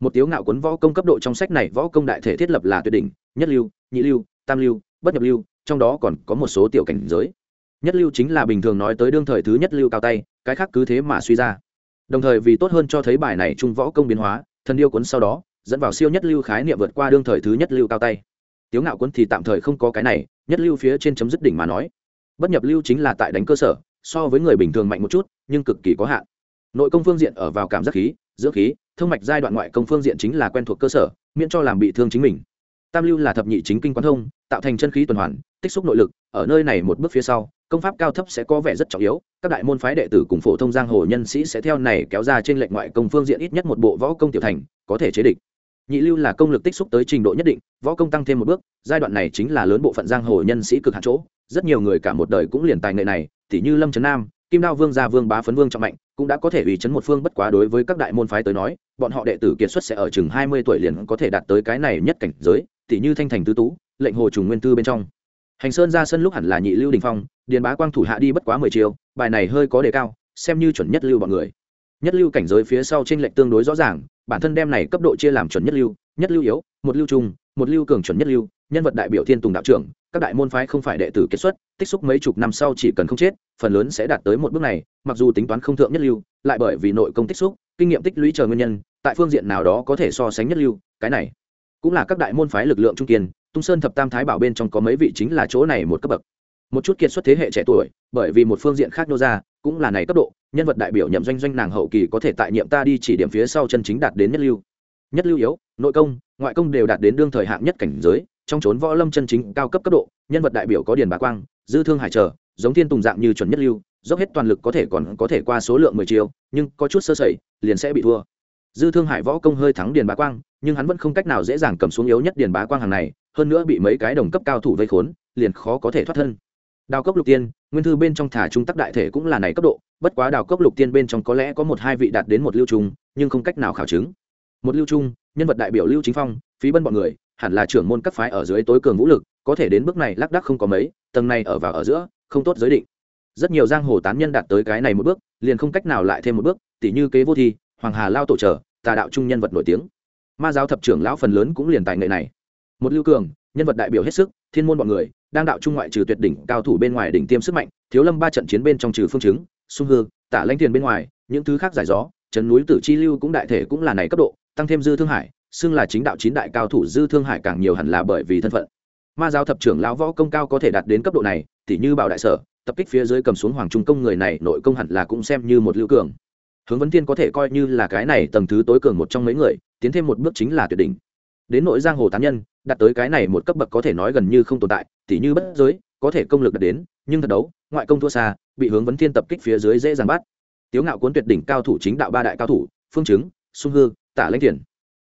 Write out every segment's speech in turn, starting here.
một tiếu ngạo cuốn võ công cấp độ trong sách này võ công đại thể thiết lập là tuyệt đỉnh, nhất lưu, nhị lưu, tam lưu, bất nhập lưu, trong đó còn có một số tiểu cảnh giới. Nhất lưu chính là bình thường nói tới đương thời thứ nhất lưu cao tay, cái khác cứ thế mà suy ra. Đồng thời vì tốt hơn cho thấy bài này trung võ công biến hóa, thần điêu cuốn sau đó, dẫn vào siêu nhất lưu khái niệm vượt qua đương thời thứ nhất lưu cao tay. Tiếu ngạo cuốn thì tạm thời không có cái này, nhất lưu phía trên chấm dứt đỉnh mà nói. Bất nhập lưu chính là tại đánh cơ sở, so với người bình thường mạnh một chút, nhưng cực kỳ có hạn. Nội công phương diện ở vào cảm giác khí, dưỡng khí thông mạch giai đoạn ngoại công phương diện chính là quen thuộc cơ sở, miễn cho làm bị thương chính mình. Tam lưu là thập nhị chính kinh quán thông, tạo thành chân khí tuần hoàn, tích xúc nội lực, ở nơi này một bước phía sau, công pháp cao thấp sẽ có vẻ rất trọng yếu, các đại môn phái đệ tử cùng phổ thông giang hồ nhân sĩ sẽ theo này kéo ra trên lệnh ngoại công phương diện ít nhất một bộ võ công tiểu thành, có thể chế địch. Nhị lưu là công lực tích xúc tới trình độ nhất định, võ công tăng thêm một bước, giai đoạn này chính là lớn bộ phận giang hồ nhân sĩ cực hạn chỗ, rất nhiều người cả một đời cũng liền tài nghệ này, tỉ như lâm trấn nam kim đao vương gia vương bá phấn vương trọng mạnh, cũng đã có thể ủy chấn một phương bất quá đối với các đại môn phái tới nói, bọn họ đệ tử kiệt xuất sẽ ở chừng hai mươi tuổi liền có thể đạt tới cái này nhất cảnh giới Tỷ như thanh thành tứ tú, lệnh hồ trùng nguyên tư bên trong. Hành sơn ra sân lúc hẳn là nhị lưu đình phong, điền bá quang thủ hạ đi bất quá mười chiều bài này hơi có đề cao, xem như chuẩn nhất lưu bọn người. Nhất lưu cảnh giới phía sau trên lệnh tương đối rõ ràng, bản thân đem này cấp độ chia làm chuẩn nhất lưu nhất lưu yếu, một lưu trung, một lưu cường chuẩn nhất lưu, nhân vật đại biểu thiên tùng đạo trưởng các đại môn phái không phải đệ tử kết xuất, tích xúc mấy chục năm sau chỉ cần không chết, phần lớn sẽ đạt tới một bước này, mặc dù tính toán không thượng nhất lưu, lại bởi vì nội công tích xúc, kinh nghiệm tích lũy chờ nguyên nhân, tại phương diện nào đó có thể so sánh nhất lưu, cái này cũng là các đại môn phái lực lượng trung kiên, tung sơn thập tam thái bảo bên trong có mấy vị chính là chỗ này một cấp bậc. Một chút kiệt xuất thế hệ trẻ tuổi, bởi vì một phương diện khác nô ra, cũng là này cấp độ, nhân vật đại biểu nhậm doanh doanh nàng hậu kỳ có thể tại nhiệm ta đi chỉ điểm phía sau chân chính đạt đến nhất lưu. Nhất lưu yếu, nội công, ngoại công đều đạt đến đương thời hạng nhất cảnh giới trong trốn võ lâm chân chính cao cấp cấp độ, nhân vật đại biểu có điền bá quang, dư thương hải trở giống thiên tùng dạng như chuẩn nhất lưu, dốc hết toàn lực có thể còn có thể qua số lượng mười chiều nhưng có chút sơ sẩy, liền sẽ bị thua. Dư thương hải võ công hơi thắng điền bá quang, nhưng hắn vẫn không cách nào dễ dàng cầm xuống yếu nhất điền bá quang hàng này, hơn nữa bị mấy cái đồng cấp cao thủ vây khốn, liền khó có thể thoát thân. Đào cốc lục tiên, nguyên thư bên trong thả trung tắc đại thể cũng là này cấp độ, bất quá đào cốc lục tiên bên trong có lẽ có một hai vị đạt đến một lưu trung, nhưng không cách nào khảo chứng. Một lưu trung, nhân vật đại biểu lưu chính phong, phí bân bọn người hẳn là trưởng môn các phái ở dưới tối cường vũ lực, có thể đến bước này lác đắc không có mấy, tầng này ở vào ở giữa, không tốt giới định. Rất nhiều giang hồ tán nhân đạt tới cái này một bước, liền không cách nào lại thêm một bước, tỉ như kế vô thi, hoàng hà lao tổ trở tà đạo trung nhân vật nổi tiếng. Ma giáo thập trưởng lão phần lớn cũng liền tài nghệ này. Một lưu cường, nhân vật đại biểu hết sức, thiên môn bọn người, đang đạo trung ngoại trừ tuyệt đỉnh, cao thủ bên ngoài đỉnh tiêm sức mạnh, thiếu lâm ba trận chiến bên trong trừ phương chứng, sung hương tả lãnh tiền bên ngoài, những thứ khác giải gió, trấn núi tử chi lưu cũng đại thể cũng là này cấp độ, tăng thêm dư thương hải xưng là chính đạo chín đại cao thủ dư thương hải càng nhiều hẳn là bởi vì thân phận. Ma giáo thập trưởng lão võ công cao có thể đạt đến cấp độ này, tỉ như bảo đại sở, tập kích phía dưới cầm xuống hoàng trung công người này, nội công hẳn là cũng xem như một lưu cường. Hướng vấn thiên có thể coi như là cái này tầng thứ tối cường một trong mấy người, tiến thêm một bước chính là tuyệt đỉnh. Đến nội giang hồ tán nhân, đạt tới cái này một cấp bậc có thể nói gần như không tồn tại, tỉ như bất giới, có thể công lực đạt đến, nhưng thật đấu, ngoại công thua xa, bị hướng vấn thiên tập kích phía dưới dễ dàng bắt. Tiếu ngạo cuốn tuyệt đỉnh cao thủ chính đạo ba đại cao thủ, phương chứng, sung hư, tả lãnh thiền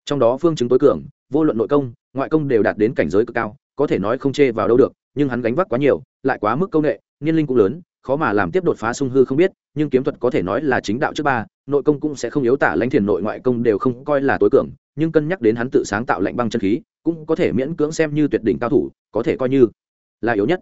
trong đó phương chứng tối cường, vô luận nội công, ngoại công đều đạt đến cảnh giới cực cao, có thể nói không chê vào đâu được, nhưng hắn gánh vác quá nhiều, lại quá mức công nghệ, niên linh cũng lớn, khó mà làm tiếp đột phá sung hư không biết, nhưng kiếm thuật có thể nói là chính đạo trước ba, nội công cũng sẽ không yếu tả lãnh thiền nội ngoại công đều không coi là tối cường, nhưng cân nhắc đến hắn tự sáng tạo lạnh băng chân khí, cũng có thể miễn cưỡng xem như tuyệt đỉnh cao thủ, có thể coi như là yếu nhất.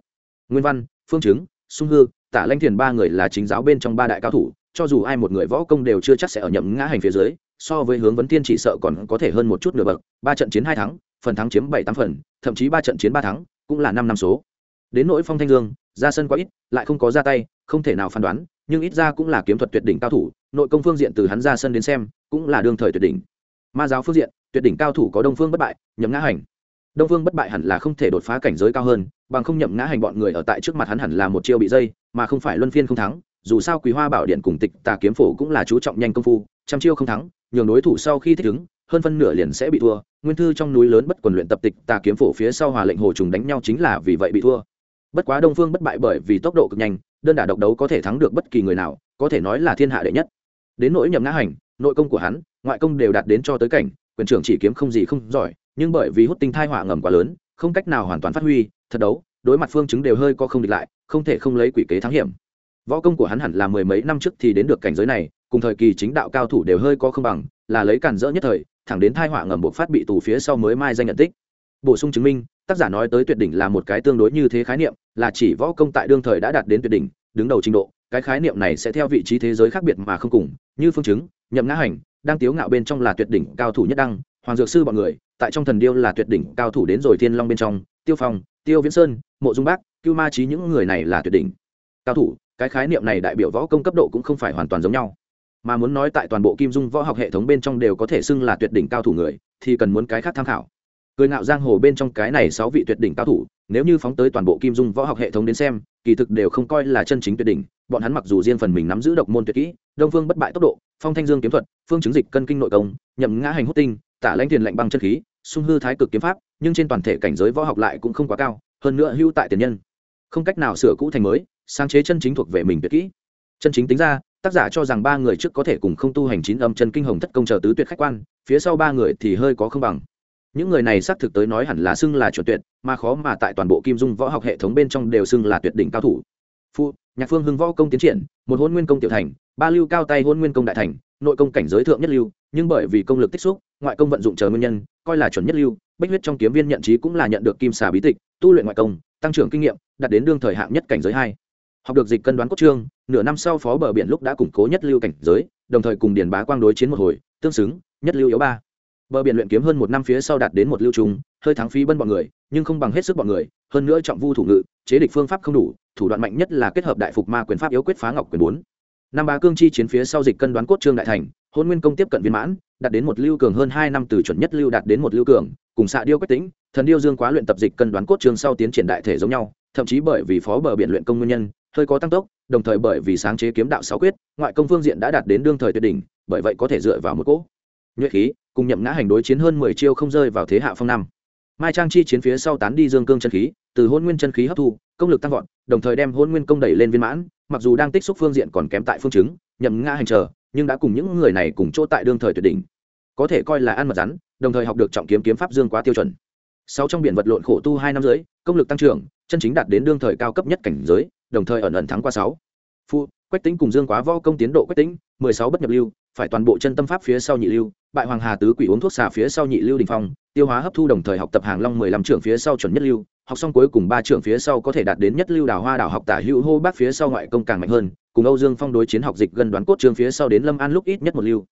Nguyên văn, phương chứng, sung hư, tả lãnh thiền ba người là chính giáo bên trong ba đại cao thủ, cho dù ai một người võ công đều chưa chắc sẽ ở nhậm ngã hành phía dưới so với hướng vấn tiên chỉ sợ còn có thể hơn một chút nửa bậc, ba trận chiến hai thắng, phần thắng chiếm bảy tám phần, thậm chí ba trận chiến ba thắng, cũng là năm năm số. Đến nỗi phong thanh dương, ra sân quá ít, lại không có ra tay, không thể nào phán đoán, nhưng ít ra cũng là kiếm thuật tuyệt đỉnh cao thủ, nội công phương diện từ hắn ra sân đến xem, cũng là đương thời tuyệt đỉnh. Ma giáo phương diện, tuyệt đỉnh cao thủ có đông phương bất bại, nhậm ngã hành. Đông phương bất bại hẳn là không thể đột phá cảnh giới cao hơn, bằng không nhậm ngã hành bọn người ở tại trước mặt hắn hẳn là một chiêu bị dây, mà không phải luân phiên không thắng, dù sao quý hoa bảo điện cùng tịch tà kiếm phổ cũng là chú trọng nhanh công phu trăm chiêu không thắng, nhường đối thủ sau khi thích ứng, hơn phân nửa liền sẽ bị thua. Nguyên thư trong núi lớn bất quần luyện tập tịch tà kiếm phổ phía sau hòa lệnh hồ trùng đánh nhau chính là vì vậy bị thua. Bất quá đông phương bất bại bởi vì tốc độ cực nhanh, đơn đả độc đấu có thể thắng được bất kỳ người nào, có thể nói là thiên hạ đệ nhất. Đến nỗi nhậm ngã hành, nội công của hắn, ngoại công đều đạt đến cho tới cảnh, quyền trưởng chỉ kiếm không gì không giỏi, nhưng bởi vì hút tinh thai hỏa ngầm quá lớn, không cách nào hoàn toàn phát huy, thật đấu, đối mặt phương chứng đều hơi có không địch lại, không thể không lấy quỷ kế thắng hiểm võ công của hắn hẳn là mười mấy năm trước thì đến được cảnh giới này, cùng thời kỳ chính đạo cao thủ đều hơi có không bằng, là lấy cản rỡ nhất thời, thẳng đến thai họa ngầm buộc phát bị tù phía sau mới mai danh nhận tích. Bổ sung chứng minh, tác giả nói tới tuyệt đỉnh là một cái tương đối như thế khái niệm, là chỉ võ công tại đương thời đã đạt đến tuyệt đỉnh, đứng đầu trình độ, cái khái niệm này sẽ theo vị trí thế giới khác biệt mà không cùng, như phương chứng, nhậm ngã hành, đang tiếu ngạo bên trong là tuyệt đỉnh cao thủ nhất đăng, hoàng dược sư bọn người, tại trong thần điêu là tuyệt đỉnh cao thủ đến rồi thiên long bên trong, tiêu phong, tiêu viễn sơn, mộ dung bác, cưu ma trí những người này là tuyệt đỉnh. Cao thủ cái khái niệm này đại biểu võ công cấp độ cũng không phải hoàn toàn giống nhau. Mà muốn nói tại toàn bộ kim dung võ học hệ thống bên trong đều có thể xưng là tuyệt đỉnh cao thủ người, thì cần muốn cái khác tham khảo. Cười ngạo giang hồ bên trong cái này sáu vị tuyệt đỉnh cao thủ, nếu như phóng tới toàn bộ kim dung võ học hệ thống đến xem, kỳ thực đều không coi là chân chính tuyệt đỉnh, bọn hắn mặc dù riêng phần mình nắm giữ độc môn tuyệt kỹ, đông phương bất bại tốc độ, phong thanh dương kiếm thuật, phương chứng dịch cân kinh nội công, nhậm ngã hành hút tinh, tả lãnh tiền lạnh băng chân khí, sung hư thái cực kiếm pháp, nhưng trên toàn thể cảnh giới võ học lại cũng không quá cao, hơn nữa hưu tại tiền nhân không cách nào sửa cũ thành mới, sáng chế chân chính thuộc về mình tuyệt kỹ. Chân chính tính ra, tác giả cho rằng ba người trước có thể cùng không tu hành chín âm chân kinh hồng thất công chờ tứ tuyệt khách quan, phía sau ba người thì hơi có không bằng. Những người này xác thực tới nói hẳn là xưng là chuẩn tuyệt, mà khó mà tại toàn bộ kim dung võ học hệ thống bên trong đều xưng là tuyệt đỉnh cao thủ. Phu, nhạc phương hưng võ công tiến triển, một hôn nguyên công tiểu thành, ba lưu cao tay hôn nguyên công đại thành, nội công cảnh giới thượng nhất lưu, nhưng bởi vì công lực tích xúc, ngoại công vận dụng chờ nguyên nhân, coi là chuẩn nhất lưu bách huyết trong kiếm viên nhận trí cũng là nhận được kim xà bí tịch, tu luyện ngoại công tăng trưởng kinh nghiệm, đạt đến đương thời hạng nhất cảnh giới hai. Học được dịch cân đoán cốt trương nửa năm sau phó bờ biển lúc đã củng cố nhất lưu cảnh giới, đồng thời cùng điền bá quang đối chiến một hồi, tương xứng, nhất lưu yếu ba. Bờ biển luyện kiếm hơn một năm phía sau đạt đến một lưu trùng hơi thắng phí bân bọn người, nhưng không bằng hết sức bọn người, hơn nữa trọng vu thủ ngự, chế địch phương pháp không đủ, thủ đoạn mạnh nhất là kết hợp đại phục ma quyền pháp yếu quyết phá ngọc quyền bốn. Năm ba cương chi chiến phía sau dịch cân đoán cốt trương đại thành, hôn nguyên công tiếp cận viên mãn, đạt đến một lưu cường hơn hai năm từ chuẩn nhất lưu đạt đến một lưu cường, cùng xạ điêu quách tính thần điêu dương quá luyện tập dịch cân đoán cốt trường sau tiến triển đại thể giống nhau, thậm chí bởi vì phó bờ biển luyện công nguyên nhân, hơi có tăng tốc, đồng thời bởi vì sáng chế kiếm đạo sáu quyết, ngoại công phương diện đã đạt đến đương thời tuyệt đỉnh, bởi vậy có thể dựa vào một cỗ nhuệ khí, cùng nhậm ngã hành đối chiến hơn mười chiêu không rơi vào thế hạ phong năm. Mai trang chi chiến phía sau tán đi dương cương chân khí, từ hôn nguyên chân khí hấp thu, công lực tăng vọt, đồng thời đem hôn nguyên công đẩy lên viên mãn, mặc dù đang tích xúc phương diện còn kém tại phương chứng, nhậm ngã hành chờ, nhưng đã cùng những người này cùng chỗ tại đương thời tuyệt đỉnh. Có thể coi là ăn mật rắn, đồng thời học được trọng kiếm kiếm pháp dương quá tiêu chuẩn sáu trong biển vật lộn khổ tu hai năm dưới, công lực tăng trưởng, chân chính đạt đến đương thời cao cấp nhất cảnh giới, đồng thời ẩn ẩn thắng qua sáu. Phu, quách tính cùng dương quá võ công tiến độ quách tính mười sáu bất nhập lưu, phải toàn bộ chân tâm pháp phía sau nhị lưu, bại hoàng hà tứ quỷ uống thuốc xà phía sau nhị lưu đình phong, tiêu hóa hấp thu đồng thời học tập hàng long mười lăm trưởng phía sau chuẩn nhất lưu, học xong cuối cùng ba trưởng phía sau có thể đạt đến nhất lưu đào hoa đảo học tả hữu hô bác phía sau ngoại công càng mạnh hơn, cùng âu dương phong đối chiến học dịch gần đoán cốt trường phía sau đến lâm an lúc ít nhất một lưu.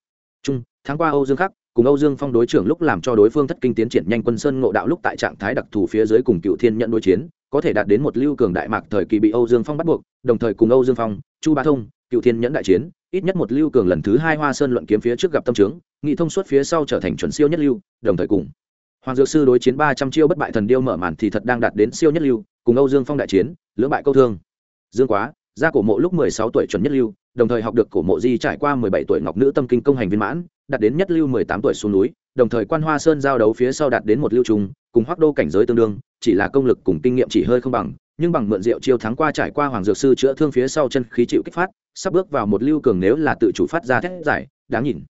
Trung tháng qua âu dương khắc cùng âu dương phong đối trưởng lúc làm cho đối phương thất kinh tiến triển nhanh quân sơn ngộ đạo lúc tại trạng thái đặc thù phía dưới cùng cựu thiên nhận đối chiến, có thể đạt đến một lưu cường đại mạc thời kỳ bị âu dương phong bắt buộc, đồng thời cùng âu dương phong, chu ba thông, cựu thiên nhẫn đại chiến, ít nhất một lưu cường lần thứ hai hoa sơn luận kiếm phía trước gặp tâm trướng, nghị thông suốt phía sau trở thành chuẩn siêu nhất lưu, đồng thời cùng hoàng dược sư đối chiến ba trăm chiêu bất bại thần điêu mở màn thì thật đang đạt đến siêu nhất lưu, cùng âu dương phong đại chiến, lưỡng bại câu thương. Dương quá, ra cổ mộ lúc mười sáu tuổi chuẩn nhất lưu, đồng thời học được cổ mộ di trải qua mười bảy tuổi ngọc nữ tâm kinh công hành viên mãn đạt đến nhất lưu mười tám tuổi xuống núi, đồng thời quan hoa sơn giao đấu phía sau đạt đến một lưu trung, cùng hoác đô cảnh giới tương đương, chỉ là công lực cùng kinh nghiệm chỉ hơi không bằng, nhưng bằng mượn rượu chiêu thắng qua trải qua hoàng dược sư chữa thương phía sau chân khí chịu kích phát, sắp bước vào một lưu cường nếu là tự chủ phát ra thét giải, đáng nhìn.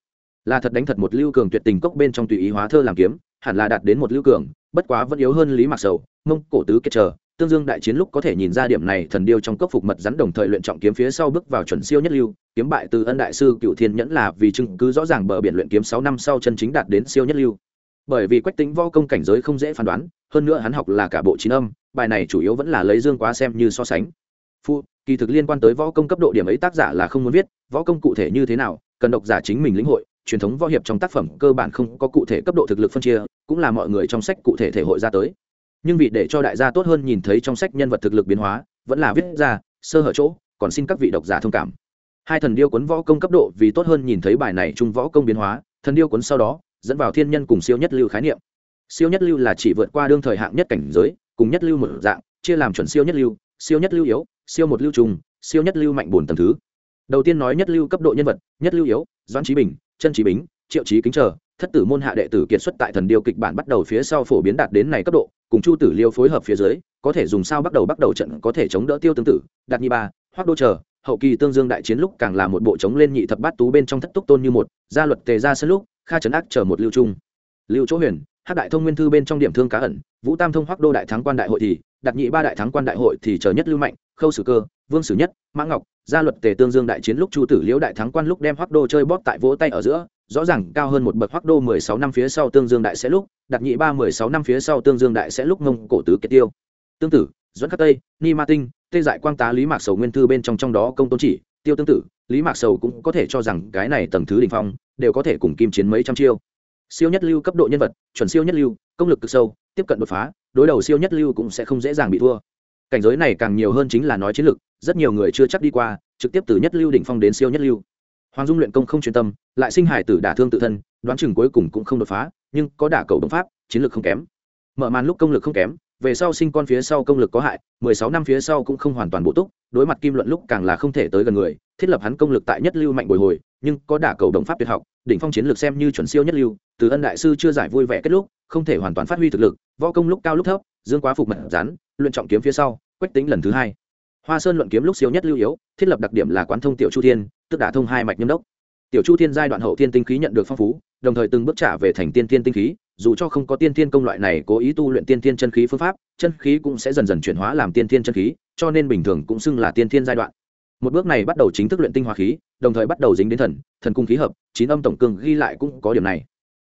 Là thật đánh thật một lưu cường tuyệt tình cốc bên trong tùy ý hóa thơ làm kiếm, hẳn là đạt đến một lưu cường, bất quá vẫn yếu hơn lý mạc sầu, mông cổ tứ kiệt chờ tương dương đại chiến lúc có thể nhìn ra điểm này thần điêu trong cốc phục mật rắn đồng thời luyện trọng kiếm phía sau bước vào chuẩn siêu nhất lưu kiếm bại từ ân đại sư cựu thiên nhẫn là vì chứng cứ rõ ràng bờ biển luyện kiếm sáu năm sau chân chính đạt đến siêu nhất lưu. Bởi vì quách tính vo công cảnh giới không dễ phán đoán hơn nữa hắn học là cả bộ chín âm bài này chủ yếu vẫn là lấy dương quá xem như so sánh. Phu, kỳ thực liên quan tới võ công cấp độ điểm ấy tác giả là không muốn viết võ công cụ thể như thế nào cần độc giả chính mình lĩnh hội truyền thống võ hiệp trong tác phẩm cơ bản không có cụ thể cấp độ thực lực phân chia cũng là mọi người trong sách cụ thể thể hội ra tới nhưng vì để cho đại gia tốt hơn nhìn thấy trong sách nhân vật thực lực biến hóa, vẫn là viết ra, sơ hở chỗ, còn xin các vị độc giả thông cảm. Hai thần điêu cuốn võ công cấp độ vì tốt hơn nhìn thấy bài này chung võ công biến hóa, thần điêu cuốn sau đó, dẫn vào thiên nhân cùng siêu nhất lưu khái niệm. Siêu nhất lưu là chỉ vượt qua đương thời hạng nhất cảnh giới, cùng nhất lưu một dạng, chia làm chuẩn siêu nhất lưu, siêu nhất lưu yếu, siêu một lưu trùng, siêu nhất lưu mạnh bổn tầm thứ. Đầu tiên nói nhất lưu cấp độ nhân vật, nhất lưu yếu, doãn trí bình, chân trí bính, triệu trí kính chờ, thất tử môn hạ đệ tử kiệt xuất tại thần điêu kịch bản bắt đầu phía sau phổ biến đạt đến này cấp độ cùng chu tử liêu phối hợp phía dưới, có thể dùng sao bắt đầu bắt đầu trận có thể chống đỡ tiêu tương tự đạt nhi ba hoác đô chờ, hậu kỳ tương dương đại chiến lúc càng là một bộ chống lên nhị thập bát tú bên trong thất túc tôn như một, gia luật tề ra sân lúc, kha trấn ác chờ một lưu trung. Lưu chỗ huyền hát đại thông nguyên thư bên trong điểm thương cá ẩn, vũ tam thông hoác đô đại thắng quan đại hội thì đặt nhị ba đại thắng quan đại hội thì chờ nhất lưu mạnh, khâu sử cơ, vương sử nhất, mã ngọc, gia luật tề tương dương đại chiến lúc chu tử liễu đại thắng quan lúc đem hoác đô chơi bóp tại vỗ tay ở giữa rõ ràng cao hơn một bậc hoắc đô mười sáu năm phía sau tương dương đại sẽ lúc đặt nhị ba mười sáu năm phía sau tương dương đại sẽ lúc ngông cổ tứ kiệt tiêu. Tương tử dẫn khắc tây, ni ma tinh, tê dại quang tá, lý mạc sầu nguyên thư bên trong trong đó công tôn chỉ, tiêu tương tự lý mạc sầu cũng có thể cho rằng cái này tầng thứ đỉnh phong, đều có thể cùng kim chiến mấy trăm chiêu. Siêu nhất lưu cấp độ nhân vật, chuẩn siêu nhất lưu, công lực cực sâu, tiếp cận đột phá, đối đầu siêu nhất lưu cũng sẽ không dễ dàng bị thua. Cảnh giới này càng nhiều hơn chính là nói chiến lược rất nhiều người chưa chắc đi qua, trực tiếp từ nhất lưu đỉnh phong đến siêu nhất lưu hoàng dung luyện công không chuyên tâm, lại sinh hải tử đả thương tự thân, đoán chừng cuối cùng cũng không đột phá, nhưng có đả cầu đồng pháp, chiến lược không kém. Mở màn lúc công lực không kém, về sau sinh con phía sau công lực có hại, mười sáu năm phía sau cũng không hoàn toàn bổ túc, đối mặt kim luận lúc càng là không thể tới gần người, thiết lập hắn công lực tại nhất lưu mạnh bồi hồi, nhưng có đả cầu đồng pháp tuyệt học, đỉnh phong chiến lược xem như chuẩn siêu nhất lưu, từ ân đại sư chưa giải vui vẻ kết lúc, không thể hoàn toàn phát huy thực lực, võ công lúc cao lúc thấp, dương quá phục mật rắn, luyện trọng kiếm phía sau, quách tính lần thứ hai. Hoa sơn luận kiếm lúc siêu nhất lưu yếu, thiết lập đặc điểm là quán thông tiểu chu thiên tức đả thông hai mạch nhâm đốc. Tiểu chu thiên giai đoạn hậu thiên tinh khí nhận được phong phú, đồng thời từng bước trả về thành tiên thiên tinh khí, dù cho không có tiên thiên công loại này cố ý tu luyện tiên thiên chân khí phương pháp, chân khí cũng sẽ dần dần chuyển hóa làm tiên thiên chân khí, cho nên bình thường cũng xưng là tiên thiên giai đoạn. Một bước này bắt đầu chính thức luyện tinh hoa khí, đồng thời bắt đầu dính đến thần thần cung khí hợp, chín âm tổng cương ghi lại cũng có điểm này.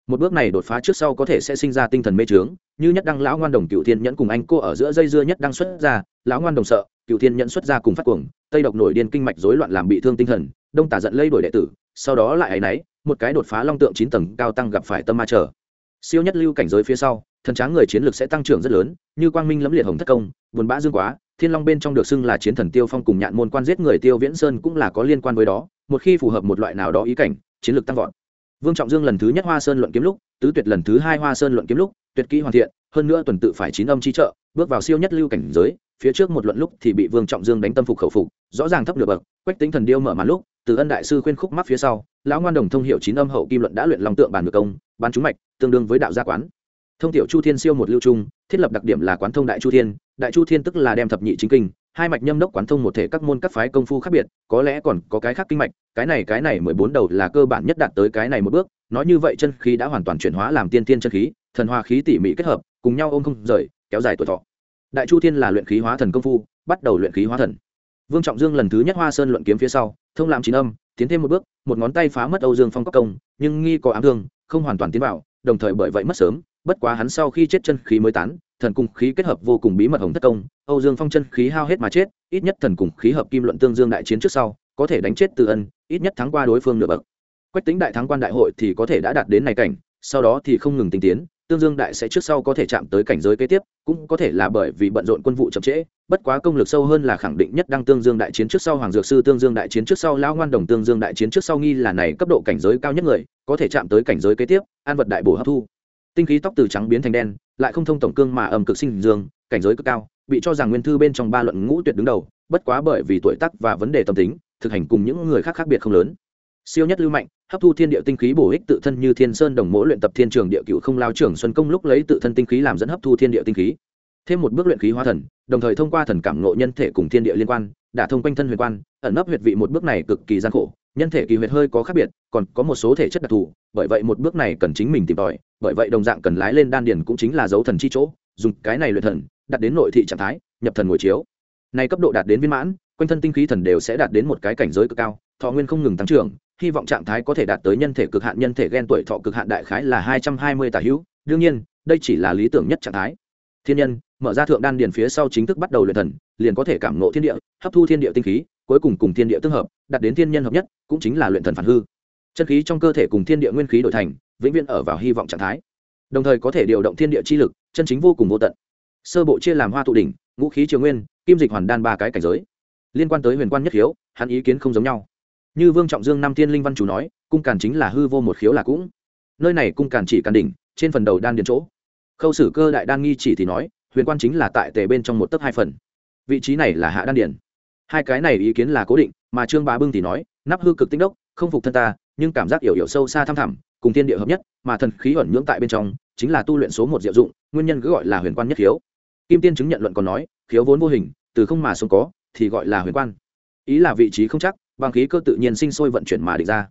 Một bước này đột phá trước sau có thể sẽ sinh ra tinh thần mê trướng, như nhất đăng lão ngoan đồng cựu thiên nhẫn cùng anh cô ở giữa dây dưa nhất đăng xuất ra, lão ngoan đồng sợ cựu thiên nhẫn xuất ra cùng phát cuồng, tây độc nổi điên kinh mạch rối loạn làm bị thương tinh thần, đông tả giận lây đổi đệ tử, sau đó lại ấy nấy một cái đột phá long tượng chín tầng cao tăng gặp phải tâm ma trở. Siêu nhất lưu cảnh giới phía sau, thần tráng người chiến lược sẽ tăng trưởng rất lớn, như quang minh lẫm liệt hồng thất công, buồn bã dương quá, thiên long bên trong được xưng là chiến thần tiêu phong cùng nhạn môn quan giết người tiêu viễn sơn cũng là có liên quan với đó, một khi phù hợp một loại nào đó ý cảnh, chiến lược tăng vọt. Vương trọng dương lần thứ nhất hoa sơn luận kiếm lúc, tứ tuyệt lần thứ hai hoa sơn luận kiếm lúc, tuyệt kỹ hoàn thiện, hơn nữa tuần tự phải chín âm chi trợ, bước vào siêu nhất lưu cảnh giới phía trước một luận lúc thì bị vương trọng dương đánh tâm phục khẩu phục, rõ ràng thấp nửa bậc, quách tính thần điêu mở màn lúc, từ ân đại sư khuyên khúc mắc phía sau, lão ngoan đồng thông hiệu chín âm hậu kim luận đã luyện lòng tượng bàn ngược công, bán trúng mạch, tương đương với đạo gia quán. Thông tiểu chu thiên siêu một lưu trung, thiết lập đặc điểm là quán thông đại chu thiên, đại chu thiên tức là đem thập nhị chính kinh, hai mạch nhâm đốc quán thông một thể các môn các phái công phu khác biệt, có lẽ còn có cái khác kinh mạch, cái này cái này mười bốn đầu là cơ bản nhất đạt tới cái này một bước, nói như vậy chân khí đã hoàn toàn chuyển hóa làm tiên tiên chân khí, thần hoa khí tỉ mỉ kết hợp, cùng nhau ôm không rời, kéo dài tuổi thọ đại chu thiên là luyện khí hóa thần công phu, bắt đầu luyện khí hóa thần. Vương trọng dương lần thứ nhất hoa sơn luận kiếm phía sau, thông làm chín âm, tiến thêm một bước, một ngón tay phá mất âu dương phong cấp công, nhưng nghi có ám thương, không hoàn toàn tiến vào, đồng thời bởi vậy mất sớm, bất quá hắn sau khi chết chân khí mới tán, thần cùng khí kết hợp vô cùng bí mật hồng thất công, âu dương phong chân khí hao hết mà chết, ít nhất thần cùng khí hợp kim luận tương dương đại chiến trước sau, có thể đánh chết từ ân, ít nhất thắng qua đối phương nửa bậc. Quách tính đại thắng quan đại hội thì có thể đã đạt đến này cảnh, sau đó thì không ngừng tinh tiến tương dương đại sẽ trước sau có thể chạm tới cảnh giới kế tiếp, cũng có thể là bởi vì bận rộn quân vụ chậm trễ, bất quá công lực sâu hơn là khẳng định nhất đăng tương dương đại chiến trước sau hoàng dược sư, tương dương đại chiến trước sau lão ngoan đồng, tương dương đại chiến trước sau nghi là này cấp độ cảnh giới cao nhất người, có thể chạm tới cảnh giới kế tiếp, an vật đại bổ hấp thu. Tinh khí tóc từ trắng biến thành đen, lại không thông tổng cương mà ẩm cực sinh dương, cảnh giới cực cao, bị cho rằng nguyên thư bên trong ba luận ngũ tuyệt đứng đầu, bất quá bởi vì tuổi tác và vấn đề tâm tính, thực hành cùng những người khác khác biệt không lớn siêu nhất lưu mạnh, hấp thu thiên địa tinh khí bổ ích tự thân như thiên sơn đồng mỗ luyện tập thiên trường địa cựu không lao trưởng xuân công lúc lấy tự thân tinh khí làm dẫn hấp thu thiên địa tinh khí. Thêm một bước luyện khí hóa thần, đồng thời thông qua thần cảm ngộ nhân thể cùng thiên địa liên quan đã thông quanh thân huyền quan, ẩn nấp huyệt vị một bước này cực kỳ gian khổ, nhân thể kỳ huyệt hơi có khác biệt, còn có một số thể chất đặc thù, bởi vậy một bước này cần chính mình tìm tòi, bởi vậy đồng dạng cần lái lên đan điền cũng chính là dấu thần chi chỗ, dùng cái này luyện thần đặt đến nội thị trạng thái, nhập thần ngồi chiếu. Này cấp độ đạt đến viên mãn, quanh thân tinh khí thần đều sẽ đạt đến một cái cảnh giới cực cao, thọ nguyên không ngừng tăng trưởng hy vọng trạng thái có thể đạt tới nhân thể cực hạn, nhân thể ghen tuổi thọ cực hạn đại khái là hai trăm hai mươi tả hữu. Đương nhiên, đây chỉ là lý tưởng nhất trạng thái. Thiên nhân, mở ra thượng đan điền phía sau chính thức bắt đầu luyện thần, liền có thể cảm nộ thiên địa, hấp thu thiên địa tinh khí, cuối cùng cùng thiên địa tương hợp, đạt đến thiên nhân hợp nhất, cũng chính là luyện thần phản hư. Chân khí trong cơ thể cùng thiên địa nguyên khí đổi thành, vĩnh viễn ở vào hy vọng trạng thái. Đồng thời có thể điều động thiên địa chi lực, chân chính vô cùng vô tận. Sơ bộ chia làm hoa tụ đỉnh, ngũ khí triều nguyên, kim dịch hoàn đan ba cái cảnh giới. Liên quan tới huyền quan nhất hiếu, hắn ý kiến không giống nhau như vương trọng dương năm tiên linh văn chủ nói, cung càn chính là hư vô một khiếu là cũng. Nơi này cung càn chỉ càn đỉnh, trên phần đầu đan điền chỗ. Khâu sử cơ đại đan nghi chỉ thì nói, huyền quan chính là tại tề bên trong một tấc hai phần. Vị trí này là hạ đan điền hai cái này ý kiến là cố định, mà trương bá bưng thì nói, nắp hư cực tinh đốc, không phục thân ta, nhưng cảm giác hiểu hiểu sâu xa thăm thẳm, cùng thiên địa hợp nhất, mà thần khí ẩn nhưỡng tại bên trong, chính là tu luyện số một diệu dụng, nguyên nhân cứ gọi là huyền quan nhất khiếu. Kim tiên chứng nhận luận còn nói, khiếu vốn vô hình, từ không mà sống có, thì gọi là huyền quan. Ý là vị trí không chắc bằng khí cơ tự nhiên sinh sôi vận chuyển mà định ra.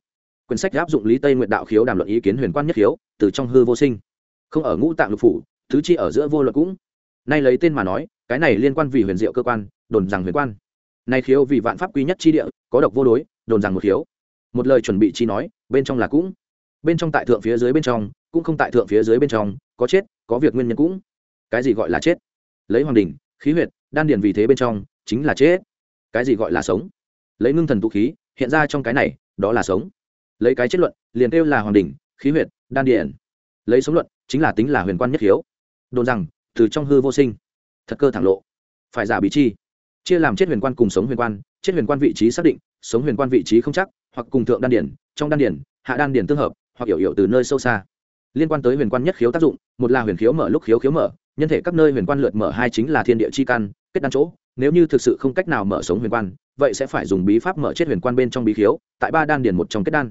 Quyển sách áp dụng lý tây nguyện đạo khiếu đàm luận ý kiến huyền quan nhất khiếu, từ trong hư vô sinh. Không ở ngũ tạng lục phủ, thứ chi ở giữa vô luận cũng. Nay lấy tên mà nói, cái này liên quan vì huyền diệu cơ quan, đồn rằng huyền quan. Nay khiếu vì vạn pháp quý nhất chi địa, có độc vô đối, đồn rằng một khiếu. Một lời chuẩn bị chi nói, bên trong là cũng. Bên trong tại thượng phía dưới bên trong, cũng không tại thượng phía dưới bên trong, có chết, có việc nguyên nhân cũng. Cái gì gọi là chết? Lấy hoàng đình khí huyệt, đan điền vì thế bên trong, chính là chết. Cái gì gọi là sống? Lấy ngưng thần tụ khí, hiện ra trong cái này, đó là sống. Lấy cái chết luận, liền kêu là hoàng đỉnh, khí huyệt, đan điển lấy sống luận, chính là tính là huyền quan nhất khiếu đồn rằng, từ trong hư vô sinh, thật cơ thẳng lộ. Phải giả bị chi. Chia làm chết huyền quan cùng sống huyền quan, chết huyền quan vị trí xác định, sống huyền quan vị trí không chắc, hoặc cùng thượng đan điển trong đan điển hạ đan điển tương hợp, hoặc hiểu hiểu từ nơi sâu xa. Liên quan tới huyền quan nhất khiếu tác dụng, một là huyền khiếu mở lúc khiếu khiếu mở, nhân thể các nơi huyền quan lượt mở hai chính là thiên địa chi căn, kết đan chỗ, nếu như thực sự không cách nào mở sống huyền quan vậy sẽ phải dùng bí pháp mở chết huyền quan bên trong bí khiếu, tại ba đan điển một trong kết đan.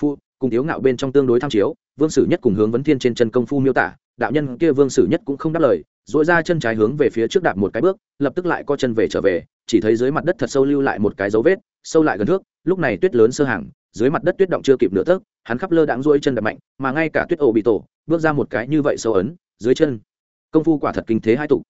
Phu, cùng thiếu ngạo bên trong tương đối tham chiếu, vương sử nhất cùng hướng vấn thiên trên chân công phu miêu tả, đạo nhân kia vương sử nhất cũng không đáp lời dội ra chân trái hướng về phía trước đạp một cái bước, lập tức lại co chân về trở về, chỉ thấy dưới mặt đất thật sâu lưu lại một cái dấu vết, sâu lại gần thước, lúc này tuyết lớn sơ hàng, dưới mặt đất tuyết động chưa kịp nửa tấc, hắn khắp lơ đãng duỗi chân đập mạnh, mà ngay cả tuyết ổ bị tổ, bước ra một cái như vậy sâu ấn, dưới chân. Công phu quả thật kinh thế hai tục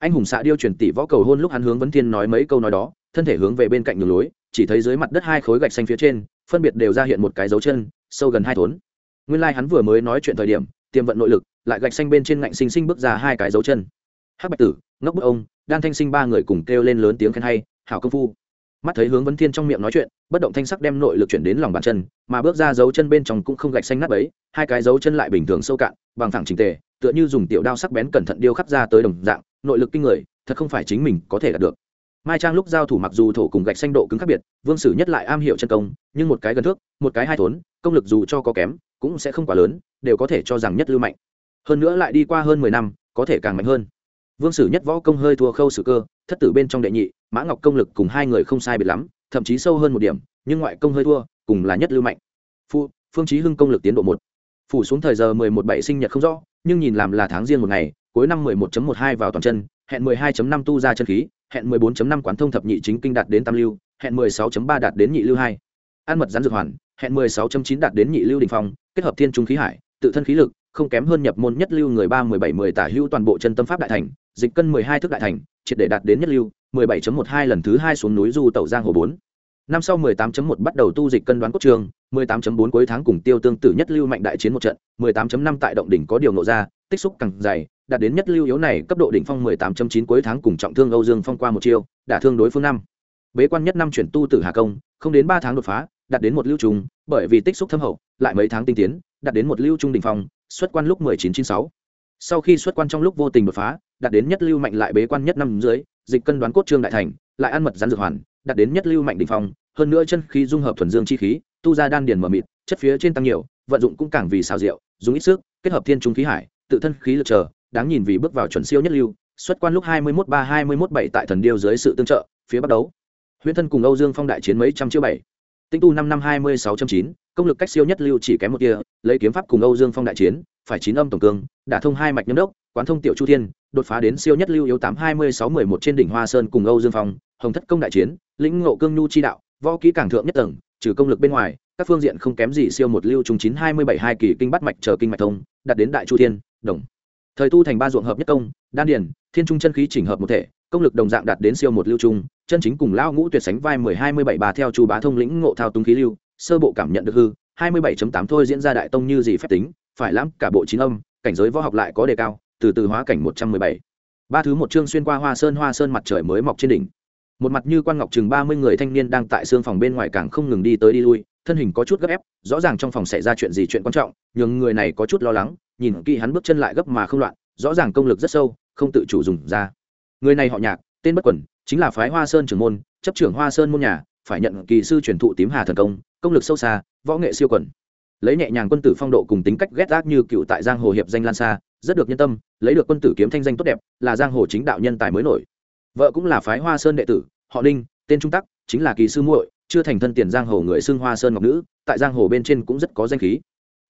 anh hùng xạ điêu truyền tỷ võ cầu hôn lúc hắn hướng vấn thiên nói mấy câu nói đó thân thể hướng về bên cạnh đường lối, chỉ thấy dưới mặt đất hai khối gạch xanh phía trên, phân biệt đều ra hiện một cái dấu chân, sâu gần hai thốn. Nguyên lai hắn vừa mới nói chuyện thời điểm, tiềm vận nội lực, lại gạch xanh bên trên ngạnh sinh sinh bước ra hai cái dấu chân. Hắc bạch tử, ngốc bức ông đan thanh sinh ba người cùng kêu lên lớn tiếng khen hay, hảo công phu. Mắt thấy hướng vấn thiên trong miệng nói chuyện, bất động thanh sắc đem nội lực chuyển đến lòng bàn chân, mà bước ra dấu chân bên trong cũng không gạch xanh nát ấy hai cái dấu chân lại bình thường sâu cạn, bằng thẳng trình tề, tựa như dùng tiểu đao sắc bén cẩn thận điêu khắc ra tới đồng dạng, nội lực kinh người, thật không phải chính mình có thể đạt được mai trang lúc giao thủ mặc dù thổ cùng gạch xanh độ cứng khác biệt vương sử nhất lại am hiểu chân công nhưng một cái gần thước một cái hai thốn công lực dù cho có kém cũng sẽ không quá lớn đều có thể cho rằng nhất lưu mạnh. Hơn nữa lại đi qua hơn mười năm có thể càng mạnh hơn. Vương sử nhất võ công hơi thua khâu sử cơ thất tử bên trong đệ nhị mã ngọc công lực cùng hai người không sai biệt lắm thậm chí sâu hơn một điểm nhưng ngoại công hơi thua cùng là nhất lưu mạnh. Phu, phương chí hưng công lực tiến độ một. Phủ xuống thời giờ mười một bảy sinh nhật không rõ nhưng nhìn làm là tháng riêng một ngày cuối năm mười một một hai vào toàn chân hẹn mười hai năm tu ra chân khí hẹn mười bốn năm quán thông thập nhị chính kinh đạt đến tam lưu, hẹn mười sáu ba đạt đến nhị lưu hai. Ăn mật rắn dược hoàn, hẹn mười sáu chín đạt đến nhị lưu đình phong, kết hợp thiên trung khí hải, tự thân khí lực, không kém hơn nhập môn nhất lưu người ba, mười bảy, mười tả hữu toàn bộ chân tâm pháp đại thành, dịch cân mười hai thước đại thành, triệt để đạt đến nhất lưu, mười bảy một hai lần thứ hai xuống núi du tẩu giang hồ bốn. Năm sau mười tám một bắt đầu tu dịch cân đoán cốt trường, mười tám bốn cuối tháng cùng tiêu tương tử nhất lưu mạnh đại chiến một trận, mười tám năm tại động đỉnh có điều ngộ ra tích xúc càng dày đạt đến nhất lưu yếu này cấp độ đỉnh phong mười tám chín cuối tháng cùng trọng thương âu dương phong qua một chiêu đả thương đối phương năm bế quan nhất năm chuyển tu tử hà công không đến ba tháng đột phá đạt đến một lưu trùng bởi vì tích xúc thâm hậu lại mấy tháng tinh tiến đạt đến một lưu trung đỉnh phong xuất quan lúc 1996. Sau khi xuất quan trong lúc vô tình đột phá, đạt đến nhất lưu mạnh lại bế quan nhất năm dưới, dịch cân đoán cốt trương đại thành, lại ăn mật rắn dược hoàn, đạt đến nhất lưu mạnh đỉnh phong, hơn nữa chân khí dung hợp thuần dương chi khí, tu ra đan điền mở mịt, chất phía trên tăng nhiều, vận dụng cũng càng vì xào rượu, dùng ít sức, kết hợp thiên trung khí hải, tự thân khí lực chờ, đáng nhìn vì bước vào chuẩn siêu nhất lưu, xuất quan lúc 21 3 21 7 tại thần điêu dưới sự tương trợ, phía bắt đấu. Huyễn thân cùng Âu Dương Phong đại chiến mấy trăm chiêu bảy. Tinh tu năm năm 26.9, công lực cách siêu nhất lưu chỉ kém một tia lấy kiếm pháp cùng âu dương phong đại chiến phải chín âm tổng cương đả thông hai mạch nhâm đốc quán thông tiểu chu thiên đột phá đến siêu nhất lưu yếu tám hai mươi sáu mười một trên đỉnh hoa sơn cùng âu dương phong hồng thất công đại chiến lĩnh ngộ cương nhu chi đạo võ kỹ cảng thượng nhất tầng trừ công lực bên ngoài các phương diện không kém gì siêu một lưu trung chín hai mươi bảy hai kỳ kinh bắt mạch chờ kinh mạch thông đạt đến đại chu thiên đồng. Thời tu thành ba ruộng hợp nhất công, đan điền, thiên trung chân khí chỉnh hợp một thể, công lực đồng dạng đạt đến siêu một lưu trung, chân chính cùng lao ngũ tuyệt sánh vai mười hai mươi bảy bà theo chu bá thông lĩnh ngộ thao túng khí lưu, sơ bộ cảm nhận được hư, hai mươi 27 tám thôi diễn ra đại tông như gì phép tính, phải lắm cả bộ chín âm, cảnh giới võ học lại có đề cao, từ từ hóa cảnh một trăm mười bảy. Ba thứ một chương xuyên qua hoa sơn hoa sơn mặt trời mới mọc trên đỉnh. Một mặt như quan ngọc chừng ba mươi người thanh niên đang tại xương phòng bên ngoài càng không ngừng đi tới đi lui thân hình có chút gấp ép, rõ ràng trong phòng xảy ra chuyện gì chuyện quan trọng, nhưng người này có chút lo lắng, nhìn kỹ hắn bước chân lại gấp mà không loạn, rõ ràng công lực rất sâu, không tự chủ dùng ra. Người này họ nhạc, tên bất quẩn, chính là phái hoa sơn trưởng môn, chấp trưởng hoa sơn môn nhà, phải nhận kỳ sư truyền thụ tím hà thần công công lực sâu xa, võ nghệ siêu quẩn. Lấy nhẹ nhàng quân tử phong độ cùng tính cách ghét ác như cựu tại giang hồ hiệp danh lan xa rất được nhân tâm, lấy được quân tử kiếm thanh danh tốt đẹp, là giang hồ chính đạo nhân tài mới nổi. Vợ cũng là phái hoa sơn đệ tử, họ ninh, tên trung tắc, chính là kỳ sư muội chưa thành thân tiền giang hồ người xưng hoa sơn ngọc nữ, tại giang hồ bên trên cũng rất có danh khí.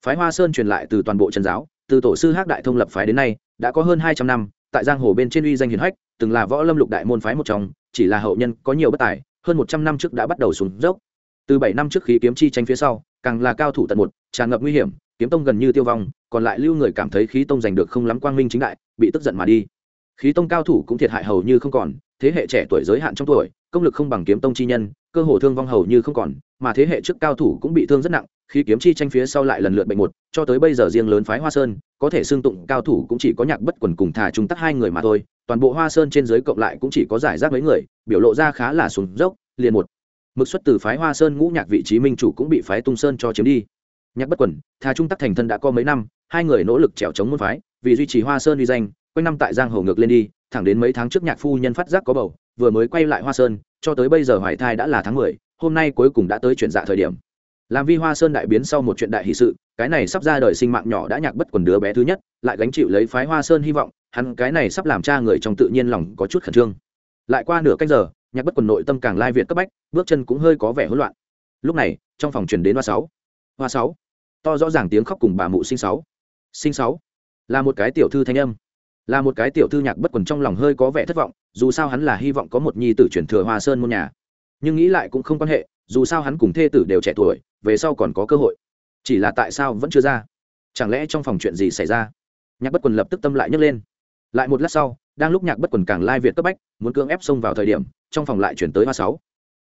Phái hoa sơn truyền lại từ toàn bộ trần giáo, từ tổ sư hắc đại thông lập phái đến nay, đã có hơn hai trăm năm, tại giang hồ bên trên uy danh hiền hách, từng là võ lâm lục đại môn phái một trong, chỉ là hậu nhân có nhiều bất tài, hơn một trăm năm trước đã bắt đầu xuống dốc. Từ bảy năm trước khí kiếm chi tranh phía sau, càng là cao thủ tận một, tràn ngập nguy hiểm, kiếm tông gần như tiêu vong, còn lại lưu người cảm thấy khí tông giành được không lắm quang minh chính đại, bị tức giận mà đi. Khí tông cao thủ cũng thiệt hại hầu như không còn thế hệ trẻ tuổi giới hạn trong tuổi, công lực không bằng kiếm tông chi nhân, cơ hồ thương vong hầu như không còn, mà thế hệ trước cao thủ cũng bị thương rất nặng, khi kiếm chi tranh phía sau lại lần lượt bệnh một, cho tới bây giờ riêng lớn phái hoa sơn, có thể xương tụng cao thủ cũng chỉ có nhạc bất quần cùng thả Trung tắc hai người mà thôi, toàn bộ hoa sơn trên giới cộng lại cũng chỉ có giải rác mấy người, biểu lộ ra khá là sùng dốc, liền một. Mực xuất từ phái hoa sơn ngũ nhạc vị trí minh chủ cũng bị phái tung sơn cho chiếm đi. Nhạc bất quần, thà trung tắc thành thân đã có mấy năm, hai người nỗ lực trèo chống môn phái, vì duy trì hoa sơn uy danh quanh năm tại giang hồ ngược lên đi, thẳng đến mấy tháng trước nhạc phu nhân phát giác có bầu, vừa mới quay lại hoa sơn, cho tới bây giờ hoài thai đã là tháng mười, hôm nay cuối cùng đã tới chuyển dạ thời điểm. Làm vi hoa sơn đại biến sau một chuyện đại hỷ sự, cái này sắp ra đời sinh mạng nhỏ đã nhạc bất quần đứa bé thứ nhất, lại gánh chịu lấy phái hoa sơn hy vọng, hắn cái này sắp làm cha người trong tự nhiên lòng có chút khẩn trương. Lại qua nửa canh giờ, nhạc bất quần nội tâm càng lai việt cấp bách, bước chân cũng hơi có vẻ hỗn loạn. Lúc này, trong phòng truyền đến hoa sáu. Hoa sáu. To rõ ràng tiếng khóc cùng bà mụ sinh sáu. Sinh sáu. Là một cái tiểu thư thanh âm là một cái tiểu thư nhạc bất quần trong lòng hơi có vẻ thất vọng, dù sao hắn là hy vọng có một nhi tử chuyển thừa hoa sơn môn nhà. Nhưng nghĩ lại cũng không quan hệ, dù sao hắn cùng thê tử đều trẻ tuổi, về sau còn có cơ hội. Chỉ là tại sao vẫn chưa ra? Chẳng lẽ trong phòng chuyện gì xảy ra? Nhạc bất quần lập tức tâm lại nhấc lên. Lại một lát sau, đang lúc nhạc bất quần càng lai việt cấp bách, muốn cưỡng ép xông vào thời điểm, trong phòng lại chuyển tới hoa sáu.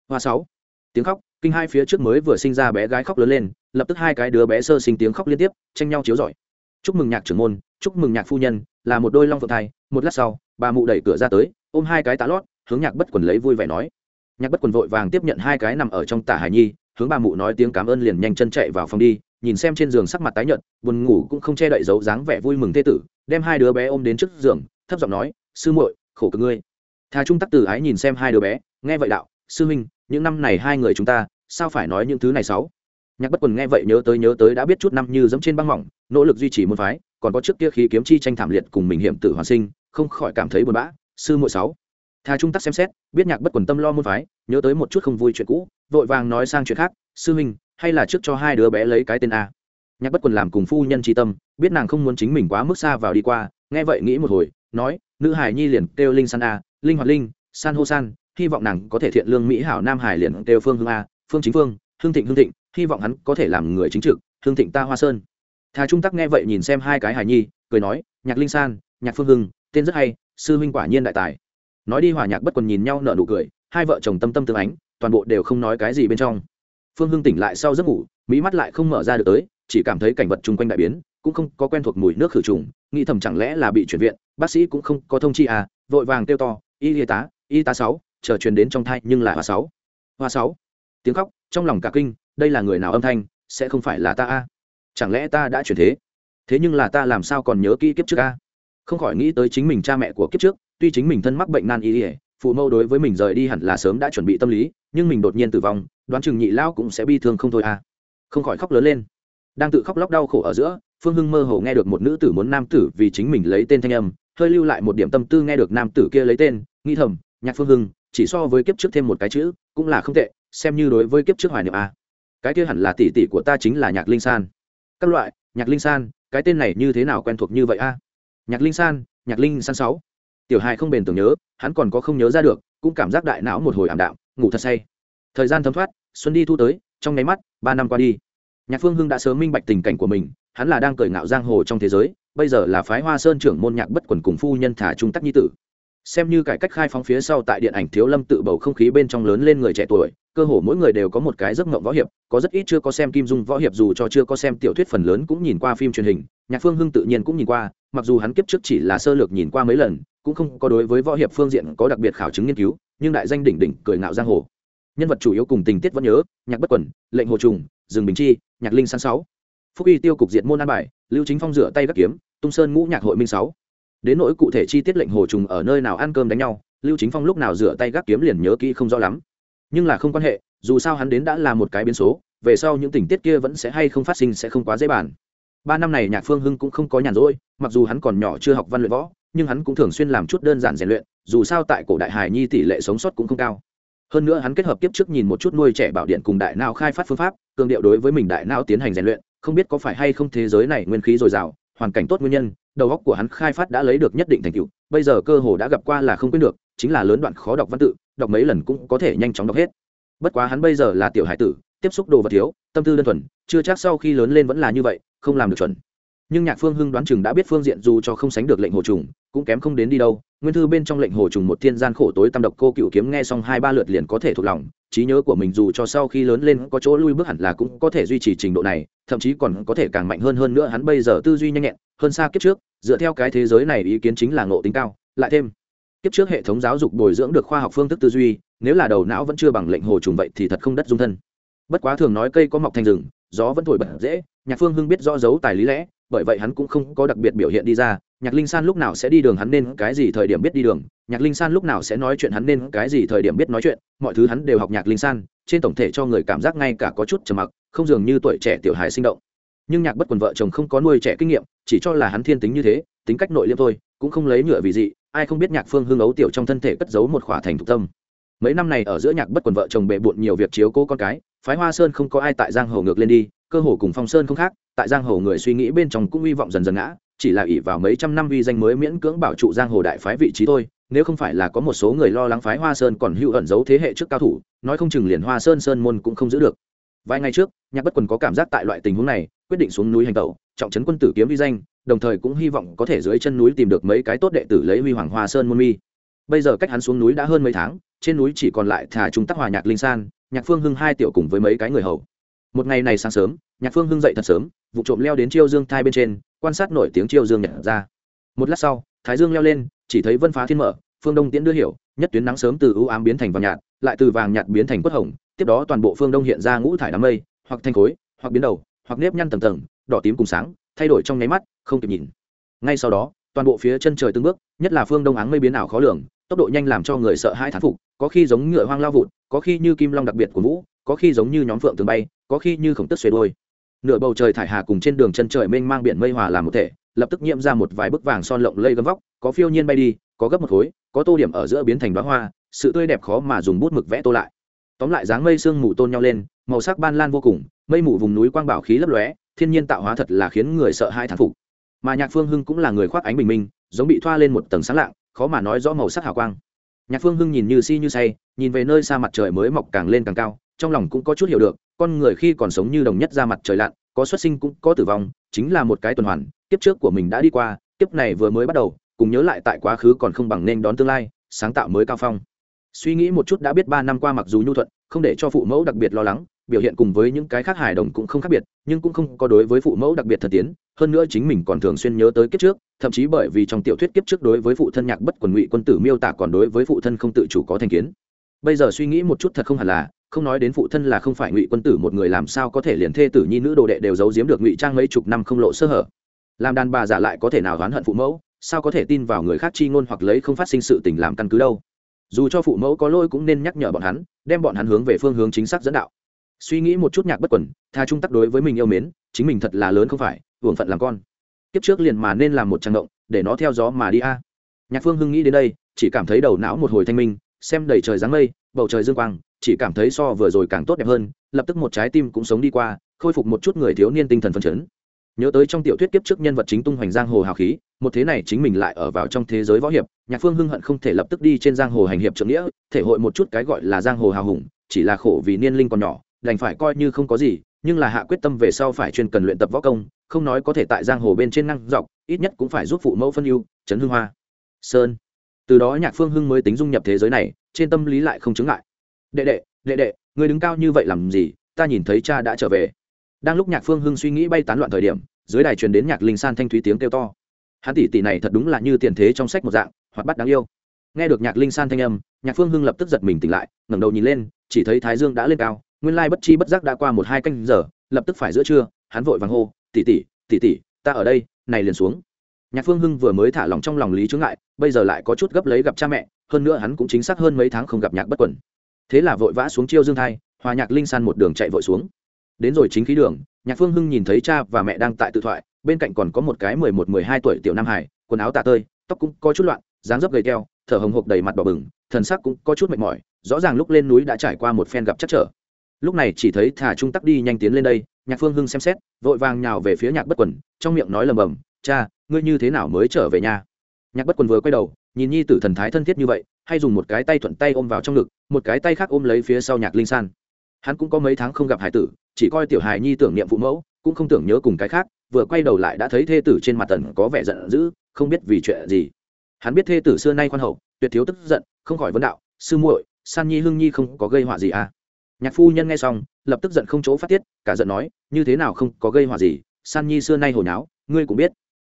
Hoa sáu. Tiếng khóc, kinh hai phía trước mới vừa sinh ra bé gái khóc lớn lên, lập tức hai cái đứa bé sơ sinh tiếng khóc liên tiếp, tranh nhau chiếu rọi chúc mừng nhạc trưởng môn, chúc mừng nhạc phu nhân, là một đôi long phượng thai. Một lát sau, bà mụ đẩy cửa ra tới, ôm hai cái tá lót, hướng nhạc bất quần lấy vui vẻ nói. Nhạc bất quần vội vàng tiếp nhận hai cái nằm ở trong tả hải nhi, hướng bà mụ nói tiếng cảm ơn liền nhanh chân chạy vào phòng đi, nhìn xem trên giường sắc mặt tái nhợt, buồn ngủ cũng không che đậy dấu dáng vẻ vui mừng thê tử, đem hai đứa bé ôm đến trước giường, thấp giọng nói, sư muội, khổ cực ngươi. Thà trung tắc tử ái nhìn xem hai đứa bé, nghe vậy đạo, sư huynh, những năm này hai người chúng ta, sao phải nói những thứ này sáu? Nhạc bất quần nghe vậy nhớ tới nhớ tới đã biết chút năm như dẫm trên băng mỏng, nỗ lực duy trì môn phái, còn có trước kia khí kiếm chi tranh thảm liệt cùng mình hiểm tử hoàn sinh, không khỏi cảm thấy buồn bã. Sư muội sáu. Thà trung tắc xem xét, biết nhạc bất quần tâm lo môn phái, nhớ tới một chút không vui chuyện cũ, vội vàng nói sang chuyện khác. Sư huynh, hay là trước cho hai đứa bé lấy cái tên a. Nhạc bất quần làm cùng phu nhân tri tâm, biết nàng không muốn chính mình quá mức xa vào đi qua, nghe vậy nghĩ một hồi, nói, nữ hải nhi liền kêu linh san a, linh hoạt linh, san hô san, hy vọng nàng có thể thiện lương mỹ hảo nam hải liền kêu phương hương a, phương chính phương hương thịnh hương thịnh, hy vọng hắn có thể làm người chính trực. Hương thịnh ta hoa sơn. Thà trung tắc nghe vậy nhìn xem hai cái hải nhi, cười nói, nhạc linh san, nhạc phương hưng, tên rất hay, sư huynh quả nhiên đại tài. Nói đi, hòa nhạc bất quần nhìn nhau nở nụ cười, hai vợ chồng tâm tâm tương ánh, toàn bộ đều không nói cái gì bên trong. Phương hưng tỉnh lại sau giấc ngủ, mỹ mắt lại không mở ra được tới, chỉ cảm thấy cảnh vật chung quanh đại biến, cũng không có quen thuộc mùi nước khử trùng, nghĩ thầm chẳng lẽ là bị chuyển viện, bác sĩ cũng không có thông chi à vội vàng kêu to, y y tá y tá sáu, chờ truyền đến trong thai nhưng là hoa sáu. Hoa sáu tiếng khóc, trong lòng cả kinh, đây là người nào âm thanh, sẽ không phải là ta a? Chẳng lẽ ta đã chuyển thế? Thế nhưng là ta làm sao còn nhớ kỹ kiếp trước a? Không khỏi nghĩ tới chính mình cha mẹ của kiếp trước, tuy chính mình thân mắc bệnh nan y ỉa phụ mâu đối với mình rời đi hẳn là sớm đã chuẩn bị tâm lý, nhưng mình đột nhiên tử vong, đoán chừng nhị lao cũng sẽ bi thương không thôi à không khỏi khóc lớn lên. Đang tự khóc lóc đau khổ ở giữa, phương hưng mơ hồ nghe được một nữ tử muốn nam tử vì chính mình lấy tên thanh âm, hơi lưu lại một điểm tâm tư nghe được nam tử kia lấy tên nghi thầm, nhạc phương hưng, chỉ so với kiếp trước thêm một cái chữ, cũng là không tệ xem như đối với kiếp trước hoài niệm a. Cái kia hẳn là tỷ tỷ của ta chính là nhạc linh san. Các loại, nhạc linh san, cái tên này như thế nào quen thuộc như vậy a? Nhạc linh san, nhạc linh san sáu. Tiểu hài không bền tưởng nhớ, hắn còn có không nhớ ra được, cũng cảm giác đại não một hồi ảm đạm, ngủ thật say. Thời gian thấm thoát, xuân đi thu tới, trong nháy mắt, ba năm qua đi. Nhạc phương hưng đã sớm minh bạch tình cảnh của mình, hắn là đang cởi ngạo giang hồ trong thế giới, bây giờ là phái hoa sơn trưởng môn nhạc bất quần cùng phu nhân thả trung tắc nhi tử. Xem như cải cách khai phóng phía sau tại điện ảnh thiếu lâm tự bầu không khí bên trong lớn lên người trẻ tuổi cơ hồ mỗi người đều có một cái giấc mộng võ hiệp, có rất ít chưa có xem kim dung võ hiệp dù cho chưa có xem tiểu thuyết phần lớn cũng nhìn qua phim truyền hình, nhạc phương hưng tự nhiên cũng nhìn qua, mặc dù hắn kiếp trước chỉ là sơ lược nhìn qua mấy lần, cũng không có đối với võ hiệp phương diện có đặc biệt khảo chứng nghiên cứu, nhưng đại danh đỉnh đỉnh cười ngạo giang hồ. Nhân vật chủ yếu cùng tình tiết vẫn nhớ, nhạc bất quẩn, lệnh hồ trùng rừng bình chi, nhạc linh san sáu. Phúc y tiêu cục diệt môn an bài, lưu chính phong rửa tay gác kiếm, tung sơn ngũ nhạc hội minh sáu. Đến nỗi cụ thể chi tiết lệnh hồ trùng ở nơi nào ăn cơm đánh nhau, lưu chính phong lúc nào rửa tay gác kiếm liền nhớ kỹ không rõ lắm nhưng là không quan hệ, dù sao hắn đến đã là một cái biến số, về sau những tình tiết kia vẫn sẽ hay không phát sinh sẽ không quá dễ bàn. Ba năm này nhạc phương hưng cũng không có nhàn rỗi, mặc dù hắn còn nhỏ chưa học văn luyện võ, nhưng hắn cũng thường xuyên làm chút đơn giản rèn luyện, dù sao tại cổ đại hải nhi tỷ lệ sống sót cũng không cao. Hơn nữa hắn kết hợp kiếp trước nhìn một chút nuôi trẻ bảo điện cùng đại não khai phát phương pháp, cường điệu đối với mình đại não tiến hành rèn luyện, không biết có phải hay không thế giới này nguyên khí dồi dào, hoàn cảnh tốt nguyên nhân, đầu óc của hắn khai phát đã lấy được nhất định thành tựu, bây giờ cơ hồ đã gặp qua là không quên được, chính là lớn đoạn khó đọc văn tự đọc mấy lần cũng có thể nhanh chóng đọc hết. Bất quá hắn bây giờ là tiểu hải tử, tiếp xúc đồ vật thiếu, tâm tư đơn thuần, chưa chắc sau khi lớn lên vẫn là như vậy, không làm được chuẩn. Nhưng nhạc phương hưng đoán chừng đã biết phương diện dù cho không sánh được lệnh hồ trùng, cũng kém không đến đi đâu. Nguyên thư bên trong lệnh hồ trùng một thiên gian khổ tối tam độc cô cựu kiếm nghe xong hai ba lượt liền có thể thuộc lòng. Trí nhớ của mình dù cho sau khi lớn lên có chỗ lui bước hẳn là cũng có thể duy trì trình độ này, thậm chí còn có thể càng mạnh hơn hơn nữa hắn bây giờ tư duy nhanh nhẹn, hơn xa kiếp trước, dựa theo cái thế giới này ý kiến chính là ngộ tính cao, lại thêm kiếp trước hệ thống giáo dục bồi dưỡng được khoa học phương thức tư duy, nếu là đầu não vẫn chưa bằng lệnh hồ trùng vậy thì thật không đất dung thân. Bất quá thường nói cây có mọc thành rừng, gió vẫn thổi bật dễ, nhạc phương hưng biết rõ dấu tài lý lẽ, bởi vậy hắn cũng không có đặc biệt biểu hiện đi ra. Nhạc linh san lúc nào sẽ đi đường hắn nên cái gì thời điểm biết đi đường. Nhạc linh san lúc nào sẽ nói chuyện hắn nên cái gì thời điểm biết nói chuyện. Mọi thứ hắn đều học nhạc linh san, trên tổng thể cho người cảm giác ngay cả có chút trầm mặc, không dường như tuổi trẻ tiểu hài sinh động. Nhưng nhạc bất quần vợ chồng không có nuôi trẻ kinh nghiệm, chỉ cho là hắn thiên tính như thế, tính cách nội liêm thôi, cũng không lấy nhựa vì gì ai không biết nhạc phương hương ấu tiểu trong thân thể cất giấu một khỏa thành thục tâm. Mấy năm này ở giữa nhạc bất quần vợ chồng bệ bộn nhiều việc chiếu cố con cái, phái hoa sơn không có ai tại giang hồ ngược lên đi, cơ hồ cùng phong sơn không khác, tại giang hồ người suy nghĩ bên trong cũng hy vọng dần dần ngã, chỉ là ỷ vào mấy trăm năm uy danh mới miễn cưỡng bảo trụ giang hồ đại phái vị trí thôi, nếu không phải là có một số người lo lắng phái hoa sơn còn hữu ẩn giấu thế hệ trước cao thủ, nói không chừng liền hoa sơn sơn môn cũng không giữ được. Vài ngày trước, nhạc bất quần có cảm giác tại loại tình huống này, quyết định xuống núi hành tẩu, trọng trấn quân tử kiếm vi danh đồng thời cũng hy vọng có thể dưới chân núi tìm được mấy cái tốt đệ tử lấy huy hoàng hoa sơn môn mi. Bây giờ cách hắn xuống núi đã hơn mấy tháng, trên núi chỉ còn lại thả chúng tắc hòa nhạc linh san, nhạc phương hưng hai tiểu cùng với mấy cái người hầu. Một ngày này sáng sớm, nhạc phương hưng dậy thật sớm, vụ trộm leo đến chiêu dương thai bên trên, quan sát nổi tiếng chiêu dương nhận ra. Một lát sau, thái dương leo lên, chỉ thấy vân phá thiên mở, phương đông tiễn đưa hiểu, nhất tuyến nắng sớm từ ưu ám biến thành vàng nhạt, lại từ vàng nhạt biến thành quất hồng, tiếp đó toàn bộ phương đông hiện ra ngũ thải đám mây, hoặc thanh khối, hoặc biến đầu, hoặc nếp nhăn tầng tầng, đỏ tím cùng sáng thay đổi trong nháy mắt, không kịp nhìn. Ngay sau đó, toàn bộ phía chân trời từng bước, nhất là phương đông áng mây biến ảo khó lường, tốc độ nhanh làm cho người sợ hãi thán phục, có khi giống ngựa hoang lao vụt, có khi như kim long đặc biệt của vũ, có khi giống như nhóm phượng tường bay, có khi như khổng tức xuề đôi nửa bầu trời thải hà cùng trên đường chân trời mênh mang biển mây hòa làm một thể, lập tức nhiễm ra một vài bức vàng son lộng lây gấm vóc, có phiêu nhiên bay đi, có gấp một khối, có tô điểm ở giữa biến thành đoá hoa, sự tươi đẹp khó mà dùng bút mực vẽ tô lại. Tóm lại dáng mây sương mù tôn nhau lên, màu sắc ban lan vô cùng, mây mù vùng núi quang bảo khí lấp lóe thiên nhiên tạo hóa thật là khiến người sợ hai thán phục. Mà nhạc phương hưng cũng là người khoác ánh bình minh, giống bị thoa lên một tầng sáng lạng, khó mà nói rõ màu sắc hào quang. Nhạc phương hưng nhìn như si như say, nhìn về nơi xa mặt trời mới mọc càng lên càng cao, trong lòng cũng có chút hiểu được, con người khi còn sống như đồng nhất ra mặt trời lặn, có xuất sinh cũng có tử vong, chính là một cái tuần hoàn, kiếp trước của mình đã đi qua, kiếp này vừa mới bắt đầu, cùng nhớ lại tại quá khứ còn không bằng nên đón tương lai, sáng tạo mới cao phong suy nghĩ một chút đã biết ba năm qua mặc dù nhu thuận, không để cho phụ mẫu đặc biệt lo lắng, biểu hiện cùng với những cái khác hài đồng cũng không khác biệt, nhưng cũng không có đối với phụ mẫu đặc biệt thần tiến, hơn nữa chính mình còn thường xuyên nhớ tới kiếp trước, thậm chí bởi vì trong tiểu thuyết kiếp trước đối với phụ thân nhạc bất quần ngụy quân tử miêu tả còn đối với phụ thân không tự chủ có thành kiến. Bây giờ suy nghĩ một chút thật không hẳn là, không nói đến phụ thân là không phải ngụy quân tử một người làm sao có thể liền thê tử nhi nữ đồ đệ đều giấu giếm được ngụy trang mấy chục năm không lộ sơ hở. Làm đàn bà giả lại có thể nào oán hận phụ mẫu, sao có thể tin vào người khác chi ngôn hoặc lấy không phát sinh sự tình làm căn cứ đâu? Dù cho phụ mẫu có lỗi cũng nên nhắc nhở bọn hắn, đem bọn hắn hướng về phương hướng chính xác dẫn đạo. Suy nghĩ một chút nhạc bất quẩn tha trung tắc đối với mình yêu mến, chính mình thật là lớn không phải hưởng phận làm con. Kiếp trước liền mà nên làm một trang động, để nó theo gió mà đi a. Nhạc phương hưng nghĩ đến đây, chỉ cảm thấy đầu não một hồi thanh minh, xem đầy trời dáng mây, bầu trời dương quang, chỉ cảm thấy so vừa rồi càng tốt đẹp hơn, lập tức một trái tim cũng sống đi qua, khôi phục một chút người thiếu niên tinh thần phấn chấn nhớ tới trong tiểu thuyết kiếp trước nhân vật chính tung hoành giang hồ hào khí, một thế này chính mình lại ở vào trong thế giới võ hiệp, nhạc phương hưng hận không thể lập tức đi trên giang hồ hành hiệp trưởng nghĩa, thể hội một chút cái gọi là giang hồ hào hùng, chỉ là khổ vì niên linh còn nhỏ, đành phải coi như không có gì, nhưng là hạ quyết tâm về sau phải chuyên cần luyện tập võ công, không nói có thể tại giang hồ bên trên năng dọc, ít nhất cũng phải giúp phụ mẫu phân ưu, trấn hưng hoa. Sơn. Từ đó nhạc phương hưng mới tính dung nhập thế giới này, trên tâm lý lại không chứng ngại. Đệ đệ đệ đệ người đứng cao như vậy làm gì? Ta nhìn thấy cha đã trở về đang lúc nhạc phương hưng suy nghĩ bay tán loạn thời điểm, dưới đài truyền đến nhạc linh san thanh thúy tiếng kêu to. Hắn tỷ tỷ này thật đúng là như tiền thế trong sách một dạng hoặc bắt đáng yêu. Nghe được nhạc linh san thanh âm, nhạc phương hưng lập tức giật mình tỉnh lại, ngẩng đầu nhìn lên, chỉ thấy thái dương đã lên cao, nguyên lai bất chi bất giác đã qua một hai canh giờ, lập tức phải giữa trưa, hắn vội vàng hô, tỷ tỷ tỷ tỷ, ta ở đây, này liền xuống. Nhạc phương hưng vừa mới thả lòng trong lòng lý chướng ngại, bây giờ lại có chút gấp lấy gặp cha mẹ, hơn nữa hắn cũng chính xác hơn mấy tháng không gặp nhạc bất quẩn. Thế là vội vã xuống chiêu dương thai, hòa nhạc linh san một đường chạy vội xuống đến rồi chính khí đường, nhạc phương hưng nhìn thấy cha và mẹ đang tại tự thoại, bên cạnh còn có một cái mười một, mười hai tuổi tiểu nam hải, quần áo tà tơi, tóc cũng có chút loạn, dáng dấp gầy keo thở hồng hộc đầy mặt đỏ bừng, thần sắc cũng có chút mệt mỏi, rõ ràng lúc lên núi đã trải qua một phen gặp chắc trở. Lúc này chỉ thấy thả trung tắc đi nhanh tiến lên đây, nhạc phương hưng xem xét, vội vàng nhào về phía nhạc bất quần, trong miệng nói lầm bầm, cha, ngươi như thế nào mới trở về nhà? Nhạc bất quần vừa quay đầu, nhìn nhi tử thần thái thân thiết như vậy, hay dùng một cái tay thuận tay ôm vào trong ngực, một cái tay khác ôm lấy phía sau nhạc linh san hắn cũng có mấy tháng không gặp hải tử, chỉ coi tiểu hài nhi tưởng niệm phụ mẫu, cũng không tưởng nhớ cùng cái khác, vừa quay đầu lại đã thấy thê tử trên mặt tần có vẻ giận dữ, không biết vì chuyện gì. Hắn biết thê tử xưa nay khoan hậu, tuyệt thiếu tức giận, không khỏi vấn đạo, sư muội, san nhi hương nhi không có gây họa gì à? Nhạc phu nhân nghe xong, lập tức giận không chỗ phát tiết, cả giận nói, như thế nào không có gây họa gì, san nhi xưa nay hồi náo ngươi cũng biết.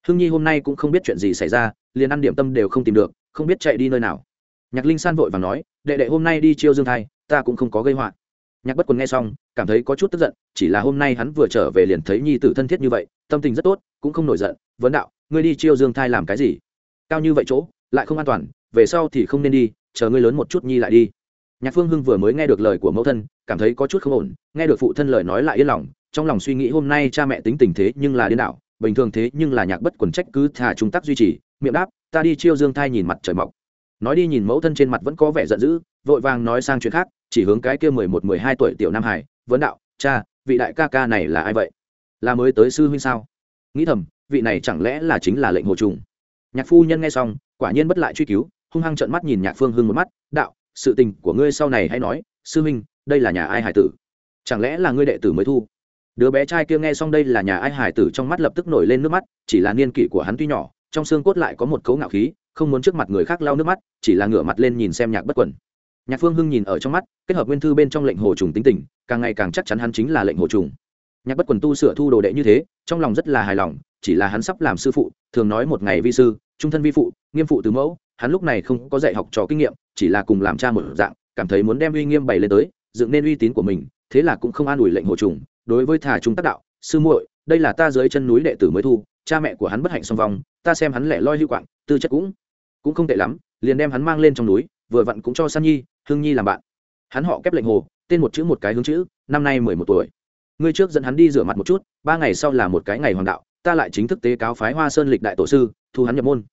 Hương nhi hôm nay cũng không biết chuyện gì xảy ra, liền ăn điểm tâm đều không tìm được, không biết chạy đi nơi nào. Nhạc linh san vội và nói, đệ đệ hôm nay đi chiêu dương thai, ta cũng không có gây họa nhạc bất quần nghe xong, cảm thấy có chút tức giận, chỉ là hôm nay hắn vừa trở về liền thấy nhi tử thân thiết như vậy, tâm tình rất tốt, cũng không nổi giận, vấn đạo, ngươi đi chiêu dương thai làm cái gì? Cao như vậy chỗ, lại không an toàn, về sau thì không nên đi, chờ ngươi lớn một chút nhi lại đi. Nhạc phương hưng vừa mới nghe được lời của mẫu thân, cảm thấy có chút không ổn, nghe được phụ thân lời nói lại yên lòng, trong lòng suy nghĩ hôm nay cha mẹ tính tình thế nhưng là điên đảo, bình thường thế nhưng là nhạc bất quần trách cứ thà chúng tác duy trì, miệng đáp, ta đi chiêu dương thai nhìn mặt trời mọc. Nói đi nhìn mẫu thân trên mặt vẫn có vẻ giận dữ, vội vàng nói sang chuyện khác chỉ hướng cái kia mười một, mười hai tuổi tiểu nam hải, vấn đạo, cha, vị đại ca ca này là ai vậy? Là mới tới sư huynh sao? Nghĩ thầm, vị này chẳng lẽ là chính là lệnh hồ trùng? Nhạc phu nhân nghe xong, quả nhiên bất lại truy cứu, hung hăng trợn mắt nhìn nhạc phương hưng một mắt, đạo, sự tình của ngươi sau này hãy nói, sư huynh, đây là nhà ai hải tử? Chẳng lẽ là ngươi đệ tử mới thu? Đứa bé trai kia nghe xong đây là nhà ai hải tử trong mắt lập tức nổi lên nước mắt, chỉ là niên kỷ của hắn tuy nhỏ, trong xương cốt lại có một cấu ngạo khí, không muốn trước mặt người khác lau nước mắt, chỉ là ngửa mặt lên nhìn xem nhạc bất quẩn nhạc phương hưng nhìn ở trong mắt, kết hợp nguyên thư bên trong lệnh hồ trùng tính tình, càng ngày càng chắc chắn hắn chính là lệnh hồ trùng. Nhạc bất quần tu sửa thu đồ đệ như thế, trong lòng rất là hài lòng, chỉ là hắn sắp làm sư phụ, thường nói một ngày vi sư, trung thân vi phụ, nghiêm phụ từ mẫu, hắn lúc này không có dạy học trò kinh nghiệm, chỉ là cùng làm cha một dạng, cảm thấy muốn đem uy nghiêm bày lên tới, dựng nên uy tín của mình, thế là cũng không an ủi lệnh hồ trùng. Đối với thà chúng tác đạo, sư muội, đây là ta dưới chân núi đệ tử mới thu, cha mẹ của hắn bất hạnh song vong, ta xem hắn lẻ loi hữu quạng, tư chất cũng cũng không tệ lắm, liền đem hắn mang lên trong núi, vừa vặn cũng cho san nhi hương nhi làm bạn. Hắn họ kép lệnh hồ, tên một chữ một cái hướng chữ, năm nay mười một tuổi. Ngươi trước dẫn hắn đi rửa mặt một chút, ba ngày sau là một cái ngày hoàng đạo, ta lại chính thức tế cáo phái hoa sơn lịch đại tổ sư, thu hắn nhập môn.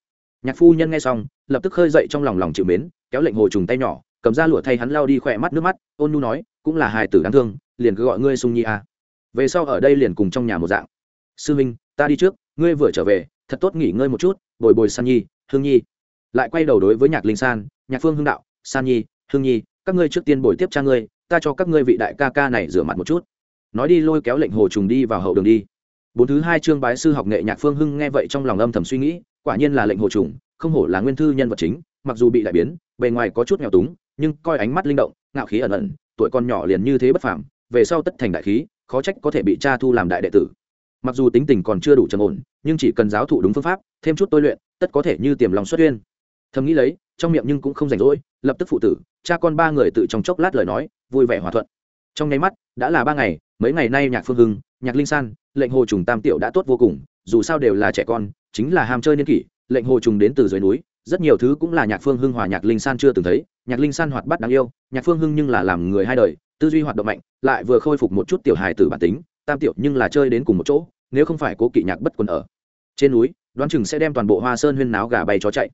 Nhạc phu nhân nghe xong, lập tức khơi dậy trong lòng lòng chịu mến, kéo lệnh hồ trùng tay nhỏ, cầm ra lụa thay hắn lao đi khỏe mắt nước mắt, ôn nu nói, cũng là hài tử đáng thương, liền cứ gọi ngươi sung nhi à. về sau ở đây liền cùng trong nhà một dạng. Sư minh, ta đi trước, ngươi vừa trở về, thật tốt nghỉ ngơi một chút, bồi bồi san nhi, hương nhi. Lại quay đầu đối với nhạc linh san, nhạc phương hưng đạo, san nhi hương nhi, các ngươi trước tiên bồi tiếp cha ngươi, ta cho các ngươi vị đại ca ca này rửa mặt một chút. Nói đi, lôi kéo lệnh hồ trùng đi vào hậu đường đi. Bốn thứ hai chương bái sư học nghệ nhạc phương hưng nghe vậy trong lòng âm thầm suy nghĩ, quả nhiên là lệnh hồ trùng, không hổ là nguyên thư nhân vật chính, mặc dù bị đại biến, bề ngoài có chút nghèo túng, nhưng coi ánh mắt linh động, ngạo khí ẩn ẩn, tuổi con nhỏ liền như thế bất phàm, về sau tất thành đại khí, khó trách có thể bị cha thu làm đại đệ tử. Mặc dù tính tình còn chưa đủ trầm ổn, nhưng chỉ cần giáo thụ đúng phương pháp, thêm chút tôi luyện, tất có thể như tiềm lòng xuất duyên. thầm nghĩ lấy, trong miệng nhưng cũng không rảnh rỗi, lập tức phụ tử cha con ba người tự trong chốc lát lời nói, vui vẻ hòa thuận. Trong nháy mắt, đã là ba ngày, mấy ngày nay nhạc phương hưng, nhạc linh san, lệnh hồ trùng tam tiểu đã tốt vô cùng, dù sao đều là trẻ con, chính là ham chơi niên kỷ, lệnh hồ trùng đến từ dưới núi, rất nhiều thứ cũng là nhạc phương hưng hòa nhạc linh san chưa từng thấy, nhạc linh san hoạt bát đáng yêu, nhạc phương hưng nhưng là làm người hai đời, tư duy hoạt động mạnh, lại vừa khôi phục một chút tiểu hài từ bản tính, tam tiểu nhưng là chơi đến cùng một chỗ, nếu không phải cố kỵ nhạc bất quần ở trên núi, đoán chừng sẽ đem toàn bộ hoa sơn huyên náo gà bay chó chạy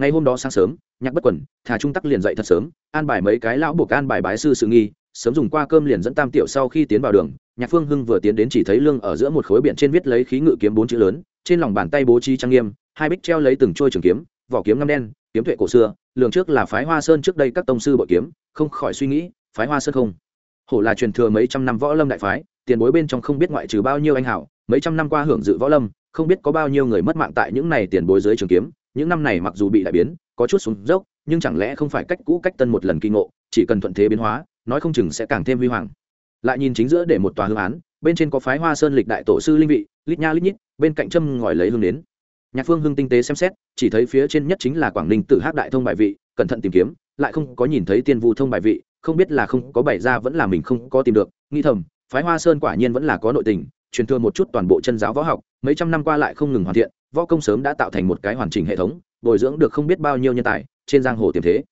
ngày hôm đó sáng sớm, nhạc bất quần, thà trung tắc liền dậy thật sớm, an bài mấy cái lão buộc an bài bái sư sự nghi, sớm dùng qua cơm liền dẫn tam tiểu sau khi tiến vào đường, nhạc phương hưng vừa tiến đến chỉ thấy lương ở giữa một khối biển trên viết lấy khí ngự kiếm bốn chữ lớn, trên lòng bàn tay bố trí trang nghiêm, hai bích treo lấy từng trôi trường kiếm, vỏ kiếm ngâm đen, kiếm tuệ cổ xưa, lường trước là phái hoa sơn trước đây các tông sư bội kiếm, không khỏi suy nghĩ, phái hoa sơn không? Hổ là truyền thừa mấy trăm năm võ lâm đại phái, tiền bối bên trong không biết ngoại trừ bao nhiêu anh hảo, mấy trăm năm qua hưởng dự võ lâm, không biết có bao nhiêu người mất mạng tại những này tiền bối dưới trường kiếm những năm này mặc dù bị đại biến, có chút xuống dốc, nhưng chẳng lẽ không phải cách cũ cách tân một lần kinh ngộ, chỉ cần thuận thế biến hóa, nói không chừng sẽ càng thêm huy hoàng. Lại nhìn chính giữa để một tòa hương án, bên trên có phái hoa sơn lịch đại tổ sư linh vị, lít nha lít nhít, bên cạnh châm ngòi lấy hương đến nhạc phương hưng tinh tế xem xét, chỉ thấy phía trên nhất chính là quảng ninh tử hát đại thông bài vị, cẩn thận tìm kiếm, lại không có nhìn thấy tiên vu thông bài vị, không biết là không có bày ra vẫn là mình không có tìm được nghi thầm, phái hoa sơn quả nhiên vẫn là có nội tình truyền thừa một chút toàn bộ chân giáo võ học, mấy trăm năm qua lại không ngừng hoàn thiện, võ công sớm đã tạo thành một cái hoàn chỉnh hệ thống, bồi dưỡng được không biết bao nhiêu nhân tài trên giang hồ tiềm thế.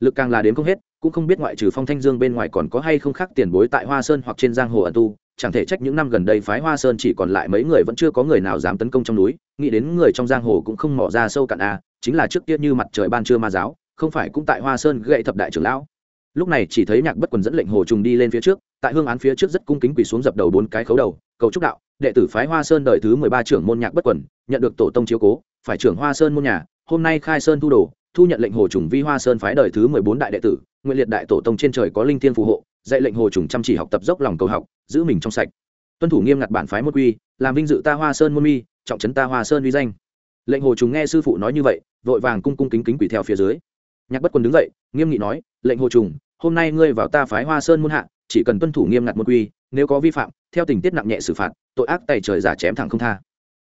Lực càng là đến không hết, cũng không biết ngoại trừ phong thanh dương bên ngoài còn có hay không khác tiền bối tại hoa sơn hoặc trên giang hồ ẩn tu, chẳng thể trách những năm gần đây phái hoa sơn chỉ còn lại mấy người vẫn chưa có người nào dám tấn công trong núi, nghĩ đến người trong giang hồ cũng không mỏ ra sâu cạn a chính là trước kia như mặt trời ban trưa ma giáo, không phải cũng tại hoa sơn gậy thập đại trưởng lão lúc này chỉ thấy nhạc bất quần dẫn lệnh hồ trùng đi lên phía trước, tại hương án phía trước rất cung kính quỳ xuống dập đầu bốn cái khấu đầu, cầu trúc đạo, đệ tử phái hoa sơn đời thứ mười ba trưởng môn nhạc bất quần, nhận được tổ tông chiếu cố, phải trưởng hoa sơn môn nhà, hôm nay khai sơn thu đồ, thu nhận lệnh hồ trùng vi hoa sơn phái đời thứ mười bốn đại đệ tử, nguyện liệt đại tổ tông trên trời có linh thiên phù hộ, dạy lệnh hồ trùng chăm chỉ học tập dốc lòng cầu học, giữ mình trong sạch. Tuân thủ nghiêm ngặt bản phái môn quy, làm vinh dự ta hoa sơn môn mi, trọng trấn ta hoa sơn uy danh. Lệnh hồ trùng nghe sư phụ nói như vậy, vội vàng cung cung kính kính quỷ theo phía dưới. Nhạc bất quần đứng dậy, nghiêm nghị nói lệnh hồ trùng, hôm nay ngươi vào ta phái hoa sơn môn hạ, chỉ cần tuân thủ nghiêm ngặt môn quy, nếu có vi phạm, theo tình tiết nặng nhẹ xử phạt, tội ác tài trời giả chém thẳng không tha.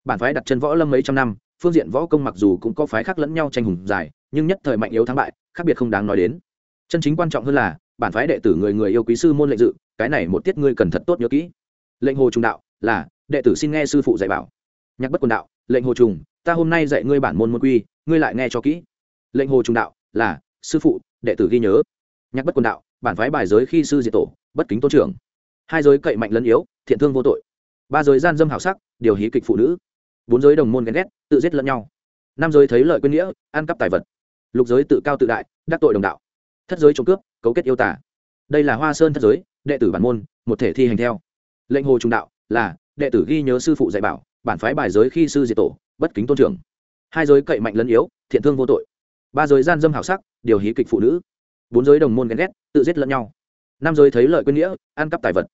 Bản phái đặt chân võ lâm mấy trăm năm, phương diện võ công mặc dù cũng có phái khác lẫn nhau tranh hùng dài, nhưng nhất thời mạnh yếu thắng bại, khác biệt không đáng nói đến. Chân chính quan trọng hơn là, bản phái đệ tử người người yêu quý sư môn lệnh dự, cái này một tiết ngươi cần thật tốt nhớ kỹ. Lệnh hồ trùng đạo, là, đệ tử xin nghe sư phụ dạy bảo. Nhạc bất quần đạo, lệnh hồ trùng, ta hôm nay dạy ngươi bản môn môn quy, ngươi lại nghe cho kỹ. Lệnh hồ trùng đạo, là, sư phụ đệ tử ghi nhớ. Nhắc bất quần đạo, bản phái bài giới khi sư diệt tổ, bất kính tôn trưởng. Hai giới cậy mạnh lẫn yếu, thiện thương vô tội. Ba giới gian dâm hảo sắc, điều hí kịch phụ nữ. Bốn giới đồng môn ghen ghét, tự giết lẫn nhau. Năm giới thấy lợi quên nghĩa, ăn cắp tài vật. Lục giới tự cao tự đại, đắc tội đồng đạo. Thất giới trộm cướp, cấu kết yêu tả đây là hoa sơn thất giới, đệ tử bản môn, một thể thi hành theo. Lệnh hồ trung đạo là đệ tử ghi nhớ sư phụ dạy bảo, bản phái bài giới khi sư diệt tổ, bất kính tôn trưởng. Hai giới cậy mạnh lẫn yếu, thiện thương vô tội ba giới gian dâm hảo sắc, điều hí kịch phụ nữ. Bốn giới đồng môn ghen ghét, tự giết lẫn nhau. Năm giới thấy lợi quên nghĩa, ăn cắp tài vật.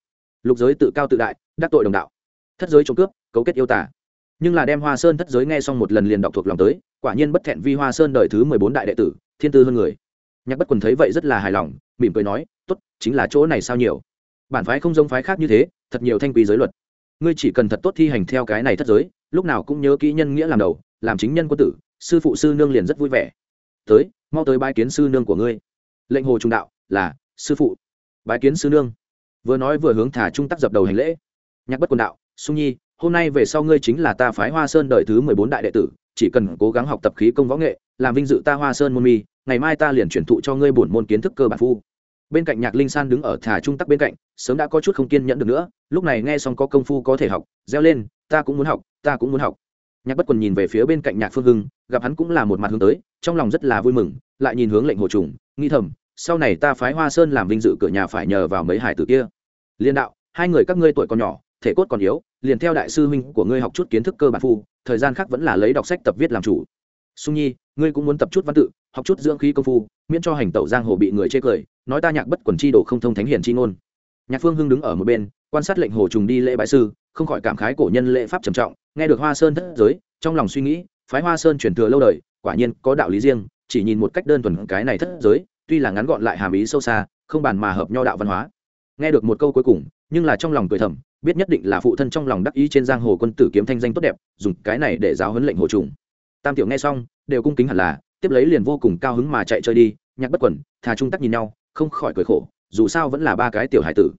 Lục giới tự cao tự đại, đắc tội đồng đạo. Thất giới trộm cướp, cấu kết yêu tả nhưng là đem hoa sơn thất giới nghe xong một lần liền đọc thuộc lòng tới, quả nhiên bất thẹn vi hoa sơn đời thứ mười bốn đại đệ tử, thiên tư hơn người. Nhạc bất quần thấy vậy rất là hài lòng, mỉm cười nói t ố t chính là chỗ này sao nhiều? Bản phái không giống phái khác như thế, thật nhiều thanh quý giới luật. Ngươi chỉ cần thật tốt thi hành theo cái này thất giới, lúc nào cũng nhớ kỹ nhân nghĩa làm đầu, làm chính nhân quân tử, sư phụ sư nương liền rất vui vẻ tới, mau tới bái kiến sư nương của ngươi. Lệnh hồ trung đạo, là, sư phụ. Bái kiến sư nương. Vừa nói vừa hướng thả trung tắc dập đầu hành lễ. Nhạc bất quần đạo, sung nhi, hôm nay về sau ngươi chính là ta phái hoa sơn đời thứ mười bốn đại đệ tử, chỉ cần cố gắng học tập khí công võ nghệ, làm vinh dự ta hoa sơn môn mi, ngày mai ta liền chuyển thụ cho ngươi bổn môn kiến thức cơ bản phu. Bên cạnh nhạc linh san đứng ở thả trung tắc bên cạnh, sớm đã có chút không kiên nhẫn được nữa, lúc này nghe xong có công phu có thể học, reo lên, ta cũng muốn học, ta cũng muốn học. Nhạc bất quần nhìn về phía bên cạnh nhạc phương hưng, gặp hắn cũng là một mặt hướng tới trong lòng rất là vui mừng, lại nhìn hướng lệnh hồ trùng nghi thầm, sau này ta phái hoa sơn làm vinh dự cửa nhà phải nhờ vào mấy hải tử kia. Liên đạo, hai người các ngươi tuổi còn nhỏ, thể cốt còn yếu, liền theo đại sư huynh của ngươi học chút kiến thức cơ bản phu, thời gian khác vẫn là lấy đọc sách tập viết làm chủ. Sung nhi, ngươi cũng muốn tập chút văn tự, học chút dưỡng khí công phu, miễn cho hành tẩu giang hồ bị người chê cười, nói ta nhạc bất quần chi đồ không thông thánh hiền chi ngôn. Nhạc phương hưng đứng ở một bên, quan sát lệnh hồ trùng đi lễ bại sư, không khỏi cảm khái cổ nhân lễ pháp trầm trọng, nghe được hoa sơn thất giới, trong lòng suy nghĩ, phái hoa sơn truyền thừa lâu đời quả nhiên có đạo lý riêng, chỉ nhìn một cách đơn thuần cái này thất giới, tuy là ngắn gọn lại hàm ý sâu xa, không bàn mà hợp nho đạo văn hóa. Nghe được một câu cuối cùng, nhưng là trong lòng cười thầm, biết nhất định là phụ thân trong lòng đắc ý trên giang hồ quân tử kiếm thanh danh tốt đẹp, dùng cái này để giáo huấn lệnh hồ trùng. Tam tiểu nghe xong, đều cung kính hẳn là, tiếp lấy liền vô cùng cao hứng mà chạy chơi đi, nhạc bất quẩn, thà trung tắc nhìn nhau, không khỏi cười khổ, dù sao vẫn là ba cái tiểu hải tử.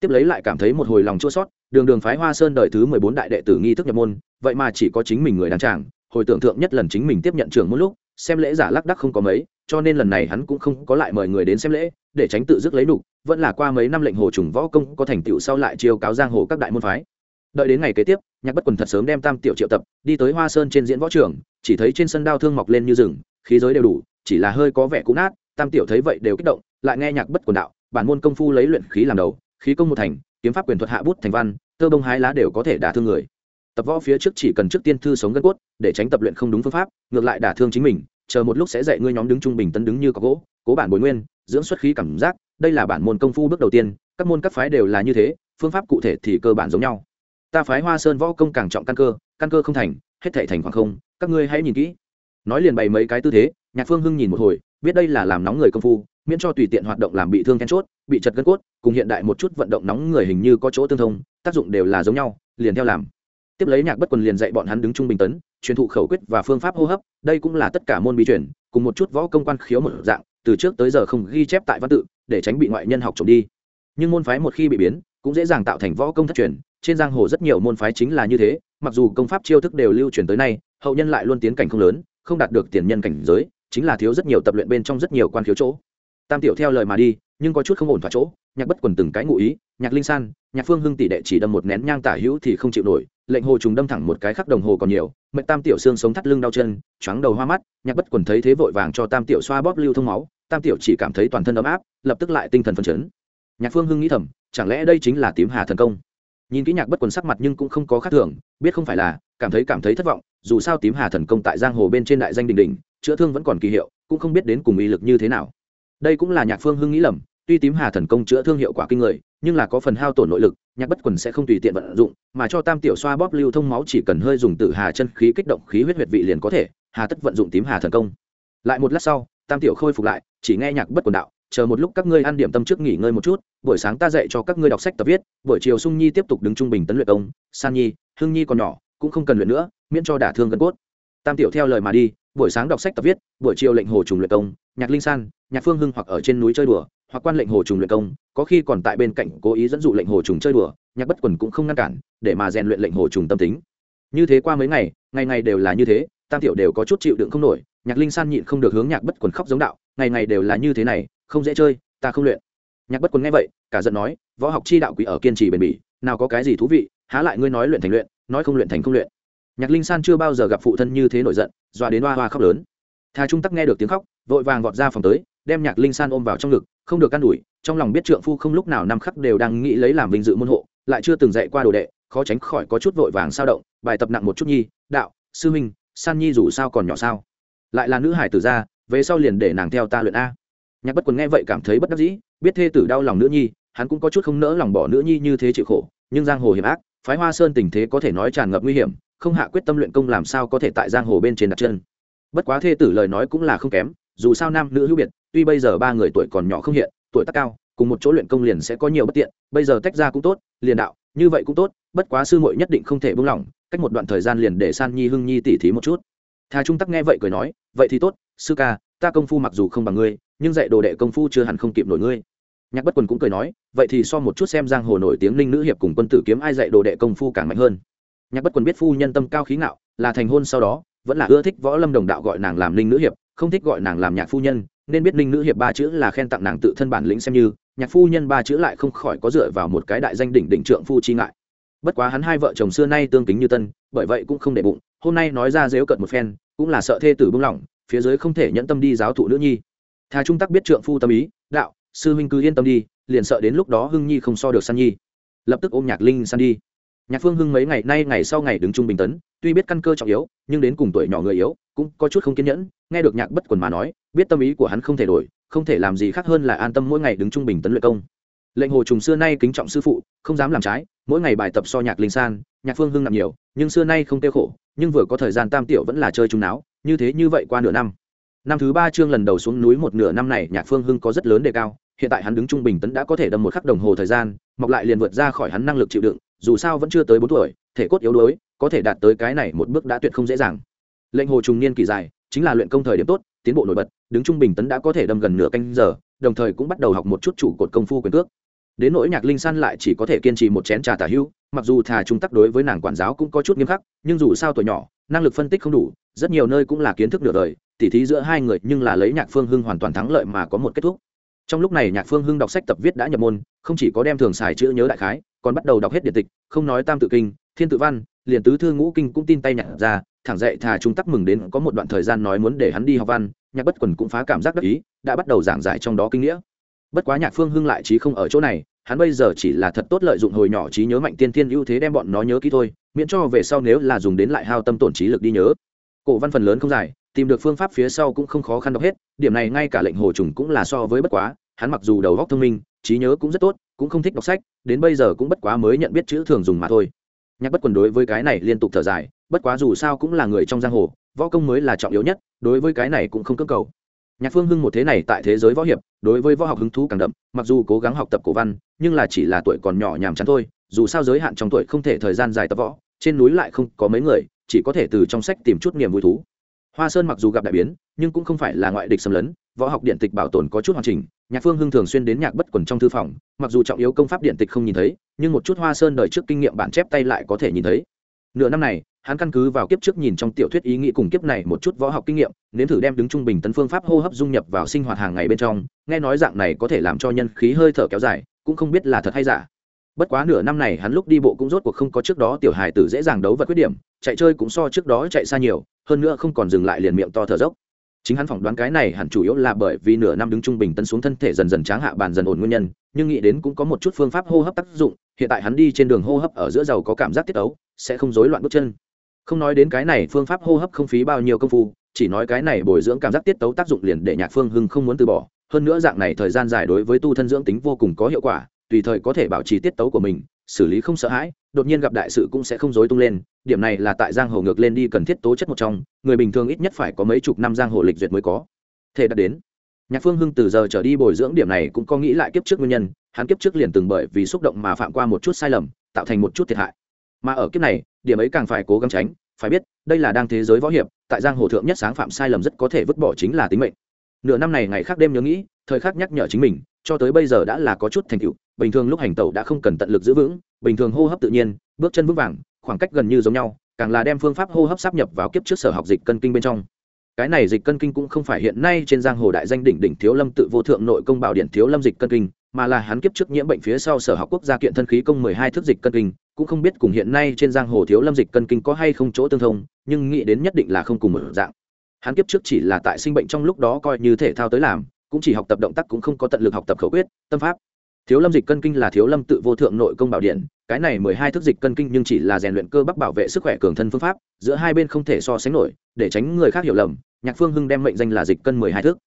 Tiếp lấy lại cảm thấy một hồi lòng chua sót đường đường phái hoa sơn đời thứ mười bốn đại đệ tử nghi thức nhập môn, vậy mà chỉ có chính mình người đàn tràng hồi tưởng thượng nhất lần chính mình tiếp nhận trưởng một lúc, xem lễ giả lắc đắc không có mấy, cho nên lần này hắn cũng không có lại mời người đến xem lễ, để tránh tự dứt lấy nục vẫn là qua mấy năm lệnh hồ trùng võ công có thành tựu sau lại chiêu cáo giang hồ các đại môn phái. Đợi đến ngày kế tiếp, nhạc bất quần thật sớm đem tam tiểu triệu tập, đi tới hoa sơn trên diễn võ trường, chỉ thấy trên sân đao thương mọc lên như rừng, khí giới đều đủ, chỉ là hơi có vẻ cũ nát, tam tiểu thấy vậy đều kích động, lại nghe nhạc bất quần đạo, bản môn công phu lấy luyện khí làm đầu, khí công một thành, kiếm pháp quyền thuật hạ bút thành văn, tơ bông hái lá đều có thể đả thương người tập võ phía trước chỉ cần trước tiên thư sống gân cốt, để tránh tập luyện không đúng phương pháp, ngược lại đả thương chính mình, chờ một lúc sẽ dạy ngươi nhóm đứng trung bình tấn đứng như có gỗ, cố bản bồi nguyên, dưỡng xuất khí cảm giác, đây là bản môn công phu bước đầu tiên, các môn các phái đều là như thế, phương pháp cụ thể thì cơ bản giống nhau. Ta phái hoa sơn võ công càng trọng căn cơ căn cơ không thành, hết thể thành khoảng không, các ngươi hãy nhìn kỹ. Nói liền bày mấy cái tư thế, nhạc phương hưng nhìn một hồi, biết đây là làm nóng người công phu, miễn cho tùy tiện hoạt động làm bị thương then chốt, bị chật gân cốt, cùng hiện đại một chút vận động nóng người hình như có chỗ tương thông, tác dụng đều là giống nhau, liền theo làm tiếp lấy nhạc bất quần liền dạy bọn hắn đứng trung bình tấn, truyền thụ khẩu quyết và phương pháp hô hấp, đây cũng là tất cả môn bí truyền, cùng một chút võ công quan khiếu một dạng, từ trước tới giờ không ghi chép tại văn tự, để tránh bị ngoại nhân học trộm đi. Nhưng môn phái một khi bị biến, cũng dễ dàng tạo thành võ công thất truyền, trên giang hồ rất nhiều môn phái chính là như thế, mặc dù công pháp chiêu thức đều lưu truyền tới nay, hậu nhân lại luôn tiến cảnh không lớn, không đạt được tiền nhân cảnh giới, chính là thiếu rất nhiều tập luyện bên trong rất nhiều quan khiếu chỗ. Tam tiểu theo lời mà đi, nhưng có chút không ổn thỏa chỗ, nhạc bất quần từng cái ngụ ý, nhạc linh san, nhạc phương hưng tỷ đệ chỉ đâm một nén nhang tả hữu thì không chịu nổi lệnh hồ trùng đâm thẳng một cái khắc đồng hồ còn nhiều, mệnh tam tiểu xương sống thắt lưng đau chân, choáng đầu hoa mắt, nhạc bất quần thấy thế vội vàng cho tam tiểu xoa bóp lưu thông máu, tam tiểu chỉ cảm thấy toàn thân ấm áp, lập tức lại tinh thần phấn chấn. Nhạc phương hưng nghĩ thầm, chẳng lẽ đây chính là tím hà thần công? Nhìn kỹ nhạc bất quần sắc mặt nhưng cũng không có khác thường, biết không phải là, cảm thấy cảm thấy thất vọng, dù sao tím hà thần công tại giang hồ bên trên đại danh đình đình chữa thương vẫn còn kỳ hiệu, cũng không biết đến cùng uy lực như thế nào. Đây cũng là nhạc phương hưng nghĩ lầm tuy tím hà thần công chữa thương hiệu quả kinh người, nhưng là có phần hao tổn nội lực, nhạc bất quần sẽ không tùy tiện vận dụng, mà cho tam tiểu xoa bóp lưu thông máu chỉ cần hơi dùng từ hà chân khí kích động khí huyết huyệt vị liền có thể, hà tất vận dụng tím hà thần công. Lại một lát sau, tam tiểu khôi phục lại, chỉ nghe nhạc bất quần đạo, chờ một lúc các ngươi ăn điểm tâm trước nghỉ ngơi một chút, buổi sáng ta dạy cho các ngươi đọc sách tập viết, buổi chiều sung nhi tiếp tục đứng trung bình tấn luyện công, san nhi hương nhi còn nhỏ, cũng không cần luyện nữa, miễn cho đả thương gân cốt. Tam tiểu theo lời mà đi, buổi sáng đọc sách tập viết, buổi chiều lệnh hồ trùng luyện công, nhạc linh san, nhạc phương hưng hoặc ở trên núi chơi đùa hoặc quan lệnh hồ trùng luyện công, có khi còn tại bên cạnh cố ý dẫn dụ lệnh hồ trùng chơi đùa, nhạc bất quần cũng không ngăn cản, để mà rèn luyện lệnh hồ trùng tâm tính. Như thế qua mấy ngày ngày ngày đều là như thế, tam tiểu đều có chút chịu đựng không nổi, nhạc linh san nhịn không được hướng nhạc bất quần khóc giống đạo, ngày ngày đều là như thế này, không dễ chơi, ta không luyện. Nhạc bất quần nghe vậy, cả giận nói, võ học chi đạo quỷ ở kiên trì bền bỉ, nào có cái gì thú vị, há lại ngươi nói luyện thành luyện, nói không luyện thành không luyện. Nhạc linh san chưa bao giờ gặp phụ thân như thế nổi giận, dọa đến hoa hoa khóc lớn. Thà trung tắc nghe được tiếng khóc, vội vàng vọt ra phòng tới, đem nhạc linh san ôm vào trong ngực không được can đủi trong lòng biết trượng phu không lúc nào năm khắc đều đang nghĩ lấy làm vinh dự môn hộ, lại chưa từng dạy qua đồ đệ, khó tránh khỏi có chút vội vàng sao động, bài tập nặng một chút nhi, đạo, sư minh san nhi dù sao còn nhỏ sao? Lại là nữ hải tử ra, về sau liền để nàng theo ta luyện a. Nhạc bất quần nghe vậy cảm thấy bất đắc dĩ, biết thê tử đau lòng nữ nhi, hắn cũng có chút không nỡ lòng bỏ nữ nhi như thế chịu khổ, nhưng giang hồ hiểm ác, phái hoa sơn tình thế có thể nói tràn ngập nguy hiểm, không hạ quyết tâm luyện công làm sao có thể tại giang hồ bên trên đặt chân. Bất quá thê tử lời nói cũng là không kém, dù sao nam nữ hữu biệt tuy bây giờ ba người tuổi còn nhỏ không hiện, tuổi tác cao, cùng một chỗ luyện công liền sẽ có nhiều bất tiện, bây giờ tách ra cũng tốt, liền đạo, như vậy cũng tốt, bất quá sư muội nhất định không thể buông lỏng, cách một đoạn thời gian liền để san nhi hưng nhi tỉ thí một chút. Thà trung tắc nghe vậy cười nói, vậy thì tốt, sư ca, ta công phu mặc dù không bằng ngươi, nhưng dạy đồ đệ công phu chưa hẳn không kịp nổi ngươi. Nhạc bất quần cũng cười nói, vậy thì so một chút xem giang hồ nổi tiếng ninh nữ hiệp cùng quân tử kiếm ai dạy đồ đệ công phu càng mạnh hơn. Nhạc bất quần biết phu nhân tâm cao khí ngạo, là thành hôn sau đó, vẫn là ưa thích võ lâm đồng đạo gọi nàng làm ninh nữ hiệp, không thích gọi nàng làm nhạc phu nhân nên biết ninh nữ hiệp ba chữ là khen tặng nàng tự thân bản lĩnh xem như, nhạc phu nhân ba chữ lại không khỏi có dựa vào một cái đại danh đỉnh đỉnh trượng phu chi ngại. Bất quá hắn hai vợ chồng xưa nay tương kính như tân, bởi vậy cũng không để bụng, hôm nay nói ra dếu cận một phen, cũng là sợ thê tử bưng lỏng, phía dưới không thể nhẫn tâm đi giáo thụ nữ nhi. Thà trung tắc biết trượng phu tâm ý, đạo, sư huynh cứ yên tâm đi, liền sợ đến lúc đó hưng nhi không so được san nhi. Lập tức ôm nhạc linh san đi. Nhạc phương hưng mấy ngày nay ngày sau ngày đứng trung bình tấn, tuy biết căn cơ trọng yếu, nhưng đến cùng tuổi nhỏ người yếu cũng có chút không kiên nhẫn, nghe được nhạc bất quần mà nói, biết tâm ý của hắn không thể đổi, không thể làm gì khác hơn là an tâm mỗi ngày đứng trung bình tấn luyện công. Lệnh hồ trùng xưa nay kính trọng sư phụ, không dám làm trái, mỗi ngày bài tập so nhạc linh san, nhạc phương hưng nặng nhiều, nhưng xưa nay không tiêu khổ, nhưng vừa có thời gian tam tiểu vẫn là chơi trung náo, như thế như vậy qua nửa năm. Năm thứ ba chương lần đầu xuống núi một nửa năm này, nhạc phương hưng có rất lớn đề cao, hiện tại hắn đứng trung bình tấn đã có thể đâm một khắc đồng hồ thời gian, mọc lại liền vượt ra khỏi hắn năng lực chịu đựng, dù sao vẫn chưa tới bốn tuổi, thể cốt yếu đuối, có thể đạt tới cái này một bước đã tuyệt không dễ dàng lệnh hồ trùng niên kỳ dài, chính là luyện công thời điểm tốt, tiến bộ nổi bật, đứng trung bình tấn đã có thể đâm gần nửa canh giờ, đồng thời cũng bắt đầu học một chút chủ cột công phu quyền cước đến nỗi nhạc linh san lại chỉ có thể kiên trì một chén trà tả hưu. mặc dù thà trung tắc đối với nàng quản giáo cũng có chút nghiêm khắc, nhưng dù sao tuổi nhỏ, năng lực phân tích không đủ, rất nhiều nơi cũng là kiến thức nửa đời, tỉ thí giữa hai người nhưng là lấy nhạc phương hưng hoàn toàn thắng lợi mà có một kết thúc trong lúc này nhạc phương hưng đọc sách tập viết đã nhập môn, không chỉ có đem thường xài chữ nhớ đại khái, còn bắt đầu đọc hết điện tịch, không nói tam tự kinh, thiên tự văn liền tứ thư ngũ kinh cũng tin tay nhặt ra, thẳng dậy thà trung tắc mừng đến có một đoạn thời gian nói muốn để hắn đi học văn, nhạc bất quần cũng phá cảm giác đắc ý, đã bắt đầu giảng giải trong đó kinh nghĩa. Bất quá nhạc phương hưng lại trí không ở chỗ này, hắn bây giờ chỉ là thật tốt lợi dụng hồi nhỏ trí nhớ mạnh tiên tiên ưu thế đem bọn nó nhớ kỹ thôi, miễn cho về sau nếu là dùng đến lại hao tâm tổn trí lực đi nhớ. Cổ văn phần lớn không dài, tìm được phương pháp phía sau cũng không khó khăn đọc hết, điểm này ngay cả lệnh hồ trùng cũng là so với bất quá, hắn mặc dù đầu góc thông minh, trí nhớ cũng rất tốt, cũng không thích đọc sách, đến bây giờ cũng bất quá mới nhận biết chữ thường dùng mà thôi nhạc bất quần đối với cái này liên tục thở dài, bất quá dù sao cũng là người trong giang hồ, võ công mới là trọng yếu nhất, đối với cái này cũng không cơ cầu. Nhạc phương hưng một thế này tại thế giới võ hiệp, đối với võ học hứng thú càng đậm, mặc dù cố gắng học tập cổ văn, nhưng là chỉ là tuổi còn nhỏ nhàm chán thôi, dù sao giới hạn trong tuổi không thể thời gian dài tập võ, trên núi lại không có mấy người, chỉ có thể từ trong sách tìm chút niềm vui thú hoa sơn mặc dù gặp đại biến, nhưng cũng không phải là ngoại địch xâm lấn, võ học điện tịch bảo tồn có chút hoàn chỉnh, nhạc phương hưng thường xuyên đến nhạc bất quần trong thư phòng, mặc dù trọng yếu công pháp điện tịch không nhìn thấy, nhưng một chút hoa sơn đời trước kinh nghiệm bản chép tay lại có thể nhìn thấy. Nửa năm này, hắn căn cứ vào kiếp trước nhìn trong tiểu thuyết ý nghĩ cùng kiếp này một chút võ học kinh nghiệm, nếm thử đem đứng trung bình tấn phương pháp hô hấp dung nhập vào sinh hoạt hàng ngày bên trong, nghe nói dạng này có thể làm cho nhân khí hơi thở kéo dài, cũng không biết là thật hay giả. Bất quá nửa năm này hắn lúc đi bộ cũng rốt cuộc không có trước đó tiểu hài tử dễ dàng đấu vật khuyết điểm chạy chơi cũng so trước đó chạy xa nhiều, hơn nữa không còn dừng lại liền miệng to thở dốc. Chính hắn phỏng đoán cái này hẳn chủ yếu là bởi vì nửa năm đứng trung bình tân xuống thân thể dần dần tráng hạ bàn dần ổn nguyên nhân, nhưng nghĩ đến cũng có một chút phương pháp hô hấp tác dụng, hiện tại hắn đi trên đường hô hấp ở giữa dầu có cảm giác tiết ấu, sẽ không rối loạn bước chân. Không nói đến cái này phương pháp hô hấp không phí bao nhiêu công phu, chỉ nói cái này bồi dưỡng cảm giác tiết tấu tác dụng liền để nhạc phương hưng không muốn từ bỏ, hơn nữa dạng này thời gian dài đối với tu thân dưỡng tính vô cùng có hiệu quả, tùy thời có thể bảo trì tiết tấu của mình, xử lý không sợ hãi đột nhiên gặp đại sự cũng sẽ không dối tung lên, điểm này là tại giang hồ ngược lên đi cần thiết tố chất một trong, người bình thường ít nhất phải có mấy chục năm giang hồ lịch duyệt mới có. Thể đã đến. Nhạc phương hưng từ giờ trở đi bồi dưỡng điểm này cũng có nghĩ lại kiếp trước nguyên nhân, hắn kiếp trước liền từng bởi vì xúc động mà phạm qua một chút sai lầm, tạo thành một chút thiệt hại. Mà ở kiếp này, điểm ấy càng phải cố gắng tránh, phải biết, đây là đang thế giới võ hiệp, tại giang hồ thượng nhất sáng phạm sai lầm rất có thể vứt bỏ chính là tính mệnh. Nửa năm này ngày khác đêm nhớ nghĩ, thời khắc nhắc nhở chính mình, cho tới bây giờ đã là có chút thành tựu bình thường lúc hành tẩu đã không cần tận lực giữ vững, bình thường hô hấp tự nhiên, bước chân vững vàng, khoảng cách gần như giống nhau, càng là đem phương pháp hô hấp sắp nhập vào kiếp trước sở học dịch cân kinh bên trong. Cái này dịch cân kinh cũng không phải hiện nay trên giang hồ đại danh đỉnh đỉnh thiếu lâm tự vô thượng nội công bảo điện thiếu lâm dịch cân kinh, mà là hắn kiếp trước nhiễm bệnh phía sau sở học quốc gia kiện thân khí công mười hai thước dịch cân kinh, cũng không biết cùng hiện nay trên giang hồ thiếu lâm dịch cân kinh có hay không chỗ tương thông, nhưng nghĩ đến nhất định là không cùng một dạng. Hắn kiếp trước chỉ là tại sinh bệnh trong lúc đó coi như thể thao tới làm, cũng chỉ học tập động tác cũng không có tận lực học tập khẩu quyết, tâm pháp thiếu lâm dịch cân kinh là thiếu lâm tự vô thượng nội công bảo điện, cái này mười hai thức dịch cân kinh nhưng chỉ là rèn luyện cơ bắp bảo vệ sức khỏe cường thân phương pháp, giữa hai bên không thể so sánh nổi, để tránh người khác hiểu lầm, nhạc phương hưng đem mệnh danh là dịch cân mười hai thức.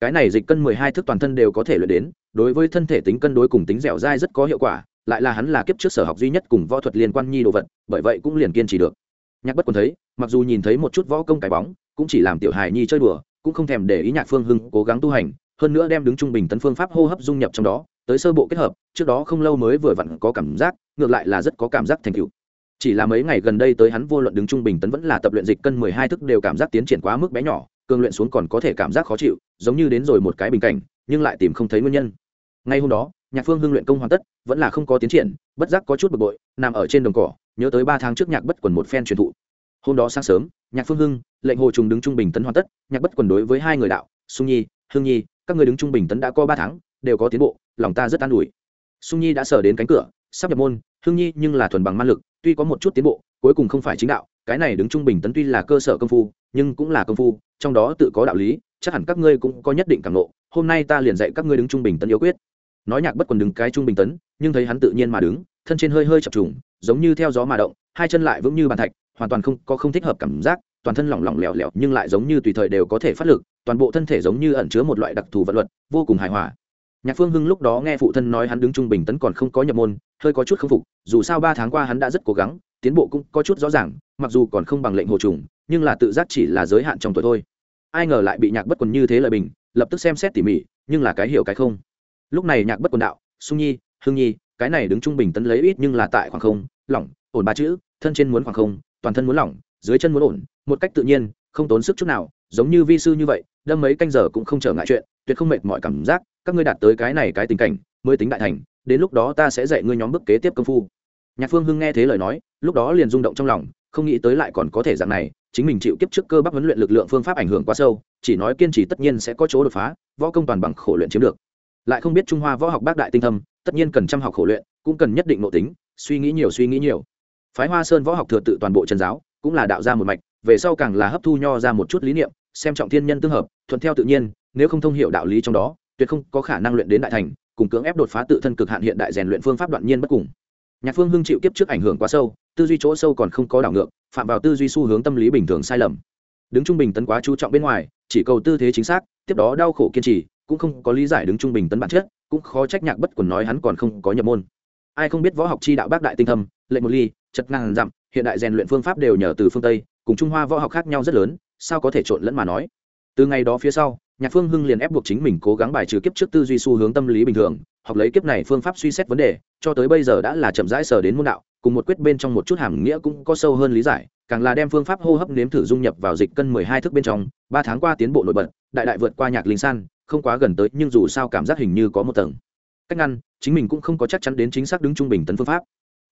cái này dịch cân mười hai thức toàn thân đều có thể luyện đến, đối với thân thể tính cân đối cùng tính dẻo dai rất có hiệu quả, lại là hắn là kiếp trước sở học duy nhất cùng võ thuật liên quan nhi đồ vật, bởi vậy cũng liền kiên trì được nhạc bất còn thấy, mặc dù nhìn thấy một chút võ công cái bóng, cũng chỉ làm tiểu hài nhi chơi đùa, cũng không thèm để ý nhạc phương hưng cố gắng tu hành hơn nữa đem đứng trung bình tấn phương pháp hô hấp dung nhập trong đó, tới sơ bộ kết hợp, trước đó không lâu mới vừa vặn có cảm giác, ngược lại là rất có cảm giác thành tựu. Chỉ là mấy ngày gần đây tới hắn vô luận đứng trung bình tấn vẫn là tập luyện dịch cân mười hai thức đều cảm giác tiến triển quá mức bé nhỏ, cường luyện xuống còn có thể cảm giác khó chịu, giống như đến rồi một cái bình cảnh, nhưng lại tìm không thấy nguyên nhân. Ngay hôm đó, nhạc phương hưng luyện công hoàn tất, vẫn là không có tiến triển, bất giác có chút bực bội, nằm ở trên đồng cỏ, nhớ tới ba tháng trước nhạc bất quần một phen truyền thụ. Hôm đó sáng sớm, nhạc phương hưng, lệnh hồ trùng đứng trung bình tấn hoàn tất, nhạc bất quần đối với hai người đạo, sung nhi hương nhi các người đứng trung bình tấn đã có ba tháng, đều có tiến bộ, lòng ta rất an ủi. Sung nhi đã sờ đến cánh cửa, sắp nhập môn hương nhi nhưng là thuần bằng man lực, tuy có một chút tiến bộ, cuối cùng không phải chính đạo, cái này đứng trung bình tấn tuy là cơ sở công phu, nhưng cũng là công phu, trong đó tự có đạo lý, chắc hẳn các ngươi cũng có nhất định cảm nộ hôm nay ta liền dạy các ngươi đứng trung bình tấn yếu quyết. Nói nhạc bất quần đứng cái trung bình tấn, nhưng thấy hắn tự nhiên mà đứng, thân trên hơi hơi chập trùng, giống như theo gió mà động, hai chân lại vững như bàn thạch, hoàn toàn không, có không thích hợp cảm giác, toàn thân lỏng lỏng lẻo lẻo nhưng lại giống như tùy thời đều có thể phát lực toàn bộ thân thể giống như ẩn chứa một loại đặc thù vận luật, vô cùng hài hòa. Nhạc phương hưng lúc đó nghe phụ thân nói hắn đứng trung bình tấn còn không có nhập môn, hơi có chút k phục, dù sao ba tháng qua hắn đã rất cố gắng, tiến bộ cũng có chút rõ ràng, mặc dù còn không bằng lệnh hồ trùng, nhưng là tự giác chỉ là giới hạn trong tuổi thôi. Ai ngờ lại bị nhạc bất quần như thế lời bình, lập tức xem xét tỉ mỉ, nhưng là cái hiểu cái không. Lúc này nhạc bất quần đạo, sung nhi hương nhi, cái này đứng trung bình tấn lấy ít nhưng là tại khoảng không, lỏng, ổn ba chữ, thân trên muốn khoảng không, toàn thân muốn lỏng, dưới chân muốn ổn, một cách tự nhiên, không tốn sức chút nào, giống như vi sư như vậy đâm mấy canh giờ cũng không trở ngại chuyện, tuyệt không mệt mọi cảm giác, các ngươi đạt tới cái này cái tình cảnh, mới tính đại thành, đến lúc đó ta sẽ dạy ngươi nhóm bước kế tiếp công phu. Nhạc phương hưng nghe thế lời nói, lúc đó liền rung động trong lòng, không nghĩ tới lại còn có thể dạng này, chính mình chịu kiếp trước cơ bắp huấn luyện lực lượng phương pháp ảnh hưởng quá sâu, chỉ nói kiên trì tất nhiên sẽ có chỗ đột phá, võ công toàn bằng khổ luyện chiếm được. Lại không biết trung hoa võ học bác đại tinh thâm, tất nhiên cần chăm học khổ luyện, cũng cần nhất định nội tính, suy nghĩ nhiều suy nghĩ nhiều. Phái hoa sơn võ học thừa tự toàn bộ chân giáo, cũng là đạo ra một mạch, về sau càng là hấp thu nho ra một chút lý niệm xem trọng thiên nhân tương hợp, thuận theo tự nhiên, nếu không thông hiểu đạo lý trong đó, tuyệt không có khả năng luyện đến đại thành, cùng cưỡng ép đột phá tự thân cực hạn hiện đại rèn luyện phương pháp đoạn nhiên bất cùng. Nhạc phương hưng chịu kiếp trước ảnh hưởng quá sâu, tư duy chỗ sâu còn không có đảo ngược, phạm vào tư duy xu hướng tâm lý bình thường sai lầm. Đứng trung bình tấn quá chú trọng bên ngoài, chỉ cầu tư thế chính xác, tiếp đó đau khổ kiên trì, cũng không có lý giải đứng trung bình tấn bản chất, cũng khó trách nhạc bất quần nói hắn còn không có nhập môn. Ai không biết võ học chi đạo bác đại tinh thâm, lệ một ly, chật ngang dặm hiện đại rèn luyện phương pháp đều nhờ từ phương tây, cùng trung hoa võ học khác nhau rất lớn sao có thể trộn lẫn mà nói? Từ ngày đó phía sau, nhạc phương hưng liền ép buộc chính mình cố gắng bài trừ kiếp trước tư duy xu hướng tâm lý bình thường, học lấy kiếp này phương pháp suy xét vấn đề, cho tới bây giờ đã là chậm rãi sờ đến môn đạo, cùng một quyết bên trong một chút hàm nghĩa cũng có sâu hơn lý giải, càng là đem phương pháp hô hấp nếm thử dung nhập vào dịch cân mười hai thức bên trong, ba tháng qua tiến bộ nổi bật, đại đại vượt qua nhạc linh san, không quá gần tới, nhưng dù sao cảm giác hình như có một tầng. Cách ngăn, chính mình cũng không có chắc chắn đến chính xác đứng trung bình tấn phương pháp.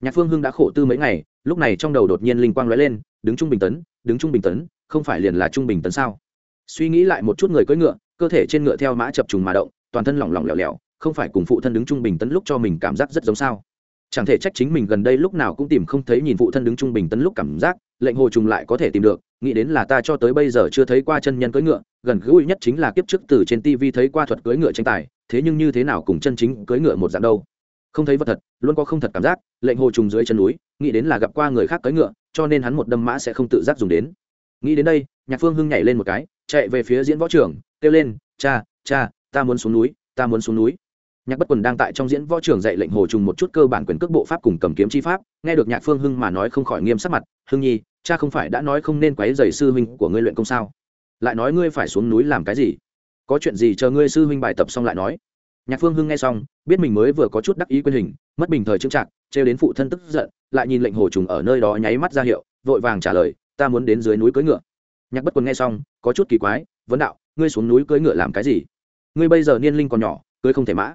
Nhạc phương hưng đã khổ tư mấy ngày, lúc này trong đầu đột nhiên linh quang lóe lên, đứng trung bình tấn, đứng trung bình tấn không phải liền là trung bình tấn sao? Suy nghĩ lại một chút người cưỡi ngựa, cơ thể trên ngựa theo mã chập trùng mà động, toàn thân lỏng lỏng lẻo lẻo, không phải cùng phụ thân đứng trung bình tấn lúc cho mình cảm giác rất giống sao? Chẳng thể trách chính mình gần đây lúc nào cũng tìm không thấy nhìn phụ thân đứng trung bình tấn lúc cảm giác, lệnh hồ trùng lại có thể tìm được, nghĩ đến là ta cho tới bây giờ chưa thấy qua chân nhân cưỡi ngựa, gần gũi nhất chính là kiếp trước từ trên tv thấy qua thuật cưỡi ngựa tranh tài, thế nhưng như thế nào cùng chân chính cưỡi ngựa một dạng đâu? Không thấy vật thật, luôn có không thật cảm giác, lệnh hồ trùng dưới chân núi, nghĩ đến là gặp qua người khác cưỡi ngựa, cho nên hắn một đâm mã sẽ không tự giác dùng đến nghĩ đến đây, nhạc phương hưng nhảy lên một cái, chạy về phía diễn võ trưởng, kêu lên, cha cha, ta muốn xuống núi, ta muốn xuống núi. Nhạc bất quần đang tại trong diễn võ trưởng dạy lệnh hồ trùng một chút cơ bản quyền cước bộ pháp cùng cầm kiếm chi pháp, nghe được nhạc phương hưng mà nói không khỏi nghiêm sắc mặt, hưng nhi, cha không phải đã nói không nên quấy dày sư huynh của ngươi luyện công sao? Lại nói ngươi phải xuống núi làm cái gì? Có chuyện gì chờ ngươi sư huynh bài tập xong lại nói. Nhạc phương hưng nghe xong, biết mình mới vừa có chút đắc ý quyền hình, mất bình thời trưng trạng trêu đến phụ thân tức giận, lại nhìn lệnh hồ trùng ở nơi đó nháy mắt ra hiệu, vội vàng trả lời ta muốn đến dưới núi cưỡi ngựa. Nhạc bất quần nghe xong, có chút kỳ quái, vấn đạo, ngươi xuống núi cưỡi ngựa làm cái gì? Ngươi bây giờ niên linh còn nhỏ, cưỡi không thể mã.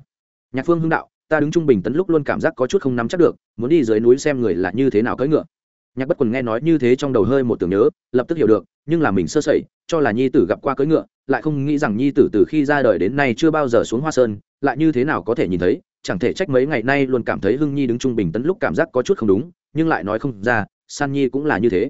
Nhạc phương hưng đạo, ta đứng trung bình tấn lúc luôn cảm giác có chút không nắm chắc được, muốn đi dưới núi xem người là như thế nào cưỡi ngựa. Nhạc bất quần nghe nói như thế trong đầu hơi một tưởng nhớ, lập tức hiểu được, nhưng là mình sơ sẩy, cho là nhi tử gặp qua cưỡi ngựa, lại không nghĩ rằng nhi tử từ khi ra đời đến nay chưa bao giờ xuống hoa sơn, lại như thế nào có thể nhìn thấy, chẳng thể trách mấy ngày nay luôn cảm thấy hưng nhi đứng trung bình tấn lúc cảm giác có chút không đúng, nhưng lại nói không ra, san nhi cũng là như thế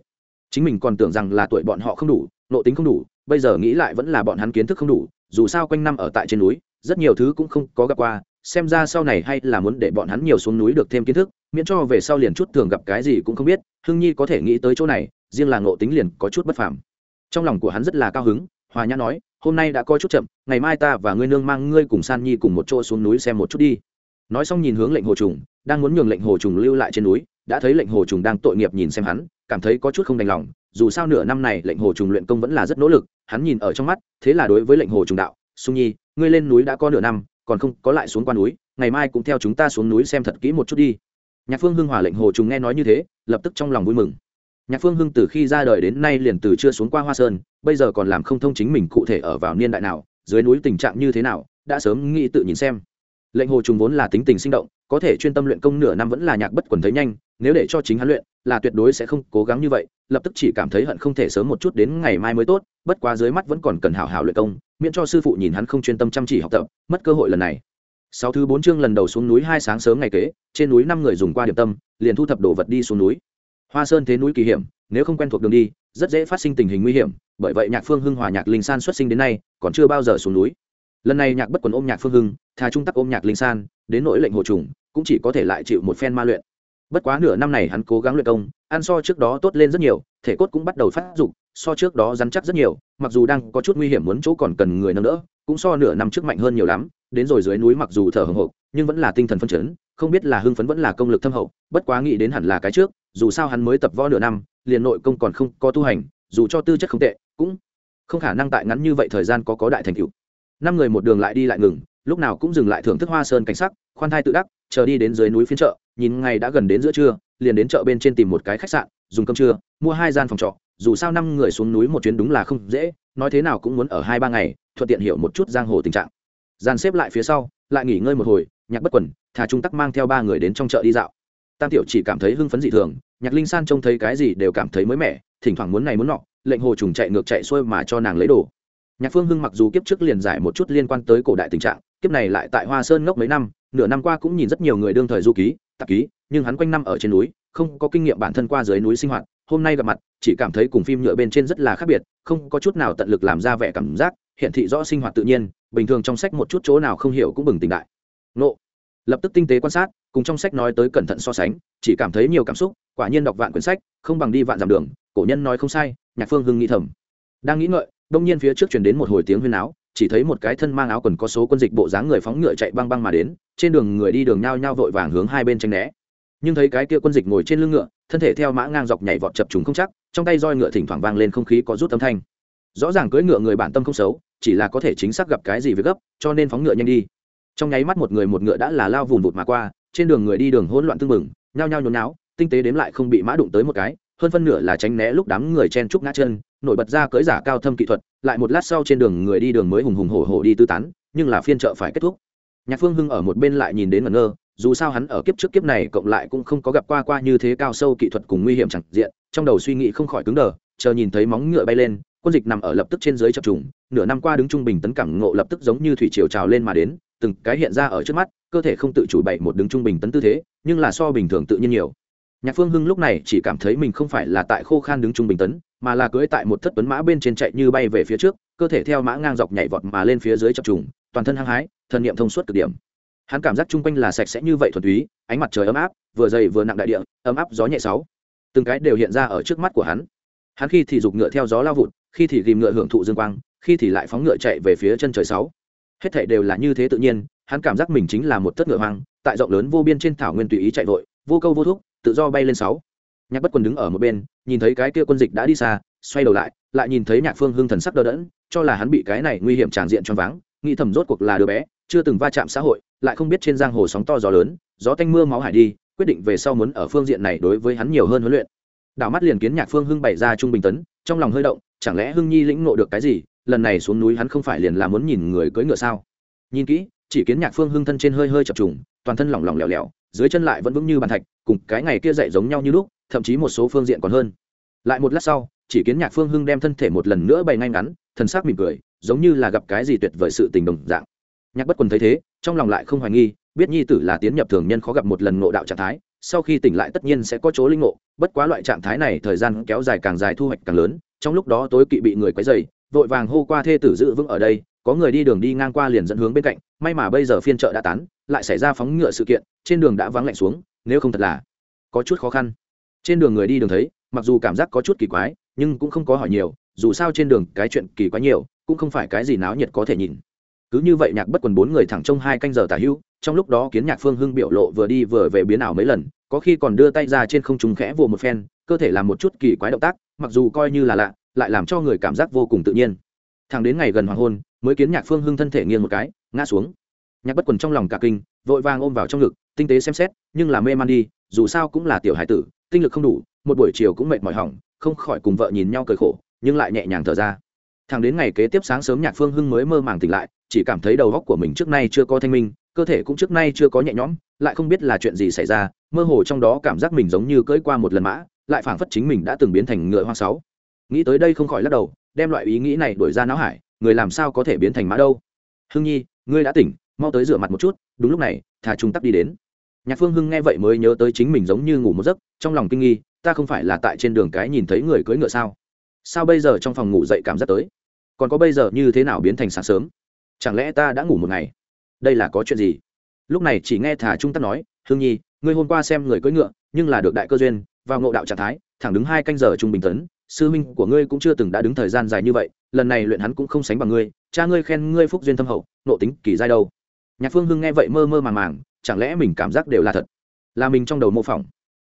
chính mình còn tưởng rằng là tuổi bọn họ không đủ nộ tính không đủ, bây giờ nghĩ lại vẫn là bọn hắn kiến thức không đủ, dù sao quanh năm ở tại trên núi, rất nhiều thứ cũng không có gặp qua, xem ra sau này hay là muốn để bọn hắn nhiều xuống núi được thêm kiến thức, miễn cho về sau liền chút thường gặp cái gì cũng không biết, hưng nhi có thể nghĩ tới chỗ này, riêng là ngộ tính liền có chút bất phàm. Trong lòng của hắn rất là cao hứng, hòa nhã nói, hôm nay đã coi chút chậm, ngày mai ta và ngươi nương mang ngươi cùng san nhi cùng một chỗ xuống núi xem một chút đi. Nói xong nhìn hướng lệnh hồ trùng, đang muốn nhường lệnh hồ trùng lưu lại trên núi đã thấy lệnh hồ trùng đang tội nghiệp nhìn xem hắn, cảm thấy có chút không đành lòng, dù sao nửa năm này lệnh hồ trùng luyện công vẫn là rất nỗ lực, hắn nhìn ở trong mắt, thế là đối với lệnh hồ trùng đạo, sung nhi, ngươi lên núi đã có nửa năm, còn không có lại xuống qua núi, ngày mai cũng theo chúng ta xuống núi xem thật kỹ một chút đi. Nhạc phương hưng hòa lệnh hồ trùng nghe nói như thế, lập tức trong lòng vui mừng. Nhạc phương hưng từ khi ra đời đến nay liền từ chưa xuống qua hoa sơn, bây giờ còn làm không thông chính mình cụ thể ở vào niên đại nào, dưới núi tình trạng như thế nào, đã sớm nghĩ tự nhìn xem. Lệnh hồ trùng vốn là tính tình sinh động, có thể chuyên tâm luyện công nửa năm vẫn là nhạc bất quần thấy nhanh nếu để cho chính hắn luyện, là tuyệt đối sẽ không cố gắng như vậy, lập tức chỉ cảm thấy hận không thể sớm một chút đến ngày mai mới tốt, bất quá dưới mắt vẫn còn cần hảo hảo luyện công, miễn cho sư phụ nhìn hắn không chuyên tâm chăm chỉ học tập, mất cơ hội lần này. Sau thứ bốn chương lần đầu xuống núi hai sáng sớm ngày kế, trên núi năm người dùng qua điểm tâm, liền thu thập đồ vật đi xuống núi. Hoa sơn thế núi kỳ hiểm, nếu không quen thuộc đường đi, rất dễ phát sinh tình hình nguy hiểm, bởi vậy nhạc phương hưng hòa nhạc linh san xuất sinh đến nay, còn chưa bao giờ xuống núi. Lần này nhạc bất quần ôm nhạc phương hưng, thà trung tắc ôm nhạc linh san, đến nỗi lệnh hồ trùng, cũng chỉ có thể lại chịu một phen ma luyện bất quá nửa năm này hắn cố gắng luyện công, ăn so trước đó tốt lên rất nhiều, thể cốt cũng bắt đầu phát dục, so trước đó rắn chắc rất nhiều, mặc dù đang có chút nguy hiểm muốn chỗ còn cần người nâng đỡ, cũng so nửa năm trước mạnh hơn nhiều lắm, đến rồi dưới núi mặc dù thở hồng hộc, nhưng vẫn là tinh thần phân chấn, không biết là hưng phấn vẫn là công lực thâm hậu, bất quá nghĩ đến hẳn là cái trước, dù sao hắn mới tập võ nửa năm, liền nội công còn không có tu hành, dù cho tư chất không tệ, cũng không khả năng tại ngắn như vậy thời gian có có đại thành tựu. Năm người một đường lại đi lại ngừng, lúc nào cũng dừng lại thưởng thức hoa sơn cảnh sắc, khoan thai tự đắc, chờ đi đến dưới núi phiên chợ nhìn ngày đã gần đến giữa trưa, liền đến chợ bên trên tìm một cái khách sạn, dùng cơm trưa, mua hai gian phòng trọ, dù sao năm người xuống núi một chuyến đúng là không dễ, nói thế nào cũng muốn ở hai ba ngày, thuận tiện hiểu một chút giang hồ tình trạng. Dàn xếp lại phía sau, lại nghỉ ngơi một hồi, nhạc bất quần, thà trung tắc mang theo ba người đến trong chợ đi dạo. Tam tiểu chỉ cảm thấy hưng phấn dị thường, nhạc linh san trông thấy cái gì đều cảm thấy mới mẻ, thỉnh thoảng muốn này muốn nọ, lệnh hồ trùng chạy ngược chạy xuôi mà cho nàng lấy đồ nhạc phương hưng mặc dù kiếp trước liền giải một chút liên quan tới cổ đại tình trạng, kiếp này lại tại hoa sơn ngốc mấy năm, nửa năm qua cũng nhìn rất nhiều người đương thời du ký, tạp ký, nhưng hắn quanh năm ở trên núi, không có kinh nghiệm bản thân qua dưới núi sinh hoạt, hôm nay gặp mặt, chỉ cảm thấy cùng phim nhựa bên trên rất là khác biệt, không có chút nào tận lực làm ra vẻ cảm giác hiện thị rõ sinh hoạt tự nhiên, bình thường trong sách một chút chỗ nào không hiểu cũng bừng tỉnh đại. Nộ. Lập tức tinh tế quan sát, cùng trong sách nói tới cẩn thận so sánh, chỉ cảm thấy nhiều cảm xúc, quả nhiên đọc vạn quyển sách, không bằng đi vạn dặm đường, cổ nhân nói không sai, nhạc phương hưng nghĩ thầm. Đang nghĩ ngợi đông nhiên phía trước chuyển đến một hồi tiếng huyên áo chỉ thấy một cái thân mang áo quần có số quân dịch bộ dáng người phóng ngựa chạy băng băng mà đến, trên đường người đi đường nhao nhao vội vàng hướng hai bên tranh né. Nhưng thấy cái kia quân dịch ngồi trên lưng ngựa, thân thể theo mã ngang dọc nhảy vọt chập trùng không chắc, trong tay roi ngựa thỉnh thoảng vang lên không khí có rút âm thanh. Rõ ràng cưỡi ngựa người bản tâm không xấu, chỉ là có thể chính xác gặp cái gì việc gấp, cho nên phóng ngựa nhanh đi. Trong nháy mắt một người một ngựa đã là lao vùn vụt mà qua, trên đường người đi đường hỗn loạn tưng bừng, nhao nhao nhốn náo tinh tế đếm lại không bị mã đụng tới một cái, hơn phân nửa là tránh né lúc đám người chen trúc ngã chân nổi bật ra cưỡi giả cao thâm kỹ thuật, lại một lát sau trên đường người đi đường mới hùng hùng hổ hổ đi tư tán, nhưng là phiên chợ phải kết thúc. Nhạc phương hưng ở một bên lại nhìn đến ngẩn ngơ, dù sao hắn ở kiếp trước kiếp này cộng lại cũng không có gặp qua qua như thế cao sâu kỹ thuật cùng nguy hiểm chẳng diện, trong đầu suy nghĩ không khỏi cứng đờ, chờ nhìn thấy móng ngựa bay lên, quân dịch nằm ở lập tức trên dưới chập trùng, nửa năm qua đứng trung bình tấn cảm ngộ lập tức giống như thủy triều trào lên mà đến, từng cái hiện ra ở trước mắt, cơ thể không tự chủ bậy một đứng trung bình tấn tư thế, nhưng là so bình thường tự nhiên nhiều nhạc phương hưng lúc này chỉ cảm thấy mình không phải là tại khô khan đứng trung bình tấn, mà là cưỡi tại một thất tuấn mã bên trên chạy như bay về phía trước, cơ thể theo mã ngang dọc nhảy vọt mà lên phía dưới chập trùng, toàn thân hăng hái, thần niệm thông suốt cực điểm. Hắn cảm giác chung quanh là sạch sẽ như vậy thuần túy, ánh mặt trời ấm áp, vừa dày vừa nặng đại địa, ấm áp gió nhẹ sáu. Từng cái đều hiện ra ở trước mắt của hắn. Hắn khi thì giục ngựa theo gió lao vụt, khi thì ghìm ngựa hưởng thụ dương quang, khi thì lại phóng ngựa chạy về phía chân trời sáu. Hết thảy đều là như thế tự nhiên, hắn cảm giác mình chính là một thất ngựa hoang, tại rộng lớn vô biên trên thảo nguyên tùy ý chạy vội, vô câu vô thúc tự do bay lên sáu. Nhạc bất quần đứng ở một bên, nhìn thấy cái kia quân dịch đã đi xa, xoay đầu lại lại nhìn thấy nhạc phương hưng thần sắc đờ đẫn, cho là hắn bị cái này nguy hiểm tràn diện cho vắng nghĩ thầm rốt cuộc là đứa bé, chưa từng va chạm xã hội, lại không biết trên giang hồ sóng to gió lớn, gió tanh mưa máu hải đi, quyết định về sau muốn ở phương diện này đối với hắn nhiều hơn huấn luyện. Đảo mắt liền kiến nhạc phương hưng bày ra trung bình tấn, trong lòng hơi động, chẳng lẽ hưng nhi lĩnh ngộ được cái gì, lần này xuống núi hắn không phải liền là muốn nhìn người cưỡi ngựa sao? Nhìn kỹ, chỉ kiến nhạc phương hưng thân trên hơi hơi chập trùng, toàn thân lỏng lỏng lẻo lẻo dưới chân lại vẫn vững như bàn thạch, cùng cái ngày kia dậy giống nhau như lúc, thậm chí một số phương diện còn hơn. Lại một lát sau, chỉ kiến nhạc phương hưng đem thân thể một lần nữa bày ngay ngắn, thần sắc mỉm cười, giống như là gặp cái gì tuyệt vời sự tình đồng dạng. Nhạc bất quần thấy thế, trong lòng lại không hoài nghi, biết nhi tử là tiến nhập thường nhân khó gặp một lần ngộ đạo trạng thái, sau khi tỉnh lại tất nhiên sẽ có chỗ linh ngộ, bất quá loại trạng thái này thời gian kéo dài càng dài thu hoạch càng lớn, trong lúc đó tối kỵ bị người quấy dày vội vàng hô qua thê tử giữ vững ở đây có người đi đường đi ngang qua liền dẫn hướng bên cạnh, may mà bây giờ phiên chợ đã tán, lại xảy ra phóng ngựa sự kiện, trên đường đã vắng lạnh xuống, nếu không thật là có chút khó khăn. Trên đường người đi đường thấy, mặc dù cảm giác có chút kỳ quái, nhưng cũng không có hỏi nhiều, dù sao trên đường cái chuyện kỳ quái nhiều, cũng không phải cái gì náo nhiệt có thể nhìn. Cứ như vậy nhạc bất quần bốn người thẳng trong hai canh giờ tả hữu trong lúc đó kiến nhạc phương hưng biểu lộ vừa đi vừa về biến ảo mấy lần, có khi còn đưa tay ra trên không trung khẽ vồ một phen, cơ thể làm một chút kỳ quái động tác, mặc dù coi như là lạ, lại làm cho người cảm giác vô cùng tự nhiên. Thẳng đến ngày gần hoàng hôn mới kiến nhạc phương hưng thân thể nghiêng một cái, ngã xuống. Nhạc bất quần trong lòng cả kinh, vội vàng ôm vào trong ngực, tinh tế xem xét, nhưng là mê man đi, dù sao cũng là tiểu hải tử, tinh lực không đủ, một buổi chiều cũng mệt mỏi hỏng, không khỏi cùng vợ nhìn nhau cười khổ, nhưng lại nhẹ nhàng thở ra. Thẳng đến ngày kế tiếp sáng sớm nhạc phương hưng mới mơ màng tỉnh lại, chỉ cảm thấy đầu góc của mình trước nay chưa có thanh minh, cơ thể cũng trước nay chưa có nhẹ nhõm, lại không biết là chuyện gì xảy ra, mơ hồ trong đó cảm giác mình giống như cưỡi qua một lần mã, lại phảng phất chính mình đã từng biến thành ngựa hoa sáu. Nghĩ tới đây không khỏi lắc đầu, đem loại ý nghĩ này đuổi ra não hải người làm sao có thể biến thành mã đâu? Hưng nhi, ngươi đã tỉnh, mau tới rửa mặt một chút, đúng lúc này thà trung tắc đi đến. Nhạc phương hưng nghe vậy mới nhớ tới chính mình giống như ngủ một giấc, trong lòng kinh nghi, ta không phải là tại trên đường cái nhìn thấy người cưỡi ngựa sao? Sao bây giờ trong phòng ngủ dậy cảm giác tới? Còn có bây giờ như thế nào biến thành sáng sớm? Chẳng lẽ ta đã ngủ một ngày? Đây là có chuyện gì? Lúc này chỉ nghe thả trung tắc nói hương nhi, ngươi hôm qua xem người cưỡi ngựa, nhưng là được đại cơ duyên, vào ngộ đạo trạng thái, thẳng đứng hai canh giờ trung bình tấn sư minh của ngươi cũng chưa từng đã đứng thời gian dài như vậy, lần này luyện hắn cũng không sánh bằng ngươi, cha ngươi khen ngươi phúc duyên thâm hậu, nộ tính kỳ giai đâu. Nhạc phương hưng nghe vậy mơ mơ màng màng, chẳng lẽ mình cảm giác đều là thật? Là mình trong đầu mô phỏng.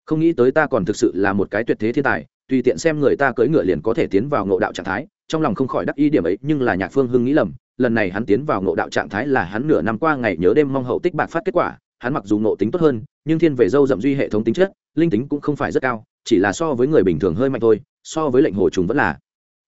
Không nghĩ tới ta còn thực sự là một cái tuyệt thế thiên tài, tùy tiện xem người ta cưỡi ngựa liền có thể tiến vào ngộ đạo trạng thái, trong lòng không khỏi đắc ý điểm ấy, nhưng là nhạc phương hưng nghĩ lầm, lần này hắn tiến vào ngộ đạo trạng thái là hắn nửa năm qua ngày nhớ đêm mong hậu tích bạc phát kết quả, hắn mặc dù ngộ tính tốt hơn, nhưng thiên về dâu dậm duy hệ thống tính chất, linh tính cũng không phải rất cao, chỉ là so với người bình thường hơi mạnh thôi so với lệnh hồ trùng vẫn là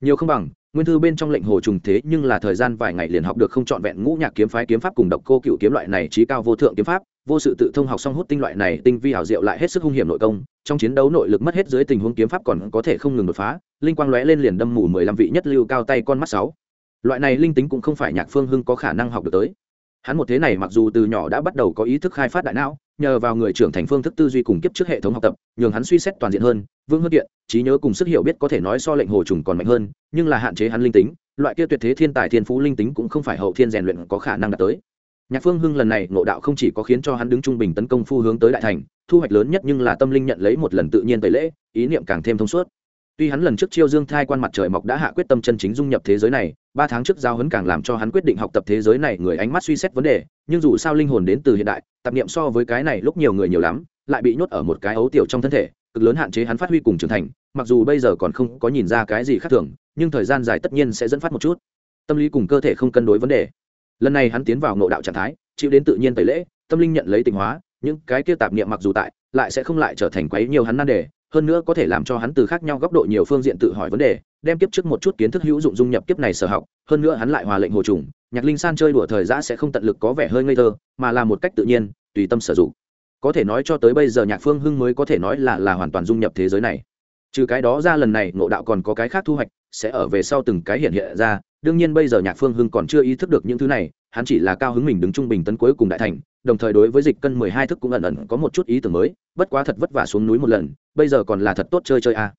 nhiều không bằng. Nguyên thư bên trong lệnh hồ trùng thế nhưng là thời gian vài ngày liền học được không trọn vẹn ngũ nhạc kiếm phái kiếm pháp cùng độc cô cựu kiếm loại này trí cao vô thượng kiếm pháp. Vô sự tự thông học xong hút tinh loại này, tinh vi hảo diệu lại hết sức hung hiểm nội công. Trong chiến đấu nội lực mất hết dưới tình huống kiếm pháp còn có thể không ngừng đột phá. Linh quang lóe lên liền đâm mù mười lăm vị nhất lưu cao tay con mắt sáu. Loại này linh tính cũng không phải nhạc phương hưng có khả năng học được tới. Hắn một thế này mặc dù từ nhỏ đã bắt đầu có ý thức khai phát đại não nhờ vào người trưởng thành phương thức tư duy cùng kiếp trước hệ thống học tập, nhường hắn suy xét toàn diện hơn vương hơn kiện, trí nhớ cùng sức hiểu biết có thể nói so lệnh hồ trùng còn mạnh hơn, nhưng là hạn chế hắn linh tính, loại kia tuyệt thế thiên tài thiên phú linh tính cũng không phải hậu thiên rèn luyện có khả năng đạt tới. Nhạc phương hưng lần này ngộ đạo không chỉ có khiến cho hắn đứng trung bình tấn công phu hướng tới đại thành, thu hoạch lớn nhất nhưng là tâm linh nhận lấy một lần tự nhiên tẩy lễ, ý niệm càng thêm thông suốt tuy hắn lần trước chiêu dương thai quan mặt trời mọc đã hạ quyết tâm chân chính dung nhập thế giới này, ba tháng trước giao hấn càng làm cho hắn quyết định học tập thế giới này người ánh mắt suy xét vấn đề, nhưng dù sao linh hồn đến từ hiện đại, tạp niệm so với cái này lúc nhiều người nhiều lắm, lại bị nhốt ở một cái ấu tiểu trong thân thể, cực lớn hạn chế hắn phát huy cùng trưởng thành, mặc dù bây giờ còn không có nhìn ra cái gì khác thường, nhưng thời gian dài tất nhiên sẽ dẫn phát một chút. Tâm lý cùng cơ thể không cân đối vấn đề. Lần này hắn tiến vào ngộ đạo trạng thái, chịu đến tự nhiên tẩy lễ, tâm linh nhận lấy tịnh hóa, những cái kia tạp niệm mặc dù tại, lại sẽ không lại trở thành quấy nhiều hắn nan đề hơn nữa có thể làm cho hắn từ khác nhau góc độ nhiều phương diện tự hỏi vấn đề, đem kiếp trước một chút kiến thức hữu dụng dung nhập kiếp này sở học, hơn nữa hắn lại hòa lệnh hồ trùng, nhạc linh san chơi đùa thời giã sẽ không tận lực có vẻ hơi ngây thơ, mà là một cách tự nhiên, tùy tâm sử dụng. Có thể nói cho tới bây giờ nhạc phương hưng mới có thể nói là là hoàn toàn dung nhập thế giới này. Trừ cái đó ra lần này, ngộ đạo còn có cái khác thu hoạch, sẽ ở về sau từng cái hiện hiện ra. Đương nhiên bây giờ nhạc phương hưng còn chưa ý thức được những thứ này, hắn chỉ là cao hứng mình đứng trung bình tấn cuối cùng đại thành, đồng thời đối với dịch cân mười hai thức cũng ẩn ẩn có một chút ý tưởng mới bất quá thật vất vả xuống núi một lần, bây giờ còn là thật tốt chơi chơi a à.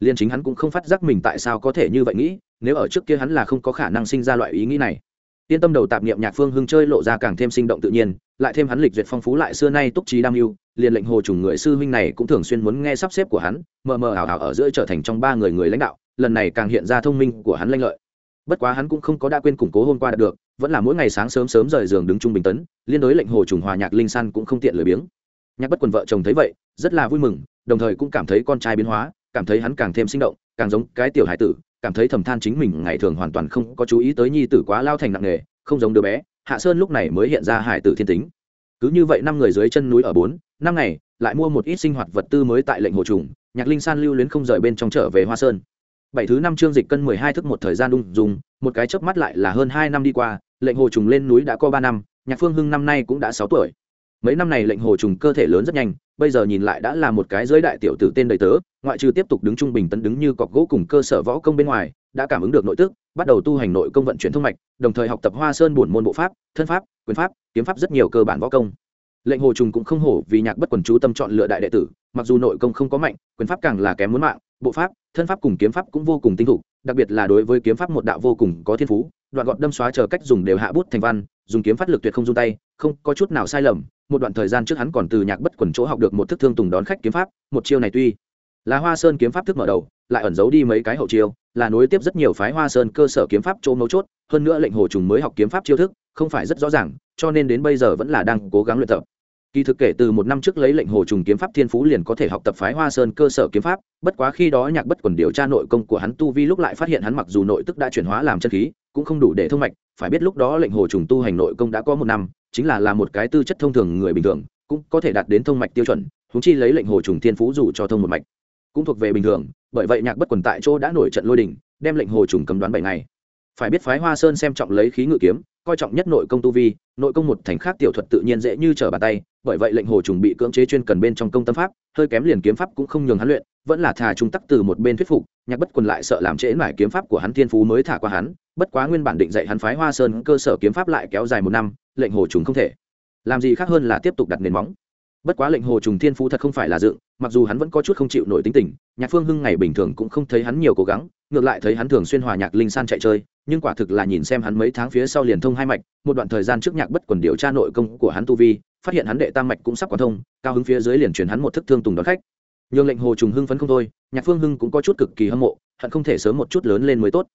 liên chính hắn cũng không phát giác mình tại sao có thể như vậy nghĩ, nếu ở trước kia hắn là không có khả năng sinh ra loại ý nghĩ này. Yên tâm đầu tạp niệm nhạc phương hưng chơi lộ ra càng thêm sinh động tự nhiên, lại thêm hắn lịch duyệt phong phú lại xưa nay túc trí đam mưu, liền lệnh hồ trùng người sư huynh này cũng thường xuyên muốn nghe sắp xếp của hắn, mờ mờ ảo ảo ở giữa trở thành trong ba người người lãnh đạo, lần này càng hiện ra thông minh của hắn lanh lợi. Bất quá hắn cũng không có đã quên củng cố hôm qua đạt được, vẫn là mỗi ngày sáng sớm sớm rời giường đứng trung bình tấn, liên đối lệnh hồ trùng hòa nhạc linh san cũng không tiện lười biếng nhạc bất quần vợ chồng thấy vậy, rất là vui mừng, đồng thời cũng cảm thấy con trai biến hóa, cảm thấy hắn càng thêm sinh động, càng giống cái tiểu hải tử, cảm thấy thầm than chính mình ngày thường hoàn toàn không có chú ý tới nhi tử quá lao thành nặng nề, không giống đứa bé, hạ sơn lúc này mới hiện ra hải tử thiên tính. Cứ như vậy năm người dưới chân núi ở bốn, năm ngày, lại mua một ít sinh hoạt vật tư mới tại lệnh hồ trùng, nhạc linh san lưu luyến không rời bên trong trở về hoa sơn. Bảy thứ năm chương dịch cân mười hai thức một thời gian đung dùng, một cái chớp mắt lại là hơn hai năm đi qua, lệnh hồ trùng lên núi đã có ba năm, nhạc phương hưng năm nay cũng đã sáu tuổi mấy năm này lệnh hồ trùng cơ thể lớn rất nhanh, bây giờ nhìn lại đã là một cái giới đại tiểu tử tên đầy tớ, ngoại trừ tiếp tục đứng trung bình tấn đứng như cọc gỗ cùng cơ sở võ công bên ngoài, đã cảm ứng được nội tức, bắt đầu tu hành nội công vận chuyển thông mạch, đồng thời học tập hoa sơn buồn môn bộ pháp, thân pháp, quyền pháp, kiếm pháp rất nhiều cơ bản võ công. Lệnh hồ trùng cũng không hổ vì nhạc bất quần chú tâm chọn lựa đại đệ tử, mặc dù nội công không có mạnh, quyền pháp càng là kém muốn mạng, bộ pháp, thân pháp cùng kiếm pháp cũng vô cùng tinh thục, đặc biệt là đối với kiếm pháp một đạo vô cùng có thiên phú, đoạn gọn đâm xóa chờ cách dùng đều hạ bút thành văn, dùng kiếm phát lực tuyệt không dung tay, không có chút nào sai lầm một đoạn thời gian trước hắn còn từ nhạc bất quần chỗ học được một thức thương tùng đón khách kiếm pháp, một chiêu này tuy là hoa sơn kiếm pháp thức mở đầu, lại ẩn giấu đi mấy cái hậu chiêu, là nối tiếp rất nhiều phái hoa sơn cơ sở kiếm pháp chỗ mấu chốt, hơn nữa lệnh hồ trùng mới học kiếm pháp chiêu thức, không phải rất rõ ràng, cho nên đến bây giờ vẫn là đang cố gắng luyện tập. Kỳ thực kể từ một năm trước lấy lệnh hồ trùng kiếm pháp thiên phú liền có thể học tập phái hoa sơn cơ sở kiếm pháp, bất quá khi đó nhạc bất quần điều tra nội công của hắn tu vi lúc lại phát hiện hắn mặc dù nội tức đã chuyển hóa làm chân khí, cũng không đủ để thông mạch, phải biết lúc đó lệnh hồ trùng tu hành nội công đã có một năm chính là là một cái tư chất thông thường người bình thường, cũng có thể đạt đến thông mạch tiêu chuẩn húng chi lấy lệnh hồ trùng thiên phú dù cho thông một mạch, cũng thuộc về bình thường, bởi vậy nhạc bất quần tại chỗ đã nổi trận lôi đình, đem lệnh hồ trùng cấm đoán bảy ngày. Phải biết phái hoa sơn xem trọng lấy khí ngự kiếm, coi trọng nhất nội công tu vi, nội công một thành khác tiểu thuật tự nhiên dễ như trở bàn tay, bởi vậy lệnh hồ trùng bị cưỡng chế chuyên cần bên trong công tâm pháp, hơi kém liền kiếm pháp cũng không nhường hắn luyện vẫn là thà trung tắc từ một bên thuyết phục, nhạc bất quần lại sợ làm trễ mải kiếm pháp của hắn thiên phú mới thả qua hắn, bất quá nguyên bản định dạy hắn phái hoa sơn cơ sở kiếm pháp lại kéo dài một năm, lệnh hồ trùng không thể. Làm gì khác hơn là tiếp tục đặt nền móng. Bất quá lệnh hồ trùng thiên phú thật không phải là dựng, mặc dù hắn vẫn có chút không chịu nổi tính tình, nhạc phương hưng ngày bình thường cũng không thấy hắn nhiều cố gắng, ngược lại thấy hắn thường xuyên hòa nhạc linh san chạy chơi, nhưng quả thực là nhìn xem hắn mấy tháng phía sau liền thông hai mạch, một đoạn thời gian trước nhạc bất quần điều tra nội công của hắn tu vi, phát hiện hắn đệ tam mạch cũng sắp quá thông, cao hứng phía dưới liền truyền hắn một thức thương tùng đón khách nhường lệnh hồ trùng hưng phấn không thôi, nhạc phương hưng cũng có chút cực kỳ hâm mộ, hận không thể sớm một chút lớn lên mới tốt.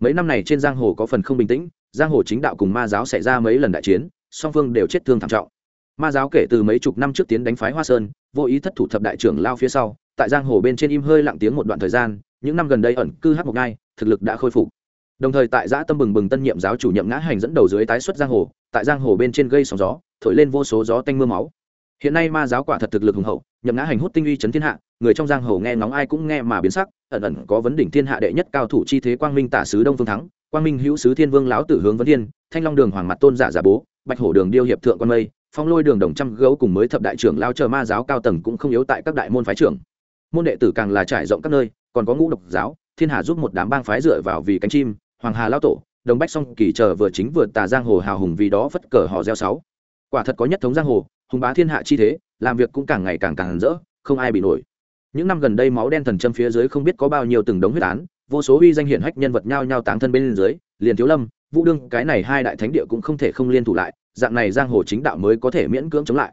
Mấy năm này trên giang hồ có phần không bình tĩnh, giang hồ chính đạo cùng ma giáo xảy ra mấy lần đại chiến, song phương đều chết thương thảm trọng. Ma giáo kể từ mấy chục năm trước tiến đánh phái hoa sơn, vô ý thất thủ thập đại trưởng lao phía sau, tại giang hồ bên trên im hơi lặng tiếng một đoạn thời gian, những năm gần đây ẩn cư hát một ngai, thực lực đã khôi phục. Đồng thời tại giã tâm bừng bừng tân nhiệm giáo chủ nhậm ngã hành dẫn đầu dưới tái xuất giang hồ, tại giang hồ bên trên gây sóng gió, thổi lên vô số gió tanh m ư a máu. Hiện nay ma giáo quả thật thực lực hùng hậu, nhậm ngã hành hút tinh uy chấn thiên hạ người trong giang hồ nghe ngóng ai cũng nghe mà biến sắc, ẩn ẩn có vấn đỉnh thiên hạ đệ nhất cao thủ chi thế quang minh tả sứ đông phương thắng, quang minh hữu sứ thiên vương lão tử hướng vấn thiên thanh long đường hoàng mặt tôn giả giả bố, bạch hổ đường điêu hiệp thượng quan mây, phong lôi đường đồng trăm gấu cùng mới thập đại trưởng lao chờ ma giáo cao tầng cũng không yếu tại các đại môn phái trưởng. Môn đệ tử càng là trải rộng các nơi, còn có ngũ độc giáo, thiên hà giúp một đám bang phái dựa vào vì cánh chim, hoàng hà lao tổ, đồng bách song kỳ chờ vừa chính vừa tà giang hồ hào hùng vì đó phất cờ họ gieo sáu. Quả thật có nhất thống giang hồ, hùng bá thiên hạ chi thế, làm việc cũng càng ngày càng càng rỡ, không ai bị nổi những năm gần đây máu đen thần châm phía dưới không biết có bao nhiêu từng đống huyết án, vô số uy danh hiển hách nhân vật nhao nhao táng thân bên dưới, liền thiếu lâm, vũ đương, cái này hai đại thánh địa cũng không thể không liên thủ lại, dạng này giang hồ chính đạo mới có thể miễn cưỡng chống lại.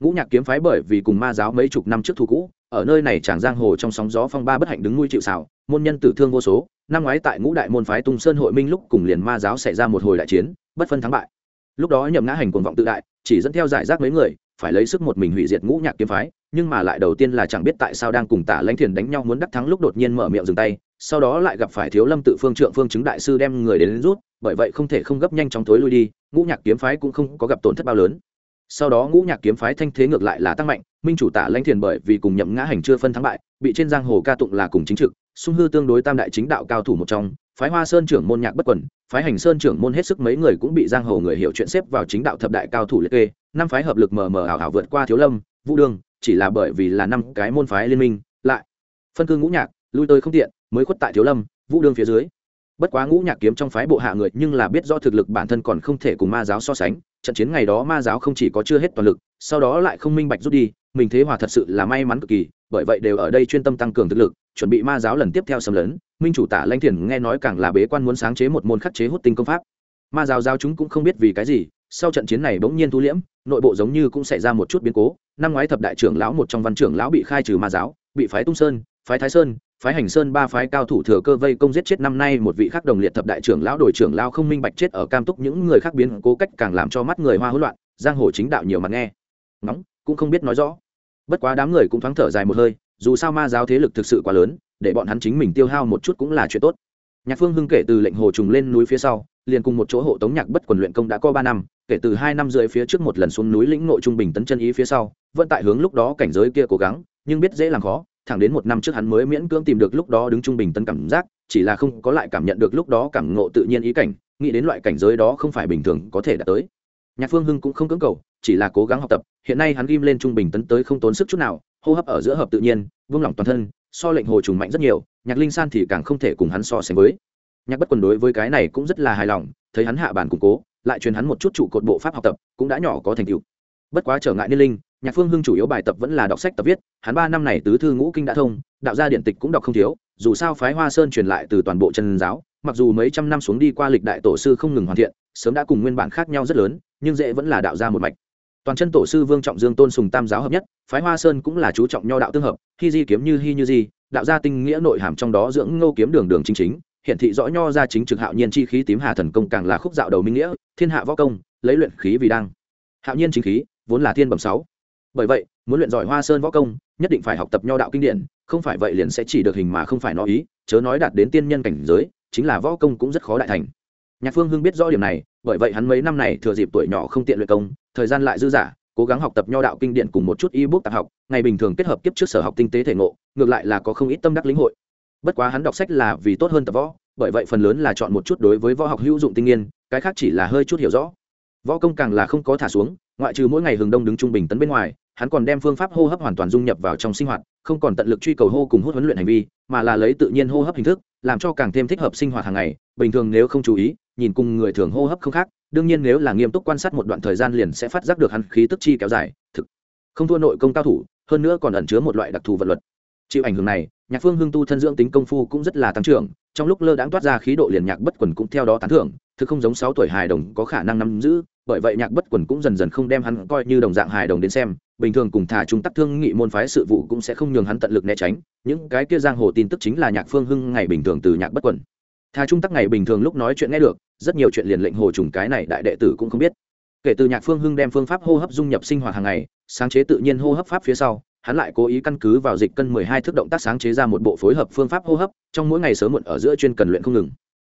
Ngũ nhạc kiếm phái bởi vì cùng ma giáo mấy chục năm trước thù cũ, ở nơi này chàng giang hồ trong sóng gió phong ba bất hạnh đứng nuôi chịu xào môn nhân tử thương vô số, năm ngoái tại ngũ đại môn phái tung sơn hội minh lúc cùng liền ma giáo xảy ra một hồi đại chiến, bất phân thắng bại. Lúc đó nhậm ngã hành cuồng vọng tự đại, chỉ dẫn theo giải rác mấy người, phải lấy sức một mình hủy diệt ngũ nhạc kiếm phái nhưng mà lại đầu tiên là chẳng biết tại sao đang cùng tả lãnh thiền đánh nhau muốn đắc thắng lúc đột nhiên mở miệng dừng tay sau đó lại gặp phải thiếu lâm tự phương trượng phương chứng đại sư đem người đến, đến rút bởi vậy không thể không gấp nhanh chóng thối lui đi ngũ nhạc kiếm phái cũng không có gặp tổn thất bao lớn. Sau đó ngũ nhạc kiếm phái thanh thế ngược lại là tăng mạnh minh chủ tả lãnh thiền bởi vì cùng nhậm ngã hành chưa phân thắng bại bị trên giang hồ ca tụng là cùng chính trực sung hư tương đối tam đại chính đạo cao thủ một trong phái hoa sơn trưởng môn nhạc bất quẩn phái hành sơn trưởng môn hết sức mấy người cũng bị giang hồ người hiểu chuyện xếp vào chính đạo thập đại cao thủ liệt kê năm phái hợp lực mờ mờ ảo ảo vượt qua thiếu lâm vũ đương chỉ là bởi vì là năm cái môn phái liên minh, lại phân cư ngũ nhạc, lui tới không tiện, mới khuất tại thiếu lâm, vũ đương phía dưới. Bất quá ngũ nhạc kiếm trong phái bộ hạ người nhưng là biết do thực lực bản thân còn không thể cùng ma giáo so sánh, trận chiến ngày đó ma giáo không chỉ có chưa hết toàn lực, sau đó lại không minh bạch rút đi, mình thế hòa thật sự là may mắn cực kỳ, bởi vậy đều ở đây chuyên tâm tăng cường thực lực, chuẩn bị ma giáo lần tiếp theo xâm lấn, minh chủ tả lanh thiền nghe nói càng là bế quan muốn sáng chế một môn khắc chế hút tinh công pháp. Ma giáo giáo chúng cũng không biết vì cái gì, sau trận chiến này bỗng nhiên thu liễm, nội bộ giống như cũng xảy ra một chút biến cố năm ngoái thập đại trưởng lão một trong văn trưởng lão bị khai trừ ma giáo, bị phái tung sơn, phái thái sơn, phái hành sơn, ba phái cao thủ thừa cơ vây công giết chết năm nay một vị khác đồng liệt thập đại trưởng lão đổi trưởng lão không minh bạch chết ở cam túc những người khác biến cố cách càng làm cho mắt người hoa hỗn loạn, giang hồ chính đạo nhiều mặt nghe. Ngóng, cũng không biết nói rõ. Bất quá đám người cũng thoáng thở dài một hơi, dù sao ma giáo thế lực thực sự quá lớn, để bọn hắn chính mình tiêu hao một chút cũng là chuyện tốt. Nhạc phương hưng kể từ lệnh hồ trùng lên núi phía sau liền cùng một chỗ hộ tống nhạc bất quần luyện công đã có ba năm, kể từ hai năm rưỡi phía trước một lần xuống núi lĩnh nội trung bình tấn chân ý phía sau, vẫn tại hướng lúc đó cảnh giới kia cố gắng, nhưng biết dễ làm khó, thẳng đến một năm trước hắn mới miễn cưỡng tìm được lúc đó đứng trung bình tấn cảm giác, chỉ là không có lại cảm nhận được lúc đó cảm ngộ tự nhiên ý cảnh, nghĩ đến loại cảnh giới đó không phải bình thường có thể đạt tới. Nhạc phương hưng cũng không cưỡng cầu, chỉ là cố gắng học tập, hiện nay hắn ghim lên trung bình tấn tới không tốn sức chút nào, hô hấp ở giữa hợp tự nhiên, vung lỏng toàn thân, so lệnh hồ trùng mạnh rất nhiều, nhạc linh san thì càng không thể cùng hắn so sánh với nhạc bất quần đối với cái này cũng rất là hài lòng, thấy hắn hạ bản củng cố, lại truyền hắn một chút trụ cột bộ pháp học tập, cũng đã nhỏ có thành tựu. Bất quá trở ngại niên linh, nhạc phương hưng chủ yếu bài tập vẫn là đọc sách tập viết, hắn ba năm này tứ thư ngũ kinh đã thông, đạo gia điện tịch cũng đọc không thiếu, dù sao phái hoa sơn truyền lại từ toàn bộ chân giáo, mặc dù mấy trăm năm xuống đi qua lịch đại tổ sư không ngừng hoàn thiện, sớm đã cùng nguyên bản khác nhau rất lớn, nhưng dễ vẫn là đạo gia một mạch. Toàn chân tổ sư vương trọng dương tôn sùng tam giáo hợp nhất, phái hoa sơn cũng là chú trọng nho đạo tương hợp khi di kiếm như hy như di, đạo gia tinh nghĩa nội hàm trong đó dưỡng ngô kiếm đường đường chính chính hiện thị rõ nho ra chính trực hạo nhiên chi khí tím hà thần công càng là khúc dạo đầu minh nghĩa, thiên hạ võ công, lấy luyện khí vì đăng. Hạo nhiên chính khí, vốn là thiên bẩm sáu. Bởi vậy, muốn luyện giỏi hoa sơn võ công, nhất định phải học tập nho đạo kinh điển, không phải vậy liền sẽ chỉ được hình mà không phải nói ý, chớ nói đạt đến tiên nhân cảnh giới, chính là võ công cũng rất khó đại thành. Nhạc phương hưng biết rõ điểm này, bởi vậy hắn mấy năm này thừa dịp tuổi nhỏ không tiện luyện công, thời gian lại dư dả, cố gắng học tập nho đạo kinh điển cùng một chút y bút tạp học, ngày bình thường kết hợp kiếp trước sở học tinh tế thể ngộ, ngược lại là có không ít tâm đắc lĩnh hội bất quá hắn đọc sách là vì tốt hơn tập võ, bởi vậy phần lớn là chọn một chút đối với võ học hữu dụng tinh nghiên, cái khác chỉ là hơi chút hiểu rõ. Võ công càng là không có thả xuống, ngoại trừ mỗi ngày hừng đông đứng trung bình tấn bên ngoài, hắn còn đem phương pháp hô hấp hoàn toàn dung nhập vào trong sinh hoạt, không còn tận lực truy cầu hô cùng hút huấn luyện hành vi, mà là lấy tự nhiên hô hấp hình thức, làm cho càng thêm thích hợp sinh hoạt hàng ngày, bình thường nếu không chú ý, nhìn cùng người thường hô hấp không khác, đương nhiên nếu là nghiêm túc quan sát một đoạn thời gian liền sẽ phát giác được hắn khí tức chi kéo dài, thực không thua nội công cao thủ, hơn nữa còn ẩn chứa một loại đặc thù vật luật. Chịu ảnh hưởng này nhạc phương hưng tu thân dưỡng tính công phu cũng rất là tăng trưởng, trong lúc lơ đãng toát ra khí độ liền nhạc bất quần cũng theo đó tán thưởng thứ không giống sáu tuổi hài đồng có khả năng nắm giữ, bởi vậy nhạc bất quần cũng dần dần không đem hắn coi như đồng dạng hài đồng đến xem, bình thường cùng thả chúng tắc thương nghị môn phái sự vụ cũng sẽ không nhường hắn tận lực né tránh, những cái kia giang hồ tin tức chính là nhạc phương hưng ngày bình thường từ nhạc bất quần. Thà trung tắc ngày bình thường lúc nói chuyện nghe được, rất nhiều chuyện liền lệnh hồ trùng cái này đại đệ tử cũng không biết. Kể từ nhạc phương hưng đem phương pháp hô hấp dung nhập sinh hoạt hàng ngày, sáng chế tự nhiên hô hấp pháp phía sau hắn lại cố ý căn cứ vào dịch cân mười hai thước động tác sáng chế ra một bộ phối hợp phương pháp hô hấp, trong mỗi ngày sớm muộn ở giữa chuyên cần luyện không ngừng.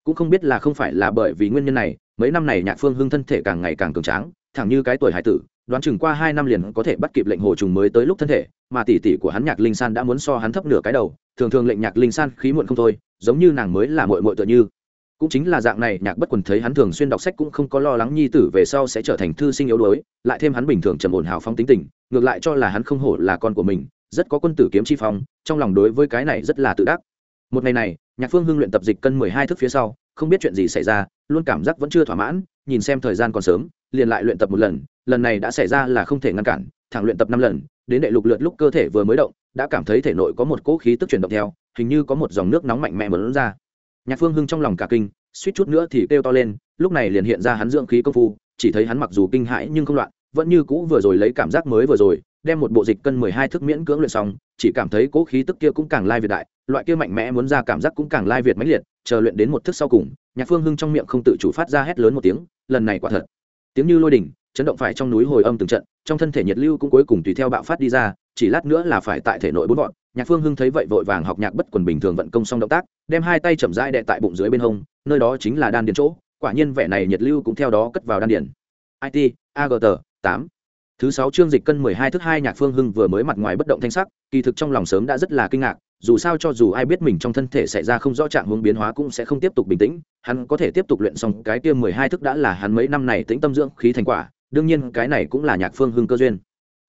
Cũng không biết là không phải là bởi vì nguyên nhân này, mấy năm này nhạc phương hưng thân thể càng ngày càng cường tráng, thẳng như cái tuổi hải tử, đoán chừng qua hai năm liền có thể bắt kịp lệnh hồ trùng mới tới lúc thân thể, mà tỷ tỷ của hắn nhạc linh san đã muốn so hắn thấp nửa cái đầu, thường thường lệnh nhạc linh san khí muộn không thôi, giống như nàng mới là muội muội tựa như cũng chính là dạng này, nhạc bất quần thấy hắn thường xuyên đọc sách cũng không có lo lắng nhi tử về sau sẽ trở thành thư sinh yếu đuối, lại thêm hắn bình thường trầm ổn hào phong tính tình, ngược lại cho là hắn không hổ là con của mình, rất có quân tử kiếm chi phong, trong lòng đối với cái này rất là tự đắc. Một ngày này, nhạc phương hưng luyện tập dịch cân mười hai thước phía sau, không biết chuyện gì xảy ra, luôn cảm giác vẫn chưa thỏa mãn, nhìn xem thời gian còn sớm, liền lại luyện tập một lần lần này đã xảy ra là không thể ngăn cản, thẳng luyện tập năm lần, đến đệ lục lượt lúc cơ thể vừa mới động, đã cảm thấy thể nội có một cỗ khí tức chuyển động theo, hình như có một dòng nước nóng mạnh mẽ mở ra nhạc phương hưng trong lòng cả kinh, suýt chút nữa thì kêu to lên, lúc này liền hiện ra hắn dưỡng khí công phu, chỉ thấy hắn mặc dù kinh hãi nhưng không loạn, vẫn như cũ vừa rồi lấy cảm giác mới vừa rồi, đem một bộ dịch cân mười hai thước miễn cưỡng luyện xong, chỉ cảm thấy cố khí tức kia cũng càng lai việt đại, loại kia mạnh mẽ muốn ra cảm giác cũng càng lai việt mãnh liệt, chờ luyện đến một thức sau cùng, nhạc phương hưng trong miệng không tự chủ phát ra hét lớn một tiếng, lần này quả thật. Tiếng như lôi đỉnh, chấn động phải trong núi hồi âm từng trận, trong thân thể nhiệt lưu cũng cuối cùng tùy theo bạo phát đi ra chỉ lát nữa là phải tại thể nội bốn vọn nhạc phương hưng thấy vậy vội vàng học nhạc bất quần bình thường vận công xong động tác, đem hai tay chậm rãi đệ tại bụng dưới bên hông, nơi đó chính là đan điền chỗ, quả nhiên vẻ này nhiệt lưu cũng theo đó cất vào đan điền. It agt tám. Thứ sáu chương dịch cân mười hai thứ hai, nhạc phương hưng vừa mới mặt ngoài bất động thanh sắc, kỳ thực trong lòng sớm đã rất là kinh ngạc, dù sao cho dù ai biết mình trong thân thể xảy ra không rõ trạng hướng biến hóa cũng sẽ không tiếp tục bình tĩnh, hắn có thể tiếp tục luyện xong cái kia mười hai thức đã là hắn mấy năm này tĩnh tâm dưỡng khí thành quả, đương nhiên cái này cũng là nhạc phương hưng cơ duyên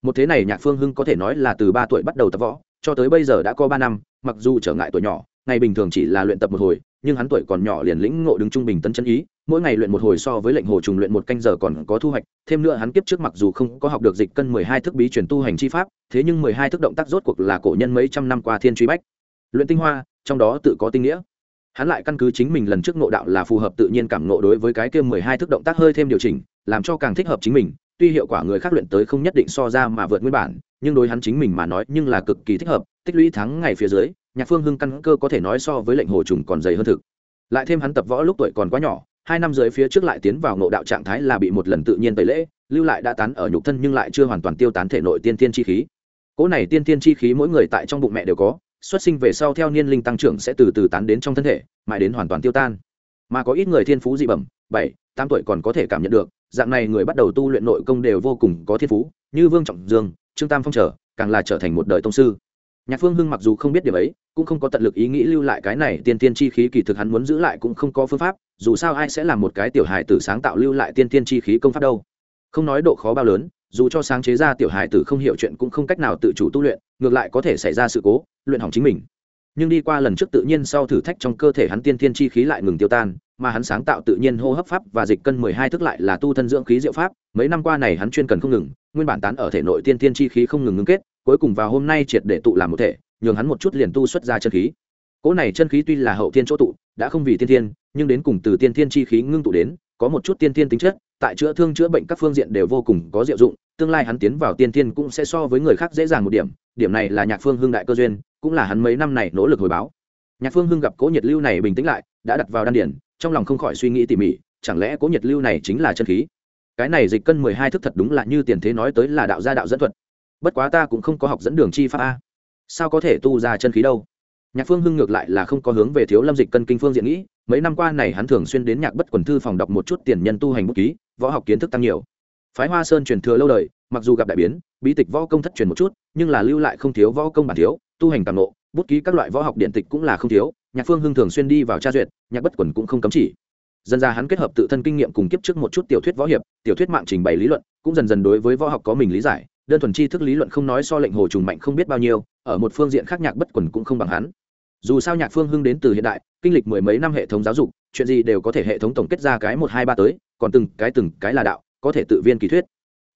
một thế này nhạc phương hưng có thể nói là từ ba tuổi bắt đầu tập võ, cho tới bây giờ đã có ba năm, mặc dù trở ngại tuổi nhỏ, ngày bình thường chỉ là luyện tập một hồi, nhưng hắn tuổi còn nhỏ liền lĩnh ngộ đứng trung bình tân chân ý, mỗi ngày luyện một hồi so với lệnh hồ trùng luyện một canh giờ còn có thu hoạch, thêm nữa hắn kiếp trước mặc dù không có học được dịch cân mười hai thức bí truyền tu hành chi pháp, thế nhưng mười hai thức động tác rốt cuộc là cổ nhân mấy trăm năm qua thiên truy bách. Luyện tinh hoa, trong đó tự có tinh nghĩa. Hắn lại căn cứ chính mình lần trước ngộ đạo là phù hợp tự nhiên cảm ngộ đối với cái kia mười hai thức động tác hơi thêm điều chỉnh, làm cho càng thích hợp chính mình tuy hiệu quả người khác luyện tới không nhất định so ra mà vượt nguyên bản, nhưng đối hắn chính mình mà nói nhưng là cực kỳ thích hợp, tích lũy thắng ngày phía dưới, nhạc phương hưng căn cơ có thể nói so với lệnh hồ trùng còn dày hơn thực. Lại thêm hắn tập võ lúc tuổi còn quá nhỏ, hai năm dưới phía trước lại tiến vào ngộ đạo trạng thái là bị một lần tự nhiên tẩy lễ, lưu lại đã tán ở nhục thân nhưng lại chưa hoàn toàn tiêu tán thể nội tiên tiên chi khí. Cỗ này tiên tiên chi khí mỗi người tại trong bụng mẹ đều có, xuất sinh về sau theo niên linh tăng trưởng sẽ từ từ tán đến trong thân thể, mãi đến hoàn toàn tiêu tan. Mà có ít người thiên phú dị bẩm, bảy, tám tuổi còn có thể cảm nhận được dạng này người bắt đầu tu luyện nội công đều vô cùng có thiên phú, như vương trọng dương, trương tam phong trở, càng là trở thành một đời tông sư. Nhạc phương hưng mặc dù không biết điều ấy, cũng không có tận lực ý nghĩ lưu lại cái này tiên tiên chi khí kỳ thực hắn muốn giữ lại cũng không có phương pháp, dù sao ai sẽ là một cái tiểu hài tử sáng tạo lưu lại tiên tiên chi khí công pháp đâu. Không nói độ khó bao lớn, dù cho sáng chế ra tiểu hài tử không hiểu chuyện cũng không cách nào tự chủ tu luyện, ngược lại có thể xảy ra sự cố, luyện hỏng chính mình. Nhưng đi qua lần trước tự nhiên sau thử thách trong cơ thể hắn tiên thiên chi khí lại ngừng tiêu tan mà hắn sáng tạo tự nhiên hô hấp pháp và dịch cân mười hai thức lại là tu thân dưỡng khí diệu pháp, mấy năm qua này hắn chuyên cần không ngừng, nguyên bản tán ở thể nội tiên thiên chi khí không ngừng ngưng kết, cuối cùng vào hôm nay triệt để tụ làm một thể, nhường hắn một chút liền tu xuất ra chân khí. Cỗ này chân khí tuy là hậu thiên chỗ tụ, đã không vì tiên thiên, nhưng đến cùng từ tiên thiên chi khí ngưng tụ đến, có một chút tiên thiên tính chất, tại chữa thương chữa bệnh các phương diện đều vô cùng có diệu dụng, tương lai hắn tiến vào tiên thiên cũng sẽ so với người khác dễ dàng một điểm điểm này là nhạc phương hưng đại cơ duyên, cũng là hắn mấy năm này nỗ lực hồi báo. Nhạc phương hưng gặp cố nhiệt lưu này bình tĩnh lại, đã đặt vào đan điển trong lòng không khỏi suy nghĩ tỉ mỉ chẳng lẽ cố nhiệt lưu này chính là chân khí? Cái này dịch cân mười hai thức thật đúng là như tiền thế nói tới là đạo gia đạo dẫn thuật. Bất quá ta cũng không có học dẫn đường chi pháp a. Sao có thể tu ra chân khí đâu? Nhạc phương hưng ngược lại là không có hướng về thiếu lâm dịch cân kinh phương diện nghĩ mấy năm qua này hắn thường xuyên đến nhạc bất quần thư phòng đọc một chút tiền nhân tu hành bút ký võ học kiến thức tăng nhiều. Phái hoa sơn truyền thừa lâu đời mặc dù gặp đại biến bí tịch võ công thất truyền một chút nhưng là lưu lại không thiếu võ công bản thiếu tu hành càng ngộ, bút ký các loại võ học điện tịch cũng là không thiếu nhạc phương hưng thường xuyên đi vào tra duyệt, nhạc bất quần cũng không cấm chỉ. Dần ra hắn kết hợp tự thân kinh nghiệm cùng kiếp trước một chút tiểu thuyết võ hiệp, tiểu thuyết mạng trình bày lý luận, cũng dần dần đối với võ học có mình lý giải, đơn thuần tri thức lý luận không nói so lệnh hồ trùng mạnh không biết bao nhiêu, ở một phương diện khác nhạc bất quần cũng không bằng hắn. Dù sao nhạc phương hưng đến từ hiện đại, kinh lịch mười mấy năm hệ thống giáo dục, chuyện gì đều có thể hệ thống tổng kết ra cái một hai ba tới, còn từng cái từng cái là đạo, có thể tự viên kỳ thuyết.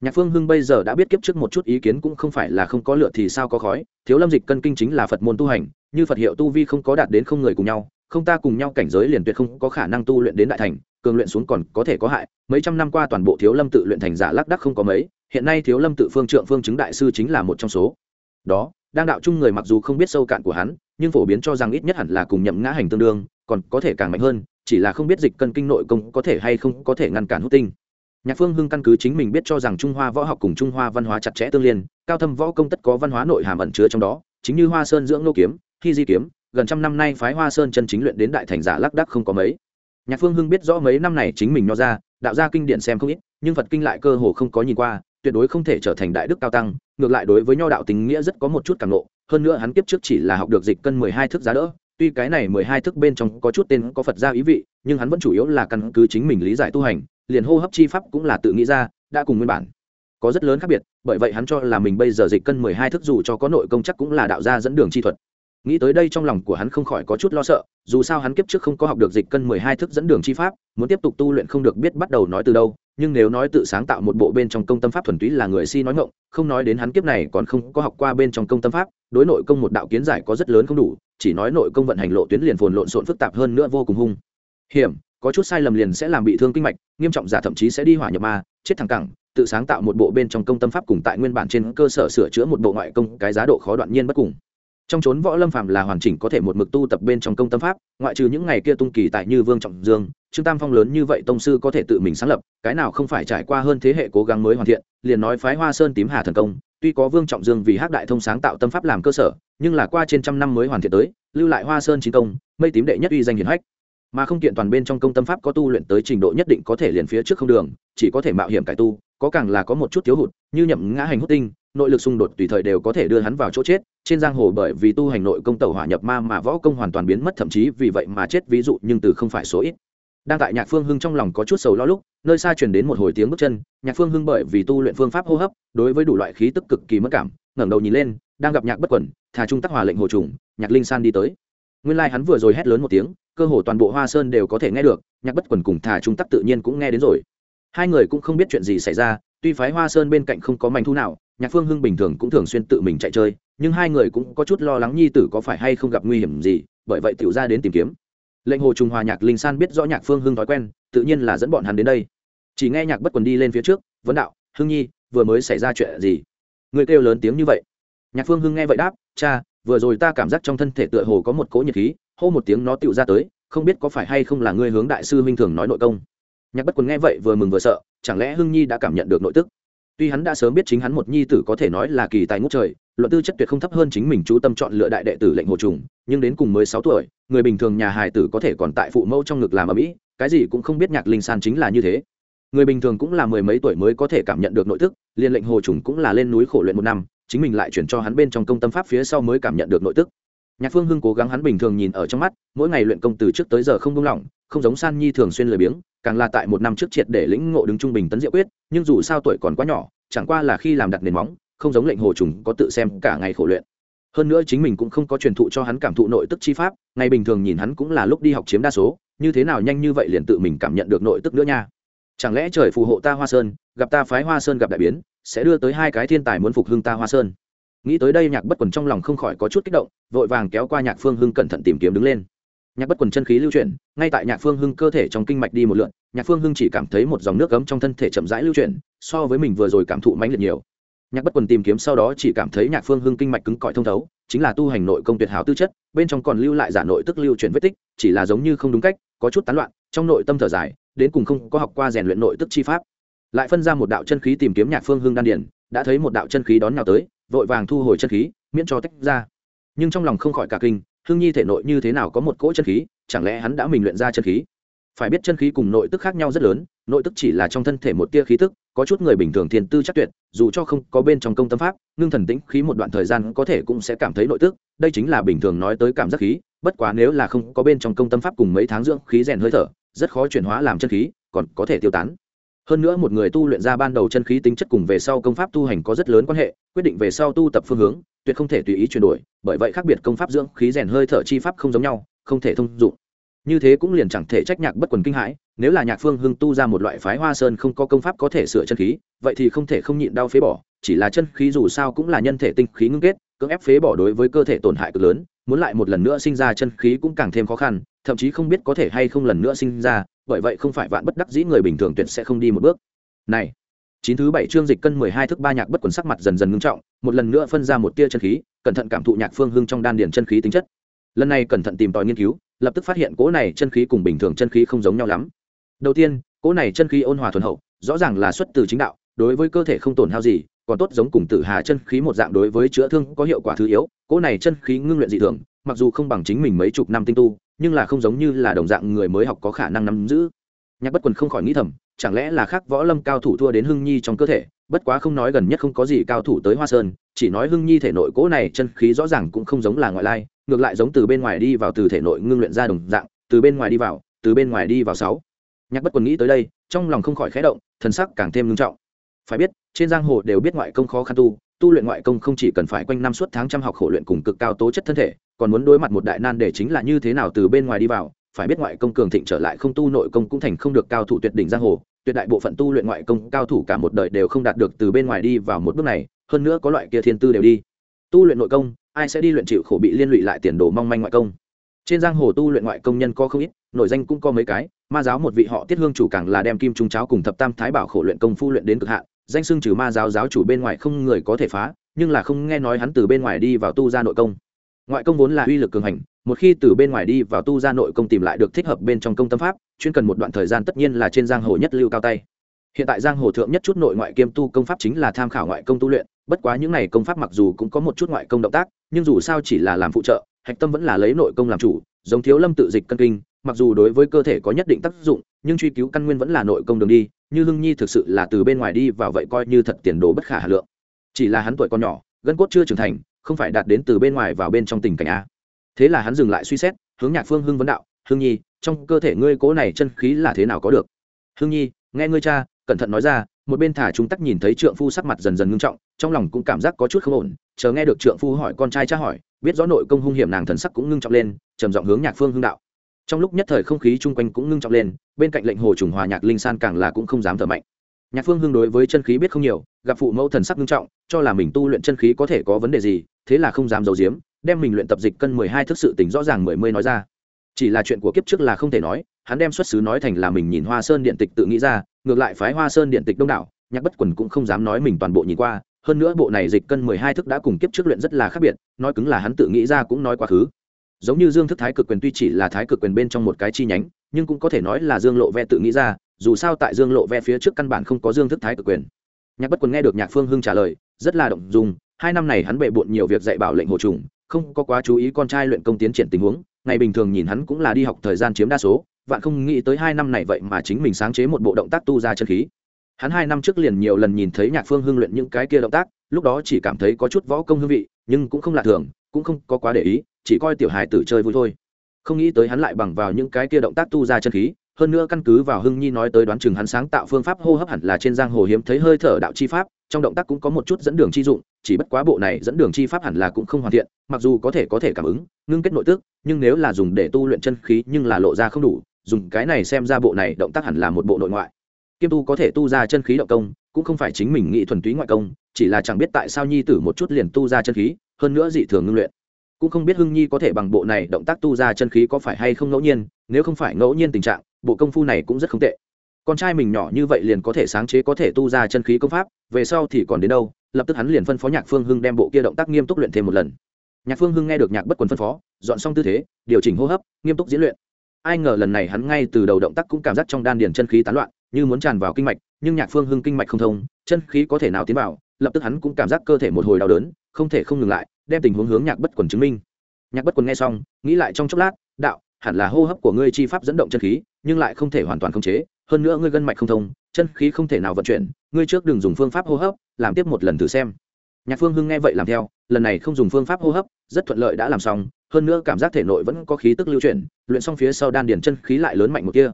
Nhạc phương hưng bây giờ đã biết kiếp trước một chút ý kiến cũng không phải là không có lựa thì sao có khói, thiếu lâm dịch cân kinh chính là phật môn tu hành như phật hiệu tu vi không có đạt đến không người cùng nhau, không ta cùng nhau cảnh giới liền tuyệt không có khả năng tu luyện đến đại thành, cường luyện xuống còn có thể có hại. Mấy trăm năm qua toàn bộ thiếu lâm tự luyện thành giả lác đắc không có mấy, hiện nay thiếu lâm tự phương trượng phương chứng đại sư chính là một trong số. Đó, đang đạo chung người mặc dù không biết sâu cạn của hắn, nhưng phổ biến cho rằng ít nhất hẳn là cùng nhậm ngã hành tương đương, còn có thể càng mạnh hơn, chỉ là không biết dịch cân kinh nội công có thể hay không có thể ngăn cản hút tinh. Nhạc phương hưng căn cứ chính mình biết cho rằng trung hoa võ học cùng trung hoa văn hóa chặt chẽ tương liên, cao thâm võ công tất có văn hóa nội hàm ẩn chứa trong đó, chính như hoa sơn dưỡng nô kiếm khi di kiếm, gần trăm năm nay phái hoa sơn chân chính luyện đến đại thành giả lắc đắc không có mấy. Nhạc phương hưng biết rõ mấy năm này chính mình nho ra, đạo gia kinh điển xem không ít, nhưng phật kinh lại cơ hồ không có nhìn qua, tuyệt đối không thể trở thành đại đức cao tăng, ngược lại đối với nho đạo tình nghĩa rất có một chút càng nộ hơn nữa hắn kiếp trước chỉ là học được dịch cân mười hai thức giá đỡ, tuy cái này mười hai thức bên trong có chút tên có phật gia ý vị, nhưng hắn vẫn chủ yếu là căn cứ chính mình lý giải tu hành, liền hô hấp chi pháp cũng là tự nghĩ ra, đã cùng nguyên bản. Có rất lớn khác biệt, bởi vậy hắn cho là mình bây giờ dịch cân mười hai thức dù cho có nội công chắc cũng là đạo gia dẫn đường chi thuật nghĩ tới đây trong lòng của hắn không khỏi có chút lo sợ, dù sao hắn kiếp trước không có học được dịch cân mười hai thức dẫn đường chi pháp, muốn tiếp tục tu luyện không được biết bắt đầu nói từ đâu, nhưng nếu nói tự sáng tạo một bộ bên trong công tâm pháp thuần túy là người si nói ngộng không nói đến hắn kiếp này còn không có học qua bên trong công tâm pháp, đối nội công một đạo kiến giải có rất lớn không đủ, chỉ nói nội công vận hành lộ tuyến liền phồn lộn xộn phức tạp hơn nữa vô cùng hung. Hiểm, có chút sai lầm liền sẽ làm bị thương kinh mạch, nghiêm trọng giả thậm chí sẽ đi hỏa nhập ma, chết thẳng cẳng, tự sáng tạo một bộ bên trong công tâm pháp cùng tại nguyên bản trên cơ sở sửa chữa một bộ ngoại công, cái giá độ khó đoạn nhiên bất cùng trong chốn võ lâm phàm là hoàn chỉnh có thể một mực tu tập bên trong công tâm pháp, ngoại trừ những ngày kia tung kỳ tại như vương trọng dương, trương tam phong lớn như vậy tông sư có thể tự mình sáng lập, cái nào không phải trải qua hơn thế hệ cố gắng mới hoàn thiện, liền nói phái hoa sơn tím hà thần công, tuy có vương trọng dương vì hát đại thông sáng tạo tâm pháp làm cơ sở, nhưng là qua trên trăm năm mới hoàn thiện tới, lưu lại hoa sơn chính công, mây tím đệ nhất uy danh hiển hách. Mà không kiện toàn bên trong công tâm pháp có tu luyện tới trình độ nhất định có thể liền phía trước không đường, chỉ có thể mạo hiểm cải tu, có càng là có một chút thiếu hụt, như nhậm ngã hành hút tinh nội lực xung đột tùy thời đều có thể đưa hắn vào chỗ chết, trên giang hồ bởi vì tu hành nội công tẩu hỏa nhập ma mà võ công hoàn toàn biến mất, thậm chí vì vậy mà chết ví dụ nhưng từ không phải số ít. Đang tại nhạc phương hưng trong lòng có chút sầu lo lúc, nơi xa truyền đến một hồi tiếng bước chân, nhạc phương hưng bởi vì tu luyện phương pháp hô hấp, đối với đủ loại khí tức cực kỳ mất cảm, ngẩng đầu nhìn lên, đang gặp nhạc bất quẩn, thà trung tắc hòa lệnh hồ trùng, nhạc linh san đi tới. Nguyên lai hắn vừa rồi hét lớn một tiếng, cơ hồ toàn bộ hoa sơn đều có thể nghe được, nhạc bất quẩn cùng thà trung tắc tự nhiên cũng nghe đến rồi. Hai người cũng không biết chuyện gì xảy ra tuy phái hoa sơn bên cạnh không có manh thu nào, nhạc phương hưng bình thường cũng thường xuyên tự mình chạy chơi, nhưng hai người cũng có chút lo lắng nhi tử có phải hay không gặp nguy hiểm gì, bởi vậy tiểu ra đến tìm kiếm. Lệnh hồ Trung hòa nhạc linh san biết rõ nhạc phương hưng thói quen, tự nhiên là dẫn bọn hắn đến đây. Chỉ nghe nhạc bất quần đi lên phía trước, vấn đạo, hưng nhi, vừa mới xảy ra chuyện gì? Người kêu lớn tiếng như vậy. Nhạc phương hưng nghe vậy đáp, cha, vừa rồi ta cảm giác trong thân thể tựa hồ có một cỗ nhiệt khí. Hô một tiếng nó tựu ra tới, không biết có phải hay không là ngươi hướng đại sư minh thường nói nội công. Nhạc bất quần nghe vậy vừa mừng vừa sợ chẳng lẽ hưng nhi đã cảm nhận được nội tức? Tuy hắn đã sớm biết chính hắn một nhi tử có thể nói là kỳ tài ngút trời, luận tư chất tuyệt không thấp hơn chính mình chú tâm chọn lựa đại đệ tử lệnh hồ trùng, nhưng đến cùng mới sáu tuổi, người bình thường nhà hài tử có thể còn tại phụ mẫu trong ngực làm ở mỹ cái gì cũng không biết nhạc linh san chính là như thế. Người bình thường cũng là mười mấy tuổi mới có thể cảm nhận được nội tức liên lệnh hồ trùng cũng là lên núi khổ luyện một năm, chính mình lại chuyển cho hắn bên trong công tâm pháp phía sau mới cảm nhận được nội tức nhạc phương hưng cố gắng hắn bình thường nhìn ở trong mắt, mỗi ngày luyện công từ trước tới giờ không buông lỏng, không giống san nhi thường xuyên lười biếng, càng là tại một năm trước triệt để lĩnh ngộ đứng trung bình tấn diệu quyết, nhưng dù sao tuổi còn quá nhỏ, chẳng qua là khi làm đặt nền móng, không giống lệnh hồ trùng có tự xem cả ngày khổ luyện. Hơn nữa chính mình cũng không có truyền thụ cho hắn cảm thụ nội tức chi pháp, ngày bình thường nhìn hắn cũng là lúc đi học chiếm đa số, như thế nào nhanh như vậy liền tự mình cảm nhận được nội tức nữa nha. Chẳng lẽ trời phù hộ ta hoa sơn, gặp ta phái hoa sơn gặp đại biến, sẽ đưa tới hai cái thiên tài muốn phục hưng ta hoa sơn? Nghĩ tới đây nhạc bất quần trong lòng không khỏi có chút kích động, vội vàng kéo qua nhạc phương hưng cẩn thận tìm kiếm đứng lên. Nhạc bất quần chân khí lưu chuyển, ngay tại nhạc phương hưng cơ thể trong kinh mạch đi một lượn, nhạc phương hưng chỉ cảm thấy một dòng nước ấm trong thân thể chậm rãi lưu chuyển, so với mình vừa rồi cảm thụ mãnh liệt nhiều. Nhạc bất quần tìm kiếm sau đó chỉ cảm thấy nhạc phương hưng kinh mạch cứng cỏi thông thấu, chính là tu hành nội công tuyệt hảo tư chất, bên trong còn lưu lại giả nội tức lưu chuyển vết tích, chỉ là giống như không đúng cách, có chút tán loạn, trong nội tâm thở dài, đến cùng không có học qua rèn luyện nội tức chi pháp. Lại phân ra một đạo chân khí tìm kiếm nhạc phương hưng đan điển đã thấy một đạo chân khí đón nhau tới vội vàng thu hồi chân khí, miễn cho tách ra. Nhưng trong lòng không khỏi cả kinh hương nhi thể nội như thế nào có một cỗ chân khí, chẳng lẽ hắn đã mình luyện ra chân khí? Phải biết chân khí cùng nội tức khác nhau rất lớn, nội tức chỉ là trong thân thể một tia khí tức, có chút người bình thường thiên tư chắc tuyệt, dù cho không có bên trong công tâm pháp, ngưng thần tĩnh khí một đoạn thời gian có thể cũng sẽ cảm thấy nội tức, đây chính là bình thường nói tới cảm giác khí, bất quá nếu là không có bên trong công tâm pháp cùng mấy tháng dưỡng khí rèn hơi thở, rất khó chuyển hóa làm chân khí, còn có thể tiêu tán hơn nữa một người tu luyện ra ban đầu chân khí tính chất cùng về sau công pháp tu hành có rất lớn quan hệ, quyết định về sau tu tập phương hướng, tuyệt không thể tùy ý chuyển đổi, bởi vậy khác biệt công pháp dưỡng khí rèn hơi thở chi pháp không giống nhau, không thể thông dụng. Như thế cũng liền chẳng thể trách nhạc bất quần kinh hãi, nếu là nhạc phương hưng tu ra một loại phái hoa sơn không có công pháp có thể sửa chân khí, vậy thì không thể không nhịn đau phế bỏ, chỉ là chân khí dù sao cũng là nhân thể tinh khí ngưng kết, cưỡng ép phế bỏ đối với cơ thể tổn hại cực lớn, muốn lại một lần nữa sinh ra chân khí cũng càng thêm khó khăn, thậm chí không biết có thể hay không lần nữa sinh ra bởi vậy không phải vạn bất đắc dĩ người bình thường tuyệt sẽ không đi một bước. Này, chín thứ bảy chương dịch cân mười hai thức ba nhạc bất quần sắc mặt dần dần ngưng trọng, một lần nữa phân ra một tia chân khí, cẩn thận cảm thụ nhạc phương hưng trong đan điền chân khí tính chất. Lần này cẩn thận tìm tòi nghiên cứu, lập tức phát hiện cỗ này chân khí cùng bình thường chân khí không giống nhau lắm. Đầu tiên, cỗ này chân khí ôn hòa thuần hậu, rõ ràng là xuất từ chính đạo, đối với cơ thể không tổn hao gì, còn tốt giống cùng tử hà chân khí một dạng đối với chữa thương có hiệu quả thứ yếu, cỗ này chân khí ngưng luyện dị thường mặc dù không bằng chính mình mấy chục năm tinh tu, nhưng là không giống như là đồng dạng người mới học có khả năng nắm giữ. Nhạc bất quần không khỏi nghĩ thầm, chẳng lẽ là khác võ lâm cao thủ thua đến hưng nhi trong cơ thể, bất quá không nói gần nhất không có gì cao thủ tới hoa sơn, chỉ nói hưng nhi thể nội cỗ này chân khí rõ ràng cũng không giống là ngoại lai, ngược lại giống từ bên ngoài đi vào từ thể nội ngưng luyện ra đồng dạng, từ bên ngoài đi vào, từ bên ngoài đi vào sáu. Nhạc bất quần nghĩ tới đây, trong lòng không khỏi khẽ động, thần sắc càng thêm ngưng trọng. Phải biết, trên giang hồ đều biết ngoại công khó khăn tu tu luyện ngoại công không chỉ cần phải quanh năm suốt tháng trăm học khổ luyện cùng cực cao tố chất thân thể, còn muốn đối mặt một đại nan để chính là như thế nào từ bên ngoài đi vào, phải biết ngoại công cường thịnh trở lại không tu nội công cũng thành không được cao thủ tuyệt đỉnh giang hồ, tuyệt đại bộ phận tu luyện ngoại công cao thủ cả một đời đều không đạt được từ bên ngoài đi vào một bước này, hơn nữa có loại kia thiên tư đều đi. Tu luyện nội công, ai sẽ đi luyện chịu khổ bị liên lụy lại tiền đồ mong manh ngoại công? Trên giang hồ tu luyện ngoại công nhân có không ít nội danh cũng có mấy cái, ma giáo một vị họ tiết hương chủ càng là đem kim trung cháo cùng thập tam thái bảo khổ luyện công phu luyện đến cực hạn danh xưng trừ ma giáo giáo chủ bên ngoài không người có thể phá, nhưng là không nghe nói hắn từ bên ngoài đi vào tu ra nội công. Ngoại công vốn là uy lực cường hành, một khi từ bên ngoài đi vào tu ra nội công tìm lại được thích hợp bên trong công tâm pháp, chuyên cần một đoạn thời gian tất nhiên là trên giang hồ nhất lưu cao tay. Hiện tại giang hồ thượng nhất chút nội ngoại kiêm tu công pháp chính là tham khảo ngoại công tu luyện, bất quá những này công pháp mặc dù cũng có một chút ngoại công động tác, nhưng dù sao chỉ là làm phụ trợ, hạch tâm vẫn là lấy nội công làm chủ, giống thiếu lâm tự dịch cân kinh mặc dù đối với cơ thể có nhất định tác dụng, nhưng truy cứu căn nguyên vẫn là nội công đường đi, như hưng nhi thực sự là từ bên ngoài đi vào vậy coi như thật tiền đồ bất khả hà lượng. Chỉ là hắn tuổi còn nhỏ, gân cốt chưa trưởng thành, không phải đạt đến từ bên ngoài vào bên trong tình cảnh a. Thế là hắn dừng lại suy xét, hướng nhạc phương hưng vấn đạo, hưng nhi, trong cơ thể ngươi cố này chân khí là thế nào có được? Hưng nhi, nghe ngươi cha, cẩn thận nói ra, một bên thả chúng tắc nhìn thấy trượng phu sắc mặt dần dần ngưng trọng, trong lòng cũng cảm giác có chút không ổn, chờ nghe được trượng phu hỏi con trai cha hỏi, biết rõ nội công hung hiểm nàng thần sắc cũng ngưng trọng lên, trầm giọng hướng nhạc phương hưng đạo trong lúc nhất thời không khí chung quanh cũng ngưng trọng lên, bên cạnh lệnh hồ trùng hòa nhạc linh san càng là cũng không dám thở mạnh. Nhạc phương hưng đối với chân khí biết không nhiều, gặp phụ mẫu thần sắc ngưng trọng, cho là mình tu luyện chân khí có thể có vấn đề gì, thế là không dám giấu giếm, đem mình luyện tập dịch cân mười hai thức sự tỉnh rõ ràng mười mươi nói ra. Chỉ là chuyện của kiếp trước là không thể nói, hắn đem xuất xứ nói thành là mình nhìn hoa sơn điện tịch tự nghĩ ra, ngược lại phái hoa sơn điện tịch đông đảo, nhạc bất quần cũng không dám nói mình toàn bộ nhìn qua, hơn nữa bộ này dịch cân mười hai thức đã cùng kiếp trước luyện rất là khác biệt, nói cứng là hắn tự nghĩ ra cũng nói quá khứ giống như dương thức thái cực quyền tuy chỉ là thái cực quyền bên trong một cái chi nhánh, nhưng cũng có thể nói là dương lộ ve tự nghĩ ra, dù sao tại dương lộ ve phía trước căn bản không có dương thức thái cực quyền. Nhạc bất quần nghe được nhạc phương hưng trả lời, rất là động dung, hai năm này hắn bệ bộn nhiều việc dạy bảo lệnh hồ trùng, không có quá chú ý con trai luyện công tiến triển tình huống, ngày bình thường nhìn hắn cũng là đi học thời gian chiếm đa số, vạn không nghĩ tới hai năm này vậy mà chính mình sáng chế một bộ động tác tu ra chân khí. Hắn hai năm trước liền nhiều lần nhìn thấy nhạc phương hưng luyện những cái kia động tác, lúc đó chỉ cảm thấy có chút võ công hương vị, nhưng cũng không lạ thường cũng không có quá để ý, chỉ coi tiểu hài tử chơi vui thôi. Không nghĩ tới hắn lại bằng vào những cái kia động tác tu ra chân khí, hơn nữa căn cứ vào hưng nhi nói tới đoán chừng hắn sáng tạo phương pháp hô hấp hẳn là trên giang hồ hiếm thấy hơi thở đạo chi pháp, trong động tác cũng có một chút dẫn đường chi dụng, chỉ bất quá bộ này dẫn đường chi pháp hẳn là cũng không hoàn thiện, mặc dù có thể có thể cảm ứng, ngưng kết nội tức, nhưng nếu là dùng để tu luyện chân khí nhưng là lộ ra không đủ, dùng cái này xem ra bộ này động tác hẳn là một bộ nội ngoại. Kiêm tu có thể tu ra chân khí động công cũng không phải chính mình nghĩ thuần túy ngoại công, chỉ là chẳng biết tại sao nhi tử một chút liền tu ra chân khí, hơn nữa dị thường ngưng luyện. Cũng không biết hưng nhi có thể bằng bộ này động tác tu ra chân khí có phải hay không ngẫu nhiên, nếu không phải ngẫu nhiên tình trạng, bộ công phu này cũng rất không tệ. Con trai mình nhỏ như vậy liền có thể sáng chế có thể tu ra chân khí công pháp, về sau thì còn đến đâu, lập tức hắn liền phân phó nhạc phương hưng đem bộ kia động tác nghiêm túc luyện thêm một lần. Nhạc phương hưng nghe được nhạc bất quần phân phó, dọn xong tư thế, điều chỉnh hô hấp, nghiêm túc diễn luyện. Ai ngờ lần này hắn ngay từ đầu động tác cũng cảm giác trong đan điền chân khí tán loạn, như muốn tràn vào kinh mạch nhưng nhạc phương hưng kinh mạch không thông, chân khí có thể nào tiến vào, lập tức hắn cũng cảm giác cơ thể một hồi đau đớn, không thể không ngừng lại, đem tình huống hướng nhạc bất quần chứng minh. Nhạc bất quần nghe xong, nghĩ lại trong chốc lát, đạo, hẳn là hô hấp của ngươi chi pháp dẫn động chân khí, nhưng lại không thể hoàn toàn khống chế, hơn nữa ngươi gân mạch không thông, chân khí không thể nào vận chuyển, ngươi trước đừng dùng phương pháp hô hấp, làm tiếp một lần thử xem. Nhạc phương hưng nghe vậy làm theo, lần này không dùng phương pháp hô hấp, rất thuận lợi đã làm xong, hơn nữa cảm giác thể nội vẫn có khí tức lưu chuyển, luyện xong phía sau đan điền chân khí lại lớn mạnh một kia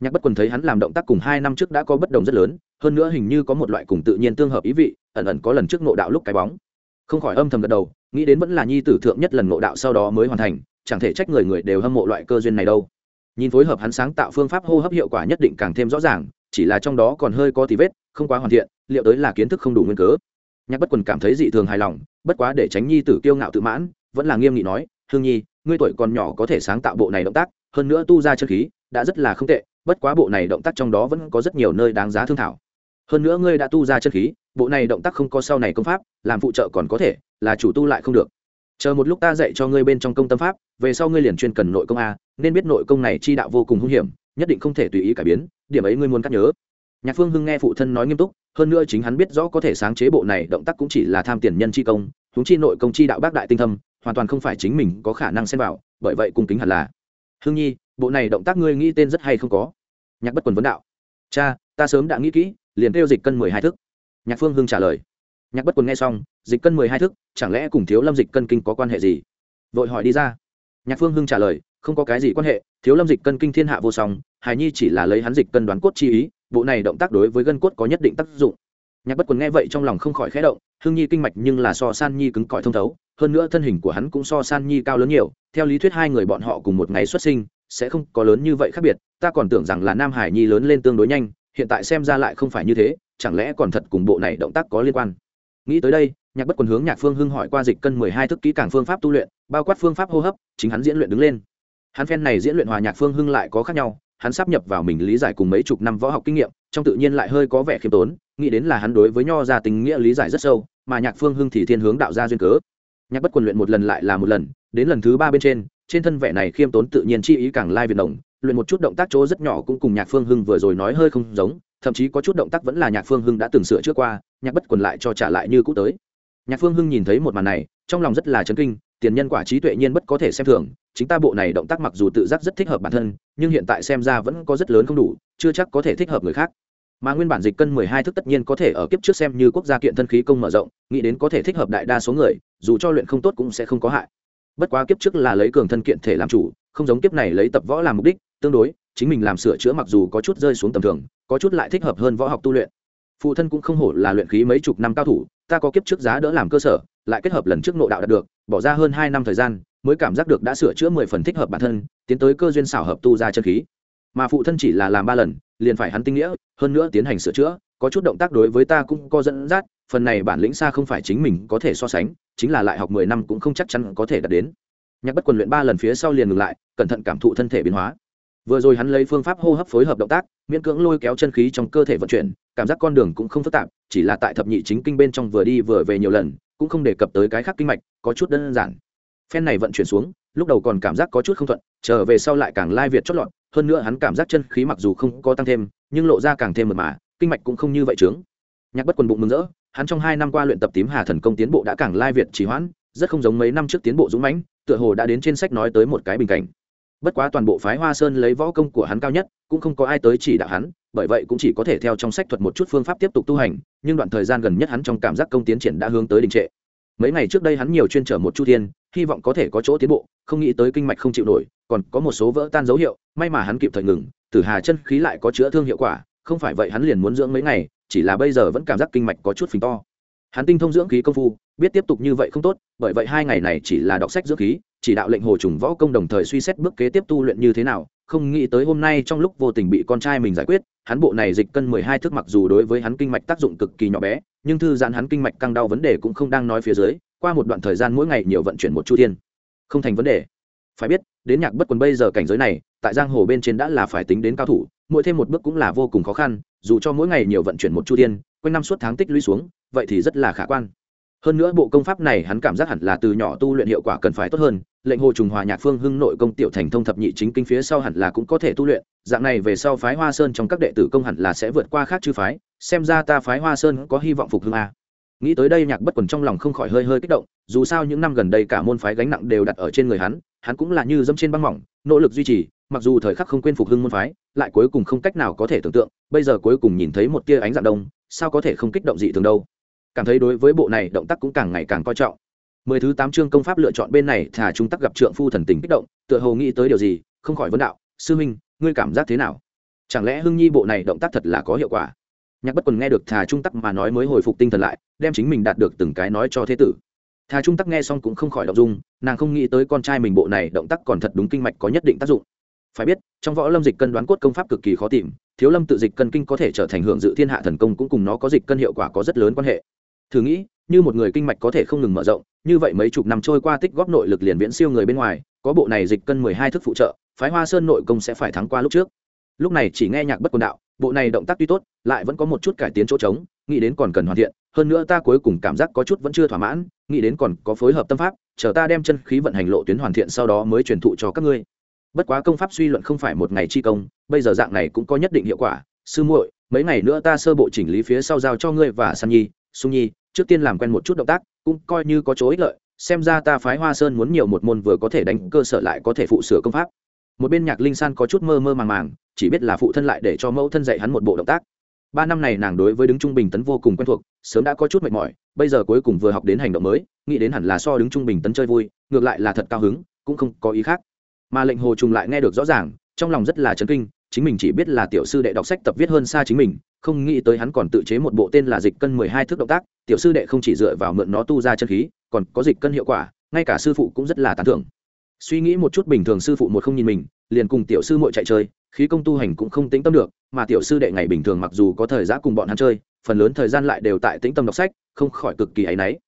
nhạc bất quần thấy hắn làm động tác cùng hai năm trước đã có bất đồng rất lớn, hơn nữa hình như có một loại cùng tự nhiên tương hợp ý vị, ẩn ẩn có lần trước ngộ đạo lúc cái bóng. Không khỏi âm thầm gật đầu, nghĩ đến vẫn là nhi tử thượng nhất lần ngộ đạo sau đó mới hoàn thành, chẳng thể trách người người đều hâm mộ loại cơ duyên này đâu. Nhìn phối hợp hắn sáng tạo phương pháp hô hấp hiệu quả nhất định càng thêm rõ ràng, chỉ là trong đó còn hơi có tí vết, không quá hoàn thiện, liệu tới là kiến thức không đủ nguyên cớ. Nhạc bất quần cảm thấy dị thường hài lòng, bất quá để tránh nhi tử kiêu ngạo tự mãn, vẫn là nghiêm nghị nói, hương nhi, ngươi tuổi còn nhỏ có thể sáng tạo bộ này động tác, hơn nữa tu ra chân khí, đã rất là không tệ bất quá bộ này động tác trong đó vẫn có rất nhiều nơi đáng giá thương thảo. Hơn nữa ngươi đã tu ra chân khí, bộ này động tác không có sau này công pháp, làm phụ trợ còn có thể, là chủ tu lại không được. Chờ một lúc ta dạy cho ngươi bên trong công tâm pháp, về sau ngươi liền chuyên cần nội công a, nên biết nội công này chi đạo vô cùng hung hiểm, nhất định không thể tùy ý cải biến, điểm ấy ngươi muốn cắt nhớ. Nhạc phương hưng nghe phụ thân nói nghiêm túc, hơn nữa chính hắn biết rõ có thể sáng chế bộ này động tác cũng chỉ là tham tiền nhân chi công chúng chi nội công chi đạo bác đại tinh thâm, hoàn toàn không phải chính mình có khả năng xem vào, bởi vậy cung kính hẳn là. Hưng nhi bộ này động tác ngươi nghĩ tên rất hay không có. Nhạc bất quần vấn đạo. Cha, ta sớm đã nghĩ kỹ, liền kêu dịch cân mười hai thức. Nhạc phương hưng trả lời. Nhạc bất quần nghe xong, dịch cân mười hai thức, chẳng lẽ cùng thiếu lâm dịch cân kinh có quan hệ gì? Vội hỏi đi ra. Nhạc phương hưng trả lời, không có cái gì quan hệ, thiếu lâm dịch cân kinh thiên hạ vô song, hài nhi chỉ là lấy hắn dịch cân đoán cốt chi ý, bộ này động tác đối với gân cốt có nhất định tác dụng. Nhạc bất quần nghe vậy trong lòng không khỏi khẽ động, hưng nhi kinh mạch nhưng là so san nhi cứng cỏi thông thấu, hơn nữa thân hình của hắn cũng so san nhi cao lớn nhiều, theo lý thuyết hai người bọn họ cùng một ngày xuất sinh sẽ không có lớn như vậy khác biệt, ta còn tưởng rằng là nam hải nhi lớn lên tương đối nhanh, hiện tại xem ra lại không phải như thế, chẳng lẽ còn thật cùng bộ này động tác có liên quan? Nghĩ tới đây, nhạc bất quần hướng nhạc phương hưng hỏi qua dịch cân mười hai thức kỹ càng phương pháp tu luyện, bao quát phương pháp hô hấp, chính hắn diễn luyện đứng lên. Hắn phen này diễn luyện hòa nhạc phương hưng lại có khác nhau, hắn sắp nhập vào mình lý giải cùng mấy chục năm võ học kinh nghiệm, trong tự nhiên lại hơi có vẻ khiêm tốn, nghĩ đến là hắn đối với nho gia tình nghĩa lý giải rất sâu, mà nhạc phương hưng thì thiên hướng đạo gia duyên cớ. Nhạc bất quần luyện một lần lại là một lần đến lần thứ ba bên trên trên thân vẻ này khiêm tốn tự nhiên chi ý càng lai việt đồng, luyện một chút động tác chỗ rất nhỏ cũng cùng nhạc phương hưng vừa rồi nói hơi không giống, thậm chí có chút động tác vẫn là nhạc phương hưng đã từng sửa trước qua, nhạc bất quần lại cho trả lại như cũ tới. Nhạc phương hưng nhìn thấy một màn này, trong lòng rất là chấn kinh, tiền nhân quả trí tuệ nhiên bất có thể xem thường, chính ta bộ này động tác mặc dù tự giác rất thích hợp bản thân, nhưng hiện tại xem ra vẫn có rất lớn không đủ, chưa chắc có thể thích hợp người khác. Mà nguyên bản dịch cân mười hai thức tất nhiên có thể ở kiếp trước xem như quốc gia kiện thân khí công mở rộng, nghĩ đến có thể thích hợp đại đa số người, dù cho luyện không tốt cũng sẽ không có hại bất quá kiếp trước là lấy cường thân kiện thể làm chủ, không giống kiếp này lấy tập võ làm mục đích, tương đối, chính mình làm sửa chữa mặc dù có chút rơi xuống tầm thường, có chút lại thích hợp hơn võ học tu luyện. Phụ thân cũng không hổ là luyện khí mấy chục năm cao thủ, ta có kiếp trước giá đỡ làm cơ sở, lại kết hợp lần trước nội đạo đạt được, bỏ ra hơn hai năm thời gian, mới cảm giác được đã sửa chữa mười phần thích hợp bản thân, tiến tới cơ duyên xảo hợp tu ra chân khí. Mà phụ thân chỉ là làm ba lần, liền phải hắn tinh nghĩa, hơn nữa tiến hành sửa chữa, có chút động tác đối với ta cũng có dẫn dắt, phần này bản lĩnh xa không phải chính mình có thể so sánh chính là lại học mười năm cũng không chắc chắn có thể đạt đến. Nhạc bất quần luyện ba lần phía sau liền ngừng lại, cẩn thận cảm thụ thân thể biến hóa. Vừa rồi hắn lấy phương pháp hô hấp phối hợp động tác, miễn cưỡng lôi kéo chân khí trong cơ thể vận chuyển, cảm giác con đường cũng không phức tạp, chỉ là tại thập nhị chính kinh bên trong vừa đi vừa về nhiều lần, cũng không đề cập tới cái khác kinh mạch, có chút đơn giản. Phen này vận chuyển xuống, lúc đầu còn cảm giác có chút không thuận trở về sau lại càng lai việt chót lọt, hơn nữa hắn cảm giác chân khí mặc dù không có tăng thêm, nhưng lộ ra càng thêm mật mà, kinh mạch cũng không như vậy trướng. Nhạc bất quần bụng mừng rỡ hắn trong hai năm qua luyện tập tím hà thần công tiến bộ đã càng lai việt trì hoãn, rất không giống mấy năm trước tiến bộ dũng mãnh, tựa hồ đã đến trên sách nói tới một cái bình cảnh. Bất quá toàn bộ phái hoa sơn lấy võ công của hắn cao nhất, cũng không có ai tới chỉ đạo hắn, bởi vậy cũng chỉ có thể theo trong sách thuật một chút phương pháp tiếp tục tu hành, nhưng đoạn thời gian gần nhất hắn trong cảm giác công tiến triển đã hướng tới đình trệ. Mấy ngày trước đây hắn nhiều chuyên trở một chu thiên, hy vọng có thể có chỗ tiến bộ, không nghĩ tới kinh mạch không chịu nổi, còn có một số vỡ tan dấu hiệu, may mà hắn kịp thời ngừng, tử hà chân khí lại có chữa thương hiệu quả, không phải vậy hắn liền muốn dưỡng mấy ngày chỉ là bây giờ vẫn cảm giác kinh mạch có chút phình to. Hắn tinh thông dưỡng khí công phu, biết tiếp tục như vậy không tốt, bởi vậy hai ngày này chỉ là đọc sách dưỡng khí, chỉ đạo lệnh hồ trùng võ công đồng thời suy xét bước kế tiếp tu luyện như thế nào, không nghĩ tới hôm nay trong lúc vô tình bị con trai mình giải quyết, hắn bộ này dịch cân mười hai thước mặc dù đối với hắn kinh mạch tác dụng cực kỳ nhỏ bé, nhưng thư giãn hắn kinh mạch căng đau vấn đề cũng không đang nói phía dưới, qua một đoạn thời gian mỗi ngày nhiều vận chuyển một chu thiên. Không thành vấn đề. Phải biết, đến nhạc bất quần bây giờ cảnh giới này, tại giang hồ bên trên đã là phải tính đến cao thủ, mỗi thêm một bước cũng là vô cùng khó khăn dù cho mỗi ngày nhiều vận chuyển một chu tiên, quanh năm suốt tháng tích lũy xuống vậy thì rất là khả quan. Hơn nữa bộ công pháp này hắn cảm giác hẳn là từ nhỏ tu luyện hiệu quả cần phải tốt hơn lệnh hồ trùng hòa nhạc phương hưng nội công tiểu thành thông thập nhị chính kinh phía sau hẳn là cũng có thể tu luyện dạng này về sau phái hoa sơn trong các đệ tử công hẳn là sẽ vượt qua khác chư phái xem ra ta phái hoa sơn có hy vọng phục hưng a. Nghĩ tới đây nhạc bất quần trong lòng không khỏi hơi hơi kích động dù sao những năm gần đây cả môn phái gánh nặng đều đặt ở trên người hắn hắn cũng là như dâm trên băng mỏng nỗ lực duy trì mặc dù thời khắc không quên phục hưng môn phái, lại cuối cùng không cách nào có thể tưởng tượng, bây giờ cuối cùng nhìn thấy một tia ánh dạng đông, sao có thể không kích động dị thường đâu. Cảm thấy đối với bộ này động tác cũng càng ngày càng coi trọng. Mười thứ tám chương công pháp lựa chọn bên này thả chúng tắc gặp trượng phu thần tình kích động, tựa hồ nghĩ tới điều gì, không khỏi vấn đạo, sư minh, ngươi cảm giác thế nào? Chẳng lẽ hưng nhi bộ này động tác thật là có hiệu quả? Nhạc bất quần nghe được thà trung tắc mà nói mới hồi phục tinh thần lại, đem chính mình đạt được từng cái nói cho thế tử. Thà trung tắc nghe xong cũng không khỏi động dung, nàng không nghĩ tới con trai mình bộ này động tác còn thật đúng kinh mạch có nhất định tác dụng phải biết, trong võ lâm dịch cân đoán cốt công pháp cực kỳ khó tìm, thiếu lâm tự dịch cân kinh có thể trở thành hưởng dự thiên hạ thần công cũng cùng nó có dịch cân hiệu quả có rất lớn quan hệ. Thử nghĩ, như một người kinh mạch có thể không ngừng mở rộng, như vậy mấy chục năm trôi qua tích góp nội lực liền viễn siêu người bên ngoài, có bộ này dịch cân mười hai thức phụ trợ, phái hoa sơn nội công sẽ phải thắng qua lúc trước. Lúc này chỉ nghe nhạc bất quần đạo, bộ này động tác tuy tốt, lại vẫn có một chút cải tiến chỗ trống, nghĩ đến còn cần hoàn thiện, hơn nữa ta cuối cùng cảm giác có chút vẫn chưa thỏa mãn, nghĩ đến còn có phối hợp tâm pháp, chờ ta đem chân khí vận hành lộ tuyến hoàn thiện sau đó mới truyền thụ cho các ngươi bất quá công pháp suy luận không phải một ngày chi công, bây giờ dạng này cũng có nhất định hiệu quả. Sư muội, mấy ngày nữa ta sơ bộ chỉnh lý phía sau giao cho ngươi và san nhi, sung nhi, trước tiên làm quen một chút động tác, cũng coi như có chỗ ích lợi. Xem ra ta phái hoa sơn muốn nhiều một môn vừa có thể đánh cơ sở lại có thể phụ sửa công pháp. Một bên nhạc linh san có chút mơ mơ màng màng, chỉ biết là phụ thân lại để cho mẫu thân dạy hắn một bộ động tác. Ba năm này nàng đối với đứng trung bình tấn vô cùng quen thuộc, sớm đã có chút mệt mỏi, bây giờ cuối cùng vừa học đến hành động mới, nghĩ đến hẳn là so đứng trung bình tấn chơi vui, ngược lại là thật cao hứng, cũng không có ý khác mà lệnh hồ trùng lại nghe được rõ ràng, trong lòng rất là chấn kinh, chính mình chỉ biết là tiểu sư đệ đọc sách tập viết hơn xa chính mình, không nghĩ tới hắn còn tự chế một bộ tên là dịch cân mười hai thước động tác, tiểu sư đệ không chỉ dựa vào mượn nó tu ra chân khí, còn có dịch cân hiệu quả, ngay cả sư phụ cũng rất là tán thưởng. Suy nghĩ một chút bình thường sư phụ một không nhìn mình, liền cùng tiểu sư muội chạy chơi, khí công tu hành cũng không tĩnh tâm được, mà tiểu sư đệ ngày bình thường mặc dù có thời gian cùng bọn hắn chơi, phần lớn thời gian lại đều tại tĩnh tâm đọc sách, không khỏi cực kỳ áy náy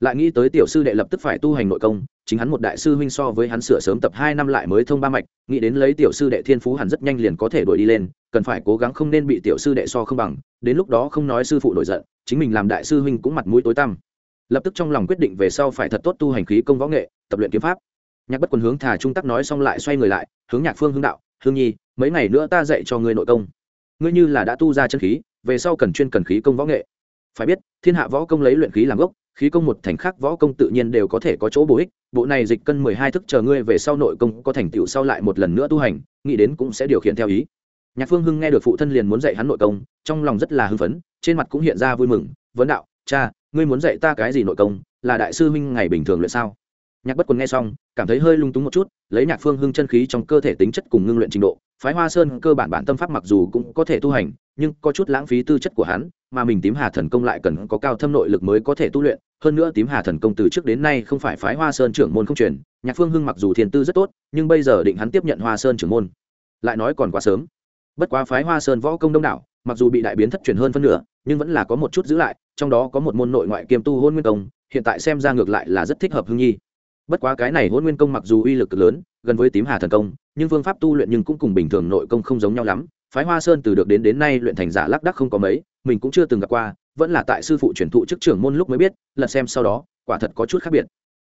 lại nghĩ tới tiểu sư đệ lập tức phải tu hành nội công, chính hắn một đại sư huynh so với hắn sửa sớm tập hai năm lại mới thông ba mạch, nghĩ đến lấy tiểu sư đệ thiên phú hẳn rất nhanh liền có thể đuổi đi lên, cần phải cố gắng không nên bị tiểu sư đệ so không bằng, đến lúc đó không nói sư phụ nổi giận, chính mình làm đại sư huynh cũng mặt mũi tối tăm. Lập tức trong lòng quyết định về sau phải thật tốt tu hành khí công võ nghệ, tập luyện kiếm pháp. Nhạc bất quần hướng thà trung tắc nói xong lại xoay người lại, hướng nhạc phương hướng đạo hương nhi, mấy ngày nữa ta dạy cho ngươi nội công. Ngươi như là đã tu ra chân khí, về sau cần chuyên cần khí công võ nghệ phải biết, thiên hạ võ công lấy luyện khí làm gốc, khí công một thành khác võ công tự nhiên đều có thể có chỗ bổ ích. Bộ này dịch cân mười hai thức chờ ngươi về sau nội công có thành tựu sau lại một lần nữa tu hành, nghĩ đến cũng sẽ điều khiển theo ý. Nhạc phương hưng nghe được phụ thân liền muốn dạy hắn nội công, trong lòng rất là hưng phấn, trên mặt cũng hiện ra vui mừng. Vấn đạo, cha, ngươi muốn dạy ta cái gì nội công, là đại sư huynh ngày bình thường luyện sao? Nhạc bất quần nghe xong, cảm thấy hơi lung túng một chút, lấy nhạc phương hưng chân khí trong cơ thể tính chất cùng ngưng luyện trình độ. Phái hoa sơn cơ bản bản tâm pháp mặc dù cũng có thể tu hành, nhưng có chút lãng phí tư chất của hắn mà mình tím hà thần công lại cần có cao thâm nội lực mới có thể tu luyện. Hơn nữa tím hà thần công từ trước đến nay không phải phái hoa sơn trưởng môn không truyền, nhạc phương hưng mặc dù thiên tư rất tốt, nhưng bây giờ định hắn tiếp nhận hoa sơn trưởng môn. Lại nói còn quá sớm. Bất quá phái hoa sơn võ công đông đảo, mặc dù bị đại biến thất truyền hơn phân nửa, nhưng vẫn là có một chút giữ lại, trong đó có một môn nội ngoại kiêm tu hôn nguyên công, hiện tại xem ra ngược lại là rất thích hợp hưng nhi. Bất quá cái này hôn nguyên công mặc dù uy lực lớn, gần với tím hà thần công, nhưng phương pháp tu luyện nhưng cũng cùng bình thường nội công không giống nhau lắm. Phái hoa sơn từ được đến đến nay luyện thành giả lác đắc không có mấy mình cũng chưa từng gặp qua, vẫn là tại sư phụ truyền thụ chức trưởng môn lúc mới biết, lật xem sau đó, quả thật có chút khác biệt.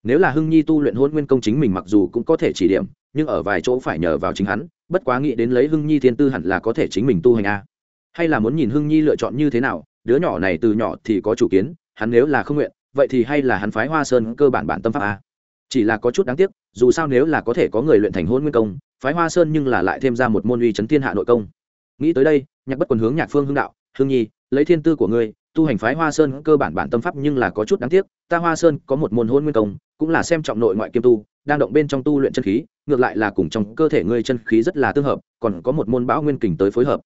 Nếu là hưng nhi tu luyện hôn nguyên công chính mình mặc dù cũng có thể chỉ điểm, nhưng ở vài chỗ phải nhờ vào chính hắn, bất quá nghĩ đến lấy hưng nhi thiên tư hẳn là có thể chính mình tu hành a. Hay là muốn nhìn hưng nhi lựa chọn như thế nào, đứa nhỏ này từ nhỏ thì có chủ kiến, hắn nếu là không nguyện, vậy thì hay là hắn phái hoa sơn cơ bản bản tâm pháp a. Chỉ là có chút đáng tiếc, dù sao nếu là có thể có người luyện thành hôn nguyên công, phái hoa sơn nhưng là lại thêm ra một môn uy chấn thiên hạ nội công. Nghĩ tới đây, nhạc bất quần hướng nhạc phương hương đạo hương nhi lấy thiên tư của ngươi, tu hành phái hoa sơn cơ bản bản tâm pháp nhưng là có chút đáng tiếc, ta hoa sơn có một môn hôn nguyên công, cũng là xem trọng nội ngoại kiêm tu, đang động bên trong tu luyện chân khí, ngược lại là cùng trong cơ thể ngươi chân khí rất là tương hợp, còn có một môn bão nguyên kình tới phối hợp.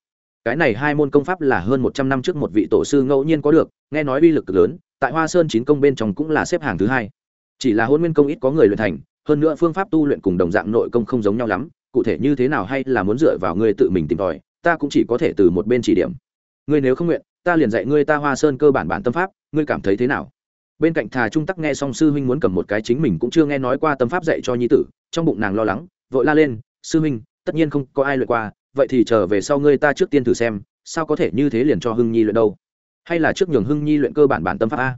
Cái này hai môn công pháp là hơn một trăm năm trước một vị tổ sư ngẫu nhiên có được, nghe nói uy lực cực lớn, tại hoa sơn chín công bên trong cũng là xếp hàng thứ hai. Chỉ là hôn nguyên công ít có người luyện thành, hơn nữa phương pháp tu luyện cùng đồng dạng nội công không giống nhau lắm, cụ thể như thế nào hay là muốn dựa vào ngươi tự mình tìm tòi, ta cũng chỉ có thể từ một bên chỉ điểm. Ngươi nếu không nguyện ta liền dạy ngươi ta hoa sơn cơ bản bản tâm pháp, ngươi cảm thấy thế nào? Bên cạnh thà trung tắc nghe song sư huynh muốn cầm một cái chính mình cũng chưa nghe nói qua tâm pháp dạy cho nhi tử, trong bụng nàng lo lắng, vội la lên, sư huynh, tất nhiên không có ai luyện qua, vậy thì trở về sau ngươi ta trước tiên thử xem, sao có thể như thế liền cho hưng nhi luyện đâu? Hay là trước nhường hưng nhi luyện cơ bản bản tâm pháp a?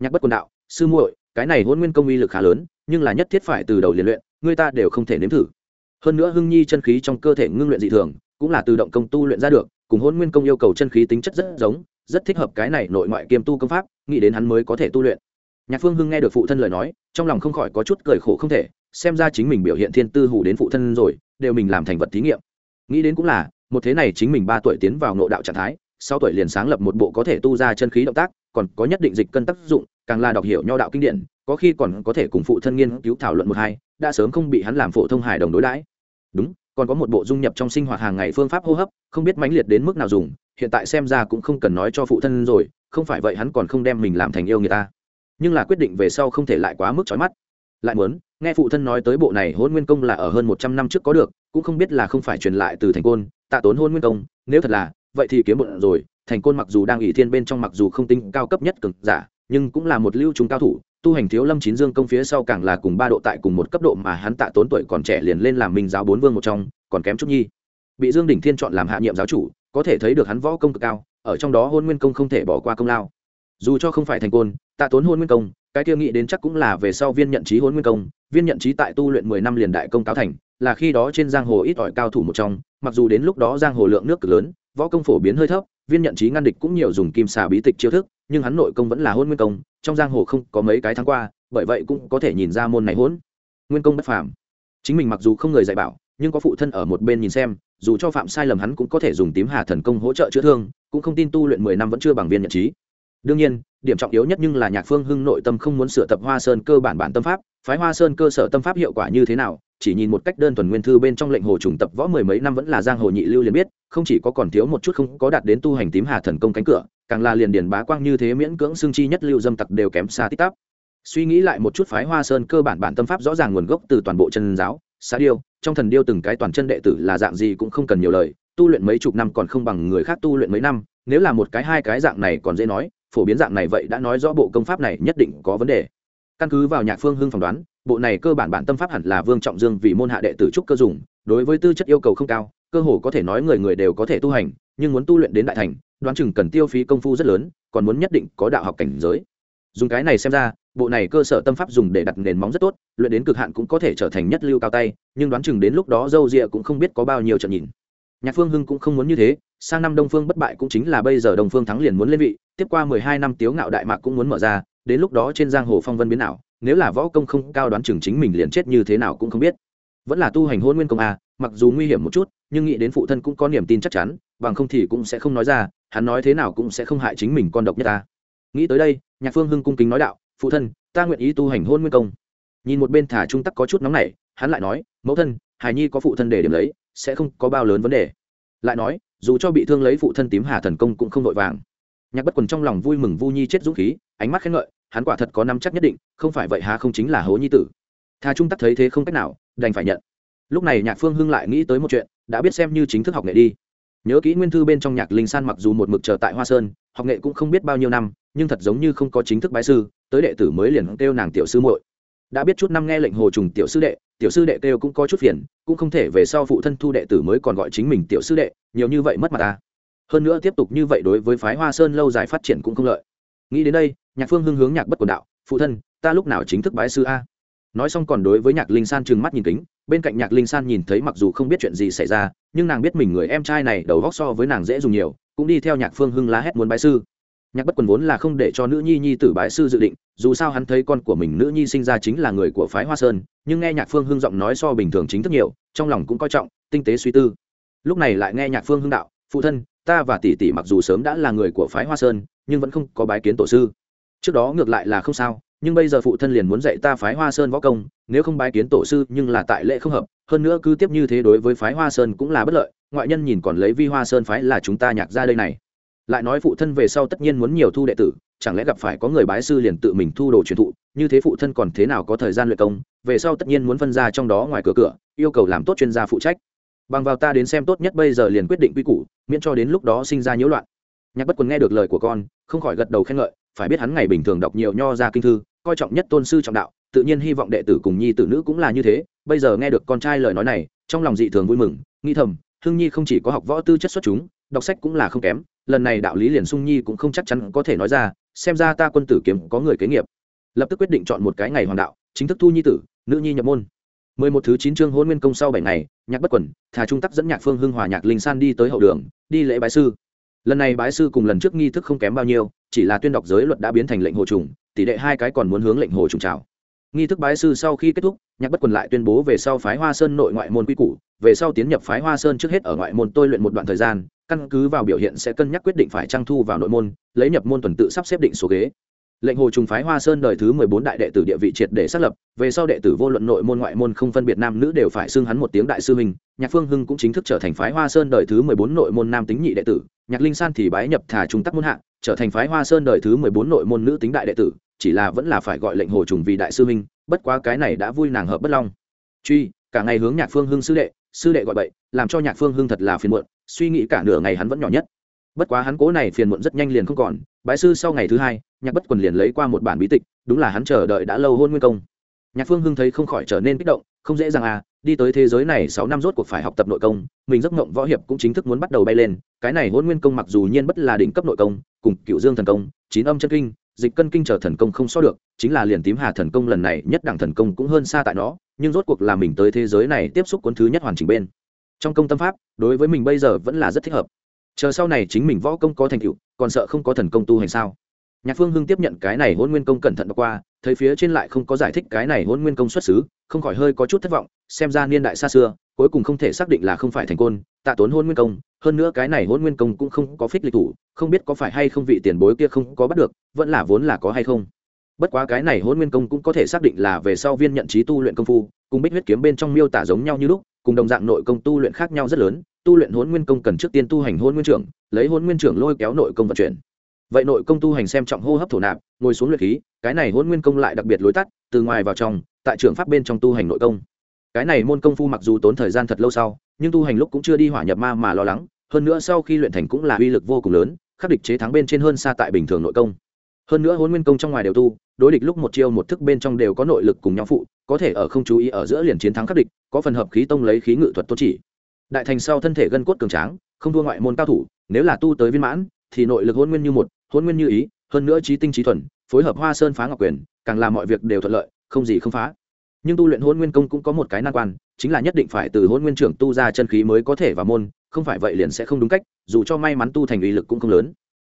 Nhạc bất quần đạo, sư muội, cái này hôn nguyên công uy lực khá lớn, nhưng là nhất thiết phải từ đầu liền luyện người ta đều không thể nếm thử. Hơn nữa hưng nhi chân khí trong cơ thể ngưng luyện dị thường, cũng là từ động công tu luyện ra được, cùng hôn nguyên công yêu cầu chân khí tính chất rất giống rất thích hợp cái này nội ngoại kiêm tu công pháp, nghĩ đến hắn mới có thể tu luyện. Nhạc phương hưng nghe được phụ thân lời nói, trong lòng không khỏi có chút cười khổ không thể, xem ra chính mình biểu hiện thiên tư hủ đến phụ thân rồi, đều mình làm thành vật thí nghiệm. Nghĩ đến cũng là, một thế này chính mình ba tuổi tiến vào nội đạo trạng thái sau tuổi liền sáng lập một bộ có thể tu ra chân khí động tác, còn có nhất định dịch cân tác dụng, càng là đọc hiểu nho đạo kinh điển, có khi còn có thể cùng phụ thân nghiên cứu thảo luận một hai, đã sớm không bị hắn làm phổ thông hài đồng đối đãi. Đúng còn có một bộ dung nhập trong sinh hoạt hàng ngày phương pháp hô hấp, không biết mãnh liệt đến mức nào dùng, hiện tại xem ra cũng không cần nói cho phụ thân rồi, không phải vậy hắn còn không đem mình làm thành yêu người ta. Nhưng là quyết định về sau không thể lại quá mức trói mắt. Lại muốn, nghe phụ thân nói tới bộ này hôn nguyên công là ở hơn một trăm năm trước có được, cũng không biết là không phải truyền lại từ thành côn, tạ tốn hôn nguyên công, nếu thật là, vậy thì kiếm bụng rồi, thành côn mặc dù đang ỷ thiên bên trong mặc dù không tính cao cấp nhất cực giả, nhưng cũng là một lưu trung cao thủ tu hành thiếu lâm chín dương công phía sau càng là cùng ba độ tại cùng một cấp độ mà hắn tạ tốn tuổi còn trẻ liền lên làm minh giáo bốn vương một trong, còn kém chút nhi. Bị dương đỉnh thiên chọn làm hạ nhiệm giáo chủ, có thể thấy được hắn võ công cực cao, ở trong đó hôn nguyên công không thể bỏ qua công lao. Dù cho không phải thành côn, tạ tốn hôn nguyên công, cái kia nghĩ đến chắc cũng là về sau viên nhận trí hôn nguyên công, viên nhận trí tại tu luyện mười năm liền đại công cáo thành, là khi đó trên giang hồ ít ỏi cao thủ một trong, mặc dù đến lúc đó giang hồ lượng nước cực lớn, võ công phổ biến hơi thấp viên nhận trí ngăn địch cũng nhiều dùng kim xà bí tịch chiêu thức, nhưng hắn nội công vẫn là hôn nguyên công, trong giang hồ không có mấy cái tháng qua, bởi vậy cũng có thể nhìn ra môn này hôn nguyên công bất phàm. Chính mình mặc dù không người dạy bảo, nhưng có phụ thân ở một bên nhìn xem, dù cho phạm sai lầm hắn cũng có thể dùng tím hà thần công hỗ trợ chữa thương, cũng không tin tu luyện mười năm vẫn chưa bằng viên nhận trí. Đương nhiên, điểm trọng yếu nhất nhưng là nhạc phương hưng nội tâm không muốn sửa tập hoa sơn cơ bản bản tâm pháp, phái hoa sơn cơ sở tâm pháp hiệu quả như thế nào chỉ nhìn một cách đơn thuần nguyên thư bên trong lệnh hồ trùng tập võ mười mấy năm vẫn là giang hồ nhị lưu liền biết, không chỉ có còn thiếu một chút không có đạt đến tu hành tím hà thần công cánh cửa, càng là liền điền bá quang như thế miễn cưỡng xương chi nhất lưu dâm tặc đều kém xa tích tắp. Suy nghĩ lại một chút phái hoa sơn cơ bản bản tâm pháp rõ ràng nguồn gốc từ toàn bộ chân giáo, xá điêu, trong thần điêu từng cái toàn chân đệ tử là dạng gì cũng không cần nhiều lời, tu luyện mấy chục năm còn không bằng người khác tu luyện mấy năm, nếu là một cái hai cái dạng này còn dễ nói, phổ biến dạng này vậy đã nói rõ bộ công pháp này nhất định có vấn đề. Căn cứ vào nhạc phương hưng phỏng đoán bộ này cơ bản bản tâm pháp hẳn là vương trọng dương vì môn hạ đệ tử trúc cơ dùng, đối với tư chất yêu cầu không cao, cơ hồ có thể nói người người đều có thể tu hành, nhưng muốn tu luyện đến đại thành, đoán chừng cần tiêu phí công phu rất lớn, còn muốn nhất định có đạo học cảnh giới. Dùng cái này xem ra, bộ này cơ sở tâm pháp dùng để đặt nền móng rất tốt, luyện đến cực hạn cũng có thể trở thành nhất lưu cao tay, nhưng đoán chừng đến lúc đó dâu rịa cũng không biết có bao nhiêu trận nhìn. Nhạc phương hưng cũng không muốn như thế, sang năm đông phương bất bại cũng chính là bây giờ đông phương thắng liền muốn lên vị, tiếp qua mười hai năm tiếu ngạo đại mạc cũng muốn mở ra, đến lúc đó trên giang hồ phong vân biến nào nếu là võ công không cao đoán chừng chính mình liền chết như thế nào cũng không biết. Vẫn là tu hành hôn nguyên công a, mặc dù nguy hiểm một chút, nhưng nghĩ đến phụ thân cũng có niềm tin chắc chắn, bằng không thì cũng sẽ không nói ra, hắn nói thế nào cũng sẽ không hại chính mình con độc nhất ta. Nghĩ tới đây, nhạc phương hưng cung kính nói đạo, phụ thân, ta nguyện ý tu hành hôn nguyên công. Nhìn một bên thả trung tắc có chút nóng nảy, hắn lại nói, mẫu thân, hài nhi có phụ thân để điểm lấy, sẽ không có bao lớn vấn đề. Lại nói, dù cho bị thương lấy phụ thân tím hà thần công cũng không vội vàng. Nhạc bất quần trong lòng vui mừng vu nhi chết dũng khí, ánh mắt khen ngợi hắn quả thật có năm chắc nhất định, không phải vậy há không chính là hố nhi tử. Thà trung tắc thấy thế không cách nào, đành phải nhận. Lúc này nhạc phương hưng lại nghĩ tới một chuyện, đã biết xem như chính thức học nghệ đi. Nhớ kỹ nguyên thư bên trong nhạc linh san mặc dù một mực chờ tại hoa sơn, học nghệ cũng không biết bao nhiêu năm, nhưng thật giống như không có chính thức bái sư, tới đệ tử mới liền kêu nàng tiểu sư muội. Đã biết chút năm nghe lệnh hồ trùng tiểu sư đệ, tiểu sư đệ kêu cũng có chút phiền, cũng không thể về sau phụ thân thu đệ tử mới còn gọi chính mình tiểu sư đệ, nhiều như vậy mất mặt ta. Hơn nữa tiếp tục như vậy đối với phái hoa sơn lâu dài phát triển cũng không lợi. Nghĩ đến đây nhạc phương hưng hướng nhạc bất quần đạo, phụ thân, ta lúc nào chính thức bái sư a? Nói xong còn đối với nhạc linh san trừng mắt nhìn kính, bên cạnh nhạc linh san nhìn thấy mặc dù không biết chuyện gì xảy ra, nhưng nàng biết mình người em trai này đầu góc so với nàng dễ dùng nhiều, cũng đi theo nhạc phương hưng lá hét muốn bái sư. Nhạc bất quần vốn là không để cho nữ nhi nhi tử bái sư dự định, dù sao hắn thấy con của mình nữ nhi sinh ra chính là người của phái hoa sơn, nhưng nghe nhạc phương hưng giọng nói so bình thường chính thức nhiều, trong lòng cũng coi trọng, tinh tế suy tư. Lúc này lại nghe nhạc phương hưng đạo, phụ thân, ta và tỷ tỷ mặc dù sớm đã là người của phái hoa sơn, nhưng vẫn không có bái kiến tổ sư trước đó ngược lại là không sao, nhưng bây giờ phụ thân liền muốn dạy ta phái hoa sơn võ công, nếu không bái kiến tổ sư nhưng là tại lễ không hợp, hơn nữa cứ tiếp như thế đối với phái hoa sơn cũng là bất lợi, ngoại nhân nhìn còn lấy vi hoa sơn phái là chúng ta nhạc ra đây này. Lại nói phụ thân về sau tất nhiên muốn nhiều thu đệ tử, chẳng lẽ gặp phải có người bái sư liền tự mình thu đồ truyền thụ, như thế phụ thân còn thế nào có thời gian luyện công, về sau tất nhiên muốn phân ra trong đó ngoài cửa cửa, yêu cầu làm tốt chuyên gia phụ trách. Bằng vào ta đến xem tốt nhất bây giờ liền quyết định quy củ, miễn cho đến lúc đó sinh ra nhiễu loạn. Nhạc bất quần nghe được lời của con, không khỏi gật đầu khen ngợi phải biết hắn ngày bình thường đọc nhiều nho ra kinh thư, coi trọng nhất tôn sư trọng đạo, tự nhiên hy vọng đệ tử cùng nhi tử nữ cũng là như thế. Bây giờ nghe được con trai lời nói này, trong lòng dị thường vui mừng nghi thầm hương nhi không chỉ có học võ tư chất xuất chúng, đọc sách cũng là không kém, lần này đạo lý liền sung nhi cũng không chắc chắn có thể nói ra, xem ra ta quân tử kiếm có người kế nghiệp. Lập tức quyết định chọn một cái ngày hoàng đạo, chính thức thu nhi tử, nữ nhi nhập môn. Mười một thứ chín chương hôn nguyên công sau bảy ngày, nhạc bất quẩn thà trung tắc dẫn nhạc phương hưng hòa nhạc linh san đi tới hậu đường, đi lễ bái sư lần này bái sư cùng lần trước nghi thức không kém bao nhiêu, chỉ là tuyên đọc giới luật đã biến thành lệnh hồ trùng, tỷ đệ hai cái còn muốn hướng lệnh hồ trùng chào. Nghi thức bái sư sau khi kết thúc, nhạc bất quần lại tuyên bố về sau phái hoa sơn nội ngoại môn quy củ, về sau tiến nhập phái hoa sơn trước hết ở ngoại môn tôi luyện một đoạn thời gian, căn cứ vào biểu hiện sẽ cân nhắc quyết định phải trang thu vào nội môn, lấy nhập môn tuần tự sắp xếp định số ghế lệnh hồ trùng phái hoa sơn đời thứ mười bốn đại đệ tử địa vị triệt để xác lập, về sau đệ tử vô luận nội môn ngoại môn không phân biệt nam nữ đều phải xưng hắn một tiếng đại sư huynh, nhạc phương hưng cũng chính thức trở thành phái hoa sơn đời thứ mười bốn nội môn nam tính nhị đệ tử, nhạc linh san thì bái nhập thả trung tắc môn hạ, trở thành phái hoa sơn đời thứ mười bốn nội môn nữ tính đại đệ tử, chỉ là vẫn là phải gọi lệnh hồ trùng vì đại sư huynh, bất quá cái này đã vui nàng hợp bất long. Truy, cả ngày hướng nhạc phương hưng sư đệ sư đệ gọi bậy, làm cho nhạc phương hưng thật là phiền muộn, suy nghĩ cả nửa ngày hắn vẫn nhỏ nhất. Bất quá hắn cố này phiền muộn rất nhanh liền không còn bái sư sau ngày thứ hai, nhạc bất quần liền lấy qua một bản bí tịch, đúng là hắn chờ đợi đã lâu hôn nguyên công. Nhạc phương hưng thấy không khỏi trở nên kích động, không dễ dàng à đi tới thế giới này sáu năm rốt cuộc phải học tập nội công, mình giấc mộng võ hiệp cũng chính thức muốn bắt đầu bay lên, cái này hôn nguyên công mặc dù nhiên bất là đỉnh cấp nội công, cùng cựu dương thần công, chín âm chân kinh, dịch cân kinh trở thần công không so được, chính là liền tím hà thần công lần này nhất đẳng thần công cũng hơn xa tại nó, nhưng rốt cuộc là mình tới thế giới này tiếp xúc cuốn thứ nhất hoàn chỉnh bên. Trong công tâm pháp, đối với mình bây giờ vẫn là rất thích hợp chờ sau này chính mình võ công có thành tựu, còn sợ không có thần công tu hành sao? Nhạc phương hưng tiếp nhận cái này hôn nguyên công cẩn thận qua, thấy phía trên lại không có giải thích cái này hôn nguyên công xuất xứ, không khỏi hơi có chút thất vọng, xem ra niên đại xa xưa, cuối cùng không thể xác định là không phải thành côn, tạ tốn hôn nguyên công, hơn nữa cái này hôn nguyên công cũng không có phích lịch thủ, không biết có phải hay không vị tiền bối kia không có bắt được, vẫn là vốn là có hay không. Bất quá cái này hôn nguyên công cũng có thể xác định là về sau viên nhận trí tu luyện công phu, cùng bích huyết kiếm bên trong miêu tả giống nhau như lúc cùng đồng dạng nội công tu luyện khác nhau rất lớn, tu luyện hôn nguyên công cần trước tiên tu hành hôn nguyên trưởng, lấy hôn nguyên trưởng lôi kéo nội công vận chuyển. Vậy nội công tu hành xem trọng hô hấp thổ nạp, ngồi xuống luyện khí, cái này hôn nguyên công lại đặc biệt lối tắt, từ ngoài vào trong, tại trường pháp bên trong tu hành nội công. Cái này môn công phu mặc dù tốn thời gian thật lâu sau, nhưng tu hành lúc cũng chưa đi hỏa nhập ma mà lo lắng, hơn nữa sau khi luyện thành cũng là uy lực vô cùng lớn, khắc địch chế thắng bên trên hơn xa tại bình thường nội công. Hơn nữa hôn nguyên công trong ngoài đều tu đối địch lúc một chiêu một thức bên trong đều có nội lực cùng nhau phụ, có thể ở không chú ý ở giữa liền chiến thắng khắc địch, có phần hợp khí tông lấy khí ngự thuật tốt chỉ. Đại thành sau thân thể gân cốt cường tráng, không thua ngoại môn cao thủ, nếu là tu tới viên mãn, thì nội lực hôn nguyên như một, hôn nguyên như ý, hơn nữa trí tinh trí thuần, phối hợp hoa sơn phá ngọc quyền, càng làm mọi việc đều thuận lợi, không gì không phá. Nhưng tu luyện hôn nguyên công cũng có một cái nan quan, chính là nhất định phải từ hôn nguyên trưởng tu ra chân khí mới có thể vào môn, không phải vậy liền sẽ không đúng cách, dù cho may mắn tu thành uy lực cũng không lớn.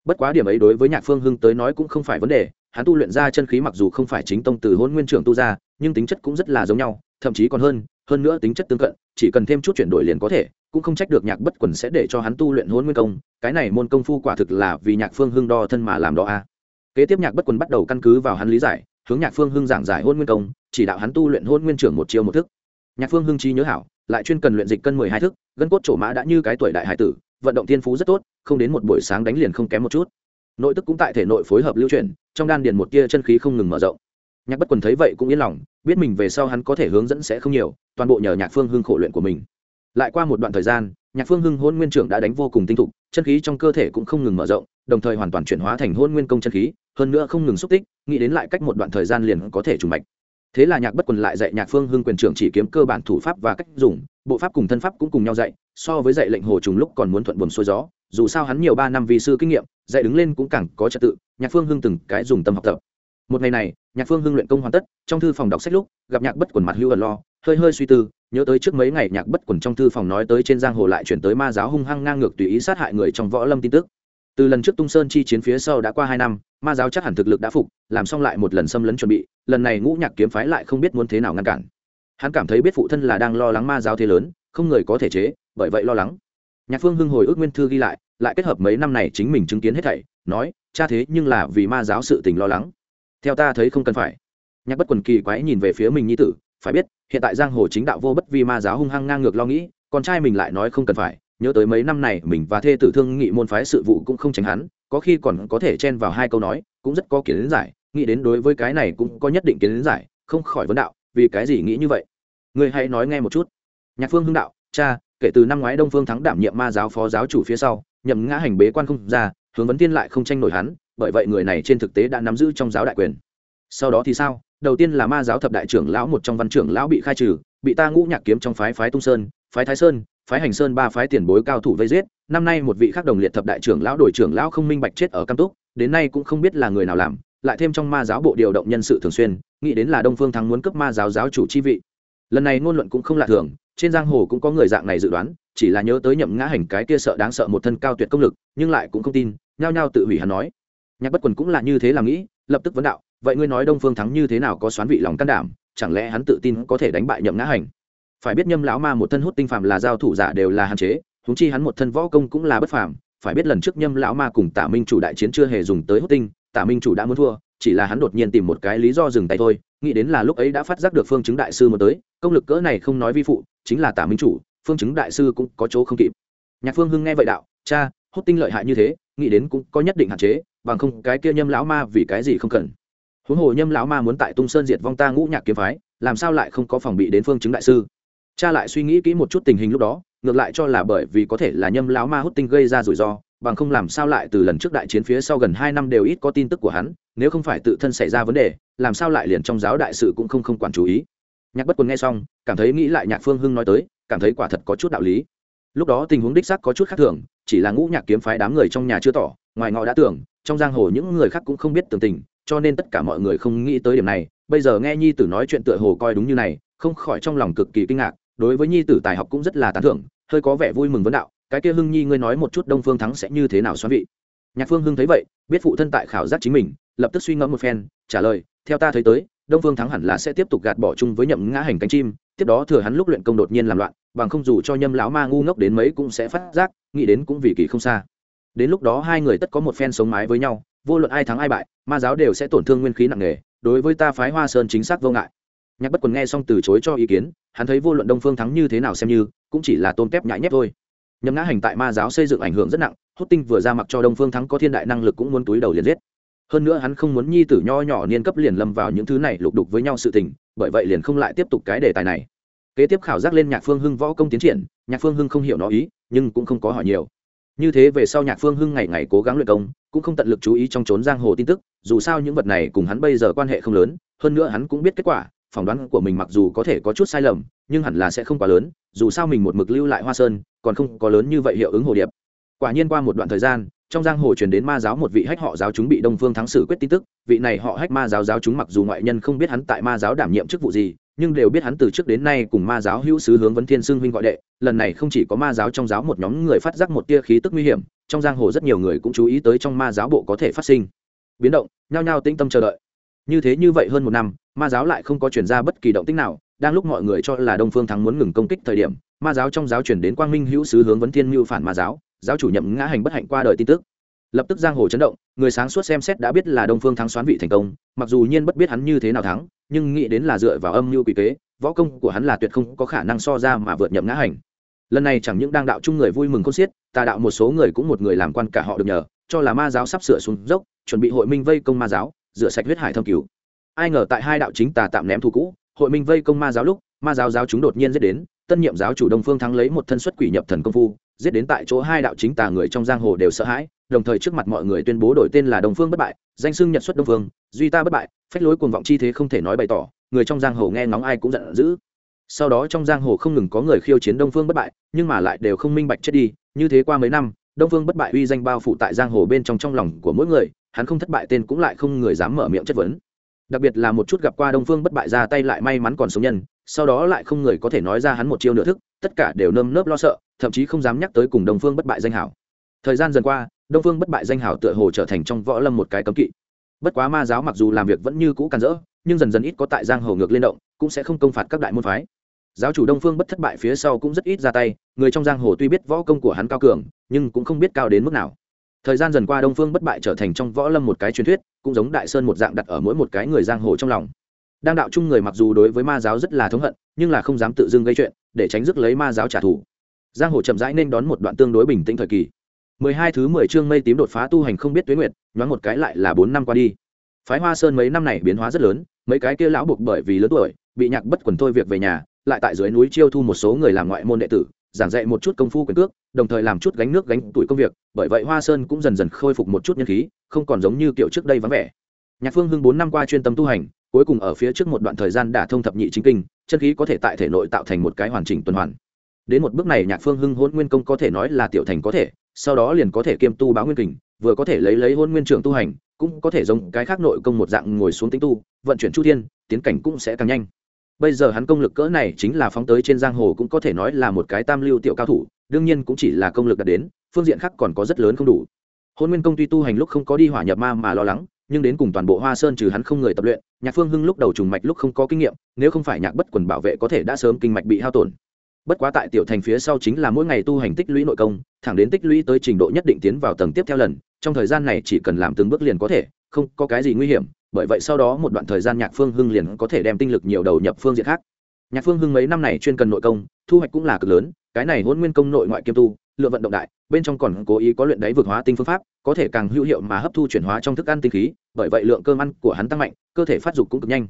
Bất quá điểm ấy đối với nhạc phương hưng tới nói cũng không phải vấn đề hắn tu luyện ra chân khí mặc dù không phải chính tông từ hôn nguyên trưởng tu ra, nhưng tính chất cũng rất là giống nhau, thậm chí còn hơn hơn nữa tính chất tương cận, chỉ cần thêm chút chuyển đổi liền có thể, cũng không trách được nhạc bất quần sẽ để cho hắn tu luyện hôn nguyên công, cái này môn công phu quả thực là vì nhạc phương hưng đo thân mà làm đó a. Kế tiếp nhạc bất quần bắt đầu căn cứ vào hắn lý giải, hướng nhạc phương hưng giảng giải hôn nguyên công, chỉ đạo hắn tu luyện hôn nguyên trưởng một chiêu một thức. Nhạc phương hưng trí nhớ hảo, lại chuyên cần luyện dịch cân mười hai thức, gân cốt trổ mã đã như cái tuổi đại hải tử, vận động thiên phú rất tốt, không đến một buổi sáng đánh liền không kém một chút. Nội tức cũng tại thể nội phối hợp lưu chuyển trong đan điền một tia chân khí không ngừng mở rộng. Nhạc bất quần thấy vậy cũng yên lòng, biết mình về sau hắn có thể hướng dẫn sẽ không nhiều, toàn bộ nhờ nhạc phương hưng khổ luyện của mình. Lại qua một đoạn thời gian, nhạc phương hưng hôn nguyên trưởng đã đánh vô cùng tinh thục, chân khí trong cơ thể cũng không ngừng mở rộng, đồng thời hoàn toàn chuyển hóa thành hôn nguyên công chân khí, hơn nữa không ngừng xúc tích, nghĩ đến lại cách một đoạn thời gian liền có thể trùng mạch. Thế là nhạc bất quần lại dạy nhạc phương hưng quyền trưởng chỉ kiếm cơ bản thủ pháp và cách dùng, bộ pháp cùng thân pháp cũng cùng nhau dạy, so với dạy lệnh hồ trùng lúc còn muốn thuận buồm xuôi gió dù sao hắn nhiều ba năm vì sư kinh nghiệm, dạy đứng lên cũng càng có trật tự, nhạc phương hưng từng cái dùng tâm học tập. Một ngày này, nhạc phương hưng luyện công hoàn tất, trong thư phòng đọc sách lúc, gặp nhạc bất quần mặt hưu ẩn lo, hơi hơi suy tư, nhớ tới trước mấy ngày nhạc bất quần trong thư phòng nói tới trên giang hồ lại chuyển tới ma giáo hung hăng ngang ngược tùy ý sát hại người trong võ lâm tin tức. Từ lần trước tung sơn chi chiến phía sau đã qua hai năm, ma giáo chắc hẳn thực lực đã phục, làm xong lại một lần xâm lấn chuẩn bị, lần này ngũ nhạc kiếm phái lại không biết muốn thế nào ngăn cản. Hắn cảm thấy biết phụ thân là đang lo lắng ma giáo thế lớn, không người có thể chế, bởi vậy lo lắng. Nhạc phương hưng hồi ước nguyên thư ghi lại lại kết hợp mấy năm này chính mình chứng kiến hết thảy, nói, cha thế nhưng là vì ma giáo sự tình lo lắng. Theo ta thấy không cần phải. Nhạc bất quần kỳ quái nhìn về phía mình nhi tử, phải biết, hiện tại giang hồ chính đạo vô bất vi ma giáo hung hăng ngang ngược lo nghĩ, con trai mình lại nói không cần phải, nhớ tới mấy năm này mình và thê tử thương nghị môn phái sự vụ cũng không tránh hắn, có khi còn có thể chen vào hai câu nói, cũng rất có kiến giải, nghĩ đến đối với cái này cũng có nhất định kiến giải, không khỏi vấn đạo, vì cái gì nghĩ như vậy? Người hãy nói nghe một chút. Nhạc phương hưng đạo, cha, kể từ năm ngoái đông phương thắng đảm nhiệm ma giáo phó giáo chủ phía sau nhậm ngã hành bế quan không ra, hướng vấn tiên lại không tranh nổi hắn, bởi vậy người này trên thực tế đã nắm giữ trong giáo đại quyền. Sau đó thì sao? Đầu tiên là ma giáo thập đại trưởng lão một trong văn trưởng lão bị khai trừ, bị ta ngũ nhạc kiếm trong phái phái tung sơn, phái thái sơn, phái hành sơn ba phái tiền bối cao thủ vây giết. Năm nay một vị khác đồng liệt thập đại trưởng lão đổi trưởng lão không minh bạch chết ở cam túc, đến nay cũng không biết là người nào làm, lại thêm trong ma giáo bộ điều động nhân sự thường xuyên, nghĩ đến là đông phương thắng muốn cấp ma giáo giáo chủ chi vị. Lần này ngôn luận cũng không lạ thường trên giang hồ cũng có người dạng này dự đoán, chỉ là nhớ tới nhậm ngã hành cái kia sợ đáng sợ một thân cao tuyệt công lực, nhưng lại cũng không tin, nhao nhao tự hủy hắn nói. Nhạc bất quần cũng là như thế làm nghĩ, lập tức vấn đạo, vậy ngươi nói đông phương thắng như thế nào có xoán vị lòng can đảm, chẳng lẽ hắn tự tin có thể đánh bại nhậm ngã hành? Phải biết nhâm lão ma một thân hút tinh phàm là giao thủ giả đều là hạn chế húng chi hắn một thân võ công cũng là bất phàm, phải biết lần trước nhâm lão ma cùng tả minh chủ đại chiến chưa hề dùng tới hút tinh, tả minh chủ đã muốn thua chỉ là hắn đột nhiên tìm một cái lý do dừng tay thôi, nghĩ đến là lúc ấy đã phát giác được phương chứng đại sư mới tới, công lực cỡ này không nói vi phụ, chính là tả minh chủ, phương chứng đại sư cũng có chỗ không kịp. Nhạc phương hưng nghe vậy đạo, cha, hút tinh lợi hại như thế, nghĩ đến cũng có nhất định hạn chế, bằng không cái kia nhâm lão ma vì cái gì không cần? Huống hồ nhâm lão ma muốn tại tung sơn diệt vong ta ngũ nhạc kiếm phái, làm sao lại không có phòng bị đến phương chứng đại sư? Cha lại suy nghĩ kỹ một chút tình hình lúc đó, ngược lại cho là bởi vì có thể là nhâm lão ma hút tinh gây ra rủi ro, bằng không làm sao lại từ lần trước đại chiến phía sau gần hai năm đều ít có tin tức của hắn nếu không phải tự thân xảy ra vấn đề, làm sao lại liền trong giáo đại sự cũng không không quản chú ý? Nhạc bất quần nghe xong, cảm thấy nghĩ lại nhạc phương hưng nói tới, cảm thấy quả thật có chút đạo lý. Lúc đó tình huống đích sắc có chút khác thường, chỉ là ngũ nhạc kiếm phái đám người trong nhà chưa tỏ, ngoài ngọ đã tưởng, trong giang hồ những người khác cũng không biết tường tình, cho nên tất cả mọi người không nghĩ tới điểm này. Bây giờ nghe nhi tử nói chuyện tựa hồ coi đúng như này, không khỏi trong lòng cực kỳ kinh ngạc, đối với nhi tử tài học cũng rất là tán thưởng, hơi có vẻ vui mừng vấn đạo, cái kia hưng nhi ngươi nói một chút đông phương thắng sẽ như thế nào xoắn vị? Nhạc phương hưng thấy vậy, biết phụ thân tại khảo giác chính mình lập tức suy ngẫm một phen, trả lời, theo ta thấy tới, đông phương thắng hẳn là sẽ tiếp tục gạt bỏ chung với nhậm ngã hành cánh chim, tiếp đó thừa hắn lúc luyện công đột nhiên làm loạn, bằng không dù cho nhâm lão ma ngu ngốc đến mấy cũng sẽ phát giác, nghĩ đến cũng vì kỳ không xa. Đến lúc đó hai người tất có một phen sống mái với nhau, vô luận ai thắng ai bại, ma giáo đều sẽ tổn thương nguyên khí nặng nề, đối với ta phái hoa sơn chính xác vô ngại. Nhạc bất quần nghe xong từ chối cho ý kiến, hắn thấy vô luận đông phương thắng như thế nào xem như, cũng chỉ là tôn kép nhãi nhép thôi. Nhậm ngã hành tại ma giáo xây dựng ảnh hưởng rất nặng hốt tinh vừa ra mặc cho đông phương thắng có thiên đại năng lực cũng muốn túi đầu liền giết hơn nữa hắn không muốn nhi tử nho nhỏ niên cấp liền lâm vào những thứ này lục đục với nhau sự tình, bởi vậy liền không lại tiếp tục cái đề tài này. Kế tiếp khảo giác lên nhạc phương hưng võ công tiến triển, nhạc phương hưng không hiểu nó ý, nhưng cũng không có hỏi nhiều. Như thế về sau nhạc phương hưng ngày ngày cố gắng luyện công, cũng không tận lực chú ý trong trốn giang hồ tin tức, dù sao những vật này cùng hắn bây giờ quan hệ không lớn, hơn nữa hắn cũng biết kết quả, phỏng đoán của mình mặc dù có thể có chút sai lầm, nhưng hẳn là sẽ không quá lớn, dù sao mình một mực lưu lại hoa sơn, còn không có lớn như vậy hiệu ứng hồ điệp. Quả nhiên qua một đoạn thời gian trong giang hồ truyền đến ma giáo một vị hách họ giáo chúng bị đông phương thắng xử quyết tin tức, vị này họ hách ma giáo giáo chúng mặc dù ngoại nhân không biết hắn tại ma giáo đảm nhiệm chức vụ gì, nhưng đều biết hắn từ trước đến nay cùng ma giáo hữu sứ hướng vấn thiên sương huynh gọi đệ. Lần này không chỉ có ma giáo trong giáo một nhóm người phát giác một tia khí tức nguy hiểm, trong giang hồ rất nhiều người cũng chú ý tới trong ma giáo bộ có thể phát sinh. Biến động, nhao nhao tĩnh tâm chờ đợi. Như thế như vậy hơn một năm, ma giáo lại không có chuyển ra bất kỳ động tích nào, đang lúc mọi người cho là đông phương thắng muốn ngừng công kích thời điểm, ma giáo trong giáo chuyển đến quang minh hữu sứ hướng vấn thiên mưu phản ma giáo giáo chủ nhậm ngã hành bất hạnh qua đời tin tức. Lập tức giang hồ chấn động, người sáng suốt xem xét đã biết là đông phương thắng xoán vị thành công, mặc dù nhiên bất biết hắn như thế nào thắng, nhưng nghĩ đến là dựa vào âm mưu quỷ kế, võ công của hắn là tuyệt không có khả năng so ra mà vượt nhậm ngã hành. Lần này chẳng những đang đạo chung người vui mừng khôn xiết, tà đạo một số người cũng một người làm quan cả họ được nhờ, cho là ma giáo sắp sửa xuống dốc, chuẩn bị hội minh vây công ma giáo, rửa sạch huyết hải thâm cứu ai ngờ tại hai đạo chính tà tạm ném thù cũ, hội minh vây công ma giáo lúc, ma giáo giáo chúng đột nhiên giết đến, tân nhiệm giáo chủ đông phương thắng lấy một thân xuất quỷ nhập thần công phu giết đến tại chỗ hai đạo chính tà người trong giang hồ đều sợ hãi, đồng thời trước mặt mọi người tuyên bố đổi tên là đồng phương bất bại, danh xưng nhật xuất đông phương, duy ta bất bại, phách lối cuồng vọng chi thế không thể nói bày tỏ, người trong giang hồ nghe ngóng ai cũng giận dữ. Sau đó trong giang hồ không ngừng có người khiêu chiến đông phương bất bại, nhưng mà lại đều không minh bạch chết đi, như thế qua mấy năm, đông phương bất bại uy danh bao phủ tại giang hồ bên trong trong lòng của mỗi người, hắn không thất bại tên cũng lại không người dám mở miệng chất vấn. Đặc biệt là một chút gặp qua đông phương bất bại ra tay lại may mắn còn sống nhân sau đó lại không người có thể nói ra hắn một chiêu nửa thức, tất cả đều nơm nớp lo sợ, thậm chí không dám nhắc tới cùng đông phương bất bại danh hảo. Thời gian dần qua, đông phương bất bại danh hảo tựa hồ trở thành trong võ lâm một cái cấm kỵ. Bất quá ma giáo mặc dù làm việc vẫn như cũ càn rỡ, nhưng dần dần ít có tại giang hồ ngược lên động, cũng sẽ không công phạt các đại môn phái. Giáo chủ đông phương bất thất bại phía sau cũng rất ít ra tay, người trong giang hồ tuy biết võ công của hắn cao cường, nhưng cũng không biết cao đến mức nào. Thời gian dần qua đông phương bất bại trở thành trong võ lâm một cái truyền thuyết, cũng giống đại sơn một dạng đặt ở mỗi một cái người giang hồ trong lòng đang đạo chung người mặc dù đối với ma giáo rất là thống hận, nhưng là không dám tự dưng gây chuyện, để tránh rước lấy ma giáo trả thù. Giang hồ chậm rãi nên đón một đoạn tương đối bình tĩnh thời kỳ. Mười hai thứ mười chương mây tím đột phá tu hành không biết tuế nguyệt, nhoáng một cái lại là bốn năm qua đi. Phái hoa sơn mấy năm này biến hóa rất lớn, mấy cái kia lão buộc bởi vì lớn tuổi, bị nhạc bất quần thôi việc về nhà, lại tại dưới núi chiêu thu một số người làm ngoại môn đệ tử, giảng dạy một chút công phu quyền cước, đồng thời làm chút gánh nước gánh tuổi công việc, bởi vậy hoa sơn cũng dần dần khôi phục một chút nhân khí, không còn giống như kiểu trước đây vắng vẻ. Nhạc phương hưng bốn năm qua chuyên tâm tu hành cuối cùng ở phía trước một đoạn thời gian đã thông thập nhị chính kinh, chân khí có thể tại thể nội tạo thành một cái hoàn chỉnh tuần hoàn. Đến một bước này, nhạc phương hưng hôn nguyên công có thể nói là tiểu thành có thể, sau đó liền có thể kiêm tu báo nguyên kình, vừa có thể lấy lấy hôn nguyên trưởng tu hành, cũng có thể giống cái khác nội công một dạng ngồi xuống tính tu, vận chuyển chu thiên, tiến cảnh cũng sẽ càng nhanh. Bây giờ hắn công lực cỡ này chính là phóng tới trên giang hồ cũng có thể nói là một cái tam lưu tiểu cao thủ, đương nhiên cũng chỉ là công lực đạt đến, phương diện khác còn có rất lớn không đủ. Hôn nguyên công tuy tu hành lúc không có đi hỏa nhập ma mà lo lắng nhưng đến cùng toàn bộ hoa sơn trừ hắn không người tập luyện, nhạc phương hưng lúc đầu trùng mạch lúc không có kinh nghiệm, nếu không phải nhạc bất quần bảo vệ có thể đã sớm kinh mạch bị hao tổn. Bất quá tại tiểu thành phía sau chính là mỗi ngày tu hành tích lũy nội công, thẳng đến tích lũy tới trình độ nhất định tiến vào tầng tiếp theo lần, trong thời gian này chỉ cần làm từng bước liền có thể, không có cái gì nguy hiểm, bởi vậy sau đó một đoạn thời gian nhạc phương hưng liền có thể đem tinh lực nhiều đầu nhập phương diện khác. Nhạc phương hưng mấy năm này chuyên cần nội công, thu hoạch cũng là cực lớn, cái này hôn nguyên công nội ngoại kiêm tu lượng vận động đại, bên trong còn cố ý có luyện đáy vượt hóa tinh phương pháp, có thể càng hữu hiệu mà hấp thu chuyển hóa trong thức ăn tinh khí, bởi vậy lượng cơm ăn của hắn tăng mạnh, cơ thể phát dục cũng cực nhanh.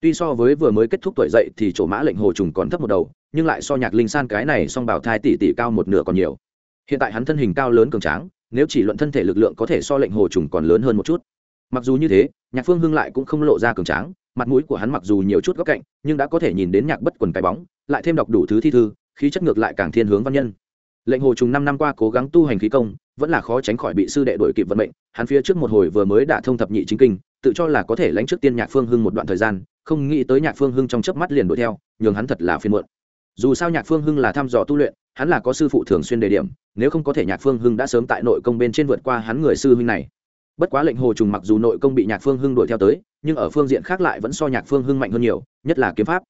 Tuy so với vừa mới kết thúc tuổi dậy thì chỗ mã lệnh hồ trùng còn thấp một đầu, nhưng lại so nhạc linh san cái này song bảo thai tỷ tỷ cao một nửa còn nhiều. Hiện tại hắn thân hình cao lớn cường tráng, nếu chỉ luận thân thể lực lượng có thể so lệnh hồ trùng còn lớn hơn một chút. Mặc dù như thế, nhạc phương hưng lại cũng không lộ ra cường tráng, mặt mũi của hắn mặc dù nhiều chút góc cạnh, nhưng đã có thể nhìn đến nhạc bất quần cái bóng, lại thêm đọc đủ thứ thi thư, khí chất ngược lại càng thiên hướng văn nhân lệnh hồ trùng năm năm qua cố gắng tu hành khí công, vẫn là khó tránh khỏi bị sư đệ đổi kịp vận mệnh, hắn phía trước một hồi vừa mới đã thông thập nhị chính kinh, tự cho là có thể lãnh trước tiên nhạc phương hưng một đoạn thời gian, không nghĩ tới nhạc phương hưng trong chớp mắt liền đuổi theo, nhường hắn thật là phiền muộn. Dù sao nhạc phương hưng là thăm dò tu luyện, hắn là có sư phụ thường xuyên đề điểm, nếu không có thể nhạc phương hưng đã sớm tại nội công bên trên vượt qua hắn người sư huynh này. Bất quá lệnh hồ trùng mặc dù nội công bị nhạc phương hưng đuổi theo tới, nhưng ở phương diện khác lại vẫn so nhạc phương hưng mạnh hơn nhiều, nhất là kiếm pháp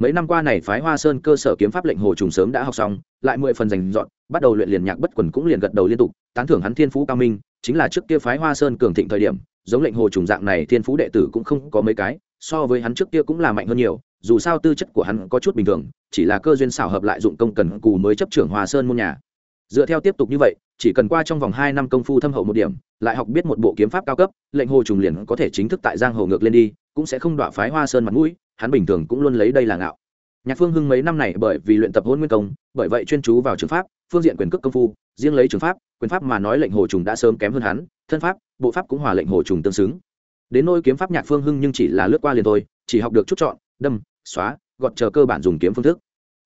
mấy năm qua này phái hoa sơn cơ sở kiếm pháp lệnh hồ trùng sớm đã học xong, lại mười phần dành dọn bắt đầu luyện liền nhạc bất quần cũng liền gật đầu liên tục, tán thưởng hắn thiên phú cao minh, chính là trước kia phái hoa sơn cường thịnh thời điểm, giống lệnh hồ trùng dạng này thiên phú đệ tử cũng không có mấy cái, so với hắn trước kia cũng là mạnh hơn nhiều, dù sao tư chất của hắn có chút bình thường, chỉ là cơ duyên xảo hợp lại dụng công cần cù mới chấp trưởng hoa sơn môn nhà. Dựa theo tiếp tục như vậy chỉ cần qua trong vòng hai năm công phu thâm hậu một điểm, lại học biết một bộ kiếm pháp cao cấp, lệnh hồ trùng liền có thể chính thức tại giang hồ ngược lên đi, cũng sẽ không đọa phái hoa sơn mặt mũi, hắn bình thường cũng luôn lấy đây là ngạo. Nhạc phương hưng mấy năm này bởi vì luyện tập hôn nguyên công, bởi vậy chuyên chú vào trường pháp, phương diện quyền cước công phu, riêng lấy trường pháp, quyền pháp mà nói lệnh hồ trùng đã sớm kém hơn hắn, thân pháp, bộ pháp cũng hòa lệnh hồ trùng tương xứng. Đến nôi kiếm pháp nhạc phương hưng nhưng chỉ là lướt qua liền thôi, chỉ học được chút chọn, đâm, xóa, gọt chờ cơ bản dùng kiếm phương thức.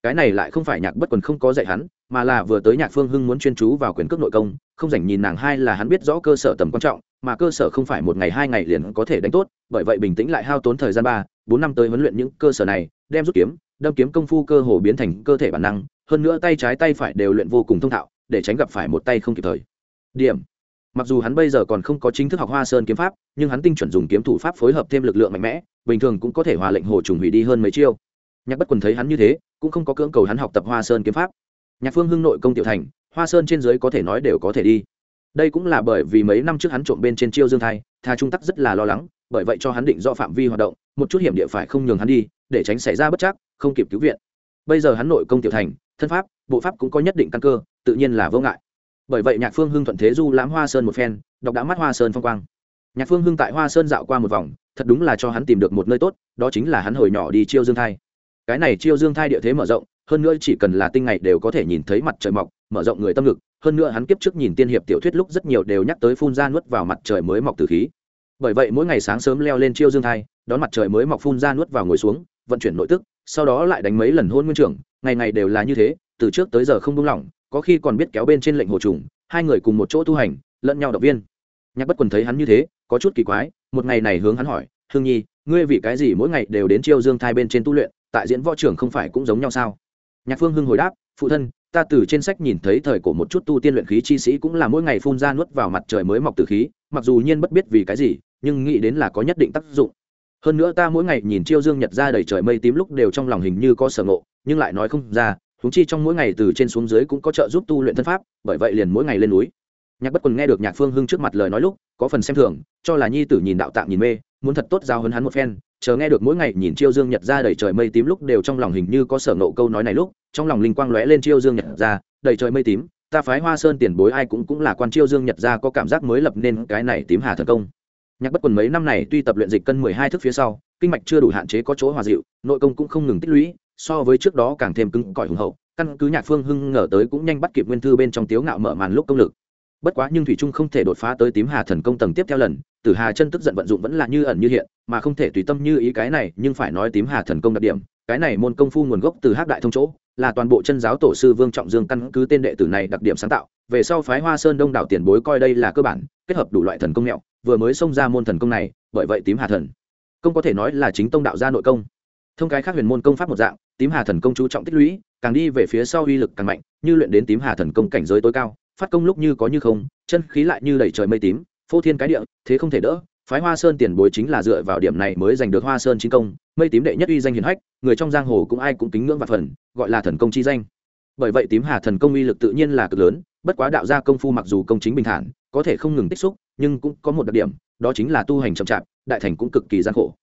Cái này lại không phải nhạc bất quần không có dạy hắn mà là vừa tới nhạc phương hưng muốn chuyên chú vào quyền cước nội công, không dành nhìn nàng hai là hắn biết rõ cơ sở tầm quan trọng, mà cơ sở không phải một ngày hai ngày liền có thể đánh tốt, bởi vậy bình tĩnh lại hao tốn thời gian ba, bốn năm tới huấn luyện những cơ sở này, đem rút kiếm, đâm kiếm công phu cơ hồ biến thành cơ thể bản năng, hơn nữa tay trái tay phải đều luyện vô cùng thông thạo, để tránh gặp phải một tay không kịp thời. Điểm. Mặc dù hắn bây giờ còn không có chính thức học hoa sơn kiếm pháp, nhưng hắn tinh chuẩn dùng kiếm thủ pháp phối hợp thêm lực lượng mạnh mẽ, bình thường cũng có thể hòa lệnh hồ trùng hủy đi hơn mấy chiêu. Nhạc bất quần thấy hắn như thế, cũng không có cưỡng cầu hắn học tập hoa sơn kiếm pháp nhạc phương hưng nội công tiểu thành, hoa sơn trên dưới có thể nói đều có thể đi. Đây cũng là bởi vì mấy năm trước hắn trộm bên trên chiêu dương thai, tha trung tắc rất là lo lắng, bởi vậy cho hắn định do phạm vi hoạt động, một chút hiểm địa phải không nhường hắn đi, để tránh xảy ra bất chắc, không kịp cứu viện. Bây giờ hắn nội công tiểu thành, thân pháp, bộ pháp cũng có nhất định căn cơ, tự nhiên là vô ngại. Bởi vậy nhạc phương hưng thuận thế du lãm hoa sơn một phen, đọc đã mắt hoa sơn phong quang. Nhạc phương hưng tại hoa sơn dạo qua một vòng, thật đúng là cho hắn tìm được một nơi tốt, đó chính là hắn hồi nhỏ đi chiêu dương thai cái này chiêu dương thai địa thế mở rộng, hơn nữa chỉ cần là tinh ngày đều có thể nhìn thấy mặt trời mọc, mở rộng người tâm ngực hơn nữa hắn kiếp trước nhìn tiên hiệp tiểu thuyết lúc rất nhiều đều nhắc tới phun ra nuốt vào mặt trời mới mọc từ khí. Bởi vậy mỗi ngày sáng sớm leo lên chiêu dương thai, đón mặt trời mới mọc phun ra nuốt vào ngồi xuống, vận chuyển nội tức, sau đó lại đánh mấy lần hôn nguyên trưởng, ngày ngày đều là như thế, từ trước tới giờ không buông lỏng, có khi còn biết kéo bên trên lệnh hồ trùng, hai người cùng một chỗ tu hành, lẫn nhau động viên. Nhạc bất quần thấy hắn như thế, có chút kỳ quái, một ngày này hướng hắn hỏi, hương nhi, ngươi vì cái gì mỗi ngày đều đến chiêu dương thai bên trên tu luyện? Tại diễn võ trưởng không phải cũng giống nhau sao? Nhạc phương hưng hồi đáp, phụ thân, ta từ trên sách nhìn thấy thời cổ một chút tu tiên luyện khí chi sĩ cũng là mỗi ngày phun ra nuốt vào mặt trời mới mọc từ khí, mặc dù nhiên bất biết vì cái gì, nhưng nghĩ đến là có nhất định tác dụng. Hơn nữa ta mỗi ngày nhìn chiêu dương nhật ra đầy trời mây tím lúc đều trong lòng hình như có sở ngộ, nhưng lại nói không ra húng chi trong mỗi ngày từ trên xuống dưới cũng có trợ giúp tu luyện thân pháp, bởi vậy liền mỗi ngày lên núi. Nhạc bất quần nghe được nhạc phương hưng trước mặt lời nói lúc, có phần xem thường, cho là nhi tử nhìn đạo tạng nhìn mê, muốn thật tốt giao hơn hắn một phen chờ nghe được mỗi ngày nhìn chiêu dương nhật ra đầy trời mây tím lúc đều trong lòng hình như có sở nộ câu nói này lúc, trong lòng linh quang lóe lên chiêu dương nhật ra, đầy trời mây tím, ta phái hoa sơn tiền bối ai cũng cũng là quan chiêu dương nhật ra có cảm giác mới lập nên cái này tím hà thần công. Nhạc bất quần mấy năm này tuy tập luyện dịch cân mười hai thức phía sau, kinh mạch chưa đủ hạn chế có chỗ hòa dịu, nội công cũng không ngừng tích lũy, so với trước đó càng thêm cứng cỏi hùng hậu, căn cứ nhạc phương hưng ngờ tới cũng nhanh bắt kịp nguyên thư bên trong tiếu ngạo mở màn lúc công lực. Bất quá nhưng thủy trung không thể đột phá tới tím hà thần công tầng tiếp theo lần tử hà chân tức giận vận dụng vẫn là như ẩn như hiện, mà không thể tùy tâm như ý cái này, nhưng phải nói tím hà thần công đặc điểm, cái này môn công phu nguồn gốc từ hắc đại thông chỗ, là toàn bộ chân giáo tổ sư vương trọng dương căn cứ tên đệ tử này đặc điểm sáng tạo, về sau phái hoa sơn đông đảo tiền bối coi đây là cơ bản, kết hợp đủ loại thần công mẹo, vừa mới xông ra môn thần công này, bởi vậy tím hà thần công có thể nói là chính tông đạo gia nội công. Thông cái khác huyền môn công pháp một dạng, tím hà thần công chú trọng tích lũy, càng đi về phía sau uy lực càng mạnh, như luyện đến tím hà thần công cảnh giới tối cao, phát công lúc như có như không, chân khí lại như đẩy trời mây tím phô thiên cái địa, thế không thể đỡ, phái hoa sơn tiền bối chính là dựa vào điểm này mới giành được hoa sơn chính công, mây tím đệ nhất uy danh hiền hách, người trong giang hồ cũng ai cũng kính ngưỡng và phần, gọi là thần công chi danh. Bởi vậy tím hà thần công uy lực tự nhiên là cực lớn, bất quá đạo gia công phu mặc dù công chính bình thản, có thể không ngừng tích xúc, nhưng cũng có một đặc điểm, đó chính là tu hành chậm chạp, đại thành cũng cực kỳ gian khổ.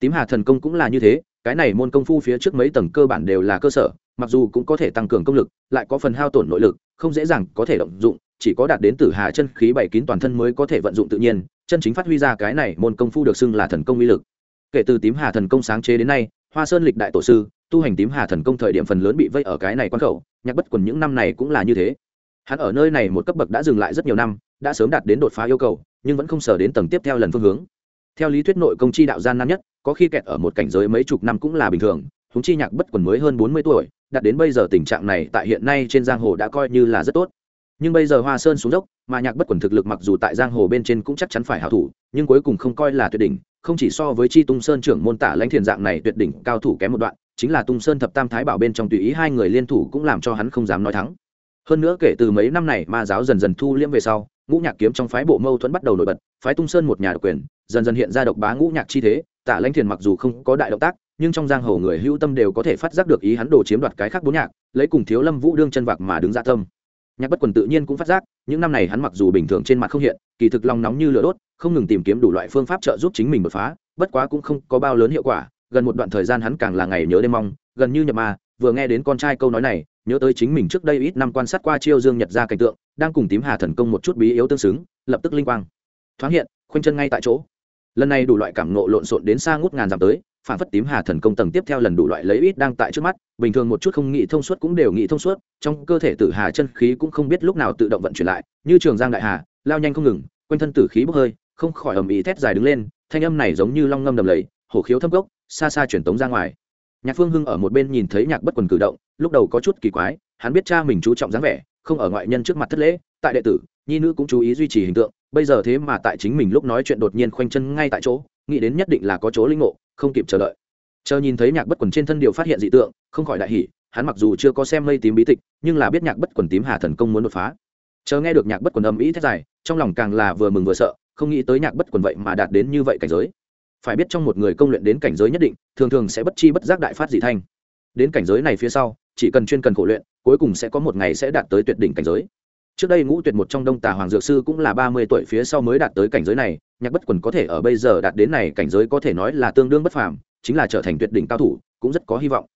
Tím hà thần công cũng là như thế, cái này môn công phu phía trước mấy tầng cơ bản đều là cơ sở, mặc dù cũng có thể tăng cường công lực, lại có phần hao tổn nội lực, không dễ dàng có thể động dụng chỉ có đạt đến tử hà chân khí bảy kín toàn thân mới có thể vận dụng tự nhiên, chân chính phát huy ra cái này môn công phu được xưng là thần công uy lực. Kể từ tím hà thần công sáng chế đến nay, hoa sơn lịch đại tổ sư, tu hành tím hà thần công thời điểm phần lớn bị vây ở cái này quan khẩu, nhạc bất quần những năm này cũng là như thế. Hắn ở nơi này một cấp bậc đã dừng lại rất nhiều năm, đã sớm đạt đến đột phá yêu cầu, nhưng vẫn không sở đến tầng tiếp theo lần phương hướng. Theo lý thuyết nội công chi đạo gian nan nhất, có khi kẹt ở một cảnh giới mấy chục năm cũng là bình thường húng chi nhạc bất quần mới hơn bốn mươi tuổi, đạt đến bây giờ tình trạng này tại hiện nay trên giang hồ đã coi như là rất tốt nhưng bây giờ hoa sơn xuống dốc, mà nhạc bất quần thực lực mặc dù tại giang hồ bên trên cũng chắc chắn phải hảo thủ, nhưng cuối cùng không coi là tuyệt đỉnh, không chỉ so với chi tung sơn trưởng môn tả lãnh thiền dạng này tuyệt đỉnh cao thủ kém một đoạn, chính là tung sơn thập tam thái bảo bên trong tùy ý hai người liên thủ cũng làm cho hắn không dám nói thắng. Hơn nữa kể từ mấy năm này ma giáo dần dần thu liễm về sau, ngũ nhạc kiếm trong phái bộ mâu thuẫn bắt đầu nổi bật, phái tung sơn một nhà độc quyền, dần dần hiện ra độc bá ngũ nhạc chi thế, tả lãnh thiền mặc dù không có đại động tác, nhưng trong giang hồ người hữu tâm đều có thể phát giác được ý hắn đồ chiếm đoạt cái khác bốn nhạc, lấy cùng thiếu lâm vũ đương chân vạc mà đứng ra tâm nhạc bất quần tự nhiên cũng phát giác, những năm này hắn mặc dù bình thường trên mặt không hiện, kỳ thực lòng nóng như lửa đốt, không ngừng tìm kiếm đủ loại phương pháp trợ giúp chính mình đột phá, bất quá cũng không có bao lớn hiệu quả, gần một đoạn thời gian hắn càng là ngày nhớ đêm mong, gần như nhập ma, vừa nghe đến con trai câu nói này, nhớ tới chính mình trước đây ít năm quan sát qua chiêu dương nhật ra cảnh tượng, đang cùng tím hà thần công một chút bí yếu tương xứng, lập tức linh quang thoáng hiện, khoanh chân ngay tại chỗ. Lần này đủ loại cảm nộ lộn xộn đến xa ngút ngàn dặm tới phản phất tím hà thần công tầng tiếp theo lần đủ loại lấy ít đang tại trước mắt, bình thường một chút không nghĩ thông suốt cũng đều nghĩ thông suốt, trong cơ thể tử hà chân khí cũng không biết lúc nào tự động vận chuyển lại, như trường giang đại hà, lao nhanh không ngừng, quanh thân tử khí bốc hơi, không khỏi ầm ĩ thét dài đứng lên, thanh âm này giống như long ngâm đầm lầy, hổ khiếu thâm gốc xa xa truyền tống ra ngoài. Nhạc phương hưng ở một bên nhìn thấy nhạc bất quần cử động, lúc đầu có chút kỳ quái, hắn biết cha mình chú trọng dáng vẻ, không ở ngoại nhân trước mặt thất lễ, tại đệ tử, nhi nữ cũng chú ý duy trì hình tượng, bây giờ thế mà tại chính mình lúc nói chuyện đột nhiên khoanh chân ngay tại chỗ, nghĩ đến nhất định là có chỗ linh ngộ không kịp chờ đợi. Chờ nhìn thấy nhạc bất quần trên thân điều phát hiện dị tượng, không khỏi đại hỉ, hắn mặc dù chưa có xem mây tím bí tịch, nhưng là biết nhạc bất quần tím hà thần công muốn đột phá. Chờ nghe được nhạc bất quần âm ý thét dài, trong lòng càng là vừa mừng vừa sợ, không nghĩ tới nhạc bất quần vậy mà đạt đến như vậy cảnh giới. Phải biết trong một người công luyện đến cảnh giới nhất định, thường thường sẽ bất chi bất giác đại phát dị thanh. Đến cảnh giới này phía sau, chỉ cần chuyên cần khổ luyện, cuối cùng sẽ có một ngày sẽ đạt tới tuyệt đỉnh cảnh giới trước đây ngũ tuyệt một trong đông tà hoàng dược sư cũng là ba mươi tuổi phía sau mới đạt tới cảnh giới này, nhạc bất quần có thể ở bây giờ đạt đến này cảnh giới có thể nói là tương đương bất phàm, chính là trở thành tuyệt đỉnh cao thủ, cũng rất có hy vọng.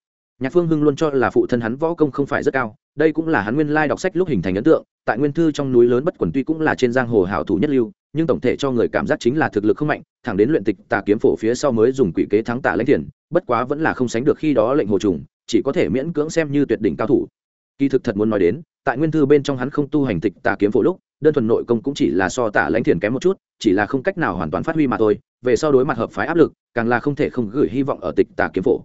Nhạc phương hưng luôn cho là phụ thân hắn võ công không phải rất cao, đây cũng là hắn nguyên lai đọc sách lúc hình thành ấn tượng, tại nguyên thư trong núi lớn bất quần tuy cũng là trên giang hồ hảo thủ nhất lưu, nhưng tổng thể cho người cảm giác chính là thực lực không mạnh, thẳng đến luyện tịch tà kiếm phổ phía sau mới dùng quỷ kế thắng tả lãnh thiền, bất quá vẫn là không sánh được khi đó lệnh hồ trùng, chỉ có thể miễn cưỡng xem như tuyệt đỉnh cao thủ. Kỳ thực thật muốn nói đến tại nguyên thư bên trong hắn không tu hành tịch tà kiếm phổ lúc, đơn thuần nội công cũng chỉ là so tả lãnh thiền kém một chút, chỉ là không cách nào hoàn toàn phát huy mà thôi, về sau đối mặt hợp phái áp lực, càng là không thể không gửi hy vọng ở tịch tà kiếm phổ.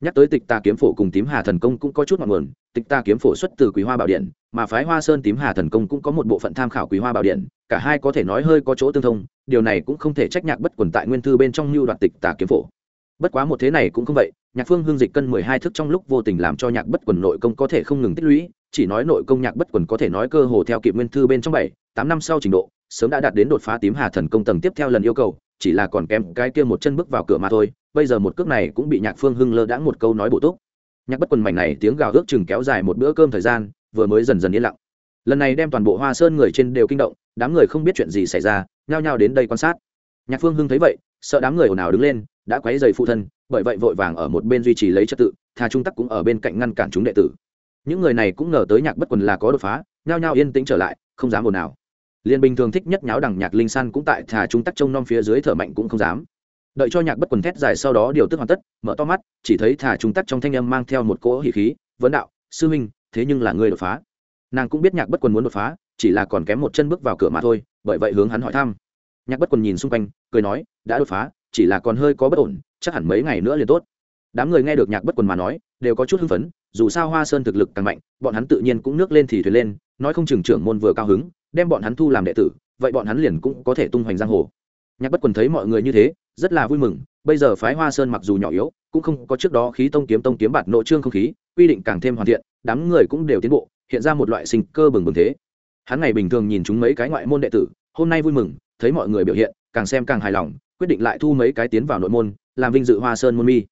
Nhắc tới tịch tà kiếm phổ cùng tím hà thần công cũng có chút ngọn nguồn, tịch tà kiếm phổ xuất từ quý hoa bảo điện, mà phái hoa sơn tím hà thần công cũng có một bộ phận tham khảo quý hoa bảo điện, cả hai có thể nói hơi có chỗ tương thông, điều này cũng không thể trách nhạc bất quần tại nguyên thư bên trong lưu đoạt tịch tà kiếm phổ. Bất quá một thế này cũng không vậy, nhạc phương hương dịch cân mười hai thức trong lúc vô tình làm cho nhạc bất quần nội công có thể không ngừng tích lũy chỉ nói nội công nhạc bất quần có thể nói cơ hồ theo kịp nguyên thư bên trong bảy, tám năm sau trình độ, sớm đã đạt đến đột phá tím hà thần công tầng tiếp theo lần yêu cầu, chỉ là còn kém cái kia một chân bước vào cửa mà thôi, bây giờ một cước này cũng bị nhạc phương hưng lơ đãng một câu nói bổ túc. Nhạc bất quần mảnh này tiếng gào ước chừng kéo dài một bữa cơm thời gian, vừa mới dần dần yên lặng. Lần này đem toàn bộ hoa sơn người trên đều kinh động, đám người không biết chuyện gì xảy ra, nhao nhao đến đây quan sát. Nhạc phương hưng thấy vậy, sợ đám người ồn ào đứng lên, đã quấy dày phụ thân, bởi vậy vội vàng ở một bên duy trì lấy trật tự thà trung tắc cũng ở bên cạnh ngăn cản chúng đệ tử những người này cũng ngờ tới nhạc bất quần là có đột phá, nhao nhao yên tĩnh trở lại, không dám ồn ào. Liền bình thường thích nhất nháo đằng nhạc linh san cũng tại thà trung tắc trông nom phía dưới thở mạnh cũng không dám. Đợi cho nhạc bất quần thét dài sau đó điều tức hoàn tất, mở to mắt, chỉ thấy thà trung tắc trong thanh âm mang theo một cỗ hỉ khí, vấn đạo, sư huynh, thế nhưng là người đột phá. Nàng cũng biết nhạc bất quần muốn đột phá, chỉ là còn kém một chân bước vào cửa mà thôi, bởi vậy hướng hắn hỏi thăm. Nhạc bất quần nhìn xung quanh, cười nói, đã đột phá, chỉ là còn hơi có bất ổn, chắc hẳn mấy ngày nữa liền tốt. Đám người nghe được nhạc bất quần mà nói đều có chút hưng phấn, dù sao hoa sơn thực lực càng mạnh, bọn hắn tự nhiên cũng nước lên thì thuyền lên, nói không chừng trưởng môn vừa cao hứng, đem bọn hắn thu làm đệ tử, vậy bọn hắn liền cũng có thể tung hoành giang hồ. Nhạc bất quần thấy mọi người như thế, rất là vui mừng, bây giờ phái hoa sơn mặc dù nhỏ yếu, cũng không có trước đó khí tông kiếm tông kiếm bạt nội trương không khí, quy định càng thêm hoàn thiện, đám người cũng đều tiến bộ, hiện ra một loại sinh cơ bừng bừng thế. Hắn ngày bình thường nhìn chúng mấy cái ngoại môn đệ tử, hôm nay vui mừng, thấy mọi người biểu hiện, càng xem càng hài lòng, quyết định lại thu mấy cái tiến vào nội môn, làm vinh dự hoa sơn môn mi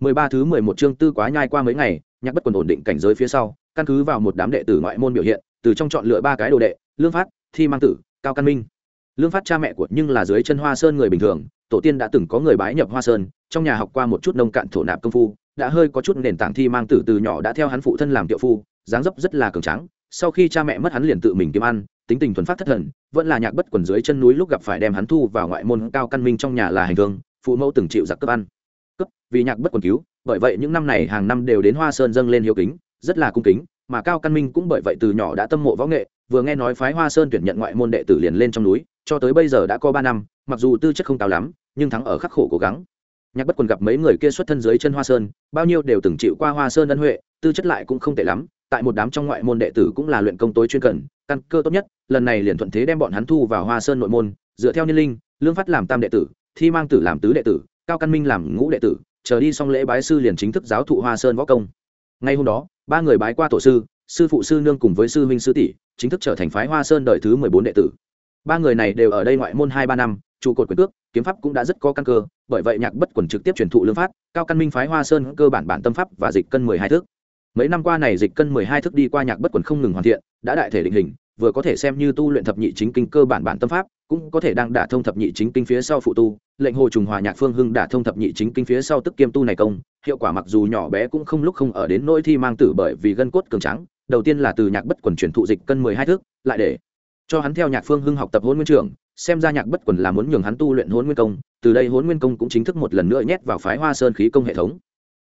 mười ba thứ mười một chương tư quá nhai qua mấy ngày, nhạc bất quần ổn định cảnh giới phía sau, căn cứ vào một đám đệ tử ngoại môn biểu hiện, từ trong chọn lựa ba cái đồ đệ, lương phát, thi mang tử, cao căn minh. Lương phát cha mẹ của nhưng là dưới chân hoa sơn người bình thường, tổ tiên đã từng có người bái nhập hoa sơn, trong nhà học qua một chút nông cạn thổ nạp công phu, đã hơi có chút nền tảng thi mang tử từ nhỏ đã theo hắn phụ thân làm tiệu phu, dáng dấp rất là cường tráng, sau khi cha mẹ mất hắn liền tự mình kiếm ăn, tính tình thuần phát thất thần, vẫn là nhạc bất quần dưới chân núi lúc gặp phải đem hắn thu vào ngoại môn cao căn minh trong nhà là hành thương phụ mẫu từng chịu giặc cấp ăn cấp vì nhạc bất quần cứu, bởi vậy những năm này hàng năm đều đến hoa sơn dâng lên hiếu kính, rất là cung kính, mà cao căn minh cũng bởi vậy từ nhỏ đã tâm mộ võ nghệ, vừa nghe nói phái hoa sơn tuyển nhận ngoại môn đệ tử liền lên trong núi, cho tới bây giờ đã có ba năm, mặc dù tư chất không cao lắm, nhưng thắng ở khắc khổ cố gắng. Nhạc bất quần gặp mấy người kia xuất thân dưới chân hoa sơn, bao nhiêu đều từng chịu qua hoa sơn ân huệ, tư chất lại cũng không tệ lắm, tại một đám trong ngoại môn đệ tử cũng là luyện công tối chuyên cần, căn cơ tốt nhất, lần này liền thuận thế đem bọn hắn thu vào hoa sơn nội môn, dựa theo niên linh, lương phát làm tam đệ tử, thi mang tử làm tứ đệ tử cao căn minh làm ngũ đệ tử, chờ đi xong lễ bái sư liền chính thức giáo thụ hoa sơn võ công. Ngay hôm đó, ba người bái qua tổ sư sư phụ sư nương cùng với sư huynh sư tỷ chính thức trở thành phái hoa sơn đời thứ mười bốn đệ tử. Ba người này đều ở đây ngoại môn hai ba năm, trụ cột quyền cước, kiếm pháp cũng đã rất có căn cơ, bởi vậy nhạc bất quần trực tiếp truyền thụ lương phát cao căn minh phái hoa sơn cơ bản bản tâm pháp và dịch cân mười hai thước mấy năm qua này dịch cân mười hai thước đi qua nhạc bất quần không ngừng hoàn thiện, đã đại thể định hình vừa có thể xem như tu luyện thập nhị chính kinh cơ bản bản tâm pháp, cũng có thể đang đả thông thập nhị chính kinh phía sau phụ tu, lệnh hồ trùng hòa nhạc phương hưng đả thông thập nhị chính kinh phía sau tức kiêm tu này công, hiệu quả mặc dù nhỏ bé cũng không lúc không ở đến nỗi thi mang tử bởi vì gân cốt cường trắng đầu tiên là từ nhạc bất quần chuyển thụ dịch cân mười hai thước, lại để cho hắn theo nhạc phương hưng học tập hôn nguyên trưởng xem ra nhạc bất quần là muốn nhường hắn tu luyện hôn nguyên công, từ đây hôn nguyên công cũng chính thức một lần nữa nhét vào phái hoa sơn khí công hệ thống.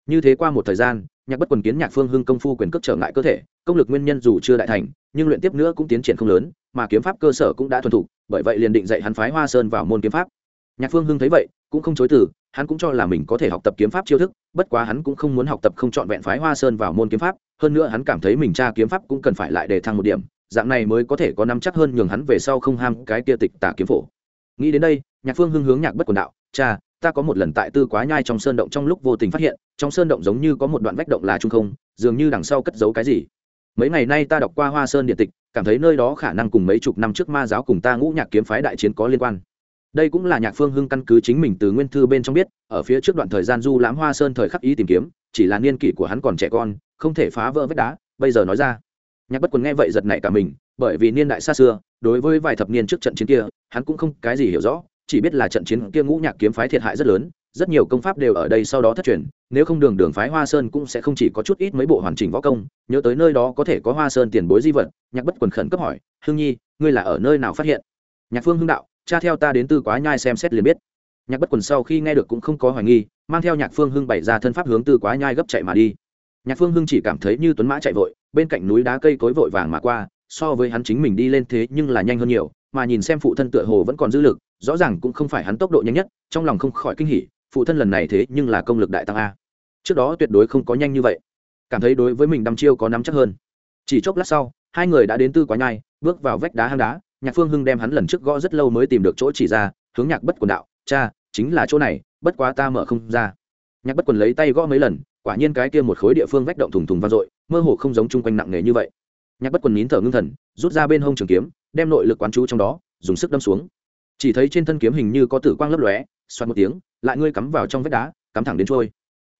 Như thế qua một thời gian nhạc bất quần kiến nhạc phương hưng công phu quyền cước trở ngại cơ thể, công lực nguyên nhân dù chưa đại thành, nhưng luyện tiếp nữa cũng tiến triển không lớn, mà kiếm pháp cơ sở cũng đã thuần thục, bởi vậy liền định dạy hắn phái hoa sơn vào môn kiếm pháp. Nhạc phương hưng thấy vậy, cũng không chối từ, hắn cũng cho là mình có thể học tập kiếm pháp chiêu thức, bất quá hắn cũng không muốn học tập không chọn vẹn phái hoa sơn vào môn kiếm pháp, hơn nữa hắn cảm thấy mình tra kiếm pháp cũng cần phải lại để thăng một điểm, dạng này mới có thể có năm chắc hơn nhường hắn về sau không ham cái kia tịch tả kiếm phổ. Nghĩ đến đây, nhạc phương hưng hướng nhạc bất quần đạo, cha ta có một lần tại tư quá nhai trong sơn động trong lúc vô tình phát hiện, trong sơn động giống như có một đoạn vách động là trung không, dường như đằng sau cất giấu cái gì. Mấy ngày nay ta đọc qua hoa sơn điện tịch, cảm thấy nơi đó khả năng cùng mấy chục năm trước ma giáo cùng ta ngũ nhạc kiếm phái đại chiến có liên quan. Đây cũng là nhạc phương hưng căn cứ chính mình từ nguyên thư bên trong biết, ở phía trước đoạn thời gian du lãm hoa sơn thời khắc ý tìm kiếm, chỉ là niên kỷ của hắn còn trẻ con, không thể phá vỡ vách đá, bây giờ nói ra. Nhạc bất quần nghe vậy giật nảy cả mình, bởi vì niên đại xa xưa, đối với vài thập niên trước trận chiến kia, hắn cũng không cái gì hiểu rõ chỉ biết là trận chiến kia ngũ nhạc kiếm phái thiệt hại rất lớn, rất nhiều công pháp đều ở đây sau đó thất truyền, nếu không đường đường phái hoa sơn cũng sẽ không chỉ có chút ít mấy bộ hoàn chỉnh võ công, nhớ tới nơi đó có thể có hoa sơn tiền bối di vật, nhạc bất quần khẩn cấp hỏi hương nhi, ngươi là ở nơi nào phát hiện? Nhạc phương hưng đạo, cha theo ta đến tư quá nhai xem xét liền biết. Nhạc bất quần sau khi nghe được cũng không có hoài nghi, mang theo nhạc phương hưng bày ra thân pháp hướng tư quá nhai gấp chạy mà đi. Nhạc phương hưng chỉ cảm thấy như tuấn mã chạy vội, bên cạnh núi đá cây cối vội vàng mà qua, so với hắn chính mình đi lên thế nhưng là nhanh hơn nhiều mà nhìn xem phụ thân tựa hồ vẫn còn dư lực, rõ ràng cũng không phải hắn tốc độ nhanh nhất, trong lòng không khỏi kinh hỉ, phụ thân lần này thế nhưng là công lực đại tăng a. Trước đó tuyệt đối không có nhanh như vậy. Cảm thấy đối với mình đăm chiêu có nắm chắc hơn. Chỉ chốc lát sau, hai người đã đến tư quá nhai, bước vào vách đá hang đá, nhạc phương hưng đem hắn lần trước gõ rất lâu mới tìm được chỗ chỉ ra, hướng nhạc bất quần đạo, cha, chính là chỗ này, bất quá ta mở không ra. Nhạc bất quần lấy tay gõ mấy lần, quả nhiên cái kia một khối địa phương vách động thùng thùng vang dội, mơ hồ không giống chung quanh nặng nề như vậy. Nhạc bất quần nín thở ngưng thần, rút ra bên hông trường kiếm đem nội lực quán chú trong đó, dùng sức đâm xuống. Chỉ thấy trên thân kiếm hình như có tử quang lấp lóe xoát một tiếng, lại ngươi cắm vào trong vách đá, cắm thẳng đến trôi.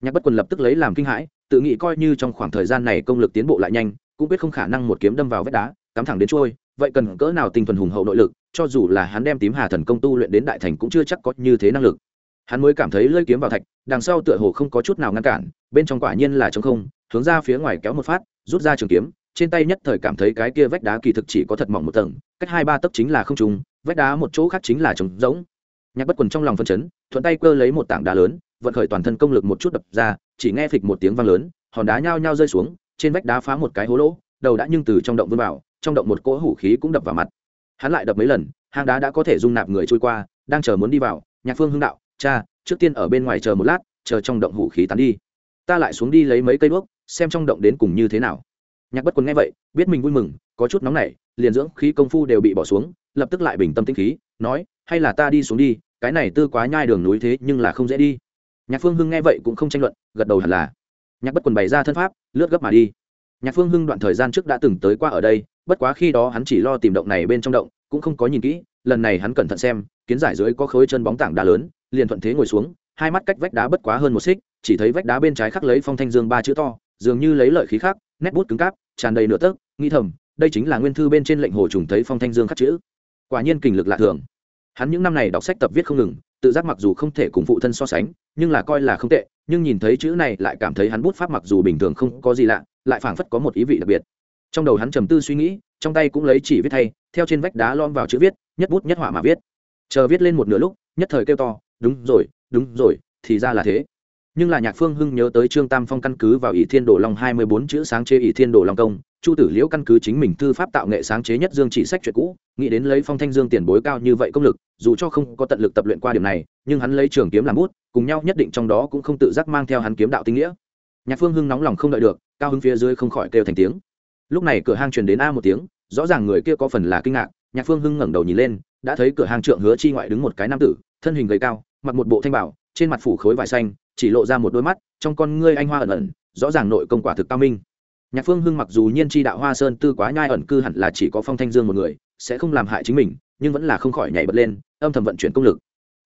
Nhạc bất quần lập tức lấy làm kinh hãi, tự nghĩ coi như trong khoảng thời gian này công lực tiến bộ lại nhanh, cũng biết không khả năng một kiếm đâm vào vách đá, cắm thẳng đến trôi, vậy cần cỡ nào tinh thuần hùng hậu nội lực, cho dù là hắn đem tím hà thần công tu luyện đến đại thành cũng chưa chắc có như thế năng lực. Hắn mới cảm thấy lơi kiếm vào thạch, đằng sau tựa hồ không có chút nào ngăn cản, bên trong quả nhiên là trống không, hướng ra phía ngoài kéo một phát, rút ra trường kiếm trên tay nhất thời cảm thấy cái kia vách đá kỳ thực chỉ có thật mỏng một tầng, cách hai ba tấc chính là không trùng vách đá một chỗ khác chính là trống rỗng. Nhạc bất quần trong lòng phân chấn, thuận tay cơ lấy một tảng đá lớn, vận khởi toàn thân công lực một chút đập ra, chỉ nghe phịch một tiếng vang lớn, hòn đá nhao nhao rơi xuống, trên vách đá phá một cái hố lỗ, đầu đã nhưng từ trong động vươn vào, trong động một cỗ hủ khí cũng đập vào mặt. Hắn lại đập mấy lần, hang đá đã có thể dung nạp người trôi qua, đang chờ muốn đi vào, nhạc phương hưng đạo, cha, trước tiên ở bên ngoài chờ một lát, chờ trong động hủ khí tán đi. Ta lại xuống đi lấy mấy cây đuốc, xem trong động đến cùng như thế nào nhạc bất quân nghe vậy, biết mình vui mừng, có chút nóng nảy, liền dưỡng khí công phu đều bị bỏ xuống, lập tức lại bình tâm tĩnh khí, nói, hay là ta đi xuống đi, cái này tư quá nhai đường núi thế nhưng là không dễ đi. Nhạc phương hưng nghe vậy cũng không tranh luận, gật đầu hẳn là. Nhạc bất quần bày ra thân pháp, lướt gấp mà đi. Nhạc phương hưng đoạn thời gian trước đã từng tới qua ở đây, bất quá khi đó hắn chỉ lo tìm động này bên trong động, cũng không có nhìn kỹ, lần này hắn cẩn thận xem, kiến giải dưới có khối chân bóng tảng đá lớn, liền thuận thế ngồi xuống, hai mắt cách vách đá bất quá hơn một xích, chỉ thấy vách đá bên trái khắc lấy phong thanh dương ba chữ to, dường như lấy lợi khí khác, nét bút cứng cáp tràn đầy nửa tấc nghi thầm, đây chính là nguyên thư bên trên lệnh hồ trùng thấy phong thanh dương khắc chữ. Quả nhiên kình lực lạ thường. Hắn những năm này đọc sách tập viết không ngừng, tự giác mặc dù không thể cùng phụ thân so sánh, nhưng là coi là không tệ, nhưng nhìn thấy chữ này lại cảm thấy hắn bút pháp mặc dù bình thường không có gì lạ, lại phảng phất có một ý vị đặc biệt. Trong đầu hắn trầm tư suy nghĩ, trong tay cũng lấy chỉ viết thay, theo trên vách đá lom vào chữ viết, nhất bút nhất họa mà viết. Chờ viết lên một nửa lúc, nhất thời kêu to, đúng rồi đúng rồi, thì ra là thế nhưng là nhạc phương hưng nhớ tới trương tam phong căn cứ vào ỷ thiên đồ long hai mươi bốn chữ sáng chế ỷ thiên đồ long công, chu tử liễu căn cứ chính mình thư pháp tạo nghệ sáng chế nhất dương chỉ sách chuyện cũ, nghĩ đến lấy phong thanh dương tiền bối cao như vậy công lực, dù cho không có tận lực tập luyện qua điểm này, nhưng hắn lấy trường kiếm làm bút, cùng nhau nhất định trong đó cũng không tự giác mang theo hắn kiếm đạo tinh nghĩa. Nhạc phương hưng nóng lòng không đợi được, cao hưng phía dưới không khỏi kêu thành tiếng. Lúc này cửa hang truyền đến a một tiếng, rõ ràng người kia có phần là kinh ngạc, nhạc phương hưng ngẩng đầu nhìn lên, đã thấy cửa hàng trượng hứa chi ngoại đứng một cái nam tử, thân hình gầy cao, mặc một bộ thanh bảo trên mặt phủ khối vải xanh, chỉ lộ ra một đôi mắt, trong con ngươi anh hoa ẩn ẩn, rõ ràng nội công quả thực cao minh. Nhạc phương hưng mặc dù nhiên tri đạo hoa sơn tư quá nhai ẩn cư hẳn là chỉ có phong thanh dương một người, sẽ không làm hại chính mình, nhưng vẫn là không khỏi nhảy bật lên, âm thầm vận chuyển công lực.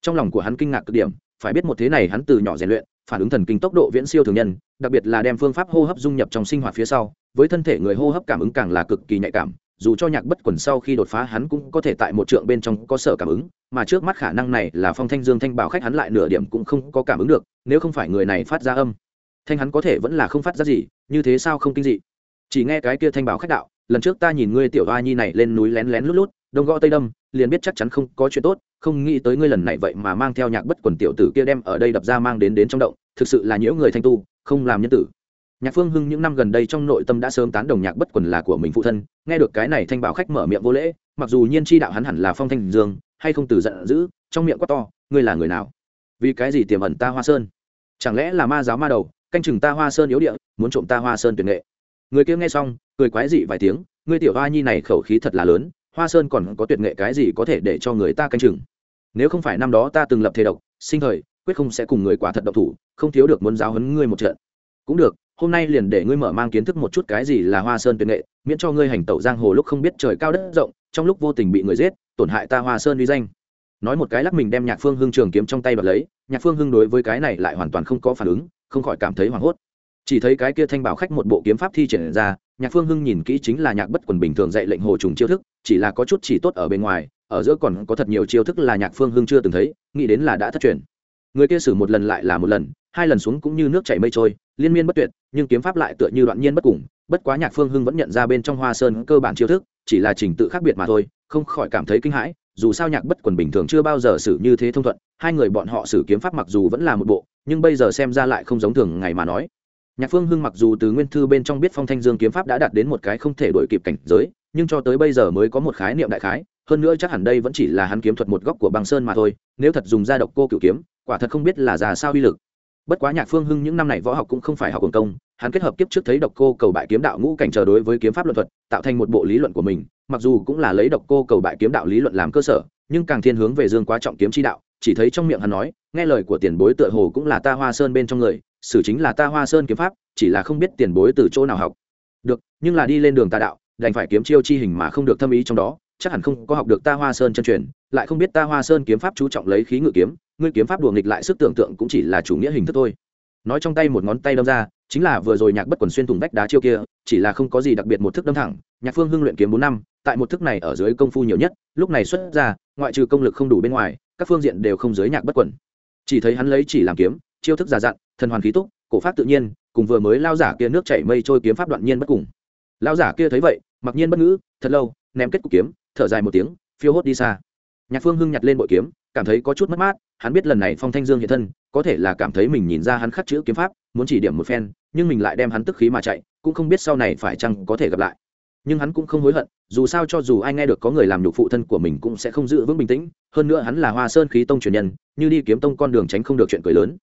Trong lòng của hắn kinh ngạc cực điểm, phải biết một thế này hắn từ nhỏ rèn luyện, phản ứng thần kinh tốc độ viễn siêu thường nhân, đặc biệt là đem phương pháp hô hấp dung nhập trong sinh hoạt phía sau, với thân thể người hô hấp cảm ứng càng là cực kỳ nhạy cảm dù cho nhạc bất quần sau khi đột phá hắn cũng có thể tại một trượng bên trong có sở cảm ứng, mà trước mắt khả năng này là phong thanh dương thanh bảo khách hắn lại nửa điểm cũng không có cảm ứng được, nếu không phải người này phát ra âm, thanh hắn có thể vẫn là không phát ra gì, như thế sao không kinh dị. Chỉ nghe cái kia thanh bảo khách đạo, lần trước ta nhìn ngươi tiểu hoa nhi này lên núi lén lén lút lút, đông gõ tây đâm, liền biết chắc chắn không có chuyện tốt, không nghĩ tới ngươi lần này vậy mà mang theo nhạc bất quần tiểu tử kia đem ở đây đập ra mang đến đến trong động, thực sự là nhiễu người thanh tu, không làm nhân tử nhạc phương hưng những năm gần đây trong nội tâm đã sớm tán đồng nhạc bất quần là của mình phụ thân, nghe được cái này thanh bảo khách mở miệng vô lễ, mặc dù nhiên chi đạo hắn hẳn là phong thanh dương, hay không từ giận dữ, trong miệng quát to, ngươi là người nào? Vì cái gì tiềm ẩn ta hoa sơn? Chẳng lẽ là ma giáo ma đầu, canh chừng ta hoa sơn yếu địa, muốn trộm ta hoa sơn tuyệt nghệ? Người kia nghe xong, cười quái dị vài tiếng, ngươi tiểu hoa nhi này khẩu khí thật là lớn, hoa sơn còn có tuyệt nghệ cái gì có thể để cho người ta canh chừng? Nếu không phải năm đó ta từng lập thế độc, sinh thời, quyết không sẽ cùng người quả thật độc thủ, không thiếu được muốn giáo huấn ngươi một trận. Cũng được hôm nay liền để ngươi mở mang kiến thức một chút cái gì là hoa sơn tuyệt nghệ, miễn cho ngươi hành tẩu giang hồ lúc không biết trời cao đất rộng, trong lúc vô tình bị người giết, tổn hại ta hoa sơn uy danh. Nói một cái lắc mình đem nhạc phương hưng trường kiếm trong tay bật lấy, nhạc phương hưng đối với cái này lại hoàn toàn không có phản ứng, không khỏi cảm thấy hoảng hốt. Chỉ thấy cái kia thanh bảo khách một bộ kiếm pháp thi triển ra, nhạc phương hưng nhìn kỹ chính là nhạc bất quần bình thường dạy lệnh hồ trùng chiêu thức, chỉ là có chút chỉ tốt ở bên ngoài, ở giữa còn có thật nhiều chiêu thức là nhạc phương hưng chưa từng thấy, nghĩ đến là đã thất truyền. Người kia xử một lần lại là một lần, hai lần xuống cũng như nước chảy mây trôi liên miên bất tuyệt, nhưng kiếm pháp lại tựa như đoạn nhiên bất cùng, bất quá nhạc phương hưng vẫn nhận ra bên trong hoa sơn cơ bản chiêu thức, chỉ là trình tự khác biệt mà thôi, không khỏi cảm thấy kinh hãi, dù sao nhạc bất quần bình thường chưa bao giờ xử như thế thông thuận, hai người bọn họ xử kiếm pháp mặc dù vẫn là một bộ, nhưng bây giờ xem ra lại không giống thường ngày mà nói. Nhạc phương hưng mặc dù từ nguyên thư bên trong biết phong thanh dương kiếm pháp đã đạt đến một cái không thể đổi kịp cảnh giới, nhưng cho tới bây giờ mới có một khái niệm đại khái, hơn nữa chắc hẳn đây vẫn chỉ là hắn kiếm thuật một góc của băng sơn mà thôi, nếu thật dùng ra độc cô cựu kiếm, quả thật không biết là già sao uy lực bất quá nhạc phương hưng những năm này võ học cũng không phải học quần công, hắn kết hợp kiếp trước thấy độc cô cầu bại kiếm đạo ngũ cảnh chờ đối với kiếm pháp luận thuật, tạo thành một bộ lý luận của mình, mặc dù cũng là lấy độc cô cầu bại kiếm đạo lý luận làm cơ sở, nhưng càng thiên hướng về dương quá trọng kiếm chi đạo, chỉ thấy trong miệng hắn nói, nghe lời của tiền bối tựa hồ cũng là ta hoa sơn bên trong người, xử chính là ta hoa sơn kiếm pháp, chỉ là không biết tiền bối từ chỗ nào học. Được, nhưng là đi lên đường tà đạo, đành phải kiếm chiêu chi hình mà không được thâm ý trong đó, chắc hẳn không có học được ta hoa sơn chân truyền, lại không biết ta hoa sơn kiếm pháp chú trọng lấy khí ngự kiếm ngươi kiếm pháp đùa nghịch lại sức tưởng tượng cũng chỉ là chủ nghĩa hình thức thôi. Nói trong tay một ngón tay đâm ra, chính là vừa rồi nhạc bất quần xuyên thủng vách đá chiêu kia, chỉ là không có gì đặc biệt một thức đâm thẳng, nhạc phương hưng luyện kiếm bốn năm, tại một thức này ở dưới công phu nhiều nhất, lúc này xuất ra, ngoại trừ công lực không đủ bên ngoài, các phương diện đều không dưới nhạc bất quần. Chỉ thấy hắn lấy chỉ làm kiếm, chiêu thức già dặn, thần hoàn khí túc, cổ pháp tự nhiên, cùng vừa mới lao giả kia nước chảy mây trôi kiếm pháp đoạn nhiên bất cùng. Lao giả kia thấy vậy, mặc nhiên bất ngữ, thật lâu, ném kết cục kiếm, thở dài một tiếng, phiêu hốt đi xa. Nhạc phương hưng nhặt lên bội kiếm cảm thấy có chút mất mát, hắn biết lần này phong thanh dương hiện thân, có thể là cảm thấy mình nhìn ra hắn khắc chữ kiếm pháp, muốn chỉ điểm một phen, nhưng mình lại đem hắn tức khí mà chạy, cũng không biết sau này phải chăng có thể gặp lại. Nhưng hắn cũng không hối hận, dù sao cho dù ai nghe được có người làm nhục phụ thân của mình cũng sẽ không giữ vững bình tĩnh, hơn nữa hắn là hoa sơn khí tông truyền nhân, như đi kiếm tông con đường tránh không được chuyện cười lớn.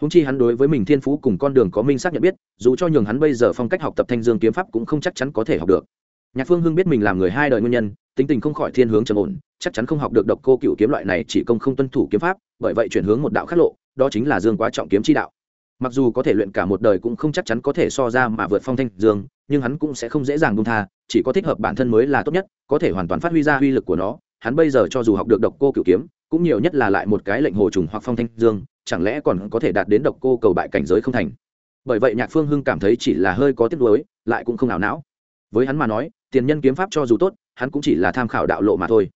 Húng chi hắn đối với mình thiên phú cùng con đường có minh xác nhận biết, dù cho nhường hắn bây giờ phong cách học tập thanh dương kiếm pháp cũng không chắc chắn có thể học được. Nhạc phương hưng biết mình làm người hai đời nguyên nhân tính tình không khỏi thiên hướng trầm ổn, chắc chắn không học được độc cô cựu kiếm loại này chỉ công không tuân thủ kiếm pháp, bởi vậy chuyển hướng một đạo khắc lộ, đó chính là dương quá trọng kiếm chi đạo. Mặc dù có thể luyện cả một đời cũng không chắc chắn có thể so ra mà vượt phong thanh dương, nhưng hắn cũng sẽ không dễ dàng buông tha, chỉ có thích hợp bản thân mới là tốt nhất, có thể hoàn toàn phát huy ra uy lực của nó. Hắn bây giờ cho dù học được độc cô cựu kiếm, cũng nhiều nhất là lại một cái lệnh hồ trùng hoặc phong thanh dương, chẳng lẽ còn có thể đạt đến độc cô cầu bại cảnh giới không thành? Bởi vậy nhạc phương hưng cảm thấy chỉ là hơi có tiếc nuối, lại cũng không ảo não với hắn mà nói, tiền nhân kiếm pháp cho dù tốt, hắn cũng chỉ là tham khảo đạo lộ mà thôi.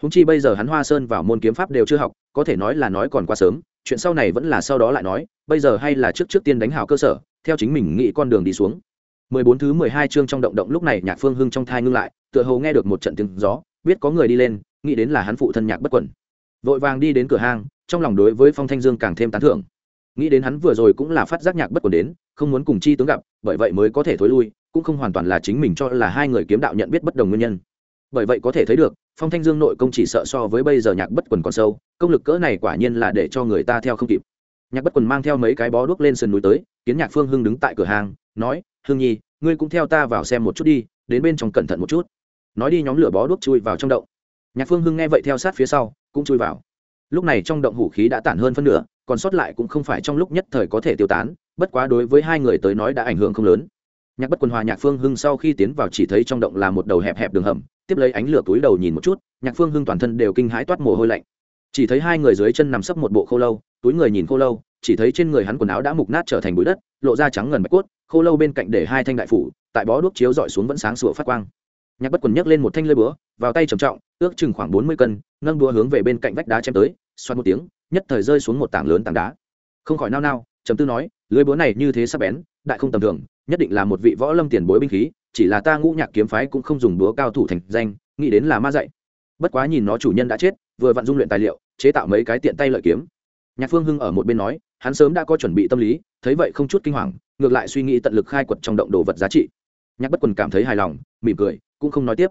Húng chi bây giờ hắn hoa sơn vào môn kiếm pháp đều chưa học, có thể nói là nói còn quá sớm, chuyện sau này vẫn là sau đó lại nói, bây giờ hay là trước trước tiên đánh hảo cơ sở, theo chính mình nghĩ con đường đi xuống. 14 thứ 12 chương trong động động lúc này nhạc phương hưng trong thai ngưng lại, tựa hồ nghe được một trận tiếng gió, biết có người đi lên, nghĩ đến là hắn phụ thân nhạc bất quẩn. Vội vàng đi đến cửa hang, trong lòng đối với phong thanh dương càng thêm tán thưởng. Nghĩ đến hắn vừa rồi cũng là phát giác nhạc bất quẩn đến, không muốn cùng chi tướng gặp, bởi vậy mới có thể thối lui cũng không hoàn toàn là chính mình cho là hai người kiếm đạo nhận biết bất đồng nguyên nhân. Bởi vậy có thể thấy được, phong thanh dương nội công chỉ sợ so với bây giờ nhạc bất quần còn sâu, công lực cỡ này quả nhiên là để cho người ta theo không kịp. Nhạc bất quần mang theo mấy cái bó đuốc lên sườn núi tới, kiến nhạc phương hưng đứng tại cửa hàng, nói hương nhi, ngươi cũng theo ta vào xem một chút đi, đến bên trong cẩn thận một chút. Nói đi nhóm lửa bó đuốc chui vào trong động. Nhạc phương hưng nghe vậy theo sát phía sau, cũng chui vào. Lúc này trong động hủ khí đã tản hơn phân nửa, còn sót lại cũng không phải trong lúc nhất thời có thể tiêu tán, bất quá đối với hai người tới nói đã ảnh hưởng không lớn nhạc bất quần hòa nhạc phương hưng sau khi tiến vào chỉ thấy trong động là một đầu hẹp hẹp đường hầm, tiếp lấy ánh lửa túi đầu nhìn một chút, nhạc phương hưng toàn thân đều kinh hãi toát mồ hôi lạnh. Chỉ thấy hai người dưới chân nằm sấp một bộ khô lâu, túi người nhìn khô lâu, chỉ thấy trên người hắn quần áo đã mục nát trở thành bụi đất, lộ ra trắng ngần bạch cốt, khô lâu bên cạnh để hai thanh đại phủ, tại bó đuốc chiếu dọi xuống vẫn sáng sủa phát quang. Nhạc bất quần nhấc lên một thanh lơi búa, vào tay trầm trọng, ước chừng khoảng bốn mươi cân, nâng đua hướng về bên cạnh vách đá chém tới, xoát một tiếng, nhất thời rơi xuống một tảng lớn tảng đá. Không khỏi nao nao chấm tư nói lưới búa này như thế sắp bén, đại không tầm thường nhất định là một vị võ lâm tiền bối binh khí, chỉ là ta ngũ nhạc kiếm phái cũng không dùng búa cao thủ thành danh, nghĩ đến là ma dạy. Bất quá nhìn nó chủ nhân đã chết, vừa vặn dung luyện tài liệu, chế tạo mấy cái tiện tay lợi kiếm. Nhạc phương hưng ở một bên nói, hắn sớm đã có chuẩn bị tâm lý, thấy vậy không chút kinh hoàng, ngược lại suy nghĩ tận lực khai quật trong động đồ vật giá trị. Nhạc bất quần cảm thấy hài lòng, mỉm cười, cũng không nói tiếp.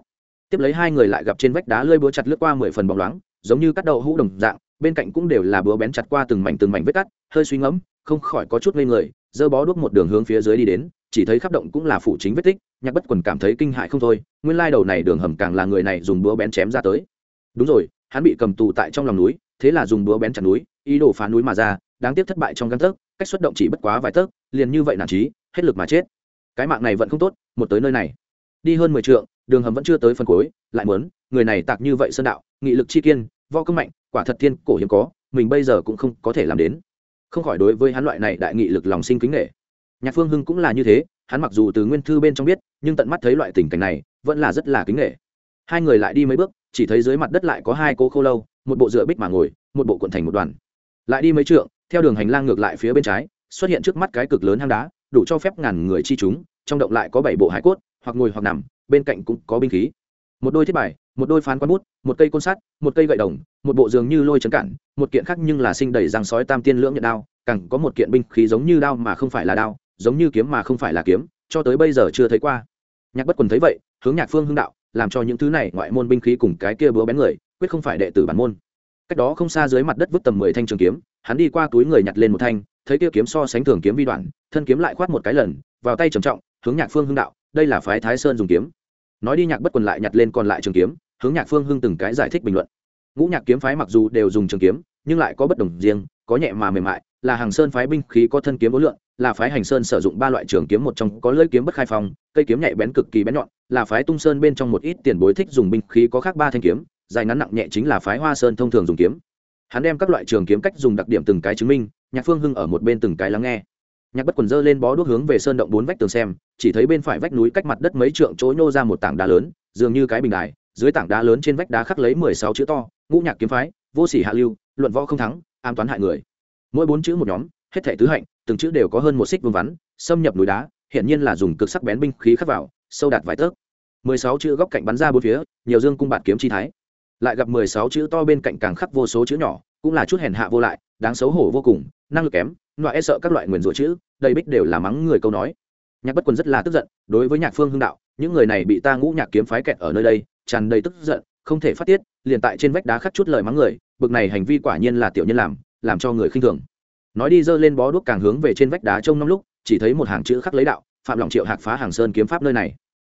Tiếp lấy hai người lại gặp trên vách đá lơi búa chặt lướt qua mười phần bóng loáng, giống như cắt đậu hũ đồng dạng, bên cạnh cũng đều là búa bén chặt qua từng mảnh từng mảnh vết cắt, hơi suy ngẫm, không khỏi có chút ngây người giơ bó đuốc một đường hướng phía dưới đi đến chỉ thấy khắp động cũng là phủ chính vết tích, nhạc bất quần cảm thấy kinh hại không thôi, nguyên lai đầu này đường hầm càng là người này dùng búa bén chém ra tới. Đúng rồi, hắn bị cầm tù tại trong lòng núi, thế là dùng búa bén chặt núi, ý đồ phá núi mà ra, đáng tiếc thất bại trong căn tấc, cách xuất động chỉ bất quá vài tấc, liền như vậy nản trí hết lực mà chết. Cái mạng này vẫn không tốt, một tới nơi này. Đi hơn mười trượng, đường hầm vẫn chưa tới phần cuối, lại muốn, người này tạc như vậy sơn đạo, nghị lực chi kiên vo công mạnh, quả thật thiên cổ hiếm có, mình bây giờ cũng không có thể làm đến. Không khỏi đối với hắn loại này đại nghị lực lòng sinh kính nghệ nhạc phương hưng cũng là như thế, hắn mặc dù từ nguyên thư bên trong biết, nhưng tận mắt thấy loại tình cảnh này, vẫn là rất là kính nghệ. Hai người lại đi mấy bước, chỉ thấy dưới mặt đất lại có hai cô khô lâu, một bộ dựa bích mà ngồi, một bộ cuộn thành một đoàn. Lại đi mấy trượng, theo đường hành lang ngược lại phía bên trái, xuất hiện trước mắt cái cực lớn hang đá, đủ cho phép ngàn người chi chúng, trong động lại có bảy bộ hải cốt, hoặc ngồi hoặc nằm, bên cạnh cũng có binh khí. Một đôi thiết bài, một đôi phán quan bút, một cây côn sắt, một cây gậy đồng, một bộ giường như lôi trấn cản, một kiện khác nhưng là sinh đầy răng sói tam tiên lưỡng nhận đao, càng có một kiện binh khí giống như đao mà không phải là đao giống như kiếm mà không phải là kiếm, cho tới bây giờ chưa thấy qua. Nhạc bất quần thấy vậy, hướng nhạc phương hưng đạo, làm cho những thứ này ngoại môn binh khí cùng cái kia búa bén người, quyết không phải đệ tử bản môn. Cách đó không xa dưới mặt đất vứt tầm mười thanh trường kiếm, hắn đi qua túi người nhặt lên một thanh, thấy kia kiếm so sánh thường kiếm vi đoạn, thân kiếm lại khoát một cái lần, vào tay trầm trọng, hướng nhạc phương hưng đạo, đây là phái thái sơn dùng kiếm. Nói đi nhạc bất quần lại nhặt lên còn lại trường kiếm, hướng nhạc phương hưng từng cái giải thích bình luận. Ngũ nhạc kiếm phái mặc dù đều dùng trường kiếm, nhưng lại có bất đồng riêng, có nhẹ mà mềm mại, là hàng sơn phái binh khí có thân kiếm bố lượng là phái hành sơn sử dụng ba loại trường kiếm, một trong có lưỡi kiếm bất khai phong, cây kiếm nhạy bén cực kỳ bén nhọn, là phái tung sơn bên trong một ít tiền bối thích dùng binh khí có khác ba thanh kiếm, dài ngắn nặng nhẹ chính là phái hoa sơn thông thường dùng kiếm. Hắn đem các loại trường kiếm cách dùng đặc điểm từng cái chứng minh, nhạc phương hưng ở một bên từng cái lắng nghe. Nhạc bất quần dơ lên bó đuốc hướng về sơn động bốn vách tường xem, chỉ thấy bên phải vách núi cách mặt đất mấy trượng chỗ nhô ra một tảng đá lớn, dường như cái bình đài, dưới tảng đá lớn trên vách đá khắc lấy mười sáu chữ to, ngũ nhạc kiếm phái, vô sỉ hạ lưu, luận võ không thắng an toán hại người. Mỗi bốn chữ một nhóm hết thể tứ hạnh, từng chữ đều có hơn một xích vương vắn, xâm nhập núi đá hiện nhiên là dùng cực sắc bén binh khí khắc vào, sâu đạt vài tấc. mười sáu chữ góc cạnh bắn ra bốn phía, nhiều dương cung bạt kiếm chi thái. Lại gặp mười sáu chữ to bên cạnh càng khắc vô số chữ nhỏ, cũng là chút hèn hạ vô lại, đáng xấu hổ vô cùng, năng lực kém, loại e sợ các loại nguyền rủa chữ, đầy bích đều là mắng người câu nói. Nhạc bất quân rất là tức giận, đối với nhạc phương hưng đạo, những người này bị ta ngũ nhạc kiếm phái kẹt ở nơi đây, tràn đầy tức giận, không thể phát tiết, liền tại trên vách đá khắc chút lời mắng người, bực này hành vi quả nhiên là tiểu nhân làm làm cho người khinh thường nói đi dơ lên bó đuốc càng hướng về trên vách đá trông năm lúc, chỉ thấy một hàng chữ khắc lấy đạo, phạm lòng triệu hạc phá hàng sơn kiếm pháp nơi này.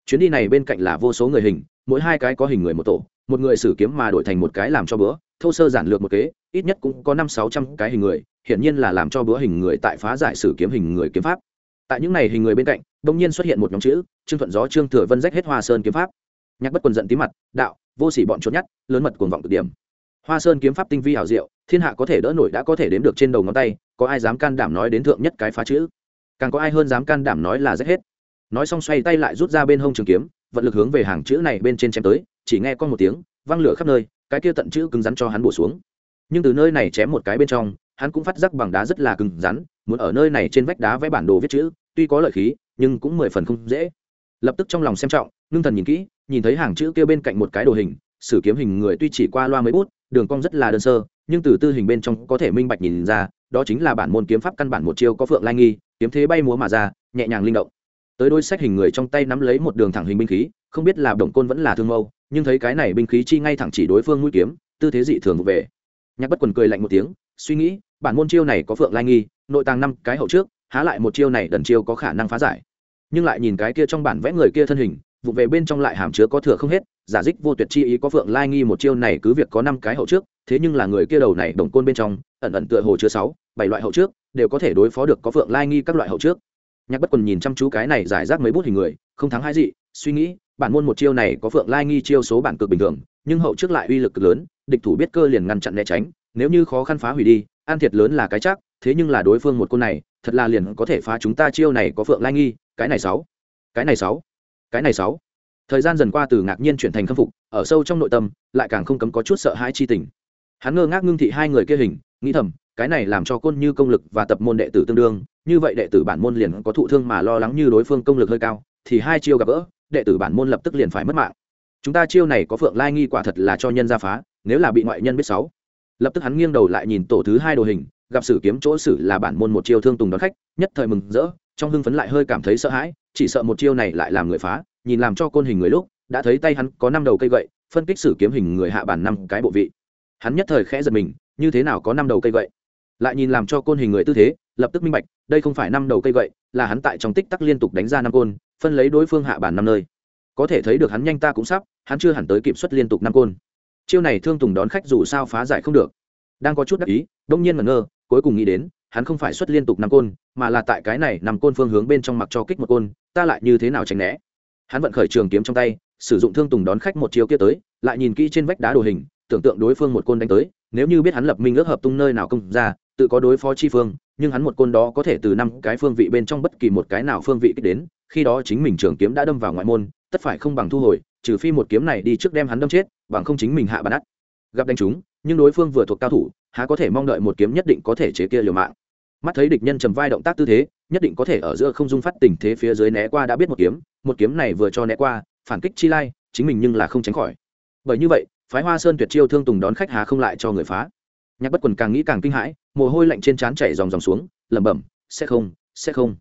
Chuyến đi này bên cạnh là vô số người hình, mỗi hai cái có hình người một tổ, một người sử kiếm mà đổi thành một cái làm cho bữa, thô sơ giản lược một kế, ít nhất cũng có năm sáu trăm cái hình người, hiển nhiên là làm cho bữa hình người tại phá giải sử kiếm hình người kiếm pháp. Tại những này hình người bên cạnh đông nhiên xuất hiện một nhóm chữ, trương thuận gió, trương thừa vân rách hết hoa sơn kiếm pháp. Nhạc bất quần giận tí mặt, đạo, vô sỉ bọn trốn nhát, lớn mật cuồng vọng cực điểm. Hoa sơn kiếm pháp tinh vi hảo diệu, thiên hạ có thể đỡ nổi đã có thể đếm được trên đầu ngón tay có ai dám can đảm nói đến thượng nhất cái phá chữ? Càng có ai hơn dám can đảm nói là rách hết? Nói xong xoay tay lại rút ra bên hông trường kiếm, vận lực hướng về hàng chữ này bên trên chém tới, chỉ nghe con một tiếng văng lửa khắp nơi, cái kia tận chữ cứng rắn cho hắn bổ xuống. Nhưng từ nơi này chém một cái bên trong, hắn cũng phát giác bằng đá rất là cứng rắn, muốn ở nơi này trên vách đá vẽ bản đồ viết chữ, tuy có lợi khí, nhưng cũng mười phần không dễ. Lập tức trong lòng xem trọng, ngưng thần nhìn kỹ, nhìn thấy hàng chữ kia bên cạnh một cái đồ hình, sử kiếm hình người tuy chỉ qua loa mấy bút, đường cong rất là đơn sơ nhưng từ tư hình bên trong có thể minh bạch nhìn ra, đó chính là bản môn kiếm pháp căn bản một chiêu có phượng lai nghi, kiếm thế bay múa mà ra, nhẹ nhàng linh động. Tới đôi sách hình người trong tay nắm lấy một đường thẳng hình binh khí, không biết là động côn vẫn là thương mâu, nhưng thấy cái này binh khí chi ngay thẳng chỉ đối phương mũi kiếm, tư thế dị thường vụ về. Nhạc bất quần cười lạnh một tiếng, suy nghĩ, bản môn chiêu này có phượng lai nghi, nội tàng năm cái hậu trước, há lại một chiêu này đần chiêu có khả năng phá giải. Nhưng lại nhìn cái kia trong bản vẽ người kia thân hình, vụ về bên trong lại hàm chứa có thừa không hết, giả dích vô tuyệt chi ý có phượng lai nghi một chiêu này cứ việc có năm cái hậu trước thế nhưng là người kia đầu này đồng côn bên trong, ẩn ẩn tựa hồ chứa sáu, bảy loại hậu trước, đều có thể đối phó được có phượng lai nghi các loại hậu trước. Nhạc bất quần nhìn chăm chú cái này giải rác mấy bút hình người, không thắng hai gì, suy nghĩ, bản môn một chiêu này có phượng lai nghi chiêu số bản cực bình thường, nhưng hậu trước lại uy lực cực lớn, địch thủ biết cơ liền ngăn chặn né tránh, nếu như khó khăn phá hủy đi an thiệt lớn là cái chắc, thế nhưng là đối phương một côn này, thật là liền có thể phá chúng ta chiêu này có phượng lai nghi, cái này sáu, cái này sáu, cái này sáu. Thời gian dần qua từ ngạc nhiên chuyển thành khâm phục, ở sâu trong nội tâm, lại càng không cấm có chút sợ hãi chi tình hắn ngơ ngác ngưng thị hai người kia hình, nghĩ thầm, cái này làm cho côn như công lực và tập môn đệ tử tương đương, như vậy đệ tử bản môn liền có thụ thương mà lo lắng như đối phương công lực hơi cao, thì hai chiêu gặp gỡ, đệ tử bản môn lập tức liền phải mất mạng. Chúng ta chiêu này có phượng lai nghi quả thật là cho nhân gia phá, nếu là bị ngoại nhân biết sáu lập tức hắn nghiêng đầu lại nhìn tổ thứ hai đồ hình, gặp sử kiếm chỗ sử là bản môn một chiêu thương tùng đón khách, nhất thời mừng rỡ, trong hưng phấn lại hơi cảm thấy sợ hãi, chỉ sợ một chiêu này lại làm người phá, nhìn làm cho côn hình người lúc, đã thấy tay hắn có năm đầu cây gậy, phân kích sử kiếm hình người hạ bản năm cái bộ vị hắn nhất thời khẽ giật mình, như thế nào có năm đầu cây gậy lại nhìn làm cho côn hình người tư thế, lập tức minh bạch, đây không phải năm đầu cây gậy là hắn tại trong tích tắc liên tục đánh ra năm côn, phân lấy đối phương hạ bản năm nơi. Có thể thấy được hắn nhanh ta cũng sắp, hắn chưa hẳn tới kịp xuất liên tục năm côn. Chiêu này thương tùng đón khách dù sao phá giải không được. Đang có chút đắc ý, đông nhiên ngẩn ngơ, cuối cùng nghĩ đến, hắn không phải xuất liên tục năm côn, mà là tại cái này nằm côn phương hướng bên trong mặc cho kích một côn, ta lại như thế nào tránh né? Hắn vận khởi trường kiếm trong tay, sử dụng thương tùng đón khách một chiêu kia tới, lại nhìn kỹ trên vách đá đồ hình tưởng tượng đối phương một côn đánh tới, nếu như biết hắn lập minh ước hợp tung nơi nào công ra, tự có đối phó chi phương, nhưng hắn một côn đó có thể từ năm cái phương vị bên trong bất kỳ một cái nào phương vị kích đến, khi đó chính mình trường kiếm đã đâm vào ngoại môn, tất phải không bằng thu hồi, trừ phi một kiếm này đi trước đem hắn đâm chết, bằng không chính mình hạ bàn ắt gặp đánh chúng, nhưng đối phương vừa thuộc cao thủ, há có thể mong đợi một kiếm nhất định có thể chế kia liều mạng. Mắt thấy địch nhân trầm vai động tác tư thế, nhất định có thể ở giữa không dung phát tình thế phía dưới né qua đã biết một kiếm một kiếm này vừa cho né qua, phản kích chi lai, chính mình nhưng là không tránh khỏi. Bởi như vậy phái hoa sơn tuyệt chiêu thương tùng đón khách hà không lại cho người phá. Nhạc bất quần càng nghĩ càng kinh hãi, mồ hôi lạnh trên trán chảy dòng dòng xuống, lẩm bẩm, sẽ không sẽ không.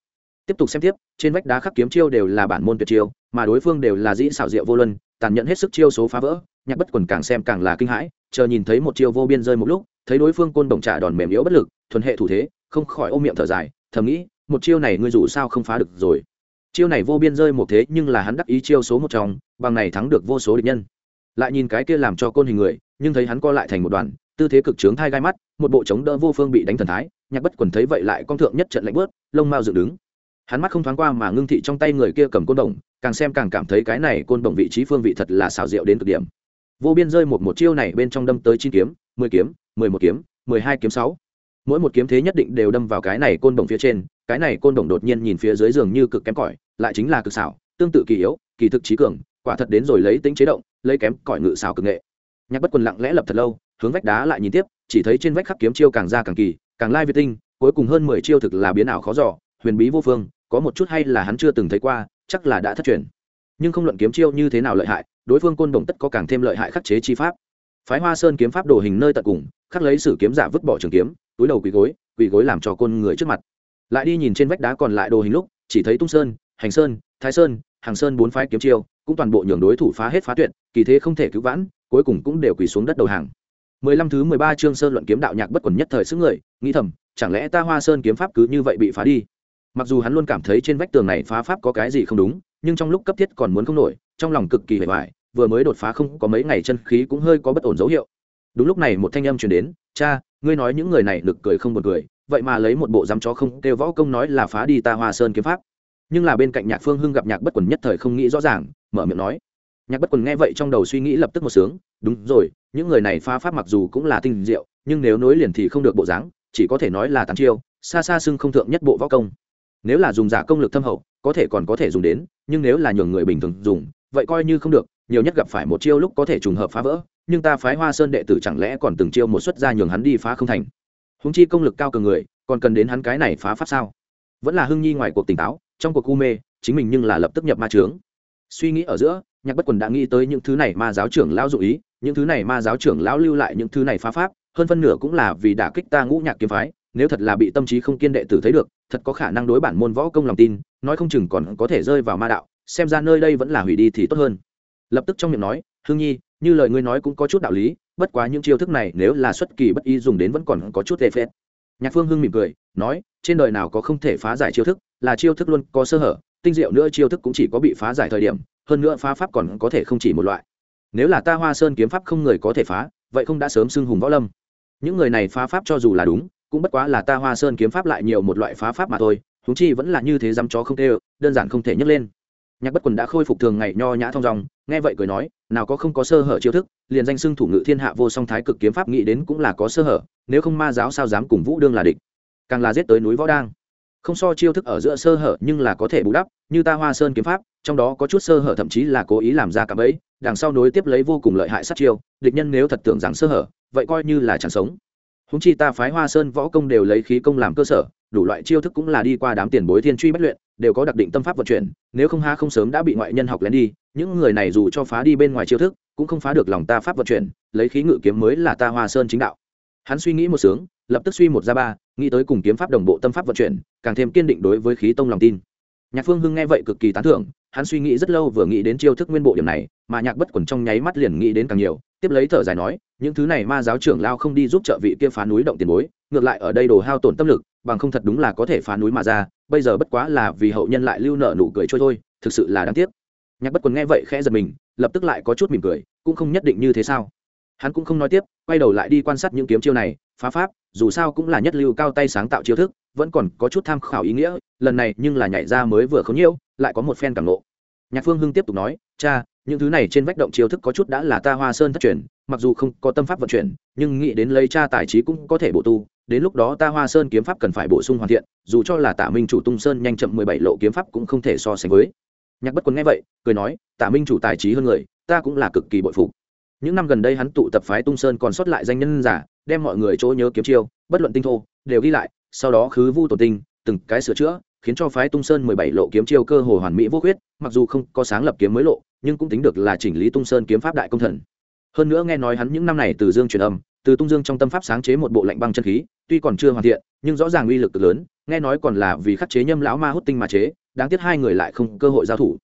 Tiếp tục xem tiếp, trên vách đá khắc kiếm chiêu đều là bản môn tuyệt chiêu, mà đối phương đều là dĩ xảo diệu vô luân, tàn nhẫn hết sức chiêu số phá vỡ, nhạc bất quần càng xem càng là kinh hãi, chờ nhìn thấy một chiêu vô biên rơi một lúc, thấy đối phương côn bổng trả đòn mềm yếu bất lực, thuần hệ thủ thế, không khỏi ôm miệng thở dài, thầm nghĩ, một chiêu này ngươi dù sao không phá được rồi. Chiêu này vô biên rơi một thế nhưng là hắn đắc ý chiêu số một trong, bằng này thắng được vô số địch nhân lại nhìn cái kia làm cho côn hình người, nhưng thấy hắn co lại thành một đoàn, tư thế cực trướng thai gai mắt, một bộ chống đỡ vô phương bị đánh thần thái, nhạc bất quần thấy vậy lại con thượng nhất trận lạnh bớt lông mao dựng đứng. Hắn mắt không thoáng qua mà ngưng thị trong tay người kia cầm côn đồng, càng xem càng cảm thấy cái này côn đồng vị trí phương vị thật là xảo diệu đến cực điểm. Vô biên rơi một một chiêu này bên trong đâm tới chín kiếm, mười kiếm, mười một kiếm, mười hai kiếm sáu. Mỗi một kiếm thế nhất định đều đâm vào cái này côn đồng phía trên, cái này côn đồng đột nhiên nhìn phía dưới giường như cực kém cỏi, lại chính là cực xảo, tương tự kỳ yếu, kỳ thực trí cường quả thật đến rồi lấy tính chế động, lấy kém cỏi ngự xảo cực nghệ. Nhạc bất quần lặng lẽ lập thật lâu, hướng vách đá lại nhìn tiếp, chỉ thấy trên vách khắc kiếm chiêu càng ra càng kỳ, càng lai việt tinh, cuối cùng hơn mười chiêu thực là biến ảo khó giỏ huyền bí vô phương, có một chút hay là hắn chưa từng thấy qua, chắc là đã thất truyền. Nhưng không luận kiếm chiêu như thế nào lợi hại, đối phương côn đồng tất có càng thêm lợi hại khắc chế chi pháp. Phái hoa sơn kiếm pháp đồ hình nơi tận cùng, khắc lấy sử kiếm giả vứt bỏ trường kiếm, túi đầu quỳ gối quỳ gối làm cho côn người trước mặt. Lại đi nhìn trên vách đá còn lại đồ hình lúc, chỉ thấy tung sơn, hành sơn, thái sơn hàng sơn bốn phái kiếm chiêu, cũng toàn bộ nhường đối thủ phá hết phá tuyệt, kỳ thế không thể cứu vãn, cuối cùng cũng đều quỳ xuống đất đầu hàng. Mười lăm thứ mười ba chương sơn luận kiếm đạo nhạc bất quần nhất thời sức người, nghĩ thầm, chẳng lẽ ta hoa sơn kiếm pháp cứ như vậy bị phá đi? Mặc dù hắn luôn cảm thấy trên vách tường này phá pháp có cái gì không đúng, nhưng trong lúc cấp thiết còn muốn không nổi, trong lòng cực kỳ hề hoài, vừa mới đột phá không có mấy ngày chân khí cũng hơi có bất ổn dấu hiệu. Đúng lúc này một thanh âm truyền đến, cha, ngươi nói những người này lực cười không một cười, vậy mà lấy một bộ dám chó không kêu võ công nói là phá đi ta hoa sơn kiếm pháp nhưng là bên cạnh nhạc phương hưng gặp nhạc bất quần nhất thời không nghĩ rõ ràng, mở miệng nói, nhạc bất quần nghe vậy trong đầu suy nghĩ lập tức một sướng, đúng rồi, những người này phá pháp mặc dù cũng là tinh diệu, nhưng nếu nối liền thì không được bộ dáng, chỉ có thể nói là tàn chiêu, xa xa xưng không thượng nhất bộ võ công. Nếu là dùng giả công lực thâm hậu, có thể còn có thể dùng đến, nhưng nếu là nhường người bình thường dùng, vậy coi như không được, nhiều nhất gặp phải một chiêu lúc có thể trùng hợp phá vỡ, nhưng ta phái hoa sơn đệ tử chẳng lẽ còn từng chiêu một xuất ra nhường hắn đi phá không thành? Húng chi công lực cao cường người, còn cần đến hắn cái này phá pháp sao? Vẫn là hưng nhi ngoài cuộc tỉnh táo trong cuộc u mê, chính mình nhưng là lập tức nhập ma trướng suy nghĩ ở giữa, nhạc bất quần đã nghĩ tới những thứ này ma giáo trưởng lão dụ ý, những thứ này ma giáo trưởng lão lưu lại những thứ này phá pháp, hơn phân nửa cũng là vì đả kích ta ngũ nhạc kiếm phái, nếu thật là bị tâm trí không kiên đệ tử thấy được, thật có khả năng đối bản môn võ công lòng tin, nói không chừng còn có thể rơi vào ma đạo, xem ra nơi đây vẫn là hủy đi thì tốt hơn. Lập tức trong miệng nói, hương nhi, như lời ngươi nói cũng có chút đạo lý, bất quá những chiêu thức này nếu là xuất kỳ bất y dùng đến vẫn còn có chút tệ phết. Nhạc phương hưng mỉm cười, nói, trên đời nào có không thể phá giải chiêu thức là chiêu thức luôn có sơ hở tinh diệu nữa chiêu thức cũng chỉ có bị phá giải thời điểm hơn nữa phá pháp còn có thể không chỉ một loại. Nếu là ta hoa sơn kiếm pháp không người có thể phá vậy không đã sớm xưng hùng võ lâm. Những người này phá pháp cho dù là đúng cũng bất quá là ta hoa sơn kiếm pháp lại nhiều một loại phá pháp mà thôi húng chi vẫn là như thế dám chó không tê đơn giản không thể nhấc lên. Nhạc bất quần đã khôi phục thường ngày nho nhã thong dòng, nghe vậy cười nói nào có không có sơ hở chiêu thức liền danh xưng thủ ngự thiên hạ vô song thái cực kiếm pháp nghĩ đến cũng là có sơ hở nếu không ma giáo sao dám cùng vũ đương là địch. Càng là giết tới núi võ đang không so chiêu thức ở giữa sơ hở nhưng là có thể bù đắp, như ta hoa sơn kiếm pháp, trong đó có chút sơ hở thậm chí là cố ý làm ra cả bẫy, đằng sau nối tiếp lấy vô cùng lợi hại sát chiêu, địch nhân nếu thật tưởng rằng sơ hở, vậy coi như là chẳng sống. Húng chi ta phái hoa sơn võ công đều lấy khí công làm cơ sở, đủ loại chiêu thức cũng là đi qua đám tiền bối thiên truy bất luyện, đều có đặc định tâm pháp vận chuyển, nếu không ha không sớm đã bị ngoại nhân học lén đi, những người này dù cho phá đi bên ngoài chiêu thức, cũng không phá được lòng ta pháp vận chuyển, lấy khí ngự kiếm mới là ta hoa sơn chính đạo. Hắn suy nghĩ một sướng, lập tức suy một ra ba nghĩ tới cùng kiếm pháp đồng bộ tâm pháp vận chuyển, càng thêm kiên định đối với khí tông lòng tin. Nhạc phương hưng nghe vậy cực kỳ tán thưởng, hắn suy nghĩ rất lâu vừa nghĩ đến chiêu thức nguyên bộ điểm này, mà nhạc bất quẩn trong nháy mắt liền nghĩ đến càng nhiều, tiếp lấy thở dài nói, những thứ này ma giáo trưởng lao không đi giúp trợ vị kia phá núi động tiền bối, ngược lại ở đây đồ hao tổn tâm lực, bằng không thật đúng là có thể phá núi mà ra, bây giờ bất quá là vì hậu nhân lại lưu nợ nụ cười trôi thôi, thực sự là đáng tiếc. Nhạc bất quần nghe vậy khẽ giật mình, lập tức lại có chút mỉm cười, cũng không nhất định như thế sao? Hắn cũng không nói tiếp, quay đầu lại đi quan sát những kiếm chiêu này, phá pháp dù sao cũng là nhất lưu cao tay sáng tạo chiêu thức, vẫn còn có chút tham khảo ý nghĩa, lần này nhưng là nhảy ra mới vừa không nhiễu lại có một phen cảm ngộ. nhạc phương hưng tiếp tục nói, cha, những thứ này trên vách động chiêu thức có chút đã là ta hoa sơn thất truyền, mặc dù không có tâm pháp vận chuyển, nhưng nghĩ đến lấy cha tài trí cũng có thể bổ tu, đến lúc đó ta hoa sơn kiếm pháp cần phải bổ sung hoàn thiện, dù cho là tả minh chủ tung sơn nhanh chậm mười bảy lộ kiếm pháp cũng không thể so sánh với nhạc bất quân nghe vậy, cười nói, tả minh chủ tài trí hơn người, ta cũng là cực kỳ bội phục những năm gần đây hắn tụ tập phái tung sơn còn sót lại danh nhân giả, đem mọi người chỗ nhớ kiếm chiêu, bất luận tinh thô, đều ghi lại, sau đó khứ vu tổ tinh, từng cái sửa chữa, khiến cho phái tung sơn mười bảy lộ kiếm chiêu cơ hồ hoàn mỹ vô khuyết, mặc dù không có sáng lập kiếm mới lộ, nhưng cũng tính được là chỉnh lý tung sơn kiếm pháp đại công thần. Hơn nữa nghe nói hắn những năm này từ dương truyền âm, từ tung dương trong tâm pháp sáng chế một bộ lạnh băng chân khí, tuy còn chưa hoàn thiện, nhưng rõ ràng uy lực cực lớn, nghe nói còn là vì khắc chế nhâm lão ma hút tinh mà chế, đáng tiếc hai người lại không cơ hội giao thủ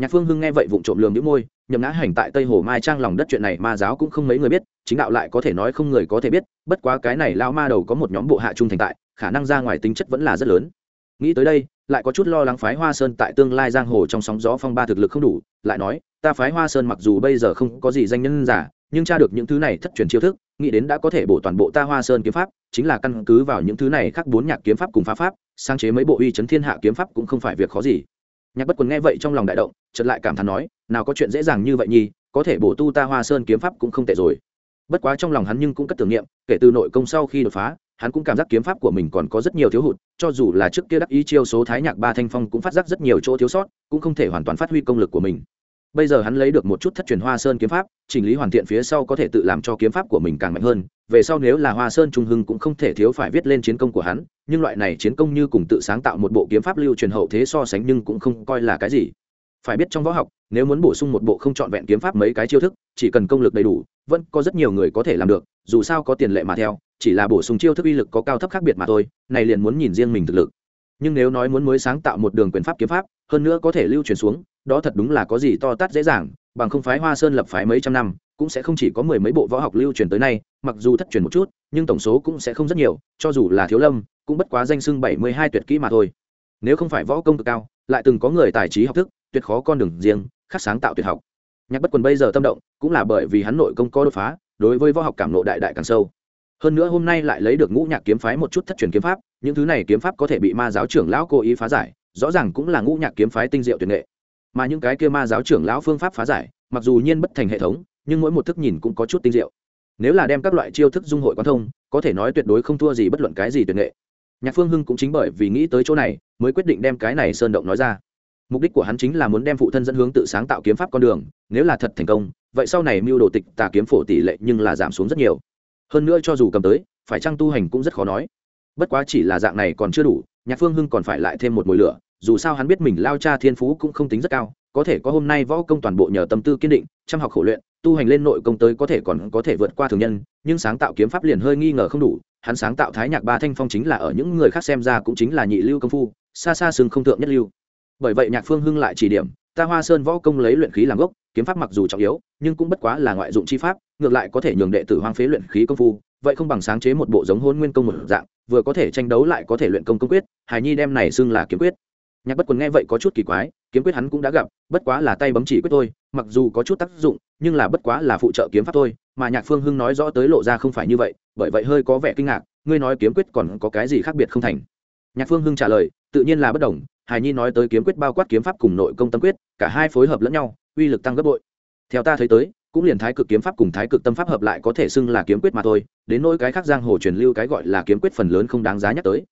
nhạc phương hưng nghe vậy vụng trộm lường những môi, nhậm ngã hành tại tây hồ mai trang lòng đất chuyện này ma giáo cũng không mấy người biết, chính đạo lại có thể nói không người có thể biết, bất quá cái này lao ma đầu có một nhóm bộ hạ trung thành tại, khả năng ra ngoài tính chất vẫn là rất lớn. Nghĩ tới đây, lại có chút lo lắng phái hoa sơn tại tương lai giang hồ trong sóng gió phong ba thực lực không đủ, lại nói, ta phái hoa sơn mặc dù bây giờ không có gì danh nhân giả, nhưng tra được những thứ này thất truyền chiêu thức, nghĩ đến đã có thể bổ toàn bộ ta hoa sơn kiếm pháp, chính là căn cứ vào những thứ này khác bốn nhạc kiếm pháp cùng phá pháp, sáng chế mấy bộ uy chấn thiên hạ kiếm pháp cũng không phải việc khó gì nhạc bất quần nghe vậy trong lòng đại động, chợt lại cảm thán nói, nào có chuyện dễ dàng như vậy nhi có thể bổ tu ta hoa sơn kiếm pháp cũng không tệ rồi. Bất quá trong lòng hắn nhưng cũng cất tưởng niệm, kể từ nội công sau khi đột phá, hắn cũng cảm giác kiếm pháp của mình còn có rất nhiều thiếu hụt, cho dù là trước kia đắc ý chiêu số thái nhạc ba thanh phong cũng phát giác rất nhiều chỗ thiếu sót, cũng không thể hoàn toàn phát huy công lực của mình bây giờ hắn lấy được một chút thất truyền hoa sơn kiếm pháp, chỉnh lý hoàn thiện phía sau có thể tự làm cho kiếm pháp của mình càng mạnh hơn. Về sau nếu là hoa sơn trung hưng cũng không thể thiếu phải viết lên chiến công của hắn, nhưng loại này chiến công như cùng tự sáng tạo một bộ kiếm pháp lưu truyền hậu thế so sánh nhưng cũng không coi là cái gì. Phải biết trong võ học, nếu muốn bổ sung một bộ không trọn vẹn kiếm pháp mấy cái chiêu thức, chỉ cần công lực đầy đủ, vẫn có rất nhiều người có thể làm được, dù sao có tiền lệ mà theo, chỉ là bổ sung chiêu thức uy lực có cao thấp khác biệt mà thôi, này liền muốn nhìn riêng mình thực lực. Nhưng nếu nói muốn mới sáng tạo một đường quyền pháp kiếm pháp, hơn nữa có thể lưu truyền xuống đó thật đúng là có gì to tát dễ dàng, bằng không phái hoa sơn lập phái mấy trăm năm, cũng sẽ không chỉ có mười mấy bộ võ học lưu truyền tới nay, mặc dù thất truyền một chút, nhưng tổng số cũng sẽ không rất nhiều, cho dù là thiếu lâm, cũng bất quá danh sưng bảy mươi hai tuyệt kỹ mà thôi. Nếu không phải võ công cực cao, lại từng có người tài trí học thức, tuyệt khó con đường riêng khắc sáng tạo tuyệt học. Nhạc bất quần bây giờ tâm động, cũng là bởi vì hắn nội công có đột phá, đối với võ học cảm nộ đại đại càng sâu. Hơn nữa hôm nay lại lấy được ngũ nhạc kiếm phái một chút thất truyền kiếm pháp, những thứ này kiếm pháp có thể bị ma giáo trưởng lão cố ý phá giải, rõ ràng cũng là ngũ nhạc kiếm phái tinh diệu tuyệt nghệ mà những cái kia ma giáo trưởng lão phương pháp phá giải, mặc dù nhiên bất thành hệ thống, nhưng mỗi một thức nhìn cũng có chút tinh diệu. Nếu là đem các loại chiêu thức dung hội quan thông, có thể nói tuyệt đối không thua gì bất luận cái gì tuyệt nghệ. Nhạc phương hưng cũng chính bởi vì nghĩ tới chỗ này, mới quyết định đem cái này sơn động nói ra. Mục đích của hắn chính là muốn đem phụ thân dẫn hướng tự sáng tạo kiếm pháp con đường, nếu là thật thành công, vậy sau này mưu đồ tịch tà kiếm phổ tỷ lệ nhưng là giảm xuống rất nhiều. Hơn nữa cho dù cầm tới, phải chăng tu hành cũng rất khó nói. Bất quá chỉ là dạng này còn chưa đủ, nhạc phương hưng còn phải lại thêm một mùi lửa dù sao hắn biết mình lao cha thiên phú cũng không tính rất cao, có thể có hôm nay võ công toàn bộ nhờ tâm tư kiên định, chăm học khổ luyện, tu hành lên nội công tới có thể còn có thể vượt qua thường nhân, nhưng sáng tạo kiếm pháp liền hơi nghi ngờ không đủ, hắn sáng tạo thái nhạc ba thanh phong chính là ở những người khác xem ra cũng chính là nhị lưu công phu, xa xa sừng không thượng nhất lưu. Bởi vậy nhạc phương hưng lại chỉ điểm, ta hoa sơn võ công lấy luyện khí làm gốc, kiếm pháp mặc dù trọng yếu, nhưng cũng bất quá là ngoại dụng chi pháp, ngược lại có thể nhường đệ tử hoang phế luyện khí công phu, vậy không bằng sáng chế một bộ giống hôn nguyên công một dạng, vừa có thể tranh đấu lại có thể luyện công công quyết, hài nhi đem này xưng là kiếm quyết nhạc bất quần nghe vậy có chút kỳ quái, kiếm quyết hắn cũng đã gặp, bất quá là tay bấm chỉ quyết thôi, mặc dù có chút tác dụng, nhưng là bất quá là phụ trợ kiếm pháp thôi, mà nhạc phương hưng nói rõ tới lộ ra không phải như vậy, bởi vậy hơi có vẻ kinh ngạc, ngươi nói kiếm quyết còn có cái gì khác biệt không thành? Nhạc phương hưng trả lời, tự nhiên là bất đồng hài nhi nói tới kiếm quyết bao quát kiếm pháp cùng nội công tâm quyết, cả hai phối hợp lẫn nhau, uy lực tăng gấp bội. Theo ta thấy tới, cũng liền thái cực kiếm pháp cùng thái cực tâm pháp hợp lại có thể xưng là kiếm quyết mà thôi, đến nỗi cái khác giang hồ truyền lưu cái gọi là kiếm quyết phần lớn không đáng giá nhắc tới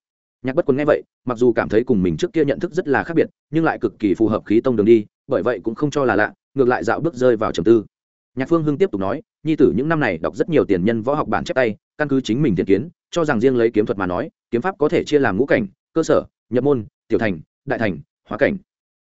nhạc bất quân nghe vậy, mặc dù cảm thấy cùng mình trước kia nhận thức rất là khác biệt, nhưng lại cực kỳ phù hợp khí tông đường đi, bởi vậy cũng không cho là lạ, ngược lại dạo bước rơi vào trầm tư. Nhạc phương hưng tiếp tục nói, nhi tử, những năm này đọc rất nhiều tiền nhân võ học bản chép tay, căn cứ chính mình thiện kiến, cho rằng riêng lấy kiếm thuật mà nói, kiếm pháp có thể chia làm ngũ cảnh, cơ sở, nhập môn, tiểu thành, đại thành, hóa cảnh.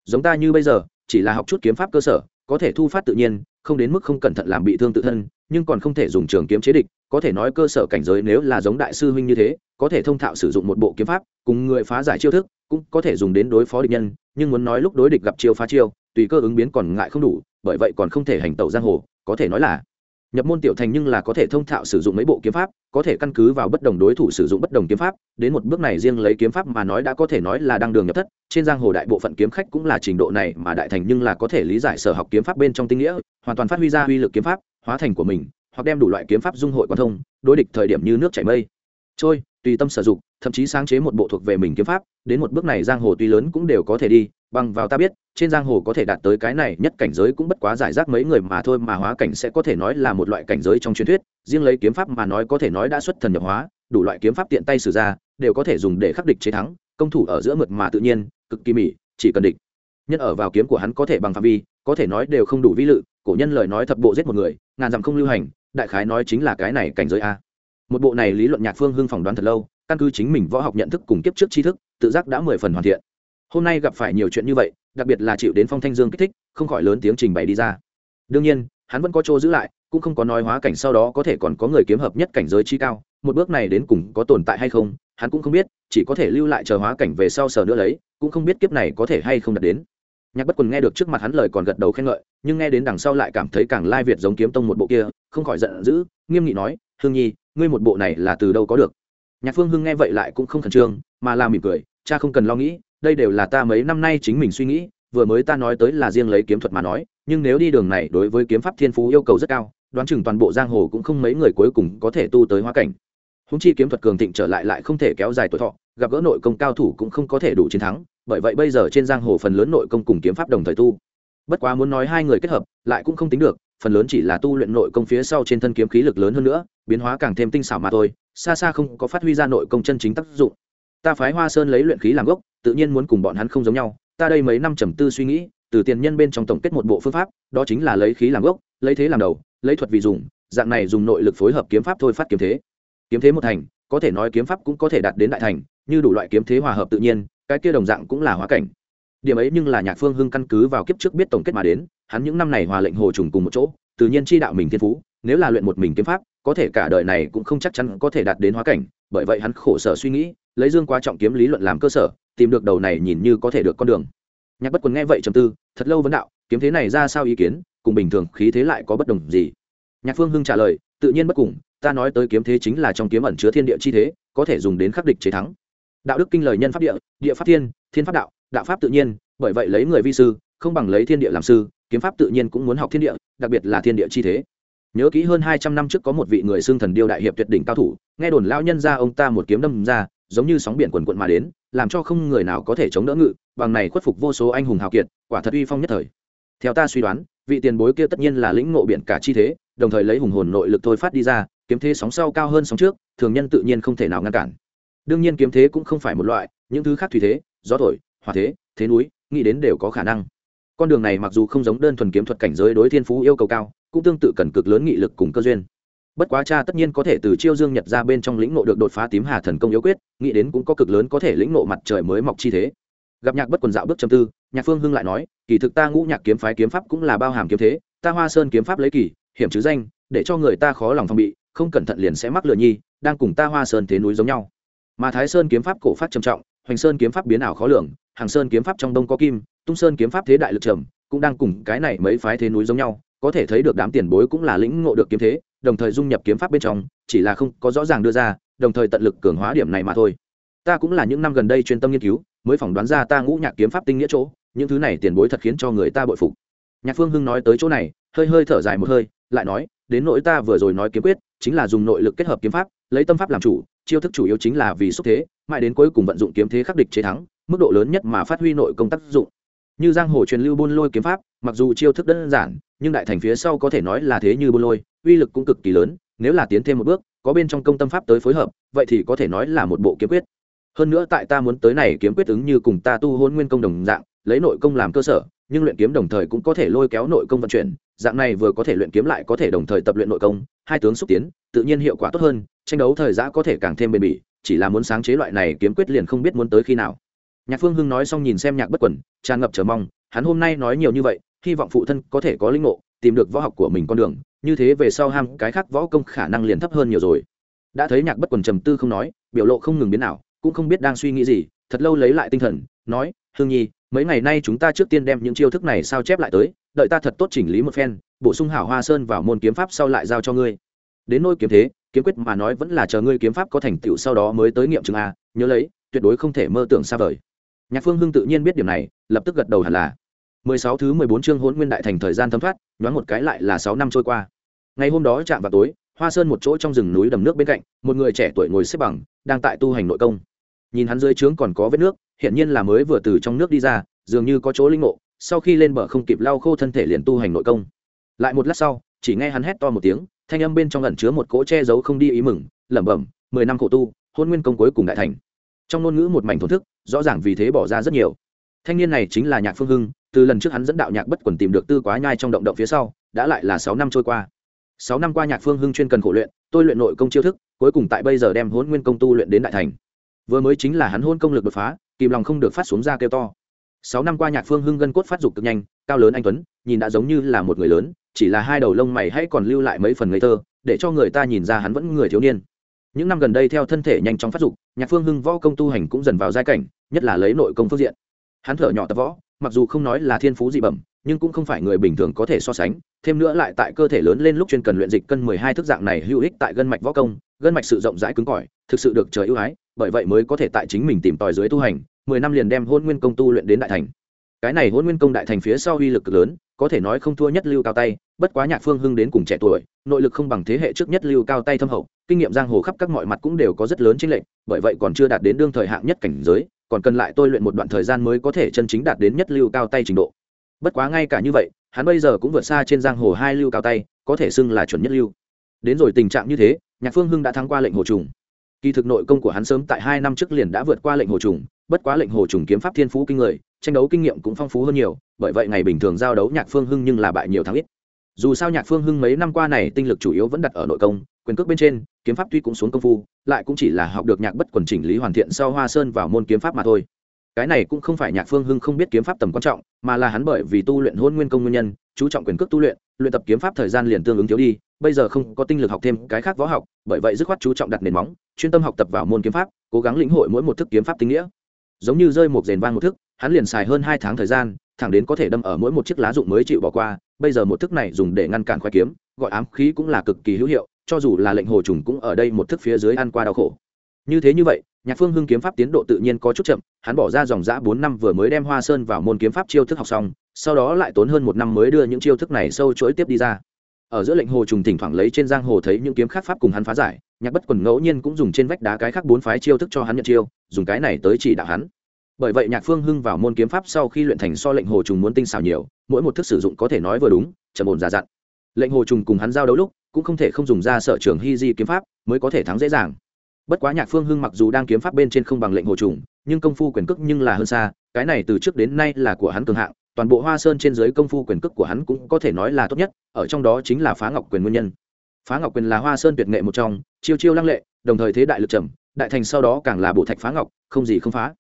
Giống ta như bây giờ, chỉ là học chút kiếm pháp cơ sở, có thể thu phát tự nhiên, không đến mức không cẩn thận làm bị thương tự thân nhưng còn không thể dùng trường kiếm chế địch, có thể nói cơ sở cảnh giới nếu là giống đại sư huynh như thế, có thể thông thạo sử dụng một bộ kiếm pháp, cùng người phá giải chiêu thức, cũng có thể dùng đến đối phó địch nhân, nhưng muốn nói lúc đối địch gặp chiêu phá chiêu, tùy cơ ứng biến còn ngại không đủ, bởi vậy còn không thể hành tẩu giang hồ, có thể nói là nhập môn tiểu thành nhưng là có thể thông thạo sử dụng mấy bộ kiếm pháp, có thể căn cứ vào bất đồng đối thủ sử dụng bất đồng kiếm pháp, đến một bước này riêng lấy kiếm pháp mà nói đã có thể nói là đang đường nhập thất, trên giang hồ đại bộ phận kiếm khách cũng là trình độ này mà đại thành nhưng là có thể lý giải sở học kiếm pháp bên trong tinh nghĩa, hoàn toàn phát huy ra uy lực kiếm pháp hóa thành của mình, hoặc đem đủ loại kiếm pháp dung hội quan thông, đối địch thời điểm như nước chảy mây. Trôi, tùy tâm sử dụng, thậm chí sáng chế một bộ thuộc về mình kiếm pháp, đến một bước này giang hồ tuy lớn cũng đều có thể đi, bằng vào ta biết, trên giang hồ có thể đạt tới cái này nhất cảnh giới cũng bất quá giải rác mấy người mà thôi mà hóa cảnh sẽ có thể nói là một loại cảnh giới trong truyền thuyết, riêng lấy kiếm pháp mà nói có thể nói đã xuất thần nhập hóa, đủ loại kiếm pháp tiện tay sử ra, đều có thể dùng để khắc địch chế thắng, công thủ ở giữa mượt mà tự nhiên, cực kỳ mỉ, chỉ cần địch. Nhân ở vào kiếm của hắn có thể bằng phạm vi, có thể nói đều không đủ vi lự cổ nhân lời nói thập bộ giết một người, ngàn dặm không lưu hành, đại khái nói chính là cái này cảnh giới a. Một bộ này lý luận nhạc phương hưng phỏng đoán thật lâu, căn cứ chính mình võ học nhận thức cùng kiếp trước tri thức, tự giác đã mười phần hoàn thiện. Hôm nay gặp phải nhiều chuyện như vậy, đặc biệt là chịu đến phong thanh dương kích thích, không khỏi lớn tiếng trình bày đi ra. Đương nhiên, hắn vẫn có chỗ giữ lại, cũng không có nói hóa cảnh sau đó có thể còn có người kiếm hợp nhất cảnh giới chi cao, một bước này đến cùng có tồn tại hay không, hắn cũng không biết, chỉ có thể lưu lại chờ hóa cảnh về sau sở nữa lấy, cũng không biết kiếp này có thể hay không đạt đến nhạc bất quần nghe được trước mặt hắn lời còn gật đầu khen ngợi, nhưng nghe đến đằng sau lại cảm thấy càng lai việt giống kiếm tông một bộ kia, không khỏi giận dữ, nghiêm nghị nói, hương nhi, ngươi một bộ này là từ đâu có được? Nhạc phương hưng nghe vậy lại cũng không khẩn trương, mà làm mỉm cười, cha không cần lo nghĩ, đây đều là ta mấy năm nay chính mình suy nghĩ, vừa mới ta nói tới là riêng lấy kiếm thuật mà nói, nhưng nếu đi đường này đối với kiếm pháp thiên phú yêu cầu rất cao, đoán chừng toàn bộ giang hồ cũng không mấy người cuối cùng có thể tu tới hoa cảnh. Húng chi kiếm thuật cường thịnh trở lại lại không thể kéo dài tuổi thọ, gặp gỡ nội công cao thủ cũng không có thể đủ chiến thắng bởi vậy bây giờ trên giang hồ phần lớn nội công cùng kiếm pháp đồng thời tu. Bất quá muốn nói hai người kết hợp, lại cũng không tính được, phần lớn chỉ là tu luyện nội công phía sau trên thân kiếm khí lực lớn hơn nữa, biến hóa càng thêm tinh xảo mà thôi, xa xa không có phát huy ra nội công chân chính tác dụng. Ta phái hoa sơn lấy luyện khí làm gốc, tự nhiên muốn cùng bọn hắn không giống nhau, ta đây mấy năm trầm tư suy nghĩ, từ tiền nhân bên trong tổng kết một bộ phương pháp, đó chính là lấy khí làm gốc, lấy thế làm đầu, lấy thuật vì dùng, dạng này dùng nội lực phối hợp kiếm pháp thôi phát kiếm thế. Kiếm thế một thành, có thể nói kiếm pháp cũng có thể đạt đến đại thành, như đủ loại kiếm thế hòa hợp tự nhiên cái kia đồng dạng cũng là hóa cảnh. Điểm ấy nhưng là nhạc phương hưng căn cứ vào kiếp trước biết tổng kết mà đến, hắn những năm này hòa lệnh hồ trùng cùng một chỗ, tự nhiên chi đạo mình thiên phú, nếu là luyện một mình kiếm pháp, có thể cả đời này cũng không chắc chắn có thể đạt đến hóa cảnh, bởi vậy hắn khổ sở suy nghĩ, lấy dương quá trọng kiếm lý luận làm cơ sở, tìm được đầu này nhìn như có thể được con đường. Nhạc bất quần nghe vậy trầm tư, thật lâu vấn đạo, kiếm thế này ra sao ý kiến, cùng bình thường khí thế lại có bất đồng gì? Nhạc phương hưng trả lời, tự nhiên bất cùng, ta nói tới kiếm thế chính là trong kiếm ẩn chứa thiên địa chi thế, có thể dùng đến khắc địch chế thắng đạo đức kinh lời nhân pháp địa địa pháp thiên thiên pháp đạo đạo pháp tự nhiên, bởi vậy lấy người vi sư, không bằng lấy thiên địa làm sư, kiếm pháp tự nhiên cũng muốn học thiên địa, đặc biệt là thiên địa chi thế. Nhớ kỹ hơn hai trăm năm trước có một vị người xưng thần điêu đại hiệp tuyệt đỉnh cao thủ, nghe đồn lão nhân ra ông ta một kiếm đâm ra, giống như sóng biển quần quận mà đến, làm cho không người nào có thể chống đỡ ngự, bằng này khuất phục vô số anh hùng hào kiệt, quả thật uy phong nhất thời. Theo ta suy đoán, vị tiền bối kia tất nhiên là lĩnh ngộ biển cả chi thế, đồng thời lấy hùng hồn nội lực thôi phát đi ra, kiếm thế sóng sau cao hơn sóng trước, thường nhân tự nhiên không thể nào ngăn cản đương nhiên kiếm thế cũng không phải một loại, những thứ khác thủy thế, gió thổi, hỏa thế thế núi, nghĩ đến đều có khả năng. Con đường này mặc dù không giống đơn thuần kiếm thuật cảnh giới đối thiên phú yêu cầu cao, cũng tương tự cần cực lớn nghị lực cùng cơ duyên. Bất quá cha tất nhiên có thể từ chiêu dương nhật ra bên trong lĩnh ngộ được đột phá tím hà thần công yếu quyết, nghĩ đến cũng có cực lớn có thể lĩnh ngộ mặt trời mới mọc chi thế. Gặp nhạc bất quần dạo bước châm tư, nhạc phương hưng lại nói, kỳ thực ta ngũ nhạc kiếm phái kiếm pháp cũng là bao hàm kiếm thế, ta hoa sơn kiếm pháp lấy kỳ, hiểm chứ danh, để cho người ta khó lòng phòng bị, không cẩn thận liền sẽ mắc lừa nhi, đang cùng ta hoa sơn thế núi giống nhau mà thái sơn kiếm pháp cổ phát trầm trọng, hoành sơn kiếm pháp biến ảo khó lường, hàng sơn kiếm pháp trong đông có kim, tung sơn kiếm pháp thế đại lực trầm, cũng đang cùng cái này mấy phái thế núi giống nhau, có thể thấy được đám tiền bối cũng là lĩnh ngộ được kiếm thế, đồng thời dung nhập kiếm pháp bên trong, chỉ là không có rõ ràng đưa ra, đồng thời tận lực cường hóa điểm này mà thôi. Ta cũng là những năm gần đây chuyên tâm nghiên cứu, mới phỏng đoán ra ta ngũ nhạc kiếm pháp tinh nghĩa chỗ, những thứ này tiền bối thật khiến cho người ta bội phục. Nhạc phương hưng nói tới chỗ này, hơi hơi thở dài một hơi, lại nói, đến nỗi ta vừa rồi nói kiếm quyết, chính là dùng nội lực kết hợp kiếm pháp, lấy tâm pháp làm chủ chiêu thức chủ yếu chính là vì xúc thế, mãi đến cuối cùng vận dụng kiếm thế khắc địch chế thắng, mức độ lớn nhất mà phát huy nội công tác dụng. Như giang hồ truyền lưu buôn lôi kiếm pháp, mặc dù chiêu thức đơn giản, nhưng đại thành phía sau có thể nói là thế như buôn lôi, uy lực cũng cực kỳ lớn, nếu là tiến thêm một bước, có bên trong công tâm pháp tới phối hợp, vậy thì có thể nói là một bộ kiếm quyết. Hơn nữa tại ta muốn tới này kiếm quyết ứng như cùng ta tu hôn nguyên công đồng dạng, lấy nội công làm cơ sở, nhưng luyện kiếm đồng thời cũng có thể lôi kéo nội công vận chuyển, dạng này vừa có thể luyện kiếm lại có thể đồng thời tập luyện nội công, hai tướng xúc tiến, tự nhiên hiệu quả tốt hơn tranh đấu thời giã có thể càng thêm bền bỉ, chỉ là muốn sáng chế loại này kiếm quyết liền không biết muốn tới khi nào. Nhạc phương hưng nói xong nhìn xem nhạc bất quẩn tràn ngập chờ mong, hắn hôm nay nói nhiều như vậy, hy vọng phụ thân có thể có linh ngộ, tìm được võ học của mình con đường, như thế về sau ham cái khác võ công khả năng liền thấp hơn nhiều rồi. Đã thấy nhạc bất quần trầm tư không nói, biểu lộ không ngừng biến nào cũng không biết đang suy nghĩ gì, thật lâu lấy lại tinh thần, nói hương nhi, mấy ngày nay chúng ta trước tiên đem những chiêu thức này sao chép lại tới, đợi ta thật tốt chỉnh lý một phen, bổ sung hảo hoa sơn vào môn kiếm pháp sau lại giao cho ngươi đến nôi kiếm thế, kiếm quyết mà nói vẫn là chờ ngươi kiếm pháp có thành tựu sau đó mới tới nghiệm chứng a, nhớ lấy, tuyệt đối không thể mơ tưởng xa vời. Nhạc phương hưng tự nhiên biết điểm này, lập tức gật đầu hẳn là. Mười sáu thứ mười bốn chương hỗn nguyên đại thành thời gian thấm thoát, nhoáng một cái lại là sáu năm trôi qua. Ngày hôm đó chạm vào tối, hoa sơn một chỗ trong rừng núi đầm nước bên cạnh, một người trẻ tuổi ngồi xếp bằng, đang tại tu hành nội công. Nhìn hắn dưới trướng còn có vết nước hiện nhiên là mới vừa từ trong nước đi ra, dường như có chỗ linh ngộ, sau khi lên bờ không kịp lau khô thân thể liền tu hành nội công. Lại một lát sau chỉ nghe hắn hét to một tiếng, thanh âm bên trong ẩn chứa một cỗ che giấu không đi ý mừng, lẩm bẩm, mười năm khổ tu, hôn nguyên công cuối cùng đại thành. Trong ngôn ngữ một mảnh thổn thức, rõ ràng vì thế bỏ ra rất nhiều. Thanh niên này chính là nhạc phương hưng, từ lần trước hắn dẫn đạo nhạc bất quần tìm được tư quá nhai trong động động phía sau, đã lại là sáu năm trôi qua. Sáu năm qua nhạc phương hưng chuyên cần khổ luyện, tôi luyện nội công chiêu thức, cuối cùng tại bây giờ đem hôn nguyên công tu luyện đến đại thành. Vừa mới chính là hắn hôn công lực đột phá, kìm lòng không được phát xuống ra kêu to sáu năm qua nhạc phương hưng gân cốt phát dục cực nhanh, cao lớn anh tuấn, nhìn đã giống như là một người lớn, chỉ là hai đầu lông mày hay còn lưu lại mấy phần ngây thơ, để cho người ta nhìn ra hắn vẫn người thiếu niên. Những năm gần đây theo thân thể nhanh chóng phát dục, nhạc phương hưng võ công tu hành cũng dần vào giai cảnh, nhất là lấy nội công phương diện. Hắn thở nhỏ tập võ, mặc dù không nói là thiên phú dị bẩm, nhưng cũng không phải người bình thường có thể so sánh, thêm nữa lại tại cơ thể lớn lên lúc chuyên cần luyện dịch cân mười hai thức dạng này hữu ích tại gân mạch võ công, gân mạch sự rộng rãi cứng cỏi, thực sự được trời ưu ái, bởi vậy mới có thể tại chính mình tìm tòi dưới tu hành mười năm liền đem hôn nguyên công tu luyện đến đại thành. Cái này hôn nguyên công đại thành phía sau uy lực lớn, có thể nói không thua nhất lưu cao tay, bất quá nhạc phương hưng đến cùng trẻ tuổi, nội lực không bằng thế hệ trước nhất lưu cao tay thâm hậu, kinh nghiệm giang hồ khắp các mọi mặt cũng đều có rất lớn chênh lệch, bởi vậy còn chưa đạt đến đương thời hạng nhất cảnh giới, còn cần lại tôi luyện một đoạn thời gian mới có thể chân chính đạt đến nhất lưu cao tay trình độ. Bất quá ngay cả như vậy, hắn bây giờ cũng vượt xa trên giang hồ hai lưu cao tay, có thể xưng là chuẩn nhất lưu. Đến rồi tình trạng như thế, nhạc phương hưng đã thắng qua lệnh hồ trùng kỳ thực nội công của hắn sớm tại hai năm trước liền đã vượt qua lệnh hồ trùng, bất quá lệnh hồ trùng kiếm pháp thiên phú kinh người, tranh đấu kinh nghiệm cũng phong phú hơn nhiều, bởi vậy ngày bình thường giao đấu nhạc phương hưng nhưng là bại nhiều thắng ít. Dù sao nhạc phương hưng mấy năm qua này tinh lực chủ yếu vẫn đặt ở nội công, quyền cước bên trên, kiếm pháp tuy cũng xuống công phu, lại cũng chỉ là học được nhạc bất quần chỉnh lý hoàn thiện sau hoa sơn vào môn kiếm pháp mà thôi. Cái này cũng không phải nhạc phương hưng không biết kiếm pháp tầm quan trọng, mà là hắn bởi vì tu luyện hôn nguyên công nguyên nhân, chú trọng quyền cước tu luyện luyện tập kiếm pháp thời gian liền tương ứng thiếu đi bây giờ không có tinh lực học thêm cái khác võ học, bởi vậy dứt khoát chú trọng đặt nền móng, chuyên tâm học tập vào môn kiếm pháp, cố gắng lĩnh hội mỗi một thức kiếm pháp tinh nghĩa. Giống như rơi một rền vang một thức, hắn liền xài hơn hai tháng thời gian, thẳng đến có thể đâm ở mỗi một chiếc lá dụng mới chịu bỏ qua, bây giờ một thức này dùng để ngăn cản khoai kiếm, gọi ám khí cũng là cực kỳ hữu hiệu, cho dù là lệnh hồ trùng cũng ở đây một thức phía dưới ăn qua đau khổ. Như thế như vậy, nhạc phương hưng kiếm pháp tiến độ tự nhiên có chút chậm, hắn bỏ ra dòng giã bốn năm vừa mới đem hoa sơn vào môn kiếm pháp chiêu thức học xong, sau đó lại tốn hơn một năm mới đưa những chiêu thức này sâu chuỗi tiếp đi ra ở giữa lệnh hồ trùng thỉnh thoảng lấy trên giang hồ thấy những kiếm khác pháp cùng hắn phá giải, nhạc bất quần ngẫu nhiên cũng dùng trên vách đá cái khác bốn phái chiêu thức cho hắn nhận chiêu, dùng cái này tới chỉ đạo hắn. Bởi vậy nhạc phương hưng vào môn kiếm pháp sau khi luyện thành so lệnh hồ trùng muốn tinh xảo nhiều, mỗi một thức sử dụng có thể nói vừa đúng, trầm ổn già dặn. Lệnh hồ trùng cùng hắn giao đấu lúc, cũng không thể không dùng ra sở trường hy di kiếm pháp mới có thể thắng dễ dàng. Bất quá nhạc phương hưng mặc dù đang kiếm pháp bên trên không bằng lệnh hồ trùng, nhưng công phu quyền cước nhưng là hơn xa, cái này từ trước đến nay là của hắn cường hạng toàn bộ hoa sơn trên dưới công phu quyền cước của hắn cũng có thể nói là tốt nhất, ở trong đó chính là phá ngọc quyền nguyên nhân. Phá ngọc quyền là hoa sơn tuyệt nghệ một trong, chiêu chiêu lăng lệ, đồng thời thế đại lực trầm, đại thành sau đó càng là bộ thạch phá ngọc, không gì không phá.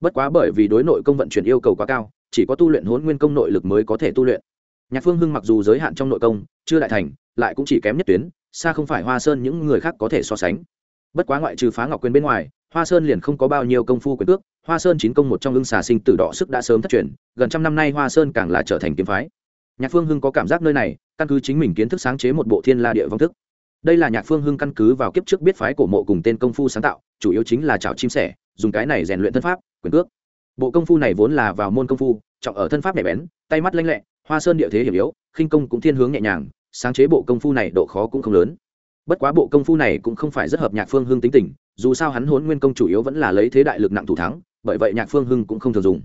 Bất quá bởi vì đối nội công vận chuyển yêu cầu quá cao, chỉ có tu luyện hốn nguyên công nội lực mới có thể tu luyện. Nhạc phương hưng mặc dù giới hạn trong nội công, chưa đại thành, lại cũng chỉ kém nhất tuyến, xa không phải hoa sơn những người khác có thể so sánh. Bất quá ngoại trừ phá ngọc quyền bên ngoài, hoa sơn liền không có bao nhiêu công phu quyền cước hoa sơn chín công một trong ưng xà sinh tử đỏ sức đã sớm thất truyền, gần trăm năm nay hoa sơn càng là trở thành kiếm phái. Nhạc phương hưng có cảm giác nơi này, căn cứ chính mình kiến thức sáng chế một bộ thiên la địa vong thức. Đây là nhạc phương hưng căn cứ vào kiếp trước biết phái cổ mộ cùng tên công phu sáng tạo, chủ yếu chính là chảo chim sẻ, dùng cái này rèn luyện thân pháp, quyền cước. Bộ công phu này vốn là vào môn công phu, trọng ở thân pháp nhạy bén, tay mắt lanh lẹ, hoa sơn địa thế hiểm yếu, khinh công cũng thiên hướng nhẹ nhàng, sáng chế bộ công phu này độ khó cũng không lớn. Bất quá bộ công phu này cũng không phải rất hợp nhạc phương hưng tính tình, dù sao hắn hốn nguyên công chủ yếu vẫn là lấy thế đại lực nặng thủ thắng bởi vậy nhạc phương hưng cũng không thường dùng.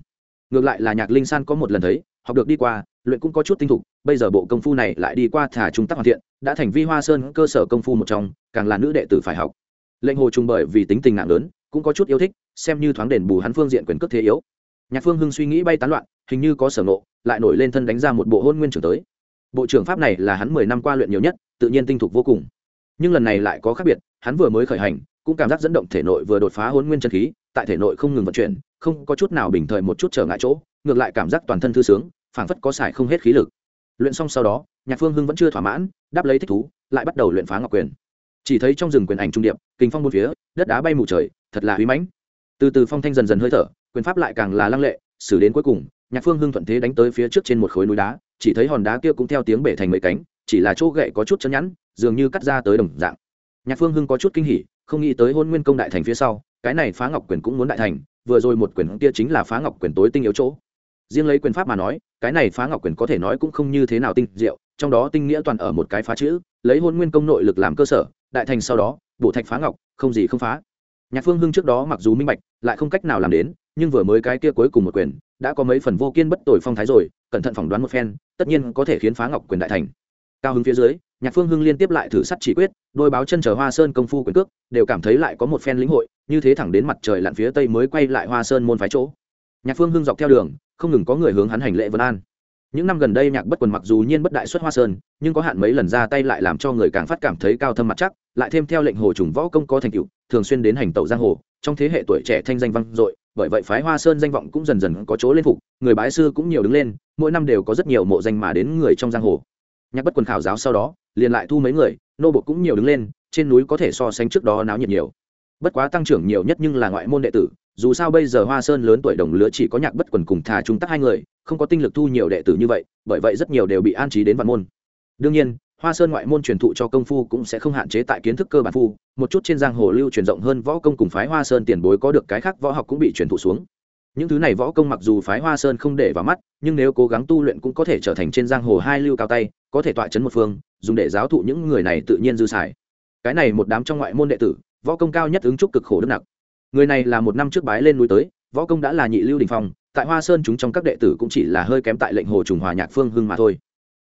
Ngược lại là nhạc linh san có một lần thấy, học được đi qua, luyện cũng có chút tinh thục, bây giờ bộ công phu này lại đi qua thả trung tác hoàn thiện, đã thành vi hoa sơn cơ sở công phu một trong, càng là nữ đệ tử phải học. Lệnh hồ trùng bởi vì tính tình nặng lớn, cũng có chút yêu thích, xem như thoáng đền bù hắn phương diện quyền cước thế yếu. Nhạc phương hưng suy nghĩ bay tán loạn, hình như có sở nộ lại nổi lên thân đánh ra một bộ hôn nguyên trưởng tới. Bộ trưởng pháp này là hắn mười năm qua luyện nhiều nhất, tự nhiên tinh thục vô cùng. Nhưng lần này lại có khác biệt, hắn vừa mới khởi hành, cũng cảm giác dẫn động thể nội vừa đột phá hôn nguyên chân khí tại thể nội không ngừng vận chuyển, không có chút nào bình thời một chút trở ngại chỗ, ngược lại cảm giác toàn thân thư sướng, phảng phất có xài không hết khí lực. Luyện xong sau đó, nhạc phương hưng vẫn chưa thỏa mãn, đáp lấy thích thú, lại bắt đầu luyện phá ngọc quyền. Chỉ thấy trong rừng quyền ảnh trung điệp kinh phong bốn phía, đất đá bay mù trời, thật là uy mãnh. Từ từ phong thanh dần dần hơi thở, quyền pháp lại càng là lăng lệ, xử đến cuối cùng, nhạc phương hưng thuận thế đánh tới phía trước trên một khối núi đá, chỉ thấy hòn đá kia cũng theo tiếng bể thành mấy cánh, chỉ là chỗ gậy có chút chân nhẵn, dường như cắt ra tới đồng dạng. Nhạc phương hưng có chút kinh hỉ, không nghĩ tới hôn nguyên công đại thành phía sau cái này phá ngọc quyền cũng muốn đại thành, vừa rồi một quyền kia chính là phá ngọc quyền tối tinh yếu chỗ. Riêng lấy quyền pháp mà nói, cái này phá ngọc quyền có thể nói cũng không như thế nào tinh diệu, trong đó tinh nghĩa toàn ở một cái phá chữ, lấy hôn nguyên công nội lực làm cơ sở, đại thành sau đó bộ thạch phá ngọc, không gì không phá. Nhạc phương hưng trước đó mặc dù minh bạch, lại không cách nào làm đến, nhưng vừa mới cái kia cuối cùng một quyền, đã có mấy phần vô kiên bất tội phong thái rồi, cẩn thận phỏng đoán một phen, tất nhiên có thể khiến phá ngọc quyền đại thành. Cao hứng phía dưới nhạc phương hưng liên tiếp lại thử sắt chỉ quyết, đôi báo chân chờ hoa sơn công phu quyền cước, đều cảm thấy lại có một phen lĩnh hội, như thế thẳng đến mặt trời lặn phía tây mới quay lại hoa sơn môn phái chỗ. Nhạc phương hưng dọc theo đường, không ngừng có người hướng hắn hành lễ vân an. Những năm gần đây nhạc bất quần mặc dù nhiên bất đại xuất hoa sơn, nhưng có hạn mấy lần ra tay lại làm cho người càng phát cảm thấy cao thâm mặt chắc, lại thêm theo lệnh hồ trùng võ công có thành tựu, thường xuyên đến hành tẩu giang hồ, trong thế hệ tuổi trẻ thanh danh vang dội, bởi vậy phái hoa sơn danh vọng cũng dần dần có chỗ lên phục, người bái sư cũng nhiều đứng lên, mỗi năm đều có rất nhiều mộ danh mà đến người trong giang hồ. Nhạc bất quần khảo giáo sau đó liền lại thu mấy người, nô bộ cũng nhiều đứng lên, trên núi có thể so sánh trước đó náo nhiệt nhiều. Bất quá tăng trưởng nhiều nhất nhưng là ngoại môn đệ tử, dù sao bây giờ hoa sơn lớn tuổi đồng lứa chỉ có nhạc bất quần cùng thà trung tắc hai người, không có tinh lực thu nhiều đệ tử như vậy, bởi vậy rất nhiều đều bị an trí đến vạn môn. Đương nhiên, hoa sơn ngoại môn truyền thụ cho công phu cũng sẽ không hạn chế tại kiến thức cơ bản phu, một chút trên giang hồ lưu truyền rộng hơn võ công cùng phái hoa sơn tiền bối có được cái khác võ học cũng bị truyền thụ xuống. Những thứ này võ công mặc dù phái hoa sơn không để vào mắt, nhưng nếu cố gắng tu luyện cũng có thể trở thành trên giang hồ hai lưu cao tay, có thể tọa chấn một phương dùng để giáo thụ những người này tự nhiên dư xài. Cái này một đám trong ngoại môn đệ tử, võ công cao nhất ứng trúc cực khổ đức nặng người này là một năm trước bái lên núi tới, võ công đã là nhị lưu đình phong, tại hoa sơn chúng trong các đệ tử cũng chỉ là hơi kém tại lệnh hồ trùng hòa nhạc phương hưng mà thôi.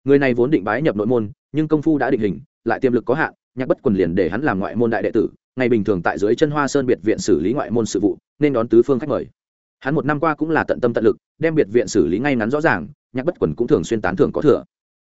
Người này vốn định bái nhập nội môn, nhưng công phu đã định hình, lại tiềm lực có hạn, nhạc bất quần liền để hắn làm ngoại môn đại đệ tử, ngày bình thường tại dưới chân hoa sơn biệt viện xử lý ngoại môn sự vụ, nên đón tứ phương khách mời. Hắn một năm qua cũng là tận tâm tận lực, đem biệt viện xử lý ngay ngắn rõ ràng, nhạc bất quần cũng thường xuyên tán thưởng có thừa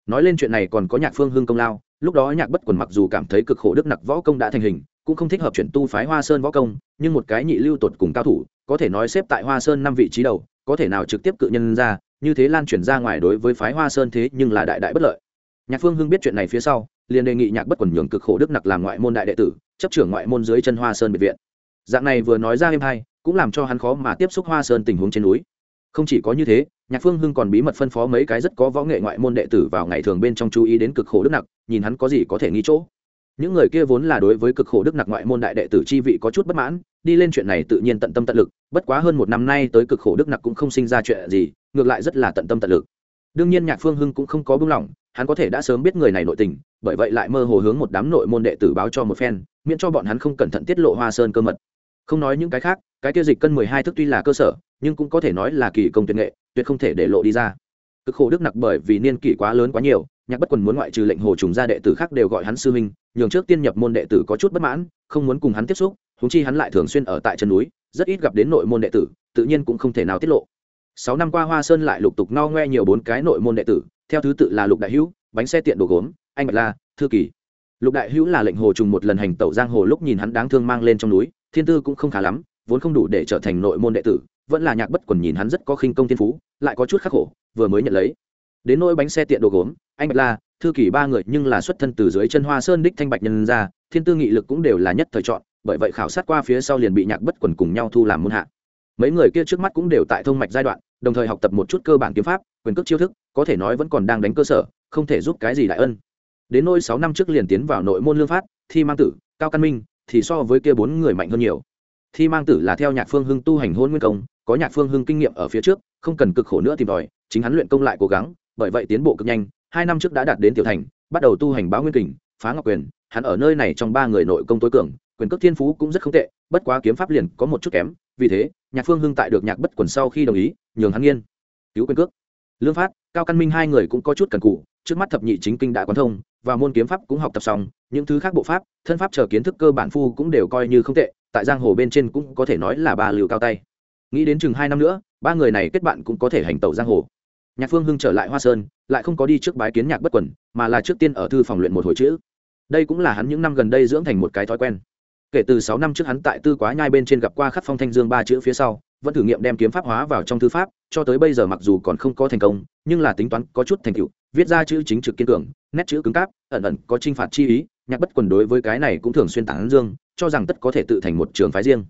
nói lên chuyện này còn có nhạc phương hưng công lao, lúc đó nhạc bất quần mặc dù cảm thấy cực khổ đức nặc võ công đã thành hình, cũng không thích hợp chuyển tu phái hoa sơn võ công, nhưng một cái nhị lưu tột cùng cao thủ, có thể nói xếp tại hoa sơn năm vị trí đầu, có thể nào trực tiếp cự nhân ra, như thế lan chuyển ra ngoài đối với phái hoa sơn thế nhưng là đại đại bất lợi. Nhạc phương hưng biết chuyện này phía sau, liền đề nghị nhạc bất quần nhường cực khổ đức nặc làm ngoại môn đại đệ tử, chấp trưởng ngoại môn dưới chân hoa sơn biệt viện. Dạng này vừa nói ra êm hay, cũng làm cho hắn khó mà tiếp xúc hoa sơn tình huống trên núi. Không chỉ có như thế nhạc phương hưng còn bí mật phân phó mấy cái rất có võ nghệ ngoại môn đệ tử vào ngày thường bên trong chú ý đến cực khổ đức nặc, nhìn hắn có gì có thể nghĩ chỗ. Những người kia vốn là đối với cực khổ đức nặc ngoại môn đại đệ tử chi vị có chút bất mãn, đi lên chuyện này tự nhiên tận tâm tận lực, bất quá hơn một năm nay tới cực khổ đức nặc cũng không sinh ra chuyện gì, ngược lại rất là tận tâm tận lực. Đương nhiên nhạc phương hưng cũng không có buông lỏng, hắn có thể đã sớm biết người này nội tình, bởi vậy lại mơ hồ hướng một đám nội môn đệ tử báo cho một phen, miễn cho bọn hắn không cẩn thận tiết lộ hoa sơn cơ mật. Không nói những cái khác, cái kia dịch cân mười hai thức tuy là cơ sở, nhưng cũng có thể nói là kỳ công tuyệt nghệ tuyệt không thể để lộ đi ra. Cực khổ đức nặc bởi vì niên kỷ quá lớn quá nhiều, nhạc bất quần muốn ngoại trừ lệnh hồ trùng ra đệ tử khác đều gọi hắn sư huynh, nhường trước tiên nhập môn đệ tử có chút bất mãn, không muốn cùng hắn tiếp xúc húng chi hắn lại thường xuyên ở tại chân núi, rất ít gặp đến nội môn đệ tử, tự nhiên cũng không thể nào tiết lộ. Sáu năm qua hoa sơn lại lục tục no ngoe nhiều bốn cái nội môn đệ tử, theo thứ tự là lục đại hữu, bánh xe tiện đồ gốm, anh bạch la, thư kỳ. Lục đại hữu là lệnh hồ trùng một lần hành tẩu giang hồ lúc nhìn hắn đáng thương mang lên trong núi, thiên tư cũng không khá lắm, vốn không đủ để trở thành nội môn đệ tử vẫn là nhạc bất quần nhìn hắn rất có khinh công thiên phú, lại có chút khắc khổ, vừa mới nhận lấy. Đến nỗi bánh xe tiện đồ gốm, anh bạch la, thư kỷ ba người nhưng là xuất thân từ dưới chân hoa sơn đích thanh bạch nhân ra thiên tư nghị lực cũng đều là nhất thời chọn, bởi vậy khảo sát qua phía sau liền bị nhạc bất quần cùng nhau thu làm môn hạ. Mấy người kia trước mắt cũng đều tại thông mạch giai đoạn, đồng thời học tập một chút cơ bản kiếm pháp, quyền cước chiêu thức, có thể nói vẫn còn đang đánh cơ sở, không thể giúp cái gì đại ân. Đến nỗi sáu năm trước liền tiến vào nội môn lương phát, thi mang tử, cao căn minh, thì so với kia bốn người mạnh hơn nhiều. Thi mang tử là theo nhạc phương hưng tu hành hôn nguyên công có nhạc phương hưng kinh nghiệm ở phía trước, không cần cực khổ nữa tìm tòi, chính hắn luyện công lại cố gắng, bởi vậy tiến bộ cực nhanh, hai năm trước đã đạt đến tiểu thành, bắt đầu tu hành báo nguyên kình, phá ngọc quyền, hắn ở nơi này trong ba người nội công tối cường, quyền cước thiên phú cũng rất không tệ, bất quá kiếm pháp liền có một chút kém, vì thế, nhạc phương hưng tại được nhạc bất quần sau khi đồng ý, nhường hắn nghiên, cứu quyền cước. Lương phát, cao căn minh hai người cũng có chút cần cụ trước mắt thập nhị chính kinh đã quán thông, và môn kiếm pháp cũng học tập xong, những thứ khác bộ pháp, thân pháp chờ kiến thức cơ bản phu cũng đều coi như không tệ, tại giang hồ bên trên cũng có thể nói là ba liều cao tay nghĩ đến chừng hai năm nữa, ba người này kết bạn cũng có thể hành tẩu giang hồ. Nhạc phương hưng trở lại hoa sơn, lại không có đi trước bái kiến nhạc bất quần, mà là trước tiên ở thư phòng luyện một hồi chữ. Đây cũng là hắn những năm gần đây dưỡng thành một cái thói quen. Kể từ sáu năm trước hắn tại tư quá nhai bên trên gặp qua khắc phong thanh dương ba chữ phía sau, vẫn thử nghiệm đem kiếm pháp hóa vào trong thư pháp, cho tới bây giờ mặc dù còn không có thành công, nhưng là tính toán có chút thành tựu, viết ra chữ chính trực kiên cường, nét chữ cứng cáp, ẩn ẩn có t r i n h phạt chi ý, nhạc bất quần đối với cái này cũng thường xuyên tán dương, cho rằng tất có thể tự thành một trường phái riêng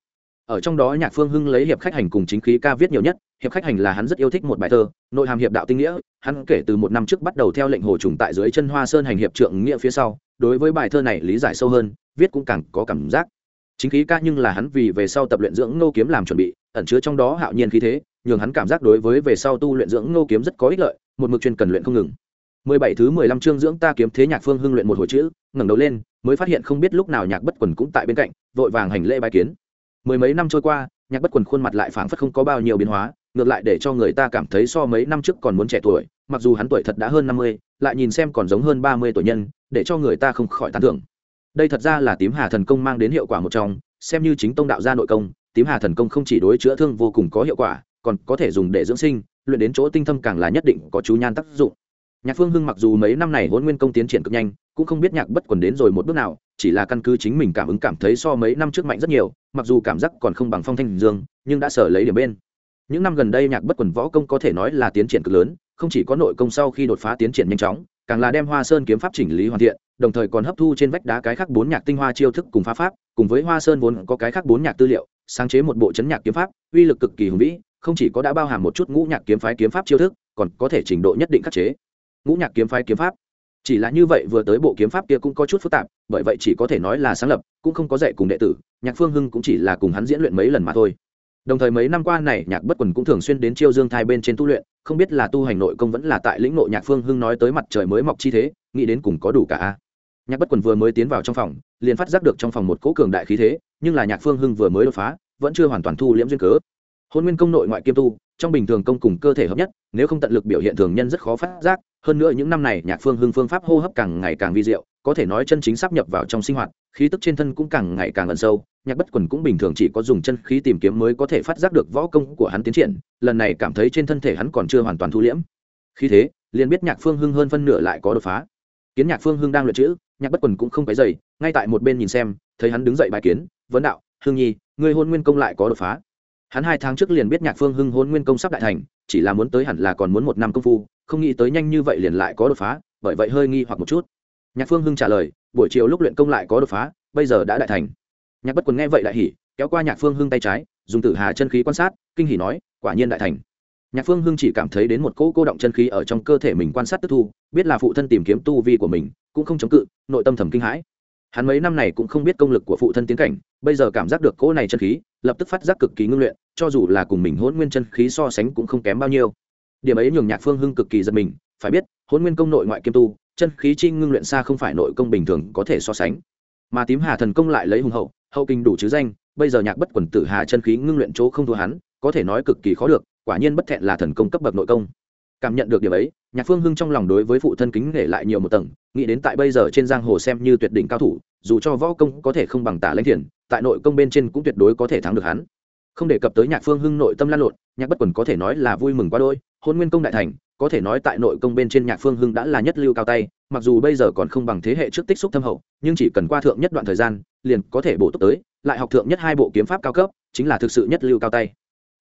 ở trong đó nhạc phương hưng lấy hiệp khách hành cùng chính khí ca viết nhiều nhất, hiệp khách hành là hắn rất yêu thích một bài thơ, nội hàm hiệp đạo tinh nghĩa, hắn kể từ một năm trước bắt đầu theo lệnh hồ trùng tại dưới chân hoa sơn hành hiệp trượng nghĩa phía sau, đối với bài thơ này lý giải sâu hơn, viết cũng càng có cảm giác. Chính khí ca nhưng là hắn vì về sau tập luyện dưỡng ngô kiếm làm chuẩn bị, ẩn chứa trong đó hạo nhiên khí thế, nhường hắn cảm giác đối với về sau tu luyện dưỡng ngô kiếm rất có ích lợi, một mực chuyên cần luyện không ngừng. Mười bảy thứ mười lăm chương dưỡng ta kiếm thế nhạc phương hưng luyện một hồi chữ, ngẩng đầu lên, mới phát hiện không biết lúc nào nhạc bất quần cũng tại bên cạnh, vội vàng hành lễ bái kiến mười mấy năm trôi qua, nhạc bất quần khuôn mặt lại phảng phất không có bao nhiêu biến hóa, ngược lại để cho người ta cảm thấy so mấy năm trước còn muốn trẻ tuổi, mặc dù hắn tuổi thật đã hơn năm mươi, lại nhìn xem còn giống hơn ba mươi tuổi nhân, để cho người ta không khỏi tán thưởng. Đây thật ra là tím hà thần công mang đến hiệu quả một trong, xem như chính tông đạo gia nội công, tím hà thần công không chỉ đối chữa thương vô cùng có hiệu quả, còn có thể dùng để dưỡng sinh, luyện đến chỗ tinh thâm càng là nhất định có chú nhan tác dụng. Nhạc phương hưng mặc dù mấy năm này hôn nguyên công tiến triển cực nhanh cũng không biết nhạc bất quần đến rồi một bước nào, chỉ là căn cứ chính mình cảm ứng cảm thấy so mấy năm trước mạnh rất nhiều, mặc dù cảm giác còn không bằng phong thanh dương, nhưng đã sở lấy điểm bên. Những năm gần đây nhạc bất quần võ công có thể nói là tiến triển cực lớn, không chỉ có nội công sau khi đột phá tiến triển nhanh chóng, càng là đem hoa sơn kiếm pháp chỉnh lý hoàn thiện, đồng thời còn hấp thu trên vách đá cái khác bốn nhạc tinh hoa chiêu thức cùng phá pháp, cùng với hoa sơn vốn có cái khác bốn nhạc tư liệu, sáng chế một bộ chấn nhạc kiếm pháp, uy lực cực kỳ hùng vĩ, không chỉ có đã bao hàm một chút ngũ nhạc kiếm phái kiếm pháp chiêu thức, còn có thể trình độ nhất định khắc chế. Ngũ nhạc kiếm phái kiếm pháp chỉ là như vậy vừa tới bộ kiếm pháp kia cũng có chút phức tạp, bởi vậy chỉ có thể nói là sáng lập, cũng không có dạy cùng đệ tử, nhạc phương hưng cũng chỉ là cùng hắn diễn luyện mấy lần mà thôi. Đồng thời mấy năm qua này, nhạc bất quần cũng thường xuyên đến chiêu dương thai bên trên tu luyện, không biết là tu hành nội công vẫn là tại lĩnh nội nhạc phương hưng nói tới mặt trời mới mọc chi thế, nghĩ đến cùng có đủ cả nhạc bất quần vừa mới tiến vào trong phòng, liền phát giác được trong phòng một cỗ cường đại khí thế, nhưng là nhạc phương hưng vừa mới đột phá, vẫn chưa hoàn toàn thu liễm duyên cớ hôn nguyên công nội ngoại kiêm tu, trong bình thường công cùng cơ thể hợp nhất, nếu không tận lực biểu hiện thường nhân rất khó phát giác, hơn nữa những năm này nhạc phương hưng phương pháp hô hấp càng ngày càng vi diệu, có thể nói chân chính sắp nhập vào trong sinh hoạt, khí tức trên thân cũng càng ngày càng ẩn sâu, nhạc bất quần cũng bình thường chỉ có dùng chân khí tìm kiếm mới có thể phát giác được võ công của hắn tiến triển, lần này cảm thấy trên thân thể hắn còn chưa hoàn toàn thu liễm. Khi thế, liền biết nhạc phương hưng hơn phân nửa lại có đột phá. Kiến nhạc phương hưng đang luyện chữ, nhạc bất quần cũng không phải dày ngay tại một bên nhìn xem, thấy hắn đứng dậy bài kiến, vấn đạo hương nhi, người hôn nguyên công lại có đột phá hắn hai tháng trước liền biết nhạc phương hưng hôn nguyên công sắp đại thành, chỉ là muốn tới hẳn là còn muốn một năm công phu, không nghĩ tới nhanh như vậy liền lại có đột phá, bởi vậy hơi nghi hoặc một chút. Nhạc phương hưng trả lời, buổi chiều lúc luyện công lại có đột phá, bây giờ đã đại thành. Nhạc bất quần nghe vậy đại hỉ, kéo qua nhạc phương hưng tay trái, dùng tử hà chân khí quan sát, kinh hỉ nói, quả nhiên đại thành. Nhạc phương hưng chỉ cảm thấy đến một cỗ cô động chân khí ở trong cơ thể mình quan sát tức thu, biết là phụ thân tìm kiếm tu vi của mình, cũng không chống cự, nội tâm thầm kinh hãi. Hắn mấy năm này cũng không biết công lực của phụ thân tiến cảnh, bây giờ cảm giác được cỗ này chân khí lập tức phát giác cực kỳ ngưng luyện, cho dù là cùng mình hôn nguyên chân khí so sánh cũng không kém bao nhiêu. Điểm ấy nhường nhạc phương hưng cực kỳ giật mình, phải biết hôn nguyên công nội ngoại kiêm tu, chân khí chi ngưng luyện xa không phải nội công bình thường có thể so sánh. Mà tím hà thần công lại lấy hùng hậu hậu kinh đủ chứ danh, bây giờ nhạc bất quần tử hà chân khí ngưng luyện chỗ không thua hắn, có thể nói cực kỳ khó được, quả nhiên bất thẹn là thần công cấp bậc nội công cảm nhận được điều ấy, nhạc phương hưng trong lòng đối với phụ thân kính nể lại nhiều một tầng, nghĩ đến tại bây giờ trên giang hồ xem như tuyệt đỉnh cao thủ, dù cho võ công có thể không bằng tả lãnh thiền, tại nội công bên trên cũng tuyệt đối có thể thắng được hắn. Không đề cập tới nhạc phương hưng nội tâm lan lộn, nhạc bất quần có thể nói là vui mừng quá đôi hôn nguyên công đại thành, có thể nói tại nội công bên trên nhạc phương hưng đã là nhất lưu cao tay, mặc dù bây giờ còn không bằng thế hệ trước tích xúc thâm hậu, nhưng chỉ cần qua thượng nhất đoạn thời gian, liền có thể bổ túc tới, lại học thượng nhất hai bộ kiếm pháp cao cấp, chính là thực sự nhất lưu cao tay.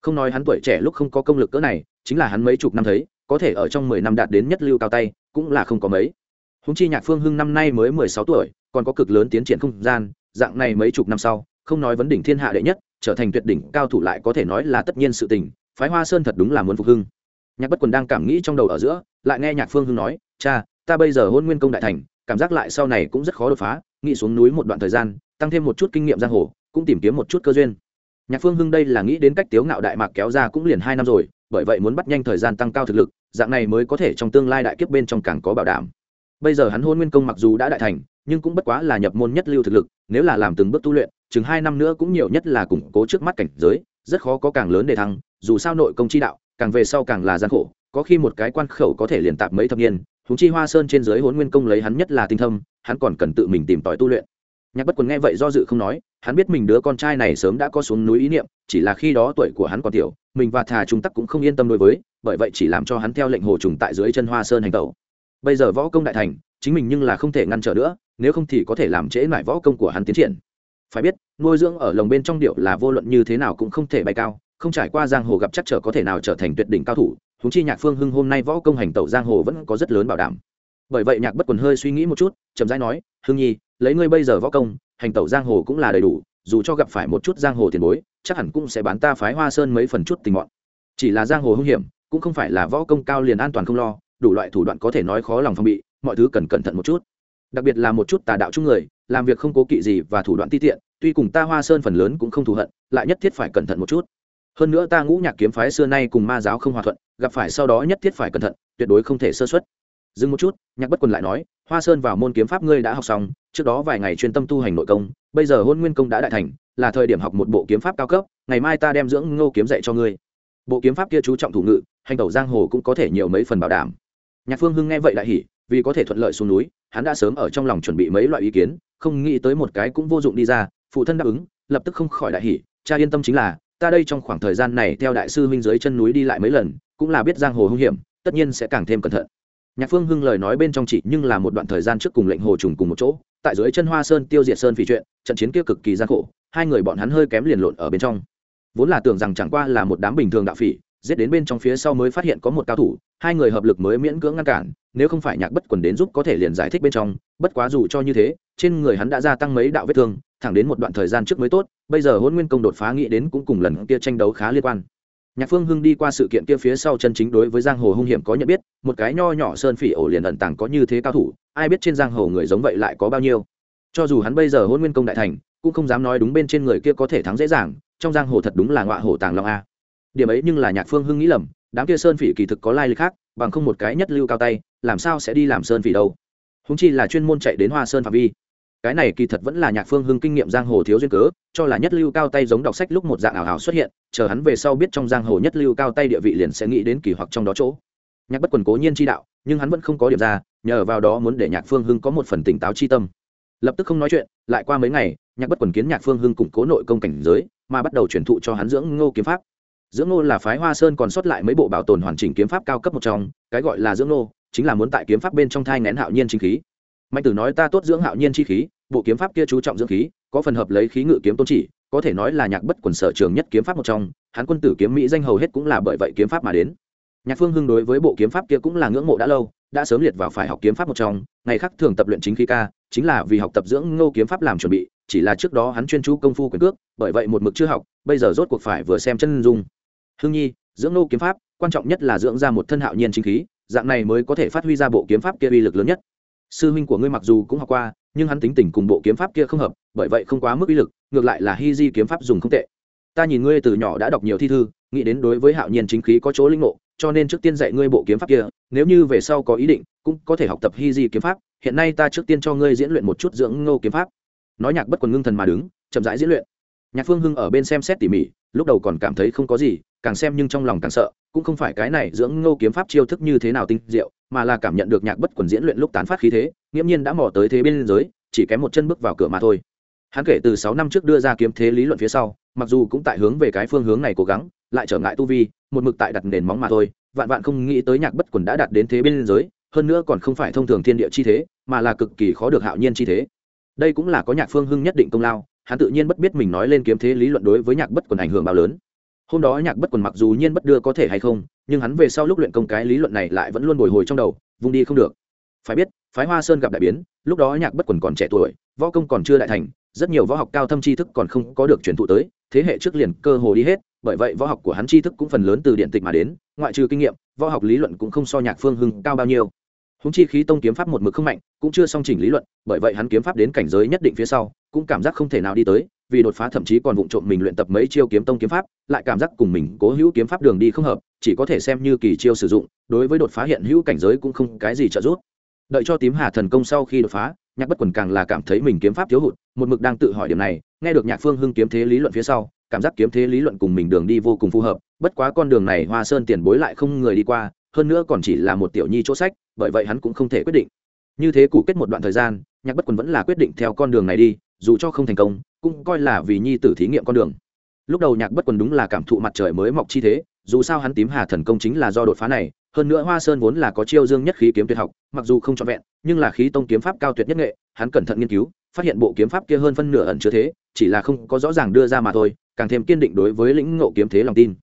Không nói hắn tuổi trẻ lúc không có công lực cỡ này, chính là hắn mấy chục năm thấy có thể ở trong mười năm đạt đến nhất lưu cao tay, cũng là không có mấy. Húng chi nhạc phương hưng năm nay mới mười sáu tuổi, còn có cực lớn tiến triển không gian, dạng này mấy chục năm sau, không nói vấn đỉnh thiên hạ đệ nhất, trở thành tuyệt đỉnh cao thủ lại có thể nói là tất nhiên sự tình, phái hoa sơn thật đúng là muốn phục hưng. Nhạc bất quần đang cảm nghĩ trong đầu ở giữa, lại nghe nhạc phương hưng nói, cha, ta bây giờ hôn nguyên công đại thành, cảm giác lại sau này cũng rất khó đột phá, nghĩ xuống núi một đoạn thời gian, tăng thêm một chút kinh nghiệm giang hồ, cũng tìm kiếm một chút cơ duyên nhạc phương hưng đây là nghĩ đến cách tiếu ngạo đại mạc kéo ra cũng liền hai năm rồi, bởi vậy muốn bắt nhanh thời gian tăng cao thực lực, dạng này mới có thể trong tương lai đại kiếp bên trong càng có bảo đảm. Bây giờ hắn hôn nguyên công mặc dù đã đại thành, nhưng cũng bất quá là nhập môn nhất lưu thực lực, nếu là làm từng bước tu luyện, chừng hai năm nữa cũng nhiều nhất là củng cố trước mắt cảnh giới, rất khó có càng lớn để thăng, dù sao nội công chi đạo, càng về sau càng là gian khổ, có khi một cái quan khẩu có thể liền tạp mấy thập niên húng chi hoa sơn trên dưới hôn nguyên công lấy hắn nhất là tinh thâm hắn còn cần tự mình tìm tòi tu luyện nhạc bất quần nghe vậy do dự không nói, hắn biết mình đứa con trai này sớm đã có xuống núi ý niệm, chỉ là khi đó tuổi của hắn còn tiểu, mình và thà trung tắc cũng không yên tâm đối với, bởi vậy chỉ làm cho hắn theo lệnh hồ trùng tại dưới chân hoa sơn hành tẩu. Bây giờ võ công đại thành, chính mình nhưng là không thể ngăn trở nữa, nếu không thì có thể làm trễ lại võ công của hắn tiến triển. Phải biết, nuôi dưỡng ở lồng bên trong điệu là vô luận như thế nào cũng không thể bay cao, không trải qua giang hồ gặp chắc trở có thể nào trở thành tuyệt đỉnh cao thủ húng chi nhạc phương hưng hôm nay võ công hành tẩu giang hồ vẫn có rất lớn bảo đảm bởi vậy nhạc bất quần hơi suy nghĩ một chút, chậm rãi nói, hương nhi, lấy ngươi bây giờ võ công, hành tẩu giang hồ cũng là đầy đủ, dù cho gặp phải một chút giang hồ tiền bối, chắc hẳn cũng sẽ bán ta phái hoa sơn mấy phần chút tình mọn. Chỉ là giang hồ hung hiểm, cũng không phải là võ công cao liền an toàn không lo, đủ loại thủ đoạn có thể nói khó lòng phòng bị, mọi thứ cần cẩn thận một chút. Đặc biệt là một chút tà đạo chung người, làm việc không cố kỵ gì và thủ đoạn ti tiện, tuy cùng ta hoa sơn phần lớn cũng không thù hận, lại nhất thiết phải cẩn thận một chút. Hơn nữa ta ngũ nhạc kiếm phái xưa nay cùng ma giáo không hòa thuận, gặp phải sau đó nhất thiết phải cẩn thận, tuyệt đối không thể sơ xuất dừng một chút, nhạc bất quần lại nói, hoa sơn vào môn kiếm pháp ngươi đã học xong, trước đó vài ngày chuyên tâm tu hành nội công, bây giờ hôn nguyên công đã đại thành, là thời điểm học một bộ kiếm pháp cao cấp, ngày mai ta đem dưỡng ngô kiếm dạy cho ngươi. Bộ kiếm pháp kia chú trọng thủ ngự, hành tẩu giang hồ cũng có thể nhiều mấy phần bảo đảm. Nhạc phương hưng nghe vậy đại hỉ, vì có thể thuận lợi xuống núi, hắn đã sớm ở trong lòng chuẩn bị mấy loại ý kiến, không nghĩ tới một cái cũng vô dụng đi ra, phụ thân đáp ứng, lập tức không khỏi đại hỉ, cha yên tâm chính là, ta đây trong khoảng thời gian này theo đại sư huynh dưới chân núi đi lại mấy lần, cũng là biết giang hồ hung hiểm, tất nhiên sẽ càng thêm cẩn thận nhạc phương hưng lời nói bên trong chỉ nhưng là một đoạn thời gian trước cùng lệnh hồ trùng cùng một chỗ, tại dưới chân hoa sơn tiêu diệt sơn phỉ chuyện, trận chiến kia cực kỳ gian khổ, hai người bọn hắn hơi kém liền lộn ở bên trong. Vốn là tưởng rằng chẳng qua là một đám bình thường đạo phỉ, giết đến bên trong phía sau mới phát hiện có một cao thủ, hai người hợp lực mới miễn cưỡng ngăn cản, nếu không phải nhạc bất quần đến giúp có thể liền giải thích bên trong, bất quá dù cho như thế, trên người hắn đã gia tăng mấy đạo vết thương, thẳng đến một đoạn thời gian trước mới tốt, bây giờ hôn nguyên công đột phá nghĩ đến cũng cùng lần kia tranh đấu khá liên quan nhạc phương hưng đi qua sự kiện kia phía sau chân chính đối với giang hồ hung hiểm có nhận biết, một cái nho nhỏ sơn phỉ ổ liền ẩn tàng có như thế cao thủ, ai biết trên giang hồ người giống vậy lại có bao nhiêu. Cho dù hắn bây giờ hôn nguyên công đại thành, cũng không dám nói đúng bên trên người kia có thể thắng dễ dàng, trong giang hồ thật đúng là ngọa hổ tàng long a. Điểm ấy nhưng là nhạc phương hưng nghĩ lầm, đám kia sơn phỉ kỳ thực có lai lịch khác, bằng không một cái nhất lưu cao tay, làm sao sẽ đi làm sơn phỉ đâu? Húng chi là chuyên môn chạy đến hoa sơn phạm vi cái này kỳ thật vẫn là nhạc phương hưng kinh nghiệm giang hồ thiếu duyên cớ, cho là nhất lưu cao tay giống đọc sách lúc một dạng ảo ảo xuất hiện, chờ hắn về sau biết trong giang hồ nhất lưu cao tay địa vị liền sẽ nghĩ đến kỳ hoặc trong đó chỗ. Nhạc bất quần cố nhiên chi đạo, nhưng hắn vẫn không có điểm ra, nhờ vào đó muốn để nhạc phương hưng có một phần tỉnh táo chi tâm. Lập tức không nói chuyện, lại qua mấy ngày, nhạc bất quần kiến nhạc phương hưng củng cố nội công cảnh giới, mà bắt đầu truyền thụ cho hắn dưỡng ngô kiếm pháp. Dưỡng ngô là phái hoa sơn còn sót lại mấy bộ bảo tồn hoàn chỉnh kiếm pháp cao cấp một trong, cái gọi là dưỡng ngô, chính là muốn tại kiếm pháp bên trong thai nén hạo nhiên chính khí. Mạnh tử nói ta tốt dưỡng hạo nhiên chi khí bộ kiếm pháp kia chú trọng dưỡng khí, có phần hợp lấy khí ngự kiếm tôn chỉ, có thể nói là nhạc bất quần sở trường nhất kiếm pháp một trong, hắn quân tử kiếm mỹ danh hầu hết cũng là bởi vậy kiếm pháp mà đến. Nhạc phương hưng đối với bộ kiếm pháp kia cũng là ngưỡng mộ đã lâu, đã sớm liệt vào phải học kiếm pháp một trong, ngày khác thường tập luyện chính khí ca, chính là vì học tập dưỡng ngô kiếm pháp làm chuẩn bị, chỉ là trước đó hắn chuyên chú công phu quyền cước, bởi vậy một mực chưa học, bây giờ rốt cuộc phải vừa xem chân dung. Hưng nhi, dưỡng ngô kiếm pháp, quan trọng nhất là dưỡng ra một thân hạo nhiên chính khí, dạng này mới có thể phát huy ra bộ kiếm pháp kia uy lực lớn nhất sư huynh của ngươi mặc dù cũng học qua, nhưng hắn tính tình cùng bộ kiếm pháp kia không hợp, bởi vậy không quá mức uy lực, ngược lại là hy di kiếm pháp dùng không tệ. Ta nhìn ngươi từ nhỏ đã đọc nhiều thi thư, nghĩ đến đối với hạo nhiên chính khí có chỗ linh ngộ, cho nên trước tiên dạy ngươi bộ kiếm pháp kia, nếu như về sau có ý định, cũng có thể học tập hy di kiếm pháp, hiện nay ta trước tiên cho ngươi diễn luyện một chút dưỡng ngô kiếm pháp. Nói nhạc bất quần ngưng thần mà đứng, chậm rãi diễn luyện. Nhạc phương hưng ở bên xem xét tỉ mỉ, lúc đầu còn cảm thấy không có gì, càng xem nhưng trong lòng càng sợ cũng không phải cái này dưỡng ngô kiếm pháp chiêu thức như thế nào tinh diệu, mà là cảm nhận được nhạc bất quần diễn luyện lúc tán phát khí thế, nghiễm nhiên đã mò tới thế bên giới, chỉ kém một chân bước vào cửa mà thôi. Hắn kể từ sáu năm trước đưa ra kiếm thế lý luận phía sau, mặc dù cũng tại hướng về cái phương hướng này cố gắng, lại trở ngại tu vi, một mực tại đặt nền móng mà thôi, vạn vạn không nghĩ tới nhạc bất quần đã đạt đến thế bên giới, hơn nữa còn không phải thông thường thiên địa chi thế, mà là cực kỳ khó được hạo nhiên chi thế. Đây cũng là có nhạc phương hưng nhất định công lao, hắn tự nhiên bất biết mình nói lên kiếm thế lý luận đối với nhạc bất quần ảnh hưởng bao lớn hôm đó nhạc bất quần mặc dù nhiên bất đưa có thể hay không, nhưng hắn về sau lúc luyện công cái lý luận này lại vẫn luôn bồi hồi trong đầu vùng đi không được. Phải biết, phái hoa sơn gặp đại biến, lúc đó nhạc bất quần còn trẻ tuổi, võ công còn chưa đại thành, rất nhiều võ học cao thâm tri thức còn không có được truyền thụ tới, thế hệ trước liền cơ hồ đi hết, bởi vậy võ học của hắn tri thức cũng phần lớn từ điện tịch mà đến, ngoại trừ kinh nghiệm, võ học lý luận cũng không so nhạc phương hưng cao bao nhiêu. Húng chi khí tông kiếm pháp một mực không mạnh, cũng chưa song chỉnh lý luận, bởi vậy hắn kiếm pháp đến cảnh giới nhất định phía sau cũng cảm giác không thể nào đi tới, vì đột phá thậm chí còn vụng trộm mình luyện tập mấy chiêu kiếm tông kiếm pháp, lại cảm giác cùng mình cố hữu kiếm pháp đường đi không hợp, chỉ có thể xem như kỳ chiêu sử dụng, đối với đột phá hiện hữu cảnh giới cũng không cái gì trợ giúp. Đợi cho tím hà thần công sau khi đột phá, nhạc bất quần càng là cảm thấy mình kiếm pháp thiếu hụt, một mực đang tự hỏi điểm này, nghe được nhạc phương hưng kiếm thế lý luận phía sau, cảm giác kiếm thế lý luận cùng mình đường đi vô cùng phù hợp, bất quá con đường này hoa sơn tiền bối lại không người đi qua, hơn nữa còn chỉ là một tiểu nhi chỗ sách, bởi vậy hắn cũng không thể quyết định. Như thế cụ kết một đoạn thời gian, nhạc bất quần vẫn là quyết định theo con đường này đi dù cho không thành công, cũng coi là vì nhi tử thí nghiệm con đường. Lúc đầu nhạc bất quần đúng là cảm thụ mặt trời mới mọc chi thế, dù sao hắn tím hà thần công chính là do đột phá này, hơn nữa hoa sơn vốn là có chiêu dương nhất khí kiếm tuyệt học, mặc dù không trọn vẹn, nhưng là khí tông kiếm pháp cao tuyệt nhất nghệ, hắn cẩn thận nghiên cứu, phát hiện bộ kiếm pháp kia hơn phân nửa ẩn chứa thế, chỉ là không có rõ ràng đưa ra mà thôi, càng thêm kiên định đối với lĩnh ngộ kiếm thế lòng tin.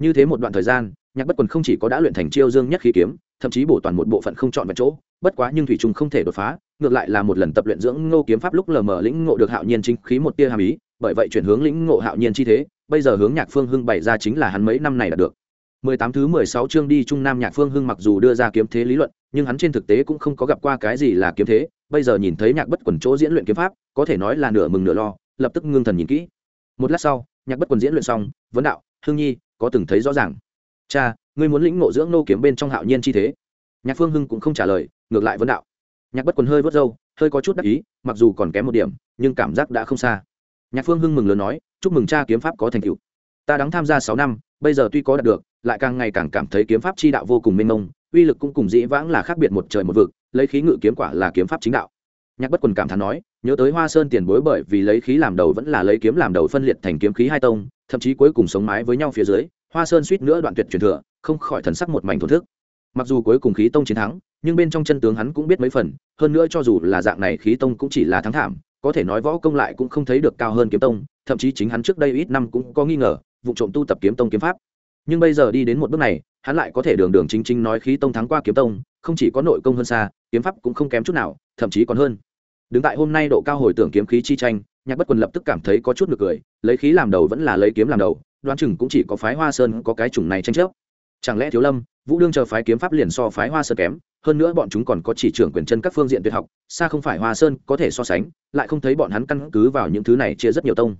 Như thế một đoạn thời gian, nhạc bất quần không chỉ có đã luyện thành chiêu dương nhất khí kiếm, thậm chí bổ toàn một bộ phận không chọn vẹn chỗ bất quá nhưng thủy trung không thể đột phá, ngược lại là một lần tập luyện dưỡng ngô kiếm pháp lúc lờ mờ lĩnh ngộ được hạo nhiên chính khí một tia hàm ý, bởi vậy chuyển hướng lĩnh ngộ hạo nhiên chi thế, bây giờ hướng nhạc phương hưng bày ra chính là hắn mấy năm này đạt được. 18 thứ 16 chương đi trung nam nhạc phương hưng mặc dù đưa ra kiếm thế lý luận, nhưng hắn trên thực tế cũng không có gặp qua cái gì là kiếm thế, bây giờ nhìn thấy nhạc bất quần chỗ diễn luyện kiếm pháp, có thể nói là nửa mừng nửa lo, lập tức ngưng thần nhìn kỹ. Một lát sau, nhạc bất quần diễn luyện xong, vấn đạo, hưng nhi, có từng thấy rõ ràng? Cha, ngươi muốn lĩnh ngộ dưỡng nô kiếm bên trong hạo nhiên chi thế? Nhạc phương hưng cũng không trả lời ngược lại vấn đạo. Nhạc bất quần hơi vớt râu, hơi có chút đắc ý, mặc dù còn kém một điểm, nhưng cảm giác đã không xa. Nhạc phương hưng mừng lớn nói, chúc mừng cha kiếm pháp có thành tựu. Ta đáng tham gia sáu năm, bây giờ tuy có đạt được, lại càng ngày càng cảm thấy kiếm pháp chi đạo vô cùng mênh mông, uy lực cũng cùng dĩ vãng là khác biệt một trời một vực, lấy khí ngự kiếm quả là kiếm pháp chính đạo. Nhạc bất quần cảm thán nói, nhớ tới hoa sơn tiền bối bởi vì lấy khí làm đầu vẫn là lấy kiếm làm đầu phân liệt thành kiếm khí hai tông, thậm chí cuối cùng sống mái với nhau phía dưới, hoa sơn suýt nữa đoạn tuyệt truyền thừa, không khỏi thần sắc một mảnh thổn thức mặc dù cuối cùng khí tông chiến thắng, nhưng bên trong chân tướng hắn cũng biết mấy phần, hơn nữa cho dù là dạng này khí tông cũng chỉ là thắng thảm, có thể nói võ công lại cũng không thấy được cao hơn kiếm tông, thậm chí chính hắn trước đây ít năm cũng có nghi ngờ, vụ trộm tu tập kiếm tông kiếm pháp. Nhưng bây giờ đi đến một bước này, hắn lại có thể đường đường chính chính nói khí tông thắng qua kiếm tông, không chỉ có nội công hơn xa, kiếm pháp cũng không kém chút nào, thậm chí còn hơn. Đứng tại hôm nay độ cao hồi tưởng kiếm khí chi tranh, nhạc bất quần lập tức cảm thấy có chút ngược cười, lấy khí làm đầu vẫn là lấy kiếm làm đầu, đoán chừng cũng chỉ có phái hoa sơn có cái chủng này tranh chấp. Chẳng lẽ thiếu lâm vũ đương chờ phái kiếm pháp liền so phái hoa sơn kém, hơn nữa bọn chúng còn có chỉ trưởng quyền chân các phương diện tuyệt học, xa không phải hoa sơn có thể so sánh, lại không thấy bọn hắn căn cứ vào những thứ này chia rất nhiều tông.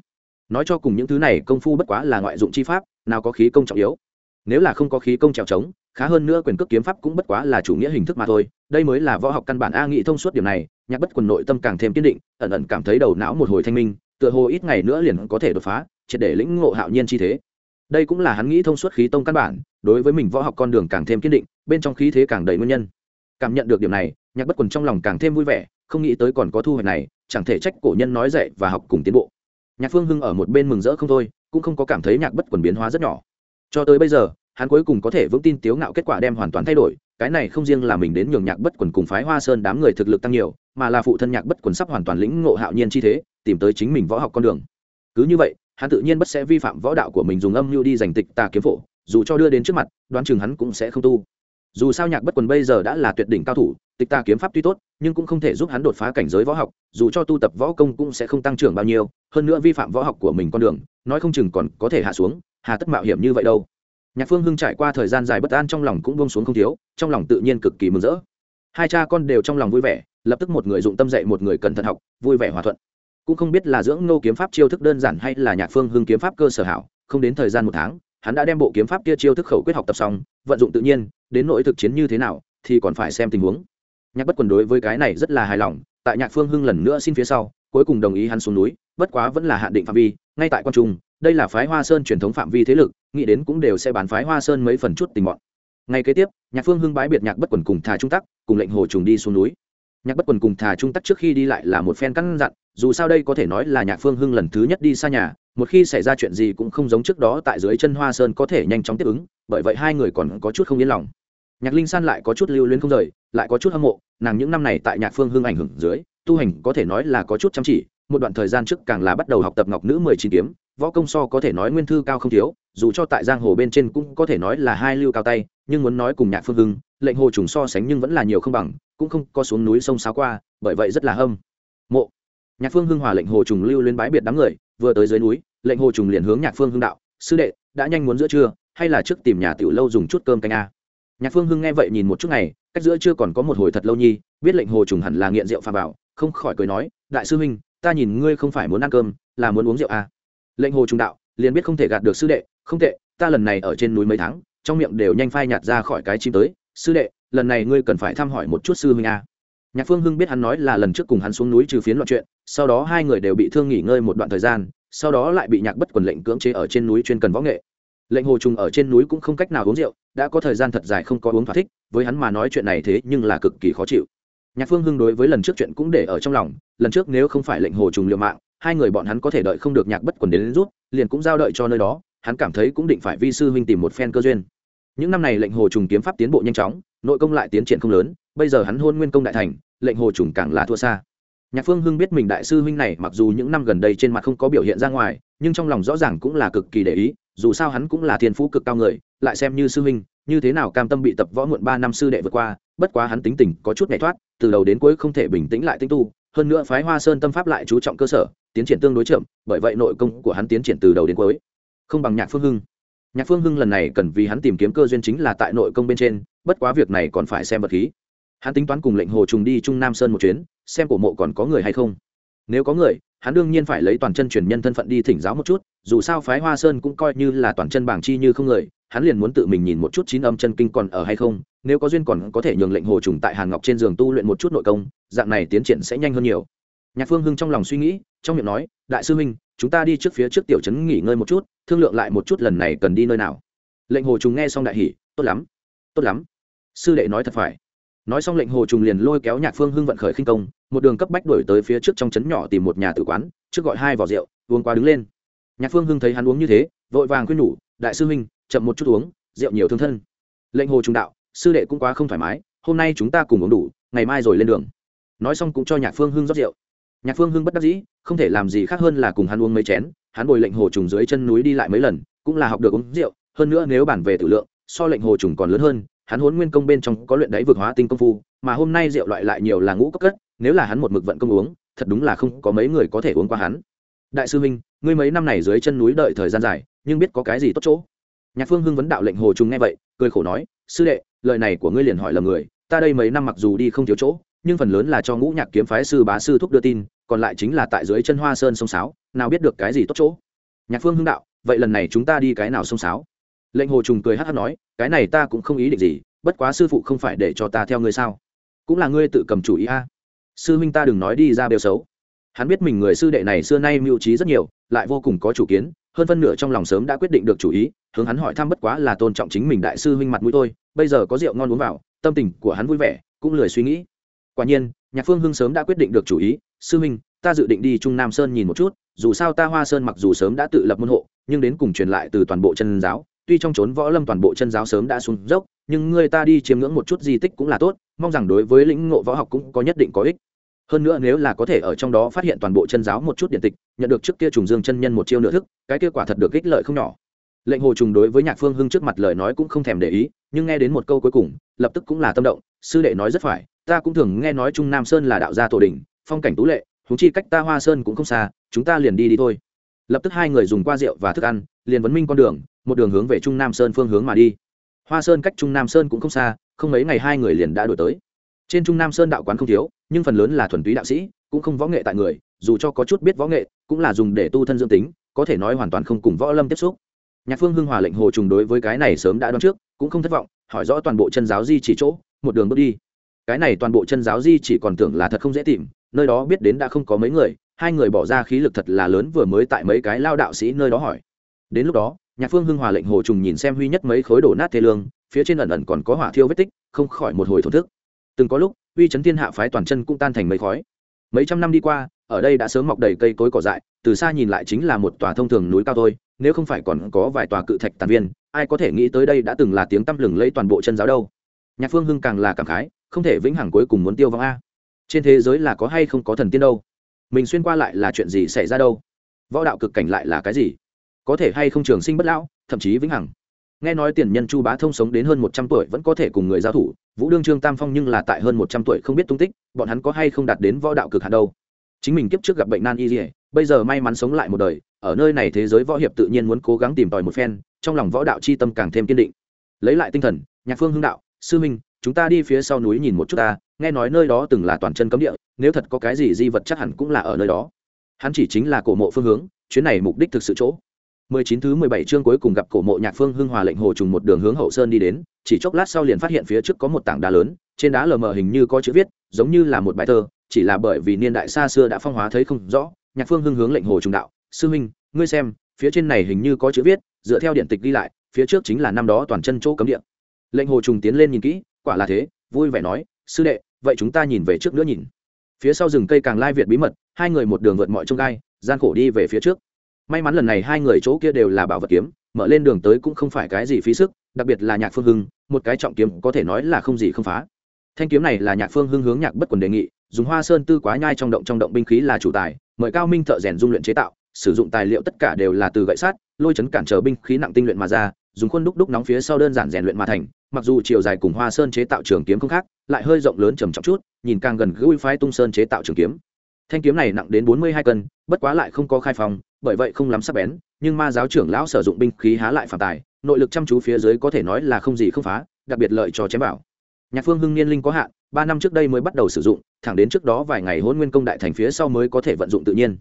Nói cho cùng những thứ này công phu bất quá là ngoại dụng chi pháp, nào có khí công trọng yếu. Nếu là không có khí công trèo trống, khá hơn nữa quyền cước kiếm pháp cũng bất quá là chủ nghĩa hình thức mà thôi. Đây mới là võ học căn bản a nghị thông suốt điểm này, nhạc bất quần nội tâm càng thêm kiên định, ẩn ẩn cảm thấy đầu não một hồi thanh minh, tựa hồ ít ngày nữa liền có thể đột phá, triệt để lĩnh ngộ hạo nhiên chi thế. Đây cũng là hắn nghĩ thông suốt khí tông căn bản đối với mình võ học con đường càng thêm kiên định, bên trong khí thế càng đầy nguyên nhân. Cảm nhận được điểm này, nhạc bất quần trong lòng càng thêm vui vẻ, không nghĩ tới còn có thu hoạch này, chẳng thể trách cổ nhân nói dạy và học cùng tiến bộ. Nhạc phương hưng ở một bên mừng rỡ không thôi, cũng không có cảm thấy nhạc bất quần biến hóa rất nhỏ. Cho tới bây giờ, hắn cuối cùng có thể vững tin tiếu ngạo kết quả đem hoàn toàn thay đổi, cái này không riêng là mình đến nhường nhạc bất quần cùng phái hoa sơn đám người thực lực tăng nhiều, mà là phụ thân nhạc bất quần sắp hoàn toàn lĩnh ngộ hạo nhiên chi thế, tìm tới chính mình võ học con đường. Cứ như vậy, hắn tự nhiên bất sẽ vi phạm võ đạo của mình dùng âm mưu đi giành tịch tà kiếm phổ dù cho đưa đến trước mặt, đoán chừng hắn cũng sẽ không tu. Dù sao nhạc bất quần bây giờ đã là tuyệt đỉnh cao thủ, tịch ta kiếm pháp tuy tốt, nhưng cũng không thể giúp hắn đột phá cảnh giới võ học, dù cho tu tập võ công cũng sẽ không tăng trưởng bao nhiêu, hơn nữa vi phạm võ học của mình con đường, nói không chừng còn có thể hạ xuống, hà tất mạo hiểm như vậy đâu. Nhạc phương hưng trải qua thời gian dài bất an trong lòng cũng bông xuống không thiếu, trong lòng tự nhiên cực kỳ mừng rỡ. Hai cha con đều trong lòng vui vẻ, lập tức một người dụng tâm dạy một người cẩn thận học, vui vẻ hòa thuận. Cũng không biết là dưỡng nô kiếm pháp chiêu thức đơn giản hay là nhạc phương hưng kiếm pháp cơ sở hảo, không đến thời gian một tháng hắn đã đem bộ kiếm pháp kia chiêu thức khẩu quyết học tập xong, vận dụng tự nhiên, đến nỗi thực chiến như thế nào, thì còn phải xem tình huống. Nhạc bất quần đối với cái này rất là hài lòng, tại nhạc phương hưng lần nữa xin phía sau, cuối cùng đồng ý hắn xuống núi, bất quá vẫn là hạn định phạm vi, ngay tại quan trung, đây là phái hoa sơn truyền thống phạm vi thế lực, nghĩ đến cũng đều sẽ bán phái hoa sơn mấy phần chút tình bọn ngay kế tiếp, nhạc phương hưng bái biệt nhạc bất quần cùng thà trung tắc, cùng lệnh hồ trùng đi xuống núi. Nhạc bất quần cùng thà trung tắc trước khi đi lại là một phen căn dặn, dù sao đây có thể nói là nhạc phương hưng lần thứ nhất đi xa nhà một khi xảy ra chuyện gì cũng không giống trước đó tại dưới chân hoa sơn có thể nhanh chóng tiếp ứng, bởi vậy hai người còn có chút không yên lòng. Nhạc linh san lại có chút lưu luyến không rời, lại có chút hâm mộ, nàng những năm này tại nhạc phương hưng ảnh hưởng dưới, tu hành có thể nói là có chút chăm chỉ, một đoạn thời gian trước càng là bắt đầu học tập ngọc nữ mười chín kiếm, võ công so có thể nói nguyên thư cao không thiếu, dù cho tại giang hồ bên trên cũng có thể nói là hai lưu cao tay, nhưng muốn nói cùng nhạc phương hưng, lệnh hồ trùng so sánh nhưng vẫn là nhiều không bằng, cũng không có xuống núi sông sáo qua, bởi vậy rất là hâm mộ. Nhạc phương hưng hòa lệnh hồ trùng lưu lên bái biệt đám người vừa tới dưới núi, lệnh hồ trùng liền hướng nhạc phương hưng đạo, sư đệ, đã nhanh muốn giữa trưa, hay là trước tìm nhà tiểu lâu dùng chút cơm canh a nhạc phương hưng nghe vậy nhìn một chút ngày cách giữa trưa còn có một hồi thật lâu nhi, biết lệnh hồ trùng hẳn là nghiện rượu pha vào, không khỏi cười nói, đại sư huynh, ta nhìn ngươi không phải muốn ăn cơm, là muốn uống rượu à. lệnh hồ trùng đạo, liền biết không thể gạt được sư đệ, không tệ, ta lần này ở trên núi mấy tháng, trong miệng đều nhanh phai nhạt ra khỏi cái chim tới, sư đệ, lần này ngươi cần phải thăm hỏi một chút sư huynh à nhạc phương hưng biết hắn nói là lần trước cùng hắn xuống núi trừ phiến loạn chuyện sau đó hai người đều bị thương nghỉ ngơi một đoạn thời gian sau đó lại bị nhạc bất quần lệnh cưỡng chế ở trên núi chuyên cần võ nghệ. Lệnh hồ trùng ở trên núi cũng không cách nào uống rượu đã có thời gian thật dài không có uống thỏa thích với hắn mà nói chuyện này thế nhưng là cực kỳ khó chịu. Nhạc phương hưng đối với lần trước chuyện cũng để ở trong lòng lần trước nếu không phải lệnh hồ trùng liều mạng hai người bọn hắn có thể đợi không được nhạc bất quần đến, đến rút liền cũng giao đợi cho nơi đó hắn cảm thấy cũng định phải vi sư huynh tìm một phen cơ duyên. Những năm này lệnh hồ trùng kiếm pháp tiến bộ nhanh chóng nội công lại tiến triển không lớn, bây giờ hắn hôn nguyên công đại thành, lệnh hồ trùng càng là thua xa. Nhạc phương hưng biết mình đại sư huynh này mặc dù những năm gần đây trên mặt không có biểu hiện ra ngoài, nhưng trong lòng rõ ràng cũng là cực kỳ để ý, dù sao hắn cũng là thiên phú cực cao người, lại xem như sư huynh, như thế nào cam tâm bị tập võ muộn ba năm sư đệ vượt qua, bất quá hắn tính tình có chút nhảy thoát, từ đầu đến cuối không thể bình tĩnh lại tinh tu, hơn nữa phái hoa sơn tâm pháp lại chú trọng cơ sở, tiến triển tương đối chậm, bởi vậy nội công của hắn tiến triển từ đầu đến cuối. Không bằng nhạc phương hưng nhạc phương hưng lần này cần vì hắn tìm kiếm cơ duyên chính là tại nội công bên trên, bất quá việc này còn phải xem vật khí. Hắn tính toán cùng lệnh hồ trùng đi trung nam sơn một chuyến, xem cổ mộ còn có người hay không. Nếu có người, hắn đương nhiên phải lấy toàn chân truyền nhân thân phận đi thỉnh giáo một chút, dù sao phái hoa sơn cũng coi như là toàn chân bảng chi như không người, hắn liền muốn tự mình nhìn một chút chín âm chân kinh còn ở hay không, nếu có duyên còn có thể nhường lệnh hồ trùng tại hàn ngọc trên giường tu luyện một chút nội công, dạng này tiến triển sẽ nhanh hơn nhiều. Nhạc phương hưng trong lòng suy nghĩ, trong miệng nói, đại sư huynh chúng ta đi trước phía trước tiểu trấn nghỉ ngơi một chút, thương lượng lại một chút lần này cần đi nơi nào. Lệnh hồ trùng nghe xong đại hỉ, tốt lắm tốt lắm. Sư đệ nói thật phải. Nói xong lệnh hồ trùng liền lôi kéo nhạc phương hưng vận khởi khinh công, một đường cấp bách đổi tới phía trước trong trấn nhỏ tìm một nhà tử quán, trước gọi hai vỏ rượu, uống qua đứng lên. Nhạc phương hưng thấy hắn uống như thế, vội vàng khuyên nhủ, đại sư huynh, chậm một chút uống, rượu nhiều thương thân. Lệnh hồ trùng đạo, sư đệ cũng quá không thoải mái, hôm nay chúng ta cùng uống đủ, ngày mai rồi lên đường. Nói xong cũng cho nhạc phương hưng rót rượu nhạc phương hưng bất đắc dĩ, không thể làm gì khác hơn là cùng hắn uống mấy chén, hắn bồi lệnh hồ trùng dưới chân núi đi lại mấy lần, cũng là học được uống rượu, hơn nữa nếu bản về tử lượng, so lệnh hồ trùng còn lớn hơn, hắn huấn nguyên công bên trong có luyện đáy vượt hóa tinh công phu, mà hôm nay rượu loại lại nhiều là ngũ cốc cất, nếu là hắn một mực vận công uống, thật đúng là không có mấy người có thể uống qua hắn. Đại sư minh, ngươi mấy năm này dưới chân núi đợi thời gian dài, nhưng biết có cái gì tốt chỗ? Nhạc phương hưng vấn đạo lệnh hồ trùng nghe vậy, cười khổ nói, sư đệ, lời này của ngươi liền hỏi là người, ta đây mấy năm mặc dù đi không thiếu chỗ, nhưng phần lớn là cho ngũ nhạc kiếm phái sư bá sư thúc đưa tin còn lại chính là tại dưới chân hoa sơn sông sáo, nào biết được cái gì tốt chỗ. Nhạc phương hưng đạo, vậy lần này chúng ta đi cái nào sông sáo? Lệnh hồ trùng cười hát hát nói, cái này ta cũng không ý định gì, bất quá sư phụ không phải để cho ta theo ngươi sao? Cũng là ngươi tự cầm chủ ý a. Sư huynh ta đừng nói đi ra bêu xấu. Hắn biết mình người sư đệ này xưa nay mưu trí rất nhiều, lại vô cùng có chủ kiến, hơn phân nửa trong lòng sớm đã quyết định được chủ ý, hướng hắn hỏi thăm bất quá là tôn trọng chính mình đại sư huynh mặt mũi thôi, bây giờ có rượu ngon uống vào, tâm tình của hắn vui vẻ, cũng lười suy nghĩ. Quả nhiên, nhạc phương hưng sớm đã quyết định được chủ ý sư Minh, ta dự định đi trung nam sơn nhìn một chút dù sao ta hoa sơn mặc dù sớm đã tự lập môn hộ nhưng đến cùng truyền lại từ toàn bộ chân giáo tuy trong trốn võ lâm toàn bộ chân giáo sớm đã xuống dốc nhưng người ta đi chiếm ngưỡng một chút di tích cũng là tốt mong rằng đối với lĩnh ngộ võ học cũng có nhất định có ích. Hơn nữa nếu là có thể ở trong đó phát hiện toàn bộ chân giáo một chút điện tịch nhận được trước kia trùng dương chân nhân một chiêu nửa thức cái kết quả thật được ích lợi không nhỏ. Lệnh hồ trùng đối với nhạc phương hưng trước mặt lời nói cũng không thèm để ý nhưng nghe đến một câu cuối cùng lập tức cũng là tâm động sư đệ nói rất phải ta cũng thường nghe nói trung nam sơn là đạo gia tổ đình phong cảnh tú lệ húng chi cách ta hoa sơn cũng không xa, chúng ta liền đi đi thôi. Lập tức hai người dùng qua rượu và thức ăn, liền vấn minh con đường, một đường hướng về trung nam sơn phương hướng mà đi. Hoa sơn cách trung nam sơn cũng không xa, không mấy ngày hai người liền đã đổi tới. Trên trung nam sơn đạo quán không thiếu, nhưng phần lớn là thuần túy đạo sĩ, cũng không võ nghệ tại người, dù cho có chút biết võ nghệ, cũng là dùng để tu thân dưỡng tính, có thể nói hoàn toàn không cùng võ lâm tiếp xúc. Nhạc phương hưng hòa lệnh hồ trùng đối với cái này sớm đã đoán trước, cũng không thất vọng, hỏi rõ toàn bộ chân giáo di chỉ chỗ, một đường bước đi. Cái này toàn bộ chân giáo di chỉ còn tưởng là thật không dễ tìm nơi đó biết đến đã không có mấy người, hai người bỏ ra khí lực thật là lớn vừa mới tại mấy cái lao đạo sĩ nơi đó hỏi. Đến lúc đó, nhạc phương hưng hòa lệnh hồ trùng nhìn xem huy nhất mấy khối đổ nát thê lương, phía trên ẩn ẩn còn có hỏa thiêu vết tích, không khỏi một hồi thổn thức. Từng có lúc, uy chấn thiên hạ phái toàn chân cũng tan thành mấy khói. Mấy trăm năm đi qua, ở đây đã sớm mọc đầy cây cối cỏ dại, từ xa nhìn lại chính là một tòa thông thường núi cao thôi, nếu không phải còn có vài tòa cự thạch tàn viên, ai có thể nghĩ tới đây đã từng là tiếng tăm lừng lấy toàn bộ chân giáo đâu. Nhạc phương hưng càng là cảm khái, không thể vĩnh hằng cuối cùng muốn tiêu vong a trên thế giới là có hay không có thần tiên đâu? Mình xuyên qua lại là chuyện gì xảy ra đâu? Võ đạo cực cảnh lại là cái gì? Có thể hay không trường sinh bất lão, thậm chí vĩnh hằng? Nghe nói tiền nhân chu bá thông sống đến hơn một trăm tuổi vẫn có thể cùng người giao thủ, vũ đương trương tam phong nhưng là tại hơn một trăm tuổi không biết tung tích, bọn hắn có hay không đạt đến võ đạo cực hạn đâu? Chính mình kiếp trước gặp bệnh nan y dỉa bây giờ may mắn sống lại một đời, ở nơi này thế giới võ hiệp tự nhiên muốn cố gắng tìm tòi một phen, trong lòng võ đạo c h i tâm càng thêm kiên định. Lấy lại tinh thần, nhạc phương hưng đạo, sư minh chúng ta đi phía sau núi nhìn một chút ta nghe nói nơi đó từng là toàn chân cấm địa nếu thật có cái gì di vật chắc hẳn cũng là ở nơi đó hắn chỉ chính là cổ mộ phương hướng chuyến này mục đích thực sự chỗ 19 thứ 17 chương cuối cùng gặp cổ mộ Nhạc Phương Hưng Hòa lệnh hồ trùng một đường hướng hậu sơn đi đến, chỉ chốc lát sau liền phát hiện phía trước có một tảng đá lớn, trên đá lờ mờ hình như có chữ viết, giống như là một bài thơ, chỉ là bởi vì niên đại xa xưa đã phong hóa thấy không rõ. Nhạc Phương Hưng hướng lệnh hồ trùng đạo, "Sư huynh, ngươi xem, phía trên này hình như có chữ viết, dựa theo điện tịch ghi lại, phía trước chính là năm đó toàn chân chỗ cấm địa." Lệnh hồ trùng tiến lên nhìn kỹ, quả là thế, vui vẻ nói, "Sư đệ, vậy chúng ta nhìn về trước nữa nhìn." Phía sau rừng cây càng lai việt bí mật, hai người một đường vượt mọi trông gai, gian khổ đi về phía trước may mắn lần này hai người chỗ kia đều là bảo vật kiếm mở lên đường tới cũng không phải cái gì phí sức đặc biệt là nhạc phương hưng một cái trọng kiếm có thể nói là không gì không phá thanh kiếm này là nhạc phương hưng hướng nhạc bất quần đề nghị dùng hoa sơn tư quá nhai trong động trong động binh khí là chủ tài mời cao minh thợ rèn dung luyện chế tạo sử dụng tài liệu tất cả đều là từ gậy sát lôi chấn cản trở binh khí nặng tinh luyện mà ra dùng khuôn đúc đúc nóng phía sau đơn giản rèn luyện mà thành mặc dù chiều dài cùng hoa sơn chế tạo trường kiếm không khác, lại hơi rộng lớn trầm trọng chút, nhìn càng gần gũi phái tung sơn chế tạo trường kiếm. Thanh kiếm này nặng đến bốn mươi hai cân, bất quá lại không có khai phòng bởi vậy không lắm sắc bén, nhưng ma giáo trưởng lão sử dụng binh khí há lại phản tài, nội lực chăm chú phía dưới có thể nói là không gì không phá, đặc biệt lợi cho chém bảo. Nhạc phương hưng niên linh có hạn, ba năm trước đây mới bắt đầu sử dụng, thẳng đến trước đó vài ngày hôn nguyên công đại thành phía sau mới có thể vận dụng tự nhiên.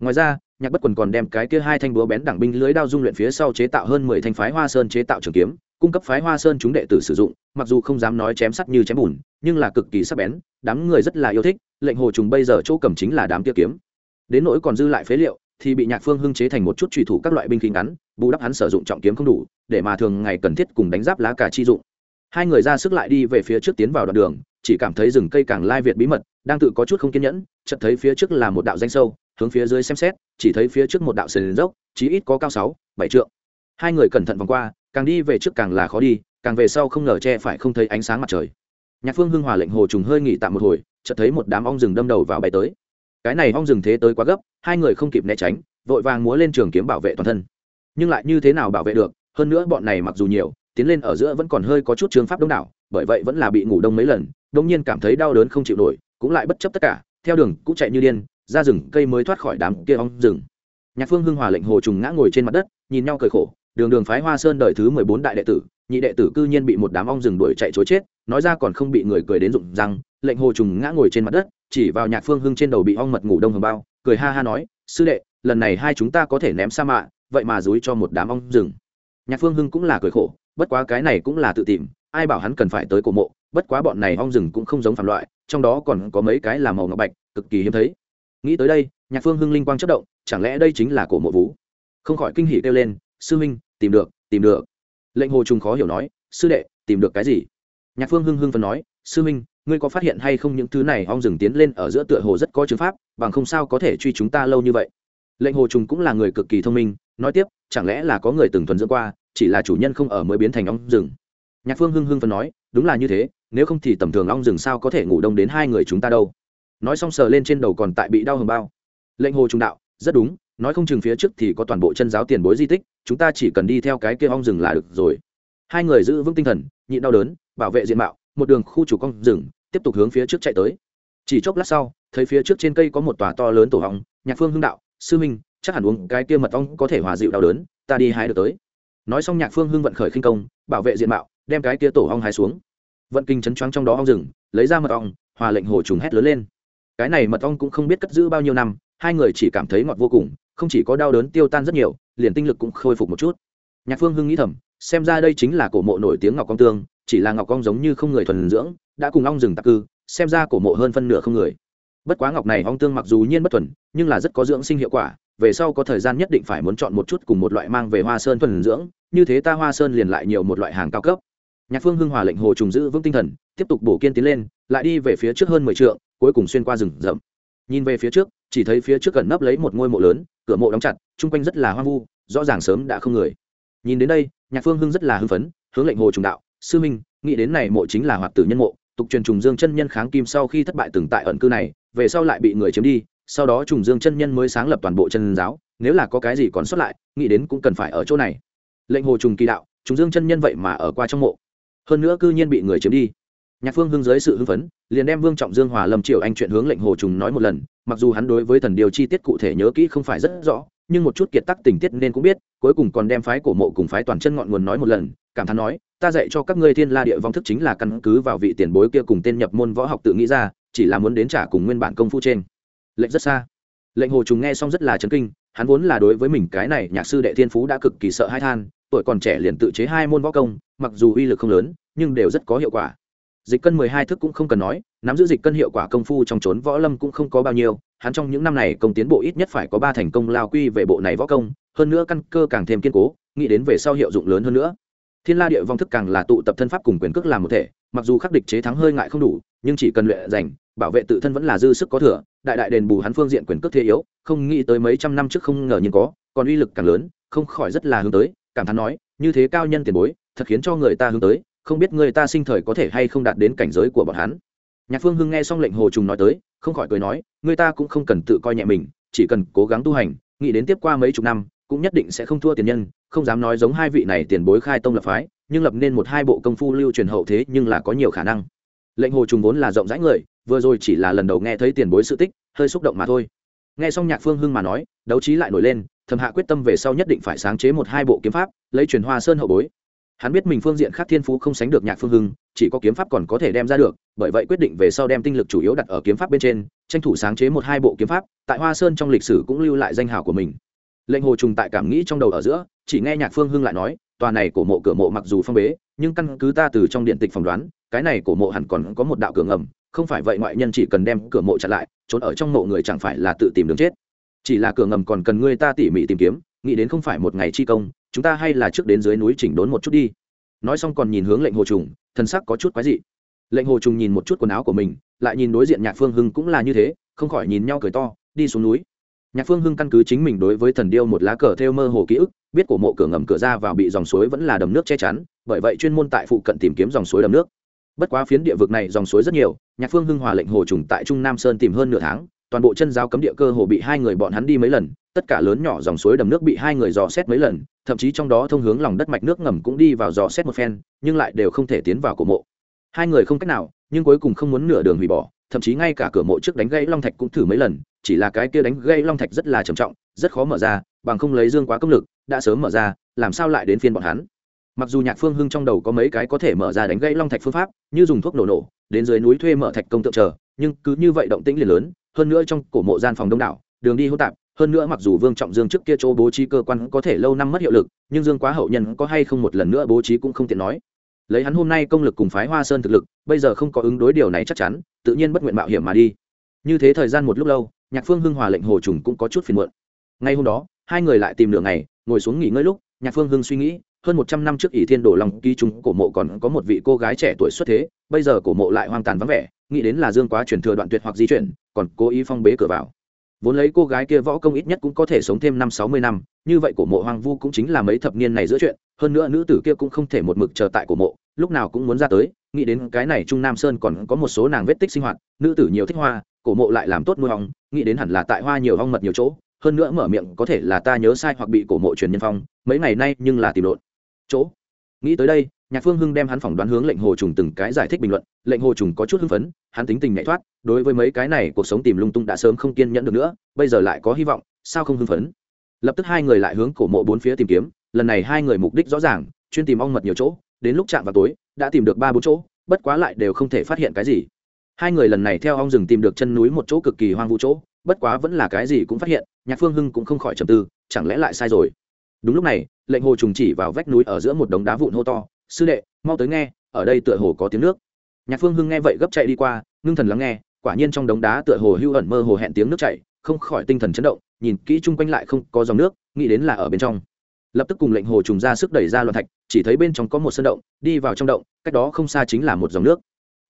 Ngoài ra, nhạc bất quần còn đem cái kia hai thanh búa bén đảng binh lưới đao dung luyện phía sau chế tạo hơn mười thanh phái hoa sơn chế tạo trường kiếm cung cấp phái hoa sơn chúng đệ tử sử dụng, mặc dù không dám nói chém sắt như chém bùn, nhưng là cực kỳ sắc bén, đám người rất là yêu thích, lệnh hồ trùng bây giờ chỗ cầm chính là đám kia kiếm. Đến nỗi còn dư lại phế liệu, thì bị nhạc phương hưng chế thành một chút trùy thủ các loại binh khí ngắn, bù đắp hắn sử dụng trọng kiếm không đủ, để mà thường ngày cần thiết cùng đánh giáp lá cả chi dụng. Hai người ra sức lại đi về phía trước tiến vào đoạn đường, chỉ cảm thấy rừng cây càng lai việt bí mật, đang tự có chút không kiên nhẫn, chợt thấy phía trước là một đạo danh sâu, hướng phía dưới xem xét, chỉ thấy phía trước một đạo sườn dốc, chí ít có cao sáu, bảy trượng. Hai người cẩn thận vòng qua càng đi về trước càng là khó đi, càng về sau không ngờ che phải không thấy ánh sáng mặt trời. Nhạc phương hưng hòa lệnh hồ trùng hơi nghỉ tạm một hồi, chợt thấy một đám ong rừng đâm đầu vào bay tới. Cái này ong rừng thế tới quá gấp, hai người không kịp né tránh, vội vàng múa lên trường kiếm bảo vệ toàn thân. Nhưng lại như thế nào bảo vệ được, hơn nữa bọn này mặc dù nhiều, tiến lên ở giữa vẫn còn hơi có chút trường pháp đông đảo, bởi vậy vẫn là bị ngủ đông mấy lần, đông nhiên cảm thấy đau đớn không chịu nổi, cũng lại bất chấp tất cả, theo đường cũng chạy như điên, ra rừng cây mới thoát khỏi đám kia ong rừng. Nhạc phương hưng hòa lệnh hồ trùng ngã ngồi trên mặt đất, nhìn nhau cười khổ đường đường phái hoa sơn đời thứ mười bốn đại đệ tử, nhị đệ tử cư nhiên bị một đám ong rừng đuổi chạy chối chết, nói ra còn không bị người cười đến rụng răng, lệnh hồ trùng ngã ngồi trên mặt đất, chỉ vào nhạc phương hưng trên đầu bị ong mật ngủ đông hầm bao, cười ha ha nói, sư đệ, lần này hai chúng ta có thể ném sa mạ, vậy mà dúi cho một đám ong rừng. Nhạc phương hưng cũng là cười khổ, bất quá cái này cũng là tự tìm, ai bảo hắn cần phải tới cổ mộ, bất quá bọn này ong rừng cũng không giống phản loại, trong đó còn có mấy cái là màu ngọc bạch, cực kỳ hiếm thấy. Nghĩ tới đây, nhạc phương hưng linh quang chất động, chẳng lẽ đây chính là cổ mộ vú? Không khỏi kinh hỉ kêu lên, sư minh tìm được tìm được. Lệnh hồ trùng khó hiểu nói sư đệ tìm được cái gì? Nhạc phương hưng hưng phần nói sư minh, ngươi có phát hiện hay không những thứ này ong rừng tiến lên ở giữa tựa hồ rất có chứng pháp bằng không sao có thể truy chúng ta lâu như vậy? Lệnh hồ trùng cũng là người cực kỳ thông minh nói tiếp chẳng lẽ là có người từng thuần dưỡng qua chỉ là chủ nhân không ở mới biến thành ong rừng? Nhạc phương hưng hưng phần nói đúng là như thế nếu không thì tầm thường ong rừng sao có thể ngủ đông đến hai người chúng ta đâu? Nói xong sờ lên trên đầu còn tại bị đau hầm bao. Lệnh hồ trùng đạo rất đúng nói không chừng phía trước thì có toàn bộ chân giáo tiền bối di tích, chúng ta chỉ cần đi theo cái kia ong rừng là được rồi. Hai người giữ vững tinh thần, nhịn đau đớn, bảo vệ diện mạo, một đường khu chủ con rừng, tiếp tục hướng phía trước chạy tới. Chỉ chốc lát sau, thấy phía trước trên cây có một tòa to lớn tổ hóng nhạc phương hưng đạo, sư minh, chắc hẳn uống cái kia mật ong có thể hòa dịu đau đớn, ta đi hái được tới. Nói xong nhạc phương hưng vận khởi khinh công, bảo vệ diện mạo, đem cái kia tổ ong hái xuống. Vận kinh chấn choáng trong đó ong rừng, lấy ra mật ong, hòa lệnh hồ trùng hét lớn lên. Cái này mật ong cũng không biết cất giữ bao nhiêu năm, hai người chỉ cảm thấy ngọt vô cùng không chỉ có đau đớn tiêu tan rất nhiều, liền tinh lực cũng khôi phục một chút. Nhạc phương hưng nghĩ thầm, xem ra đây chính là cổ mộ nổi tiếng ngọc công tương, chỉ là ngọc công giống như không người thuần dưỡng, đã cùng ong rừng tạc cư, xem ra cổ mộ hơn phân nửa không người. Bất quá ngọc này ong tương mặc dù nhiên bất thuần, nhưng là rất có dưỡng sinh hiệu quả, về sau có thời gian nhất định phải muốn chọn một chút cùng một loại mang về hoa sơn thuần dưỡng, như thế ta hoa sơn liền lại nhiều một loại hàng cao cấp. Nhạc phương hưng hòa lệnh hồ trùng giữ vững tinh thần, tiếp tục bổ kiên tiến lên, lại đi về phía trước hơn mười t cuối cùng xuyên qua rừng rậm. Nhìn về phía trước, chỉ thấy phía trước gần nấp lấy một ngôi mộ lớn cửa mộ đóng chặt, chung quanh rất là hoang vu, rõ ràng sớm đã không người. Nhìn đến đây, nhạc phương hưng rất là hưng phấn, hướng lệnh hồ trùng đạo, sư minh, nghĩ đến này mộ chính là hoạt tử nhân mộ, tục truyền trùng dương chân nhân kháng kim sau khi thất bại từng tại ẩn cư này, về sau lại bị người chiếm đi, sau đó trùng dương chân nhân mới sáng lập toàn bộ chân giáo, nếu là có cái gì còn sót lại, nghĩ đến cũng cần phải ở chỗ này. Lệnh hồ trùng kỳ đạo, trùng dương chân nhân vậy mà ở qua trong mộ, hơn nữa cư nhiên bị người chiếm đi. Nhạc phương hưng dưới sự hưng phấn, liền đem vương trọng dương hòa lâm triều anh chuyện hướng lệnh hồ trùng nói một lần mặc dù hắn đối với thần điều chi tiết cụ thể nhớ kỹ không phải rất rõ, nhưng một chút kiệt tắc tình tiết nên cũng biết, cuối cùng còn đem phái cổ mộ cùng phái toàn chân ngọn nguồn nói một lần, cảm thán nói, ta dạy cho các ngươi thiên la địa vong thức chính là căn cứ vào vị tiền bối kia cùng tên nhập môn võ học tự nghĩ ra, chỉ là muốn đến trả cùng nguyên bản công phu trên. Lệnh rất xa. Lệnh hồ trùng nghe xong rất là chấn kinh, hắn vốn là đối với mình cái này nhạc sư đệ thiên phú đã cực kỳ sợ hai than, tuổi còn trẻ liền tự chế hai môn võ công, mặc dù uy lực không lớn, nhưng đều rất có hiệu quả. Dịch cân mười hai thức cũng không cần nói nắm giữ dịch cân hiệu quả công phu trong trốn võ lâm cũng không có bao nhiêu, hắn trong những năm này công tiến bộ ít nhất phải có ba thành công lao quy về bộ này võ công, hơn nữa căn cơ càng thêm kiên cố, nghĩ đến về sau hiệu dụng lớn hơn nữa. Thiên la địa vong thức càng là tụ tập thân pháp cùng quyền cước làm một thể, mặc dù khắc địch chế thắng hơi ngại không đủ, nhưng chỉ cần luyện rành bảo vệ tự thân vẫn là dư sức có thừa, đại đại đền bù hắn phương diện quyền cước thế yếu, không nghĩ tới mấy trăm năm trước không ngờ nhiên có, còn uy lực càng lớn, không khỏi rất là hướng tới, cảm thán nói, như thế cao nhân tiền bối, thật khiến cho người ta hướng tới, không biết người ta sinh thời có thể hay không đạt đến cảnh giới của bọn hắn nhạc phương hưng nghe xong lệnh hồ trùng nói tới, không khỏi cười nói, người ta cũng không cần tự coi nhẹ mình, chỉ cần cố gắng tu hành, nghĩ đến tiếp qua mấy chục năm, cũng nhất định sẽ không thua tiền nhân, không dám nói giống hai vị này tiền bối khai tông lập phái, nhưng lập nên một hai bộ công phu lưu truyền hậu thế nhưng là có nhiều khả năng. Lệnh hồ trùng vốn là rộng rãi người, vừa rồi chỉ là lần đầu nghe thấy tiền bối sự tích, hơi xúc động mà thôi. Nghe xong nhạc phương hưng mà nói, đấu trí lại nổi lên, thầm hạ quyết tâm về sau nhất định phải sáng chế một hai bộ kiếm pháp, lấy truyền hoa sơn hậu bối hắn biết mình phương diện khác thiên phú không sánh được nhạc phương hưng, chỉ có kiếm pháp còn có thể đem ra được, bởi vậy quyết định về sau đem tinh lực chủ yếu đặt ở kiếm pháp bên trên, tranh thủ sáng chế một hai bộ kiếm pháp, tại hoa sơn trong lịch sử cũng lưu lại danh hào của mình. Lệnh hồ trùng tại cảm nghĩ trong đầu ở giữa, chỉ nghe nhạc phương hưng lại nói, tòa này cổ mộ cửa mộ mặc dù phong bế, nhưng căn cứ ta từ trong điện tịch phỏng đoán, cái này cổ mộ hẳn còn có một đạo cửa ngầm, không phải vậy ngoại nhân chỉ cần đem cửa mộ chặn lại, trốn ở trong mộ người chẳng phải là tự tìm đường chết. Chỉ là cửa ngầm còn cần người ta tỉ mỉ tìm kiếm, nghĩ đến không phải một ngày chi công chúng ta hay là trước đến dưới núi chỉnh đốn một chút đi. Nói xong còn nhìn hướng lệnh hồ trùng thân sắc có chút quái dị. Lệnh hồ trùng nhìn một chút quần áo của mình, lại nhìn đối diện nhạc phương hưng cũng là như thế, không khỏi nhìn nhau cười to, đi xuống núi. Nhạc phương hưng căn cứ chính mình đối với thần điêu một lá cờ theo mơ hồ ký ức, biết cổ mộ cửa ngầm cửa ra vào bị dòng suối vẫn là đầm nước che chắn, bởi vậy chuyên môn tại phụ cận tìm kiếm dòng suối đầm nước. Bất quá phiến địa vực này dòng suối rất nhiều, nhạc phương hưng hòa lệnh hồ trùng tại trung nam sơn tìm hơn nửa tháng, toàn bộ chân giao cấm địa cơ hồ bị hai người bọn hắn đi mấy lần, tất cả lớn nhỏ dòng suối đầm nước bị hai người dò xét mấy lần thậm chí trong đó thông hướng lòng đất mạch nước ngầm cũng đi vào dò xét một phen, nhưng lại đều không thể tiến vào cổ mộ. Hai người không cách nào, nhưng cuối cùng không muốn nửa đường hủy bỏ, thậm chí ngay cả cửa mộ trước đánh gãy long thạch cũng thử mấy lần, chỉ là cái kia đánh gãy long thạch rất là trầm trọng, rất khó mở ra, bằng không lấy dương quá công lực, đã sớm mở ra, làm sao lại đến phiên bọn hắn? Mặc dù nhạc phương hưng trong đầu có mấy cái có thể mở ra đánh gãy long thạch phương pháp, như dùng thuốc nổ nổ, đến dưới núi thuê mở thạch công tượng chờ, nhưng cứ như vậy động tĩnh liền lớn, hơn nữa trong cổ mộ gian phòng đông đảo, đường đi hỗn tạp hơn nữa mặc dù vương trọng dương trước kia chỗ bố trí cơ quan có thể lâu năm mất hiệu lực, nhưng dương quá hậu nhân có hay không một lần nữa bố trí cũng không tiện nói. Lấy hắn hôm nay công lực cùng phái hoa sơn thực lực, bây giờ không có ứng đối điều này chắc chắn, tự nhiên bất nguyện mạo hiểm mà đi. Như thế thời gian một lúc lâu, nhạc phương hưng hòa lệnh hồ trùng cũng có chút phiền muộn. Ngay hôm đó, hai người lại tìm nửa ngày, ngồi xuống nghỉ ngơi lúc, nhạc phương hưng suy nghĩ, hơn một trăm năm trước ỷ thiên đổ lòng ký chúng cổ mộ còn có một vị cô gái trẻ tuổi xuất thế, bây giờ cổ mộ lại hoang tàn vắng vẻ, nghĩ đến là dương quá chuyển thừa đoạn tuyệt hoặc di chuyển, còn cố ý phong bế cửa vào vốn lấy cô gái kia võ công ít nhất cũng có thể sống thêm năm sáu mươi năm, như vậy cổ mộ hoang vu cũng chính là mấy thập niên này giữa chuyện, hơn nữa nữ tử kia cũng không thể một mực chờ tại cổ mộ, lúc nào cũng muốn ra tới, nghĩ đến cái này trung nam sơn còn có một số nàng vết tích sinh hoạt, nữ tử nhiều thích hoa, cổ mộ lại làm tốt nuôi hóng nghĩ đến hẳn là tại hoa nhiều hong mật nhiều chỗ, hơn nữa mở miệng có thể là ta nhớ sai hoặc bị cổ mộ truyền nhân phong, mấy ngày nay nhưng là tìm lộn. Chỗ, nghĩ tới đây nhạc phương hưng đem hắn phỏng đoán hướng lệnh hồ trùng từng cái giải thích bình luận, lệnh hồ trùng có chút hưng phấn, hắn tính tình nhạy thoát, đối với mấy cái này cuộc sống tìm lung tung đã sớm không kiên nhẫn được nữa, bây giờ lại có hy vọng, sao không hưng phấn? Lập tức hai người lại hướng cổ mộ bốn phía tìm kiếm, lần này hai người mục đích rõ ràng, chuyên tìm ong mật nhiều chỗ, đến lúc chạm vào tối, đã tìm được ba bốn chỗ, bất quá lại đều không thể phát hiện cái gì. Hai người lần này theo ong rừng tìm được chân núi một chỗ cực kỳ hoang vu chỗ, bất quá vẫn là cái gì cũng phát hiện, nhạc phương hưng cũng không khỏi trầm tư, chẳng lẽ lại sai rồi? Đúng lúc này, lệnh hồ trùng chỉ vào vách núi ở giữa một đống đá vụn hô to sư đệ, mau tới nghe, ở đây tựa hồ có tiếng nước. Nhạc phương hưng nghe vậy gấp chạy đi qua, ngưng thần lắng nghe, quả nhiên trong đống đá tựa hồ hưu ẩn mơ hồ hẹn tiếng nước chảy, không khỏi tinh thần chấn động, nhìn kỹ chung quanh lại không có dòng nước, nghĩ đến là ở bên trong. Lập tức cùng lệnh hồ trùng ra sức đẩy ra loạn thạch, chỉ thấy bên trong có một sân động, đi vào trong động, cách đó không xa chính là một dòng nước.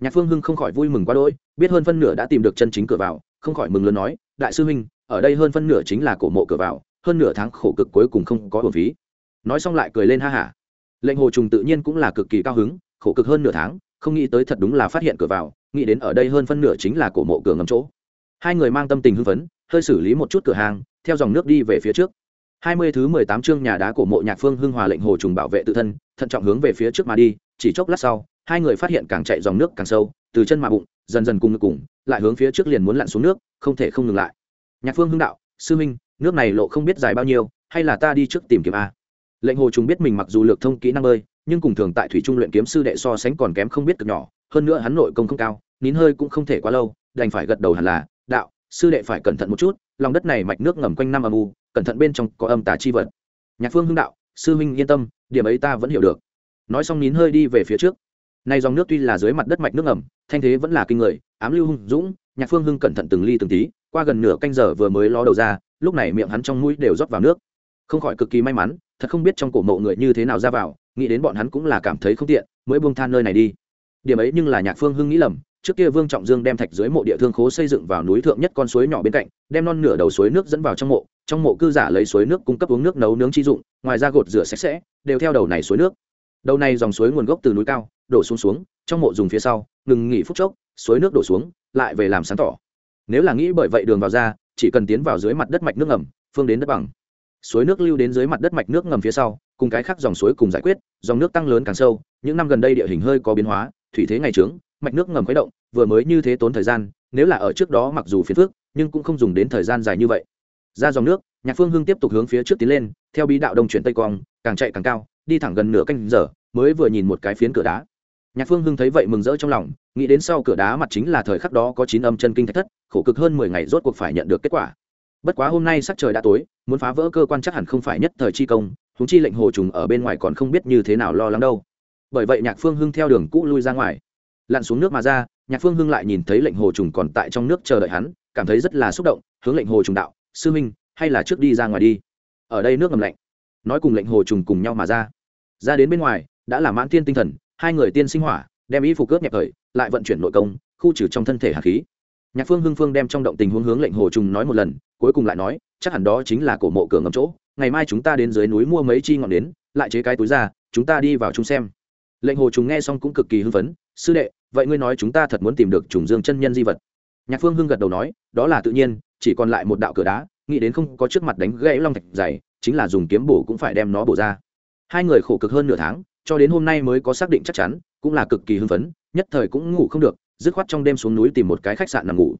Nhạc phương hưng không khỏi vui mừng quá đỗi, biết hơn phân nửa đã tìm được chân chính cửa vào, không khỏi mừng lớn nói, đại sư huynh, ở đây hơn phân nửa chính là cổ mộ cửa vào, hơn nửa tháng khổ cực cuối cùng không có hồn phí. Nói xong lại cười lên ha hả lệnh hồ trùng tự nhiên cũng là cực kỳ cao hứng, khổ cực hơn nửa tháng, không nghĩ tới thật đúng là phát hiện cửa vào, nghĩ đến ở đây hơn phân nửa chính là cổ mộ cửa ngầm chỗ. Hai người mang tâm tình hưng phấn, hơi xử lý một chút cửa hàng, theo dòng nước đi về phía trước. Hai mươi thứ mười tám chương nhà đá cổ mộ nhạc phương hưng hòa lệnh hồ trùng bảo vệ tự thân, thận trọng hướng về phía trước mà đi, chỉ chốc lát sau, hai người phát hiện càng chạy dòng nước càng sâu, từ chân mà bụng, dần dần cùng ngực cùng, lại hướng phía trước liền muốn lặn xuống nước, không thể không ngừng lại. Nhạc phương hưng đạo, sư minh, nước này lộ không biết dài bao nhiêu, hay là ta đi trước tìm kiếm a? Lệnh hồ chúng biết mình mặc dù lược thông kỹ năng bơi, nhưng cùng thường tại thủy trung luyện kiếm sư đệ so sánh còn kém không biết cực nhỏ, hơn nữa hắn nội công không cao, nín hơi cũng không thể quá lâu, đành phải gật đầu hẳn là, đạo, sư đệ phải cẩn thận một chút, lòng đất này mạch nước ngầm quanh năm âm u, cẩn thận bên trong có âm tà chi vật. Nhạc phương hưng đạo, sư huynh yên tâm, điểm ấy ta vẫn hiểu được. Nói xong nín hơi đi về phía trước. Nay dòng nước tuy là dưới mặt đất mạch nước ngầm, thanh thế vẫn là kinh người, ám lưu hung dũng, nhạc phương hưng cẩn thận từng ly từng tí, qua gần nửa canh giờ vừa mới ló đầu ra, lúc này miệng hắn trong mũi đều rót vào nước không khỏi cực kỳ may mắn, thật không biết trong cổ mộ người như thế nào ra vào, nghĩ đến bọn hắn cũng là cảm thấy không tiện, mới buông than nơi này đi. Điểm ấy nhưng là nhạc phương hưng nghĩ lầm, trước kia vương trọng dương đem thạch dưới mộ địa thương khố xây dựng vào núi thượng nhất con suối nhỏ bên cạnh, đem non nửa đầu suối nước dẫn vào trong mộ trong mộ cư giả lấy suối nước cung cấp uống nước nấu nướng chi dụng, ngoài ra gột rửa sạch sẽ, đều theo đầu này suối nước. Đầu này dòng suối nguồn gốc từ núi cao, đổ xuống xuống, trong mộ dùng phía sau, ngừng nghỉ phút chốc, suối nước đổ xuống, lại về làm sáng tỏ. Nếu là nghĩ bởi vậy đường vào ra, chỉ cần tiến vào dưới mặt đất mạch nước ngầm, phương đến đất bằng suối nước lưu đến dưới mặt đất mạch nước ngầm phía sau, cùng cái khác dòng suối cùng giải quyết, dòng nước tăng lớn càng sâu, những năm gần đây địa hình hơi có biến hóa, thủy thế ngày trướng, mạch nước ngầm khuấy động, vừa mới như thế tốn thời gian, nếu là ở trước đó mặc dù phiền phước nhưng cũng không dùng đến thời gian dài như vậy. Ra dòng nước, nhạc phương hưng tiếp tục hướng phía trước tiến lên, theo bí đạo đông chuyển tây quang, càng chạy càng cao, đi thẳng gần nửa canh giờ, mới vừa nhìn một cái phiến cửa đá. Nhạc phương hưng thấy vậy mừng rỡ trong lòng, nghĩ đến sau cửa đá mặt chính là thời khắc đó có chín âm chân kinh thạch thất, khổ cực hơn mười ngày rốt cuộc phải nhận được kết quả bất quá hôm nay sắc trời đã tối, muốn phá vỡ cơ quan chắc hẳn không phải nhất thời chi công húng chi lệnh hồ trùng ở bên ngoài còn không biết như thế nào lo lắng đâu. Bởi vậy nhạc phương hưng theo đường cũ lui ra ngoài. Lặn xuống nước mà ra, nhạc phương hưng lại nhìn thấy lệnh hồ trùng còn tại trong nước chờ đợi hắn, cảm thấy rất là xúc động, hướng lệnh hồ trùng đạo, sư minh, hay là trước đi ra ngoài đi. Ở đây nước ngầm lạnh. Nói cùng lệnh hồ trùng cùng nhau mà ra. Ra đến bên ngoài, đã là mãn tiên tinh thần, hai người tiên sinh hỏa, đem y phục cướp nhạc thời, lại vận chuyển nội công, khu trừ trong thân thể hạt khí nhạc phương hưng phương đem trong động tình huống hướng lệnh hồ trùng nói một lần, cuối cùng lại nói, chắc hẳn đó chính là cổ mộ cửa ngầm chỗ, ngày mai chúng ta đến dưới núi mua mấy chi ngọn đến lại chế cái túi ra, chúng ta đi vào chung xem. Lệnh hồ trùng nghe xong cũng cực kỳ hưng phấn, sư đệ, vậy ngươi nói chúng ta thật muốn tìm được trùng dương chân nhân di vật? Nhạc phương hưng gật đầu nói, đó là tự nhiên, chỉ còn lại một đạo cửa đá, nghĩ đến không có trước mặt đánh gãy long thạch dày, chính là dùng kiếm bổ cũng phải đem nó bổ ra. Hai người khổ cực hơn nửa tháng, cho đến hôm nay mới có xác định chắc chắn, cũng là cực kỳ hưng phấn, nhất thời cũng ngủ không được dứt khoát trong đêm xuống núi tìm một cái khách sạn nằm ngủ.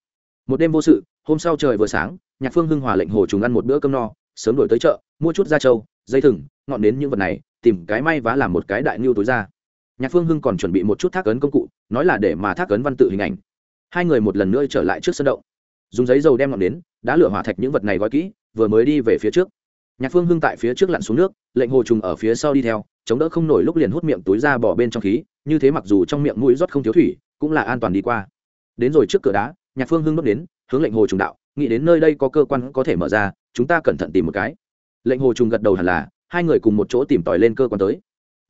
Một đêm vô sự, hôm sau trời vừa sáng, nhạc phương hưng hòa lệnh hồ trùng ăn một bữa cơm no, sớm đổi tới chợ, mua chút da trâu, dây thừng, ngọn đến những vật này, tìm cái may vá làm một cái đại ngưu tối ra. Nhạc phương hưng còn chuẩn bị một chút thác ấn công cụ, nói là để mà thác ấn văn tự hình ảnh. Hai người một lần nữa trở lại trước sân động. Dùng giấy dầu đem ngọn đến đã lửa hỏa thạch những vật này gói kỹ, vừa mới đi về phía trước. Nhạc phương hưng tại phía trước lặn xuống nước, lệnh hồ trùng ở phía sau đi theo, chống đỡ không nổi lúc liền hút miệng túi ra bỏ bên trong khí, như thế mặc dù trong miệng mũi rót không thiếu thủy cũng là an toàn đi qua. Đến rồi trước cửa đá, nhạc phương hưng đốt đến, hướng lệnh hồ trùng đạo, nghĩ đến nơi đây có cơ quan có thể mở ra, chúng ta cẩn thận tìm một cái. Lệnh hồ trùng gật đầu hẳn là, hai người cùng một chỗ tìm tòi lên cơ quan tới.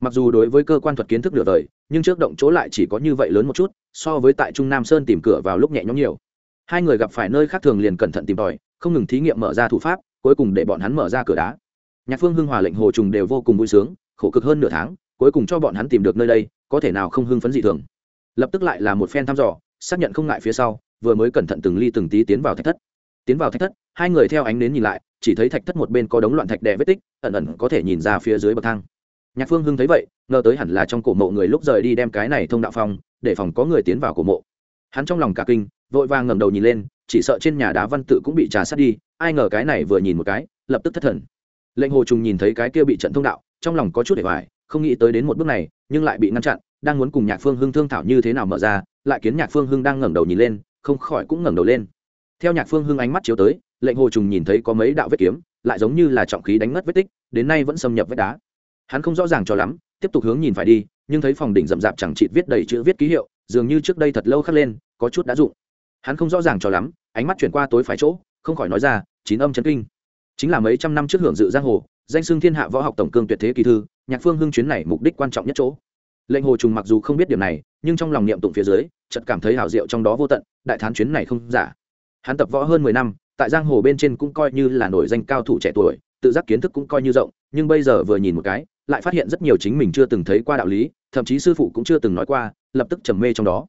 Mặc dù đối với cơ quan thuật kiến thức nửa đời, nhưng trước động chỗ lại chỉ có như vậy lớn một chút, so với tại trung nam sơn tìm cửa vào lúc nhẹ nhõm nhiều. Hai người gặp phải nơi khác thường liền cẩn thận tìm tòi, không ngừng thí nghiệm mở ra thủ pháp, cuối cùng để bọn hắn mở ra cửa đá. Nhạc phương hưng hòa lệnh hồ trùng đều vô cùng vui sướng, khổ cực hơn nửa tháng, cuối cùng cho bọn hắn tìm được nơi đây, có thể nào không hưng phấn dị thường lập tức lại là một phen thăm dò, xác nhận không ngại phía sau, vừa mới cẩn thận từng ly từng tí tiến vào thạch thất. Tiến vào thạch thất, hai người theo ánh đến nhìn lại, chỉ thấy thạch thất một bên có đống loạn thạch đè vết tích, ẩn ẩn có thể nhìn ra phía dưới bậc thang. Nhạc phương hưng thấy vậy, ngờ tới hẳn là trong cổ mộ người lúc rời đi đem cái này thông đạo phong để phòng có người tiến vào cổ mộ. Hắn trong lòng cả kinh, vội vàng ngẩng đầu nhìn lên, chỉ sợ trên nhà đá văn tự cũng bị trà sát đi, ai ngờ cái này vừa nhìn một cái, lập tức thất thần. Lệnh hồ trùng nhìn thấy cái kia bị trận thông đạo, trong lòng có chút để hoài, không nghĩ tới đến một bước này, nhưng lại bị ngăn chặn đang muốn cùng nhạc phương hưng thương thảo như thế nào mở ra, lại kiến nhạc phương hưng đang ngẩng đầu nhìn lên, không khỏi cũng ngẩng đầu lên. Theo nhạc phương hưng ánh mắt chiếu tới, lệnh hồ trùng nhìn thấy có mấy đạo vết kiếm, lại giống như là trọng khí đánh mất vết tích, đến nay vẫn xâm nhập vết đá. Hắn không rõ ràng cho lắm, tiếp tục hướng nhìn phải đi, nhưng thấy phòng đỉnh rậm rạp chẳng chịt viết đầy chữ viết ký hiệu, dường như trước đây thật lâu khắc lên, có chút đã dụng. Hắn không rõ ràng cho lắm, ánh mắt chuyển qua tối phải chỗ, không khỏi nói ra, chín âm chấn kinh. Chính là mấy trăm năm trước hưởng dự giang hồ, danh xưng thiên hạ võ học tổng cương tuyệt thế kỳ thư, nhạc phương hưng chuyến này mục đích quan trọng nhất chỗ lệnh hồ trùng mặc dù không biết điểm này, nhưng trong lòng niệm tụng phía dưới, chợt cảm thấy hảo diệu trong đó vô tận, đại thán chuyến này không giả. Hắn tập võ hơn mười năm, tại giang hồ bên trên cũng coi như là nổi danh cao thủ trẻ tuổi, tự giác kiến thức cũng coi như rộng, nhưng bây giờ vừa nhìn một cái, lại phát hiện rất nhiều chính mình chưa từng thấy qua đạo lý, thậm chí sư phụ cũng chưa từng nói qua, lập tức trầm mê trong đó.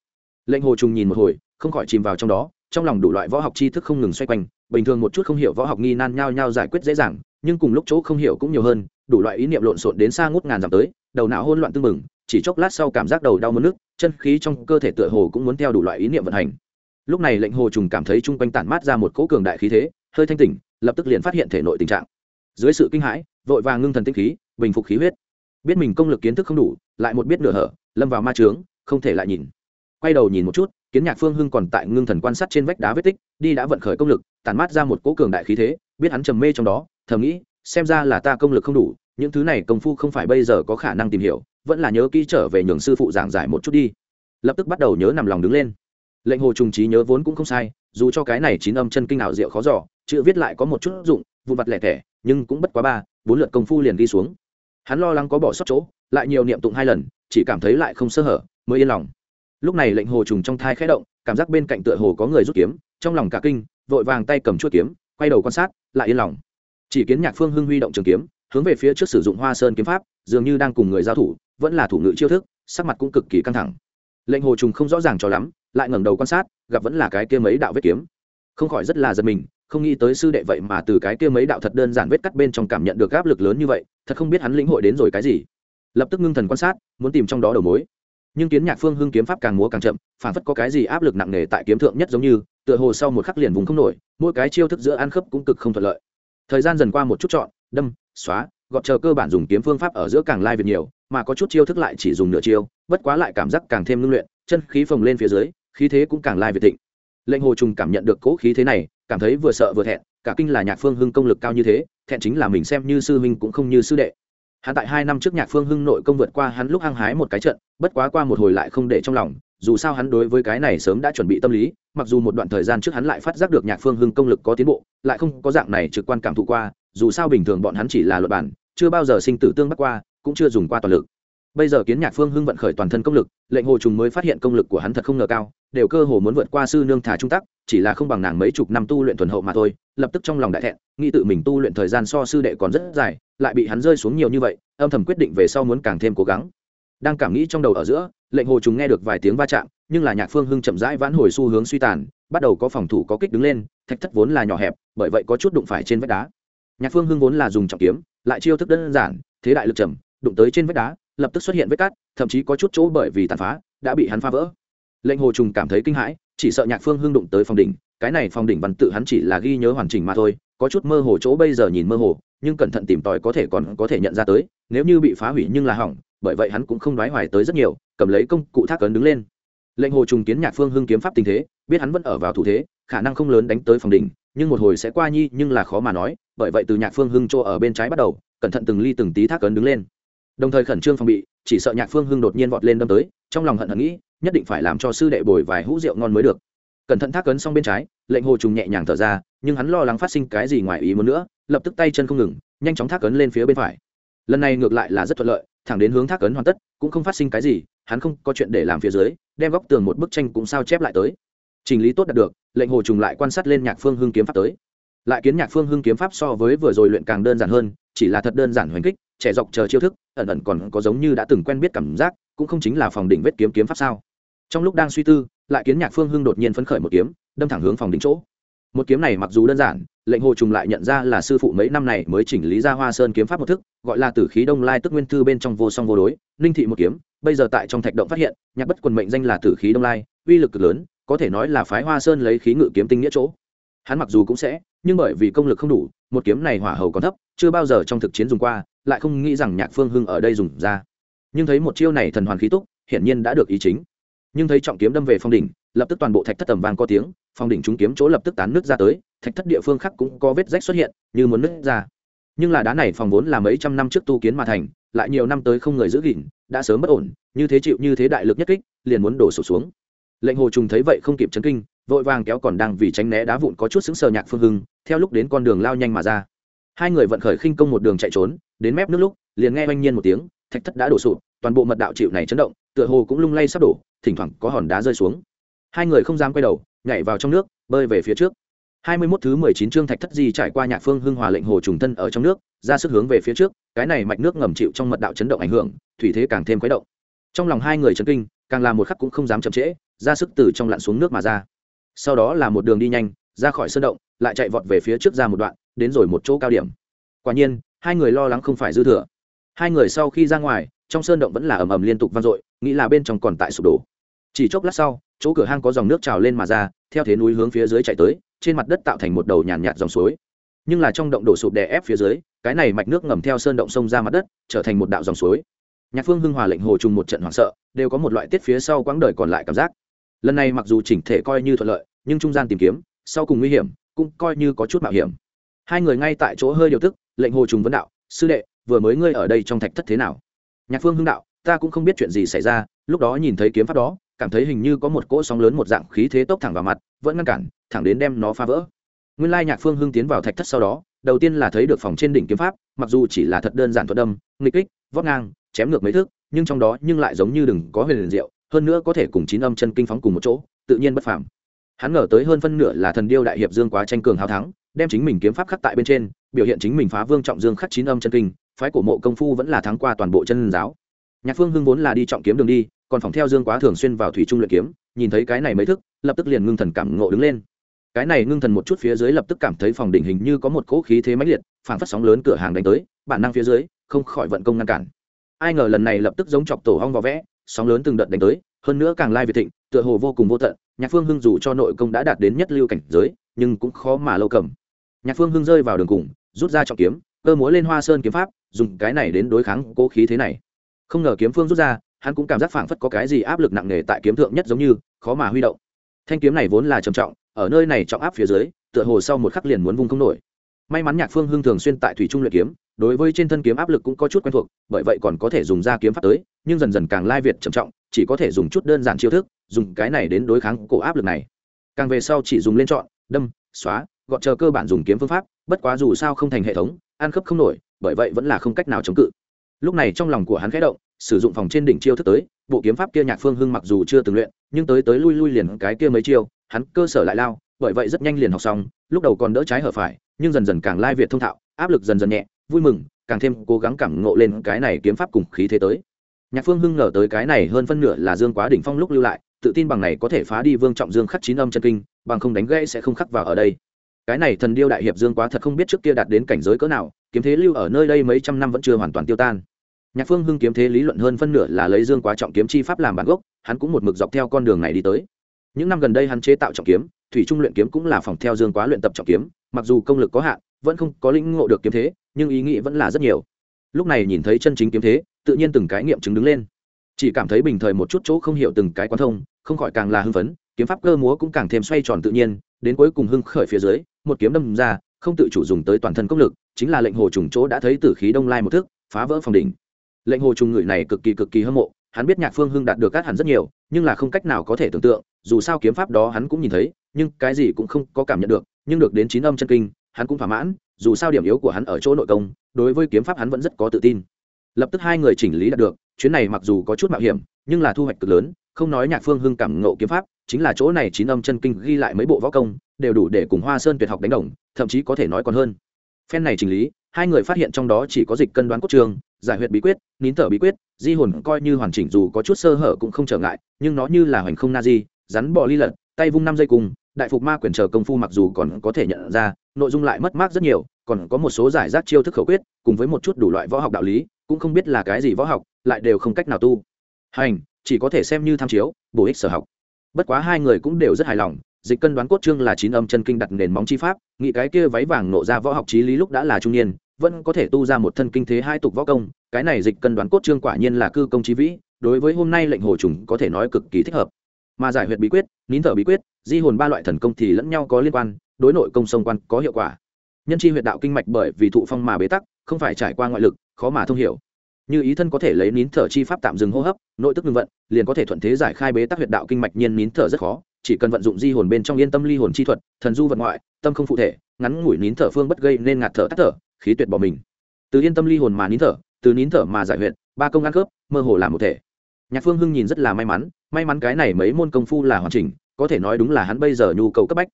Lệnh hồ trùng nhìn một hồi, không khỏi chìm vào trong đó, trong lòng đủ loại võ học tri thức không ngừng xoay quanh, bình thường một chút không hiểu võ học nghi nan nhao nhao giải quyết dễ dàng, nhưng cùng lúc chỗ không hiểu cũng nhiều hơn, đủ loại ý niệm lộn xộn đến xa ngút ngàn dặm tới, đầu não hôn loạn tưng bừng chỉ chốc lát sau cảm giác đầu đau mất nước, chân khí trong cơ thể tựa hồ cũng muốn theo đủ loại ý niệm vận hành. Lúc này lệnh hồ trùng cảm thấy chung quanh tản mát ra một cỗ cường đại khí thế, hơi thanh tỉnh, lập tức liền phát hiện thể nội tình trạng. Dưới sự kinh hãi, vội vàng ngưng thần tinh khí, bình phục khí huyết. Biết mình công lực kiến thức không đủ, lại một biết nửa hở, lâm vào ma trướng, không thể lại nhìn. Quay đầu nhìn một chút, kiến nhạc phương hưng còn tại ngưng thần quan sát trên vách đá vết tích, đi đã vận khởi công lực, tản mát ra một cỗ cường đại khí thế, biết hắn trầm mê trong đó, thầm nghĩ, xem ra là ta công lực không đủ, những thứ này công phu không phải bây giờ có khả năng tìm hiểu vẫn là nhớ kỹ trở về nhường sư phụ giảng giải một chút đi. Lập tức bắt đầu nhớ nằm lòng đứng lên. Lệnh hồ trùng trí nhớ vốn cũng không sai, dù cho cái này chín âm chân kinh ảo diệu khó giỏ chữ viết lại có một chút dụng vụ vặt lẻ thẻ, nhưng cũng bất quá ba, bốn lượt công phu liền đi xuống. Hắn lo lắng có bỏ sót chỗ, lại nhiều niệm tụng hai lần, chỉ cảm thấy lại không sơ hở, mới yên lòng. Lúc này lệnh hồ trùng trong thai khẽ động, cảm giác bên cạnh tựa hồ có người rút kiếm, trong lòng cả kinh, vội vàng tay cầm chuốt kiếm, quay đầu quan sát, lại yên lòng. Chỉ kiến nhạc phương hưng huy động trường kiếm, hướng về phía trước sử dụng hoa sơn kiếm pháp, dường như đang cùng người giao thủ vẫn là thủ ngự chiêu thức, sắc mặt cũng cực kỳ căng thẳng. Lệnh hồ trùng không rõ ràng cho lắm, lại ngẩng đầu quan sát, gặp vẫn là cái kia mấy đạo vết kiếm. Không khỏi rất là giật mình, không nghĩ tới sư đệ vậy mà từ cái kia mấy đạo thật đơn giản vết cắt bên trong cảm nhận được áp lực lớn như vậy, thật không biết hắn lĩnh hội đến rồi cái gì. Lập tức ngưng thần quan sát, muốn tìm trong đó đầu mối. Nhưng kiến nhạc phương hưng kiếm pháp càng múa càng chậm, phản phất có cái gì áp lực nặng nề tại kiếm thượng nhất giống như, tựa hồ sau một khắc liền vùng không nổi, mỗi cái chiêu thức giữa ăn khớp cũng cực không thuận lợi. Thời gian dần qua một chút chọn, đâm, xóa, gọt chờ cơ bản dùng kiếm phương pháp ở giữa càng lai việc nhiều mà có chút chiêu thức lại chỉ dùng nửa chiêu, bất quá lại cảm giác càng thêm ngưng luyện, chân khí phồng lên phía dưới, khí thế cũng càng lai việt thịnh. Lệnh hồ trùng cảm nhận được cỗ khí thế này, cảm thấy vừa sợ vừa thẹn, cả kinh là nhạc phương hưng công lực cao như thế, thẹn chính là mình xem như sư huynh cũng không như sư đệ. Hắn tại hai năm trước nhạc phương hưng nội công vượt qua hắn lúc hăng hái một cái trận, bất quá qua một hồi lại không để trong lòng, dù sao hắn đối với cái này sớm đã chuẩn bị tâm lý, mặc dù một đoạn thời gian trước hắn lại phát giác được nhạc phương hưng công lực có tiến bộ, lại không có dạng này trực quan cảm thụ qua, dù sao bình thường bọn hắn chỉ là luật bản, chưa bao giờ sinh tử tương bắt qua cũng chưa dùng qua toàn lực. Bây giờ kiến nhạc phương hưng vận khởi toàn thân công lực, lệnh hồ trùng mới phát hiện công lực của hắn thật không ngờ cao, đều cơ hồ muốn vượt qua sư nương thả trung tắc, chỉ là không bằng nàng mấy chục năm tu luyện thuần hậu mà thôi, lập tức trong lòng đại thẹn, nghĩ tự mình tu luyện thời gian so sư đệ còn rất dài, lại bị hắn rơi xuống nhiều như vậy, âm thầm quyết định về sau muốn càng thêm cố gắng. Đang cảm nghĩ trong đầu ở giữa, lệnh hồ trùng nghe được vài tiếng va chạm, nhưng là nhạc phương hưng chậm rãi vãn hồi xu hướng suy tàn, bắt đầu có phòng thủ có kích đứng lên, thạch thất vốn là nhỏ hẹp, bởi vậy có chút đụng phải trên vách đá. Nhạc phương hưng vốn là dùng trọng kiếm, lại chiêu thức đơn giản, thế đại lực trầm đụng tới trên vách đá, lập tức xuất hiện vết cắt thậm chí có chút chỗ bởi vì tàn phá, đã bị hắn phá vỡ. Lệnh hồ trùng cảm thấy kinh hãi, chỉ sợ nhạc phương hưng đụng tới phòng đỉnh, cái này phòng đỉnh văn tự hắn chỉ là ghi nhớ hoàn chỉnh mà thôi, có chút mơ hồ chỗ bây giờ nhìn mơ hồ, nhưng cẩn thận tìm tòi có thể còn có thể nhận ra tới, nếu như bị phá hủy nhưng là hỏng, bởi vậy hắn cũng không đoái hoài tới rất nhiều, cầm lấy công cụ thác cấn đứng lên. Lệnh hồ trùng kiến nhạc phương hưng kiếm pháp tình thế, biết hắn vẫn ở vào thủ thế, khả năng không lớn đánh tới phòng đỉnh, nhưng một hồi sẽ qua nhi, nhưng là khó mà nói, bởi vậy từ nhạc phương hưng chỗ ở bên trái bắt đầu, cẩn thận từng ly từng tí thác cấn đứng lên đồng thời khẩn trương phòng bị, chỉ sợ nhạc phương hưng đột nhiên vọt lên đâm tới, trong lòng hận hận nghĩ, nhất định phải làm cho sư đệ bồi vài hũ rượu ngon mới được. Cẩn thận thác cấn xong bên trái, lệnh hồ trùng nhẹ nhàng thở ra, nhưng hắn lo lắng phát sinh cái gì ngoài ý muốn nữa, lập tức tay chân không ngừng, nhanh chóng thác cấn lên phía bên phải. Lần này ngược lại là rất thuận lợi, thẳng đến hướng thác cấn hoàn tất, cũng không phát sinh cái gì, hắn không có chuyện để làm phía dưới, đem góc tường một bức tranh cũng sao chép lại tới. Trình lý tốt đạt được, lệnh hồ trùng lại quan sát lên nhạc phương hưng kiếm pháp tới. Lại kiến nhạc phương hưng kiếm pháp so với vừa rồi luyện càng đơn giản hơn chỉ là thật đơn giản hoành kích, trẻ dọc chờ chiêu thức, ẩn ẩn còn có giống như đã từng quen biết cảm giác, cũng không chính là phòng đỉnh vết kiếm kiếm pháp sao. Trong lúc đang suy tư, lại kiến nhạc phương hưng đột nhiên phấn khởi một kiếm, đâm thẳng hướng phòng đỉnh chỗ. Một kiếm này mặc dù đơn giản, lệnh hồ trùng lại nhận ra là sư phụ mấy năm này mới chỉnh lý ra hoa sơn kiếm pháp một thức, gọi là tử khí đông lai tức nguyên thư bên trong vô song vô đối ninh thị một kiếm, bây giờ tại trong thạch động phát hiện, nhạc bất quần mệnh danh là tử khí đông lai, uy lực cực lớn, có thể nói là phái hoa sơn lấy khí ngự kiếm tinh nghĩa chỗ. Hắn mặc dù cũng sẽ, nhưng bởi vì công lực không đủ một kiếm này hỏa hầu còn thấp, chưa bao giờ trong thực chiến dùng qua, lại không nghĩ rằng nhạc phương hưng ở đây dùng ra. Nhưng thấy một chiêu này thần hoàn khí túc, hiển nhiên đã được ý chính. Nhưng thấy trọng kiếm đâm về phong đỉnh, lập tức toàn bộ thạch thất tầm vàng có tiếng, phong đỉnh trúng kiếm chỗ lập tức tán nước ra tới, thạch thất địa phương khác cũng có vết rách xuất hiện, như muốn nứt ra. Nhưng là đá này phòng vốn là mấy trăm năm trước tu kiến mà thành, lại nhiều năm tới không người giữ gìn, đã sớm bất ổn, như thế chịu như thế đại lực nhất kích, liền muốn đổ sổ xuống. Lệnh hồ trùng thấy vậy không kịp chấn kinh, vội vàng kéo còn đang vì tránh né đá vụn có chút xứng sờ nhạc phương hưng theo lúc đến con đường lao nhanh mà ra. Hai người vận khởi khinh công một đường chạy trốn, đến mép nước lúc, liền nghe oanh nhiên một tiếng, thạch thất đã đổ sụp, toàn bộ mật đạo chịu này chấn động, tựa hồ cũng lung lay sắp đổ, thỉnh thoảng có hòn đá rơi xuống. Hai người không dám quay đầu, nhảy vào trong nước, bơi về phía trước. Hai mươi 21 thứ mười chín chương thạch thất di trải qua nhạc phương hưng hòa lệnh hồ trùng thân ở trong nước, ra sức hướng về phía trước, cái này mạch nước ngầm chịu trong mật đạo chấn động ảnh hưởng, thủy thế càng thêm khuấy động. Trong lòng hai người chấn kinh, càng làm một khắc cũng không dám chậm trễ, ra sức từ trong lặn xuống nước mà ra. Sau đó là một đường đi nhanh, ra khỏi sơn động lại chạy vọt về phía trước ra một đoạn đến rồi một chỗ cao điểm. Quả nhiên hai người lo lắng không phải dư thừa. Hai người sau khi ra ngoài trong sơn động vẫn là ầm ầm liên tục vang dội nghĩ là bên trong còn tại sụp đổ. Chỉ chốc lát sau chỗ cửa hang có dòng nước trào lên mà ra theo thế núi hướng phía dưới chạy tới trên mặt đất tạo thành một đầu nhàn nhạt, nhạt dòng suối. Nhưng là trong động đổ sụp đè ép phía dưới cái này mạch nước ngầm theo sơn động sông ra mặt đất trở thành một đạo dòng suối. Nhạc phương hưng hòa lệnh hồ trùng một trận hoảng sợ đều có một loại tiết phía sau quãng đời còn lại cảm giác. Lần này mặc dù chỉnh thể coi như thuận lợi nhưng trung gian tìm kiếm sau cùng nguy hiểm cũng coi như có chút mạo hiểm. Hai người ngay tại chỗ hơi điều tức, lệnh hồ trùng vấn đạo, sư đệ, vừa mới ngươi ở đây trong thạch thất thế nào? Nhạc phương hưng đạo, ta cũng không biết chuyện gì xảy ra, lúc đó nhìn thấy kiếm pháp đó, cảm thấy hình như có một cỗ sóng lớn một dạng khí thế tốc thẳng vào mặt, vẫn ngăn cản, thẳng đến đem nó phá vỡ. Nguyên lai nhạc phương hưng tiến vào thạch thất sau đó, đầu tiên là thấy được phòng trên đỉnh kiếm pháp, mặc dù chỉ là thật đơn giản thuật đâm nghịch kích vót ngang, chém ngược mấy thước, nhưng trong đó nhưng lại giống như đừng có huyền liền diệu, hơn nữa có thể cùng chín âm chân kinh phóng cùng một chỗ, tự nhiên bất phàm hắn ngờ tới hơn phân nửa là thần điêu đại hiệp dương quá tranh cường hào thắng, đem chính mình kiếm pháp khắc tại bên trên, biểu hiện chính mình phá vương trọng dương khắc chín âm chân kinh, phái cổ mộ công phu vẫn là thắng qua toàn bộ chân giáo. Nhạc phương hưng vốn là đi trọng kiếm đường đi, còn phòng theo dương quá thường xuyên vào thủy trung luyện kiếm, nhìn thấy cái này mấy thức, lập tức liền ngưng thần cảm ngộ đứng lên. Cái này ngưng thần một chút phía dưới lập tức cảm thấy phòng đỉnh hình như có một cỗ khí thế mãnh liệt, phảng phất sóng lớn cửa hàng đánh tới, bản năng phía dưới, không khỏi vận công ngăn cản. Ai ngờ lần này lập tức giống chọc tổ hong vào vẽ, sóng lớn từng đợt đánh tới hơn nữa càng lai việt thịnh, tựa hồ vô cùng vô tận, nhạc phương hưng dù cho nội công đã đạt đến nhất lưu cảnh giới, nhưng cũng khó mà lâu cầm. Nhạc phương hưng rơi vào đường cùng, rút ra trọng kiếm, cơ múa lên hoa sơn kiếm pháp, dùng cái này đến đối kháng cố khí thế này. Không ngờ kiếm phương rút ra, hắn cũng cảm giác phảng phất có cái gì áp lực nặng nề tại kiếm thượng nhất giống như, khó mà huy động. Thanh kiếm này vốn là trầm trọng, ở nơi này trọng áp phía dưới, tựa hồ sau một khắc liền muốn vung không nổi. May mắn nhạc phương hưng thường xuyên tại thủy trung luyện kiếm, đối với trên thân kiếm áp lực cũng có chút quen thuộc, bởi vậy còn có thể dùng ra kiếm pháp tới, nhưng dần dần càng lai việt trầm trọng chỉ có thể dùng chút đơn giản chiêu thức, dùng cái này đến đối kháng cổ áp lực này. Càng về sau chỉ dùng lên chọn, đâm, xóa gọn chờ cơ bản dùng kiếm phương pháp, bất quá dù sao không thành hệ thống, ăn khớp không nổi, bởi vậy vẫn là không cách nào chống cự. Lúc này trong lòng của hắn khẽ động, sử dụng phòng trên đỉnh chiêu thức tới, bộ kiếm pháp kia nhạc phương hưng mặc dù chưa từng luyện, nhưng tới tới lui lui liền cái kia mấy chiêu, hắn cơ sở lại lao, bởi vậy rất nhanh liền học xong, lúc đầu còn đỡ trái hở phải, nhưng dần dần càng lai việt thông thạo, áp lực dần dần nhẹ, vui mừng, càng thêm cố gắng cảm ngộ lên cái này kiếm pháp cùng khí thế tới nhạc phương hưng ngờ tới cái này hơn phân nửa là dương quá đỉnh phong lúc lưu lại, tự tin bằng này có thể phá đi vương trọng dương khắc chín âm chân kinh, bằng không đánh gãy sẽ không khắc vào ở đây. Cái này thần điêu đại hiệp dương quá thật không biết trước kia đạt đến cảnh giới cỡ nào, kiếm thế lưu ở nơi đây mấy trăm năm vẫn chưa hoàn toàn tiêu tan. Nhạc phương hưng kiếm thế lý luận hơn phân nửa là lấy dương quá trọng kiếm chi pháp làm bản gốc, hắn cũng một mực dọc theo con đường này đi tới. Những năm gần đây hắn chế tạo trọng kiếm, thủy trung luyện kiếm cũng là phòng theo dương quá luyện tập trọng kiếm, mặc dù công lực có hạn, vẫn không có lĩnh ngộ được kiếm thế, nhưng ý nghĩ vẫn là rất nhiều lúc này nhìn thấy chân chính kiếm thế, tự nhiên từng cái nghiệm chứng đứng lên. Chỉ cảm thấy bình thời một chút chỗ không hiểu từng cái quan thông, không khỏi càng là hưng phấn, kiếm pháp cơ múa cũng càng thêm xoay tròn tự nhiên, đến cuối cùng hưng khởi phía dưới, một kiếm đâm ra, không tự chủ dùng tới toàn thân công lực, chính là lệnh hồ trùng chỗ đã thấy tử khí đông lai một thức phá vỡ phòng đỉnh. Lệnh hồ trùng người này cực kỳ cực kỳ hâm mộ, hắn biết nhạc phương hưng đạt được các hẳn rất nhiều, nhưng là không cách nào có thể tưởng tượng, dù sao kiếm pháp đó hắn cũng nhìn thấy, nhưng cái gì cũng không có cảm nhận được, nhưng được đến chín âm chân kinh, hắn cũng thỏa mãn dù sao điểm yếu của hắn ở chỗ nội công, đối với kiếm pháp hắn vẫn rất có tự tin. Lập tức hai người chỉnh lý đạt được, chuyến này mặc dù có chút mạo hiểm, nhưng là thu hoạch cực lớn, không nói nhạc phương hưng cảm ngộ kiếm pháp, chính là chỗ này chín âm chân kinh ghi lại mấy bộ võ công, đều đủ để cùng hoa sơn tuyệt học đánh đồng, thậm chí có thể nói còn hơn. Phen này chỉnh lý, hai người phát hiện trong đó chỉ có dịch cân đoán cốt trường, giải huyệt bí quyết, nín thở bí quyết, di hồn coi như hoàn chỉnh dù có chút sơ hở cũng không trở ngại, nhưng nó như là hoành không na di, rắn bò ly lật, tay vung năm dây cùng đại phục ma quyền chờ công phu mặc dù còn có thể nhận ra, nội dung lại mất mát rất nhiều, còn có một số giải rác chiêu thức khẩu quyết, cùng với một chút đủ loại võ học đạo lý, cũng không biết là cái gì võ học, lại đều không cách nào tu. Hành, chỉ có thể xem như tham chiếu, bổ ích sở học. Bất quá hai người cũng đều rất hài lòng, dịch cân đoán cốt trương là chín âm chân kinh đặt nền móng chi pháp, nghĩ cái kia váy vàng nộ ra võ học trí lý lúc đã là trung niên, vẫn có thể tu ra một thân kinh thế hai tục võ công, cái này dịch cân đoán cốt trương quả nhiên là cư công trí vĩ, đối với hôm nay lệnh hồ trùng có thể nói cực kỳ thích hợp mà giải huyệt bí quyết, nín thở bí quyết, di hồn ba loại thần công thì lẫn nhau có liên quan, đối nội công sông quan có hiệu quả. Nhân chi huyệt đạo kinh mạch bởi vì thụ phong mà bế tắc, không phải trải qua ngoại lực, khó mà thông hiểu. Như ý thân có thể lấy nín thở chi pháp tạm dừng hô hấp, nội tức ngưng vận, liền có thể thuận thế giải khai bế tắc huyệt đạo kinh mạch nhiên nín thở rất khó, chỉ cần vận dụng di hồn bên trong yên tâm ly hồn chi thuật, thần du vật ngoại, tâm không phụ thể, ngắn ngủi nín thở phương bất gây nên ngạt thở tắt thở, khí tuyệt bỏ mình. Từ yên tâm ly hồn mà nín thở, từ nín thở mà giải huyệt, ba công ăn khớp, mơ hồ làm một thể nhạc phương hưng nhìn rất là may mắn may mắn cái này mấy môn công phu là hoàn chỉnh, có thể nói đúng là hắn bây giờ nhu cầu cấp bách.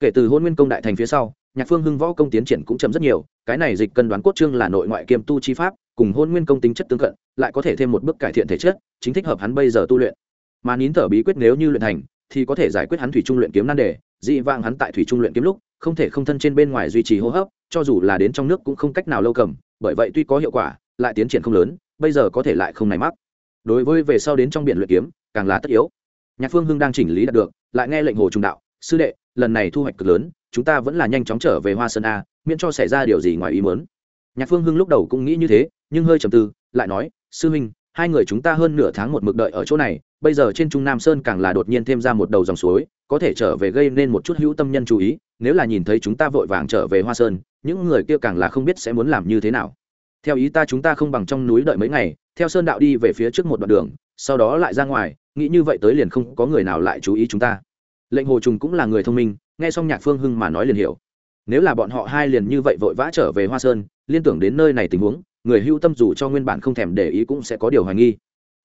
Kể từ hôn nguyên công đại thành phía sau, nhạc phương hưng võ công tiến triển cũng chậm rất nhiều, cái này dịch cân đoán cốt trương là nội ngoại kiêm tu chi pháp, cùng hôn nguyên công tính chất tương cận, lại có thể thêm một bước cải thiện thể chất, chính thích hợp hắn bây giờ tu luyện. Mà nín thở bí quyết nếu như luyện thành, thì có thể giải quyết hắn thủy trung luyện kiếm nan đề, dị vang hắn tại thủy trung luyện kiếm lúc, không thể không thân trên bên ngoài duy trì hô hấp, cho dù là đến trong nước cũng không cách nào lâu cầm, bởi vậy tuy có hiệu quả, lại tiến triển không lớn, bây giờ có thể lại không này mắc đối với về sau đến trong biển luyện kiếm, càng là tất yếu. Nhạc phương hưng đang chỉnh lý đạt được, lại nghe lệnh hồ trung đạo, sư đệ, lần này thu hoạch cực lớn, chúng ta vẫn là nhanh chóng trở về hoa sơn a, miễn cho xảy ra điều gì ngoài ý muốn. Nhạc phương hưng lúc đầu cũng nghĩ như thế, nhưng hơi trầm tư, lại nói, sư huynh, hai người chúng ta hơn nửa tháng một mực đợi ở chỗ này, bây giờ trên trung nam sơn càng là đột nhiên thêm ra một đầu dòng suối, có thể trở về gây nên một chút hữu tâm nhân chú ý, nếu là nhìn thấy chúng ta vội vàng trở về hoa sơn, những người kia càng là không biết sẽ muốn làm như thế nào. Theo ý ta, chúng ta không bằng trong núi đợi mấy ngày theo sơn đạo đi về phía trước một đoạn đường, sau đó lại ra ngoài, nghĩ như vậy tới liền không có người nào lại chú ý chúng ta. Lệnh hồ trùng cũng là người thông minh, nghe xong nhạc phương hưng mà nói liền hiểu. Nếu là bọn họ hai liền như vậy vội vã trở về hoa sơn, liên tưởng đến nơi này tình huống, người hưu tâm dù cho nguyên bản không thèm để ý cũng sẽ có điều hoài nghi.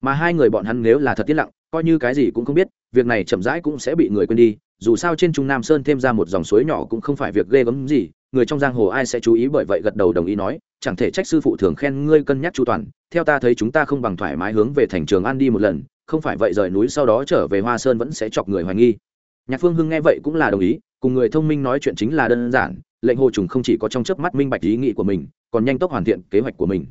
Mà hai người bọn hắn nếu là thật tiết lặng, coi như cái gì cũng không biết, việc này chậm rãi cũng sẽ bị người quên đi, dù sao trên trung nam sơn thêm ra một dòng suối nhỏ cũng không phải việc ghê gớm gì người trong giang hồ ai sẽ chú ý bởi vậy gật đầu đồng ý nói, chẳng thể trách sư phụ thường khen ngươi cân nhắc chu toàn, theo ta thấy chúng ta không bằng thoải mái hướng về thành trường an đi một lần, không phải vậy rời núi sau đó trở về hoa sơn vẫn sẽ chọc người hoài nghi. Nhạc phương hưng nghe vậy cũng là đồng ý, cùng người thông minh nói chuyện chính là đơn giản, lệnh hồ trùng không chỉ có trong chớp mắt minh bạch ý nghĩ của mình, còn nhanh tốc hoàn thiện kế hoạch của mình.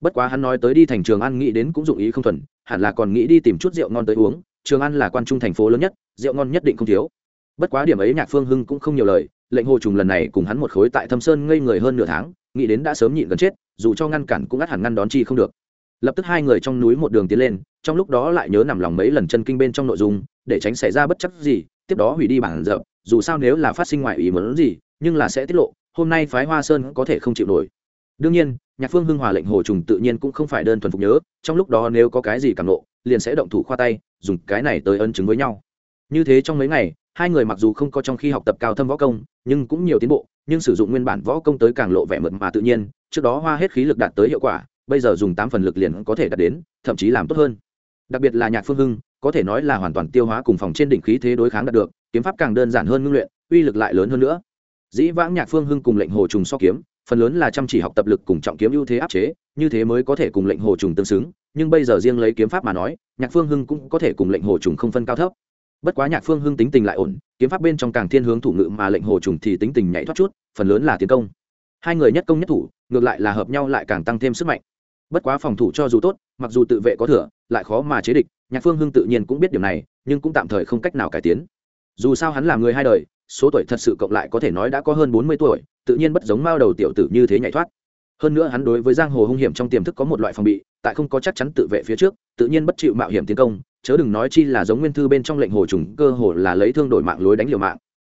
Bất quá hắn nói tới đi thành trường an nghĩ đến cũng dụng ý không thuần, hẳn là còn nghĩ đi tìm chút rượu ngon tới uống, trường an là quan trung thành phố lớn nhất, rượu ngon nhất định không thiếu. Bất quá điểm ấy nhạc phương hưng cũng không nhiều lời lệnh hồ trùng lần này cùng hắn một khối tại thâm sơn ngây người hơn nửa tháng, nghĩ đến đã sớm nhịn gần chết, dù cho ngăn cản cũng ắt hẳn ngăn đón chi không được. Lập tức hai người trong núi một đường tiến lên, trong lúc đó lại nhớ nằm lòng mấy lần chân kinh bên trong nội dung, để tránh xảy ra bất chấp gì, tiếp đó hủy đi bản dập dù sao nếu là phát sinh ngoại ý muốn gì, nhưng là sẽ tiết lộ, hôm nay phái hoa sơn có thể không chịu nổi. Đương nhiên, nhạc phương hưng hòa lệnh hồ trùng tự nhiên cũng không phải đơn thuần phục nhớ, trong lúc đó nếu có cái gì càng nộ, liền sẽ động thủ khoa tay, dùng cái này tới ân chứng với nhau. Như thế trong mấy ngày hai người mặc dù không có trong khi học tập cao thâm võ công, nhưng cũng nhiều tiến bộ, nhưng sử dụng nguyên bản võ công tới càng lộ vẻ mượt mà tự nhiên, trước đó hoa hết khí lực đạt tới hiệu quả, bây giờ dùng tám phần lực liền có thể đạt đến, thậm chí làm tốt hơn. Đặc biệt là nhạc phương hưng, có thể nói là hoàn toàn tiêu hóa cùng phòng trên đỉnh khí thế đối kháng đạt được, kiếm pháp càng đơn giản hơn ngưng luyện, uy lực lại lớn hơn nữa. Dĩ vãng nhạc phương hưng cùng lệnh hồ trùng so kiếm, phần lớn là chăm chỉ học tập lực cùng trọng kiếm ưu thế áp chế, như thế mới có thể cùng lệnh hồ trùng tương xứng, nhưng bây giờ riêng lấy kiếm pháp mà nói, nhạc phương hưng cũng có thể cùng lệnh hồ trùng không phân cao thấp bất quá nhạc phương hưng tính tình lại ổn, kiếm pháp bên trong càng thiên hướng thủ ngự mà lệnh hồ trùng thì tính tình nhảy thoát chút, phần lớn là tiến công. Hai người nhất công nhất thủ, ngược lại là hợp nhau lại càng tăng thêm sức mạnh. Bất quá phòng thủ cho dù tốt, mặc dù tự vệ có thừa, lại khó mà chế địch, nhạc phương hưng tự nhiên cũng biết điều này, nhưng cũng tạm thời không cách nào cải tiến. Dù sao hắn là người hai đời, số tuổi thật sự cộng lại có thể nói đã có hơn bốn mươi tuổi, tự nhiên bất giống mao đầu tiểu tử như thế nhảy thoát. Hơn nữa hắn đối với giang hồ hung hiểm trong tiềm thức có một loại phòng bị, tại không có chắc chắn tự vệ phía trước, tự nhiên bất chịu mạo hiểm tiến công chớ đừng nói chi là giống nguyên thư bên trong lệnh hồ trùng cơ hồ là lấy thương đổi mạng lối đánh liều mạng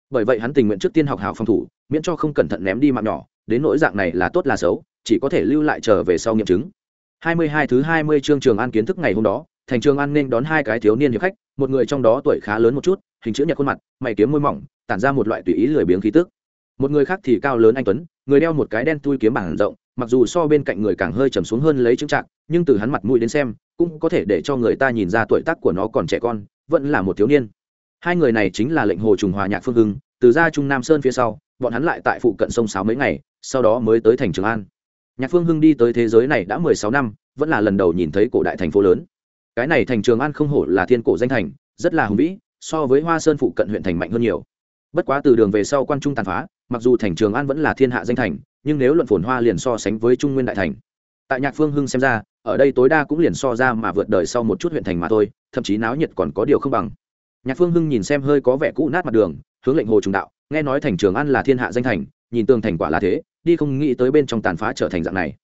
bởi vậy hắn tình nguyện trước tiên học hào phòng thủ miễn cho không cẩn thận ném đi mạng nhỏ đến nỗi dạng này là tốt là xấu chỉ có thể lưu lại chờ về sau nghiệm chứng 22 thứ 20 chương Trường An kiến thức ngày hôm đó, thành Trường An nên đón hai cái thiếu niên hiệp khách, một người trong đó tuổi khá lớn một chút, hình chữ nhật khuôn mặt, mày kiếm môi mỏng, tản ra một loại tùy ý lười biếng khí tức. Một người khác thì cao lớn anh tuấn, người đeo một cái đen tui kiếm bảng rộng, mặc dù so bên cạnh người càng hơi trầm xuống hơn lấy chứng trạng, nhưng từ hắn mặt mũi đến xem, cũng có thể để cho người ta nhìn ra tuổi tác của nó còn trẻ con, vẫn là một thiếu niên. Hai người này chính là lệnh hồ trùng hòa nhạc phương hưng, từ ra Trung Nam Sơn phía sau, bọn hắn lại tại phụ cận sông sáo mấy ngày, sau đó mới tới thành Trường An. Nhạc phương hưng đi tới thế giới này đã mười sáu năm vẫn là lần đầu nhìn thấy cổ đại thành phố lớn. Cái này thành trường an không hổ là thiên cổ danh thành rất là hùng vĩ so với hoa sơn phụ cận huyện thành mạnh hơn nhiều. Bất quá từ đường về sau quan trung tàn phá mặc dù thành trường an vẫn là thiên hạ danh thành, nhưng nếu luận phồn hoa liền so sánh với trung nguyên đại thành. Tại nhạc phương hưng xem ra, ở đây tối đa cũng liền so ra mà vượt đời sau một chút huyện thành mà thôi, thậm chí náo nhiệt còn có điều không bằng. Nhạc phương hưng nhìn xem hơi có vẻ cũ nát mặt đường, hướng lệnh hồ trùng đạo, nghe nói thành trường an là thiên hạ danh thành, nhìn tường thành quả là thế, đi không nghĩ tới bên trong tàn phá trở thành dạng này.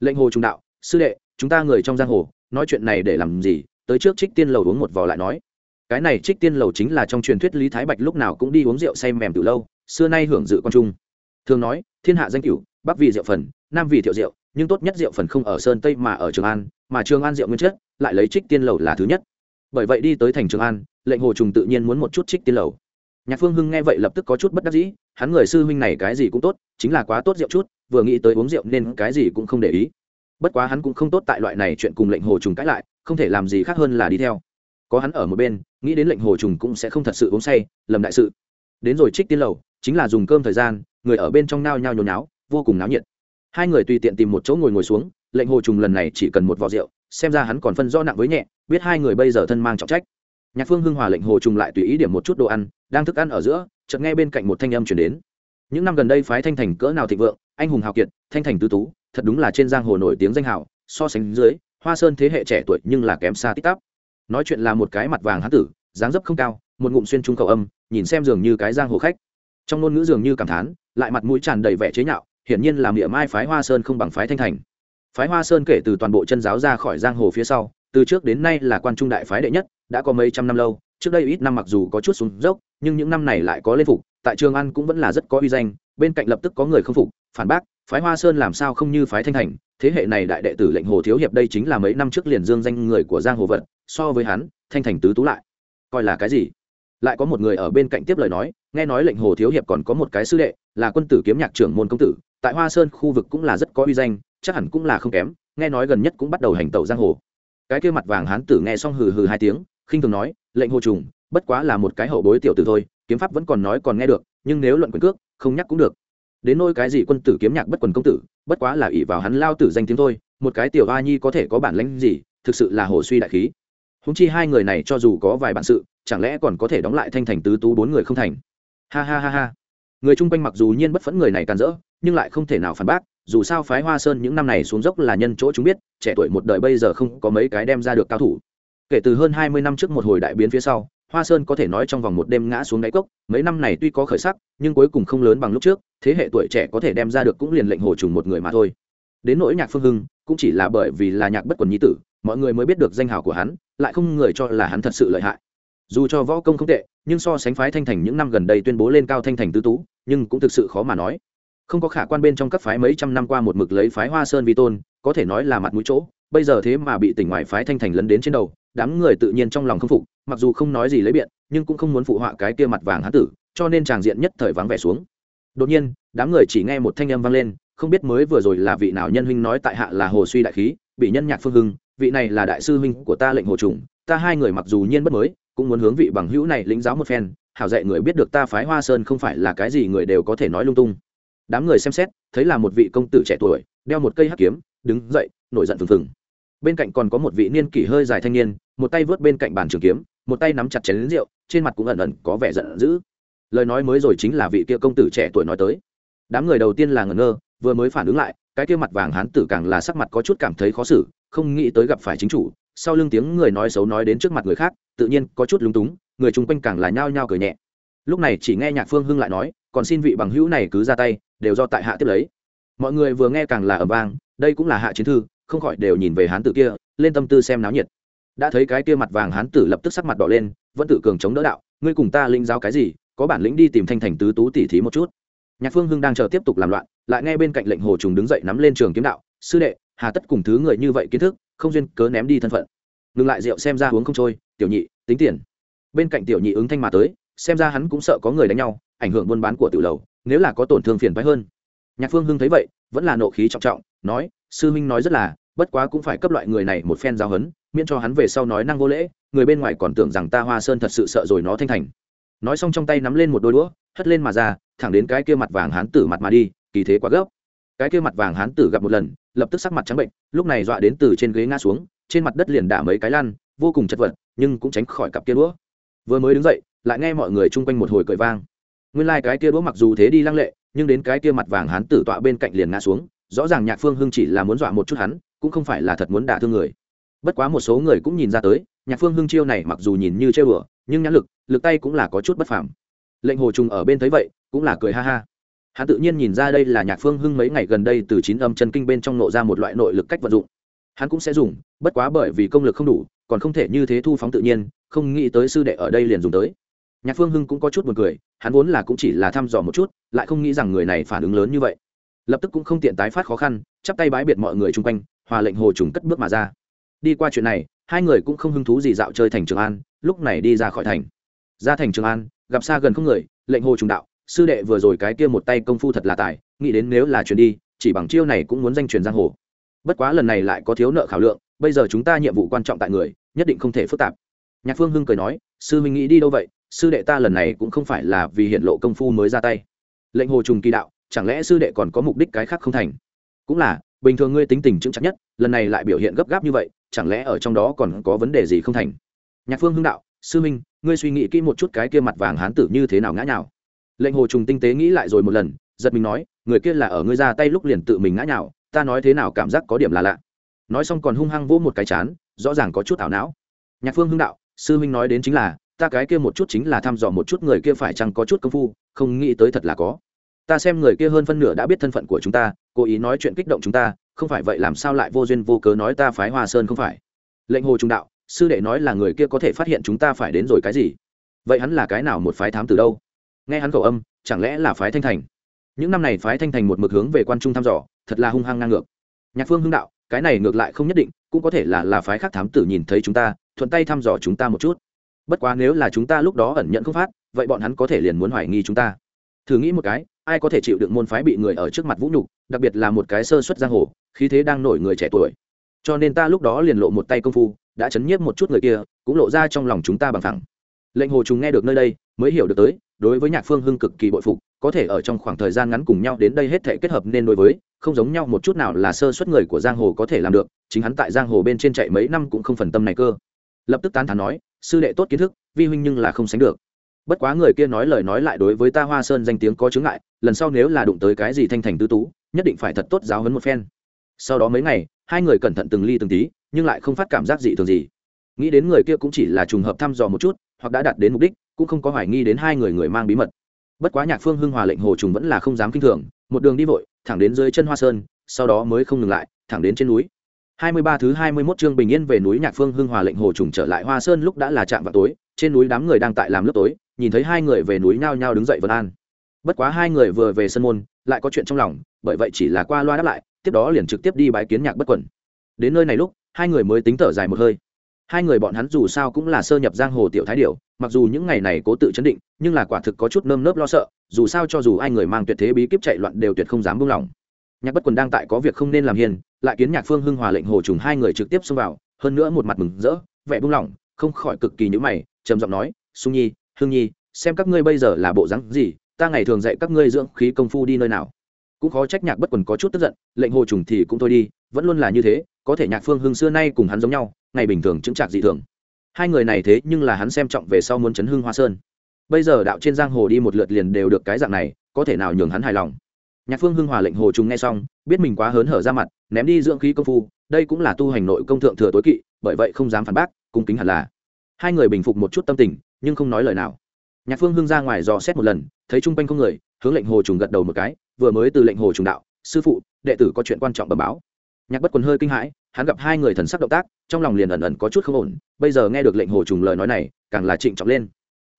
Lệnh hồ trung đạo, sư đệ, chúng ta người trong giang hồ, nói chuyện này để làm gì? Tới trước trích tiên lầu uống một vò lại nói. Cái này trích tiên lầu chính là trong truyền thuyết lý thái bạch lúc nào cũng đi uống rượu say mềm từ lâu xưa nay hưởng dự quan trung. Thường nói, thiên hạ danh cửu, bắc vì rượu phần, nam vì thiệu rượu, nhưng tốt nhất rượu phần không ở sơn tây mà ở trường an, mà trường an rượu nguyên chất, lại lấy trích tiên lầu là thứ nhất. Bởi vậy đi tới thành trường an, lệnh hồ trùng tự nhiên muốn một chút trích tiên lầu. Nhạc phương hưng nghe vậy lập tức có chút bất đắc dĩ, hắn người sư huynh này cái gì cũng tốt, chính là quá tốt rượu chút, vừa nghĩ tới uống rượu nên cái gì cũng không để ý. Bất quá hắn cũng không tốt tại loại này chuyện cùng lệnh hồ trùng cãi lại, không thể làm gì khác hơn là đi theo. Có hắn ở một bên, nghĩ đến lệnh hồ trùng cũng sẽ không thật sự uống say, lầm đại sự. Đến rồi trích tiên lầu chính là dùng cơm thời gian, người ở bên trong nao nhao nhốn náo vô cùng náo nhiệt. Hai người tùy tiện tìm một chỗ ngồi ngồi xuống, lệnh hồ trùng lần này chỉ cần một vò rượu, xem ra hắn còn phân do nặng với nhẹ, biết hai người bây giờ thân mang trọng trách. Nhạc phương hưng hòa lệnh hồ trùng lại tùy ý điểm một chút đồ ăn, đang thức ăn ở giữa, chợt nghe bên cạnh một thanh âm chuyển đến. Những năm gần đây phái thanh thành cỡ nào thịnh vượng, anh hùng hào kiệt, thanh thành tư tú, thật đúng là trên giang hồ nổi tiếng danh hào, so sánh dưới, hoa sơn thế hệ trẻ tuổi nhưng là kém xa tích tắp. Nói chuyện là một cái mặt vàng hán tử, dáng dấp không cao, một ngụm xuyên trung cầu âm, nhìn xem dường như cái giang hồ khách trong ngôn ngữ dường như cảm thán, lại mặt mũi tràn đầy vẻ chế nhạo, hiển nhiên là miệng mai phái hoa sơn không bằng phái thanh thành. Phái hoa sơn kể từ toàn bộ chân giáo ra khỏi giang hồ phía sau, từ trước đến nay là quan trung đại phái đệ nhất, đã có mấy trăm năm lâu, trước đây ít năm mặc dù có chút xuống dốc, nhưng những năm này lại có lên phục, tại trường ăn cũng vẫn là rất có uy danh, bên cạnh lập tức có người không phục, phản bác, phái hoa sơn làm sao không như phái thanh thành, thế hệ này đại đệ tử lệnh hồ thiếu hiệp đây chính là mấy năm trước liền dương danh người của giang hồ vật so với hắn, thanh thành tứ tú lại. Coi là cái gì? Lại có một người ở bên cạnh tiếp lời nói nghe nói lệnh hồ thiếu hiệp còn có một cái sư đệ, là quân tử kiếm nhạc trưởng môn công tử, tại hoa sơn khu vực cũng là rất có uy danh, chắc hẳn cũng là không kém, nghe nói gần nhất cũng bắt đầu hành tẩu giang hồ. Cái kia mặt vàng hán tử nghe xong hừ hừ hai tiếng, khinh thường nói, lệnh hồ trùng, bất quá là một cái hậu bối tiểu tử thôi, kiếm pháp vẫn còn nói còn nghe được, nhưng nếu luận quyền cước, không nhắc cũng được. Đến nôi cái gì quân tử kiếm nhạc bất quần công tử, bất quá là ỷ vào hắn lao tử danh tiếng thôi, một cái tiểu a nhi có thể có bản lãnh gì, thực sự là hồ suy đại khí. Húng chi hai người này cho dù có vài bản sự, chẳng lẽ còn có thể đóng lại thanh thành tứ tú bốn người không thành? Ha ha ha ha. Người chung quanh mặc dù nhiên bất phẫn người này càn rỡ, nhưng lại không thể nào phản bác, dù sao phái hoa sơn những năm này xuống dốc là nhân chỗ chúng biết, trẻ tuổi một đời bây giờ không có mấy cái đem ra được cao thủ. Kể từ hơn hai mươi năm trước một hồi đại biến phía sau, hoa sơn có thể nói trong vòng một đêm ngã xuống đáy cốc, mấy năm này tuy có khởi sắc, nhưng cuối cùng không lớn bằng lúc trước, thế hệ tuổi trẻ có thể đem ra được cũng liền lệnh hồ trùng một người mà thôi. Đến nỗi nhạc phương hưng, cũng chỉ là bởi vì là nhạc bất quần nhi tử, mọi người mới biết được danh hào của hắn, lại không người cho là hắn thật sự lợi hại dù cho võ công không tệ, nhưng so sánh phái thanh thành những năm gần đây tuyên bố lên cao thanh thành tứ tú, nhưng cũng thực sự khó mà nói. Không có khả quan bên trong các phái mấy trăm năm qua một mực lấy phái hoa sơn vi tôn, có thể nói là mặt mũi chỗ, bây giờ thế mà bị tỉnh ngoài phái thanh thành lấn đến trên đầu, đám người tự nhiên trong lòng không phục, mặc dù không nói gì lấy biện, nhưng cũng không muốn phụ họa cái kia mặt vàng hán tử, cho nên tràng diện nhất thời vắng vẻ xuống. Đột nhiên, đám người chỉ nghe một thanh âm vang lên, không biết mới vừa rồi là vị nào nhân huynh nói tại hạ là hồ suy đại khí, bị nhân nhạc phương hưng, vị này là đại sư huynh của ta lệnh hồ trùng, ta hai người mặc dù nhiên bất mới cũng muốn hướng vị bằng hữu này lĩnh giáo một phen, hảo dạy người biết được ta phái hoa sơn không phải là cái gì người đều có thể nói lung tung. Đám người xem xét, thấy là một vị công tử trẻ tuổi, đeo một cây hắc kiếm, đứng dậy, nổi giận phừng phừng. Bên cạnh còn có một vị niên kỷ hơi dài thanh niên, một tay vớt bên cạnh bàn trường kiếm, một tay nắm chặt chén lính rượu, trên mặt cũng ẩn ẩn có vẻ giận dữ. Lời nói mới rồi chính là vị kia công tử trẻ tuổi nói tới. Đám người đầu tiên là ngẩn ngơ, vừa mới phản ứng lại, cái kia mặt vàng hán tử càng là sắc mặt có chút cảm thấy khó xử, không nghĩ tới gặp phải chính chủ sau lưng tiếng người nói xấu nói đến trước mặt người khác, tự nhiên có chút lúng túng, người chung quanh càng là nhao nhao cười nhẹ. Lúc này chỉ nghe nhạc phương hưng lại nói, còn xin vị bằng hữu này cứ ra tay, đều do tại hạ tiếp lấy. Mọi người vừa nghe càng là ở vang, đây cũng là hạ chiến thư, không khỏi đều nhìn về hán tử kia, lên tâm tư xem náo nhiệt. Đã thấy cái kia mặt vàng hán tử lập tức sắc mặt đỏ lên, vẫn tự cường chống đỡ đạo, ngươi cùng ta linh giáo cái gì, có bản lĩnh đi tìm thanh thành tứ tú tỉ thí một chút. Nhạc phương hưng đang chờ tiếp tục làm loạn, lại nghe bên cạnh lệnh hồ trùng đứng dậy nắm lên trường kiếm đạo, sư đệ, hà tất cùng thứ người như vậy kiến thức không duyên cớ ném đi thân phận. Ngừng lại rượu xem ra uống không trôi, tiểu nhị, tính tiền. Bên cạnh tiểu nhị ứng thanh mà tới, xem ra hắn cũng sợ có người đánh nhau, ảnh hưởng buôn bán của tiểu lầu, nếu là có tổn thương phiền phái hơn. Nhạc phương hưng thấy vậy, vẫn là nộ khí trọng trọng, nói, sư huynh nói rất là, bất quá cũng phải cấp loại người này một phen giao hấn, miễn cho hắn về sau nói năng vô lễ, người bên ngoài còn tưởng rằng ta hoa sơn thật sự sợ rồi nó thanh thành. Nói xong trong tay nắm lên một đôi đũa, hất lên mà ra, thẳng đến cái kia mặt vàng hán tử mặt mà đi, kỳ thế quá gấp cái kia mặt vàng hán tử gặp một lần, lập tức sắc mặt trắng bệnh, lúc này dọa đến từ trên ghế ngã xuống, trên mặt đất liền đả mấy cái lăn vô cùng chật vật, nhưng cũng tránh khỏi cặp kia đũa. Vừa mới đứng dậy, lại nghe mọi người chung quanh một hồi cười vang. Nguyên lai、like、cái kia đũa mặc dù thế đi lăng lệ, nhưng đến cái kia mặt vàng hán tử tọa bên cạnh liền ngã xuống, rõ ràng nhạc phương hưng chỉ là muốn dọa một chút hắn, cũng không phải là thật muốn đả thương người. Bất quá một số người cũng nhìn ra tới, nhạc phương hưng chiêu này mặc dù nhìn như chơi bừa, nhưng nhãn lực lực tay cũng là có chút bất phàm. Lệnh hồ trùng ở bên thấy vậy, cũng là cười ha ha hắn tự nhiên nhìn ra đây là nhạc phương hưng mấy ngày gần đây từ chín âm chân kinh bên trong nộ ra một loại nội lực cách vận dụng. Hắn cũng sẽ dùng, bất quá bởi vì công lực không đủ, còn không thể như thế thu phóng tự nhiên, không nghĩ tới sư đệ ở đây liền dùng tới. Nhạc phương hưng cũng có chút b u ồ n cười, hắn vốn là cũng chỉ là thăm dò một chút, lại không nghĩ rằng người này phản ứng lớn như vậy. Lập tức cũng không tiện tái phát khó khăn, chắp tay bái biệt mọi người chung quanh, hòa lệnh hồ trùng cất bước mà ra. Đi qua chuyện này, hai người cũng không hứng thú gì dạo chơi thành trường an, lúc này đi ra khỏi thành. Ra thành trường an, gặp xa gần không người, lệnh hồ trùng đạo sư đệ vừa rồi cái kia một tay công phu thật là tài, nghĩ đến nếu là chuyển đi, chỉ bằng chiêu này cũng muốn danh truyền giang hồ. Bất quá lần này lại có thiếu nợ khảo lượng, bây giờ chúng ta nhiệm vụ quan trọng tại người, nhất định không thể phức tạp. Nhạc phương hưng cười nói, sư minh nghĩ đi đâu vậy? Sư đệ ta lần này cũng không phải là vì hiện lộ công phu mới ra tay. Lệnh hồ trùng kỳ đạo, chẳng lẽ sư đệ còn có mục đích cái khác không thành? Cũng là, bình thường ngươi tính tình chững chắc nhất, lần này lại biểu hiện gấp gáp như vậy, chẳng lẽ ở trong đó còn có vấn đề gì không thành? Nhạc phương hưng đạo, sư minh ngươi suy nghĩ kỹ một chút cái kia mặt vàng hán tử như thế nào ngã nhào lệnh hồ trùng tinh tế nghĩ lại rồi một lần, giật mình nói, người kia là ở ngươi ra tay lúc liền tự mình ngã nhào, ta nói thế nào cảm giác có điểm là lạ. Nói xong còn hung hăng vỗ một cái chán, rõ ràng có chút ảo não. Nhạc phương hưng đạo, sư huynh nói đến chính là, ta cái kia một chút chính là thăm dò một chút người kia phải chăng có chút công phu, không nghĩ tới thật là có. Ta xem người kia hơn phân nửa đã biết thân phận của chúng ta, cố ý nói chuyện kích động chúng ta, không phải vậy làm sao lại vô duyên vô cớ nói ta phái hoa sơn không phải? Lệnh hồ trung đạo, sư đệ nói là người kia có thể phát hiện chúng ta phải đến rồi cái gì? Vậy hắn là cái nào một phái thám từ đâu? Nghe hắn khẩu âm, chẳng lẽ là phái thanh thành? Những năm này phái thanh thành một mực hướng về quan trung thăm dò, thật là hung hăng ngang ngược. Nhạc phương hưng đạo, cái này ngược lại không nhất định, cũng có thể là là phái khác thám tử nhìn thấy chúng ta, thuận tay thăm dò chúng ta một chút. Bất quá nếu là chúng ta lúc đó ẩn nhận không phát, vậy bọn hắn có thể liền muốn hoài nghi chúng ta. Thử nghĩ một cái, ai có thể chịu đựng môn phái bị người ở trước mặt vũ nhục, đặc biệt là một cái sơ xuất giang hồ, khí thế đang nổi người trẻ tuổi. Cho nên ta lúc đó liền lộ một tay công phu, đã chấn nhiếp một chút người kia, cũng lộ ra trong lòng chúng ta bằng thẳng. Lệnh hồ chúng nghe được nơi đây mới hiểu được tới, đối với nhạc phương hưng cực kỳ bội phục, có thể ở trong khoảng thời gian ngắn cùng nhau đến đây hết thể kết hợp nên đối với, không giống nhau một chút nào là sơ suất người của giang hồ có thể làm được, chính hắn tại giang hồ bên trên chạy mấy năm cũng không phần tâm này cơ. Lập tức tán thán nói, sư đệ tốt kiến thức, vi huynh nhưng là không sánh được. Bất quá người kia nói lời nói lại đối với ta hoa sơn danh tiếng có chướng ngại, lần sau nếu là đụng tới cái gì thanh thành tư tú, nhất định phải thật tốt giáo hấn một phen. Sau đó mấy ngày, hai người cẩn thận từng ly từng tí, nhưng lại không phát cảm giác gì thường gì. Nghĩ đến người kia cũng chỉ là trùng hợp thăm dò một chút, hoặc đã đạt đến mục đích cũng không có hoài nghi đến hai người người mang bí mật. Bất quá nhạc phương hưng hòa lệnh hồ trùng vẫn là không dám kinh thường, một đường đi vội, thẳng đến dưới chân hoa sơn, sau đó mới không ngừng lại, thẳng đến trên núi. Hai mươi ba thứ hai mươi 21 chương bình yên về núi nhạc phương hưng hòa lệnh hồ trùng trở lại hoa sơn lúc đã là trạm vào tối, trên núi đám người đang tại làm lớp tối, nhìn thấy hai người về núi nhao nhao đứng dậy vân an. Bất quá hai người vừa về sân môn, lại có chuyện trong lòng, bởi vậy chỉ là qua loa đáp lại, tiếp đó liền trực tiếp đi bái kiến nhạc bất quẩn. Đến nơi này lúc, hai người mới tính thở dài một hơi hai người bọn hắn dù sao cũng là sơ nhập giang hồ tiểu thái điểu, mặc dù những ngày này cố tự chấn định, nhưng là quả thực có chút nơm nớp lo sợ, dù sao cho dù ai người mang tuyệt thế bí kíp chạy loạn đều tuyệt không dám buông lỏng. Nhạc bất quần đang tại có việc không nên làm hiền, lại kiến nhạc phương hưng hòa lệnh hồ trùng hai người trực tiếp xông vào, hơn nữa một mặt mừng rỡ, vẻ buông lỏng, không khỏi cực kỳ nhữ mày, trầm giọng nói, sung nhi hương nhi, xem các ngươi bây giờ là bộ rắn gì, ta ngày thường dạy các ngươi dưỡng khí công phu đi nơi nào. Cũng khó trách nhạc bất quần có chút tức giận, lệnh hồ trùng thì cũng thôi đi, vẫn luôn là như thế, có thể nhạc phương hưng xưa nay cùng hắn giống nhau ngày bình thường chứng trạc dị thường. Hai người này thế nhưng là hắn xem trọng về sau muốn chấn hưng hoa sơn. Bây giờ đạo trên giang hồ đi một lượt liền đều được cái dạng này, có thể nào nhường hắn hài lòng? Nhạc phương hưng hòa lệnh hồ trùng nghe xong, biết mình quá hớn hở ra mặt, ném đi dưỡng khí công phu, đây cũng là tu hành nội công thượng thừa tối kỵ, bởi vậy không dám phản bác, cung kính hẳn là. Hai người bình phục một chút tâm tình, nhưng không nói lời nào. Nhạc phương hưng ra ngoài dò xét một lần, thấy chung quanh không người, hướng lệnh hồ trùng gật đầu một cái, vừa mới từ lệnh hồ trùng đạo, sư phụ, đệ tử có chuyện quan trọng bẩm báo nhạc bất quần hơi kinh hãi, hắn gặp hai người thần sắc động tác, trong lòng liền ẩn ẩn có chút không ổn, bây giờ nghe được lệnh hồ trùng lời nói này, càng là trịnh trọng lên.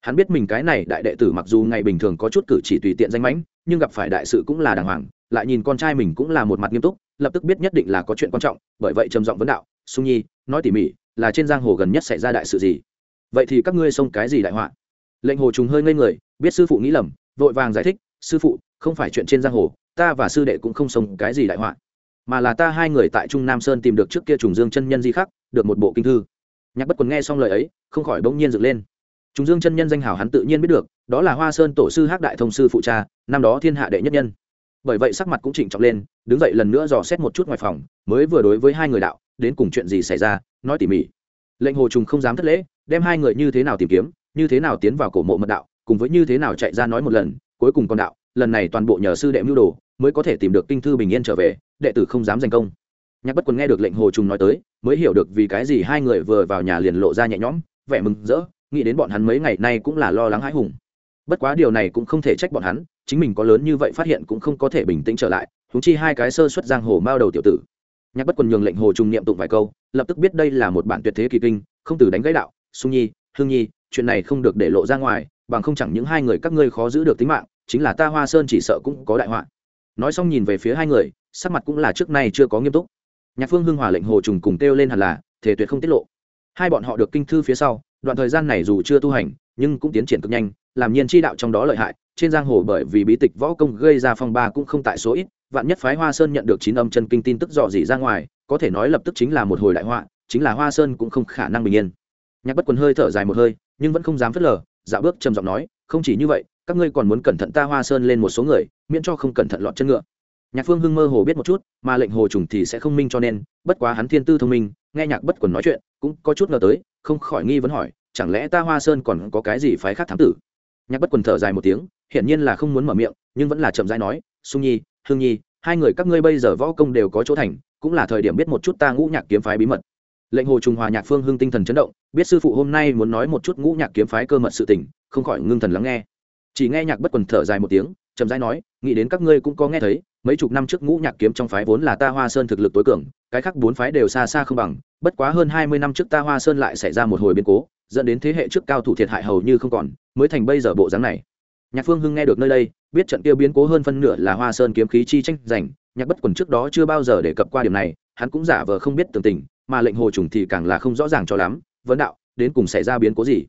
Hắn biết mình cái này đại đệ tử mặc dù ngày bình thường có chút cử chỉ tùy tiện danh mãnh, nhưng gặp phải đại sự cũng là đàng hoàng, lại nhìn con trai mình cũng là một mặt nghiêm túc, lập tức biết nhất định là có chuyện quan trọng, bởi vậy trầm giọng vấn đạo, sung nhi, nói tỉ mỉ, là trên giang hồ gần nhất xảy ra đại sự gì? Vậy thì các ngươi xông cái gì đại họa? Lệnh hồ trùng hơi ngây người, biết sư phụ nghĩ lầm, vội vàng giải thích, sư phụ, không phải chuyện trên giang hồ, ta và sư đệ cũng không xông cái gì đại họa mà là ta hai người tại trung nam sơn tìm được trước kia trùng dương chân nhân di khắc, được một bộ kinh thư. Nhạc bất quần nghe xong lời ấy, không khỏi bỗng nhiên dựng lên. Trùng dương chân nhân danh hào hắn tự nhiên biết được, đó là hoa sơn tổ sư hắc đại thông sư phụ cha, năm đó thiên hạ đệ nhất nhân. Bởi vậy sắc mặt cũng chỉnh trọng lên, đứng dậy lần nữa dò xét một chút ngoài phòng, mới vừa đối với hai người đạo, đến cùng chuyện gì xảy ra? Nói tỉ mỉ. Lệnh hồ trùng không dám thất lễ, đem hai người như thế nào tìm kiếm, như thế nào tiến vào cổ mộ mật đạo, cùng với như thế nào chạy ra nói một lần, cuối cùng còn đạo, lần này toàn bộ nhờ sư đệ mưu đồ, mới có thể tìm được kinh thư bình yên trở về đệ tử không dám giành công. Nhạc bất quần nghe được lệnh hồ trùng nói tới, mới hiểu được vì cái gì hai người vừa vào nhà liền lộ ra nhẹ nhõm, vẻ mừng rỡ, nghĩ đến bọn hắn mấy ngày nay cũng là lo lắng hãi hùng. Bất quá điều này cũng không thể trách bọn hắn, chính mình có lớn như vậy phát hiện cũng không có thể bình tĩnh trở lại húng chi hai cái sơ xuất giang hồ mao đầu tiểu tử. Nhạc bất quần nhường lệnh hồ trùng niệm tụng vài câu, lập tức biết đây là một bản tuyệt thế kỳ kinh, không từ đánh gãy đạo sung nhi, hương nhi, chuyện này không được để lộ ra ngoài, bằng không chẳng những hai người các ngươi khó giữ được tính mạng, chính là ta hoa sơn chỉ sợ cũng có đại họa. Nói xong nhìn về phía hai người sắc mặt cũng là trước nay chưa có nghiêm túc. Nhạc phương hưng hòa lệnh hồ trùng cùng kêu lên hẳn là, thể tuyệt không tiết lộ. Hai bọn họ được kinh thư phía sau, đoạn thời gian này dù chưa tu hành, nhưng cũng tiến triển cực nhanh, làm nhiên chi đạo trong đó lợi hại, trên giang hồ bởi vì bí tịch võ công gây ra phong ba cũng không tại số ít, vạn nhất phái hoa sơn nhận được chín âm chân kinh tin tức dọ dỉ ra ngoài, có thể nói lập tức chính là một hồi đại họa, chính là hoa sơn cũng không khả năng bình yên. Nhạc bất quần hơi thở dài một hơi, nhưng vẫn không dám phớt lờ dạo bước trầm giọng nói, không chỉ như vậy, các ngươi còn muốn cẩn thận ta hoa sơn lên một số người, miễn cho không cẩn thận lọt chân ngựa nhạc phương hưng mơ hồ biết một chút, mà lệnh hồ trùng thì sẽ không minh cho nên, bất quá hắn thiên tư thông minh, nghe nhạc bất quần nói chuyện, cũng có chút ngờ tới, không khỏi nghi vấn hỏi, chẳng lẽ ta hoa sơn còn có cái gì phái khác thám tử? Nhạc bất quần thở dài một tiếng, hiển nhiên là không muốn mở miệng, nhưng vẫn là chậm rãi nói, sung nhi, hương nhi, hai người các ngươi bây giờ võ công đều có chỗ thành, cũng là thời điểm biết một chút ta ngũ nhạc kiếm phái bí mật. Lệnh hồ trùng hòa nhạc phương hưng tinh thần chấn động, biết sư phụ hôm nay muốn nói một chút ngũ nhạc kiếm phái cơ mật sự tình, không khỏi ngưng thần lắng nghe. Chỉ nghe nhạc bất quần thở dài một tiếng, chậm rãi nói, nghĩ đến các ngươi cũng có nghe thấy mấy chục năm trước ngũ nhạc kiếm trong phái vốn là ta hoa sơn thực lực tối cường, cái khác bốn phái đều xa xa không bằng, bất quá hơn hai mươi năm trước ta hoa sơn lại xảy ra một hồi biến cố, dẫn đến thế hệ trước cao thủ thiệt hại hầu như không còn, mới thành bây giờ bộ dáng này. Nhạc phương hưng nghe được nơi đây, biết trận kia biến cố hơn phân nửa là hoa sơn kiếm khí chi tranh giành, nhạc bất quần trước đó chưa bao giờ đề cập qua điểm này, hắn cũng giả vờ không biết tường tình, mà lệnh hồ trùng thì càng là không rõ ràng cho lắm, vấn đạo, đến cùng xảy ra biến cố gì?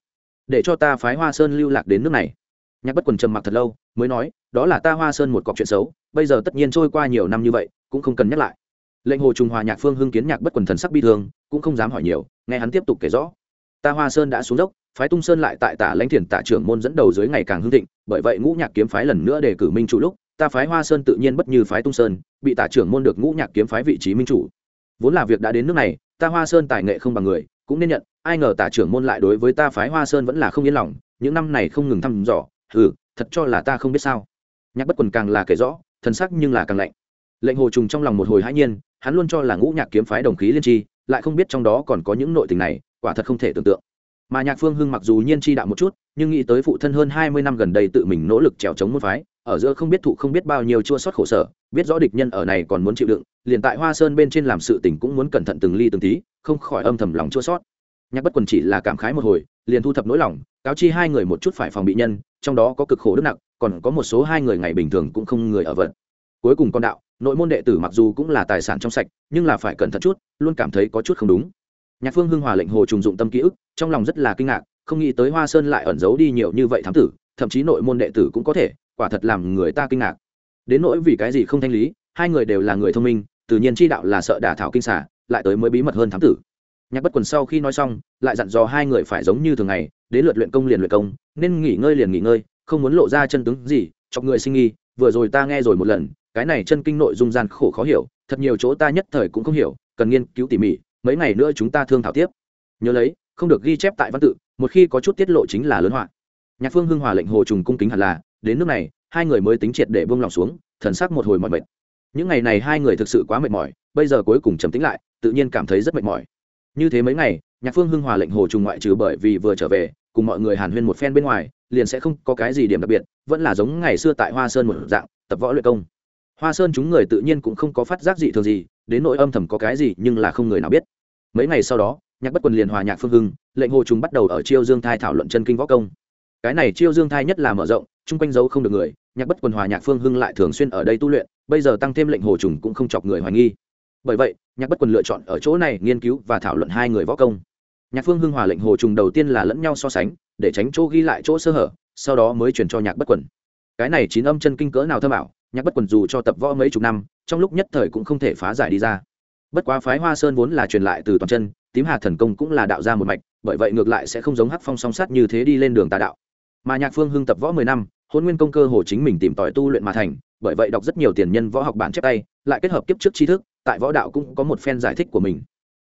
Để cho ta phái hoa sơn lưu lạc đến nước này. Nhạc bất quần trầm mặc thật lâu, mới nói, đó là ta hoa sơn một cọc chuyện xấu bây giờ tất nhiên trôi qua nhiều năm như vậy, cũng không cần nhắc lại. Lệnh hồ trùng hòa nhạc phương hưng kiến nhạc bất quần thần sắc bi thương, cũng không dám hỏi nhiều, nghe hắn tiếp tục kể rõ. Ta hoa sơn đã xuống dốc, phái tung sơn lại tại tả lãnh thiền tả trưởng môn dẫn đầu dưới ngày càng hưng thịnh, bởi vậy ngũ nhạc kiếm phái lần nữa đề cử minh chủ lúc, ta phái hoa sơn tự nhiên bất như phái tung sơn, bị tả trưởng môn được ngũ nhạc kiếm phái vị trí minh chủ. Vốn là việc đã đến nước này, ta hoa sơn tài nghệ không bằng người, cũng nên nhận, ai ngờ tả trưởng môn lại đối với ta phái hoa sơn vẫn là không yên lòng, những năm này không ngừng thăm dò ừ thật cho là ta không biết sao. Nhạc bất quần càng là kể rõ thần sắc nhưng là càng lạnh. Lệnh hồ trùng trong lòng một hồi hãi nhiên, hắn luôn cho là ngũ nhạc kiếm phái đồng khí liên tri lại không biết trong đó còn có những nội tình này, quả thật không thể tưởng tượng. Mà nhạc phương hưng mặc dù nhiên chi đạo một chút, nhưng nghĩ tới phụ thân hơn hai mươi năm gần đây tự mình nỗ lực trèo chống môn phái, ở giữa không biết thụ không biết bao nhiêu chua sót khổ sở, biết rõ địch nhân ở này còn muốn chịu đựng, liền tại hoa sơn bên trên làm sự tình cũng muốn cẩn thận từng ly từng tí, không khỏi âm thầm lòng chua sót nhạc bất quần chỉ là cảm khái một hồi, liền thu thập nỗi lòng, cáo chi hai người một chút phải phòng bị nhân, trong đó có cực khổ đức nặng còn có một số hai người ngày bình thường cũng không người ở vận cuối cùng con đạo, nội môn đệ tử mặc dù cũng là tài sản trong sạch, nhưng là phải cẩn thận chút, luôn cảm thấy có chút không đúng. Nhạc phương hưng hòa lệnh hồ trùng dụng tâm ký ức, trong lòng rất là kinh ngạc, không nghĩ tới hoa sơn lại ẩn giấu đi nhiều như vậy thám tử, thậm chí nội môn đệ tử cũng có thể, quả thật làm người ta kinh ngạc. Đến nỗi vì cái gì không thanh lý, hai người đều là người thông minh, tự nhiên chi đạo là sợ đả thảo kinh xả lại tới mới bí mật hơn thám tử. Nhạc bất quần sau khi nói xong, lại dặn dò hai người phải giống như thường ngày, đến lượt luyện công liền luyện công, nên nghỉ ngơi liền nghỉ ngơi không muốn lộ ra chân tướng gì chọc người sinh nghi, vừa rồi ta nghe rồi một lần, cái này chân kinh nội dung gian khổ khó hiểu, thật nhiều chỗ ta nhất thời cũng không hiểu, cần nghiên cứu tỉ mỉ, mấy ngày nữa chúng ta thương thảo tiếp. Nhớ lấy, không được ghi chép tại văn tự, một khi có chút tiết lộ chính là lớn họa. Nhạc phương hưng hòa lệnh hồ trùng cung kính hẳn là, đến nước này, hai người mới tính triệt để buông lòng xuống, thần sắc một hồi mỏi mệt. Những ngày này hai người thực sự quá mệt mỏi, bây giờ cuối cùng trầm tính lại, tự nhiên cảm thấy rất mệt mỏi. Như thế mấy ngày, nhạc phương hưng hòa lệnh hồ trùng ngoại trừ bởi vì vừa trở về cùng mọi người hàn huyên một phen bên ngoài, liền sẽ không có cái gì điểm đặc biệt, vẫn là giống ngày xưa tại hoa sơn một dạng, tập võ luyện công. Hoa sơn chúng người tự nhiên cũng không có phát giác gì thường gì, đến nội âm thầm có cái gì nhưng là không người nào biết. Mấy ngày sau đó, nhạc bất quần liền hòa nhạc phương hưng, lệnh hồ trùng bắt đầu ở chiêu dương thai thảo luận chân kinh võ công. Cái này chiêu dương thai nhất là mở rộng, chung quanh dấu không được người, nhạc bất quần hòa nhạc phương hưng lại thường xuyên ở đây tu luyện, bây giờ tăng thêm lệnh hồ trùng cũng không chọc người hoài nghi. Bởi vậy, nhạc bất quần lựa chọn ở chỗ này nghiên cứu và thảo luận hai người võ công nhạc phương hưng hòa lệnh hồ trùng đầu tiên là lẫn nhau so sánh, để tránh chỗ ghi lại chỗ sơ hở, sau đó mới chuyển cho nhạc bất quần. Cái này chín âm chân kinh cỡ nào thơ bảo, nhạc bất quần dù cho tập võ mấy chục năm, trong lúc nhất thời cũng không thể phá giải đi ra. Bất quá phái hoa sơn vốn là truyền lại từ toàn chân, tím hà thần công cũng là đạo ra một mạch, bởi vậy ngược lại sẽ không giống hắc phong song sắt như thế đi lên đường tà đạo. Mà nhạc phương hưng tập võ mười năm hôn nguyên công cơ hồ chính mình tìm tòi tu luyện mà thành, bởi vậy đọc rất nhiều tiền nhân võ học bản chép tay, lại kết hợp kiếp trước tri thức, tại võ đạo cũng có một phen giải thích của mình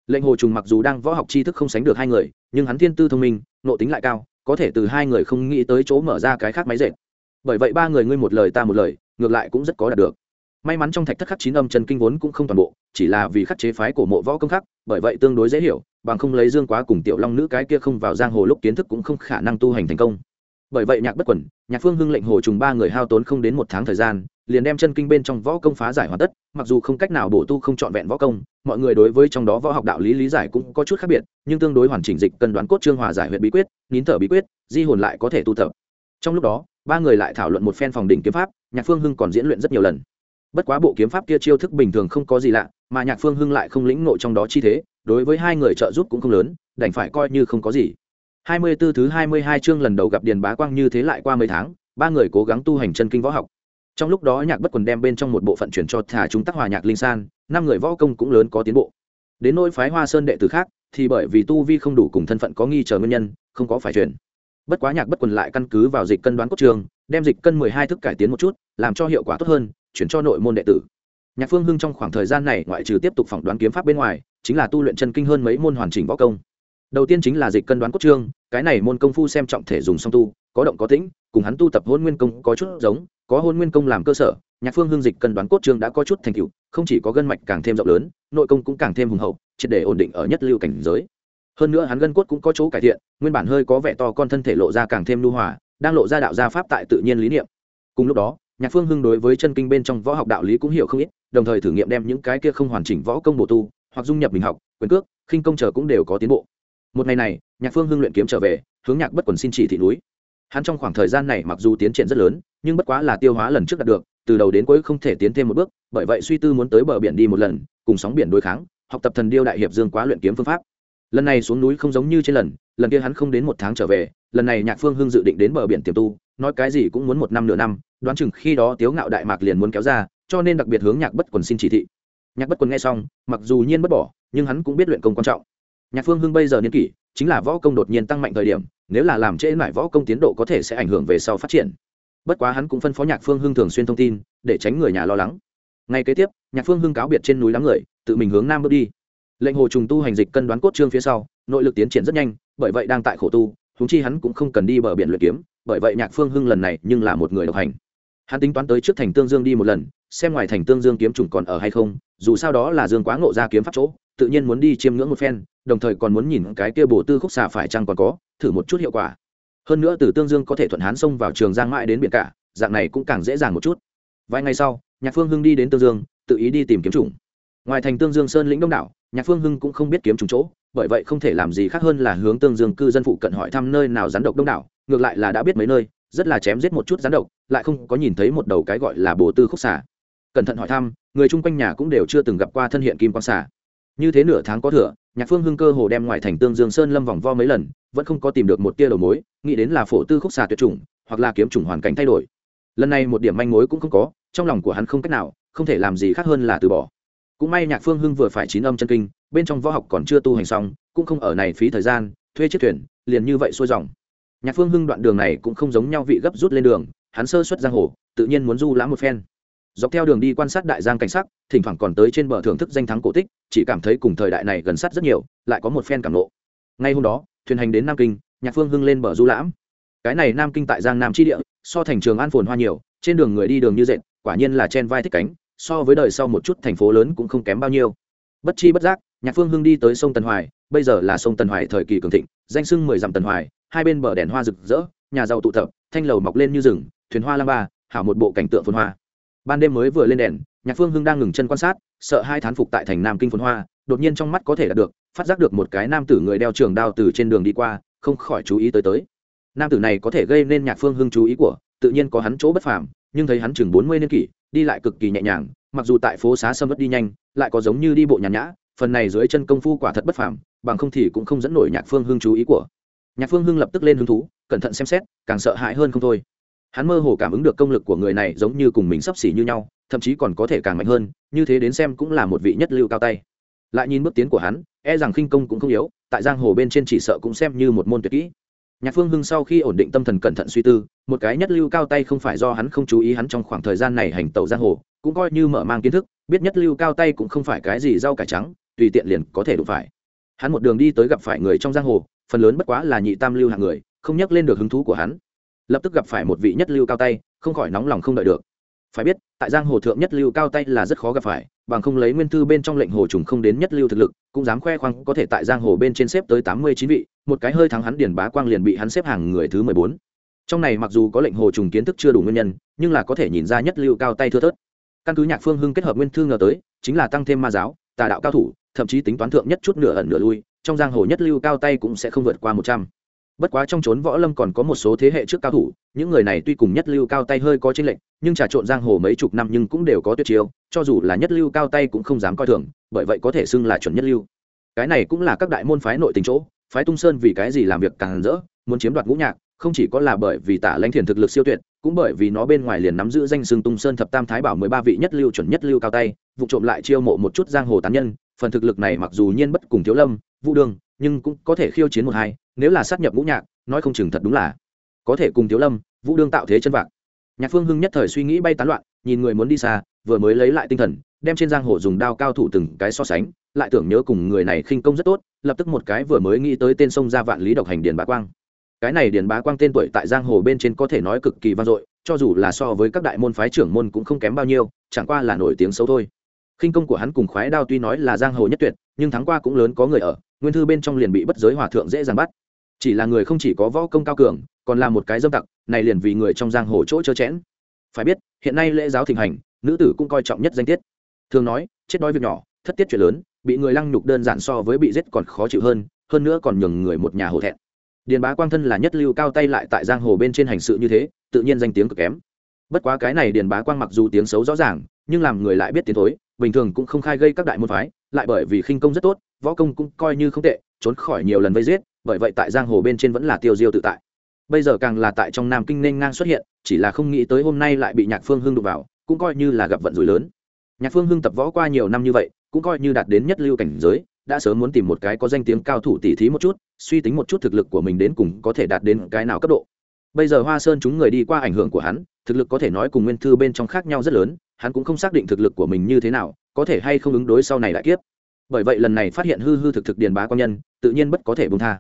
lệnh hồ trùng mặc dù đang võ học tri thức không sánh được hai người, nhưng hắn thiên tư thông minh nộ tính lại cao, có thể từ hai người không nghĩ tới chỗ mở ra cái khác máy dệt. Bởi vậy ba người ngươi một lời ta một lời, ngược lại cũng rất có đạt được. May mắn trong thạch thất khắc chín âm chân kinh vốn cũng không toàn bộ, chỉ là vì khắc chế phái của mộ võ công khắc bởi vậy tương đối dễ hiểu, bằng không lấy dương quá cùng tiểu long nữ cái kia không vào giang hồ lúc kiến thức cũng không khả năng tu hành thành công. Bởi vậy nhạc bất quẩn, nhạc phương hưng lệnh hồ trùng ba người hao tốn không đến một tháng thời gian liền đem chân kinh bên trong võ công phá giải hoàn tất mặc dù không cách nào bổ tu không trọn vẹn võ công mọi người đối với trong đó võ học đạo lý lý giải cũng có chút khác biệt nhưng tương đối hoàn chỉnh dịch cần đoán cốt trương hòa giải huyện bí quyết nín thở bí quyết di hồn lại có thể tu tập trong lúc đó ba người lại thảo luận một phen phòng đỉnh kiếm pháp nhạc phương hưng còn diễn luyện rất nhiều lần bất quá bộ kiếm pháp kia chiêu thức bình thường không có gì lạ mà nhạc phương hưng lại không lĩnh nội trong đó chi thế đối với hai người trợ giúp cũng không lớn đành phải coi như không có gì hai mươi 24 thứ hai mươi hai chương lần đầu gặp Điền Bá Quang như thế lại qua mấy tháng, ba người cố gắng tu hành chân kinh võ học. Trong lúc đó Nhạc Bất Quần đem bên trong một bộ phận chuyển cho thả chúng tác hòa nhạc linh san, năm người võ công cũng lớn có tiến bộ. Đến nỗi phái Hoa Sơn đệ tử khác, thì bởi vì tu vi không đủ cùng thân phận có nghi chờ nguyên nhân, không có phải chuyển. Bất quá Nhạc Bất Quần lại căn cứ vào dịch cân đoán cốt trường, đem dịch cân mười hai thức cải tiến một chút, làm cho hiệu quả tốt hơn, chuyển cho nội môn đệ tử. Nhạc Phương Hưng trong khoảng thời gian này ngoại trừ tiếp tục phỏng đoán kiếm pháp bên ngoài, chính là tu luyện chân kinh hơn mấy môn hoàn chỉnh võ công đầu tiên chính là dịch cân đoán cốt trương cái này môn công phu xem trọng thể dùng song tu có động có tĩnh cùng hắn tu tập hôn nguyên công có chút giống có hôn nguyên công làm cơ sở, nhạc phương hương dịch cân đoán cốt trương đã có chút thành tựu, không chỉ có gân mạch càng thêm rộng lớn, nội công cũng càng thêm hùng hậu, triệt để ổn định ở nhất lưu cảnh giới. Hơn nữa hắn gân cốt cũng có chỗ cải thiện, nguyên bản hơi có vẻ to con thân thể lộ ra càng thêm lưu hòa, đang lộ ra đạo gia pháp tại tự nhiên lý niệm. Cùng lúc đó, nhạc phương hưng đối với chân kinh bên trong võ học đạo lý cũng hiểu không ít, đồng thời thử nghiệm đem những cái kia không hoàn chỉnh võ công bổ tu, hoặc dung nhập mình học, quyền cước, khinh công chờ cũng đều có tiến bộ. Một ngày này, nhạc phương hưng luyện kiếm trở về, hướng nhạc bất quần xin chỉ thị núi. Hắn trong khoảng thời gian này mặc dù tiến triển rất lớn nhưng bất quá là tiêu hóa lần trước đạt được, từ đầu đến cuối không thể tiến thêm một bước, bởi vậy suy tư muốn tới bờ biển đi một lần, cùng sóng biển đối kháng, học tập thần điêu đại hiệp dương quá luyện kiếm phương pháp. Lần này xuống núi không giống như trên lần lần kia hắn không đến một tháng trở về, lần này nhạc phương hưng dự định đến bờ biển tiềm tu, nói cái gì cũng muốn một năm nửa năm, đoán chừng khi đó tiếu ngạo đại mạc liền muốn kéo ra, cho nên đặc biệt hướng nhạc bất quần xin chỉ thị. Nhạc bất quần nghe xong, mặc dù nhiên bất bỏ, nhưng hắn cũng biết luyện công quan trọng. Nhạc phương hưng bây giờ niên kỷ, chính là võ công đột nhiên tăng mạnh thời điểm, nếu là làm trễ lại võ công tiến độ có thể sẽ ảnh hưởng về sau phát triển bất quá hắn cũng phân phó nhạc phương hưng thường xuyên thông tin, để tránh người nhà lo lắng. Ngay kế tiếp, nhạc phương hưng cáo biệt trên núi đám người, tự mình hướng nam bước đi. Lệnh hồ trùng tu hành dịch cân đoán cốt trương phía sau, nội lực tiến triển rất nhanh, bởi vậy đang tại khổ tu húng chi hắn cũng không cần đi bờ biển luyện kiếm, bởi vậy nhạc phương hưng lần này nhưng là một người độc hành. Hắn tính toán tới trước thành tương dương đi một lần, xem ngoài thành tương dương kiếm trùng còn ở hay không, dù sao đó là dương quá ngộ ra kiếm pháp chỗ, tự nhiên muốn đi chiêm ngưỡng một phen, đồng thời còn muốn nhìn cái kia bổ tư khúc xà phải chăng còn có, thử một chút hiệu quả hơn nữa từ tương dương có thể thuận hán sông vào trường giang mãi đến biển cả, dạng này cũng càng dễ dàng một chút. Vài ngày sau, nhạc phương hưng đi đến tương dương, tự ý đi tìm kiếm trùng ngoài thành tương dương sơn lĩnh đông đảo, nhạc phương hưng cũng không biết kiếm trùng chỗ, bởi vậy không thể làm gì khác hơn là hướng tương dương cư dân phụ cận hỏi thăm nơi nào rắn độc đông đảo, ngược lại là đã biết mấy nơi, rất là chém giết một chút rắn độc, lại không có nhìn thấy một đầu cái gọi là bồ tư khúc xả cẩn thận hỏi thăm, người chung quanh nhà cũng đều chưa từng gặp qua thân hiện kim quang xả như thế nửa tháng có thừa, nhạc phương hưng cơ hồ đem ngoài thành tương dương sơn lâm vòng vo mấy lần vẫn không có tìm được một tia đầu mối, nghĩ đến là phổ tư khúc xà tuyệt chủng, hoặc là kiếm chủng hoàn cảnh thay đổi. Lần này một điểm manh mối cũng không có, trong lòng của hắn không cách nào, không thể làm gì khác hơn là từ bỏ. Cũng may nhạc phương hưng vừa phải chín âm chân kinh, bên trong võ học còn chưa tu hành xong, cũng không ở này phí thời gian, thuê chiếc thuyền, liền như vậy xuôi dòng. Nhạc phương hưng đoạn đường này cũng không giống nhau vị gấp rút lên đường, hắn sơ xuất giang hồ, tự nhiên muốn du lãm một phen. Dọc theo đường đi quan sát đại giang cảnh sắc, thỉnh thoảng còn tới trên bờ thưởng thức danh thắng cổ tích, chỉ cảm thấy cùng thời đại này gần sát rất nhiều, lại có một phen cảm lộ. Ngay hôm đó thuyền hành đến nam kinh, nhạc phương hưng lên bờ du lãm. Cái này nam kinh tại giang nam tri địa, so thành trường an phồn hoa nhiều, trên đường người đi đường như dệt, quả nhiên là chen vai thích cánh, so với đời sau một chút thành phố lớn cũng không kém bao nhiêu. Bất chi bất giác, nhạc phương hưng đi tới sông tần hoài, bây giờ là sông tần hoài thời kỳ cường thịnh, danh sưng mười dặm tần hoài, hai bên bờ đèn hoa rực rỡ, nhà giàu tụ tập, thanh lầu mọc lên như rừng, thuyền hoa lang ba, hảo một bộ cảnh tượng phồn hoa. Ban đêm mới vừa lên đèn, nhạc phương hưng đang ngừng chân quan sát, sợ hai thán phục tại thành nam kinh phồn hoa đột nhiên trong mắt có thể đạt được, phát giác được một cái nam tử người đeo trường đao từ trên đường đi qua, không khỏi chú ý tới tới. Nam tử này có thể gây nên nhạc phương hưng chú ý của, tự nhiên có hắn chỗ bất phàm, nhưng thấy hắn chừng bốn mươi niên kỷ, đi lại cực kỳ nhẹ nhàng, mặc dù tại phố xá sâm vất đi nhanh, lại có giống như đi bộ nhàn nhã, phần này dưới chân công phu quả thật bất phàm, bằng không thì cũng không dẫn nổi nhạc phương hưng chú ý của. Nhạc phương hưng lập tức lên hứng thú, cẩn thận xem xét, càng sợ hãi hơn không thôi. Hắn mơ hồ cảm ứng được công lực của người này giống như cùng mình sắp xỉ như nhau, thậm chí còn có thể càng mạnh hơn, như thế đến xem cũng là một vị nhất lưu cao tay lại nhìn bước tiến của hắn e rằng khinh công cũng không yếu, tại giang hồ bên trên chỉ sợ cũng xem như một môn tuyệt kỹ. Nhạc phương hưng sau khi ổn định tâm thần cẩn thận suy tư, một cái nhất lưu cao tay không phải do hắn không chú ý hắn trong khoảng thời gian này hành tẩu giang hồ, cũng coi như mở mang kiến thức, biết nhất lưu cao tay cũng không phải cái gì rau cải trắng, tùy tiện liền có thể đụng phải. Hắn một đường đi tới gặp phải người trong giang hồ, phần lớn bất quá là nhị tam lưu hạng người, không nhắc lên được hứng thú của hắn. Lập tức gặp phải một vị nhất lưu cao tay, không khỏi nóng lòng không đợi được. Phải biết, tại giang hồ thượng nhất lưu cao tay là rất khó gặp phải bằng không lấy nguyên thư bên trong lệnh hồ trùng không đến nhất lưu thực lực, cũng dám khoe khoang có thể tại giang hồ bên trên xếp tới tám mươi chín vị, một cái hơi thắng hắn điền bá quang liền bị hắn xếp hàng người thứ mười bốn. Trong này mặc dù có lệnh hồ trùng kiến thức chưa đủ nguyên nhân, nhưng là có thể nhìn ra nhất lưu cao tay thưa thớt. Căn cứ nhạc phương hưng kết hợp nguyên thư ngờ tới, chính là tăng thêm ma giáo, tà đạo cao thủ, thậm chí tính toán thượng nhất chút nửa ẩn nửa lui, trong giang hồ nhất lưu cao tay cũng sẽ không vượt qua một trăm bất quá trong trốn võ lâm còn có một số thế hệ trước cao thủ, những người này tuy cùng nhất lưu cao tay hơi có chênh lệch, nhưng trà trộn giang hồ mấy chục năm nhưng cũng đều có tuyệt chiêu, cho dù là nhất lưu cao tay cũng không dám coi thường, bởi vậy có thể xưng là chuẩn nhất lưu. Cái này cũng là các đại môn phái nội tình chỗ, phái tung sơn vì cái gì làm việc càng rỡ, muốn chiếm đoạt ngũ nhạc, không chỉ có là bởi vì tả lãnh thiền thực lực siêu tuyệt, cũng bởi vì nó bên ngoài liền nắm giữ danh xưng tung sơn thập tam thái bảo mười ba vị nhất lưu chuẩn nhất lưu cao tay, vụ trộm lại chiêu mộ một chút giang hồ tán nhân, phần thực lực này mặc dù nhiên bất cùng thiếu lâm, vũ đương nhưng cũng có thể khiêu chiến một hai, nếu là sát nhập ngũ nhạc, nói không chừng thật đúng là có thể cùng thiếu lâm, vũ đương tạo thế chân vạc. Nhạc phương hưng nhất thời suy nghĩ bay tán loạn, nhìn người muốn đi xa, vừa mới lấy lại tinh thần, đem trên giang hồ dùng đao cao thủ từng cái so sánh, lại tưởng nhớ cùng người này khinh công rất tốt, lập tức một cái vừa mới nghĩ tới tên sông ra vạn lý độc hành điền bá quang. Cái này điền bá quang tên tuổi tại giang hồ bên trên có thể nói cực kỳ vang dội, cho dù là so với các đại môn phái trưởng môn cũng không kém bao nhiêu, chẳng qua là nổi tiếng xấu thôi khinh công của hắn cùng khoái đao tuy nói là giang hồ nhất tuyệt, nhưng thắng qua cũng lớn có người ở, nguyên thư bên trong liền bị bất giới hòa thượng dễ dàng bắt. Chỉ là người không chỉ có võ công cao cường, còn là một cái dâm tặc, này liền vì người trong giang hồ chỗ trơ chẽn. Phải biết, hiện nay lễ giáo thịnh hành, nữ tử cũng coi trọng nhất danh tiết. Thường nói, chết đói việc nhỏ, thất tiết chuyện lớn, bị người lăng nhục đơn giản so với bị giết còn khó chịu hơn hơn nữa còn nhường người một nhà hổ thẹn. Điền bá quang thân là nhất lưu cao tay lại tại giang hồ bên trên hành sự như thế, tự nhiên danh tiếng cực kém. Bất quá cái này điền bá quang mặc dù tiếng xấu rõ ràng, nhưng làm người lại biết tiến thối bình thường cũng không khai gây các đại môn phái, lại bởi vì khinh công rất tốt, võ công cũng coi như không tệ, trốn khỏi nhiều lần vây giết, bởi vậy tại giang hồ bên trên vẫn là tiêu diêu tự tại. Bây giờ càng là tại trong nam kinh nên ngang xuất hiện, chỉ là không nghĩ tới hôm nay lại bị nhạc phương hưng đụng vào, cũng coi như là gặp vận rủi lớn. Nhạc phương hưng tập võ qua nhiều năm như vậy, cũng coi như đạt đến nhất lưu cảnh giới, đã sớm muốn tìm một cái có danh tiếng cao thủ tỉ thí một chút, suy tính một chút thực lực của mình đến cùng có thể đạt đến cái nào cấp độ. Bây giờ hoa sơn chúng người đi qua ảnh hưởng của hắn, thực lực có thể nói cùng nguyên thư bên trong khác nhau rất lớn hắn cũng không xác định thực lực của mình như thế nào, có thể hay không ứng đối sau này lại kiếp. Bởi vậy lần này phát hiện hư hư thực thực điền bá quan nhân, tự nhiên bất có thể bông tha.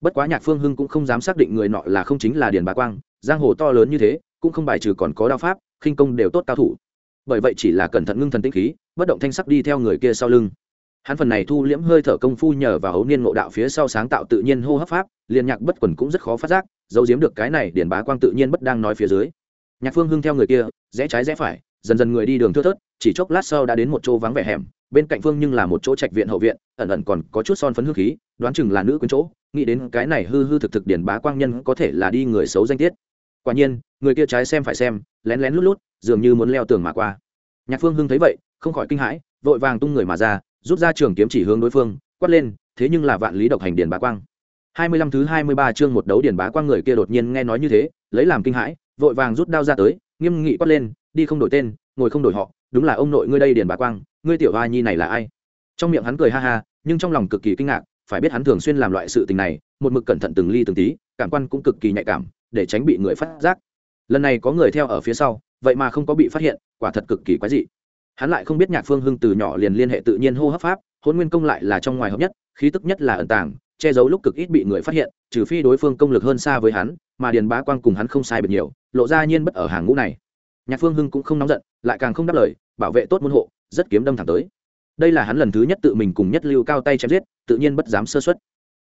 Bất quá nhạc phương hưng cũng không dám xác định người nọ là không chính là điền bá quang, giang hồ to lớn như thế, cũng không bài trừ còn có đao pháp, khinh công đều tốt cao thủ. Bởi vậy chỉ là cẩn thận ngưng thần tĩnh khí, bất động thanh sắc đi theo người kia sau lưng. Hắn phần này thu liễm hơi thở công phu nhờ vào hấu niên ngộ đạo phía sau sáng tạo tự nhiên hô hấp pháp, liền nhạc bất quần cũng rất khó phát giác, giấu giếm được cái này điền bá quang tự nhiên bất đang nói phía dưới. Nhạc phương hưng theo người kia, rẽ trái rẽ phải dần dần người đi đường thưa thớt, chỉ chốc lát sau đã đến một chỗ vắng vẻ hẻm, bên cạnh phương nhưng là một chỗ trạch viện hậu viện, ẩn ẩn còn có chút son phấn hương khí, đoán chừng là nữ quyến chỗ, nghĩ đến cái này hư hư thực thực điển bá quang nhân có thể là đi người xấu danh tiết. Quả nhiên, người kia trái xem phải xem, lén lén lút lút, dường như muốn leo tường mà qua. Nhạc phương hưng thấy vậy, không khỏi kinh hãi, vội vàng tung người mà ra, rút ra trường kiếm chỉ hướng đối phương, quát lên, thế nhưng là vạn lý độc hành điển bá quang. Hai mươi lăm thứ hai mươi ba chương một đấu điển bá quang người kia đột nhiên nghe nói như thế, lấy làm kinh hãi, vội vàng rút đao ra tới nghiêm nghị quát lên, đi không đổi tên, ngồi không đổi họ, đúng là ông nội ngươi đây Điền bá quang, ngươi tiểu hoa nhi này là ai? Trong miệng hắn cười ha ha, nhưng trong lòng cực kỳ kinh ngạc, phải biết hắn thường xuyên làm loại sự tình này, một mực cẩn thận từng ly từng tí, cảm quan cũng cực kỳ nhạy cảm, để tránh bị người phát giác. Lần này có người theo ở phía sau, vậy mà không có bị phát hiện, quả thật cực kỳ quái dị. Hắn lại không biết nhạc phương hưng từ nhỏ liền liên hệ tự nhiên hô hấp pháp hôn nguyên công lại là trong ngoài hợp nhất, khí tức nhất là ẩn tàng, che giấu lúc cực ít bị người phát hiện, trừ phi đối phương công lực hơn xa với hắn, mà điền bá quang cùng hắn không sai biệt nhiều lộ ra nhiên bất ở hàng ngũ này. Nhạc phương hưng cũng không nóng giận, lại càng không đáp lời, bảo vệ tốt môn hộ, rất kiếm đâm thẳng tới. Đây là hắn lần thứ nhất tự mình cùng nhất lưu cao tay chém giết, tự nhiên bất dám sơ xuất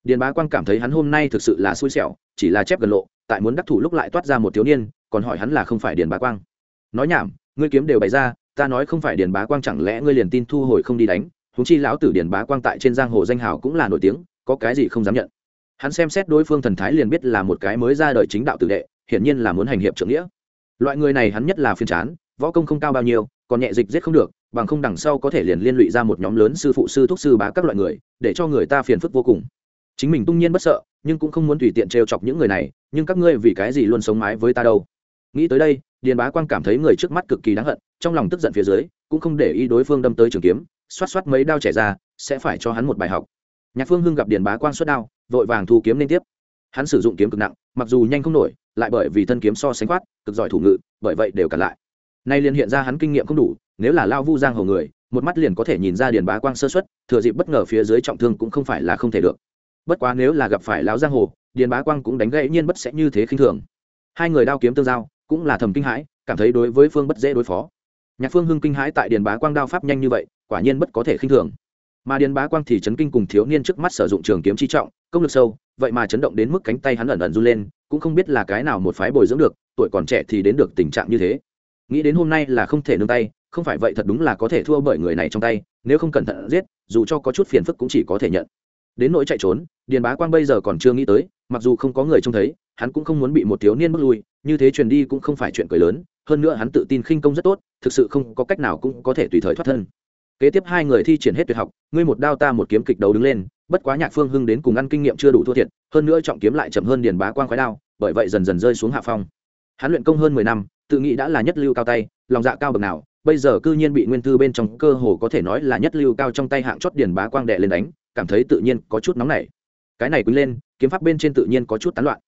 điền bá quang cảm thấy hắn hôm nay thực sự là xui xẻo, chỉ là chép gần lộ, tại muốn đắc thủ lúc lại toát ra một thiếu niên, còn hỏi hắn là không phải điền bá quang. Nói nhảm, ngươi kiếm đều bày ra, ta nói không phải điền bá quang chẳng lẽ ngươi liền tin thu hồi không đi đánh húng chi lão tử điền bá quang tại trên giang hồ danh hào cũng là nổi tiếng, có cái gì không dám nhận. Hắn xem xét đối phương thần thái liền biết là một cái mới ra đời chính đạo tử đệ hiển nhiên là muốn hành hiệp trưởng nghĩa. Loại người này hắn nhất là phiên chán, võ công không cao bao nhiêu, còn nhẹ dịch giết không được, bằng không đằng sau có thể liền liên lụy ra một nhóm lớn sư phụ, sư thúc, sư bá các loại người, để cho người ta phiền phức vô cùng. Chính mình tung nhiên bất sợ, nhưng cũng không muốn tùy tiện trêu chọc những người này, nhưng các ngươi vì cái gì luôn sống mái với ta đâu? Nghĩ tới đây, điền bá quang cảm thấy người trước mắt cực kỳ đáng hận, trong lòng tức giận phía dưới, cũng không để ý đối phương đâm tới trường kiếm, xoát xoát mấy đao chảy ra, sẽ phải cho hắn một bài học. Nhạc phương hưng gặp điền bá quang xuất đao, vội vàng thu kiếm liên tiếp. Hắn sử dụng kiếm cực nặng, mặc dù nhanh không nổi lại bởi vì thân kiếm so sánh khoát, cực giỏi thủ ngự, bởi vậy đều cản lại. Nay liền hiện ra hắn kinh nghiệm không đủ, nếu là lao vu giang hồ người, một mắt liền có thể nhìn ra điền bá quang sơ xuất thừa dịp bất ngờ phía dưới trọng thương cũng không phải là không thể được. Bất quá nếu là gặp phải lão giang hồ, điền bá quang cũng đánh gãy nhiên bất sẽ như thế khinh thường. Hai người đao kiếm tương giao, cũng là thầm kinh hãi, cảm thấy đối với phương bất dễ đối phó. Nhạc phương hưng kinh hãi tại điền bá quang đao pháp nhanh như vậy, quả nhiên bất có thể khinh thường. Mà điền bá quang thì chấn kinh cùng thiếu niên trước mắt sử dụng trường kiếm chi trọng, công lực sâu, vậy mà chấn động đến mức cánh tay hắn ẩn ẩn run lên cũng không biết là cái nào một phái bồi dưỡng được, tuổi còn trẻ thì đến được tình trạng như thế. Nghĩ đến hôm nay là không thể nương tay, không phải vậy thật đúng là có thể thua bởi người này trong tay, nếu không cẩn thận giết, dù cho có chút phiền phức cũng chỉ có thể nhận. Đến nỗi chạy trốn, điền bá quang bây giờ còn chưa nghĩ tới, mặc dù không có người trông thấy, hắn cũng không muốn bị một thiếu niên bước lui, như thế truyền đi cũng không phải chuyện cười lớn, hơn nữa hắn tự tin khinh công rất tốt, thực sự không có cách nào cũng có thể tùy thời thoát thân. Kế tiếp hai người thi triển hết tuyệt học, ngươi một đao ta một kiếm kịch đấu đứng lên bất quá nhạc phương hưng đến cùng ăn kinh nghiệm chưa đủ thua thiệt, hơn nữa trọng kiếm lại chậm hơn điền bá quang khói đao, bởi vậy dần dần rơi xuống hạ phong. Hắn luyện công hơn mười năm, tự nghĩ đã là nhất lưu cao tay, lòng dạ cao bậc nào, bây giờ cư nhiên bị nguyên thư bên trong cơ hồ có thể nói là nhất lưu cao trong tay hạng chót điền bá quang đệ lên đánh, cảm thấy tự nhiên có chút nóng nảy. Cái này quýnh lên, kiếm pháp bên trên tự nhiên có chút tán loạn.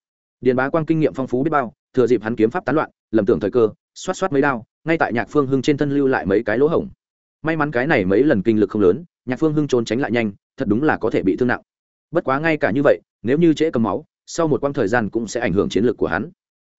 Điền bá quang kinh nghiệm phong phú biết bao, thừa dịp hắn kiếm pháp tán loạn, lầm tưởng thời cơ, xoát xoát mấy đao, ngay tại nhạc phương hưng trên thân lưu lại mấy cái lỗ hổng. May mắn cái này mấy lần kinh lực không lớn nhạc phương hưng trốn tránh lại nhanh, thật đúng là có thể bị thương nặng. Bất quá ngay cả như vậy, nếu như trễ cầm máu, sau một quãng thời gian cũng sẽ ảnh hưởng chiến lược của hắn.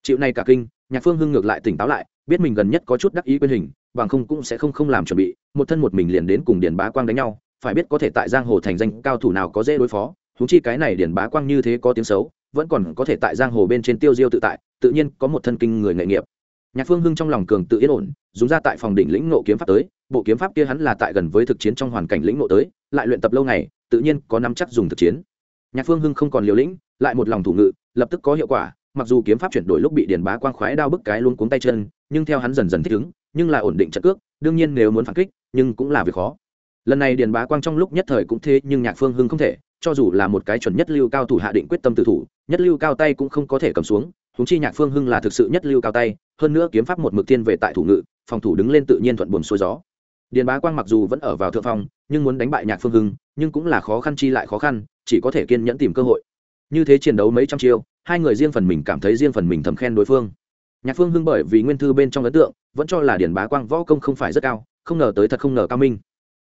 Chịu này cả kinh, nhạc phương hưng ngược lại tỉnh táo lại, biết mình gần nhất có chút đắc ý quyền hình, bằng không cũng sẽ không không làm chuẩn bị, một thân một mình liền đến cùng điền bá quang đánh nhau, phải biết có thể tại giang hồ thành danh cao thủ nào có dễ đối phó húng chi cái này điền bá quang như thế có tiếng xấu, vẫn còn có thể tại giang hồ bên trên tiêu diêu tự tại, tự nhiên có một thân kinh người nghề nghiệp nhạc phương hưng trong lòng cường tự yên ổn, dùng ra tại phòng đỉnh lĩnh nộ kiếm pháp tới, bộ kiếm pháp kia hắn là tại gần với thực chiến trong hoàn cảnh lĩnh nộ tới, lại luyện tập lâu ngày, tự nhiên có nắm chắc dùng thực chiến. Nhạc phương hưng không còn liều lĩnh, lại một lòng thủ ngự, lập tức có hiệu quả, mặc dù kiếm pháp chuyển đổi lúc bị điền bá quang khoái đao bức cái luôn cuống tay chân, nhưng theo hắn dần dần thích ứng, nhưng là ổn định trận cước, đương nhiên nếu muốn phản kích, nhưng cũng là việc khó. Lần này điền bá quang trong lúc nhất thời cũng thế, nhưng nhạc phương hưng không thể, cho dù là một cái chuẩn nhất lưu cao thủ hạ định quyết tâm tự thủ, nhất lưu cao tay cũng không có thể cầm xuống húng chi nhạc phương hưng là thực sự nhất lưu cao tay, hơn nữa kiếm pháp một mực thiên về tại thủ ngự, phòng thủ đứng lên tự nhiên thuận buồm xuôi gió. Điền bá quang mặc dù vẫn ở vào thượng phong, nhưng muốn đánh bại nhạc phương hưng, nhưng cũng là khó khăn chi lại khó khăn, chỉ có thể kiên nhẫn tìm cơ hội. Như thế chiến đấu mấy trăm chiêu, hai người riêng phần mình cảm thấy riêng phần mình thầm khen đối phương. Nhạc phương hưng bởi vì nguyên thư bên trong ấn tượng, vẫn cho là điền bá quang võ công không phải rất cao, không ngờ tới thật không ngờ cao minh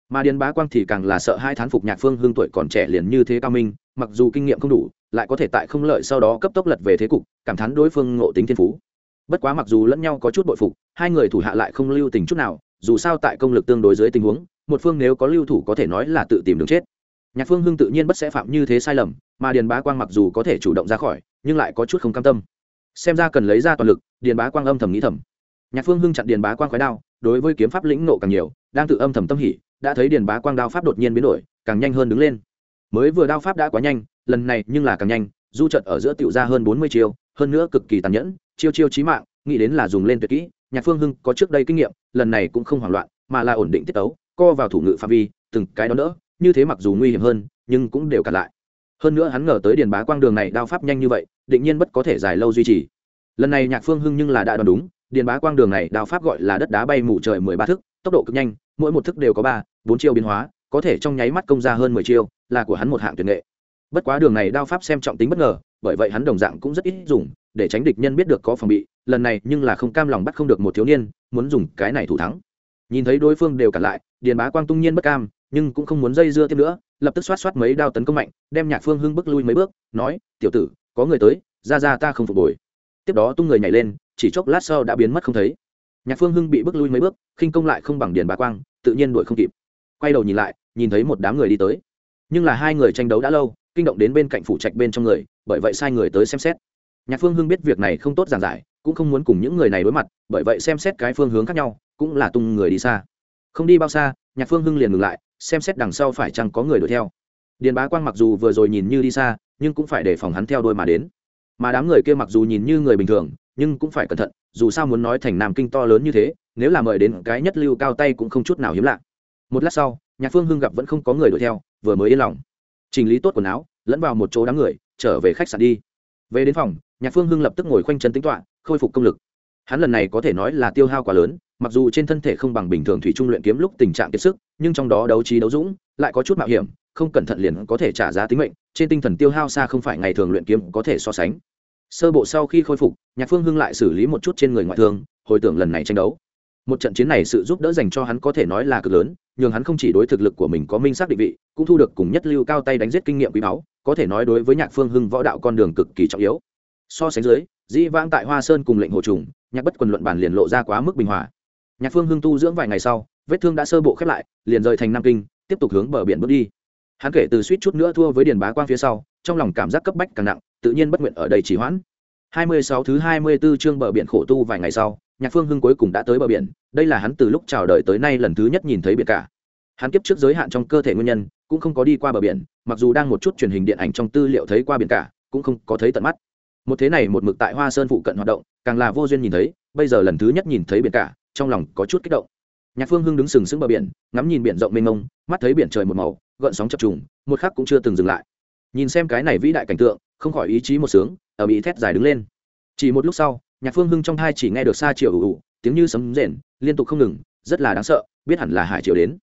mà điền bá quang thì càng là sợ hai thán phục nhạc phương Hương tuổi còn trẻ liền như thế cao minh, mặc dù kinh nghiệm không đủ, lại có thể tại không lợi sau đó cấp tốc lật về thế cục, cảm thán đối phương ngộ tính thiên phú. Bất quá mặc dù lẫn nhau có chút bội phục, hai người thủ hạ lại không lưu tình chút nào, dù sao tại công lực tương đối dưới tình huống, một phương nếu có lưu thủ có thể nói là tự tìm đường chết. Nhạc phương hưng tự nhiên bất sẽ phạm như thế sai lầm, mà điền bá quang mặc dù có thể chủ động ra khỏi, nhưng lại có chút không cam tâm. Xem ra cần lấy ra toàn lực, điền bá quang âm thầm nghĩ thầm. Nhạc phương hưng chặn điền bá quang khói đao, đối với kiếm pháp lĩnh nộ càng nhiều, đang tự âm thầm tâm hỉ đã thấy điền bá quang đao pháp đột nhiên biến đổi, càng nhanh hơn đứng lên. Mới vừa đao pháp đã quá nhanh, lần này nhưng là càng nhanh, du trận ở giữa tiểu ra hơn bốn mươi chiêu, hơn nữa cực kỳ tàn nhẫn, chiêu chiêu chí mạng, nghĩ đến là dùng lên tuyệt kỹ, nhạc phương hưng có trước đây kinh nghiệm, lần này cũng không hoảng loạn, mà là ổn định tiết tấu, co vào thủ ngự phạm vi, từng cái đó nữa như thế mặc dù nguy hiểm hơn, nhưng cũng đều cản lại. Hơn nữa hắn ngờ tới điền bá quang đường này đao pháp nhanh như vậy, định nhiên bất có thể dài lâu duy trì. Lần này nhạc phương hưng nhưng là đã đoán đúng điền bá quang đường này đao pháp gọi là đất đá bay mù trời mười ba thức, tốc độ cực nhanh, mỗi một thức đều có ba, bốn chiêu biến hóa, có thể trong nháy mắt công ra hơn mười chiêu, là của hắn một hạng tuyệt nghệ. Bất quá đường này đao pháp xem trọng tính bất ngờ, bởi vậy hắn đồng dạng cũng rất ít dùng, để tránh địch nhân biết được có phòng bị, lần này nhưng là không cam lòng bắt không được một thiếu niên, muốn dùng cái này thủ thắng. Nhìn thấy đối phương đều cản lại, điền bá quang tung nhiên bất cam, nhưng cũng không muốn dây dưa tiếp nữa, lập tức xoát xoát mấy đao tấn công mạnh, đem nhạc phương hưng bước lui mấy bước, nói, tiểu tử, có người tới, ra ra ta không phục hồi. Tiếp đó tung người nhảy lên chỉ chốc lát sau đã biến mất không thấy. Nhạc phương hưng bị bước lui mấy bước, khinh công lại không bằng điền bá quang, tự nhiên đuổi không kịp. Quay đầu nhìn lại, nhìn thấy một đám người đi tới. Nhưng là hai người tranh đấu đã lâu, kinh động đến bên cạnh phủ trạch bên trong người, bởi vậy sai người tới xem xét. Nhạc phương hưng biết việc này không tốt giản giải, cũng không muốn cùng những người này đối mặt, bởi vậy xem xét cái phương hướng khác nhau, cũng là tung người đi xa. Không đi bao xa, nhạc phương hưng liền ngừng lại, xem xét đằng sau phải chăng có người đuổi theo. Điền bá quang mặc dù vừa rồi nhìn như đi xa, nhưng cũng phải để phòng hắn theo đôi mà đến mà đám người kia mặc dù nhìn như người bình thường, nhưng cũng phải cẩn thận, dù sao muốn nói thành nam kinh to lớn như thế, nếu là mời đến cái nhất lưu cao tay cũng không chút nào hiếm lạ. Một lát sau, nhạc phương hưng gặp vẫn không có người đuổi theo, vừa mới yên lòng. Chỉnh lý tốt quần áo, lẫn vào một chỗ đám người, trở về khách sạn đi. Về đến phòng, nhạc phương hưng lập tức ngồi khoanh chân tính toạ khôi phục công lực. Hắn lần này có thể nói là tiêu hao quá lớn, mặc dù trên thân thể không bằng bình thường thủy trung luyện kiếm lúc tình trạng kiệt sức, nhưng trong đó đấu trí đấu dũng, lại có chút mạo hiểm không cẩn thận liền có thể trả giá tính mệnh, trên tinh thần tiêu hao xa không phải ngày thường luyện kiếm có thể so sánh. Sơ bộ sau khi khôi phục, nhạc phương hưng lại xử lý một chút trên người ngoại thương, hồi tưởng lần này tranh đấu. Một trận chiến này sự giúp đỡ dành cho hắn có thể nói là cực lớn nhưng hắn không chỉ đối thực lực của mình có minh xác định vị, cũng thu được cùng nhất lưu cao tay đánh giết kinh nghiệm quý báu, có thể nói đối với nhạc phương hưng võ đạo con đường cực kỳ trọng yếu. So sánh dưới, dĩ vãng tại hoa sơn cùng lệnh hồ trùng, nhạc bất quần luận bản liền lộ ra quá mức bình hòa. Nhạc phương hưng tu dưỡng vài ngày sau, vết thương đã sơ bộ khép lại, liền rời thành nam kinh, tiếp tục hướng bờ biển bước đi hắn kể từ suýt chút nữa thua với điền bá quang phía sau, trong lòng cảm giác cấp bách càng nặng, tự nhiên bất nguyện ở đây chỉ hoãn. 26 thứ 24 chương bờ biển khổ tu vài ngày sau, nhạc phương hưng cuối cùng đã tới bờ biển, đây là hắn từ lúc chào đời tới nay lần thứ nhất nhìn thấy biển cả. Hắn kiếp trước giới hạn trong cơ thể nguyên nhân, cũng không có đi qua bờ biển, mặc dù đang một chút truyền hình điện ảnh trong tư liệu thấy qua biển cả, cũng không có thấy tận mắt. Một thế này một mực tại hoa sơn phụ cận hoạt động, càng là vô duyên nhìn thấy, bây giờ lần thứ nhất nhìn thấy biển cả, trong lòng có chút kích động nhạc phương hưng đứng sừng sững bờ biển, ngắm nhìn biển rộng mênh mông, mắt thấy biển trời một màu, gợn sóng chập trùng, một khắc cũng chưa từng dừng lại. Nhìn xem cái này vĩ đại cảnh tượng, không khỏi ý chí một sướng, ở bị thét dài đứng lên. Chỉ một lúc sau, nhạc phương hưng trong thai chỉ nghe được xa chiều ủ ủ tiếng như sấm rền, liên tục không ngừng, rất là đáng sợ, biết hẳn là hải triều đến.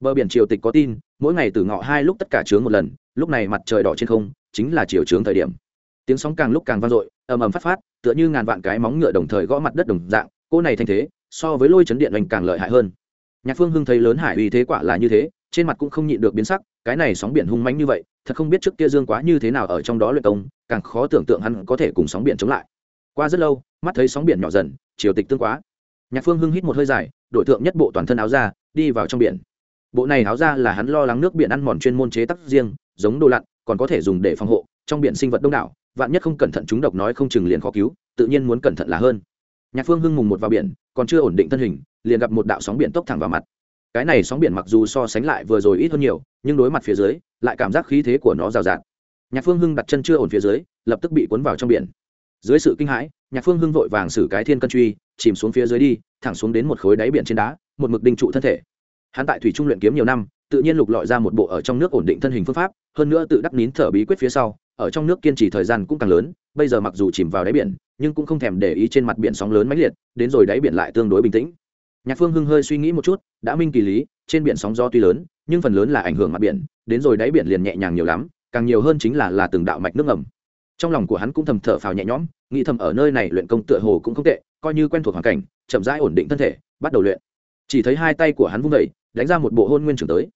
Bờ biển triều tịch có tin, mỗi ngày từ ngọ hai lúc tất cả trướng một lần, lúc này mặt trời đỏ trên không, chính là chiều trướng thời điểm. Tiếng sóng càng lúc càng vang dội, ầm ầm phát phát, tựa như ngàn vạn cái móng ngựa đồng thời gõ mặt đất đồng dạng cô này thanh thế, so với lôi chấn điện oanh càng lợi hại hơn nhạc phương hưng thấy lớn hải uy thế quả là như thế, trên mặt cũng không nhịn được biến sắc, cái này sóng biển hung mãnh như vậy, thật không biết trước kia dương quá như thế nào ở trong đó luyện công, càng khó tưởng tượng hắn có thể cùng sóng biển chống lại. Qua rất lâu, mắt thấy sóng biển nhỏ dần chiều tịch tương quá. Nhạc phương hưng hít một hơi dài đội thượng nhất bộ toàn thân áo ra đi vào trong biển. Bộ này áo ra là hắn lo lắng nước biển ăn mòn chuyên môn chế tắc riêng, giống đồ lặn, còn có thể dùng để phòng hộ, trong biển sinh vật đông đảo, vạn nhất không cẩn thận chúng độc nói không chừng liền khó cứu, tự nhiên muốn cẩn thận là hơn. Nhạc phương hưng mùng một vào biển còn chưa ổn định thân hình, liền gặp một đạo sóng biển tốc thẳng vào mặt. Cái này sóng biển mặc dù so sánh lại vừa rồi ít hơn nhiều, nhưng đối mặt phía dưới, lại cảm giác khí thế của nó rào rạt. Nhạc phương hưng đặt chân chưa ổn phía dưới, lập tức bị cuốn vào trong biển. Dưới sự kinh hãi, nhạc phương hưng vội vàng xử cái thiên cân truy, chìm xuống phía dưới đi, thẳng xuống đến một khối đáy biển trên đá, một mực đinh trụ thân thể. Hắn tại thủy trung luyện kiếm nhiều năm, tự nhiên lục lọi ra một bộ ở trong nước ổn định thân hình phương pháp, hơn nữa tự đắp nín thở bí quyết phía sau ở trong nước kiên trì thời gian cũng càng lớn, bây giờ mặc dù chìm vào đáy biển, nhưng cũng không thèm để ý trên mặt biển sóng lớn mãnh liệt, đến rồi đáy biển lại tương đối bình tĩnh. Nhạc phương hưng hơi suy nghĩ một chút, đã minh kỳ lý, trên biển sóng gió tuy lớn, nhưng phần lớn là ảnh hưởng mặt biển, đến rồi đáy biển liền nhẹ nhàng nhiều lắm, càng nhiều hơn chính là là từng đạo mạch nước ngầm. Trong lòng của hắn cũng thầm thở phào nhẹ nhõm, nghĩ thầm ở nơi này luyện công tựa hồ cũng không tệ, coi như quen thuộc hoàn cảnh, chậm rãi ổn định thân thể, bắt đầu luyện. Chỉ thấy hai tay của hắn vung vẩy đánh ra một bộ hôn nguyên trưởng tới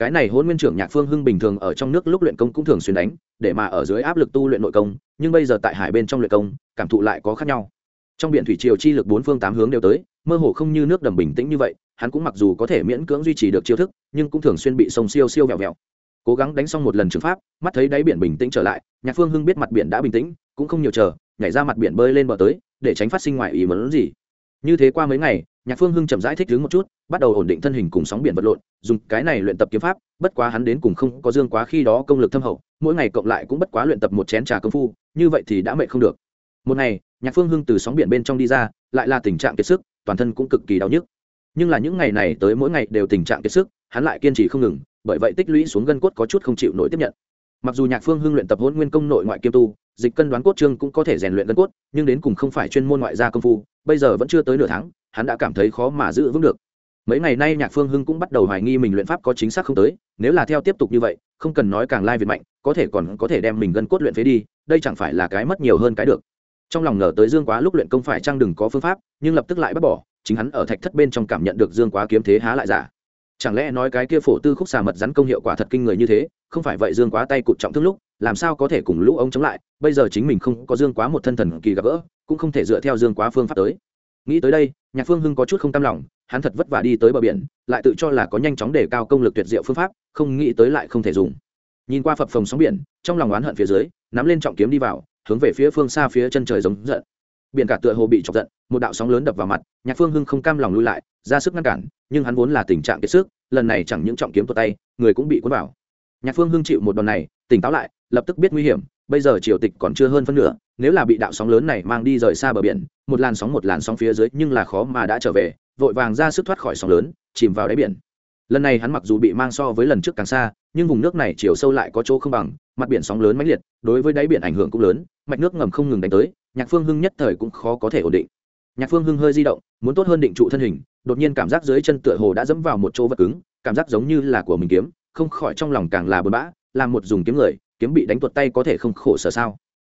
cái này hôn nguyên trưởng nhạc phương hưng bình thường ở trong nước lúc luyện công cũng thường xuyên đánh, để mà ở dưới áp lực tu luyện nội công, nhưng bây giờ tại hải bên trong luyện công, cảm thụ lại có khác nhau. Trong biển thủy triều chi lực bốn phương tám hướng đều tới, mơ hồ không như nước đầm bình tĩnh như vậy, hắn cũng mặc dù có thể miễn cưỡng duy trì được chiêu thức, nhưng cũng thường xuyên bị sông siêu siêu vẹo vẹo. Cố gắng đánh xong một lần trường pháp, mắt thấy đáy biển bình tĩnh trở lại, nhạc phương hưng biết mặt biển đã bình tĩnh, cũng không nhiều chờ, nhảy ra mặt biển bơi lên bờ tới, để tránh phát sinh ngoài ý muốn gì. Như thế qua mấy ngày nhạc phương hưng chậm rãi thích đứng một chút, bắt đầu ổn định thân hình cùng sóng biển vật lộn, dùng cái này luyện tập kiếm pháp, bất quá hắn đến cùng không có dương quá khi đó công lực thâm hậu, mỗi ngày cộng lại cũng bất quá luyện tập một chén trà công phu, như vậy thì đã mệt không được. Một ngày, nhạc phương hưng từ sóng biển bên trong đi ra, lại là tình trạng kiệt sức, toàn thân cũng cực kỳ đau nhức. Nhưng là những ngày này tới mỗi ngày đều tình trạng kiệt sức, hắn lại kiên trì không ngừng, bởi vậy tích lũy xuống gân cốt có chút không chịu nổi tiếp nhận mặc dù nhạc phương hưng luyện tập hôn nguyên công nội ngoại kiêm tu, dịch cân đoán cốt trương cũng có thể rèn luyện cân cốt, nhưng đến cùng không phải chuyên môn ngoại gia công phu, bây giờ vẫn chưa tới nửa tháng, hắn đã cảm thấy khó mà giữ vững được. Mấy ngày nay nhạc phương hưng cũng bắt đầu hoài nghi mình luyện pháp có chính xác không tới, nếu là theo tiếp tục như vậy, không cần nói càng lai việt mạnh, có thể còn có thể đem mình gân cốt luyện phế đi, đây chẳng phải là cái mất nhiều hơn cái được. Trong lòng ngờ tới dương quá lúc luyện công phải chăng đừng có phương pháp, nhưng lập tức lại bắt bỏ, chính hắn ở thạch thất bên trong cảm nhận được dương quá kiếm thế há lại giả. Chẳng lẽ nói cái kia phổ tư khúc xà mật rắn công hiệu quả thật kinh người như thế? Không phải vậy dương quá tay cụt trọng thương lúc, làm sao có thể cùng lũ ông chống lại? Bây giờ chính mình không có dương quá một thân thần kỳ gặp gỡ, cũng không thể dựa theo dương quá phương pháp tới. Nghĩ tới đây, nhạc phương hưng có chút không tam lòng, hắn thật vất vả đi tới bờ biển, lại tự cho là có nhanh chóng để cao công lực tuyệt diệu phương pháp, không nghĩ tới lại không thể dùng. Nhìn qua phập phồng sóng biển, trong lòng oán hận phía dưới, nắm lên trọng kiếm đi vào, hướng về phía phương xa phía chân trời giống giận. Biển cả tựa hồ bị chọc giận, một đạo sóng lớn đập vào mặt, nhạc phương hưng không cam lòng lui lại, ra sức ngăn cản, nhưng hắn vốn là tình trạng kiệt sức, lần này chẳng những trọng kiếm tuột tay, người cũng bị cuốn vào nhạc phương hưng chịu một đòn này, tỉnh táo lại, lập tức biết nguy hiểm, bây giờ triều tịch còn chưa hơn phân nửa, nếu là bị đạo sóng lớn này mang đi rời xa bờ biển, một làn sóng một làn sóng phía dưới nhưng là khó mà đã trở về, vội vàng ra sức thoát khỏi sóng lớn, chìm vào đáy biển. Lần này hắn mặc dù bị mang so với lần trước càng xa, nhưng vùng nước này chiều sâu lại có chỗ không bằng, mặt biển sóng lớn mãnh liệt, đối với đáy biển ảnh hưởng cũng lớn, mạch nước ngầm không ngừng đánh tới, nhạc phương hưng nhất thời cũng khó có thể ổn định. Nhạc phương hưng hơi di động, muốn tốt hơn định trụ thân hình, đột nhiên cảm giác dưới chân tựa hồ đã dẫm vào một chỗ vật cứng, cảm giác giống như là của mình kiếm không khỏi trong lòng càng là bờ bã làm một dùng kiếm người, kiếm bị đánh tuột tay có thể không khổ sở sao?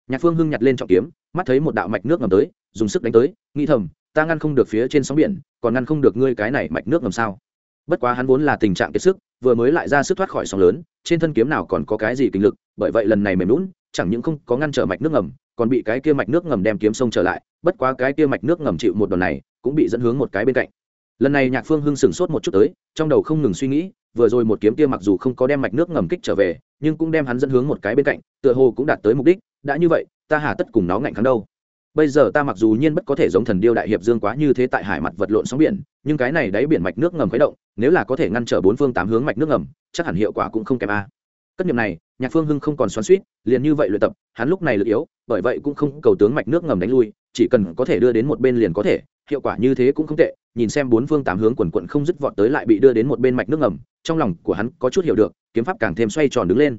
Nhạc phương hưng nhặt lên trọng kiếm, mắt thấy một đạo mạch nước ngầm tới, dùng sức đánh tới, nghĩ thầm, ta ngăn không được phía trên sóng biển, còn ngăn không được ngươi cái này mạch nước ngầm sao? Bất quá hắn vốn là tình trạng kiệt sức, vừa mới lại ra sức thoát khỏi sóng lớn, trên thân kiếm nào còn có cái gì kinh lực, bởi vậy lần này mềm lún chẳng những không có ngăn trở mạch nước ngầm, còn bị cái kia mạch nước ngầm đem kiếm sông trở lại, bất quá cái kia mạch nước ngầm chịu một đòn này, cũng bị dẫn hướng một cái bên cạnh. Lần này nhạc phương hưng sửng sốt một chút tới, trong đầu không ngừng suy nghĩ vừa rồi một kiếm kia mặc dù không có đem mạch nước ngầm kích trở về, nhưng cũng đem hắn dẫn hướng một cái bên cạnh, tựa hồ cũng đạt tới mục đích, đã như vậy, ta hà tất cùng nó ngạnh kháng đâu. Bây giờ ta mặc dù nhiên bất có thể giống thần điêu đại hiệp dương quá như thế tại hải mặt vật lộn sóng biển, nhưng cái này đáy biển mạch nước ngầm khuấy động, nếu là có thể ngăn trở bốn phương tám hướng mạch nước ngầm, chắc hẳn hiệu quả cũng không kém a. Cất niệm này nhạc phương hưng không còn xoắn suýt, liền như vậy luyện tập, hắn lúc này lực yếu, bởi vậy cũng không cầu tướng mạch nước ngầm đánh lui, chỉ cần có thể đưa đến một bên liền có thể, hiệu quả như thế cũng không tệ, nhìn xem bốn phương tám hướng quần quận không dứt vọt tới lại bị đưa đến một bên mạch nước ngầm, trong lòng của hắn có chút hiểu được, kiếm pháp càng thêm xoay tròn đứng lên.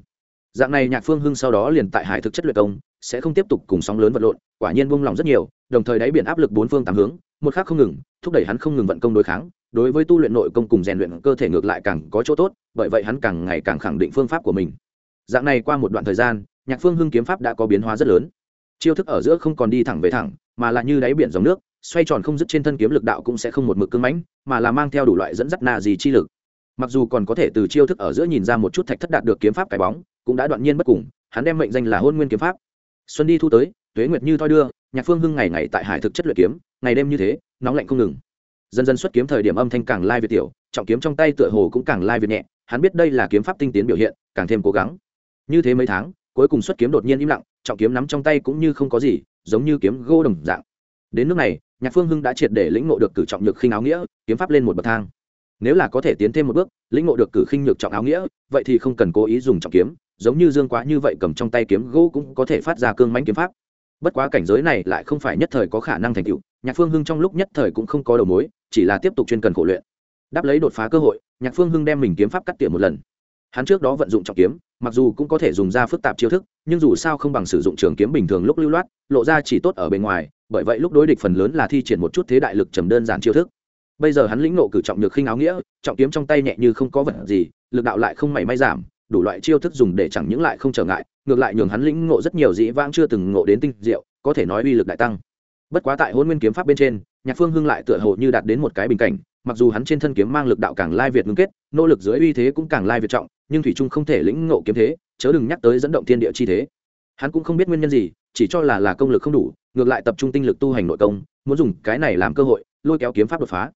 Dạng này nhạc phương hưng sau đó liền tại hải thực chất luyện công, sẽ không tiếp tục cùng sóng lớn vật lộn, quả nhiên buông lòng rất nhiều, đồng thời đáy biển áp lực bốn phương tám hướng, một khác không ngừng, thúc đẩy hắn không ngừng vận công đối kháng, đối với tu luyện nội công cùng rèn luyện cơ thể ngược lại càng có chỗ tốt, bởi vậy hắn càng ngày càng khẳng định phương pháp của mình dạng này qua một đoạn thời gian, nhạc phương hưng kiếm pháp đã có biến hóa rất lớn. Chiêu thức ở giữa không còn đi thẳng về thẳng, mà là như đáy biển dòng nước, xoay tròn không dứt trên thân kiếm lực đạo cũng sẽ không một mực cưng mãnh, mà là mang theo đủ loại dẫn dắt nà gì chi lực. Mặc dù còn có thể từ chiêu thức ở giữa nhìn ra một chút thạch thất đạt được kiếm pháp cái bóng, cũng đã đoạn nhiên bất cùng, hắn đem mệnh danh là hôn nguyên kiếm pháp. Xuân đi thu tới, tuế nguyệt như thoi đưa, nhạc phương hưng ngày ngày tại hải thực chất luyện kiếm, ngày đêm như thế, nóng lạnh không ngừng. Dần dần xuất kiếm thời điểm âm thanh càng lai việt tiểu, trọng kiếm trong tay tựa hồ cũng càng lai việt nhẹ, hắn biết đây là kiếm pháp tinh tiến biểu hiện, càng thêm cố gắng như thế mấy tháng, cuối cùng xuất kiếm đột nhiên im lặng, trọng kiếm nắm trong tay cũng như không có gì, giống như kiếm gô đồng dạng. Đến nước này, nhạc phương hưng đã triệt để lĩnh ngộ được cử trọng nhược khinh áo nghĩa, kiếm pháp lên một bậc thang. Nếu là có thể tiến thêm một bước, lĩnh ngộ được cử khinh nhược trọng áo nghĩa, vậy thì không cần cố ý dùng trọng kiếm, giống như dương quá như vậy cầm trong tay kiếm gỗ cũng có thể phát ra cương mãnh kiếm pháp. Bất quá cảnh giới này lại không phải nhất thời có khả năng thành tựu, nhạc phương hưng trong lúc nhất thời cũng không có đầu mối, chỉ là tiếp tục chuyên cần khổ luyện. Đáp lấy đột phá cơ hội, nhạc phương hưng đem mình kiếm pháp cắt tiệm một lần. Hắn trước đó vận dụng trọng kiếm mặc dù cũng có thể dùng ra phức tạp chiêu thức, nhưng dù sao không bằng sử dụng trường kiếm bình thường lúc lưu loát, lộ ra chỉ tốt ở bên ngoài, bởi vậy lúc đối địch phần lớn là thi triển một chút thế đại lực trầm đơn giản chiêu thức. Bây giờ hắn lĩnh nộ cử trọng nhược khinh áo nghĩa, trọng kiếm trong tay nhẹ như không có vật gì, lực đạo lại không mảy may giảm, đủ loại chiêu thức dùng để chẳng những lại không trở ngại, ngược lại nhường hắn lĩnh ngộ rất nhiều dĩ vãng chưa từng ngộ đến tinh diệu, có thể nói uy lực đại tăng. Bất quá tại hôn nguyên kiếm pháp bên trên, nhạc phương hưng lại tựa hồ như đạt đến một cái bình cảnh mặc dù hắn trên thân kiếm mang lực đạo càng lai việt ngưng kết, nỗ lực dưới uy thế cũng càng lai việt trọng, nhưng thủy trung không thể lĩnh ngộ kiếm thế, chớ đừng nhắc tới dẫn động thiên địa chi thế. Hắn cũng không biết nguyên nhân gì, chỉ cho là là công lực không đủ, ngược lại tập trung tinh lực tu hành nội công, muốn dùng cái này làm cơ hội, lôi kéo kiếm pháp đột phá.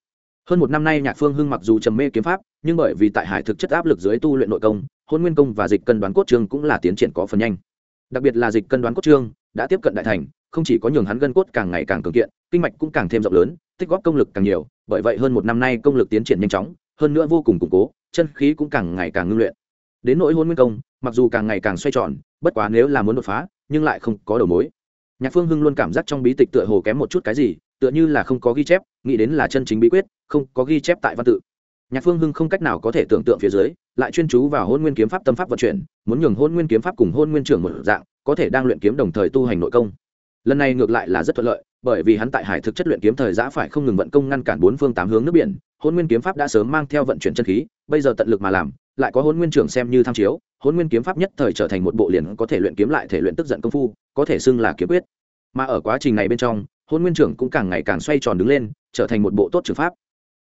Hơn một năm nay nhạc phương hưng mặc dù trầm mê kiếm pháp, nhưng bởi vì tại hải thực chất áp lực dưới tu luyện nội công, hôn nguyên công và dịch cân đoán cốt trương cũng là tiến triển có phần nhanh. Đặc biệt là dịch cân đoán cốt trương đã tiếp cận đại thành, không chỉ có nhường hắn gân cốt càng ngày càng cường kiện, kinh mạch cũng càng thêm rộng lớn tích góp công lực càng nhiều, bởi vậy hơn một năm nay công lực tiến triển nhanh chóng, hơn nữa vô cùng củng cố, chân khí cũng càng ngày càng ngưng luyện. Đến nỗi hôn nguyên công, mặc dù càng ngày càng xoay tròn, bất quá nếu là muốn đột phá, nhưng lại không có đầu mối. Nhạc phương hưng luôn cảm giác trong bí tịch tựa hồ kém một chút cái gì, tựa như là không có ghi chép, nghĩ đến là chân chính bí quyết, không có ghi chép tại văn tự. Nhạc phương hưng không cách nào có thể tưởng tượng phía dưới, lại chuyên chú vào hôn nguyên kiếm pháp tâm pháp vận chuyển, muốn nhường hôn nguyên kiếm pháp cùng hôn nguyên trưởng một dạng, có thể đang luyện kiếm đồng thời tu hành nội công lần này ngược lại là rất thuận lợi, bởi vì hắn tại hải thực chất luyện kiếm thời giã phải không ngừng vận công ngăn cản bốn phương tám hướng nước biển hôn nguyên kiếm pháp đã sớm mang theo vận chuyển chân khí, bây giờ tận lực mà làm, lại có hôn nguyên trưởng xem như tham chiếu hôn nguyên kiếm pháp nhất thời trở thành một bộ liền có thể luyện kiếm lại thể luyện tức giận công phu, có thể xưng là kiếm quyết. Mà ở quá trình này bên trong hôn nguyên trưởng cũng càng ngày càng xoay tròn đứng lên, trở thành một bộ tốt trường pháp.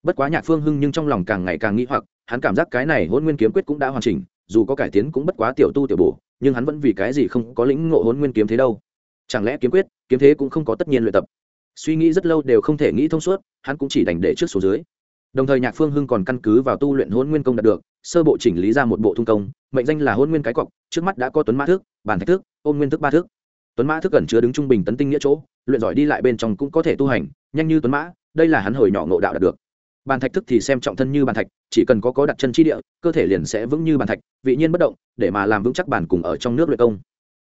Bất quá nhạc phương hưng nhưng trong lòng càng ngày càng nghĩ hoặc, hắn cảm giác cái này hôn nguyên kiếm quyết cũng đã hoàn chỉnh, dù có cải tiến cũng bất quá tiểu tu tiểu bổ, nhưng hắn vẫn vì cái gì không có lĩnh ngộ hôn nguyên kiếm thế đâu chẳng lẽ kiếm quyết, kiếm thế cũng không có tất nhiên luyện tập? Suy nghĩ rất lâu đều không thể nghĩ thông suốt, hắn cũng chỉ đành để trước số dưới. Đồng thời nhạc phương hưng còn căn cứ vào tu luyện hôn nguyên công đạt được, sơ bộ chỉnh lý ra một bộ thung công, mệnh danh là hôn nguyên cái cọc, trước mắt đã có tuấn mã thước bàn thạch thước ôn nguyên thức ba thước tuấn mã thức cần chứa đứng trung bình tấn tinh nghĩa chỗ, luyện giỏi đi lại bên trong cũng có thể tu hành, nhanh như tuấn mã, đây là hắn hồi nhỏ ngộ đạo đạt được. Bàn thạch thức thì xem trọng thân như bàn thạch, chỉ cần có có đặt chân chi địa, cơ thể liền sẽ vững như bàn thạch, vị nhiên bất động, để mà làm vững chắc bàn cùng ở trong nước luyện công.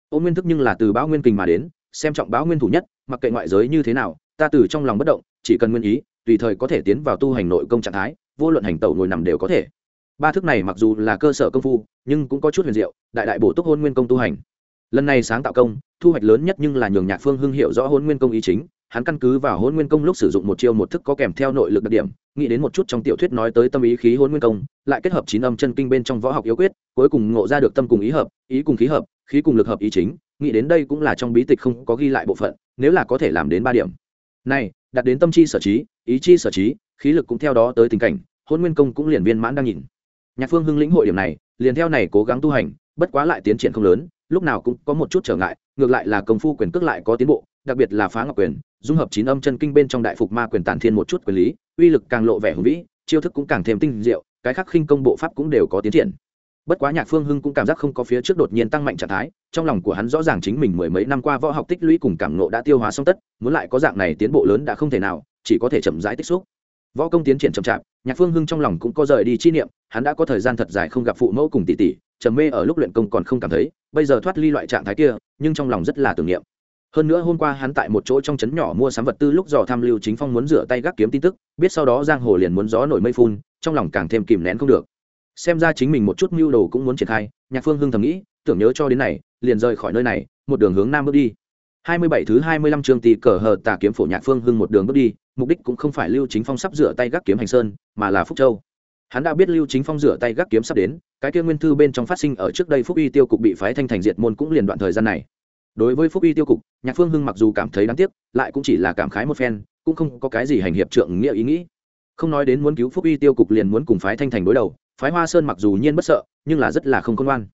Ôn nguyên thức nhưng là từ bão nguyên kình mà đến xem trọng báo nguyên thủ nhất, mặc kệ ngoại giới như thế nào, ta từ trong lòng bất động, chỉ cần nguyên ý, tùy thời có thể tiến vào tu hành nội công trạng thái, vô luận hành tẩu ngồi nằm đều có thể. Ba thức này mặc dù là cơ sở công phu, nhưng cũng có chút huyền diệu, đại đại bổ túc hôn nguyên công tu hành. Lần này sáng tạo công, thu hoạch lớn nhất nhưng là nhường nhạc phương hưng hiệu rõ hôn nguyên công ý chính, hắn căn cứ vào hôn nguyên công lúc sử dụng một chiêu một thức có kèm theo nội lực đặc điểm, nghĩ đến một chút trong tiểu thuyết nói tới tâm ý khí hôn nguyên công, lại kết hợp chín âm chân kinh bên trong võ học yếu quyết, cuối cùng ngộ ra được tâm cùng ý hợp, ý cùng khí hợp, khí cùng lực hợp ý chính nghĩ đến đây cũng là trong bí tịch không có ghi lại bộ phận, nếu là có thể làm đến ba điểm. Này, đặt đến tâm chi sở trí, ý chi sở trí, khí lực cũng theo đó tới tình cảnh, hôn nguyên công cũng liền viên mãn đang nhìn. Nhạc phương hưng lĩnh hội điểm này, liền theo này cố gắng tu hành, bất quá lại tiến triển không lớn, lúc nào cũng có một chút trở ngại, ngược lại là công phu quyền cước lại có tiến bộ, đặc biệt là phá ngọc quyền, dung hợp chín âm chân kinh bên trong đại phục ma quyền tản thiên một chút quyền lý, uy lực càng lộ vẻ hùng vĩ, chiêu thức cũng càng thêm tinh diệu, cái khác khinh công bộ pháp cũng đều có tiến triển bất quá nhạc phương hưng cũng cảm giác không có phía trước đột nhiên tăng mạnh trạng thái, trong lòng của hắn rõ ràng chính mình mười mấy năm qua võ học tích lũy cùng cảm nộ đã tiêu hóa xong tất, muốn lại có dạng này tiến bộ lớn đã không thể nào, chỉ có thể chậm rãi tích xúc. Võ công tiến triển chậm chạp, nhạc phương hưng trong lòng cũng có rời đi chi niệm, hắn đã có thời gian thật dài không gặp phụ mẫu cùng tỷ tỷ, trầm mê ở lúc luyện công còn không cảm thấy, bây giờ thoát ly loại trạng thái kia, nhưng trong lòng rất là tưởng niệm. Hơn nữa hôm qua hắn tại một chỗ trong trấn nhỏ mua sắm vật tư lúc dò tham lưu chính phong muốn rửa tay gác kiếm tin tức, biết sau đó giang hồ liền muốn gió nổi mây phun, trong lòng càng thêm kìm nén không được xem ra chính mình một chút mưu đồ cũng muốn triển khai, nhạc phương hưng thầm nghĩ, tưởng nhớ cho đến này, liền rời khỏi nơi này, một đường hướng nam bước đi. Hai mươi bảy thứ hai mươi lăm chương tỷ cờ hờ tà kiếm phổ nhạc phương hưng một đường bước đi, mục đích cũng không phải lưu chính phong sắp rửa tay gác kiếm hành sơn, mà là phúc châu. Hắn đã biết lưu chính phong rửa tay gác kiếm sắp đến, cái kia nguyên thư bên trong phát sinh ở trước đây phúc y tiêu cục bị phái thanh thành diệt môn cũng liền đoạn thời gian này. Đối với phúc y tiêu cục, nhạc phương hưng mặc dù cảm thấy đáng tiếc, lại cũng chỉ là cảm khái một phen, cũng không có cái gì hành hiệp trượng nghĩa ý nghĩ không nói đến muốn cứu phúc uy tiêu cục liền muốn cùng phái thanh thành đối đầu, phái hoa sơn mặc dù nhiên bất sợ, nhưng là rất là không công ngoan.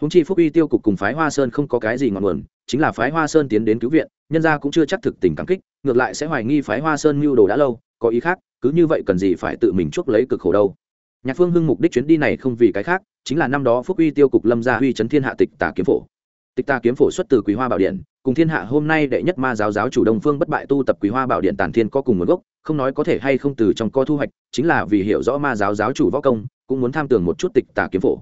Húng chi phúc uy tiêu cục cùng phái hoa sơn không có cái gì ngọn nguồn, chính là phái hoa sơn tiến đến cứu viện, nhân ra cũng chưa chắc thực tình cảm kích, ngược lại sẽ hoài nghi phái hoa sơn mưu đồ đã lâu, có ý khác, cứ như vậy cần gì phải tự mình chuốc lấy cực khổ đâu. Nhạc phương hưng mục đích chuyến đi này không vì cái khác, chính là năm đó phúc uy tiêu cục lâm gia uy chấn thiên hạ tịch tả kiếm phổ tịch Ta kiếm phổ xuất từ quý hoa bảo điện, cùng thiên hạ hôm nay đệ nhất ma giáo giáo chủ đông phương bất bại tu tập quý hoa bảo điện tản thiên có cùng nguồn gốc, không nói có thể hay không từ trong co thu hoạch, chính là vì hiểu rõ ma giáo giáo chủ võ công, cũng muốn tham tưởng một chút tịch tà kiếm phổ.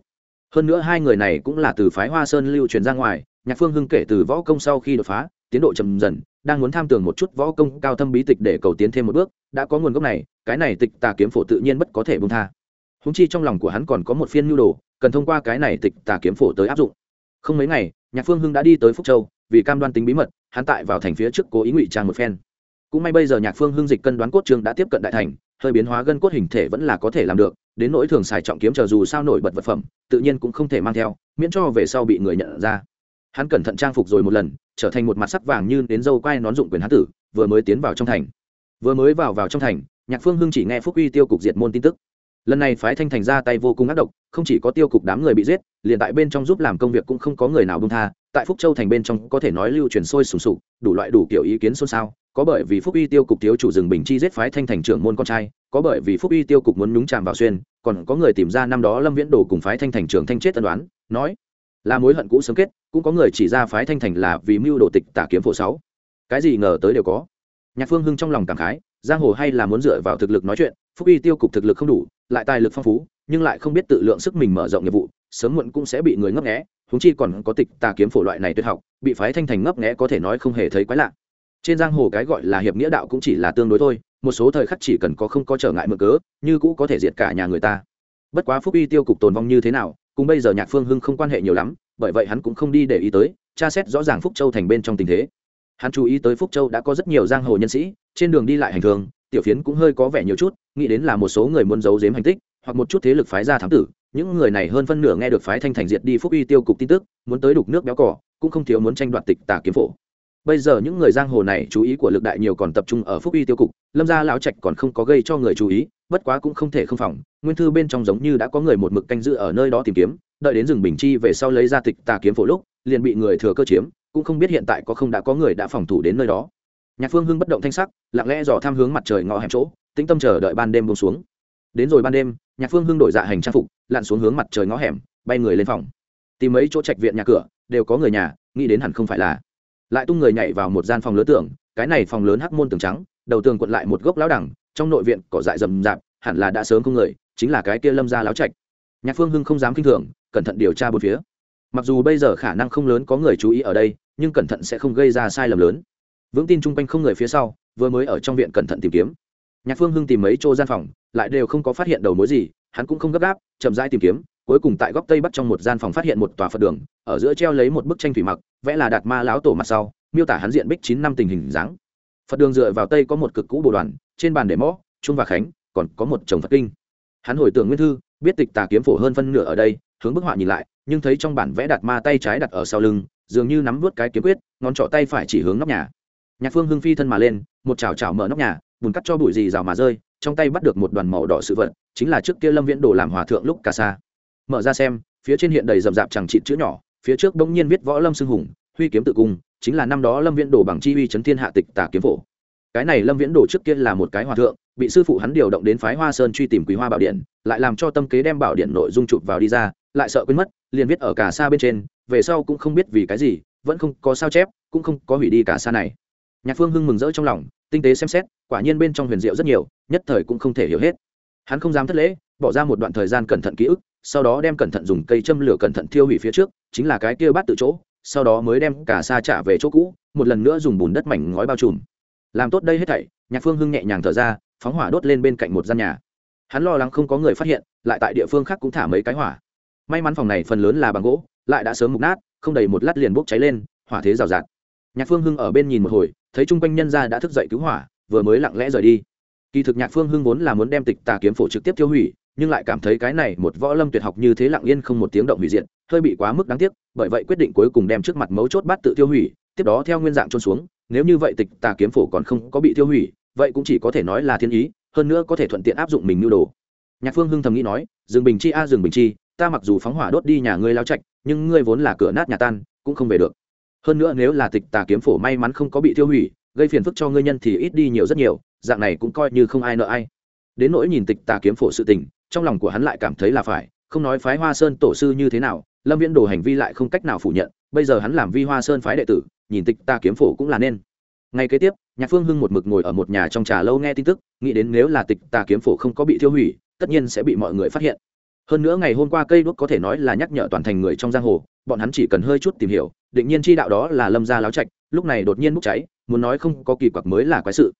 Hơn nữa hai người này cũng là từ phái hoa sơn lưu truyền ra ngoài, nhạc phương hưng kể từ võ công sau khi đột phá, tiến độ chậm dần, đang muốn tham tưởng một chút võ công cao thâm bí tịch để cầu tiến thêm một bước, đã có nguồn gốc này, cái này tịch tà kiếm phổ tự nhiên bất có thể bung tha. Húng chi trong lòng của hắn còn có một phiên nhu đồ, cần thông qua cái này tịch tà kiếm phổ tới áp dụng không mấy ngày, nhạc phương hưng đã đi tới phúc châu, vì cam đoan tính bí mật, hắn tại vào thành phía trước cố ý ngụy trang một phen. Cũng may bây giờ nhạc phương hưng dịch cân đoán cốt trường đã tiếp cận đại thành, hơi biến hóa gân cốt hình thể vẫn là có thể làm được, đến nỗi thường xài trọng kiếm chờ dù sao nổi bật vật phẩm, tự nhiên cũng không thể mang theo, miễn cho về sau bị người nhận ra. Hắn cẩn thận trang phục rồi một lần, trở thành một mặt sắc vàng như đến dâu quai nón dụng quyền hán tử, vừa mới tiến vào trong thành. Vừa mới vào vào trong thành, nhạc phương hưng chỉ nghe phúc uy tiêu cục diệt môn tin tức lần này phái thanh thành ra tay vô cùng ác độc, không chỉ có tiêu cục đám người bị giết, liền tại bên trong giúp làm công việc cũng không có người nào bông tha, tại phúc châu thành bên trong có thể nói lưu truyền sôi sùng sục, đủ loại đủ kiểu ý kiến xôn xao, có bởi vì phúc uy tiêu cục thiếu chủ rừng bình chi giết phái thanh thành trưởng môn con trai, có bởi vì phúc uy tiêu cục muốn nhúng chàm vào xuyên, còn có người tìm ra năm đó lâm viễn đồ cùng phái thanh thành trưởng thanh chết tân đoán nói là mối hận cũ sớm kết, cũng có người chỉ ra phái thanh thành là vì mưu đồ tịch tả kiếm phổ sáu. Cái gì ngờ tới đều có. Nhạc phương hưng trong lòng cảm khái, giang hồ hay là muốn dựa vào thực lực nói chuyện, phúc uy tiêu cục thực lực không đủ lại tài lực phong phú, nhưng lại không biết tự lượng sức mình mở rộng nghiệp vụ, sớm muộn cũng sẽ bị người ngấp nghé húng chi còn có tịch tà kiếm phổ loại này tuyệt học, bị phái thanh thành ngấp nghé có thể nói không hề thấy quái lạ. Trên giang hồ cái gọi là hiệp nghĩa đạo cũng chỉ là tương đối thôi, một số thời khắc chỉ cần có không có trở ngại mượn cớ, như cũ có thể diệt cả nhà người ta. Bất quá phúc uy tiêu cục tồn vong như thế nào, cùng bây giờ nhạc phương hưng không quan hệ nhiều lắm, bởi vậy hắn cũng không đi để ý tới, tra xét rõ ràng phúc châu thành bên trong tình thế. Hắn chú ý tới phúc châu đã có rất nhiều giang hồ nhân sĩ, trên đường đi lại hành thường tiểu phiến cũng hơi có vẻ nhiều chút, nghĩ đến là một số người muốn giấu giếm hành tích, hoặc một chút thế lực phái ra thám tử. Những người này hơn phân nửa nghe được phái thanh thành diệt đi phúc uy tiêu cục tin tức, muốn tới đục nước béo cỏ, cũng không thiếu muốn tranh đoạt tịch tà kiếm phổ. Bây giờ những người giang hồ này chú ý của lực đại nhiều còn tập trung ở phúc uy tiêu cục, lâm gia lão trạch còn không có gây cho người chú ý, bất quá cũng không thể không phòng, nguyên thư bên trong giống như đã có người một mực canh giữ ở nơi đó tìm kiếm, đợi đến rừng bình chi về sau lấy ra tịch tà kiếm phổ lúc, liền bị người thừa cơ chiếm, cũng không biết hiện tại có không đã có người đã phòng thủ đến nơi đó nhạc phương hưng bất động thanh sắc, lặng lẽ dò tham hướng mặt trời ngõ hẻm chỗ, tĩnh tâm chờ đợi ban đêm bông xuống. Đến rồi ban đêm, nhạc phương hưng đổi dạ hành trang phục, lặn xuống hướng mặt trời ngõ hẻm, bay người lên phòng. Tìm mấy chỗ trạch viện nhà cửa, đều có người nhà, nghĩ đến hẳn không phải là. Lại tung người nhảy vào một gian phòng lớn tưởng, cái này phòng lớn hắc môn tường trắng, đầu tường quận lại một gốc lão đẳng, trong nội viện cỏ dại rầm rạp, hẳn là đã sớm không người, chính là cái kia lâm gia láo trạch. Nhạc phương hưng không dám kinh thường, cẩn thận điều tra bốn phía. Mặc dù bây giờ khả năng không lớn có người chú ý ở đây, nhưng cẩn thận sẽ không gây ra sai lầm lớn vững tin chung quanh không người phía sau, vừa mới ở trong viện cẩn thận tìm kiếm. Nhạc phương hưng tìm mấy chỗ gian phòng, lại đều không có phát hiện đầu mối gì, hắn cũng không gấp gáp, chậm rãi tìm kiếm, cuối cùng tại góc tây bắc trong một gian phòng phát hiện một tòa phật đường, ở giữa treo lấy một bức tranh thủy mặc, vẽ là đạt ma lão tổ mặt sau, miêu tả hắn diện bích chín năm tình hình dáng. Phật đường dựa vào tây có một cực cũ bồ đoàn, trên bàn để mõ, trung và khánh, còn có một chồng phật kinh. Hắn hồi tưởng nguyên thư, biết tịch tà kiếm phổ hơn phân nửa ở đây, hướng bức họa nhìn lại, nhưng thấy trong bản vẽ đạt ma tay trái đặt ở sau lưng, dường như nắm vút cái kiếm quyết, ngón trỏ tay phải chỉ hướng nóc nhà nhạc phương hưng phi thân mà lên, một chảo chảo mở nóc nhà, bùn cắt cho bụi gì rào mà rơi, trong tay bắt được một đoàn màu đỏ sự vật, chính là trước kia lâm viễn đồ làm hòa thượng lúc cả xa. Mở ra xem, phía trên hiện đầy rậm rạp chẳng trị chữ nhỏ, phía trước bỗng nhiên viết võ lâm xưng hùng, huy kiếm tự cung, chính là năm đó lâm viễn đồ bằng chi uy chấn thiên hạ tịch tà kiếm phổ. Cái này lâm viễn đồ trước kia là một cái hòa thượng, bị sư phụ hắn điều động đến phái hoa sơn truy tìm quý hoa bảo điện, lại làm cho tâm kế đem bảo điện nội dung chụp vào đi ra, lại sợ quên mất, liền viết ở cả xa bên trên, về sau cũng không biết vì cái gì, vẫn không có sao chép, cũng không có hủy đi cả xa này nhạc phương hưng mừng rỡ trong lòng, tinh tế xem xét, quả nhiên bên trong huyền diệu rất nhiều, nhất thời cũng không thể hiểu hết. Hắn không dám thất lễ, bỏ ra một đoạn thời gian cẩn thận ký ức, sau đó đem cẩn thận dùng cây châm lửa cẩn thận thiêu hủy phía trước, chính là cái kia bát tự chỗ, sau đó mới đem cả xa trả về chỗ cũ, một lần nữa dùng bùn đất mảnh ngói bao trùm. Làm tốt đây hết thảy, nhạc phương hưng nhẹ nhàng thở ra, phóng hỏa đốt lên bên cạnh một gian nhà. Hắn lo lắng không có người phát hiện, lại tại địa phương khác cũng thả mấy cái hỏa. May mắn phòng này phần lớn là bằng gỗ, lại đã sớm mục nát, không đầy một lát liền bốc cháy lên, hỏa thế rào rạt. Nhạc phương hưng ở bên nhìn một hồi thấy chung quanh nhân gia đã thức dậy cứu hỏa, vừa mới lặng lẽ rời đi. Kỳ thực nhạc phương hưng vốn là muốn đem tịch tà kiếm phổ trực tiếp tiêu hủy, nhưng lại cảm thấy cái này một võ lâm tuyệt học như thế lặng yên không một tiếng động hủy diệt, hơi bị quá mức đáng tiếc, bởi vậy quyết định cuối cùng đem trước mặt mấu chốt bát tự tiêu hủy, tiếp đó theo nguyên dạng trôn xuống, nếu như vậy tịch tà kiếm phổ còn không có bị tiêu hủy, vậy cũng chỉ có thể nói là thiên ý, hơn nữa có thể thuận tiện áp dụng mình nhu đồ. Nhạc phương hưng thầm nghĩ nói dương bình chi a Dương bình chi, ta mặc dù phóng hỏa đốt đi nhà ngươi lao trạch, nhưng ngươi vốn là cửa nát nhà tan, cũng không về được hơn nữa nếu là tịch tà kiếm phổ may mắn không có bị tiêu hủy, gây phiền phức cho ngươi nhân thì ít đi nhiều rất nhiều, dạng này cũng coi như không ai nợ ai. Đến nỗi nhìn tịch tà kiếm phổ sự tình, trong lòng của hắn lại cảm thấy là phải, không nói phái hoa sơn tổ sư như thế nào, lâm viễn đồ hành vi lại không cách nào phủ nhận, bây giờ hắn làm vi hoa sơn phái đệ tử, nhìn tịch tà kiếm phổ cũng là nên. Ngay kế tiếp, nhạc phương hưng một mực ngồi ở một nhà trong trà lâu nghe tin tức, nghĩ đến nếu là tịch tà kiếm phổ không có bị tiêu hủy, tất nhiên sẽ bị mọi người phát hiện hơn nữa ngày hôm qua cây đuốc có thể nói là nhắc nhở toàn thành người trong giang hồ, bọn hắn chỉ cần hơi chút tìm hiểu, định nhiên chi đạo đó là lâm gia láo trạch, lúc này đột nhiên bốc cháy, muốn nói không có kỳ quặc mới là quái sự.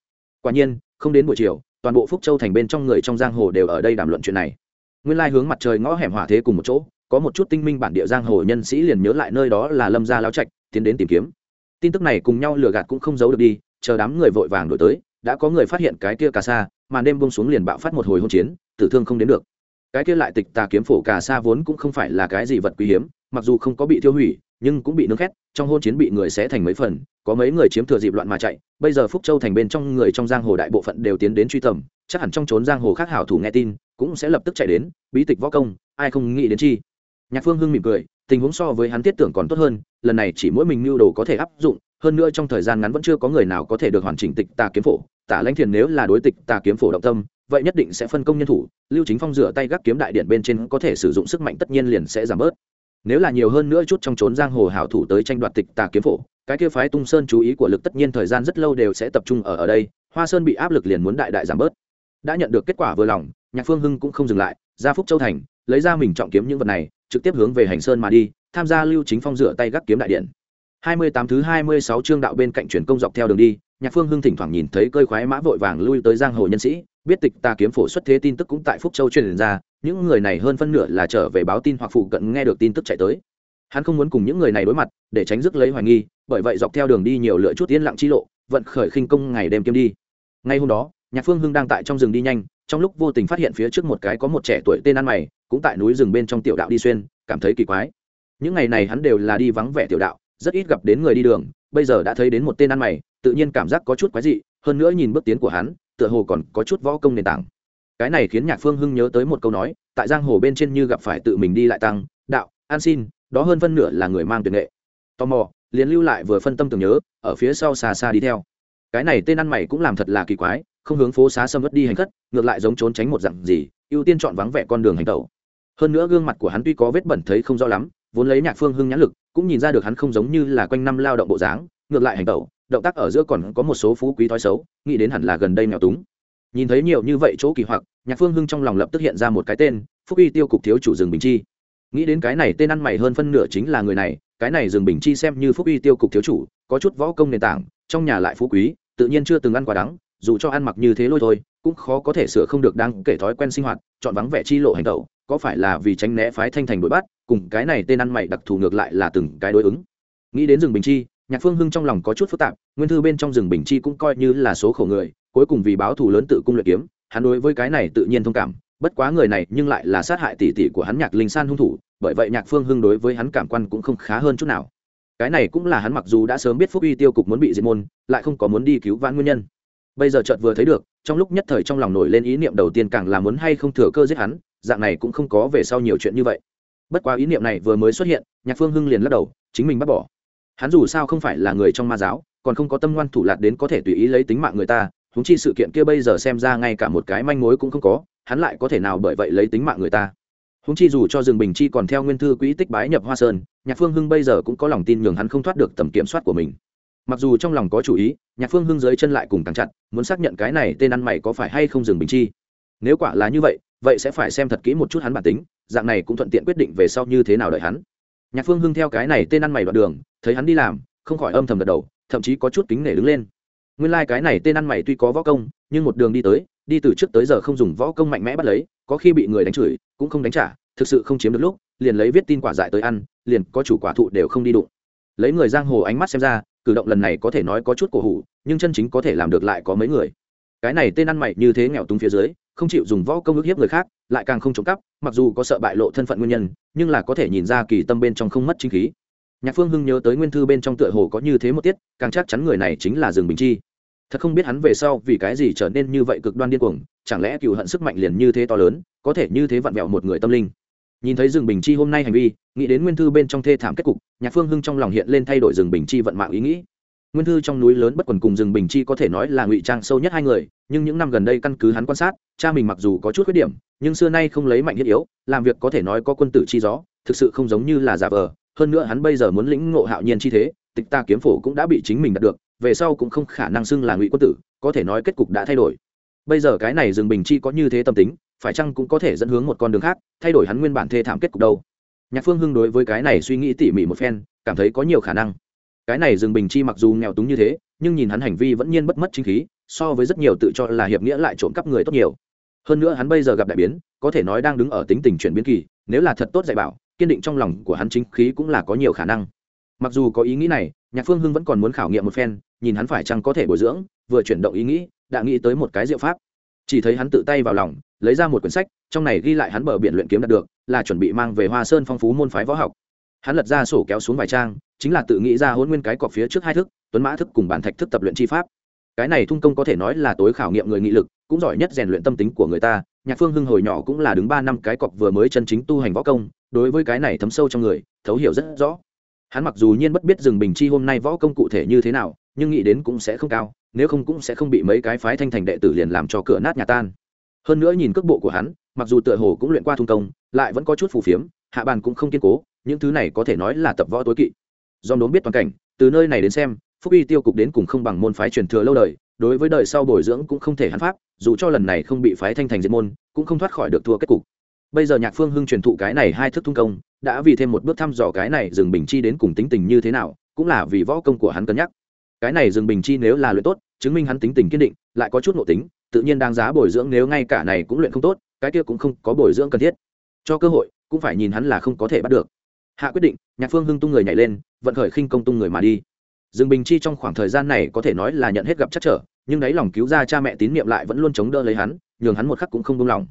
Quả nhiên, không đến buổi chiều, toàn bộ phúc châu thành bên trong người trong giang hồ đều ở đây đàm luận chuyện này. Nguyên lai hướng mặt trời ngõ hẻm hỏa thế cùng một chỗ, có một chút tinh minh bản địa giang hồ nhân sĩ liền nhớ lại nơi đó là lâm gia láo trạch, tiến đến tìm kiếm. Tin tức này cùng nhau lừa gạt cũng không giấu được đi, chờ đám người vội vàng đổi tới, đã có người phát hiện cái kia cà sa, màn đêm bông xuống liền bạo phát một hồi hôn chiến, tử thương không đến được cái kia lại tịch tà kiếm phổ cà sa vốn cũng không phải là cái gì vật quý hiếm, mặc dù không có bị tiêu hủy, nhưng cũng bị nướng khét, trong hôn chiến bị người xé thành mấy phần, có mấy người chiếm thừa dịp loạn mà chạy, bây giờ phúc châu thành bên trong người trong giang hồ đại bộ phận đều tiến đến truy tầm, chắc hẳn trong trốn giang hồ khác hảo thủ nghe tin, cũng sẽ lập tức chạy đến, bí tịch võ công, ai không nghĩ đến chi. Nhạc phương hưng mỉm cười, tình huống so với hắn tiết tưởng còn tốt hơn, lần này chỉ mỗi mình mưu đồ có thể áp dụng, hơn nữa trong thời gian ngắn vẫn chưa có người nào có thể được hoàn chỉnh tịch tà kiếm phổ, tả lãnh thiền nếu là đối tịch tà kiếm phổ động tâm vậy nhất định sẽ phân công nhân thủ, lưu chính phong rửa tay gác kiếm đại điện bên trên có thể sử dụng sức mạnh tất nhiên liền sẽ giảm bớt. Nếu là nhiều hơn nữa chút trong trốn giang hồ hảo thủ tới tranh đoạt tịch tà kiếm phổ, cái kia phái tung sơn chú ý của lực tất nhiên thời gian rất lâu đều sẽ tập trung ở ở đây, hoa sơn bị áp lực liền muốn đại đại giảm bớt. Đã nhận được kết quả vừa lòng, nhạc phương hưng cũng không dừng lại, ra phúc châu thành, lấy ra mình trọng kiếm những vật này, trực tiếp hướng về hành sơn mà đi, tham gia lưu chính phong rửa tay gác kiếm đại điện. Hai mươi tám thứ hai mươi sáu chương đạo bên cạnh chuyển công dọc theo đường đi nhạc phương hưng thỉnh thoảng nhìn thấy cơi khoái mã vội vàng lui tới giang hồ nhân sĩ, biết tịch ta kiếm phổ xuất thế tin tức cũng tại phúc châu truyền ra, những người này hơn phân nửa là trở về báo tin hoặc phụ cận nghe được tin tức chạy tới. Hắn không muốn cùng những người này đối mặt, để tránh rước lấy hoài nghi, bởi vậy dọc theo đường đi nhiều lựa chút yên lặng chi lộ, vận khởi khinh công ngày đêm kiếm đi. Ngay hôm đó, nhạc phương hưng đang tại trong rừng đi nhanh, trong lúc vô tình phát hiện phía trước một cái có một trẻ tuổi tên ăn mày, cũng tại núi rừng bên trong tiểu đạo đi xuyên, cảm thấy kỳ quái. Những ngày này hắn đều là đi vắng vẻ tiểu đạo, rất ít gặp đến người đi đường, bây giờ đã thấy đến một tên ăn mày tự nhiên cảm giác có chút quái dị, hơn nữa nhìn bước tiến của hắn, tựa hồ còn có chút võ công nền tảng. Cái này khiến nhạc phương hưng nhớ tới một câu nói, tại giang hồ bên trên như gặp phải tự mình đi lại tăng, đạo, an xin, đó hơn phân nửa là người mang tuyệt nghệ. Tò mò, liền lưu lại vừa phân tâm tưởng nhớ, ở phía sau xa xa đi theo. Cái này tên ăn mày cũng làm thật là kỳ quái, không hướng phố xá sâm mất đi hành khất, ngược lại giống trốn tránh một dặn gì, ưu tiên chọn vắng vẻ con đường hành tẩu. Hơn nữa gương mặt của hắn tuy có vết bẩn thấy không rõ lắm, vốn lấy nhạc phương hưng nhãn lực, cũng nhìn ra được hắn không giống như là quanh năm lao động bộ dáng, ngược lại hành tẩu động tác ở giữa còn có một số phú quý thói xấu, nghĩ đến hẳn là gần đây nghèo túng. Nhìn thấy nhiều như vậy chỗ kỳ hoặc, nhạc phương hưng trong lòng lập tức hiện ra một cái tên, phúc y tiêu cục thiếu chủ rừng bình chi. Nghĩ đến cái này tên ăn mày hơn phân nửa chính là người này, cái này rừng bình chi xem như phúc y tiêu cục thiếu chủ, có chút võ công nền tảng, trong nhà lại phú quý, tự nhiên chưa từng ăn quả đắng, dù cho ăn mặc như thế lôi thôi, cũng khó có thể sửa không được đáng kể thói quen sinh hoạt, chọn vắng vẻ chi lộ hành tẩu, có phải là vì tránh né phái thanh thành đuổi bắt, cùng cái này tên ăn mày đặc thù ngược lại là từng cái đối ứng. Nghĩ đến rừng bình chi nhạc phương hưng trong lòng có chút phức tạp, nguyên thư bên trong rừng bình chi cũng coi như là số khổ người, cuối cùng vì báo thù lớn tự cung luyện kiếm, hắn đối với cái này tự nhiên thông cảm, bất quá người này nhưng lại là sát hại tỷ tỷ của hắn nhạc linh san hung thủ, bởi vậy nhạc phương hưng đối với hắn cảm quan cũng không khá hơn chút nào. Cái này cũng là hắn mặc dù đã sớm biết phúc uy tiêu cục muốn bị diệt môn, lại không có muốn đi cứu vãn nguyên nhân. Bây giờ chợt vừa thấy được, trong lúc nhất thời trong lòng nổi lên ý niệm đầu tiên càng là muốn hay không thừa cơ giết hắn, dạng này cũng không có về sau nhiều chuyện như vậy. Bất quá ý niệm này vừa mới xuất hiện, nhạc phương hưng liền lắc đầu, chính mình bắt bỏ hắn dù sao không phải là người trong ma giáo, còn không có tâm ngoan thủ lạt đến có thể tùy ý lấy tính mạng người ta húng chi sự kiện kia bây giờ xem ra ngay cả một cái manh mối cũng không có, hắn lại có thể nào bởi vậy lấy tính mạng người ta? Húng chi dù cho rừng bình chi còn theo nguyên thư quỹ tích bái nhập hoa sơn, nhạc phương hưng bây giờ cũng có lòng tin nhường hắn không thoát được tầm kiểm soát của mình. Mặc dù trong lòng có chủ ý, nhạc phương hưng dưới chân lại cùng càng chặt, muốn xác nhận cái này tên ăn mày có phải hay không rừng bình chi. Nếu quả là như vậy vậy sẽ phải xem thật kỹ một chút hắn bản tính, dạng này cũng thuận tiện quyết định về sau như thế nào đợi hắn nhạc phương hưng theo cái này tên ăn mày đoạn đường, thấy hắn đi làm, không khỏi âm thầm gật đầu, thậm chí có chút kính nể đứng lên. Nguyên lai、like、cái này tên ăn mày tuy có võ công, nhưng một đường đi tới, đi từ trước tới giờ không dùng võ công mạnh mẽ bắt lấy, có khi bị người đánh chửi, cũng không đánh trả, thực sự không chiếm được lúc, liền lấy viết tin quả dại tới ăn, liền có chủ quả thụ đều không đi đụng. Lấy người giang hồ ánh mắt xem ra, cử động lần này có thể nói có chút cổ hủ, nhưng chân chính có thể làm được lại có mấy người. Cái này tên ăn mày như thế nghèo túng phía dưới không chịu dùng võ công ức hiếp người khác, lại càng không trộm cắp, mặc dù có sợ bại lộ thân phận nguyên nhân, nhưng là có thể nhìn ra kỳ tâm bên trong không mất chính khí. Nhạc phương hưng nhớ tới nguyên thư bên trong tựa hồ có như thế một tiết, càng chắc chắn người này chính là rừng bình chi. Thật không biết hắn về sau vì cái gì trở nên như vậy cực đoan điên cuồng, chẳng lẽ cựu hận sức mạnh liền như thế to lớn, có thể như thế vặn vẹo một người tâm linh. Nhìn thấy rừng bình chi hôm nay hành vi, nghĩ đến nguyên thư bên trong thê thảm kết cục, nhạc phương hưng trong lòng hiện lên thay đổi rừng bình chi vận mạng ý nghĩ nguyên thư trong núi lớn bất quần cùng rừng bình chi có thể nói là ngụy trang sâu nhất hai người, nhưng những năm gần đây căn cứ hắn quan sát, cha mình mặc dù có chút khuyết điểm, nhưng xưa nay không lấy mạnh thiết yếu, làm việc có thể nói có quân tử chi gió, thực sự không giống như là giả vờ. Hơn nữa hắn bây giờ muốn lĩnh ngộ hạo nhiên chi thế, tịch ta kiếm phổ cũng đã bị chính mình đạt được, về sau cũng không khả năng xưng là ngụy quân tử, có thể nói kết cục đã thay đổi. Bây giờ cái này rừng bình chi có như thế tâm tính, phải chăng cũng có thể dẫn hướng một con đường khác, thay đổi hắn nguyên bản thê thảm kết cục đâu? Nhạc phương hưng đối với cái này suy nghĩ tỉ mỉ một phen, cảm thấy có nhiều khả năng cái này rừng bình chi mặc dù nghèo túng như thế, nhưng nhìn hắn hành vi vẫn nhiên bất mất chính khí, so với rất nhiều tự cho là hiệp nghĩa lại trộm cắp người tốt nhiều. Hơn nữa hắn bây giờ gặp đại biến, có thể nói đang đứng ở tính tình chuyển biến kỳ, nếu là thật tốt dạy bảo, kiên định trong lòng của hắn chính khí cũng là có nhiều khả năng. Mặc dù có ý nghĩ này, nhạc phương hưng vẫn còn muốn khảo nghiệm một phen, nhìn hắn phải chăng có thể bồi dưỡng, vừa chuyển động ý nghĩ, đã nghĩ tới một cái diệu pháp. Chỉ thấy hắn tự tay vào lòng, lấy ra một quyển sách, trong này ghi lại hắn bờ biển luyện kiếm đạt được, là chuẩn bị mang về hoa sơn phong phú môn phái võ học hắn lật ra sổ kéo xuống vài trang, chính là tự nghĩ ra hôn nguyên cái cọc phía trước hai thức, tuấn mã thức cùng bản thạch thức tập luyện chi pháp. Cái này thung công có thể nói là tối khảo nghiệm người nghị lực, cũng giỏi nhất rèn luyện tâm tính của người ta. Nhạc phương hưng hồi nhỏ cũng là đứng ba năm cái cọc vừa mới chân chính tu hành võ công, đối với cái này thấm sâu trong người, thấu hiểu rất rõ. Hắn mặc dù nhiên bất biết rừng bình chi hôm nay võ công cụ thể như thế nào, nhưng nghĩ đến cũng sẽ không cao, nếu không cũng sẽ không bị mấy cái phái thanh thành đệ tử liền làm cho cửa nát nhà tan. Hơn nữa nhìn cước bộ của hắn, mặc dù tựa hồ cũng luyện qua thung công, lại vẫn có chút phù phiếm, hạ bàn cũng không kiên cố những thứ này có thể nói là tập võ tối kỵ. Do đốn biết toàn cảnh, từ nơi này đến xem, phúc uy tiêu cục đến cùng không bằng môn phái truyền thừa lâu đời, đối với đời sau bồi dưỡng cũng không thể hắn pháp, dù cho lần này không bị phái thanh thành diệt môn, cũng không thoát khỏi được thua kết cục. Bây giờ nhạc phương hưng truyền thụ cái này hai thức thung công, đã vì thêm một bước thăm dò cái này rừng bình chi đến cùng tính tình như thế nào, cũng là vì võ công của hắn cân nhắc. Cái này rừng bình chi nếu là luyện tốt, chứng minh hắn tính tình kiên định, lại có chút nội tính, tự nhiên đáng giá bồi dưỡng nếu ngay cả này cũng luyện không tốt, cái kia cũng không có bồi dưỡng cần thiết. Cho cơ hội, cũng phải nhìn hắn là không có thể bắt được hạ quyết định, nhạc phương hưng tung người nhảy lên, vận khởi khinh công tung người mà đi. Dương bình chi trong khoảng thời gian này có thể nói là nhận hết gặp chắc trở, nhưng đáy lòng cứu ra cha mẹ tín nhiệm lại vẫn luôn chống đỡ lấy hắn, nhường hắn một khắc cũng không buông lòng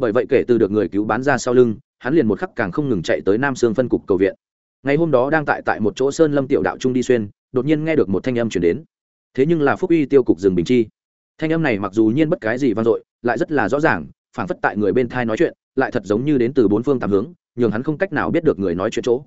bởi vậy kể từ được người cứu bán ra sau lưng, hắn liền một khắc càng không ngừng chạy tới nam sương phân cục cầu viện. Ngày hôm đó đang tại tại một chỗ sơn lâm tiểu đạo trung đi xuyên, đột nhiên nghe được một thanh âm chuyển đến. Thế nhưng là phúc uy tiêu cục rừng bình chi. Thanh âm này mặc dù nhiên bất cái gì vang dội, lại rất là rõ ràng, phảng phất tại người bên thai nói chuyện, lại thật giống như đến từ bốn phương tám hướng nhường hắn không cách nào biết được người nói chuyện chỗ.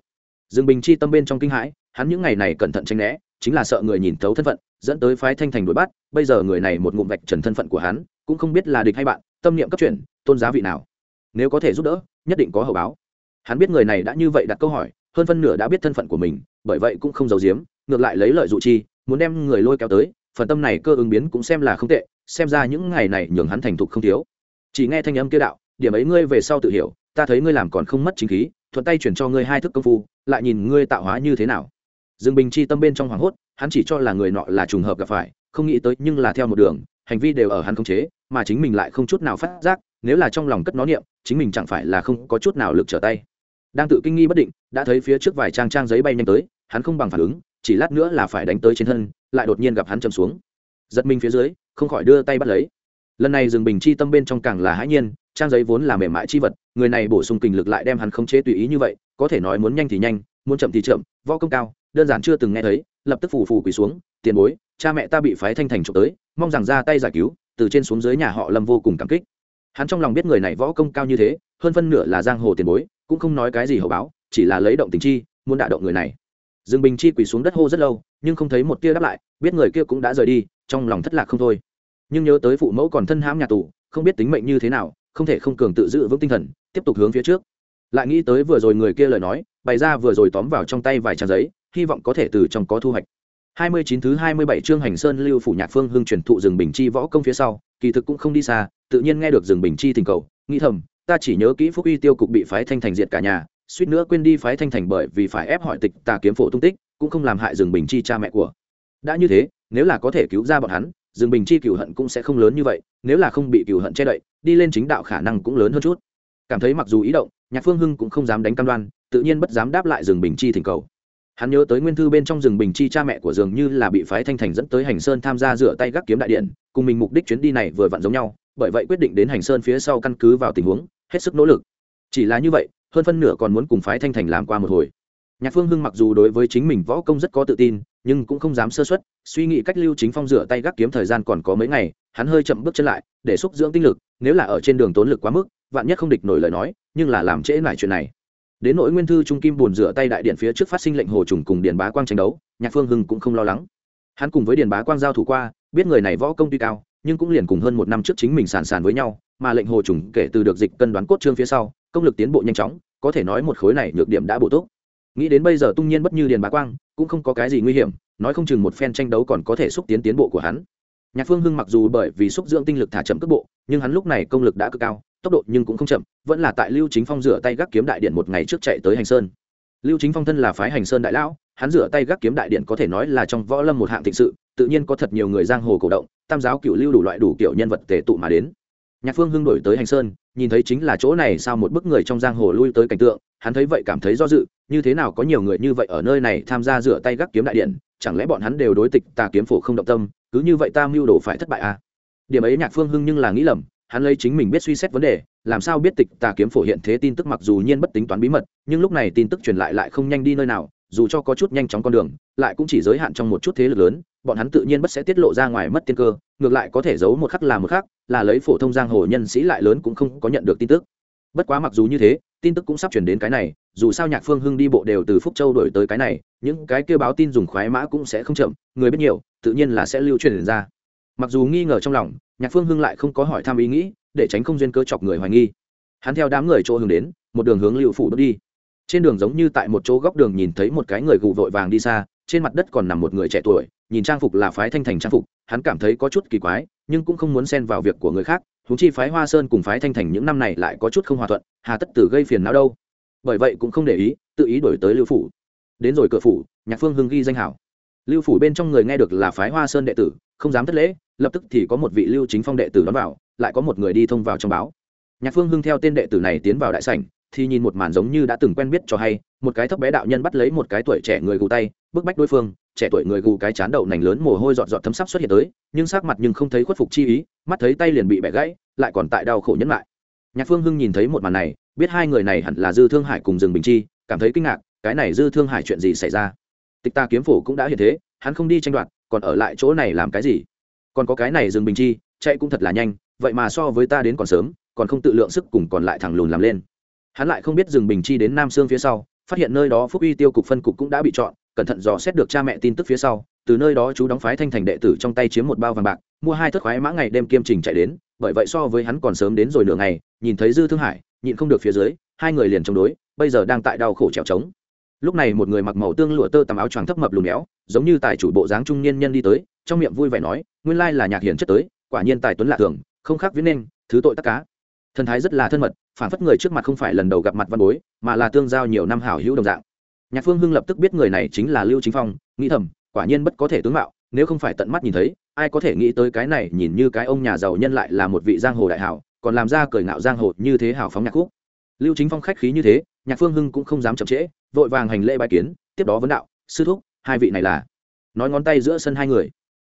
Dương bình chi tâm bên trong kinh hãi, hắn những ngày này cẩn thận tranh né, chính là sợ người nhìn thấu thân phận, dẫn tới phái thanh thành đuổi bắt, bây giờ người này một ngụm vạch trần thân phận của hắn, cũng không biết là địch hay bạn, tâm niệm cấp chuyển, tôn giá vị nào. Nếu có thể giúp đỡ, nhất định có hậu báo. Hắn biết người này đã như vậy đặt câu hỏi, hơn phân nửa đã biết thân phận của mình, bởi vậy cũng không giấu giếm, ngược lại lấy lợi dụ chi, muốn đem người lôi kéo tới, phần tâm này cơ ứng biến cũng xem là không tệ, xem ra những ngày này nhường hắn thành thục không thiếu. Chỉ nghe thanh âm kia đạo, điểm ấy ngươi về sau tự hiểu ta thấy ngươi làm còn không mất chính khí, thuận tay chuyển cho ngươi hai thức công phu, lại nhìn ngươi tạo hóa như thế nào. Dương bình chi tâm bên trong hoảng hốt, hắn chỉ cho là người nọ là trùng hợp gặp phải, không nghĩ tới nhưng là theo một đường, hành vi đều ở hắn khống chế, mà chính mình lại không chút nào phát giác, nếu là trong lòng cất nó niệm, chính mình chẳng phải là không có chút nào lực trở tay. Đang tự kinh nghi bất định, đã thấy phía trước vài trang trang giấy bay nhanh tới, hắn không bằng phản ứng, chỉ lát nữa là phải đánh tới trên thân, lại đột nhiên gặp hắn chầm xuống. Giật mình phía dưới, không khỏi đưa tay bắt lấy. Lần này Dương bình chi tâm bên trong càng là hãi nhiên trang giấy vốn là mềm mại chi vật, người này bổ sung kình lực lại đem hắn khống chế tùy ý như vậy, có thể nói muốn nhanh thì nhanh, muốn chậm thì chậm, võ công cao, đơn giản chưa từng nghe thấy, lập tức phù phù quỳ xuống, tiền bối, cha mẹ ta bị phái thanh thành trộm tới, mong rằng ra tay giải cứu, từ trên xuống dưới nhà họ lâm vô cùng cảm kích. Hắn trong lòng biết người này võ công cao như thế, hơn phân nửa là giang hồ tiền bối, cũng không nói cái gì hậu báo, chỉ là lấy động tình chi, muốn đả động người này. Dương bình chi quỳ xuống đất hô rất lâu, nhưng không thấy một tia đáp lại, biết người kia cũng đã rời đi, trong lòng thất lạc không thôi. Nhưng nhớ tới phụ mẫu còn thân hãm nhà tù, không biết tính mệnh như thế nào không thể không cường tự giữ vững tinh thần, tiếp tục hướng phía trước. Lại nghĩ tới vừa rồi người kia lời nói, bày ra vừa rồi tóm vào trong tay vài trang giấy, hy vọng có thể từ trong có thu hoạch. 29 thứ 27 chương hành sơn lưu phủ nhạc phương hưng truyền thụ rừng bình chi võ công phía sau, kỳ thực cũng không đi xa, tự nhiên nghe được rừng bình chi tình cầu, nghĩ thầm, ta chỉ nhớ kỹ phúc uy tiêu cục bị phái thanh thành diệt cả nhà, suýt nữa quên đi phái thanh thành bởi vì phải ép hỏi tịch tà kiếm phổ tung tích, cũng không làm hại rừng bình chi cha mẹ của. Đã như thế, nếu là có thể cứu ra bọn hắn rừng bình chi cửu hận cũng sẽ không lớn như vậy, nếu là không bị cửu hận che đậy, đi lên chính đạo khả năng cũng lớn hơn chút. Cảm thấy mặc dù ý động, nhạc phương hưng cũng không dám đánh cam đoan, tự nhiên bất dám đáp lại rừng bình chi thỉnh cầu. Hắn nhớ tới nguyên thư bên trong rừng bình chi cha mẹ của dường như là bị phái thanh thành dẫn tới hành sơn tham gia rửa tay gác kiếm đại điện, cùng mình mục đích chuyến đi này vừa vặn giống nhau, bởi vậy quyết định đến hành sơn phía sau căn cứ vào tình huống, hết sức nỗ lực. Chỉ là như vậy, hơn phân nửa còn muốn cùng phái thanh thành làm qua một hồi. Nhạc phương hưng mặc dù đối với chính mình võ công rất có tự tin nhưng cũng không dám sơ xuất suy nghĩ cách lưu chính phong rửa tay gác kiếm thời gian còn có mấy ngày, hắn hơi chậm bước chân lại, để xúc dưỡng tinh lực, nếu là ở trên đường tốn lực quá mức, vạn nhất không địch nổi lời nói, nhưng là làm trễ lại chuyện này. Đến nỗi nguyên thư trung kim buồn rửa tay đại điện phía trước phát sinh lệnh hồ trùng cùng điền bá quang tranh đấu, nhạc phương hưng cũng không lo lắng. Hắn cùng với điền bá quang giao thủ qua, biết người này võ công tuy cao, nhưng cũng liền cùng hơn một năm trước chính mình sàn sàn với nhau, mà lệnh hồ trùng kể từ được dịch cân đoán cốt trương phía sau, công lực tiến bộ nhanh chóng, có thể nói một khối này nhược điểm đã bổ túc nghĩ đến bây giờ tung nhiên bất như điền bá quang, cũng không có cái gì nguy hiểm, nói không chừng một phen tranh đấu còn có thể xúc tiến tiến bộ của hắn. Nhạc phương hưng mặc dù bởi vì xúc dưỡng tinh lực thả chậm cước bộ, nhưng hắn lúc này công lực đã cực cao, tốc độ nhưng cũng không chậm, vẫn là tại lưu chính phong rửa tay gác kiếm đại điện một ngày trước chạy tới hành sơn. Lưu chính phong thân là phái hành sơn đại lão, hắn rửa tay gác kiếm đại điện có thể nói là trong võ lâm một hạng thịnh sự, tự nhiên có thật nhiều người giang hồ cổ động, tam giáo cựu lưu đủ loại đủ kiểu nhân vật tề tụ mà đến. Nhạc phương hưng đổi tới hành sơn nhìn thấy chính là chỗ này sao một bức người trong giang hồ lui tới cảnh tượng, hắn thấy vậy cảm thấy do dự, như thế nào có nhiều người như vậy ở nơi này tham gia rửa tay gác kiếm đại điện, chẳng lẽ bọn hắn đều đối tịch tà kiếm phổ không động tâm, cứ như vậy ta mưu đồ phải thất bại à? Điểm ấy nhạc phương hưng nhưng là nghĩ lầm, hắn lấy chính mình biết suy xét vấn đề, làm sao biết tịch tà kiếm phổ hiện thế tin tức mặc dù nhiên bất tính toán bí mật, nhưng lúc này tin tức truyền lại lại không nhanh đi nơi nào dù cho có chút nhanh chóng con đường, lại cũng chỉ giới hạn trong một chút thế lực lớn, bọn hắn tự nhiên bất sẽ tiết lộ ra ngoài mất tiên cơ, ngược lại có thể giấu một khắc là một khắc, là lấy phổ thông giang hồ nhân sĩ lại lớn cũng không có nhận được tin tức. Bất quá mặc dù như thế, tin tức cũng sắp chuyển đến cái này, dù sao nhạc phương hưng đi bộ đều từ phúc châu đổi tới cái này, những cái kêu báo tin dùng khoái mã cũng sẽ không chậm, người biết nhiều, tự nhiên là sẽ lưu truyền ra. Mặc dù nghi ngờ trong lòng, nhạc phương hưng lại không có hỏi thăm ý nghĩ, để tránh không duyên cơ chọc người hoài nghi. Hắn theo đám người chỗ hướng đến, một đường hướng lưu phủ bước đi trên đường giống như tại một chỗ góc đường nhìn thấy một cái người gù vội vàng đi xa, trên mặt đất còn nằm một người trẻ tuổi, nhìn trang phục là phái thanh thành trang phục, hắn cảm thấy có chút kỳ quái, nhưng cũng không muốn xen vào việc của người khác húng chi phái hoa sơn cùng phái thanh thành những năm này lại có chút không hòa thuận, hà tất tử gây phiền não đâu. Bởi vậy cũng không để ý, tự ý đổi tới lưu phủ. Đến rồi cửa phủ, nhạc phương hưng ghi danh hảo. Lưu phủ bên trong người nghe được là phái hoa sơn đệ tử, không dám thất lễ, lập tức thì có một vị lưu chính phong đệ tử đón vào, lại có một người đi thông vào trong báo. Nhạc phương hưng theo tên đệ tử này tiến vào đại sảnh thì nhìn một màn giống như đã từng quen biết cho hay, một cái thấp bé đạo nhân bắt lấy một cái tuổi trẻ người gù tay, bức bách đối phương, trẻ tuổi người gù cái chán đậu nành lớn mồ hôi dọn dọn thấm sắp xuất hiện tới, nhưng sắc mặt nhưng không thấy khuất phục chi ý, mắt thấy tay liền bị bẻ gãy, lại còn tại đau khổ nhẫn lại. Nhạc phương hưng nhìn thấy một màn này, biết hai người này hẳn là dư thương hải cùng rừng bình chi, cảm thấy kinh ngạc, cái này dư thương hải chuyện gì xảy ra? Tịch ta kiếm phổ cũng đã hiện thế, hắn không đi tranh đoạt, còn ở lại chỗ này làm cái gì? Còn có cái này rừng bình chi, chạy cũng thật là nhanh, vậy mà so với ta đến còn sớm, còn không tự lượng sức cùng còn lại thằng lùn làm lên hắn lại không biết rừng bình chi đến nam sương phía sau, phát hiện nơi đó phúc uy tiêu cục phân cục cũng đã bị chọn, cẩn thận dò xét được cha mẹ tin tức phía sau, từ nơi đó chú đóng phái thanh thành đệ tử trong tay chiếm một bao vàng bạc, mua hai thất khoái mã ngày đêm kiêm trình chạy đến, bởi vậy so với hắn còn sớm đến rồi nửa ngày, nhìn thấy dư thương hải, nhịn không được phía dưới, hai người liền chống đối, bây giờ đang tại đau khổ trèo trống. Lúc này một người mặc màu tương lụa tơ tằm áo choàng thấp mập lùn méo giống như tài chủ bộ dáng trung niên nhân đi tới, trong miệng vui vẻ nói, nguyên lai là nhạc hiền chất tới, quả nhiên tài tuấn lạ thường, không khác viễn nên, thứ tội tất cá. Thần thái rất là thân mật phản phất người trước mặt không phải lần đầu gặp mặt văn bối, mà là tương giao nhiều năm hảo hữu đồng dạng. Nhạc phương hưng lập tức biết người này chính là lưu chính phong, nghĩ thầm, quả nhiên bất có thể tướng mạo, nếu không phải tận mắt nhìn thấy, ai có thể nghĩ tới cái này nhìn như cái ông nhà giàu nhân lại là một vị giang hồ đại hảo, còn làm ra cởi ngạo giang hồ như thế hảo phóng nhạc khúc. Lưu chính phong khách khí như thế, nhạc phương hưng cũng không dám chậm trễ, vội vàng hành lễ bài kiến, tiếp đó vấn đạo, sư thúc, hai vị này là? Nói ngón tay giữa sân hai người.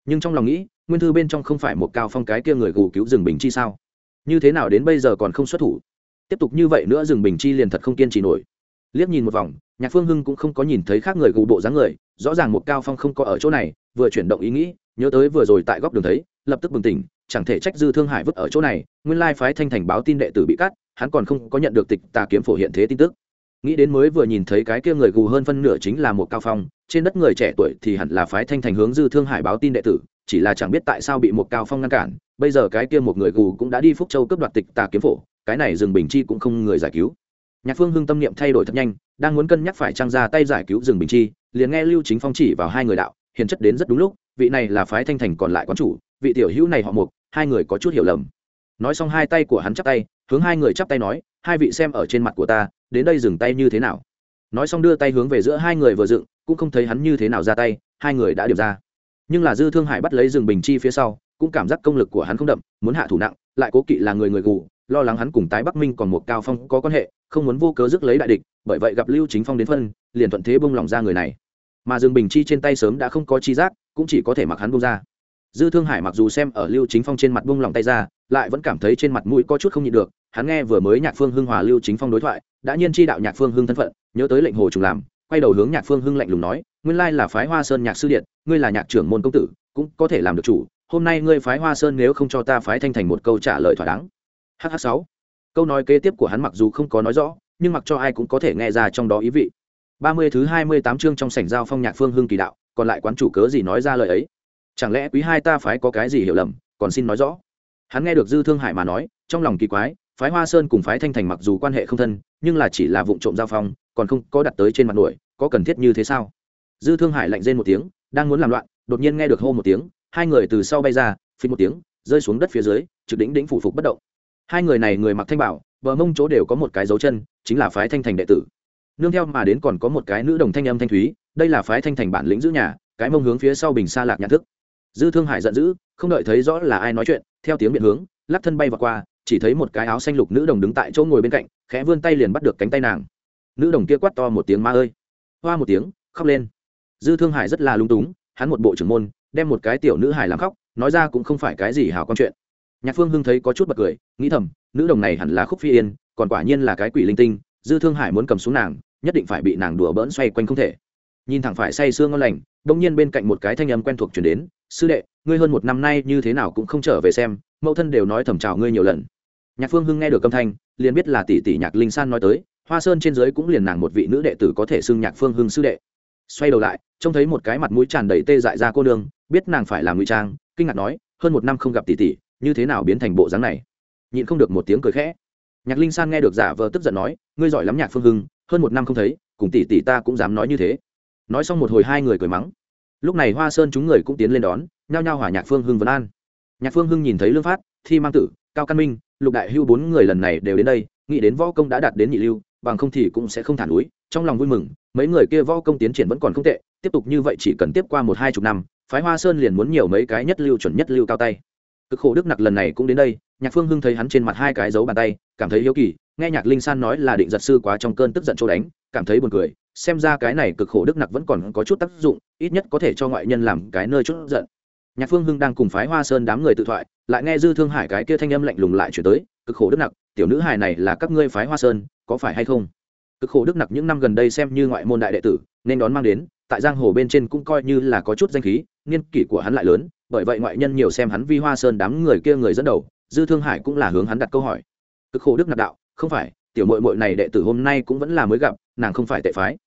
Nhưng trong lòng nghĩ, nguyên thư bên trong không phải một cao phong cái kia người gù cứu rừng bình chi sao? Như thế nào đến bây giờ còn không xuất thủ? Tiếp tục như vậy nữa rừng bình chi liền thật không kiên trì nổi. Liếc nhìn một vòng, nhạc phương hưng cũng không có nhìn thấy khác người gù bộ dáng người, rõ ràng một cao phong không có ở chỗ này, vừa chuyển động ý nghĩ, nhớ tới vừa rồi tại góc đường thấy, lập tức bừng tỉnh, chẳng thể trách dư thương hải vứt ở chỗ này, nguyên lai phái thanh thành báo tin đệ tử bị cắt, hắn còn không có nhận được tịch tà kiếm phổ hiện thế tin tức. Nghĩ đến mới vừa nhìn thấy cái kia người gù hơn phân nửa chính là một cao phong, trên đất người trẻ tuổi thì hẳn là phái thanh thành hướng dư thương hải báo tin đệ tử, chỉ là chẳng biết tại sao bị một cao phong ngăn cản, bây giờ cái kia một người gù cũng đã đi phúc châu cướp đoạt tịch tà kiếm phổ cái này rừng bình chi cũng không người giải cứu. Nhạc phương hưng tâm niệm thay đổi thật nhanh, đang muốn cân nhắc phải trang ra tay giải cứu rừng bình chi, liền nghe lưu chính phong chỉ vào hai người đạo, hiền chất đến rất đúng lúc, vị này là phái thanh thành còn lại quán chủ, vị tiểu hữu này họ mục, hai người có chút hiểu lầm. Nói xong hai tay của hắn chắp tay, hướng hai người chắp tay nói, hai vị xem ở trên mặt của ta, đến đây dừng tay như thế nào? Nói xong đưa tay hướng về giữa hai người vừa dựng, cũng không thấy hắn như thế nào ra tay, hai người đã điểm ra. Nhưng là dư thương hải bắt lấy rừng bình chi phía sau, cũng cảm giác công lực của hắn không đậm, muốn hạ thủ nặng, lại cố kỵ là người người gù lo lắng hắn cùng tái bắc minh còn một cao phong có quan hệ, không muốn vô cớ rước lấy đại địch, bởi vậy gặp lưu chính phong đến phân, liền thuận thế bông lòng ra người này. Mà dương bình chi trên tay sớm đã không có chi giác, cũng chỉ có thể mặc hắn bông ra. Dư thương hải mặc dù xem ở lưu chính phong trên mặt bông lòng tay ra, lại vẫn cảm thấy trên mặt mũi có chút không nhịn được, hắn nghe vừa mới nhạc phương hưng hòa lưu chính phong đối thoại, đã nhiên chi đạo nhạc phương hưng thân phận, nhớ tới lệnh hồ trùng làm, quay đầu hướng nhạc phương hưng lạnh lùng nói, nguyên lai là phái hoa sơn nhạc sư điện, ngươi là nhạc trưởng môn công tử, cũng có thể làm được chủ, hôm nay ngươi phái hoa sơn nếu không cho ta phái thanh thành một câu trả lời thỏa đáng hh sáu. Câu nói kế tiếp của hắn mặc dù không có nói rõ, nhưng mặc cho ai cũng có thể nghe ra trong đó ý vị. Ba mươi thứ hai mươi tám chương trong sảnh giao phong nhạc phương hưng kỳ đạo, còn lại quán chủ cớ gì nói ra lời ấy? Chẳng lẽ quý hai ta phái có cái gì hiểu lầm, còn xin nói rõ? Hắn nghe được dư thương hải mà nói, trong lòng kỳ quái, phái hoa sơn cùng phái thanh thành mặc dù quan hệ không thân, nhưng là chỉ là vụ trộm giao phong, còn không có đặt tới trên mặt đuổi, có cần thiết như thế sao? Dư thương hải lạnh rên một tiếng, đang muốn làm loạn, đột nhiên nghe được hô một tiếng, hai người từ sau bay ra phí một tiếng, rơi xuống đất phía dưới, trực đỉnh đỉnh phủ phục bất động hai người này người mặc thanh bảo, bờ mông chỗ đều có một cái dấu chân, chính là phái thanh thành đệ tử. Nương theo mà đến còn có một cái nữ đồng thanh âm thanh thúy, đây là phái thanh thành bản lĩnh giữ nhà, cái mông hướng phía sau bình xa lạc nhận thức. Dư thương hải giận dữ, không đợi thấy rõ là ai nói chuyện, theo tiếng biện hướng, lắc thân bay vào qua, chỉ thấy một cái áo xanh lục nữ đồng đứng tại chỗ ngồi bên cạnh, khẽ vươn tay liền bắt được cánh tay nàng. Nữ đồng kia quát to một tiếng ma ơi. Hoa một tiếng, khóc lên. Dư thương hải rất là lung túng, hắn một bộ trưởng môn, đem một cái tiểu nữ hải làm khóc, nói ra cũng không phải cái gì hào con chuyện nhạc phương hưng thấy có chút bật cười, nghĩ thầm, nữ đồng này hẳn là khúc phi yên, còn quả nhiên là cái quỷ linh tinh, dư thương hải muốn cầm xuống nàng, nhất định phải bị nàng đùa bỡn xoay quanh không thể. Nhìn thẳng phải say sương ngon lành, đông nhiên bên cạnh một cái thanh âm quen thuộc chuyển đến, sư đệ, ngươi hơn một năm nay như thế nào cũng không trở về xem, mẫu thân đều nói thầm chào ngươi nhiều lần. Nhạc phương hưng nghe được âm thanh, liền biết là tỷ tỷ nhạc linh san nói tới, hoa sơn trên dưới cũng liền nàng một vị nữ đệ tử có thể xưng nhạc phương hưng sư đệ. Xoay đầu lại, trông thấy một cái mặt mũi tràn đầy tê dại ra cô nương, biết nàng phải làm ngụy trang, kinh ngạc nói, hơn một năm không gặp tỷ tỷ như thế nào biến thành bộ dáng này? Nhịn không được một tiếng cười khẽ. Nhạc linh san nghe được giả vờ tức giận nói, ngươi giỏi lắm nhạc phương hưng, hơn một năm không thấy, cùng tỷ tỷ ta cũng dám nói như thế. Nói xong một hồi hai người cười mắng. Lúc này hoa sơn chúng người cũng tiến lên đón, nhao nhao hỏa nhạc phương hưng vấn an. Nhạc phương hưng nhìn thấy lương phát, thi mang tử, cao căn minh, lục đại hưu bốn người lần này đều đến đây, nghĩ đến võ công đã đạt đến nhị lưu, bằng không thì cũng sẽ không thản núi, trong lòng vui mừng, mấy người kia võ công tiến triển vẫn còn không tệ, tiếp tục như vậy chỉ cần tiếp qua một hai chục năm, phái hoa sơn liền muốn nhiều mấy cái nhất lưu chuẩn nhất lưu cao tay cực khổ đức nặc lần này cũng đến đây, nhạc phương hưng thấy hắn trên mặt hai cái dấu bàn tay, cảm thấy hiếu kỳ, nghe nhạc linh san nói là định giật sư quá trong cơn tức giận chỗ đánh, cảm thấy buồn cười, xem ra cái này cực khổ đức nặc vẫn còn có chút tác dụng, ít nhất có thể cho ngoại nhân làm cái nơi chút giận. Nhạc phương hưng đang cùng phái hoa sơn đám người tự thoại, lại nghe dư thương hải cái kia thanh âm lạnh lùng lại chuyển tới, cực khổ đức nặc, tiểu nữ hài này là các ngươi phái hoa sơn, có phải hay không? Cực khổ đức nặc những năm gần đây xem như ngoại môn đại đệ tử, nên đón mang đến, tại giang hồ bên trên cũng coi như là có chút danh khí, niên kỷ của hắn lại lớn bởi vậy ngoại nhân nhiều xem hắn vi hoa sơn đám người kia người dẫn đầu, dư thương hải cũng là hướng hắn đặt câu hỏi. Cực khổ đức nạp đạo, không phải, tiểu mội mội này đệ tử hôm nay cũng vẫn là mới gặp, nàng không phải tệ phái.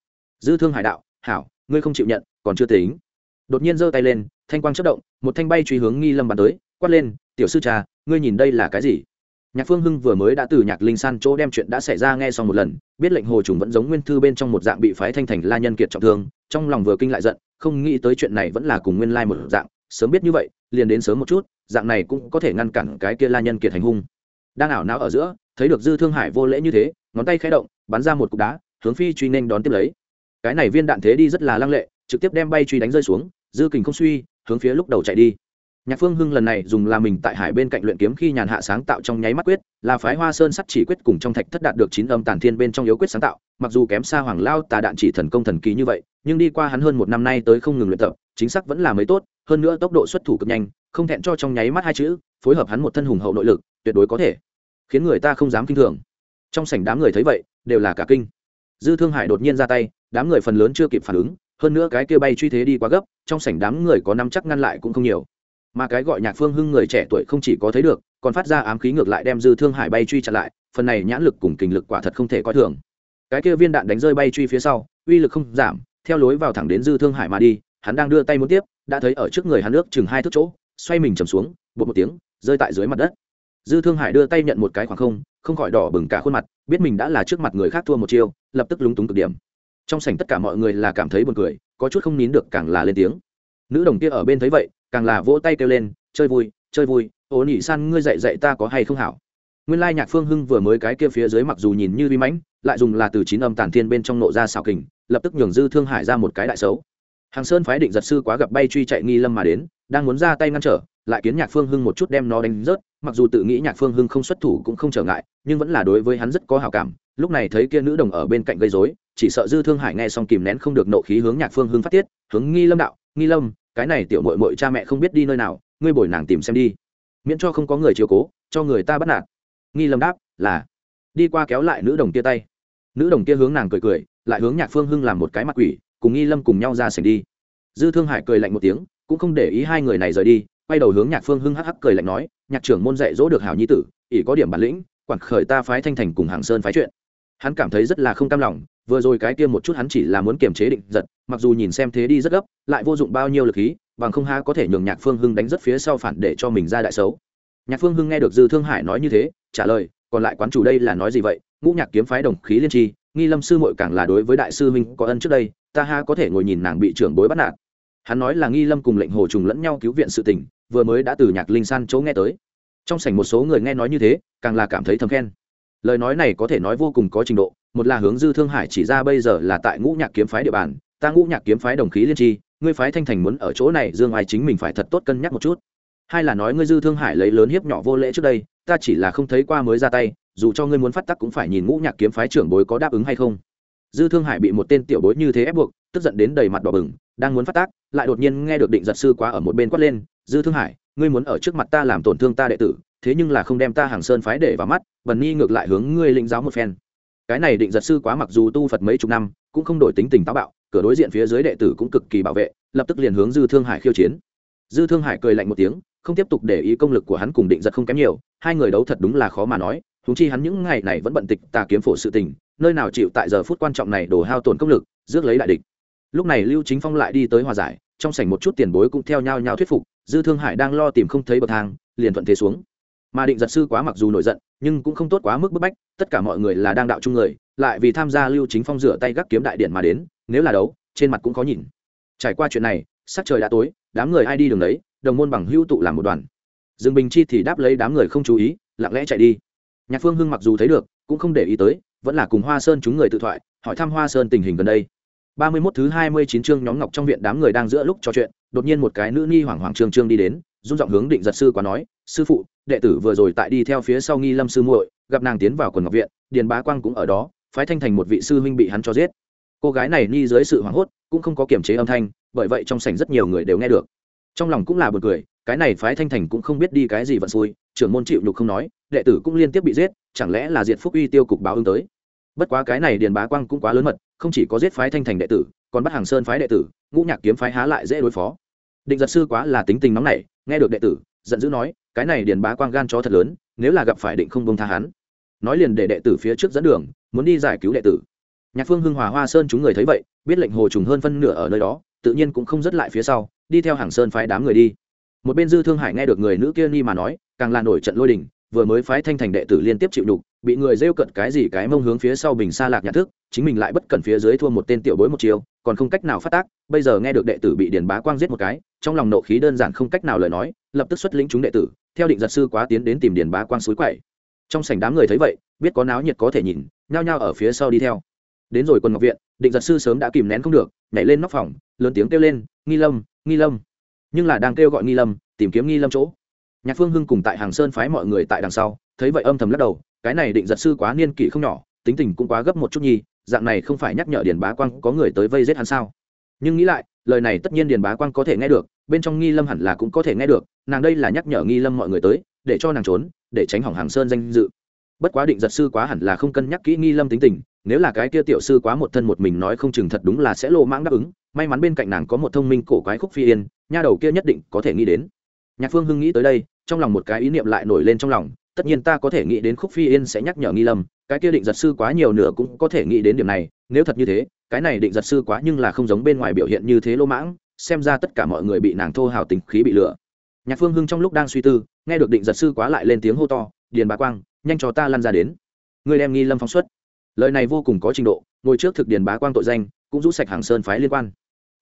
Dư thương hải đạo, hảo, ngươi không chịu nhận, còn chưa tính. Đột nhiên giơ tay lên, thanh quang chất động, một thanh bay truy hướng nghi lâm bắn tới, quát lên, tiểu sư cha ngươi nhìn đây là cái gì? Nhạc phương hưng vừa mới đã từ nhạc linh san chỗ đem chuyện đã xảy ra nghe xong một lần, biết lệnh hồ trùng vẫn giống nguyên thư bên trong một dạng bị phái thanh thành la nhân kiệt trọng thương, trong lòng vừa kinh lại giận, không nghĩ tới chuyện này vẫn là cùng nguyên lai một dạng sớm biết như vậy, liền đến sớm một chút, dạng này cũng có thể ngăn cản cái kia la nhân kiệt hành hung. Đang ảo não ở giữa, thấy được dư thương hải vô lễ như thế, ngón tay khẽ động, bắn ra một cục đá, hướng phi truy nên đón tiếp lấy. Cái này viên đạn thế đi rất là lăng lệ, trực tiếp đem bay truy đánh rơi xuống, dư kình không suy, hướng phía lúc đầu chạy đi. Nhạc phương hưng lần này dùng là mình tại hải bên cạnh luyện kiếm khi nhàn hạ sáng tạo trong nháy mắt quyết, là phái hoa sơn sắt chỉ quyết cùng trong thạch thất đạt được chín âm tàn thiên bên trong yếu quyết sáng tạo, mặc dù kém xa hoàng lao tà đạn chỉ thần công thần kỳ như vậy, nhưng đi qua hắn hơn một năm nay tới không ngừng luyện tập, chính xác vẫn là mới tốt hơn nữa tốc độ xuất thủ cực nhanh, không thẹn cho trong nháy mắt hai chữ, phối hợp hắn một thân hùng hậu nội lực, tuyệt đối có thể. Khiến người ta không dám kinh thường. Trong sảnh đám người thấy vậy, đều là cả kinh. Dư thương hải đột nhiên ra tay, đám người phần lớn chưa kịp phản ứng, hơn nữa cái kia bay truy thế đi quá gấp, trong sảnh đám người có năm chắc ngăn lại cũng không nhiều. Mà cái gọi nhạc phương hưng người trẻ tuổi không chỉ có thấy được, còn phát ra ám khí ngược lại đem dư thương hải bay truy chặn lại, phần này nhãn lực cùng kình lực quả thật không thể coi thường. Cái kia viên đạn đánh rơi bay truy phía sau, uy lực không giảm, theo lối vào thẳng đến dư thương hải mà đi, hắn đang đưa tay muốn tiếp đã thấy ở trước người hắn nước chừng hai thước chỗ, xoay mình chầm xuống bột một tiếng, rơi tại dưới mặt đất. Dư thương hải đưa tay nhận một cái khoảng không không khỏi đỏ bừng cả khuôn mặt, biết mình đã là trước mặt người khác thua một chiêu, lập tức lúng túng cực điểm. Trong sảnh tất cả mọi người là cảm thấy buồn cười, có chút không nín được càng là lên tiếng. Nữ đồng kia ở bên thấy vậy, càng là vỗ tay kêu lên, chơi vui chơi vui ố nỉ san, ngươi dạy dạy ta có hay không hảo? Nguyên lai nhạc phương hưng vừa mới cái kia phía dưới mặc dù nhìn như vi mãnh, lại dùng là từ chín âm tàn thiên bên trong nộ ra xào kình, lập tức nhường dư thương hải ra một cái đại xấu hàng sơn phái định giật sư quá gặp bay truy chạy nghi lâm mà đến, đang muốn ra tay ngăn trở, lại kiến nhạc phương hưng một chút đem nó đánh rớt, mặc dù tự nghĩ nhạc phương hưng không xuất thủ cũng không trở ngại, nhưng vẫn là đối với hắn rất có hào cảm, lúc này thấy kia nữ đồng ở bên cạnh gây dối chỉ sợ dư thương hải nghe xong kìm nén không được nộ khí hướng nhạc phương hưng phát tiết, hướng nghi lâm đạo, nghi lâm, cái này tiểu mội mội cha mẹ không biết đi nơi nào, ngươi bồi nàng tìm xem đi, miễn cho không có người chiều cố, cho người ta bắt nạt. Nghi lâm đáp, là. Đi qua kéo lại nữ đồng kia tay. Nữ đồng kia hướng nàng cười cười, lại hướng nhạc phương hưng làm một cái mặt quỷ cùng nghi lâm cùng nhau ra sảnh đi. Dư thương hải cười lạnh một tiếng, cũng không để ý hai người này rời đi, quay đầu hướng nhạc phương hưng hắc hắc cười lạnh nói, nhạc trưởng môn dạy dỗ được hảo nhi tử, ỷ có điểm bản lĩnh, quản khởi ta phái thanh thành cùng hàng sơn phái chuyện. Hắn cảm thấy rất là không cam lòng, vừa rồi cái kia một chút hắn chỉ là muốn kiềm chế định giật, mặc dù nhìn xem thế đi rất gấp, lại vô dụng bao nhiêu lực khí, bằng không ha có thể nhường nhạc phương hưng đánh rất phía sau phản để cho mình ra đại xấu. Nhạc phương hưng nghe được dư thương hải nói như thế, trả lời, còn lại quán chủ đây là nói gì vậy? Ngũ nhạc kiếm phái đồng khí liên tri, nghi lâm sư muội càng là đối với đại sư huynh có ân trước đây ta ha có thể ngồi nhìn nàng bị trưởng bối bắt nạt. Hắn nói là nghi lâm cùng lệnh hồ trùng lẫn nhau cứu viện sự tình, vừa mới đã từ nhạc linh san chỗ nghe tới. Trong sảnh một số người nghe nói như thế, càng là cảm thấy thầm khen. Lời nói này có thể nói vô cùng có trình độ, một là hướng dư thương hải chỉ ra bây giờ là tại ngũ nhạc kiếm phái địa bàn, ta ngũ nhạc kiếm phái đồng khí liên tri, ngươi phái thanh thành muốn ở chỗ này, dương ai chính mình phải thật tốt cân nhắc một chút. Hai là nói ngươi dư thương hải lấy lớn hiếp nhỏ vô lễ trước đây, ta chỉ là không thấy qua mới ra tay, dù cho ngươi muốn phát tắc cũng phải nhìn ngũ nhạc kiếm phái trưởng bối có đáp ứng hay không dư thương hải bị một tên tiểu bối như thế ép buộc, tức giận đến đầy mặt đỏ bừng, đang muốn phát tác, lại đột nhiên nghe được định giật sư quá ở một bên quát lên, dư thương hải, ngươi muốn ở trước mặt ta làm tổn thương ta đệ tử, thế nhưng là không đem ta hàng sơn phái để vào mắt, bần ni ngược lại hướng ngươi lĩnh giáo một phen. Cái này định giật sư quá mặc dù tu phật mấy chục năm, cũng không đổi tính tình táo bạo, cửa đối diện phía dưới đệ tử cũng cực kỳ bảo vệ, lập tức liền hướng dư thương hải khiêu chiến. Dư thương hải cười lạnh một tiếng, không tiếp tục để ý công lực của hắn cùng định giật không kém nhiều, hai người đấu thật đúng là khó mà nói thúng chi hắn những ngày này vẫn bận tịch tà kiếm phổ sự tình nơi nào chịu tại giờ phút quan trọng này đổ hao tổn công lực, rước lấy đại địch. Lúc này lưu chính phong lại đi tới hòa giải, trong sảnh một chút tiền bối cũng theo nhau nhau thuyết phục, dư thương hải đang lo tìm không thấy bậc thang, liền thuận thế xuống. Mà định giật sư quá mặc dù nổi giận, nhưng cũng không tốt quá mức bức bách, tất cả mọi người là đang đạo chung người, lại vì tham gia lưu chính phong rửa tay gác kiếm đại điện mà đến, nếu là đấu, trên mặt cũng khó nhìn. Trải qua chuyện này, sắc trời đã tối, đám người ai đi đường đấy, đồng môn bằng hưu tụ làm một đoàn. Dương bình chi thì đáp lấy đám người không chú ý, lặng lẽ chạy đi. Nhạc phương hưng mặc dù thấy được, cũng không để ý tới vẫn là cùng hoa sơn chúng người tự thoại, hỏi thăm hoa sơn tình hình gần đây. Ba mươi mốt thứ hai mươi chín chương nhóm ngọc trong viện đám người đang giữa lúc trò chuyện, đột nhiên một cái nữ ni hoảng hoảng trương trương đi đến rung giọng hướng định giật sư quá nói, sư phụ, đệ tử vừa rồi tại đi theo phía sau nghi lâm sư muội, gặp nàng tiến vào quần ngọc viện, điền bá quang cũng ở đó, phái thanh thành một vị sư huynh bị hắn cho giết. Cô gái này ni dưới sự hoảng hốt, cũng không có kiểm chế âm thanh, bởi vậy trong sảnh rất nhiều người đều nghe được. Trong lòng cũng là buồn cười, cái này phái thanh thành cũng không biết đi cái gì vận xui, trưởng môn chịu nhục không nói, đệ tử cũng liên tiếp bị giết, chẳng lẽ là diệt phúc uy tiêu cục báo ứng tới? Bất quá cái này điền bá quang cũng quá lớn mật, không chỉ có giết phái thanh thành đệ tử, còn bắt hàng sơn phái đệ tử, ngũ nhạc kiếm phái há lại dễ đối phó. Định giật sư quá là tính tình nóng nảy, nghe được đệ tử, giận dữ nói, cái này điền bá quang gan chó thật lớn, nếu là gặp phải định không bông tha hắn. Nói liền để đệ tử phía trước dẫn đường, muốn đi giải cứu đệ tử. Nhạc phương hưng hòa hoa sơn chúng người thấy vậy, biết lệnh hồ trùng hơn phân nửa ở nơi đó, tự nhiên cũng không dứt lại phía sau, đi theo hàng sơn phái đám người đi. Một bên dư thương hải nghe được người nữ kia ni mà nói, càng là nổi trận lôi đình, vừa mới phái thanh thành đệ tử liên tiếp chịu đục bị người rêu cận cái gì cái mông hướng phía sau bình xa lạc nhà thức, chính mình lại bất cần phía dưới thua một tên tiểu bối một chiều, còn không cách nào phát tác, bây giờ nghe được đệ tử bị điền bá quang giết một cái, trong lòng nộ khí đơn giản không cách nào lời nói, lập tức xuất lĩnh chúng đệ tử, theo định giật sư quá tiến đến tìm điền bá quang suối quậy. Trong sảnh đám người thấy vậy, biết có náo nhiệt có thể nhìn, nhao nhao ở phía sau đi theo. Đến rồi quân ngọc viện, định giật sư sớm đã kìm nén không được, nhảy lên nóc phòng, lớn tiếng kêu lên, nghi lâm nghi lâm. Nhưng là đang kêu gọi nghi lâm, tìm kiếm nghi lâm chỗ. Nhạc phương hưng cùng tại hàng sơn phái mọi người tại đằng sau, thấy vậy âm thầm lắc đầu cái này định giật sư quá niên kỷ không nhỏ, tính tình cũng quá gấp một chút nhi, dạng này không phải nhắc nhở điền bá quang có người tới vây giết hắn sao? Nhưng nghĩ lại, lời này tất nhiên điền bá quang có thể nghe được, bên trong nghi lâm hẳn là cũng có thể nghe được, nàng đây là nhắc nhở nghi lâm mọi người tới, để cho nàng trốn, để tránh hỏng hàng sơn danh dự. Bất quá định giật sư quá hẳn là không cân nhắc kỹ nghi lâm tính tình, nếu là cái kia tiểu sư quá một thân một mình nói không chừng thật đúng là sẽ lộ mãng đáp ứng, may mắn bên cạnh nàng có một thông minh cổ quái khúc phi yên, nha đầu kia nhất định có thể nghĩ đến. Nhạc phương hưng nghĩ tới đây, trong lòng một cái ý niệm lại nổi lên trong lòng tất nhiên ta có thể nghĩ đến khúc phi yên sẽ nhắc nhở nghi lâm, cái kia định giật sư quá nhiều nửa cũng có thể nghĩ đến điểm này, nếu thật như thế, cái này định giật sư quá nhưng là không giống bên ngoài biểu hiện như thế lô mãng, xem ra tất cả mọi người bị nàng thô hào tính khí bị lừa. Nhạc phương hưng trong lúc đang suy tư, nghe được định giật sư quá lại lên tiếng hô to, điền bá quang, nhanh cho ta lăn ra đến. Người đem nghi lâm phóng xuất. Lời này vô cùng có trình độ, ngồi trước thực điền bá quang tội danh, cũng rũ sạch hàng sơn phái liên quan.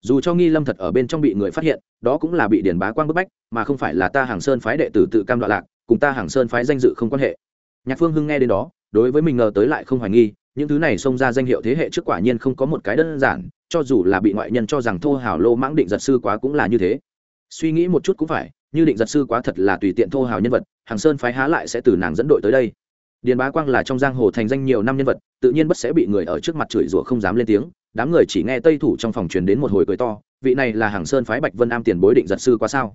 Dù cho nghi lâm thật ở bên trong bị người phát hiện, đó cũng là bị điền bá quang bức bách, mà không phải là ta hàng sơn phái đệ tử tự cam đoạn lạc cùng ta hàng sơn phái danh dự không quan hệ. Nhạc phương hưng nghe đến đó, đối với mình ngờ tới lại không hoài nghi, những thứ này xông ra danh hiệu thế hệ trước quả nhiên không có một cái đơn giản, cho dù là bị ngoại nhân cho rằng thô hào lô mãng định giật sư quá cũng là như thế. Suy nghĩ một chút cũng phải, như định giật sư quá thật là tùy tiện thô hào nhân vật, hàng sơn phái há lại sẽ từ nàng dẫn đội tới đây. Điền bá quang là trong giang hồ thành danh nhiều năm nhân vật, tự nhiên bất sẽ bị người ở trước mặt chửi rủa không dám lên tiếng, đám người chỉ nghe tây thủ trong phòng truyền đến một hồi cười to, vị này là hàng sơn phái bạch vân am tiền bối định giật sư quá sao?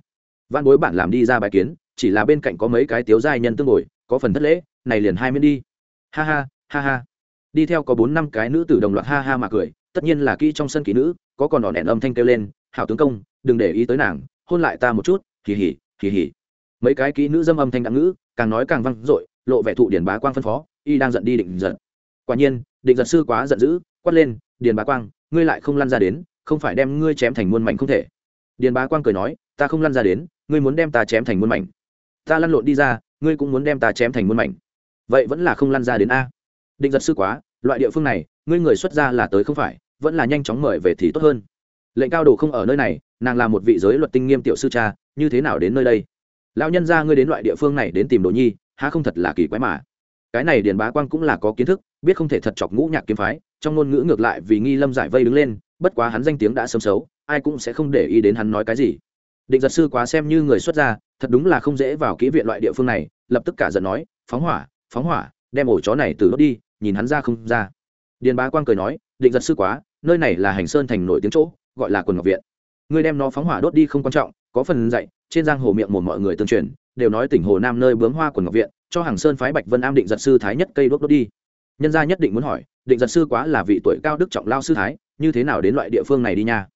Văn bối bản làm đi ra bài kiến chỉ là bên cạnh có mấy cái tiếu giai nhân tương ngồi, có phần thất lễ, này liền hai miễn đi. Ha ha ha ha. Đi theo có bốn năm cái nữ tử đồng loạt ha ha mà cười, tất nhiên là kỹ trong sân kỹ nữ, có còn đỏ đèn âm thanh kêu lên, hảo tướng công, đừng để ý tới nàng, hôn lại ta một chút, hì hì hì hì. Mấy cái kỹ nữ dâm âm thanh đặng ngữ, càng nói càng văng dội, lộ vẻ thụ điển bá quang phân phó, y đang giận đi định giận. Quả nhiên, định giật sư quá giận dữ, quát lên điền bá quang, ngươi lại không lăn ra đến, không phải đem ngươi chém thành muôn mảnh không thể. Điền bá quang cười nói, ta không lăn ra đến, ngươi muốn đem ta chém thành muôn mảnh ta lăn lộn đi ra, ngươi cũng muốn đem ta chém thành muôn mảnh. Vậy vẫn là không lăn ra đến a. Định giật sư quá, loại địa phương này, ngươi người xuất ra là tới không phải, vẫn là nhanh chóng mời về thì tốt hơn. Lệnh cao đồ không ở nơi này, nàng là một vị giới luật tinh nghiêm tiểu sư cha, như thế nào đến nơi đây? Lão nhân ra ngươi đến loại địa phương này đến tìm đồ nhi, há không thật là kỳ quái mà. Cái này điền bá quang cũng là có kiến thức, biết không thể thật chọc ngũ nhạc kiếm phái, trong ngôn ngữ ngược lại vì nghi lâm giải vây đứng lên, bất quá hắn danh tiếng đã sớm xấu, ai cũng sẽ không để ý đến hắn nói cái gì. Định giật sư quá xem như người xuất gia thật đúng là không dễ vào kỹ viện loại địa phương này, lập tức cả giận nói, phóng hỏa phóng hỏa, đem ổ chó này từ đốt đi, nhìn hắn ra không ra. Điền bá quang cười nói, định giật sư quá, nơi này là hành sơn thành nổi tiếng chỗ, gọi là quần ngọc viện. Ngươi đem nó phóng hỏa đốt đi không quan trọng, có phần dạy, trên giang hồ miệng một mọi người tương truyền, đều nói tỉnh hồ nam nơi bướm hoa quần ngọc viện, cho hàng sơn phái bạch vân am định giật sư thái nhất cây đốt đốt đi. Nhân gia nhất định muốn hỏi, định giật sư quá là vị tuổi cao đức trọng lao sư thái, như thế nào đến loại địa phương này đi nha?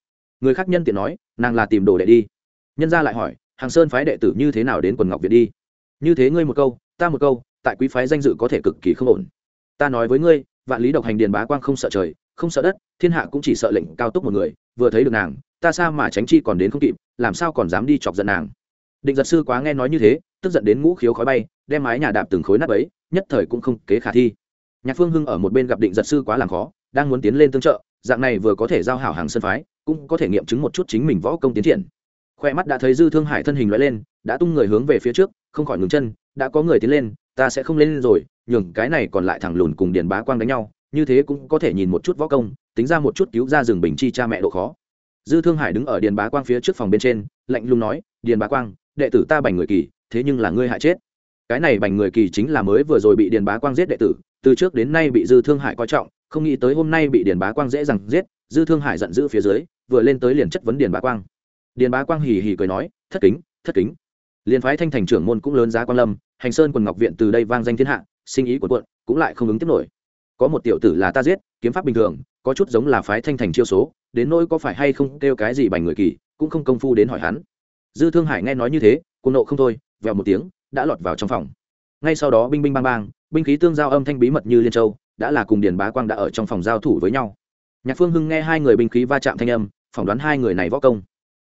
Người khác nhân tiện nói, nàng là tìm đồ đệ đi. Nhân gia lại hỏi hàng sơn phái đệ tử như thế nào đến quần ngọc viện đi? Như thế ngươi một câu, ta một câu, tại quý phái danh dự có thể cực kỳ không ổn. Ta nói với ngươi, vạn lý độc hành điền bá quang không sợ trời, không sợ đất, thiên hạ cũng chỉ sợ lệnh cao túc một người, vừa thấy được nàng, ta sao mà tránh chi còn đến không kịp, làm sao còn dám đi chọc giận nàng? Định giật sư quá nghe nói như thế, tức giận đến ngũ khiếu khói bay, đem mái nhà đạp từng khối nát ấy nhất thời cũng không kế khả thi. Nhạc phương hưng ở một bên gặp định giật sư quá làm khó, đang muốn tiến lên tương trợ, dạng này vừa có thể giao hảo hàng sân phái, cũng có thể nghiệm chứng một chút chính mình võ công tiến triển khoe mắt đã thấy dư thương hải thân hình loại lên, đã tung người hướng về phía trước, không khỏi ngừng chân, đã có người tiến lên, ta sẽ không lên rồi, nhường cái này còn lại thẳng lùn cùng điền bá quang đánh nhau, như thế cũng có thể nhìn một chút võ công, tính ra một chút cứu ra rừng bình chi cha mẹ độ khó. Dư thương hải đứng ở điền bá quang phía trước phòng bên trên, lạnh lùng nói, điền bá quang, đệ tử ta bành người kỳ, thế nhưng là ngươi hại chết. Cái này bành người kỳ chính là mới vừa rồi bị điền bá quang giết đệ tử, từ trước đến nay bị dư thương hải coi trọng, không nghĩ tới hôm nay bị điền bá quang dễ dàng giết, dư thương hải giận dữ phía dưới, vừa lên tới liền chất vấn điền bá quang điền bá quang hì hì cười nói, thất kính thất kính. Liền phái thanh thành trưởng môn cũng lớn giá quan lâm, hành sơn quần ngọc viện từ đây vang danh thiên hạ, sinh ý của quận cũng lại không ứng tiếp nổi. Có một tiểu tử là ta giết, kiếm pháp bình thường, có chút giống là phái thanh thành chiêu số, đến nỗi có phải hay không kêu cái gì bành người kỳ, cũng không công phu đến hỏi hắn. Dư thương hải nghe nói như thế, cuồng nộ không thôi, vèo một tiếng, đã lọt vào trong phòng. Ngay sau đó binh binh bang bang, binh khí tương giao âm thanh bí mật như liên châu, đã là cùng điền bá quang đã ở trong phòng giao thủ với nhau. Nhạc phương hưng nghe hai người binh khí va chạm thanh âm, phỏng đoán hai người này võ công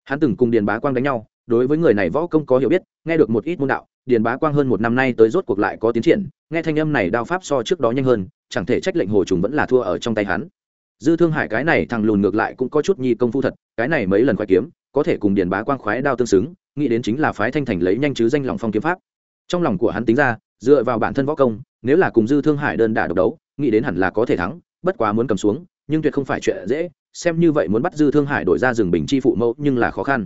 hắn từng cùng điền bá quang đánh nhau, đối với người này võ công có hiểu biết, nghe được một ít môn đạo, điền bá quang hơn một năm nay tới rốt cuộc lại có tiến triển, nghe thanh âm này đao pháp so trước đó nhanh hơn, chẳng thể trách lệnh hồ trùng vẫn là thua ở trong tay hắn. Dư thương hải cái này thằng lùn ngược lại cũng có chút nhi công phu thật, cái này mấy lần khoái kiếm, có thể cùng điền bá quang khoái đao tương xứng, nghĩ đến chính là phái thanh thành lấy nhanh chứ danh lòng phong kiếm pháp. Trong lòng của hắn tính ra, dựa vào bản thân võ công, nếu là cùng dư thương hải đơn đả độc đấu, nghĩ đến hẳn là có thể thắng, bất quá muốn cầm xuống, nhưng tuyệt không phải chuyện dễ xem như vậy muốn bắt dư thương hải đổi ra rừng bình chi phụ mẫu nhưng là khó khăn.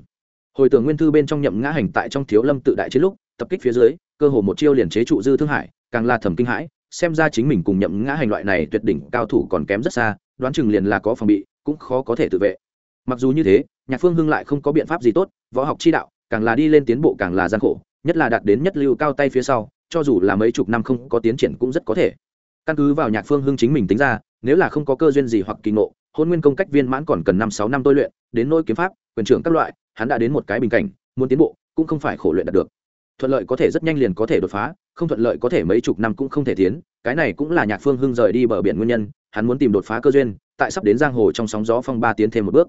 Hồi tưởng nguyên thư bên trong nhậm ngã hành tại trong thiếu lâm tự đại chiến lúc, tập kích phía dưới, cơ hồ một chiêu liền chế trụ dư thương hải, càng là thầm kinh hãi, xem ra chính mình cùng nhậm ngã hành loại này tuyệt đỉnh cao thủ còn kém rất xa, đoán chừng liền là có phòng bị, cũng khó có thể tự vệ. Mặc dù như thế, nhạc phương hưng lại không có biện pháp gì tốt, võ học chi đạo, càng là đi lên tiến bộ càng là gian khổ, nhất là đạt đến nhất lưu cao tay phía sau, cho dù là mấy chục năm không có tiến triển cũng rất có thể. Căn cứ vào nhạc phương hưng chính mình tính ra, nếu là không có cơ duyên gì hoặc kỳ ngộ hôn nguyên công cách viên mãn còn cần năm sáu năm tôi luyện, đến nỗi kiếm pháp, quyền trưởng các loại, hắn đã đến một cái bình cảnh, muốn tiến bộ, cũng không phải khổ luyện đạt được. Thuận lợi có thể rất nhanh liền có thể đột phá, không thuận lợi có thể mấy chục năm cũng không thể tiến, cái này cũng là nhạc phương hưng rời đi bờ biển nguyên nhân, hắn muốn tìm đột phá cơ duyên, tại sắp đến giang hồ trong sóng gió phong ba tiến thêm một bước.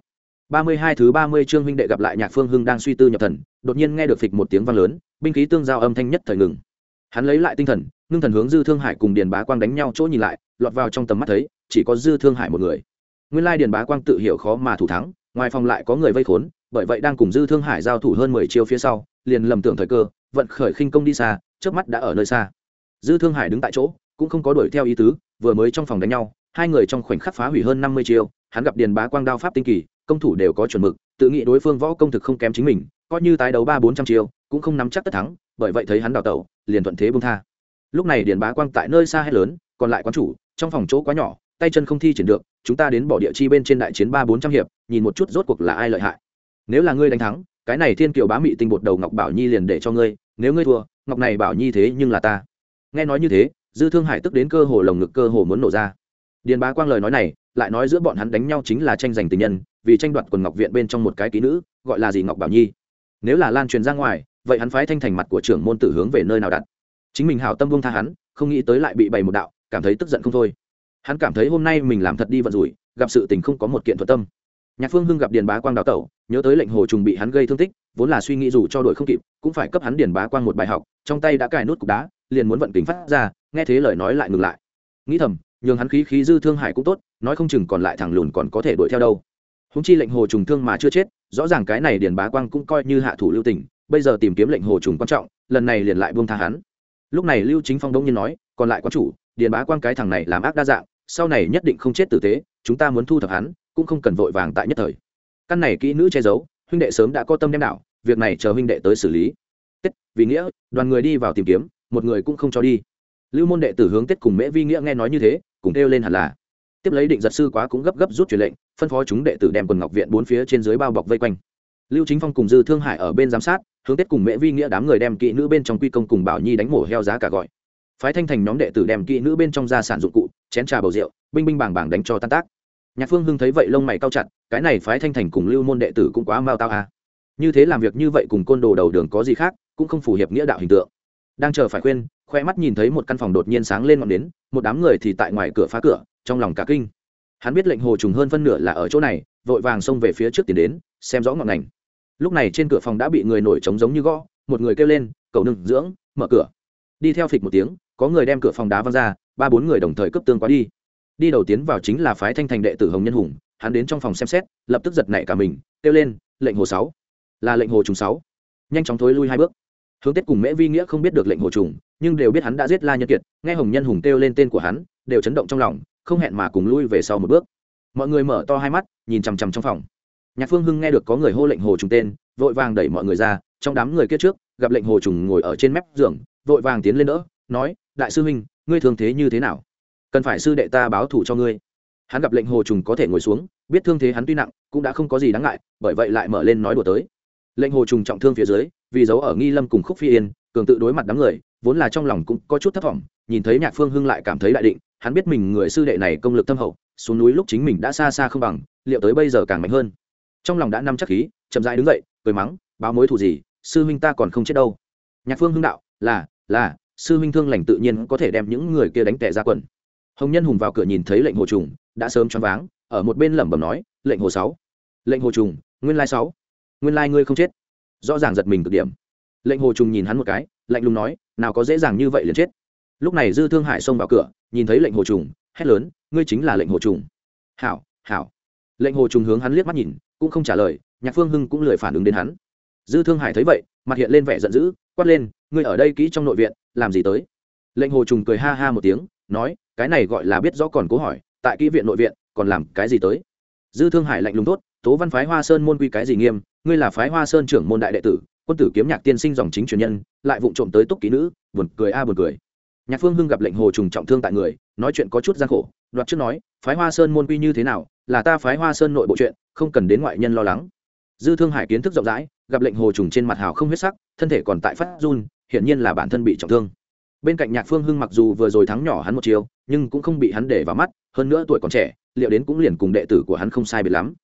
Ba mươi hai thứ ba mươi chương huynh đệ gặp lại nhạc phương hưng đang suy tư nhập thần, đột nhiên nghe được phịch một tiếng vang lớn, binh khí tương giao âm thanh nhất thời ngừng. Hắn lấy lại tinh thần, ngưng thần hướng dư thương hải cùng điền bá quang đánh nhau chỗ nhìn lại, lọt vào trong tầm mắt thấy, chỉ có dư thương hải một người nguyên lai điền bá quang tự hiểu khó mà thủ thắng, ngoài phòng lại có người vây khốn, bởi vậy đang cùng dư thương hải giao thủ hơn mười chiêu phía sau, liền lầm tưởng thời cơ, vận khởi khinh công đi xa trước mắt đã ở nơi xa. Dư thương hải đứng tại chỗ, cũng không có đuổi theo ý tứ, vừa mới trong phòng đánh nhau, hai người trong khoảnh khắc phá hủy hơn năm mươi chiêu, hắn gặp điền bá quang đao pháp tinh kỳ, công thủ đều có chuẩn mực, tự nghĩ đối phương võ công thực không kém chính mình, coi như tái đấu ba bốn trăm chiêu, cũng không nắm chắc tất thắng, bởi vậy thấy hắn đào tẩu, liền thuận thế bông tha. Lúc này điền bá quang tại nơi xa hay lớn, còn lại quán chủ, trong phòng chỗ quá nhỏ, tay chân không thi triển được chúng ta đến bỏ địa chi bên trên đại chiến ba bốn trăm hiệp, nhìn một chút rốt cuộc là ai lợi hại. Nếu là ngươi đánh thắng, cái này thiên kiều bá mị tinh bột đầu ngọc bảo nhi liền để cho ngươi, nếu ngươi thua, ngọc này bảo nhi thế nhưng là ta. Nghe nói như thế, dư thương hải tức đến cơ hồ lồng ngực cơ hồ muốn nổ ra. Điền bá quang lời nói này, lại nói giữa bọn hắn đánh nhau chính là tranh giành tình nhân, vì tranh đoạt quần ngọc viện bên trong một cái ký nữ, gọi là gì ngọc bảo nhi. Nếu là lan truyền ra ngoài, vậy hắn phái thanh thành mặt của trưởng môn tử hướng về nơi nào đặt. Chính mình hào tâm vung tha hắn, không nghĩ tới lại bị bày một đạo, cảm thấy tức giận không thôi hắn cảm thấy hôm nay mình làm thật đi vận rủi, gặp sự tình không có một kiện thuận tâm. Nhạc phương hưng gặp điền bá quang đào tẩu, nhớ tới lệnh hồ trùng bị hắn gây thương tích, vốn là suy nghĩ dù cho đội không kịp, cũng phải cấp hắn điền bá quang một bài học, trong tay đã cài nút cục đá, liền muốn vận kính phát ra, nghe thế lời nói lại ngừng lại. Nghĩ thầm, nhường hắn khí khí dư thương hải cũng tốt, nói không chừng còn lại thằng lùn còn có thể đuổi theo đâu. Húng chi lệnh hồ trùng thương mà chưa chết, rõ ràng cái này điền bá quang cũng coi như hạ thủ lưu tình, bây giờ tìm kiếm lệnh hồ trùng quan trọng, lần này liền lại buông tha hắn. Lúc này lưu chính phong đông nhiên nói, còn lại quan chủ, điền bá quang cái thằng này làm ác đa dạng sau này nhất định không chết tử tế, chúng ta muốn thu thập hắn, cũng không cần vội vàng tại nhất thời. Căn này kỹ nữ che giấu, huynh đệ sớm đã có tâm đem đạo việc này chờ huynh đệ tới xử lý. Tết, vì nghĩa, đoàn người đi vào tìm kiếm, một người cũng không cho đi. Lưu môn đệ tử hướng tết cùng mễ vi nghĩa nghe nói như thế cùng kêu lên hẳn là. Tiếp lấy định giật sư quá cũng gấp gấp rút truyền lệnh, phân phó chúng đệ tử đem quần ngọc viện bốn phía trên dưới bao bọc vây quanh. Lưu chính phong cùng dư thương hải ở bên giám sát, hướng tết cùng mễ vi nghĩa đám người đem kỹ nữ bên trong quy công cùng bảo nhi đánh mổ heo giá cả gọi phái thanh thành nhóm đệ tử đem kỹ nữ bên trong gia sản dụng cụ, chén trà bầu rượu, binh binh bàng bàng đánh cho tan tác. Nhạc phương hưng thấy vậy lông mày cao chặt, cái này phái thanh thành cùng lưu môn đệ tử cũng quá mau tao à. như thế làm việc như vậy cùng côn đồ đầu đường có gì khác, cũng không phù hợp nghĩa đạo hình tượng. Đang chờ phải khuyên, khoe mắt nhìn thấy một căn phòng đột nhiên sáng lên ngọn đến, một đám người thì tại ngoài cửa phá cửa, trong lòng cả kinh. Hắn biết lệnh hồ trùng hơn phân nửa là ở chỗ này, vội vàng xông về phía trước tiến đến, xem rõ ngọn ngành. Lúc này trên cửa phòng đã bị người nổi trống giống như gõ, một người kêu lên, cầu nừng dưỡng, mở cửa đi theo phịch một tiếng, có người đem cửa phòng đá văng ra, ba bốn người đồng thời cấp tương quá đi. Đi đầu tiến vào chính là phái thanh thành đệ tử hồng nhân hùng, hắn đến trong phòng xem xét, lập tức giật nảy cả mình, kêu lên, lệnh hồ sáu. Là lệnh hồ trùng sáu. Nhanh chóng thối lui hai bước. Hướng tết cùng mễ vi nghĩa không biết được lệnh hồ trùng, nhưng đều biết hắn đã giết la nhân kiệt, nghe hồng nhân hùng kêu lên tên của hắn, đều chấn động trong lòng, không hẹn mà cùng lui về sau một bước. Mọi người mở to hai mắt, nhìn chằm chằm trong phòng. Nhạc phương hưng nghe được có người hô lệnh hồ trùng tên, vội vàng đẩy mọi người ra, trong đám người kia trước, gặp lệnh hồ trùng ngồi ở trên mép giường vội vàng tiến lên đỡ, nói, đại sư huynh, ngươi thường thế như thế nào? Cần phải sư đệ ta báo thủ cho ngươi. Hắn gặp lệnh hồ trùng có thể ngồi xuống, biết thương thế hắn tuy nặng, cũng đã không có gì đáng ngại, bởi vậy lại mở lên nói đùa tới. Lệnh hồ trùng trọng thương phía dưới, vì giấu ở nghi lâm cùng khúc phi yên, cường tự đối mặt đám người, vốn là trong lòng cũng có chút thất vọng nhìn thấy nhạc phương hưng lại cảm thấy đại định, hắn biết mình người sư đệ này công lực thâm hậu, xuống núi lúc chính mình đã xa xa không bằng, liệu tới bây giờ càng mạnh hơn. Trong lòng đã nắm chắc khí, chậm rãi đứng dậy, cười mắng, báo mối thù gì, sư huynh ta còn không chết đâu. Nhạc phương hưng đạo, là là, sư huynh thương lành tự nhiên có thể đem những người kia đánh tệ ra quần. Hồng nhân hùng vào cửa nhìn thấy lệnh hồ trùng, đã sớm choáng váng, ở một bên lẩm bẩm nói, lệnh hồ sáu, lệnh hồ trùng, nguyên lai sáu, nguyên lai ngươi không chết. Rõ ràng giật mình cực điểm. Lệnh hồ trùng nhìn hắn một cái, lạnh lùng nói, nào có dễ dàng như vậy liền chết. Lúc này dư thương hải xông vào cửa, nhìn thấy lệnh hồ trùng, hét lớn, ngươi chính là lệnh hồ trùng. Hảo hảo. Lệnh hồ trùng hướng hắn liếc mắt nhìn, cũng không trả lời, nhạc phương hưng cũng lười phản ứng đến hắn. Dư thương hải thấy vậy, mặt hiện lên vẻ giận dữ, quát lên ngươi ở đây kỹ trong nội viện, làm gì tới? Lệnh hồ trùng cười ha ha một tiếng, nói, cái này gọi là biết rõ còn cố hỏi, tại kỹ viện nội viện, còn làm cái gì tới? Dư thương hải lạnh lùng tốt tố văn phái hoa sơn môn quy cái gì nghiêm, ngươi là phái hoa sơn trưởng môn đại đệ tử, quân tử kiếm nhạc tiên sinh dòng chính truyền nhân, lại vụng trộm tới túc ký nữ, buồn cười a à buồn cười. Nhạc phương hưng gặp lệnh hồ trùng trọng thương tại người, nói chuyện có chút gian khổ, đoạt trước nói, phái hoa sơn môn quy như thế nào, là ta phái hoa sơn nội bộ chuyện, không cần đến ngoại nhân lo lắng. Dư thương hải kiến thức rộng rãi, gặp lệnh hồ trùng trên mặt hào không huyết sắc, thân thể còn tại phát run hiển nhiên là bản thân bị trọng thương. Bên cạnh nhạc phương hưng mặc dù vừa rồi thắng nhỏ hắn một chiều nhưng cũng không bị hắn để vào mắt, hơn nữa tuổi còn trẻ, liệu đến cũng liền cùng đệ tử của hắn không sai biệt lắm.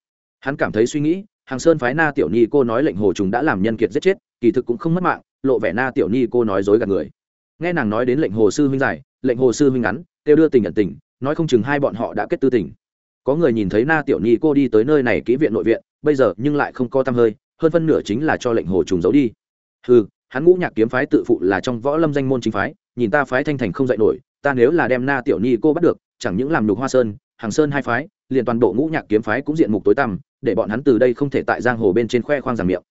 Hắn cảm thấy suy nghĩ, hàng sơn phái na tiểu nhi cô nói lệnh hồ trùng đã làm nhân kiệt giết chết, kỳ thực cũng không mất mạng, lộ vẻ na tiểu nhi cô nói dối gạt người. Nghe nàng nói đến lệnh hồ sư huynh dài lệnh hồ sư huynh ngắn, kêu đưa tình nhận tình, nói không chừng hai bọn họ đã kết tư tình. Có người nhìn thấy na tiểu nhi cô đi tới nơi này kỹ viện nội viện, bây giờ nhưng lại không có tăm hơi, hơn phân nửa chính là cho lệnh hồ trùng giấu đi. Ừ hắn ngũ nhạc kiếm phái tự phụ là trong võ lâm danh môn chính phái, nhìn ta phái thanh thành không dạy nổi, ta nếu là đem na tiểu nhi cô bắt được, chẳng những làm nhục hoa sơn, hàng sơn hai phái, liền toàn bộ ngũ nhạc kiếm phái cũng diện mục tối tăm, để bọn hắn từ đây không thể tại giang hồ bên trên khoe khoang giảng miệng.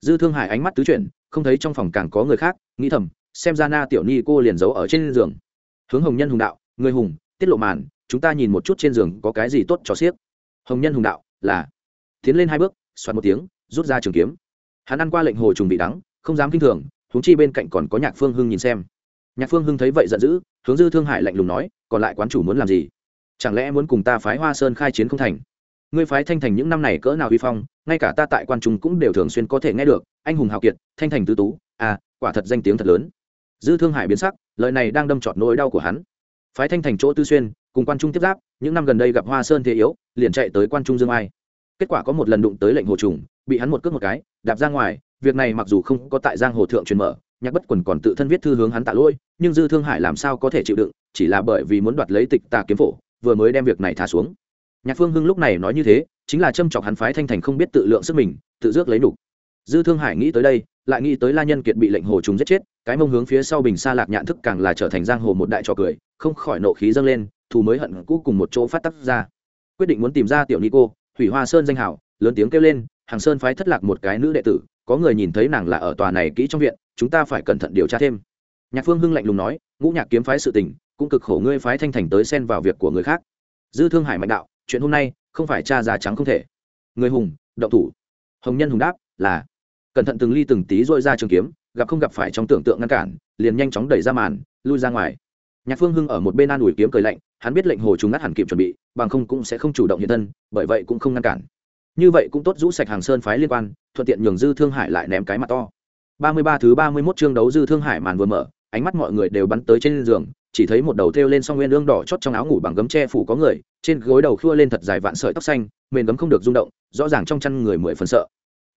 Dư thương hải ánh mắt tứ chuyển, không thấy trong phòng càng có người khác, nghĩ thầm, xem ra na tiểu nhi cô liền giấu ở trên giường. Hướng hồng nhân hùng đạo, người hùng, tiết lộ màn, chúng ta nhìn một chút trên giường có cái gì tốt cho xiếc. Hồng nhân hùng đạo, là, tiến lên hai bước xoắn một tiếng, rút ra trường kiếm. Hắn ăn qua lệnh hồ trùng bị đắng không dám kinh thường, huống chi bên cạnh còn có nhạc phương hưng nhìn xem. Nhạc phương hưng thấy vậy giận dữ, hướng dư thương hải lạnh lùng nói, còn lại quán chủ muốn làm gì? Chẳng lẽ muốn cùng ta phái hoa sơn khai chiến không thành? Ngươi phái thanh thành những năm này cỡ nào huy phong, ngay cả ta tại quan trung cũng đều thường xuyên có thể nghe được, anh hùng hào kiệt, thanh thành tứ tú à quả thật danh tiếng thật lớn. Dư thương hải biến sắc, lời này đang đâm trọt nỗi đau của hắn. Phái thanh thành chỗ tư xuyên, cùng quan trung tiếp giáp, những năm gần đây gặp hoa sơn thế yếu, liền chạy tới quan trung dương ai. Kết quả có một lần đụng tới lệnh hồ trùng, bị hắn một cước một cái, đạp ra ngoài việc này mặc dù không có tại giang hồ thượng truyền mở, nhạc bất quần còn tự thân viết thư hướng hắn tạ lỗi, nhưng dư thương hải làm sao có thể chịu đựng, chỉ là bởi vì muốn đoạt lấy tịch tà kiếm phổ, vừa mới đem việc này thả xuống. Nhạc phương hưng lúc này nói như thế, chính là châm chọc hắn phái thanh thành không biết tự lượng sức mình, tự dước lấy nục dư thương hải nghĩ tới đây, lại nghĩ tới la nhân kiệt bị lệnh hồ trùng giết chết, cái mông hướng phía sau bình xa lạc nhạn thức càng là trở thành giang hồ một đại trò cười, không khỏi nộ khí dâng lên, thù mới hận cũ cùng một chỗ phát tắc ra. Quyết định muốn tìm ra tiểu ni cô, hủy hoa sơn danh hảo, lớn tiếng kêu lên, hàng sơn phái thất lạc một cái nữ đệ tử có người nhìn thấy nàng là ở tòa này kỹ trong viện, chúng ta phải cẩn thận điều tra thêm. Nhạc phương hưng lạnh lùng nói, ngũ nhạc kiếm phái sự tình, cũng cực khổ ngươi phái thanh thành tới xen vào việc của người khác. Dư thương hải mạnh đạo, chuyện hôm nay không phải cha già trắng không thể. Người hùng, động thủ. Hồng nhân hùng đáp, là. Cẩn thận từng ly từng tí dội ra trường kiếm, gặp không gặp phải trong tưởng tượng ngăn cản, liền nhanh chóng đẩy ra màn, lui ra ngoài. Nhạc phương hưng ở một bên an ủi kiếm cười lạnh, hắn biết lệnh hồ chúng ngắt hẳn kịp chuẩn bị, bằng không cũng sẽ không chủ động hiện thân, bởi vậy cũng không ngăn cản như vậy cũng tốt, rũ sạch hàng sơn phái liên quan, thuận tiện nhường dư thương hải lại ném cái mặt to. Ba mươi ba thứ ba mươi 31 chương đấu dư thương hải màn vừa mở, ánh mắt mọi người đều bắn tới trên giường, chỉ thấy một đầu thêu lên song nguyên ương đỏ chót trong áo ngủ bằng gấm tre phủ có người, trên gối đầu khua lên thật dài vạn sợi tóc xanh mềm gấm không được rung động, rõ ràng trong chăn người mười phần sợ.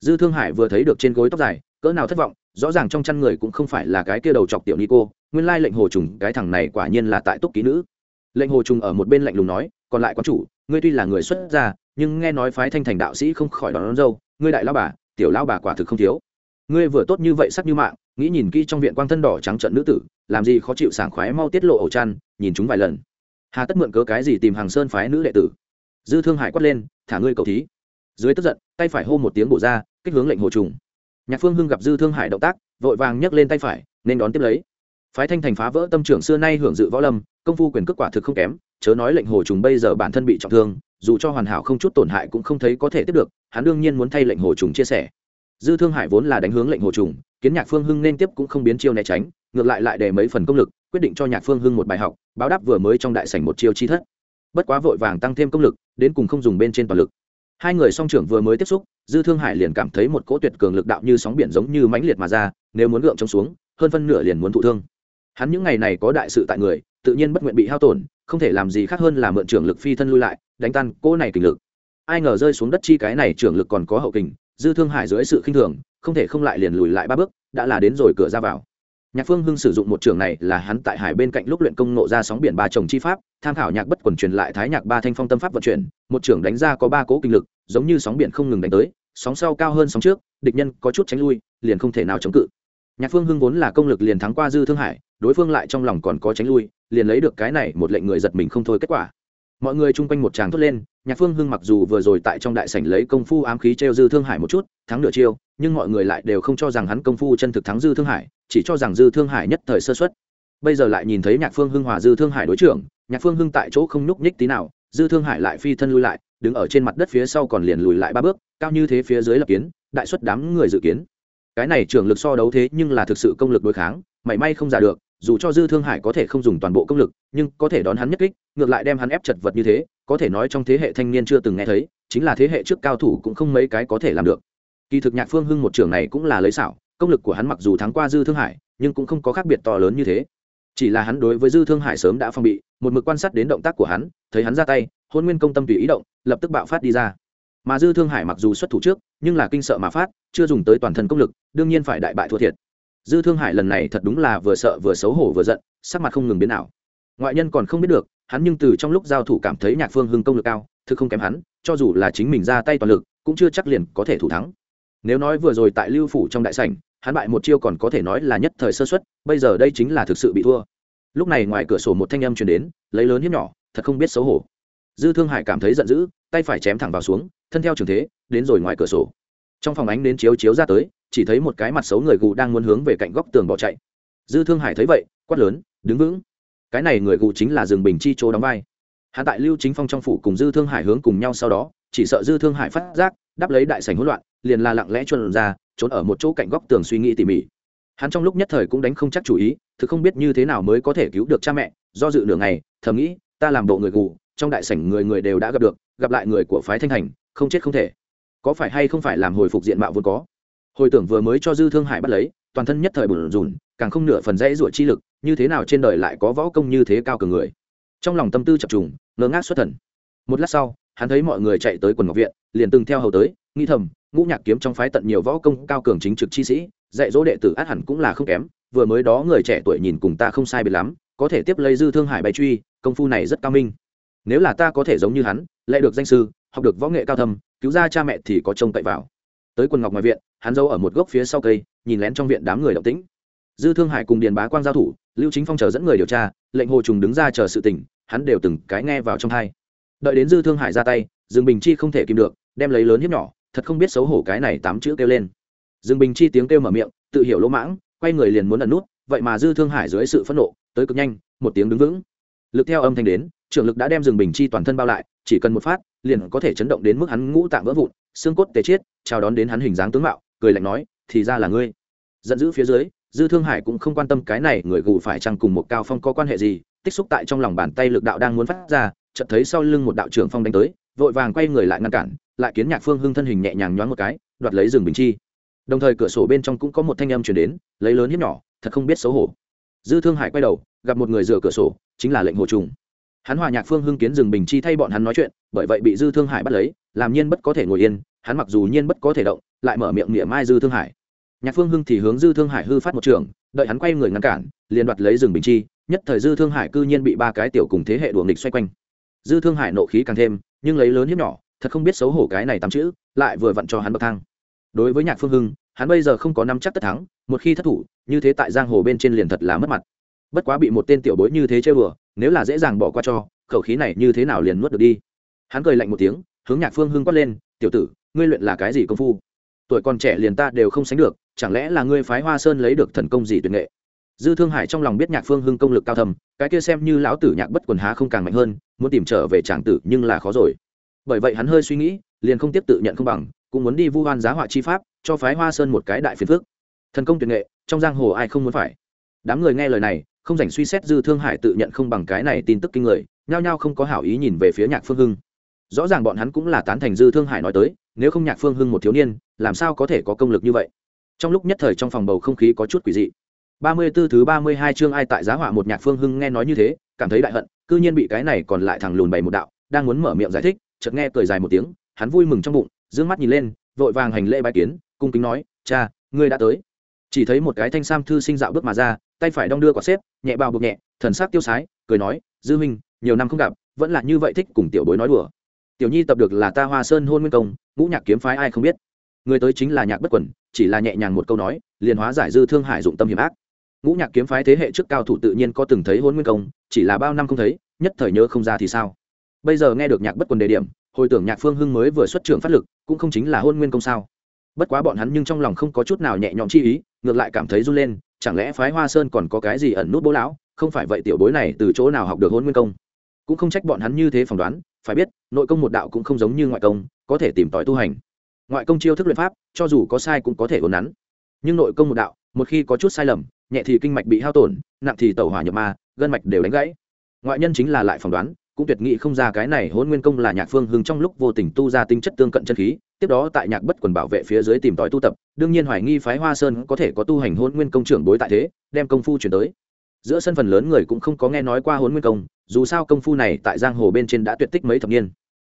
Dư thương hải vừa thấy được trên gối tóc dài, cỡ nào thất vọng, rõ ràng trong chăn người cũng không phải là cái kia đầu chọc tiểu ni cô nguyên lai lệnh hồ trùng, cái thằng này quả nhiên là tại túc ký nữ. Lệnh hồ trùng ở một bên lạnh lùng nói, còn lại quán chủ, ngươi tuy là người xuất gia nhưng nghe nói phái thanh thành đạo sĩ không khỏi đón, đón dâu ngươi đại lao bà tiểu lao bà quả thực không thiếu. Ngươi vừa tốt như vậy sắc như mạng nghĩ nhìn kỹ trong viện quang thân đỏ trắng trận nữ tử làm gì khó chịu sảng khoái mau tiết lộ ổ chăn nhìn chúng vài lần. Hà tất mượn cớ cái gì tìm hàng sơn phái nữ đệ tử? Dư thương hải quát lên thả ngươi cầu thí. Dưới tức giận tay phải hô một tiếng bổ ra kích hướng lệnh hồ trùng. Nhạc phương hưng gặp dư thương hải động tác vội vàng nhấc lên tay phải nên đón tiếp lấy. Phái thanh thành phá vỡ tâm trưởng xưa nay hưởng dự võ lâm công phu quyền cước quả thực không kém chớ nói lệnh hồ trùng bây giờ bản thân bị trọng thương dù cho hoàn hảo không chút tổn hại cũng không thấy có thể tiếp được, hắn đương nhiên muốn thay lệnh hồ trùng chia sẻ. Dư thương hải vốn là đánh hướng lệnh hồ trùng, kiến nhạc phương hưng nên tiếp cũng không biến chiêu né tránh, ngược lại lại để mấy phần công lực, quyết định cho nhạc phương hưng một bài học, báo đáp vừa mới trong đại sảnh một chiêu chi thất. Bất quá vội vàng tăng thêm công lực, đến cùng không dùng bên trên toàn lực. Hai người song trưởng vừa mới tiếp xúc, dư thương hải liền cảm thấy một cỗ tuyệt cường lực đạo như sóng biển giống như mãnh liệt mà ra, nếu muốn gượng chống xuống, hơn phân nửa liền muốn thụ thương. Hắn những ngày này có đại sự tại người, tự nhiên bất nguyện bị hao tổn, không thể làm gì khác hơn là mượn trưởng lực phi thân lui lại đánh tan cỗ này kình lực. Ai ngờ rơi xuống đất chi cái này trưởng lực còn có hậu kình, dư thương hải dưới sự khinh thường, không thể không lại liền lùi lại ba bước, đã là đến rồi cửa ra vào. Nhạc phương hưng sử dụng một trường này là hắn tại hải bên cạnh lúc luyện công nộ ra sóng biển ba chồng chi pháp, tham khảo nhạc bất quần truyền lại thái nhạc ba thanh phong tâm pháp vận chuyển, một trường đánh ra có ba cố kinh lực, giống như sóng biển không ngừng đánh tới, sóng sau cao hơn sóng trước, địch nhân có chút tránh lui, liền không thể nào chống cự. Nhạc phương hưng vốn là công lực liền thắng qua dư thương hải, đối phương lại trong lòng còn có tránh lui, liền lấy được cái này, một lệnh người giật mình không thôi kết quả mọi người chung quanh một tràng thốt lên, nhạc phương hưng mặc dù vừa rồi tại trong đại sảnh lấy công phu ám khí t dư thương hải một chút, thắng nửa chiêu, nhưng mọi người lại đều không cho rằng hắn công phu chân thực thắng dư thương hải, chỉ cho rằng dư thương hải nhất thời sơ xuất bây giờ lại nhìn thấy nhạc phương hưng hòa dư thương hải đối trưởng, nhạc phương hưng tại chỗ không nhúc nhích tí nào, dư thương hải lại phi thân lui lại, đứng ở trên mặt đất phía sau còn liền lùi lại ba bước, cao như thế phía dưới lập kiến, đại suất đám người dự kiến. Cái này trưởng lực so đấu thế nhưng là thực sự công lực đối kháng, mảy may không giả được dù cho dư thương hải có thể không dùng toàn bộ công lực, nhưng có thể đón hắn nhất kích, ngược lại đem hắn ép chật vật như thế, có thể nói trong thế hệ thanh niên chưa từng nghe thấy, chính là thế hệ trước cao thủ cũng không mấy cái có thể làm được. Kỳ thực nhạc phương hưng một trường này cũng là lấy xảo, công lực của hắn mặc dù thắng qua dư thương hải, nhưng cũng không có khác biệt to lớn như thế. Chỉ là hắn đối với dư thương hải sớm đã phong bị, một mực quan sát đến động tác của hắn, thấy hắn ra tay, hôn nguyên công tâm tùy ý động, lập tức bạo phát đi ra. Mà dư thương hải mặc dù xuất thủ trước, nhưng là kinh sợ mà phát, chưa dùng tới toàn thân công lực, đương nhiên phải đại bại thua thiệt dư thương hải lần này thật đúng là vừa sợ vừa xấu hổ vừa giận, sắc mặt không ngừng biến nào ngoại nhân còn không biết được, hắn nhưng từ trong lúc giao thủ cảm thấy nhạc phương hưng công lực cao, thực không kém hắn, cho dù là chính mình ra tay toàn lực, cũng chưa chắc liền có thể thủ thắng. Nếu nói vừa rồi tại lưu phủ trong đại sảnh, hắn bại một chiêu còn có thể nói là nhất thời sơ xuất bây giờ đây chính là thực sự bị thua. Lúc này ngoài cửa sổ một thanh âm truyền đến, lấy lớn hiếp nhỏ, thật không biết xấu hổ. Dư thương hải cảm thấy giận dữ, tay phải chém thẳng vào xuống, thân theo trường thế, đến rồi ngoài cửa sổ trong phòng ánh đến chiếu chiếu ra tới, chỉ thấy một cái mặt xấu người gù đang muốn hướng về cạnh góc tường bỏ chạy. Dư thương hải thấy vậy, quát lớn, đứng vững. Cái này người gù chính là rừng bình chi chỗ đóng vai. Hạ tại lưu chính phong trong phủ cùng dư thương hải hướng cùng nhau sau đó, chỉ sợ dư thương hải phát giác, đáp lấy đại sảnh hỗn loạn, liền là lặng lẽ chuồn ra, trốn ở một chỗ cạnh góc tường suy nghĩ tỉ mỉ. Hắn trong lúc nhất thời cũng đánh không chắc chủ ý thứ không biết như thế nào mới có thể cứu được cha mẹ, do dự nửa ngày, thầm nghĩ, ta làm bộ người gù, trong đại sảnh người người đều đã gặp được, gặp lại người của phái thanh thành, không chết không thể có phải hay không phải làm hồi phục diện mạo vốn có? Hồi tưởng vừa mới cho dư thương hải bắt lấy, toàn thân nhất thời bùn rùn, càng không nửa phần dãy ruột chi lực, như thế nào trên đời lại có võ công như thế cao cường người? Trong lòng tâm tư chập trùng, ngơ ngác xuất thần. Một lát sau, hắn thấy mọi người chạy tới quần ngọc viện, liền từng theo hầu tới nghi thầm, ngũ nhạc kiếm trong phái tận nhiều võ công cao cường chính trực chi sĩ, dạy dỗ đệ tử át hẳn cũng là không kém, vừa mới đó người trẻ tuổi nhìn cùng ta không sai biệt lắm, có thể tiếp lấy dư thương hải bay truy, công phu này rất cao minh. Nếu là ta có thể giống như hắn, lại được danh sư học được võ nghệ cao thâm, cứu ra cha mẹ thì có trông cậy vào. Tới quần ngọc ngoài viện, hắn giấu ở một gốc phía sau cây, nhìn lén trong viện đám người động tĩnh. Dư thương hải cùng điền bá quang giao thủ, lưu chính phong chờ dẫn người điều tra, lệnh hồ trùng đứng ra chờ sự tình, hắn đều từng cái nghe vào trong thai đợi đến dư thương hải ra tay, dương bình chi không thể kìm được, đem lấy lớn hiếp nhỏ, thật không biết xấu hổ cái này tám chữ kêu lên. Dương bình chi tiếng kêu mở miệng, tự hiểu lỗ mãng, quay người liền muốn ẩn nút, vậy mà dư thương hải dưới sự phẫn nộ, tới cực nhanh, một tiếng đứng vững. Lực theo âm thanh đến trưởng lực đã đem rừng bình chi toàn thân bao lại, chỉ cần một phát, liền có thể chấn động đến mức hắn ngũ tạng vỡ vụn, xương cốt tê chiết, chào đón đến hắn hình dáng tướng mạo, cười lạnh nói, thì ra là ngươi. Giận dữ phía dưới, dư thương hải cũng không quan tâm cái này người gù phải chăng cùng một cao phong có quan hệ gì, tích xúc tại trong lòng bàn tay lực đạo đang muốn phát ra, chợt thấy sau lưng một đạo trưởng phong đánh tới, vội vàng quay người lại ngăn cản, lại kiến nhạc phương hưng thân hình nhẹ nhàng nhoáng một cái, đoạt lấy rừng bình chi. Đồng thời cửa sổ bên trong cũng có một thanh âm chuyển đến, lấy lớn hiếp nhỏ, thật không biết xấu hổ. Dư thương hải quay đầu, gặp một người dựa cửa sổ, chính là lệnh hồ trùng hắn hòa nhạc phương hưng kiến rừng bình chi thay bọn hắn nói chuyện, bởi vậy bị dư thương hải bắt lấy, làm nhiên bất có thể ngồi yên, hắn mặc dù nhiên bất có thể động, lại mở miệng miệng mai dư thương hải. Nhạc phương hưng thì hướng dư thương hải hư phát một trường, đợi hắn quay người ngăn cản, liền đoạt lấy rừng bình chi, nhất thời dư thương hải cư nhiên bị ba cái tiểu cùng thế hệ đuồng địch xoay quanh. Dư thương hải nộ khí càng thêm, nhưng lấy lớn hiếp nhỏ, thật không biết xấu hổ cái này tắm chữ, lại vừa vặn cho hắn bậc thang. Đối với nhạc phương hưng, hắn bây giờ không có năm chắc tất thắng, một khi thất thủ, như thế tại giang hồ bên trên liền thật là mất mặt bất quá bị một tên tiểu bối như thế chơi bừa, nếu là dễ dàng bỏ qua cho, khẩu khí này như thế nào liền nuốt được đi. Hắn cười lạnh một tiếng, hướng nhạc phương hưng quát lên, tiểu tử, ngươi luyện là cái gì công phu? Tuổi còn trẻ liền ta đều không sánh được, chẳng lẽ là ngươi phái hoa sơn lấy được thần công gì tuyệt nghệ? Dư thương hải trong lòng biết nhạc phương hưng công lực cao thầm cái kia xem như lão tử nhạc bất quần há không càng mạnh hơn, muốn tìm trở về tràng tử nhưng là khó rồi. Bởi vậy hắn hơi suy nghĩ, liền không tiếp tự nhận không bằng, cũng muốn đi vu hoan giá họa chi pháp, cho phái hoa sơn một cái đại phiền phước thần công tuyệt nghệ, trong giang hồ ai không muốn phải. Đám người nghe lời này không dành suy xét dư thương hải tự nhận không bằng cái này tin tức kinh người, nhao nhao không có hảo ý nhìn về phía nhạc phương hưng. Rõ ràng bọn hắn cũng là tán thành dư thương hải nói tới, nếu không nhạc phương hưng một thiếu niên, làm sao có thể có công lực như vậy? Trong lúc nhất thời trong phòng bầu không khí có chút quỷ dị. Ba mươi 34 thứ ba mươi hai chương ai tại giá họa một nhạc phương hưng nghe nói như thế, cảm thấy đại hận, cư nhiên bị cái này còn lại thằng lùn bày một đạo, đang muốn mở miệng giải thích, chợt nghe cười dài một tiếng, hắn vui mừng trong bụng, dương mắt nhìn lên, vội vàng hành lễ bài kiến, cung kính nói, cha, ngươi đã tới. Chỉ thấy một cái thanh sam thư sinh dạo bước mà ra tay phải đong đưa quả xếp, nhẹ bao buộc nhẹ, thần sắc tiêu sái, cười nói, dư huynh, nhiều năm không gặp, vẫn là như vậy thích cùng tiểu bối nói đùa. Tiểu nhi tập được là ta hoa sơn hôn nguyên công, ngũ nhạc kiếm phái ai không biết. Người tới chính là nhạc bất quẩn chỉ là nhẹ nhàng một câu nói, liền hóa giải dư thương hải dụng tâm hiểm ác. Ngũ nhạc kiếm phái thế hệ trước cao thủ tự nhiên có từng thấy hôn nguyên công, chỉ là bao năm không thấy, nhất thời nhớ không ra thì sao. Bây giờ nghe được nhạc bất quần đề điểm, hồi tưởng nhạc phương hưng mới vừa xuất trường phát lực, cũng không chính là hôn nguyên công sao. Bất quá bọn hắn nhưng trong lòng không có chút nào nhẹ nhõm chi ý, ngược lại cảm thấy run lên chẳng lẽ phái hoa sơn còn có cái gì ẩn nút bố lão? Không phải vậy tiểu bối này từ chỗ nào học được hôn nguyên công? Cũng không trách bọn hắn như thế phỏng đoán, phải biết, nội công một đạo cũng không giống như ngoại công, có thể tìm tòi tu hành. Ngoại công chiêu thức luyện pháp, cho dù có sai cũng có thể ổn nắn. Nhưng nội công một đạo, một khi có chút sai lầm, nhẹ thì kinh mạch bị hao tổn, nặng thì tẩu hỏa nhập ma, gân mạch đều đánh gãy. Ngoại nhân chính là lại phỏng đoán, cũng tuyệt nghị không ra cái này hôn nguyên công là nhạc phương hưng trong lúc vô tình tu ra tinh chất tương cận chân khí tiếp đó tại nhạc bất quần bảo vệ phía dưới tìm tòi tu tập, đương nhiên hoài nghi phái hoa sơn có thể có tu hành hôn nguyên công trưởng bối tại thế, đem công phu chuyển tới. Giữa sân phần lớn người cũng không có nghe nói qua hôn nguyên công, dù sao công phu này tại giang hồ bên trên đã tuyệt tích mấy thập niên.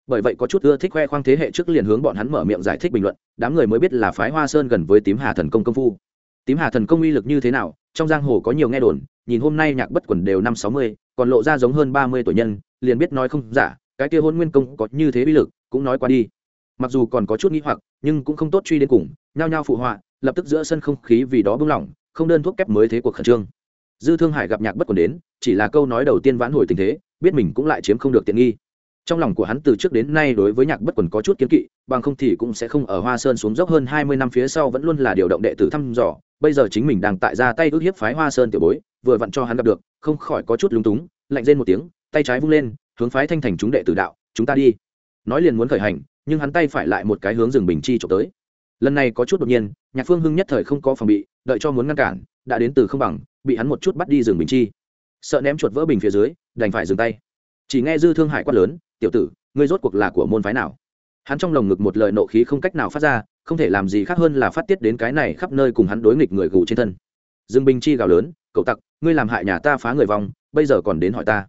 Bởi vậy có chút ưa thích khoe khoang thế hệ trước liền hướng bọn hắn mở miệng giải thích bình luận, đám người mới biết là phái hoa sơn gần với tím hà thần công công phu. Tím hà thần công uy lực như thế nào, trong giang hồ có nhiều nghe đồn, nhìn hôm nay nhạc bất quần đều năm sáu mươi, còn lộ ra giống hơn ba mươi tuổi nhân, liền biết nói không giả, cái kia hôn nguyên công có như thế uy lực, cũng nói qua đi mặc dù còn có chút nghĩ hoặc, nhưng cũng không tốt truy đến cùng, nhao nhao phụ họa, lập tức giữa sân không khí vì đó bưng lỏng, không đơn thuốc kép mới thế cuộc khẩn trương. Dư thương hải gặp nhạc bất quần đến, chỉ là câu nói đầu tiên vãn hồi tình thế, biết mình cũng lại chiếm không được tiện nghi. Trong lòng của hắn từ trước đến nay đối với nhạc bất quần có chút kiến kỵ, bằng không thì cũng sẽ không ở hoa sơn xuống dốc hơn hai mươi năm phía sau vẫn luôn là điều động đệ tử thăm dò, bây giờ chính mình đang tại ra tay ước hiếp phái hoa sơn tiểu bối, vừa vặn cho hắn gặp được, không khỏi có chút lúng túng, lạnh rên một tiếng, tay trái vung lên, hướng phái thanh thành chúng đệ tử đạo, chúng ta đi. Nói liền muốn khởi hành nhưng hắn tay phải lại một cái hướng rừng bình chi trộm tới. Lần này có chút đột nhiên, nhạc phương hưng nhất thời không có phòng bị, đợi cho muốn ngăn cản, đã đến từ không bằng, bị hắn một chút bắt đi rừng bình chi. Sợ ném chuột vỡ bình phía dưới, đành phải dừng tay. Chỉ nghe dư thương hải quát lớn, tiểu tử, ngươi rốt cuộc là của môn phái nào? Hắn trong lồng ngực một lời nộ khí không cách nào phát ra, không thể làm gì khác hơn là phát tiết đến cái này khắp nơi cùng hắn đối nghịch người gù trên thân. Dương bình chi gào lớn, cậu tặc, ngươi làm hại nhà ta phá người vong, bây giờ còn đến hỏi ta.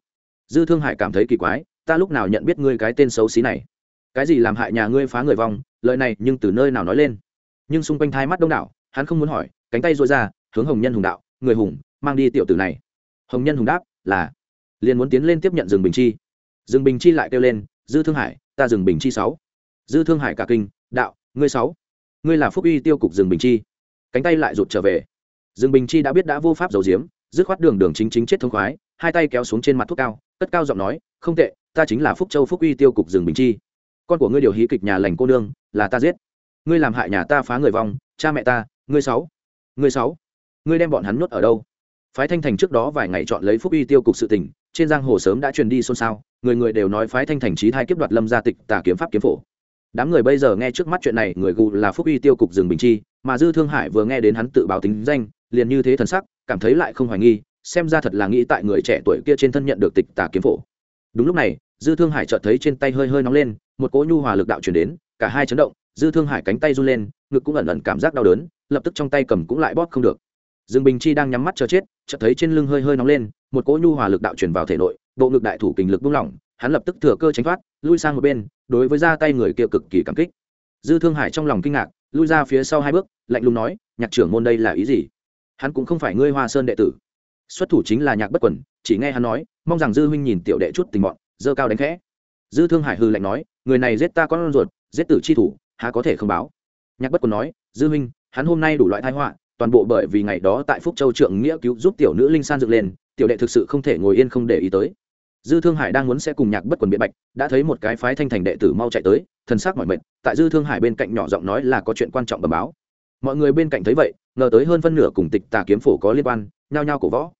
Dư thương hải cảm thấy kỳ quái, ta lúc nào nhận biết ngươi cái tên xấu xí này? Cái gì làm hại nhà ngươi phá người vong lợi này nhưng từ nơi nào nói lên. Nhưng xung quanh thai mắt đông đảo, hắn không muốn hỏi, cánh tay dội ra, hướng hồng nhân hùng đạo, người hùng, mang đi tiểu tử này. Hồng nhân hùng đáp, là. Liền muốn tiến lên tiếp nhận rừng bình chi. Rừng bình chi lại kêu lên, dư thương hải, ta rừng bình chi sáu. Dư thương hải cả kinh, đạo, ngươi sáu? Ngươi là phúc uy tiêu cục rừng bình chi. Cánh tay lại rụt trở về. Rừng bình chi đã biết đã vô pháp giấu diếm dứt khoát đường đường chính chính chết thông khoái, hai tay kéo xuống trên mặt thuốc cao, cất cao giọng nói, không tệ, ta chính là phúc châu phúc uy tiêu cục rừng bình chi con của ngươi điều hí kịch nhà lành cô nương là ta giết. Ngươi làm hại nhà ta phá người vong, cha mẹ ta, ngươi sáu. Ngươi sáu. Ngươi đem bọn hắn nuốt ở đâu? Phái thanh thành trước đó vài ngày chọn lấy phúc uy tiêu cục sự tình, trên giang hồ sớm đã truyền đi xôn xao, người người đều nói phái thanh thành trí thai kiếp đoạt lâm gia tịch tà kiếm pháp kiếm phổ. Đám người bây giờ nghe trước mắt chuyện này, người gù là phúc uy tiêu cục rừng bình chi, mà dư thương hải vừa nghe đến hắn tự báo tính danh, liền như thế thần sắc, cảm thấy lại không hoài nghi, xem ra thật là nghĩ tại người trẻ tuổi kia trên thân nhận được tịch tà kiếm phổ đúng lúc này, dư thương hải chợt thấy trên tay hơi hơi nóng lên, một cỗ nhu hòa lực đạo chuyển đến, cả hai chấn động, dư thương hải cánh tay run lên, ngực cũng ẩn ẩn cảm giác đau đớn, lập tức trong tay cầm cũng lại bóp không được. Dương bình chi đang nhắm mắt chờ chết, chợt thấy trên lưng hơi hơi nóng lên, một cỗ nhu hòa lực đạo chuyển vào thể nội, bộ ngực đại thủ kình lực buông lỏng, hắn lập tức thừa cơ tránh thoát, lui sang một bên, đối với ra tay người kia cực kỳ cảm kích. Dư thương hải trong lòng kinh ngạc, lui ra phía sau hai bước, lạnh lùng nói, nhạc trưởng môn đây là ý gì? Hắn cũng không phải ngươi hoa sơn đệ tử xuất thủ chính là nhạc bất quẩn chỉ nghe hắn nói, mong rằng dư huynh nhìn tiểu đệ chút tình bọn, dơ cao đánh khẽ. Dư thương hải hư lạnh nói, người này giết ta con ruột, giết tử chi thủ, há có thể không báo? Nhạc bất quần nói, dư huynh, hắn hôm nay đủ loại thái họa, toàn bộ bởi vì ngày đó tại phúc châu trượng nghĩa cứu giúp tiểu nữ linh san dựng lên, tiểu đệ thực sự không thể ngồi yên không để ý tới. Dư thương hải đang muốn sẽ cùng nhạc bất quần biện bạch, đã thấy một cái phái thanh thành đệ tử mau chạy tới thân xác mọi mệt, tại dư thương hải bên cạnh nhỏ giọng nói là có chuyện quan trọng bẩm báo. Mọi người bên cạnh thấy vậy, ngờ tới hơn phân nửa cùng tịch tà kiếm phổ có liên quan, nhao nhao cổ võ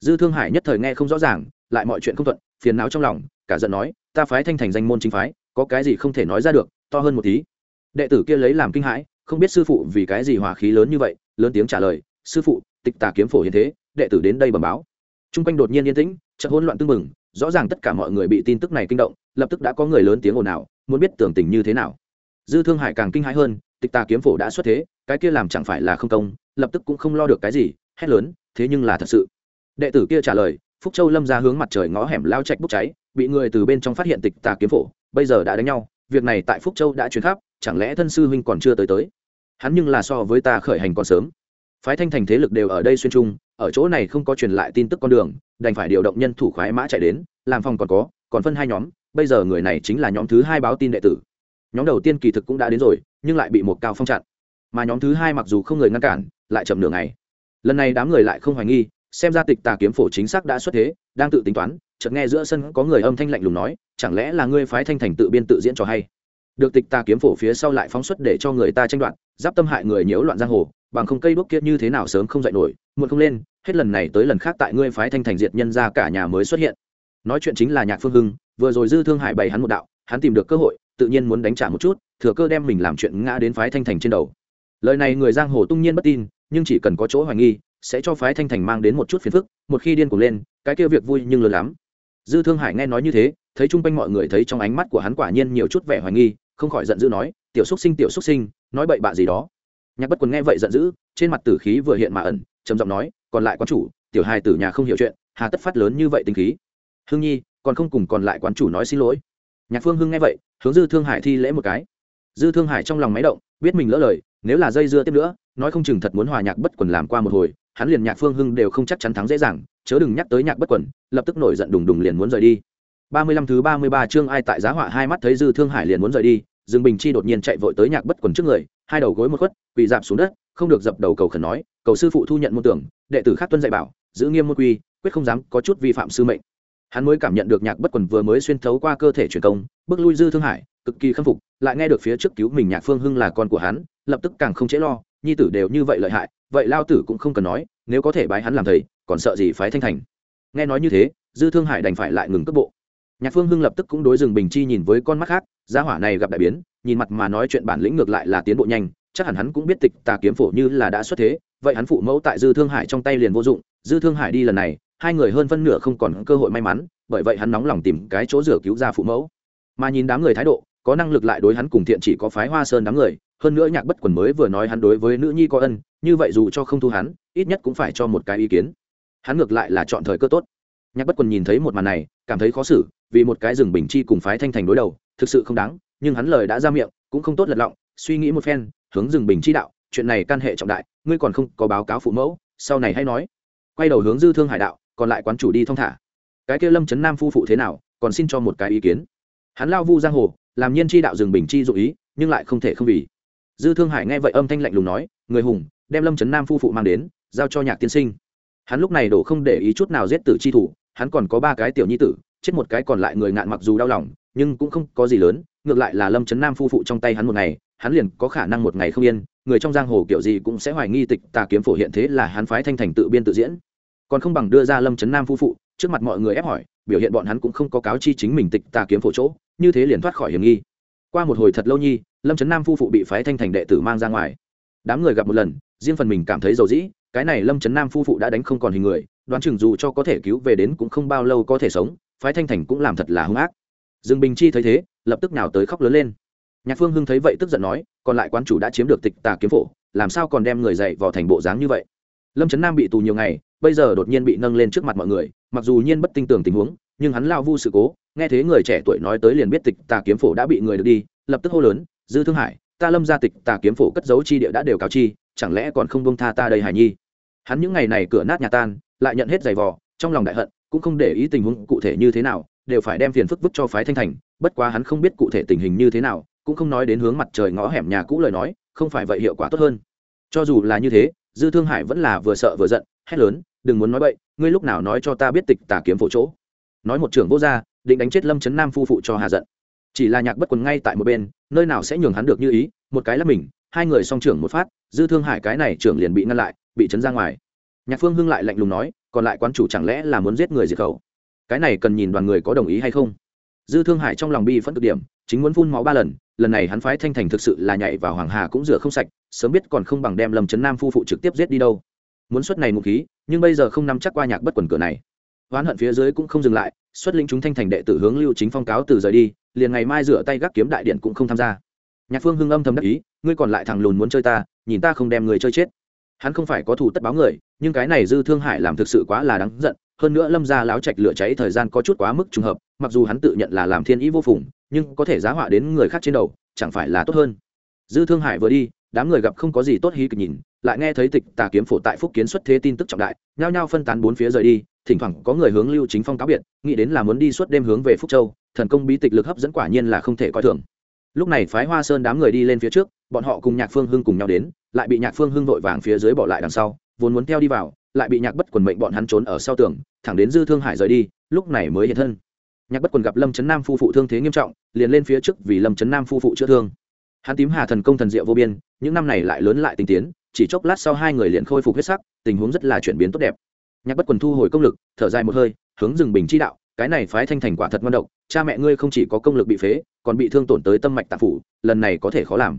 dư thương hải nhất thời nghe không rõ ràng, lại mọi chuyện không thuận, phiền não trong lòng, cả giận nói, ta phái thanh thành danh môn chính phái, có cái gì không thể nói ra được, to hơn một tí. Đệ tử kia lấy làm kinh hãi, không biết sư phụ vì cái gì hỏa khí lớn như vậy, lớn tiếng trả lời, sư phụ, tịch tà kiếm phổ hiện thế, đệ tử đến đây bẩm báo. T r u n g quanh đột nhiên yên tĩnh, chợt hỗn loạn tưng mừng rõ ràng tất cả mọi người bị tin tức này kinh động, lập tức đã có người lớn tiếng ồn ào, muốn biết tưởng tình như thế nào. Dư thương hải càng kinh hãi hơn, tịch tà kiếm phổ đã xuất thế, cái kia làm chẳng phải là không công, lập tức cũng không lo được cái gì, hét lớn, thế nhưng là thật sự đệ tử kia trả lời, phúc châu lâm ra hướng mặt trời ngó hẻm lao trạch bốc cháy, bị người từ bên trong phát hiện tịch tà kiếm phổ, bây giờ đã đánh nhau, việc này tại phúc châu đã chuyển khắp, chẳng lẽ thân sư huynh còn chưa tới tới? Hắn nhưng là so với ta khởi hành còn sớm. Phái thanh thành thế lực đều ở đây xuyên trung, ở chỗ này không có truyền lại tin tức con đường, đành phải điều động nhân thủ khoái mã chạy đến, làm phòng còn có, còn phân hai nhóm, bây giờ người này chính là nhóm thứ hai báo tin đệ tử. Nhóm đầu tiên kỳ thực cũng đã đến rồi, nhưng lại bị một cao phong chặn. Mà nhóm thứ hai mặc dù không người ngăn cản, lại chậm nửa ngày. Lần này đám người lại không hoài nghi xem ra tịch tà kiếm phổ chính xác đã xuất thế, đang tự tính toán, chợt nghe giữa sân có người âm thanh lạnh lùng nói, chẳng lẽ là ngươi phái thanh thành tự biên tự diễn cho hay? Được tịch tà kiếm phổ phía sau lại phóng xuất để cho người ta tranh đoạt, giáp tâm hại người nhiễu loạn giang hồ, bằng không cây đuốc kia như thế nào sớm không dậy nổi, muộn không lên, hết lần này tới lần khác tại ngươi phái thanh thành diệt nhân ra cả nhà mới xuất hiện. Nói chuyện chính là nhạc phương hưng, vừa rồi dư thương hải bày hắn một đạo, hắn tìm được cơ hội, tự nhiên muốn đánh trả một chút, thừa cơ đem mình làm chuyện ngã đến phái thanh thành trên đầu. Lời này người giang hồ tung nhiên bất tin, nhưng chỉ cần có chỗ hoài nghi sẽ cho phái thanh thành mang đến một chút phiền phức, một khi điên cuồng lên, cái kia việc vui nhưng lớn lắm. Dư thương hải nghe nói như thế, thấy chung quanh mọi người thấy trong ánh mắt của hắn quả nhiên nhiều chút vẻ hoài nghi, không khỏi giận dữ nói, tiểu xúc sinh, tiểu xúc sinh, nói bậy bạ gì đó. Nhạc bất quần nghe vậy giận dữ, trên mặt tử khí vừa hiện mà ẩn, trầm giọng nói, còn lại quán chủ, tiểu hài tử nhà không hiểu chuyện, hà tất phát lớn như vậy tính khí. Hương nhi, còn không cùng còn lại quán chủ nói xin lỗi. Nhạc phương hưng nghe vậy, hướng dư thương hải thi lễ một cái. Dư thương hải trong lòng máy động, biết mình lỡ lời, nếu là dây dưa tiếp nữa, nói không chừng thật muốn hòa nhạc bất quần làm qua một hồi hắn liền nhạc phương hưng đều không chắc chắn thắng dễ dàng, chớ đừng nhắc tới nhạc bất quần, lập tức nổi giận đùng đùng liền muốn rời đi. Ba mươi lăm thứ ba mươi ba chương ai tại giá họa hai mắt thấy dư thương hải liền muốn rời đi, dương bình chi đột nhiên chạy vội tới nhạc bất quần trước người, hai đầu gối một khuất, quỳ dạp xuống đất, không được dập đầu cầu khẩn nói, cầu sư phụ thu nhận môn tưởng, đệ tử khác tuân dạy bảo, giữ nghiêm môn quy, quyết không dám có chút vi phạm sư mệnh. Hắn mới cảm nhận được nhạc bất quần vừa mới xuyên thấu qua cơ thể truyền công, bước lui dư thương hải, cực kỳ khâm phục, lại nghe được phía trước cứu mình nhạc phương hưng là con của hắn, lập tức càng không chế lo, nhi tử đều như vậy lợi hại vậy lao tử cũng không cần nói, nếu có thể bái hắn làm thầy, còn sợ gì phái thanh thành. Nghe nói như thế, dư thương hải đành phải lại ngừng cước bộ. Nhạc phương hưng lập tức cũng đối rừng bình chi nhìn với con mắt khác, gia hỏa này gặp đại biến, nhìn mặt mà nói chuyện bản lĩnh ngược lại là tiến bộ nhanh, chắc hẳn hắn cũng biết tịch tà kiếm phổ như là đã xuất thế, vậy hắn phụ mẫu tại dư thương hải trong tay liền vô dụng, dư thương hải đi lần này, hai người hơn phân nửa không còn cơ hội may mắn, bởi vậy hắn nóng lòng tìm cái chỗ rửa cứu ra phụ mẫu. Mà nhìn đám người thái độ, có năng lực lại đối hắn cùng thiện chỉ có phái hoa sơn đám người hơn nữa nhạc bất quần mới vừa nói hắn đối với nữ nhi có ân, như vậy dù cho không thu hắn, ít nhất cũng phải cho một cái ý kiến. Hắn ngược lại là chọn thời cơ tốt. Nhạc bất quần nhìn thấy một màn này, cảm thấy khó xử, vì một cái rừng bình chi cùng phái thanh thành đối đầu, thực sự không đáng, nhưng hắn lời đã ra miệng, cũng không tốt lật lọng, suy nghĩ một phen, hướng rừng bình chi đạo, chuyện này can hệ trọng đại, ngươi còn không có báo cáo phụ mẫu, sau này hay nói. Quay đầu hướng dư thương hải đạo, còn lại quán chủ đi thong thả. Cái kia lâm trấn nam phu phụ thế nào, còn xin cho một cái ý kiến. Hắn lao vu giang hồ, làm nhiên chi đạo rừng bình chi dụ ý, nhưng lại không thể không vì dư thương hải nghe vậy âm thanh lạnh lùng nói, người hùng, đem lâm trấn nam phu phụ mang đến, giao cho nhạc tiên sinh. Hắn lúc này đổ không để ý chút nào giết tử chi thủ, hắn còn có ba cái tiểu nhi tử, chết một cái còn lại người ngạn mặc dù đau lòng, nhưng cũng không có gì lớn, ngược lại là lâm trấn nam phu phụ trong tay hắn một ngày, hắn liền có khả năng một ngày không yên, người trong giang hồ kiểu gì cũng sẽ hoài nghi tịch tà kiếm phổ hiện thế là hắn phái thanh thành tự biên tự diễn. Còn không bằng đưa ra lâm trấn nam phu phụ, trước mặt mọi người ép hỏi, biểu hiện bọn hắn cũng không có cáo chi chính mình tịch tà kiếm phổ chỗ, như thế liền thoát khỏi hiểm nghi. Qua một hồi thật lâu nhi lâm trấn nam phu phụ bị phái thanh thành đệ tử mang ra ngoài đám người gặp một lần riêng phần mình cảm thấy dầu dĩ cái này lâm trấn nam phu phụ đã đánh không còn hình người đoán chừng dù cho có thể cứu về đến cũng không bao lâu có thể sống phái thanh thành cũng làm thật là hung ác dương bình chi thấy thế lập tức nào tới khóc lớn lên nhạc phương hưng thấy vậy tức giận nói còn lại quán chủ đã chiếm được tịch tà kiếm phổ làm sao còn đem người dạy vào thành bộ dáng như vậy lâm trấn nam bị tù nhiều ngày bây giờ đột nhiên bị nâng lên trước mặt mọi người mặc dù nhiên bất tin tưởng tình huống nhưng hắn lao vu sự cố nghe thế người trẻ tuổi nói tới liền biết tịch tà kiếm phổ đã bị người được đi lập tức hô lớn dư thương hải, ta lâm gia tịch tà kiếm phổ cất giấu chi địa đã đều cáo chi, chẳng lẽ còn không bông tha ta đây hải nhi? Hắn những ngày này cửa nát nhà tan, lại nhận hết giày vò, trong lòng đại hận, cũng không để ý tình huống cụ thể như thế nào, đều phải đem phiền phức vứt cho phái thanh thành, bất quá hắn không biết cụ thể tình hình như thế nào, cũng không nói đến hướng mặt trời ngõ hẻm nhà cũ lời nói, không phải vậy hiệu quả tốt hơn. Cho dù là như thế, dư thương hải vẫn là vừa sợ vừa giận, hét lớn, đừng muốn nói bậy, ngươi lúc nào nói cho ta biết tịch tà kiếm phổ chỗ? Nói một trưởng vô gia, định đánh chết lâm trấn nam phu phụ cho hà giận chỉ là nhạc bất quần ngay tại một bên, nơi nào sẽ nhường hắn được như ý, một cái là mình, hai người song trưởng một phát, dư thương hải cái này trưởng liền bị ngăn lại, bị chấn ra ngoài. Nhạc phương hưng lại lạnh lùng nói, còn lại quán chủ chẳng lẽ là muốn giết người diệt khẩu? Cái này cần nhìn đoàn người có đồng ý hay không? Dư thương hải trong lòng bi phẫn cực điểm, chính muốn phun máu ba lần lần này hắn phái thanh thành thực sự là nhảy vào hoàng hà cũng rửa không sạch, sớm biết còn không bằng đem lâm trấn nam phu phụ trực tiếp giết đi đâu. Muốn xuất này ngụ khí, nhưng bây giờ không nắm chắc qua nhạc bất quần cửa này oán hận phía dưới cũng không dừng lại, xuất linh chúng thanh thành đệ tử hướng lưu chính phong cáo từ rời đi, liền ngày mai rửa tay gác kiếm đại điện cũng không tham gia. Nhạc phương hưng âm thầm đắc ý, ngươi còn lại thằng lùn muốn chơi ta, nhìn ta không đem người chơi chết. Hắn không phải có thủ tất báo người, nhưng cái này dư thương hải làm thực sự quá là đáng giận, hơn nữa lâm ra láo trạch lửa cháy thời gian có chút quá mức trùng hợp, mặc dù hắn tự nhận là làm thiên ý vô phùng, nhưng có thể giá họa đến người khác trên đầu, chẳng phải là tốt hơn. Dư thương hải vừa đi, đám người gặp không có gì tốt hí kịch nhìn, lại nghe thấy tịch tà kiếm phổ tại phúc kiến xuất thế tin tức trọng đại, nhao nhao phân tán bốn phía rời đi thỉnh thoảng có người hướng lưu chính phong cáo biệt, nghĩ đến là muốn đi suốt đêm hướng về phúc châu, thần công bí tịch lực hấp dẫn quả nhiên là không thể coi thường. Lúc này phái hoa sơn đám người đi lên phía trước, bọn họ cùng nhạc phương hưng cùng nhau đến, lại bị nhạc phương hưng vội vàng phía dưới bỏ lại đằng sau, vốn muốn theo đi vào, lại bị nhạc bất quần mệnh bọn hắn trốn ở sau tường, thẳng đến dư thương hải rời đi, lúc này mới hiện thân. Nhạc bất quần gặp lâm trấn nam phu phụ thương thế nghiêm trọng, liền lên phía trước vì lâm trấn nam phu phụ chữa thương. Hắn tím hà thần công thần diệu vô biên, những năm này lại lớn lại tinh tiến, chỉ chốc lát sau hai người liền khôi phục huyết sắc, tình huống rất là chuyển biến tốt đẹp nhạc bất quần thu hồi công lực, thở dài một hơi, hướng rừng bình chi đạo, cái này phái thanh thành quả thật ngon độc, cha mẹ ngươi không chỉ có công lực bị phế, còn bị thương tổn tới tâm mạch tạp phủ, lần này có thể khó làm.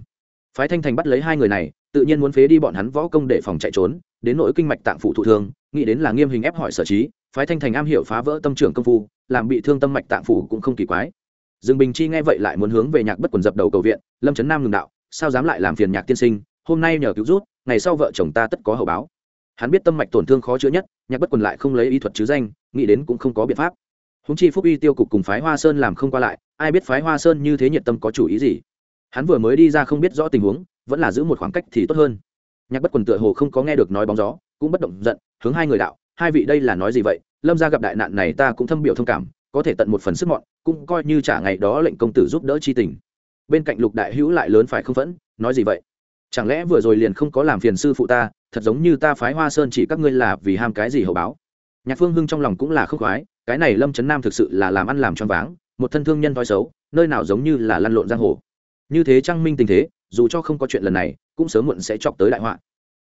Phái thanh thành bắt lấy hai người này, tự nhiên muốn phế đi bọn hắn võ công để phòng chạy trốn, đến nỗi kinh mạch tạng phủ thụ thương, nghĩ đến là nghiêm hình ép hỏi sở trí, phái thanh thành am hiểu phá vỡ tâm trưởng công phu, làm bị thương tâm mạch tạng phủ cũng không kỳ quái. Dương bình chi nghe vậy lại muốn hướng về nhạc bất quần dập đầu cầu viện, lâm trấn nam ngừng đạo, sao dám lại làm phiền nhạc tiên sinh, hôm nay nhờ cứu rút, ngày sau vợ chồng ta tất có hậu báo hắn biết tâm mạch tổn thương khó chữa nhất, nhạc bất quần lại không lấy y thuật chứ danh, nghĩ đến cũng không có biện pháp. Húng chi phúc uy tiêu cục cùng phái hoa sơn làm không qua lại, ai biết phái hoa sơn như thế nhiệt tâm có chủ ý gì? Hắn vừa mới đi ra không biết rõ tình huống, vẫn là giữ một khoảng cách thì tốt hơn. Nhạc bất quần tựa hồ không có nghe được nói bóng gió, cũng bất động giận, hướng hai người đạo, hai vị đây là nói gì vậy? Lâm ra gặp đại nạn này ta cũng thâm biểu thông cảm, có thể tận một phần sức mọn, cũng coi như trả ngày đó lệnh công tử giúp đỡ chi tình. Bên cạnh lục đại hữu lại lớn phải không phẫn, nói gì vậy? Chẳng lẽ vừa rồi liền không có làm phiền sư phụ ta thật giống như ta phái hoa sơn chỉ các ngươi là vì ham cái gì hậu báo. Nhạc phương hưng trong lòng cũng là khúc khoái, cái này lâm trấn nam thực sự là làm ăn làm cho váng, một thân thương nhân thói xấu, nơi nào giống như là lăn lộn giang hồ. Như thế trang minh tình thế, dù cho không có chuyện lần này, cũng sớm muộn sẽ chọc tới đại họa.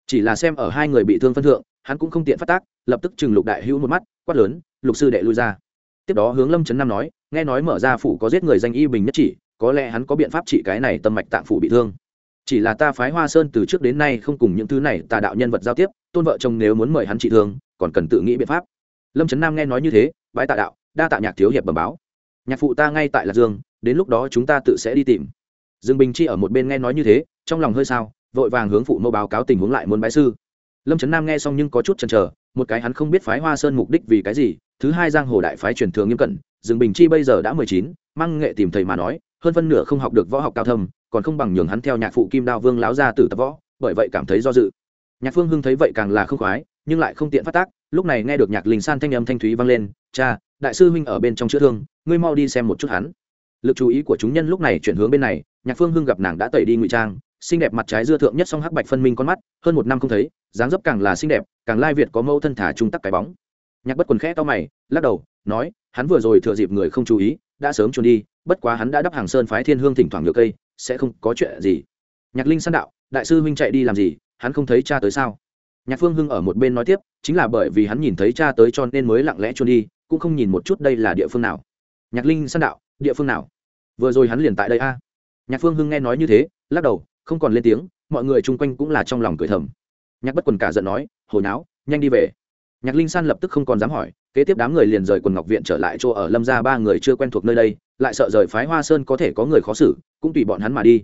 Chỉ là xem ở hai người bị thương phân thượng, hắn cũng không tiện phát tác, lập tức chừng lục đại hữu một mắt, quát lớn, lục sư đệ lui ra. Tiếp đó hướng lâm trấn nam nói, nghe nói mở ra phủ có giết người danh y bình nhất chỉ, có lẽ hắn có biện pháp trị cái này tâm mạch tạng phủ bị thương chỉ là ta phái hoa sơn từ trước đến nay không cùng những thứ này tà đạo nhân vật giao tiếp, tôn vợ chồng nếu muốn mời hắn trị thương, còn cần tự nghĩ biện pháp. Lâm trấn nam nghe nói như thế bãi tạ đạo, đa tạ nhạc thiếu hiệp bẩm báo. Nhạc phụ ta ngay tại lạc dương, đến lúc đó chúng ta tự sẽ đi tìm. Dương bình chi ở một bên nghe nói như thế, trong lòng hơi sao, vội vàng hướng phụ mẫu báo cáo tình huống lại muốn bái sư. Lâm trấn nam nghe xong nhưng có chút chần chờ, một cái hắn không biết phái hoa sơn mục đích vì cái gì, thứ hai giang hồ đại phái truyền thường nghiêm cẩn, dương bình chi bây giờ đã mười chín, mang nghệ tìm thầy mà nói, hơn phân nửa không học được võ học cao thâm còn không bằng nhường hắn theo nhạc phụ kim đao vương láo ra từ tập võ, bởi vậy cảm thấy do dự. Nhạc phương hưng thấy vậy càng là không khoái, nhưng lại không tiện phát tác, lúc này nghe được nhạc linh san thanh âm thanh thúy vang lên, cha, đại sư huynh ở bên trong chữa thương, ngươi mau đi xem một chút hắn. Lực chú ý của chúng nhân lúc này chuyển hướng bên này, nhạc phương hưng gặp nàng đã tẩy đi ngụy trang, xinh đẹp mặt trái dưa thượng nhất song hắc bạch phân minh con mắt, hơn một năm không thấy, dáng dấp càng là xinh đẹp, càng lai việt có mẫu thân thả trung tắc cái bóng. Nhạc bất quần khẽ to mày, lắc đầu, nói, hắn vừa rồi thừa dịp người không chú ý, đã sớm trốn đi, bất quá hắn đã đắp hàng sơn phái thiên hương thỉnh thoảng ngược cây sẽ không có chuyện gì. Nhạc linh san đạo, đại sư huynh chạy đi làm gì? Hắn không thấy cha tới sao? Nhạc phương hưng ở một bên nói tiếp, chính là bởi vì hắn nhìn thấy cha tới cho nên mới lặng lẽ trốn đi, cũng không nhìn một chút đây là địa phương nào. Nhạc linh san đạo, địa phương nào? Vừa rồi hắn liền tại đây a. Nhạc phương hưng nghe nói như thế, lắc đầu, không còn lên tiếng, mọi người chung quanh cũng là trong lòng cười thầm. Nhạc bất quần cả giận nói, hồi náo, nhanh đi về. Nhạc linh san lập tức không còn dám hỏi, kế tiếp đám người liền rời quần ngọc viện trở lại chỗ ở lâm ra ba người chưa quen thuộc nơi đây, lại sợ rời phái hoa sơn có thể có người khó xử cũng tùy bọn hắn mà đi.